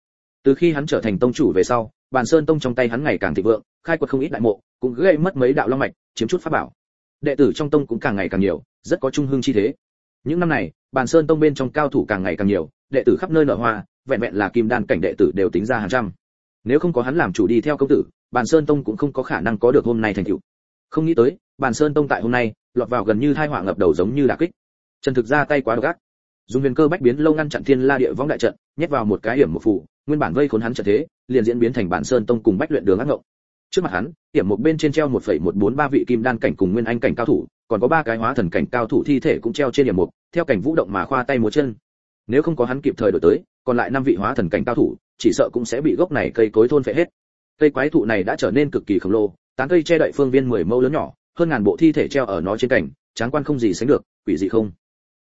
từ khi hắn trở thành tông chủ về sau, bàn sơn tông trong tay hắn ngày càng thịnh vượng, khai quật không ít đại mộ, cũng gây mất mấy đạo long mạch, chiếm chút pháp bảo. Đệ tử trong tông cũng càng ngày càng nhiều, rất có trung hương chi thế. Những năm này, bàn sơn tông bên trong cao thủ càng ngày càng nhiều, đệ tử khắp nơi nở hoa, vẹn vẹn là kim đan cảnh đệ tử đều tính ra hàng trăm. Nếu không có hắn làm chủ đi theo công tử, bàn sơn tông cũng không có khả năng có được hôm nay thành tựu. Không nghĩ tới, bàn sơn tông tại hôm nay lọt vào gần như thai họa ngập đầu giống như đả kích. Trần thực ra tay quá độc ác. Dùng huyền cơ bách biến lâu ngăn chặn thiên la địa võng đại trận, nhét vào một cái hiểm một phủ nguyên bản vây khốn hắn trận thế, liền diễn biến thành bản sơn tông cùng bách luyện đường ác ngộng. Trước mặt hắn, hiểm một bên trên treo một phẩy một bốn ba vị kim đan cảnh cùng nguyên anh cảnh cao thủ, còn có ba cái hóa thần cảnh cao thủ thi thể cũng treo trên hiểm một theo cảnh vũ động mà khoa tay múa chân. Nếu không có hắn kịp thời đổi tới, còn lại năm vị hóa thần cảnh cao thủ, chỉ sợ cũng sẽ bị gốc này cây cối thôn phệ hết. Cây quái thụ này đã trở nên cực kỳ khổng lồ, tán cây che đậy phương viên mười mẫu lớn nhỏ hơn ngàn bộ thi thể treo ở nó trên cảnh tráng quan không gì sánh được, quỷ dị không?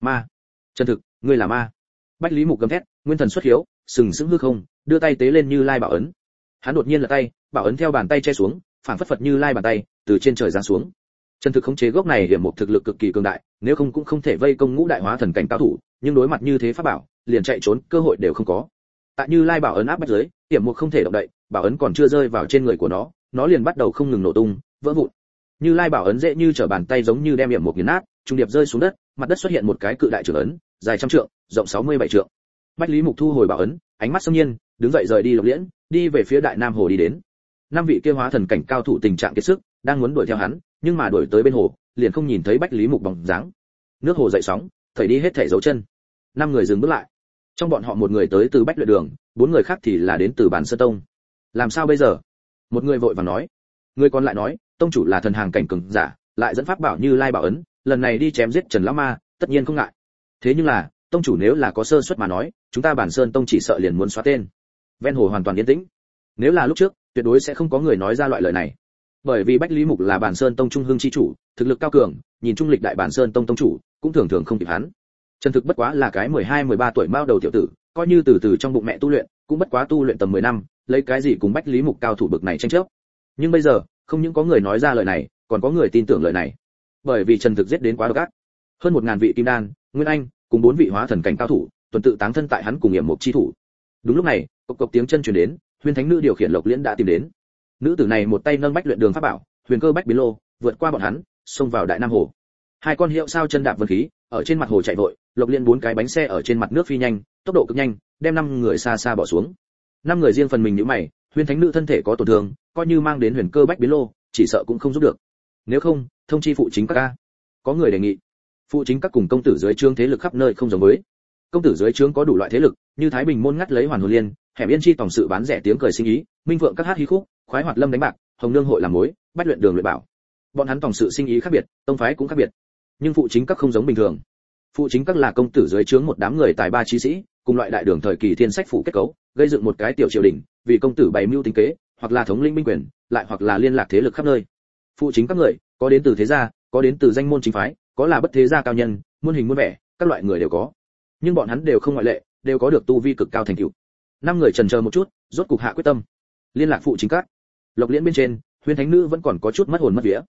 Ma. Chân thực, ngươi là ma. Bách lý mục gầm thét, nguyên thần xuất hiếu, sừng sững hư không, đưa tay tế lên như lai bảo ấn. Hắn đột nhiên là tay, bảo ấn theo bàn tay che xuống, phản phất phật như lai bàn tay, từ trên trời giáng xuống. Chân thực khống chế gốc này hiểm một thực lực cực kỳ cường đại, nếu không cũng không thể vây công ngũ đại hóa thần cảnh cao thủ, nhưng đối mặt như thế pháp bảo, liền chạy trốn, cơ hội đều không có. Tại như lai bảo ấn áp bách giới, hiểm một không thể động đậy, bảo ấn còn chưa rơi vào trên người của nó nó liền bắt đầu không ngừng nổ tung, vỡ vụn như lai bảo ấn dễ như trở bàn tay giống như đem hiểm một nghiền nát, trung điệp rơi xuống đất, mặt đất xuất hiện một cái cự đại trưởng ấn, dài trăm trượng, rộng sáu mươi bảy trượng. Bách lý mục thu hồi bảo ấn, ánh mắt sâm nhiên, đứng dậy rời đi lộc liễn, đi về phía đại nam hồ đi đến. Năm vị kia hóa thần cảnh cao thủ tình trạng kiệt sức, đang muốn đuổi theo hắn, nhưng mà đuổi tới bên hồ, liền không nhìn thấy bách lý mục bóng dáng. Nước hồ dậy sóng, thầy đi hết thảy dấu chân. Năm người dừng bước lại. Trong bọn họ một người tới từ bách luyện đường, bốn người khác thì là đến từ bản sơ tông. Làm sao bây giờ? Một người vội vàng nói. Người còn lại nói tông chủ là thần hàng cảnh cường giả, lại dẫn pháp bảo như lai bảo ấn, lần này đi chém giết trần lão ma, tất nhiên không ngại. Thế nhưng là, tông chủ nếu là có sơ suất mà nói, chúng ta bản sơn tông chỉ sợ liền muốn xóa tên. Ven hồ hoàn toàn yên tĩnh. Nếu là lúc trước, tuyệt đối sẽ không có người nói ra loại lời này. Bởi vì bách lý mục là bản sơn tông trung hương chi chủ, thực lực cao cường, nhìn trung lịch đại bản sơn tông tông chủ, cũng thường thường không kịp hắn. Trần thực bất quá là cái 12 13 tuổi mao đầu tiểu tử, coi như từ từ trong bụng mẹ tu luyện, cũng bất quá tu luyện tầm 10 năm, lấy cái gì cùng bách lý mục cao thủ bực này tranh chấp. Nhưng bây giờ không những có người nói ra lời này, còn có người tin tưởng lời này. Bởi vì trần thực giết đến quá độc ác. Hơn một ngàn vị kim đan, nguyên anh, cùng bốn vị hóa thần cảnh cao thủ, tuần tự táng thân tại hắn cùng hiểm một chi thủ. Đúng lúc này, cộc cộc tiếng chân truyền đến, huyền thánh nữ điều khiển lộc liễn đã tìm đến. Nữ tử này một tay nâng bách luyện đường pháp bảo, huyền cơ bách biến lô, vượt qua bọn hắn, xông vào đại nam hồ. Hai con hiệu sao chân đạp vân khí, ở trên mặt hồ chạy vội, lộc liễn bốn cái bánh xe ở trên mặt nước phi nhanh, tốc độ cực nhanh, đem năm người xa xa bỏ xuống. Năm người riêng phần mình nhíu mày huyền thánh nữ thân thể có tổn thương, coi như mang đến huyền cơ bách biến lô, chỉ sợ cũng không giúp được. Nếu không, thông chi phụ chính các ca. Có người đề nghị, phụ chính các cùng công tử dưới trướng thế lực khắp nơi không giống với. Công tử dưới trướng có đủ loại thế lực, như thái bình môn ngắt lấy hoàn hồn liên, hẻm yên chi tổng sự bán rẻ tiếng cười sinh ý, minh vượng các hát hí khúc, khoái hoạt lâm đánh bạc, hồng nương hội làm mối, bách luyện đường luyện bảo. Bọn hắn tổng sự sinh ý khác biệt, tông phái cũng khác biệt. Nhưng phụ chính các không giống bình thường. Phụ chính các là công tử dưới trướng một đám người tài ba trí sĩ, cùng loại đại đường thời kỳ thiên sách phủ kết cấu gây dựng một cái tiểu triều đình, vì công tử bày mưu tính kế, hoặc là thống lĩnh binh quyền, lại hoặc là liên lạc thế lực khắp nơi. Phụ chính các người, có đến từ thế gia, có đến từ danh môn chính phái, có là bất thế gia cao nhân, muôn hình muôn vẻ, các loại người đều có. Nhưng bọn hắn đều không ngoại lệ, đều có được tu vi cực cao thành tựu. Năm người trần chờ một chút, rốt cục hạ quyết tâm. Liên lạc phụ chính các. Lộc liễn bên trên huyền thánh nữ vẫn còn có chút mất hồn mất vía.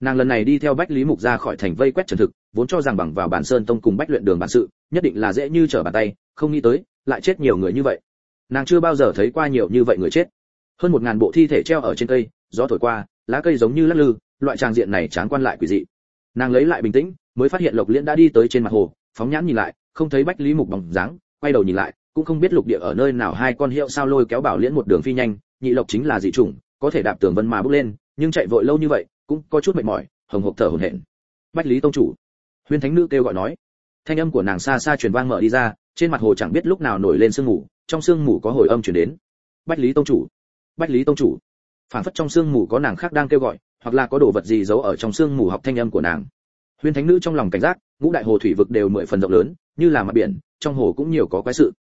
Nàng lần này đi theo bách lý mục ra khỏi thành vây quét trần thực, vốn cho rằng bằng vào bản sơn tông cùng bách luyện đường bản sự, nhất định là dễ như trở bàn tay, không nghĩ tới, lại chết nhiều người như vậy nàng chưa bao giờ thấy qua nhiều như vậy người chết. Hơn một ngàn bộ thi thể treo ở trên cây, gió thổi qua, lá cây giống như lắc lư, loại tràng diện này chán quan lại quỷ dị. Nàng lấy lại bình tĩnh, mới phát hiện lộc liễn đã đi tới trên mặt hồ, phóng nhãn nhìn lại, không thấy bách lý mục bằng dáng, quay đầu nhìn lại, cũng không biết lục địa ở nơi nào hai con hiệu sao lôi kéo bảo liễn một đường phi nhanh, nhị lộc chính là dị chủng, có thể đạp tường vân mà bước lên, nhưng chạy vội lâu như vậy, cũng có chút mệt mỏi, hồng hộc thở hổn hển. Bách lý tông chủ huyên thánh nữ kêu gọi nói. Thanh âm của nàng xa xa truyền vang mở đi ra, trên mặt hồ chẳng biết lúc nào nổi lên sương mù trong sương mù có hồi âm truyền đến. Bách lý tông chủ. Bách lý tông chủ. Phản phất trong sương mù có nàng khác đang kêu gọi, hoặc là có đồ vật gì giấu ở trong sương mù học thanh âm của nàng. Huyên thánh nữ trong lòng cảnh giác, ngũ đại hồ thủy vực đều mười phần rộng lớn, như là mặt biển, trong hồ cũng nhiều có quái sự.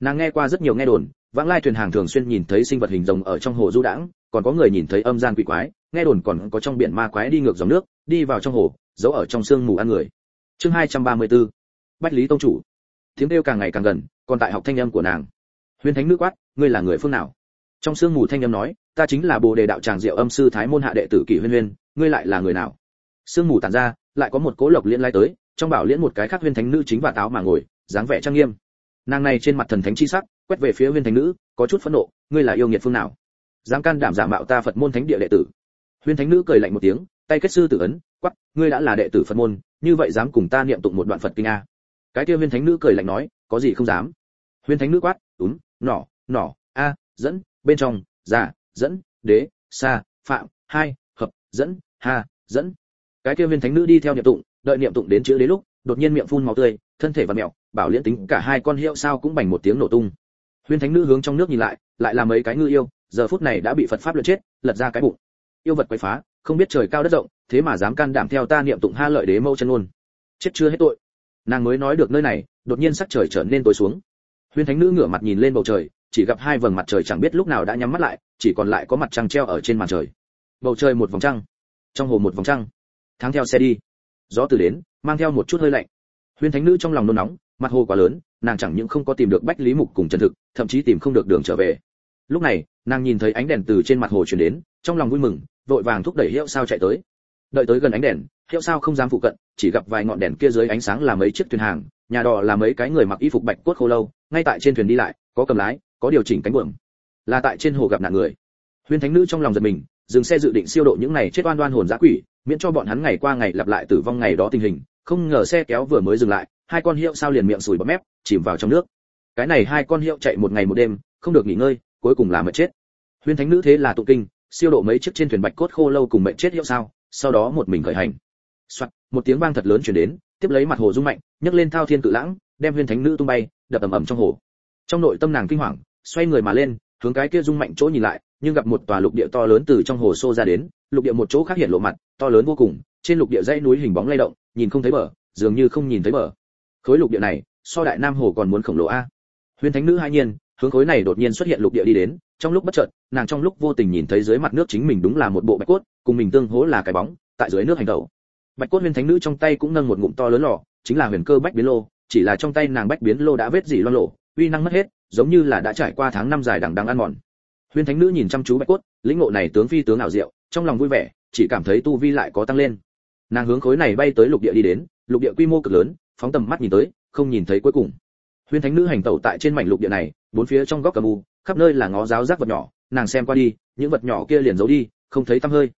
Nàng nghe qua rất nhiều nghe đồn, vãng lai thuyền hàng thường xuyên nhìn thấy sinh vật hình rồng ở trong hồ du đãng, còn có người nhìn thấy âm gian quỷ quái, nghe đồn còn có trong biển ma quái đi ngược dòng nước, đi vào trong hồ, giấu ở trong sương mù ăn người. Chương 234 bách lý tông chủ. Tiếng kêu càng ngày càng gần, còn tại học thanh âm của nàng huyên thánh nữ quát, ngươi là người phương nào? Trong sương mù thanh âm nói, ta chính là bồ đề đạo tràng diệu âm sư thái môn hạ đệ tử kỷ huyên huyên ngươi lại là người nào? Sương mù tàn ra, lại có một cố lộc liễn lai tới, trong bảo liễn một cái khác huyên thánh nữ chính và táo mà ngồi, dáng vẻ trang nghiêm. Nàng này trên mặt thần thánh chi sắc, quét về phía huyên thánh nữ, có chút phẫn nộ, ngươi là yêu nghiệt phương nào? Dám can đảm giả mạo ta phật môn thánh địa đệ tử? Huyên thánh nữ cười lạnh một tiếng, tay kết sư tử ấn quắc ngươi đã là đệ tử phật môn, như vậy dám cùng ta niệm tụng một đoạn phật kinh a? Cái kia huyên thánh nữ cười lạnh nói, có gì không dám? Huyên thánh nữ quát, đúng nỏ nỏ, a, dẫn, bên trong giả dẫn, đế xa phạm, hai, hợp, dẫn hà dẫn. Cái kia huyên thánh nữ đi theo niệm tụng, đợi niệm tụng đến chữ đế lúc, đột nhiên miệng phun máu tươi, thân thể và mẹo, bảo liên tính cả hai con hiệu sao cũng bành một tiếng nổ tung. Huyên thánh nữ hướng trong nước nhìn lại lại là mấy cái ngư yêu, giờ phút này đã bị phật pháp luyện chết, lật ra cái bụng. Yêu vật quấy phá, không biết trời cao đất rộng, thế mà dám can đảm theo ta niệm tụng ha lợi đế mâu chân luôn chết chưa hết tội. Nàng mới nói được nơi này, đột nhiên sắc trời trở nên tối xuống huyên thánh nữ ngửa mặt nhìn lên bầu trời, chỉ gặp hai vầng mặt trời chẳng biết lúc nào đã nhắm mắt lại, chỉ còn lại có mặt trăng treo ở trên màn trời. Bầu trời một vòng trăng, trong hồ một vòng trăng. Tháng theo xe đi. Gió từ đến, mang theo một chút hơi lạnh. Huyên thánh nữ trong lòng nôn nóng, mặt hồ quá lớn, nàng chẳng những không có tìm được bách lý mục cùng chân thực, thậm chí tìm không được đường trở về. Lúc này, nàng nhìn thấy ánh đèn từ trên mặt hồ chuyển đến, trong lòng vui mừng, vội vàng thúc đẩy hiệu sao chạy tới. Đợi tới gần ánh đèn hiệu sao không dám phụ cận, chỉ gặp vài ngọn đèn kia dưới ánh sáng là mấy chiếc thuyền hàng, nhà đò là mấy cái người mặc y phục bạch cốt khô lâu, ngay tại trên thuyền đi lại, có cầm lái, có điều chỉnh cánh buồm. Là tại trên hồ gặp nạn người. Huyên thánh nữ trong lòng giật mình, dừng xe dự định siêu độ những này chết oan oan hồn dã quỷ, miễn cho bọn hắn ngày qua ngày lặp lại tử vong ngày đó tình hình, không ngờ xe kéo vừa mới dừng lại, hai con hiệu sao liền miệng sùi bọt mép, chìm vào trong nước. Cái này hai con hiệu chạy một ngày một đêm, không được nghỉ ngơi, cuối cùng là mệt chết. Huyên thánh nữ thế là tụ kinh, siêu độ mấy chiếc trên thuyền bạch cốt khô lâu cùng mệt chết hiệu sao, sau đó một mình khởi hành. Soạt, một tiếng vang thật lớn truyền đến tiếp lấy mặt hồ rung mạnh nhấc lên thao thiên cự lãng đem huyên thánh nữ tung bay đập ầm ầm trong hồ. Trong nội tâm nàng kinh hoàng xoay người mà lên hướng cái kia rung mạnh chỗ nhìn lại nhưng gặp một tòa lục địa to lớn từ trong hồ xô ra đến lục địa một chỗ khác hiện lộ mặt to lớn vô cùng trên lục địa dãy núi hình bóng lay động nhìn không thấy bờ dường như không nhìn thấy bờ. Khối lục địa này so đại nam hồ còn muốn khổng lồ a. Huyên thánh nữ hai nhiên hướng khối này đột nhiên xuất hiện lục địa đi đến trong lúc bất chợt nàng trong lúc vô tình nhìn thấy dưới mặt nước chính mình đúng là một bộ bạch cốt cùng mình tương hỗ là cái bóng tại dưới nước hành động bạch cốt Huyền thánh nữ trong tay cũng nâng một ngụm to lớn lò, chính là huyền cơ bách biến lô, chỉ là trong tay nàng bách biến lô đã vết dỉ loang lộ uy năng mất hết, giống như là đã trải qua tháng năm dài đằng đằng ăn mòn. Huyền thánh nữ nhìn chăm chú bạch cốt, lĩnh ngộ này tướng phi tướng ảo diệu, trong lòng vui vẻ, chỉ cảm thấy tu vi lại có tăng lên. Nàng hướng khối này bay tới lục địa đi đến, lục địa quy mô cực lớn, phóng tầm mắt nhìn tới, không nhìn thấy cuối cùng. Huyền thánh nữ hành tẩu tại trên mảnh lục địa này, bốn phía trong góc cầm u, khắp nơi là ngó giáo rác vật nhỏ, nàng xem qua đi, những vật nhỏ kia liền giấu đi, không thấy tăm hơi.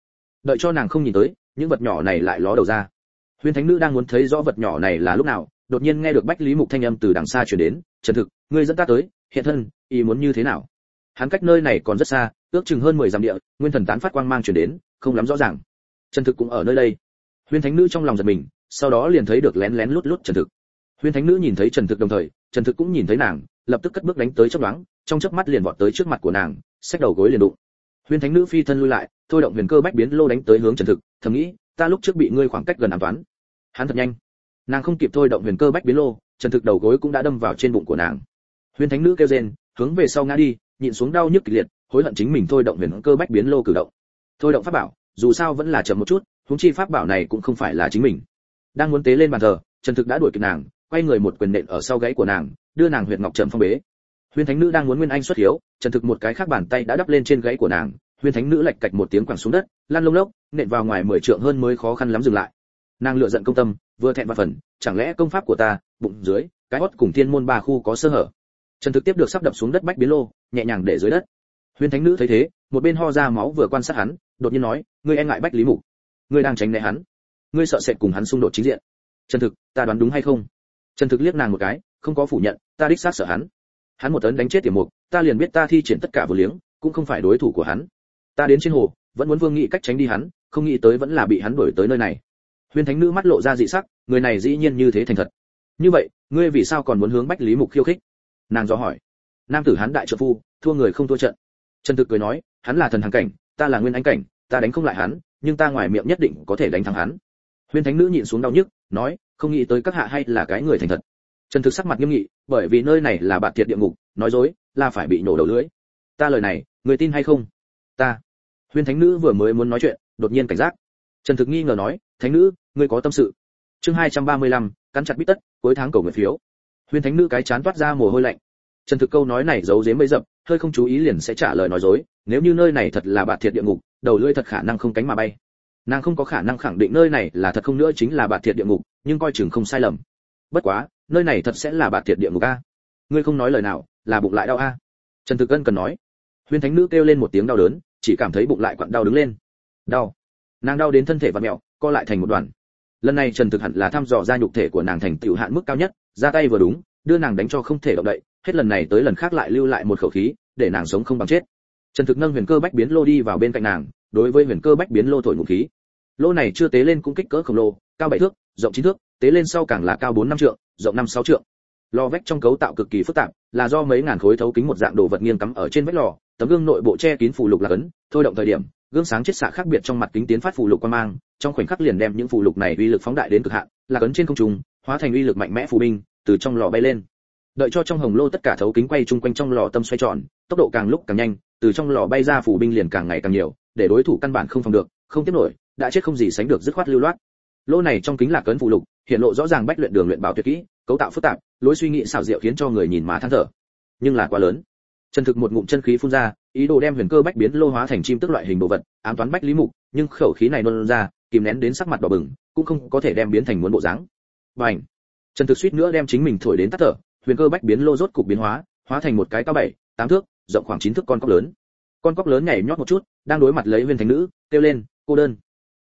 Đợi cho nàng không nhìn tới những vật nhỏ này lại ló đầu ra. Huyên thánh nữ đang muốn thấy rõ vật nhỏ này là lúc nào, đột nhiên nghe được bách lý mục thanh âm từ đằng xa truyền đến, trần thực, ngươi dẫn ta tới, hiện thân, ý muốn như thế nào? Hắn cách nơi này còn rất xa, ước chừng hơn mười dặm địa, nguyên thần tán phát quang mang truyền đến, không lắm rõ ràng. Trần thực cũng ở nơi đây. Huyên thánh nữ trong lòng giật mình, sau đó liền thấy được lén lén lút lút trần thực. Huyên thánh nữ nhìn thấy trần thực đồng thời, trần thực cũng nhìn thấy nàng, lập tức cất bước đánh tới chớp nhoáng trong chớp mắt liền vọt tới trước mặt của nàng, xách đầu gối liền đụng. Huyên thánh nữ phi thân lui lại thôi động huyền cơ bách biến lô đánh tới hướng trần thực, thầm nghĩ, ta lúc trước bị ngươi khoảng cách gần ám toán. Hắn thật nhanh. Nàng không kịp thôi động huyền cơ bách biến lô, trần thực đầu gối cũng đã đâm vào trên bụng của nàng. Huyền thánh nữ kêu rên, hướng về sau ngã đi, nhịn xuống đau nhức kịch liệt, hối hận chính mình thôi động huyền cơ bách biến lô cử động. Thôi động pháp bảo, dù sao vẫn là chậm một chút, huống chi pháp bảo này cũng không phải là chính mình. Đang muốn tế lên bàn thờ, trần thực đã đuổi kịp nàng, quay người một quyền nện ở sau gáy của nàng, đưa nàng huyệt ngọc trầm phong bế. Huyền thánh nữ đang muốn nguyên anh xuất hiếu, trần thực một cái khác bàn tay đã đắp lên trên gáy của nàng huyền thánh nữ lạch cạch một tiếng quẳng xuống đất lan lông lốc, nện vào ngoài mười trượng hơn mới khó khăn lắm dừng lại. Nàng lựa giận công tâm, vừa thẹn và phần, chẳng lẽ công pháp của ta, bụng dưới, cái hót cùng thiên môn ba khu có sơ hở? Trần thực tiếp được sắp đập xuống đất bách biến lô, nhẹ nhàng để dưới đất. Huyền thánh nữ thấy thế, một bên ho ra máu vừa quan sát hắn, đột nhiên nói, ngươi e ngại bách lý mục. Ngươi đang tránh né hắn. Ngươi sợ sệt cùng hắn xung đột chính diện. Trần thực, ta đoán đúng hay không? Trần thực liếc nàng một cái, không có phủ nhận, ta đích xác sợ hắn. Hắn một tấn đánh chết tiểu mục, ta liền biết ta thi triển tất cả vừa liếng, cũng không phải đối thủ của hắn ta đến trên hồ, vẫn muốn vương nghị cách tránh đi hắn, không nghĩ tới vẫn là bị hắn đuổi tới nơi này. Huyền thánh nữ mắt lộ ra dị sắc, người này dĩ nhiên như thế thành thật. Như vậy, ngươi vì sao còn muốn hướng bách lý mục khiêu khích? Nàng dò hỏi. Nam tử hắn đại trợ phu, thua người không thua trận. Trần thực cười nói, hắn là thần hàng cảnh, ta là nguyên anh cảnh, ta đánh không lại hắn, nhưng ta ngoài miệng nhất định có thể đánh thắng hắn. Huyền thánh nữ nhịn xuống đau nhức, nói, không nghĩ tới các hạ hay là cái người thành thật. Trần thực sắc mặt nghiêm nghị, bởi vì nơi này là bạt thiệt địa ngục, nói dối, là phải bị nổ đầu lưỡi. Ta lời này, người tin hay không? Ta. Huyên thánh nữ vừa mới muốn nói chuyện đột nhiên cảnh giác. Trần thực nghi ngờ nói thánh nữ ngươi có tâm sự. Chương 235, cắn chặt bít tất cuối tháng cầu nguyện phiếu. Huyên thánh nữ cái chán toát ra mồ hôi lạnh. Trần thực câu nói này giấu dếm mấy dập hơi không chú ý liền sẽ trả lời nói dối nếu như nơi này thật là bạt thiệt địa ngục đầu lưỡi thật khả năng không cánh mà bay. Nàng không có khả năng khẳng định nơi này là thật không nữa chính là bạt thiệt địa ngục nhưng coi chừng không sai lầm. Bất quá nơi này thật sẽ là bạt thiệt địa ngục a. Ngươi không nói lời nào là bụng lại đau a. Trần thực ân cần nói. Huyên thánh nữ kêu lên một tiếng đau đớn chỉ cảm thấy bụng lại quặn đau đứng lên. Đau. Nàng đau đến thân thể và mẹo, co lại thành một đoàn. Lần này trần thực hẳn là thăm dò ra nhục thể của nàng thành tiểu hạn mức cao nhất, ra tay vừa đúng, đưa nàng đánh cho không thể động đậy, hết lần này tới lần khác lại lưu lại một khẩu khí, để nàng sống không bằng chết. Trần thực nâng huyền cơ bách biến lô đi vào bên cạnh nàng, đối với huyền cơ bách biến lô thổi ngụ khí. Lô này chưa tế lên cũng kích cỡ khổng lồ, cao bảy thước, rộng chín thước, tế lên sau càng là cao bốn năm trượng, rộng năm sáu trượng. Lò vách trong cấu tạo cực kỳ phức tạp, là do mấy ngàn khối thấu kính một dạng đồ vật nghiêng cắm ở trên vách lò tấm gương nội bộ che kín phụ lục là ấn, thôi động thời điểm, gương sáng chết xạ khác biệt trong mặt kính tiến phát phụ lục quan mang, trong khoảnh khắc liền đem những phụ lục này uy lực phóng đại đến cực hạn, là ấn trên không trung, hóa thành uy lực mạnh mẽ phù binh, từ trong lò bay lên. Đợi cho trong hồng lô tất cả thấu kính quay chung quanh trong lò tâm xoay tròn, tốc độ càng lúc càng nhanh, từ trong lò bay ra phù binh liền càng ngày càng nhiều, để đối thủ căn bản không phòng được, không tiếp nổi, đã chết không gì sánh được dứt khoát lưu loát. Lô này trong kính là cấn phụ lục, hiện lộ rõ ràng bách luyện đường luyện bảo tuyệt kỹ, cấu tạo phức tạp, lối suy nghĩ xảo diệu khiến cho người nhìn má than thở. Nhưng là quá lớn. Trần thực một ngụm chân khí phun ra, ý đồ đem huyền cơ bách biến lô hóa thành chim tức loại hình đồ vật, ám toán bách lý mục, nhưng khẩu khí này nôn ra, kìm nén đến sắc mặt đỏ bừng, cũng không có thể đem biến thành muốn bộ dáng. Bành! Trần thực suýt nữa đem chính mình thổi đến tắt thở, huyền cơ bách biến lô rốt cục biến hóa hóa thành một cái cao bảy, tám thước, rộng khoảng chín thước con cóc lớn. Con cóc lớn nhảy nhót một chút, đang đối mặt lấy huyền thánh nữ, kêu lên, cô đơn!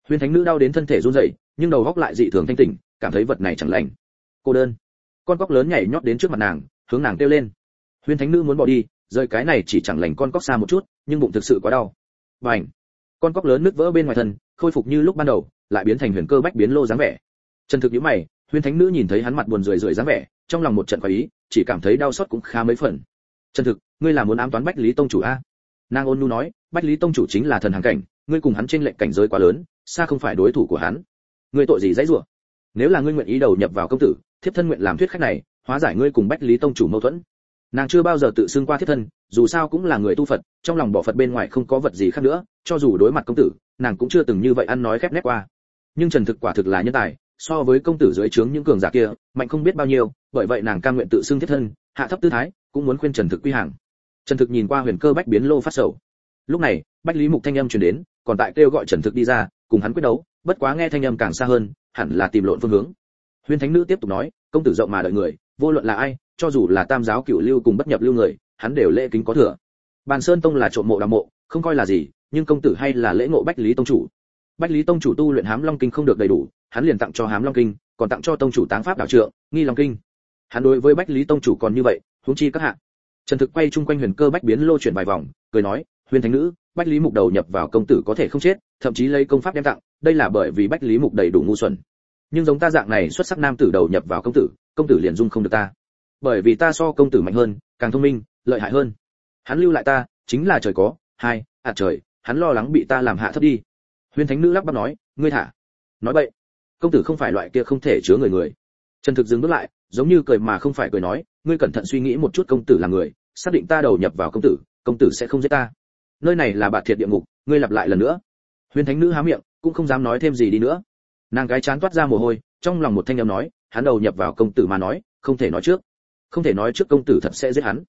Huyền thánh nữ đau đến thân thể run rẩy, nhưng đầu góc lại dị thường thanh tỉnh cảm thấy vật này chẳng lành. Cô đơn! Con cóc lớn nhảy nhót đến trước mặt nàng, hướng nàng kêu lên. Huyền thánh nữ muốn bỏ đi rời cái này chỉ chẳng lành con cóc xa một chút, nhưng bụng thực sự quá đau. Bành! Con cóc lớn nứt vỡ bên ngoài thân, khôi phục như lúc ban đầu, lại biến thành huyền cơ bách biến lô dáng vẻ. Trần thực nhíu mày, huyền thánh nữ nhìn thấy hắn mặt buồn rười rượi dáng vẻ, trong lòng một trận khoái ý, chỉ cảm thấy đau xót cũng khá mấy phần. Trần thực, ngươi là muốn ám toán bách lý tông chủ a? Nàng ôn nu nói, bách lý tông chủ chính là thần hàng cảnh, ngươi cùng hắn trên lệnh cảnh giới quá lớn, xa không phải đối thủ của hắn. Ngươi tội gì dãy rủa? Nếu là ngươi nguyện ý đầu nhập vào công tử, thiếp thân nguyện làm thuyết khách này, hóa giải ngươi cùng bách lý tông chủ mâu thuẫn nàng chưa bao giờ tự xưng qua thiếp thân, dù sao cũng là người tu phật, trong lòng bỏ phật bên ngoài không có vật gì khác nữa, cho dù đối mặt công tử, nàng cũng chưa từng như vậy ăn nói khép nép qua. Nhưng trần thực quả thực là nhân tài, so với công tử dưới trướng những cường giả kia, mạnh không biết bao nhiêu, bởi vậy nàng cam nguyện tự xưng thiết thân, hạ thấp tư thái, cũng muốn khuyên trần thực quy hàng. Trần thực nhìn qua huyền cơ bách biến lô phát sầu. Lúc này, bách lý mục thanh âm truyền đến, còn tại kêu gọi trần thực đi ra, cùng hắn quyết đấu, bất quá nghe thanh âm càng xa hơn, hẳn là tìm lộn phương hướng. Huyền thánh nữ tiếp tục nói, công tử rộng mà đợi người, vô luận là ai cho dù là tam giáo cửu lưu cùng bất nhập lưu người, hắn đều lễ kính có thừa. Bàn sơn tông là trộm mộ đào mộ, không coi là gì, nhưng công tử hay là lễ ngộ bách lý tông chủ. Bách lý tông chủ tu luyện hám long kinh không được đầy đủ, hắn liền tặng cho hám long kinh, còn tặng cho tông chủ táng pháp đạo trượng, nghi long kinh. Hắn đối với bách lý tông chủ còn như vậy, huống chi các hạ. Trần thực quay chung quanh huyền cơ bách biến lô chuyển vài vòng, cười nói, huyền thánh nữ, bách lý mục đầu nhập vào công tử có thể không chết, thậm chí lấy công pháp đem tặng, đây là bởi vì bách lý mục đầy đủ ngu xuẩn. Nhưng giống ta dạng này xuất sắc nam tử đầu nhập vào công tử công tử liền dung không được ta bởi vì ta so công tử mạnh hơn, càng thông minh, lợi hại hơn. Hắn lưu lại ta, chính là trời có, hai à trời, hắn lo lắng bị ta làm hạ thấp đi. Huyền thánh nữ lắp bắp nói, ngươi thả. Nói vậy, công tử không phải loại kia không thể chứa người người. Trần thực dừng bước lại, giống như cười mà không phải cười nói, ngươi cẩn thận suy nghĩ một chút công tử là người, xác định ta đầu nhập vào công tử công tử sẽ không giết ta. Nơi này là bạt thiệt địa ngục, ngươi lặp lại lần nữa. Huyền thánh nữ há miệng, cũng không dám nói thêm gì đi nữa. Nàng gái chán toát ra mồ hôi, trong lòng một thanh âm nói, hắn đầu nhập vào công tử mà nói, không thể nói trước không thể nói trước công tử thật sẽ giết hắn.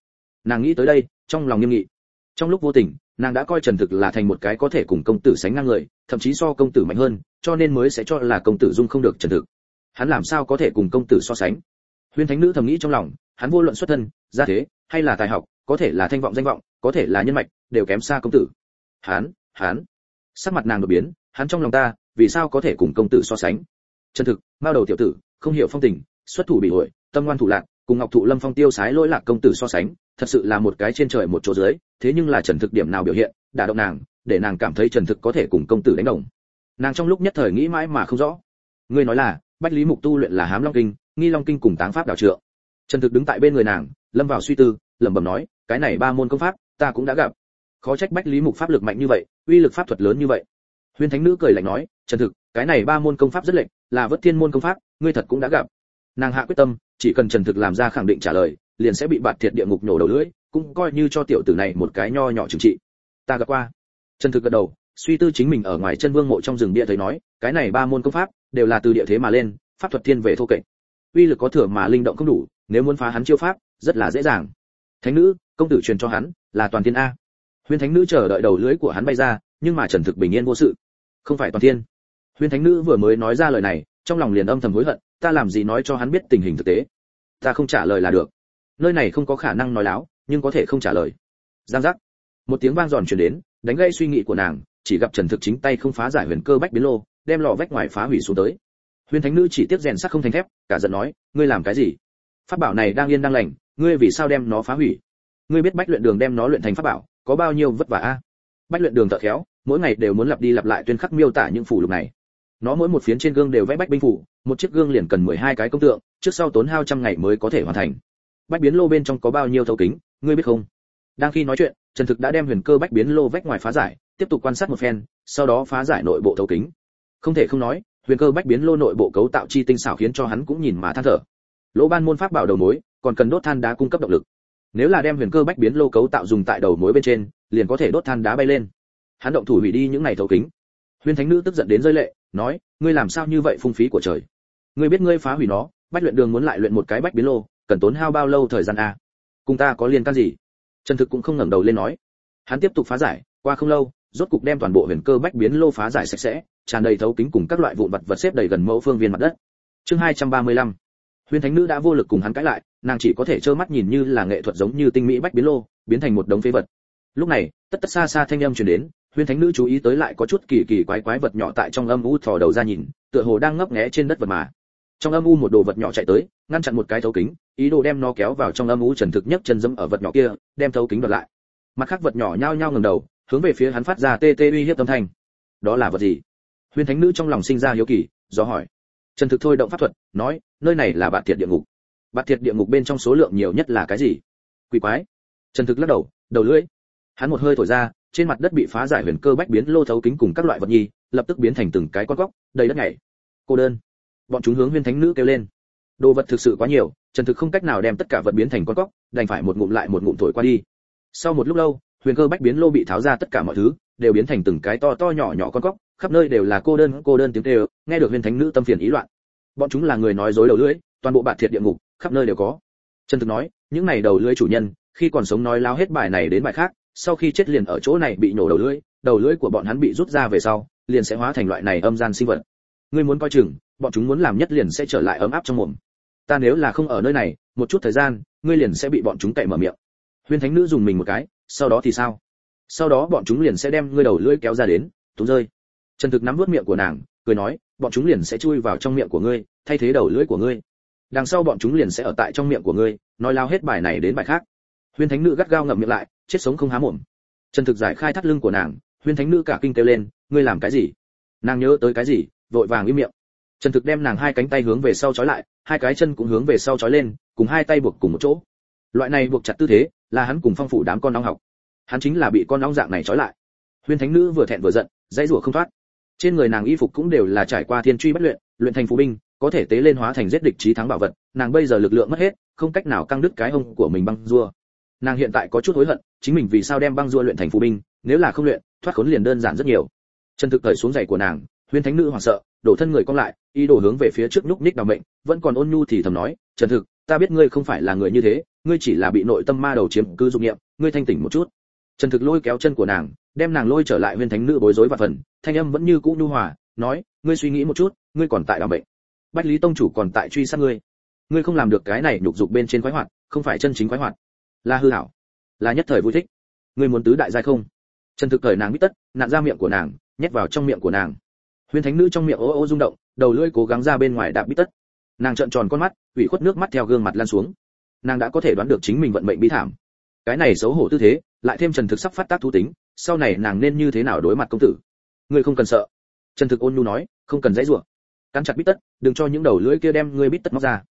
Nàng nghĩ tới đây, trong lòng nghiêm nghị. Trong lúc vô tình, nàng đã coi trần thực là thành một cái có thể cùng công tử sánh ngang người, thậm chí so công tử mạnh hơn, cho nên mới sẽ cho là công tử dung không được trần thực. Hắn làm sao có thể cùng công tử so sánh? Huyên thánh nữ thầm nghĩ trong lòng, hắn vô luận xuất thân, gia thế, hay là tài học, có thể là thanh vọng danh vọng, có thể là nhân mạch, đều kém xa công tử. Hắn hắn. Sắc mặt nàng đột biến, hắn trong lòng ta, vì sao có thể cùng công tử so sánh? Chân thực, mao đầu tiểu tử, không hiểu phong tình, xuất thủ bị hội, tâm ngoan thủ lạc cùng ngọc thụ lâm phong tiêu sái lỗi lạc công tử so sánh, thật sự là một cái trên trời một chỗ dưới, thế nhưng là trần thực điểm nào biểu hiện, đả động nàng, để nàng cảm thấy trần thực có thể cùng công tử đánh đồng. Nàng trong lúc nhất thời nghĩ mãi mà không rõ. Ngươi nói là, bách lý mục tu luyện là hám long kinh, nghi long kinh cùng táng pháp đảo trượng. Trần thực đứng tại bên người nàng, lâm vào suy tư, lẩm bẩm nói, cái này ba môn công pháp, ta cũng đã gặp. Khó trách bách lý mục pháp lực mạnh như vậy, uy lực pháp thuật lớn như vậy. Huyên thánh nữ cười lạnh nói, trần thực, cái này ba môn công pháp rất lệch, là vất thiên môn công pháp, ngươi thật cũng đã gặp. Nàng hạ quyết tâm chỉ cần trần thực làm ra khẳng định trả lời, liền sẽ bị bạt thiệt địa ngục nổ đầu lưỡi, cũng coi như cho tiểu tử này một cái nho nhỏ trừng trị. Ta gặp qua. Trần thực gật đầu, suy tư chính mình ở ngoài chân vương mộ trong rừng bia thấy nói, cái này ba môn công pháp, đều là từ địa thế mà lên, pháp thuật thiên về thô kệch. Uy lực có thừa mà linh động không đủ, nếu muốn phá hắn chiêu pháp, rất là dễ dàng. Thánh nữ, công tử truyền cho hắn, là toàn thiên a. Huyên thánh nữ chờ đợi đầu lưỡi của hắn bay ra, nhưng mà trần thực bình yên vô sự. Không phải toàn thiên. Huyên thánh nữ vừa mới nói ra lời này, trong lòng liền âm thầm hối hận ta làm gì nói cho hắn biết tình hình thực tế? Ta không trả lời là được. Nơi này không có khả năng nói láo, nhưng có thể không trả lời. Giang giác. Một tiếng vang giòn truyền đến, đánh gây suy nghĩ của nàng, chỉ gặp trần thực chính tay không phá giải huyền cơ bách biến lô, đem lò vách ngoài phá hủy xuống tới. Huyền thánh nữ chỉ tiếp rèn sắt không thành thép, cả giận nói, ngươi làm cái gì? Pháp bảo này đang yên đang lành, ngươi vì sao đem nó phá hủy? Ngươi biết bách luyện đường đem nó luyện thành pháp bảo, có bao nhiêu vất vả a? Bách luyện đường thợ khéo, mỗi ngày đều muốn lặp đi lặp lại tuyên khắc miêu tả những phủ lục này nó mỗi một phiến trên gương đều vẽ bách binh phủ, một chiếc gương liền cần 12 cái công tượng, trước sau tốn hao trăm ngày mới có thể hoàn thành. Bách biến lô bên trong có bao nhiêu thấu kính, ngươi biết không? Đang khi nói chuyện, trần thực đã đem huyền cơ bách biến lô vách ngoài phá giải, tiếp tục quan sát một phen, sau đó phá giải nội bộ thấu kính. Không thể không nói, huyền cơ bách biến lô nội bộ cấu tạo chi tinh xảo khiến cho hắn cũng nhìn mà than thở. Lỗ ban môn pháp bảo đầu mối, còn cần đốt than đá cung cấp động lực. Nếu là đem huyền cơ bách biến lô cấu tạo dùng tại đầu mối bên trên, liền có thể đốt than đá bay lên. Hắn động thủ hủy đi những này thấu kính. Huyền thánh nữ tức giận đến rơi lệ nói, ngươi làm sao như vậy phung phí của trời? Ngươi biết ngươi phá hủy nó, bách luyện đường muốn lại luyện một cái bách biến lô, cần tốn hao bao lâu thời gian a cùng ta có liên can gì? Trần thực cũng không ngẩng đầu lên nói. Hắn tiếp tục phá giải, qua không lâu, rốt cục đem toàn bộ huyền cơ bách biến lô phá giải sạch sẽ, tràn đầy thấu kính cùng các loại vụn vật vật xếp đầy gần mẫu phương viên mặt đất. Chương 235 huyền thánh nữ đã vô lực cùng hắn cãi lại, nàng chỉ có thể trơ mắt nhìn như là nghệ thuật giống như tinh mỹ bách biến lô, biến thành một đống phế vật. Lúc này, tất tất xa xa thanh âm truyền đến huyền thánh nữ chú ý tới lại có chút kỳ kỳ quái quái vật nhỏ tại trong âm u thò đầu ra nhìn, tựa hồ đang ngấp nghé trên đất vật mà. Trong âm u một đồ vật nhỏ chạy tới, ngăn chặn một cái thấu kính, ý đồ đem nó kéo vào trong âm u trần thực nhất chân dẫm ở vật nhỏ kia, đem thấu kính đoạt lại. Mặt khác vật nhỏ nhao nhao ngẩng đầu, hướng về phía hắn phát ra tê tê uy hiếp âm thanh. Đó là vật gì? Huyền thánh nữ trong lòng sinh ra hiếu kỳ, do hỏi. Trần thực thôi động pháp thuật, nói, nơi này là bạt thiệt địa ngục. Bạt thiệt địa ngục bên trong số lượng nhiều nhất là cái gì? Quỷ quái. Trần thực lắc đầu đầu lưỡi. Hắn một hơi thổi ra trên mặt đất bị phá giải huyền cơ bách biến lô thấu kính cùng các loại vật nhi, lập tức biến thành từng cái con góc, đầy đất nhảy. Cô đơn. Bọn chúng hướng huyên thánh nữ kêu lên. Đồ vật thực sự quá nhiều, trần thực không cách nào đem tất cả vật biến thành con góc, đành phải một ngụm lại một ngụm thổi qua đi. Sau một lúc lâu, huyền cơ bách biến lô bị tháo ra tất cả mọi thứ, đều biến thành từng cái to to nhỏ nhỏ con góc, khắp nơi đều là cô đơn cô đơn tiếng kêu, nghe được huyền thánh nữ tâm phiền ý loạn. Bọn chúng là người nói dối đầu lưỡi, toàn bộ bạt thiệt địa ngục, khắp nơi đều có. Trần thực nói, những này đầu lưỡi chủ nhân, khi còn sống nói láo hết bài này đến bài khác sau khi chết liền ở chỗ này bị nổ đầu lưỡi đầu lưỡi của bọn hắn bị rút ra về sau, liền sẽ hóa thành loại này âm gian sinh vật. Ngươi muốn coi chừng, bọn chúng muốn làm nhất liền sẽ trở lại ấm áp trong mồm. Ta nếu là không ở nơi này, một chút thời gian, ngươi liền sẽ bị bọn chúng cậy mở miệng. Huyên thánh nữ dùng mình một cái, sau đó thì sao? Sau đó bọn chúng liền sẽ đem ngươi đầu lưỡi kéo ra đến túm rơi. Trần thực nắm vớt miệng của nàng, cười nói, bọn chúng liền sẽ chui vào trong miệng của ngươi, thay thế đầu lưỡi của ngươi. Đằng sau bọn chúng liền sẽ ở tại trong miệng của ngươi, nói lao hết bài này đến bài khác. Huyên thánh nữ gắt gao ngậm miệng lại chết sống không há mồm. Trần thực giải khai thắt lưng của nàng, huyên thánh nữ cả kinh kêu lên, ngươi làm cái gì? Nàng nhớ tới cái gì, vội vàng im miệng. Trần thực đem nàng hai cánh tay hướng về sau trói lại, hai cái chân cũng hướng về sau trói lên, cùng hai tay buộc cùng một chỗ. Loại này buộc chặt tư thế, là hắn cùng phong phủ đám con nóng học. Hắn chính là bị con nóng dạng này trói lại. Huyên thánh nữ vừa thẹn vừa giận, dãy rủa không thoát. Trên người nàng y phục cũng đều là trải qua thiên truy bất luyện luyện thành phù binh, có thể tế lên hóa thành giết địch trí thắng bảo vật, nàng bây giờ lực lượng mất hết, không cách nào căng đứt cái hông của mình băng rua nàng hiện tại có chút hối hận, chính mình vì sao đem băng rua luyện thành phù binh, nếu là không luyện, thoát khốn liền đơn giản rất nhiều. Chân thực thời xuống giày của nàng huyên thánh nữ hoảng sợ, đổ thân người cong lại, ý đồ hướng về phía trước núc ních đào mệnh, vẫn còn ôn nhu thì thầm nói trần thực, ta biết ngươi không phải là người như thế, ngươi chỉ là bị nội tâm ma đầu chiếm cứ dụng nghiệm ngươi thanh tỉnh một chút. Trần thực lôi kéo chân của nàng, đem nàng lôi trở lại huyên thánh nữ bối rối và phần, thanh âm vẫn như cũ nhu hòa, nói, ngươi suy nghĩ một chút, ngươi còn tại đào bệnh bách lý tông chủ còn tại truy sát ngươi. Ngươi không làm được cái này nhục dục bên trên khoái hoạt, không phải chân chính khoái hoạt là hư hảo, là nhất thời vui thích. Ngươi muốn tứ đại giai không? Trần thực thời nàng biết tất nạn ra miệng của nàng, nhét vào trong miệng của nàng. Huyên thánh nữ trong miệng ô ô rung động, đầu lưỡi cố gắng ra bên ngoài đạp bít tất. Nàng trợn tròn con mắt, ủy khuất nước mắt theo gương mặt lan xuống. Nàng đã có thể đoán được chính mình vận mệnh bi thảm. Cái này xấu hổ tư thế, lại thêm trần thực sắp phát tác thú tính, sau này nàng nên như thế nào đối mặt công tử? Ngươi không cần sợ. Trần thực ôn nhu nói, không cần dãy rủa. Cắn chặt bít tất, đừng cho những đầu lưỡi kia đem ngươi bít tất móc ra.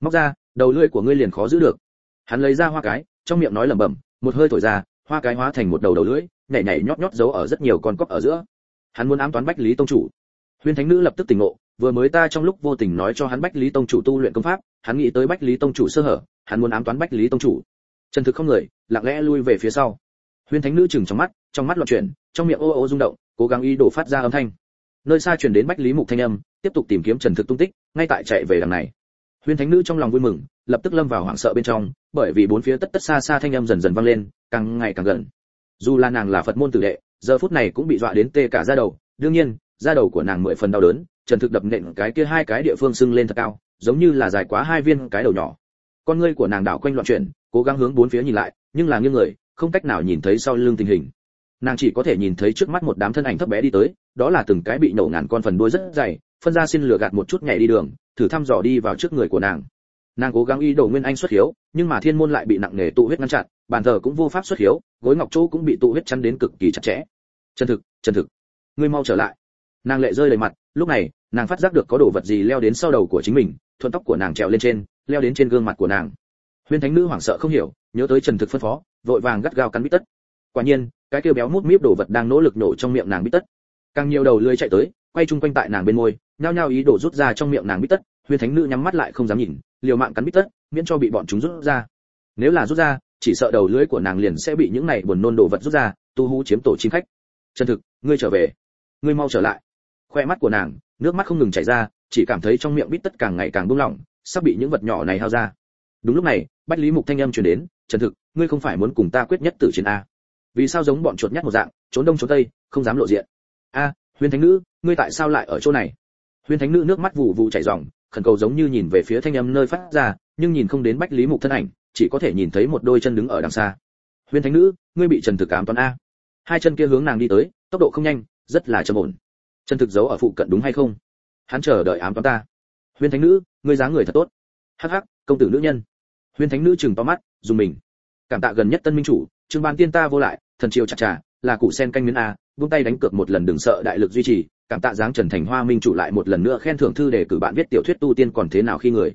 Móc ra, đầu lưỡi của ngươi liền khó giữ được. Hắn lấy ra hoa cái trong miệng nói lẩm bẩm, một hơi thổi ra, hoa cái hóa thành một đầu đầu lưỡi, nhảy nhảy nhót nhót giấu ở rất nhiều con cóc ở giữa. Hắn muốn ám toán bách lý tông chủ. Huyên thánh nữ lập tức tỉnh ngộ, vừa mới ta trong lúc vô tình nói cho hắn bách lý tông chủ tu luyện công pháp, hắn nghĩ tới bách lý tông chủ sơ hở, hắn muốn ám toán bách lý tông chủ. Trần thực không người, lặng lẽ lui về phía sau. Huyên thánh nữ chừng trong mắt trong mắt loạn chuyển, trong miệng ô ô rung động, cố gắng ý đồ phát ra âm thanh. Nơi xa truyền đến bách lý mục thanh âm, tiếp tục tìm kiếm trần thực tung tích, ngay tại chạy về đằng này. Huyên thánh nữ trong lòng vui mừng lập tức lâm vào hoảng sợ bên trong, bởi vì bốn phía tất tất xa xa thanh âm dần dần vang lên, càng ngày càng gần. Dù là nàng là phật môn tử đệ, giờ phút này cũng bị dọa đến tê cả da đầu. Đương nhiên, da đầu của nàng mười phần đau đớn, trần thực đập nện cái kia hai cái địa phương sưng lên thật cao, giống như là dài quá hai viên cái đầu nhỏ. Con ngươi của nàng đảo quanh loạn chuyển, cố gắng hướng bốn phía nhìn lại, nhưng là nghiêng người, không cách nào nhìn thấy sau lưng tình hình. Nàng chỉ có thể nhìn thấy trước mắt một đám thân ảnh thấp bé đi tới, đó là từng cái bị nổ ngàn con phần đuôi rất dày, phân ra xin lửa gạt một chút nhảy đi đường, thử thăm dò đi vào trước người của nàng nàng cố gắng y đồ nguyên anh xuất hiếu, nhưng mà thiên môn lại bị nặng nề tụ huyết ngăn chặn, bàn thờ cũng vô pháp xuất hiếu, gối ngọc chỗ cũng bị tụ huyết chắn đến cực kỳ chặt chẽ. Chân thực chân thực. Ngươi mau trở lại. Nàng lệ rơi đầy mặt, lúc này, nàng phát giác được có đồ vật gì leo đến sau đầu của chính mình, thuận tóc của nàng trèo lên trên, leo đến trên gương mặt của nàng. Huyên thánh nữ hoảng sợ không hiểu, nhớ tới trần thực phân phó, vội vàng gắt gao cắn bít tất. Quả nhiên, cái kêu béo mút míp đồ vật đang nỗ lực nổ trong miệng nàng bít tất. Càng nhiều đầu lưới chạy tới, quay chung quanh tại nàng bên môi, nhao nhao ý đồ rút ra trong miệng nàng bít tất huyên thánh nữ nhắm mắt lại không dám nhìn, liều mạng cắn bít tất, miễn cho bị bọn chúng rút ra. Nếu là rút ra, chỉ sợ đầu lưỡi của nàng liền sẽ bị những này buồn nôn đồ vật rút ra, tu hú chiếm tổ chim khách. Chân thực, ngươi trở về. Ngươi mau trở lại. Khoe mắt của nàng, nước mắt không ngừng chảy ra, chỉ cảm thấy trong miệng bít tất càng ngày càng buông lỏng, sắp bị những vật nhỏ này hao ra. Đúng lúc này, bách lý mục thanh âm truyền đến trần thực, ngươi không phải muốn cùng ta quyết nhất tử chiến a. Vì sao giống bọn chuột nhắt một dạng, trốn đông trốn tây, không dám lộ diện? A huyền thánh nữ, ngươi tại sao lại ở chỗ này? Huyền thánh nữ nước mắt vụ vụ chảy ròng khẩn cầu giống như nhìn về phía thanh âm nơi phát ra, nhưng nhìn không đến bách lý mục thân ảnh, chỉ có thể nhìn thấy một đôi chân đứng ở đằng xa. Huyền thánh nữ, ngươi bị trần thực ám toán a. Hai chân kia hướng nàng đi tới, tốc độ không nhanh, rất là trầm ổn. Trần thực giấu ở phụ cận đúng hay không? Hắn chờ đợi ám toán ta. Huyền thánh nữ, ngươi dáng người thật tốt. Hắc hắc, công tử nữ nhân. Huyền thánh nữ chừng to mắt, dùng mình. Cảm tạ gần nhất tân minh chủ, trương ban tiên ta vô lại, thần triều chặt trà là cụ sen canh miến a buông tay đánh cược một lần đừng sợ đại lực duy trì cảm tạ giáng trần thành hoa minh chủ lại một lần nữa khen thưởng thư để cử bạn viết tiểu thuyết tu tiên còn thế nào khi người.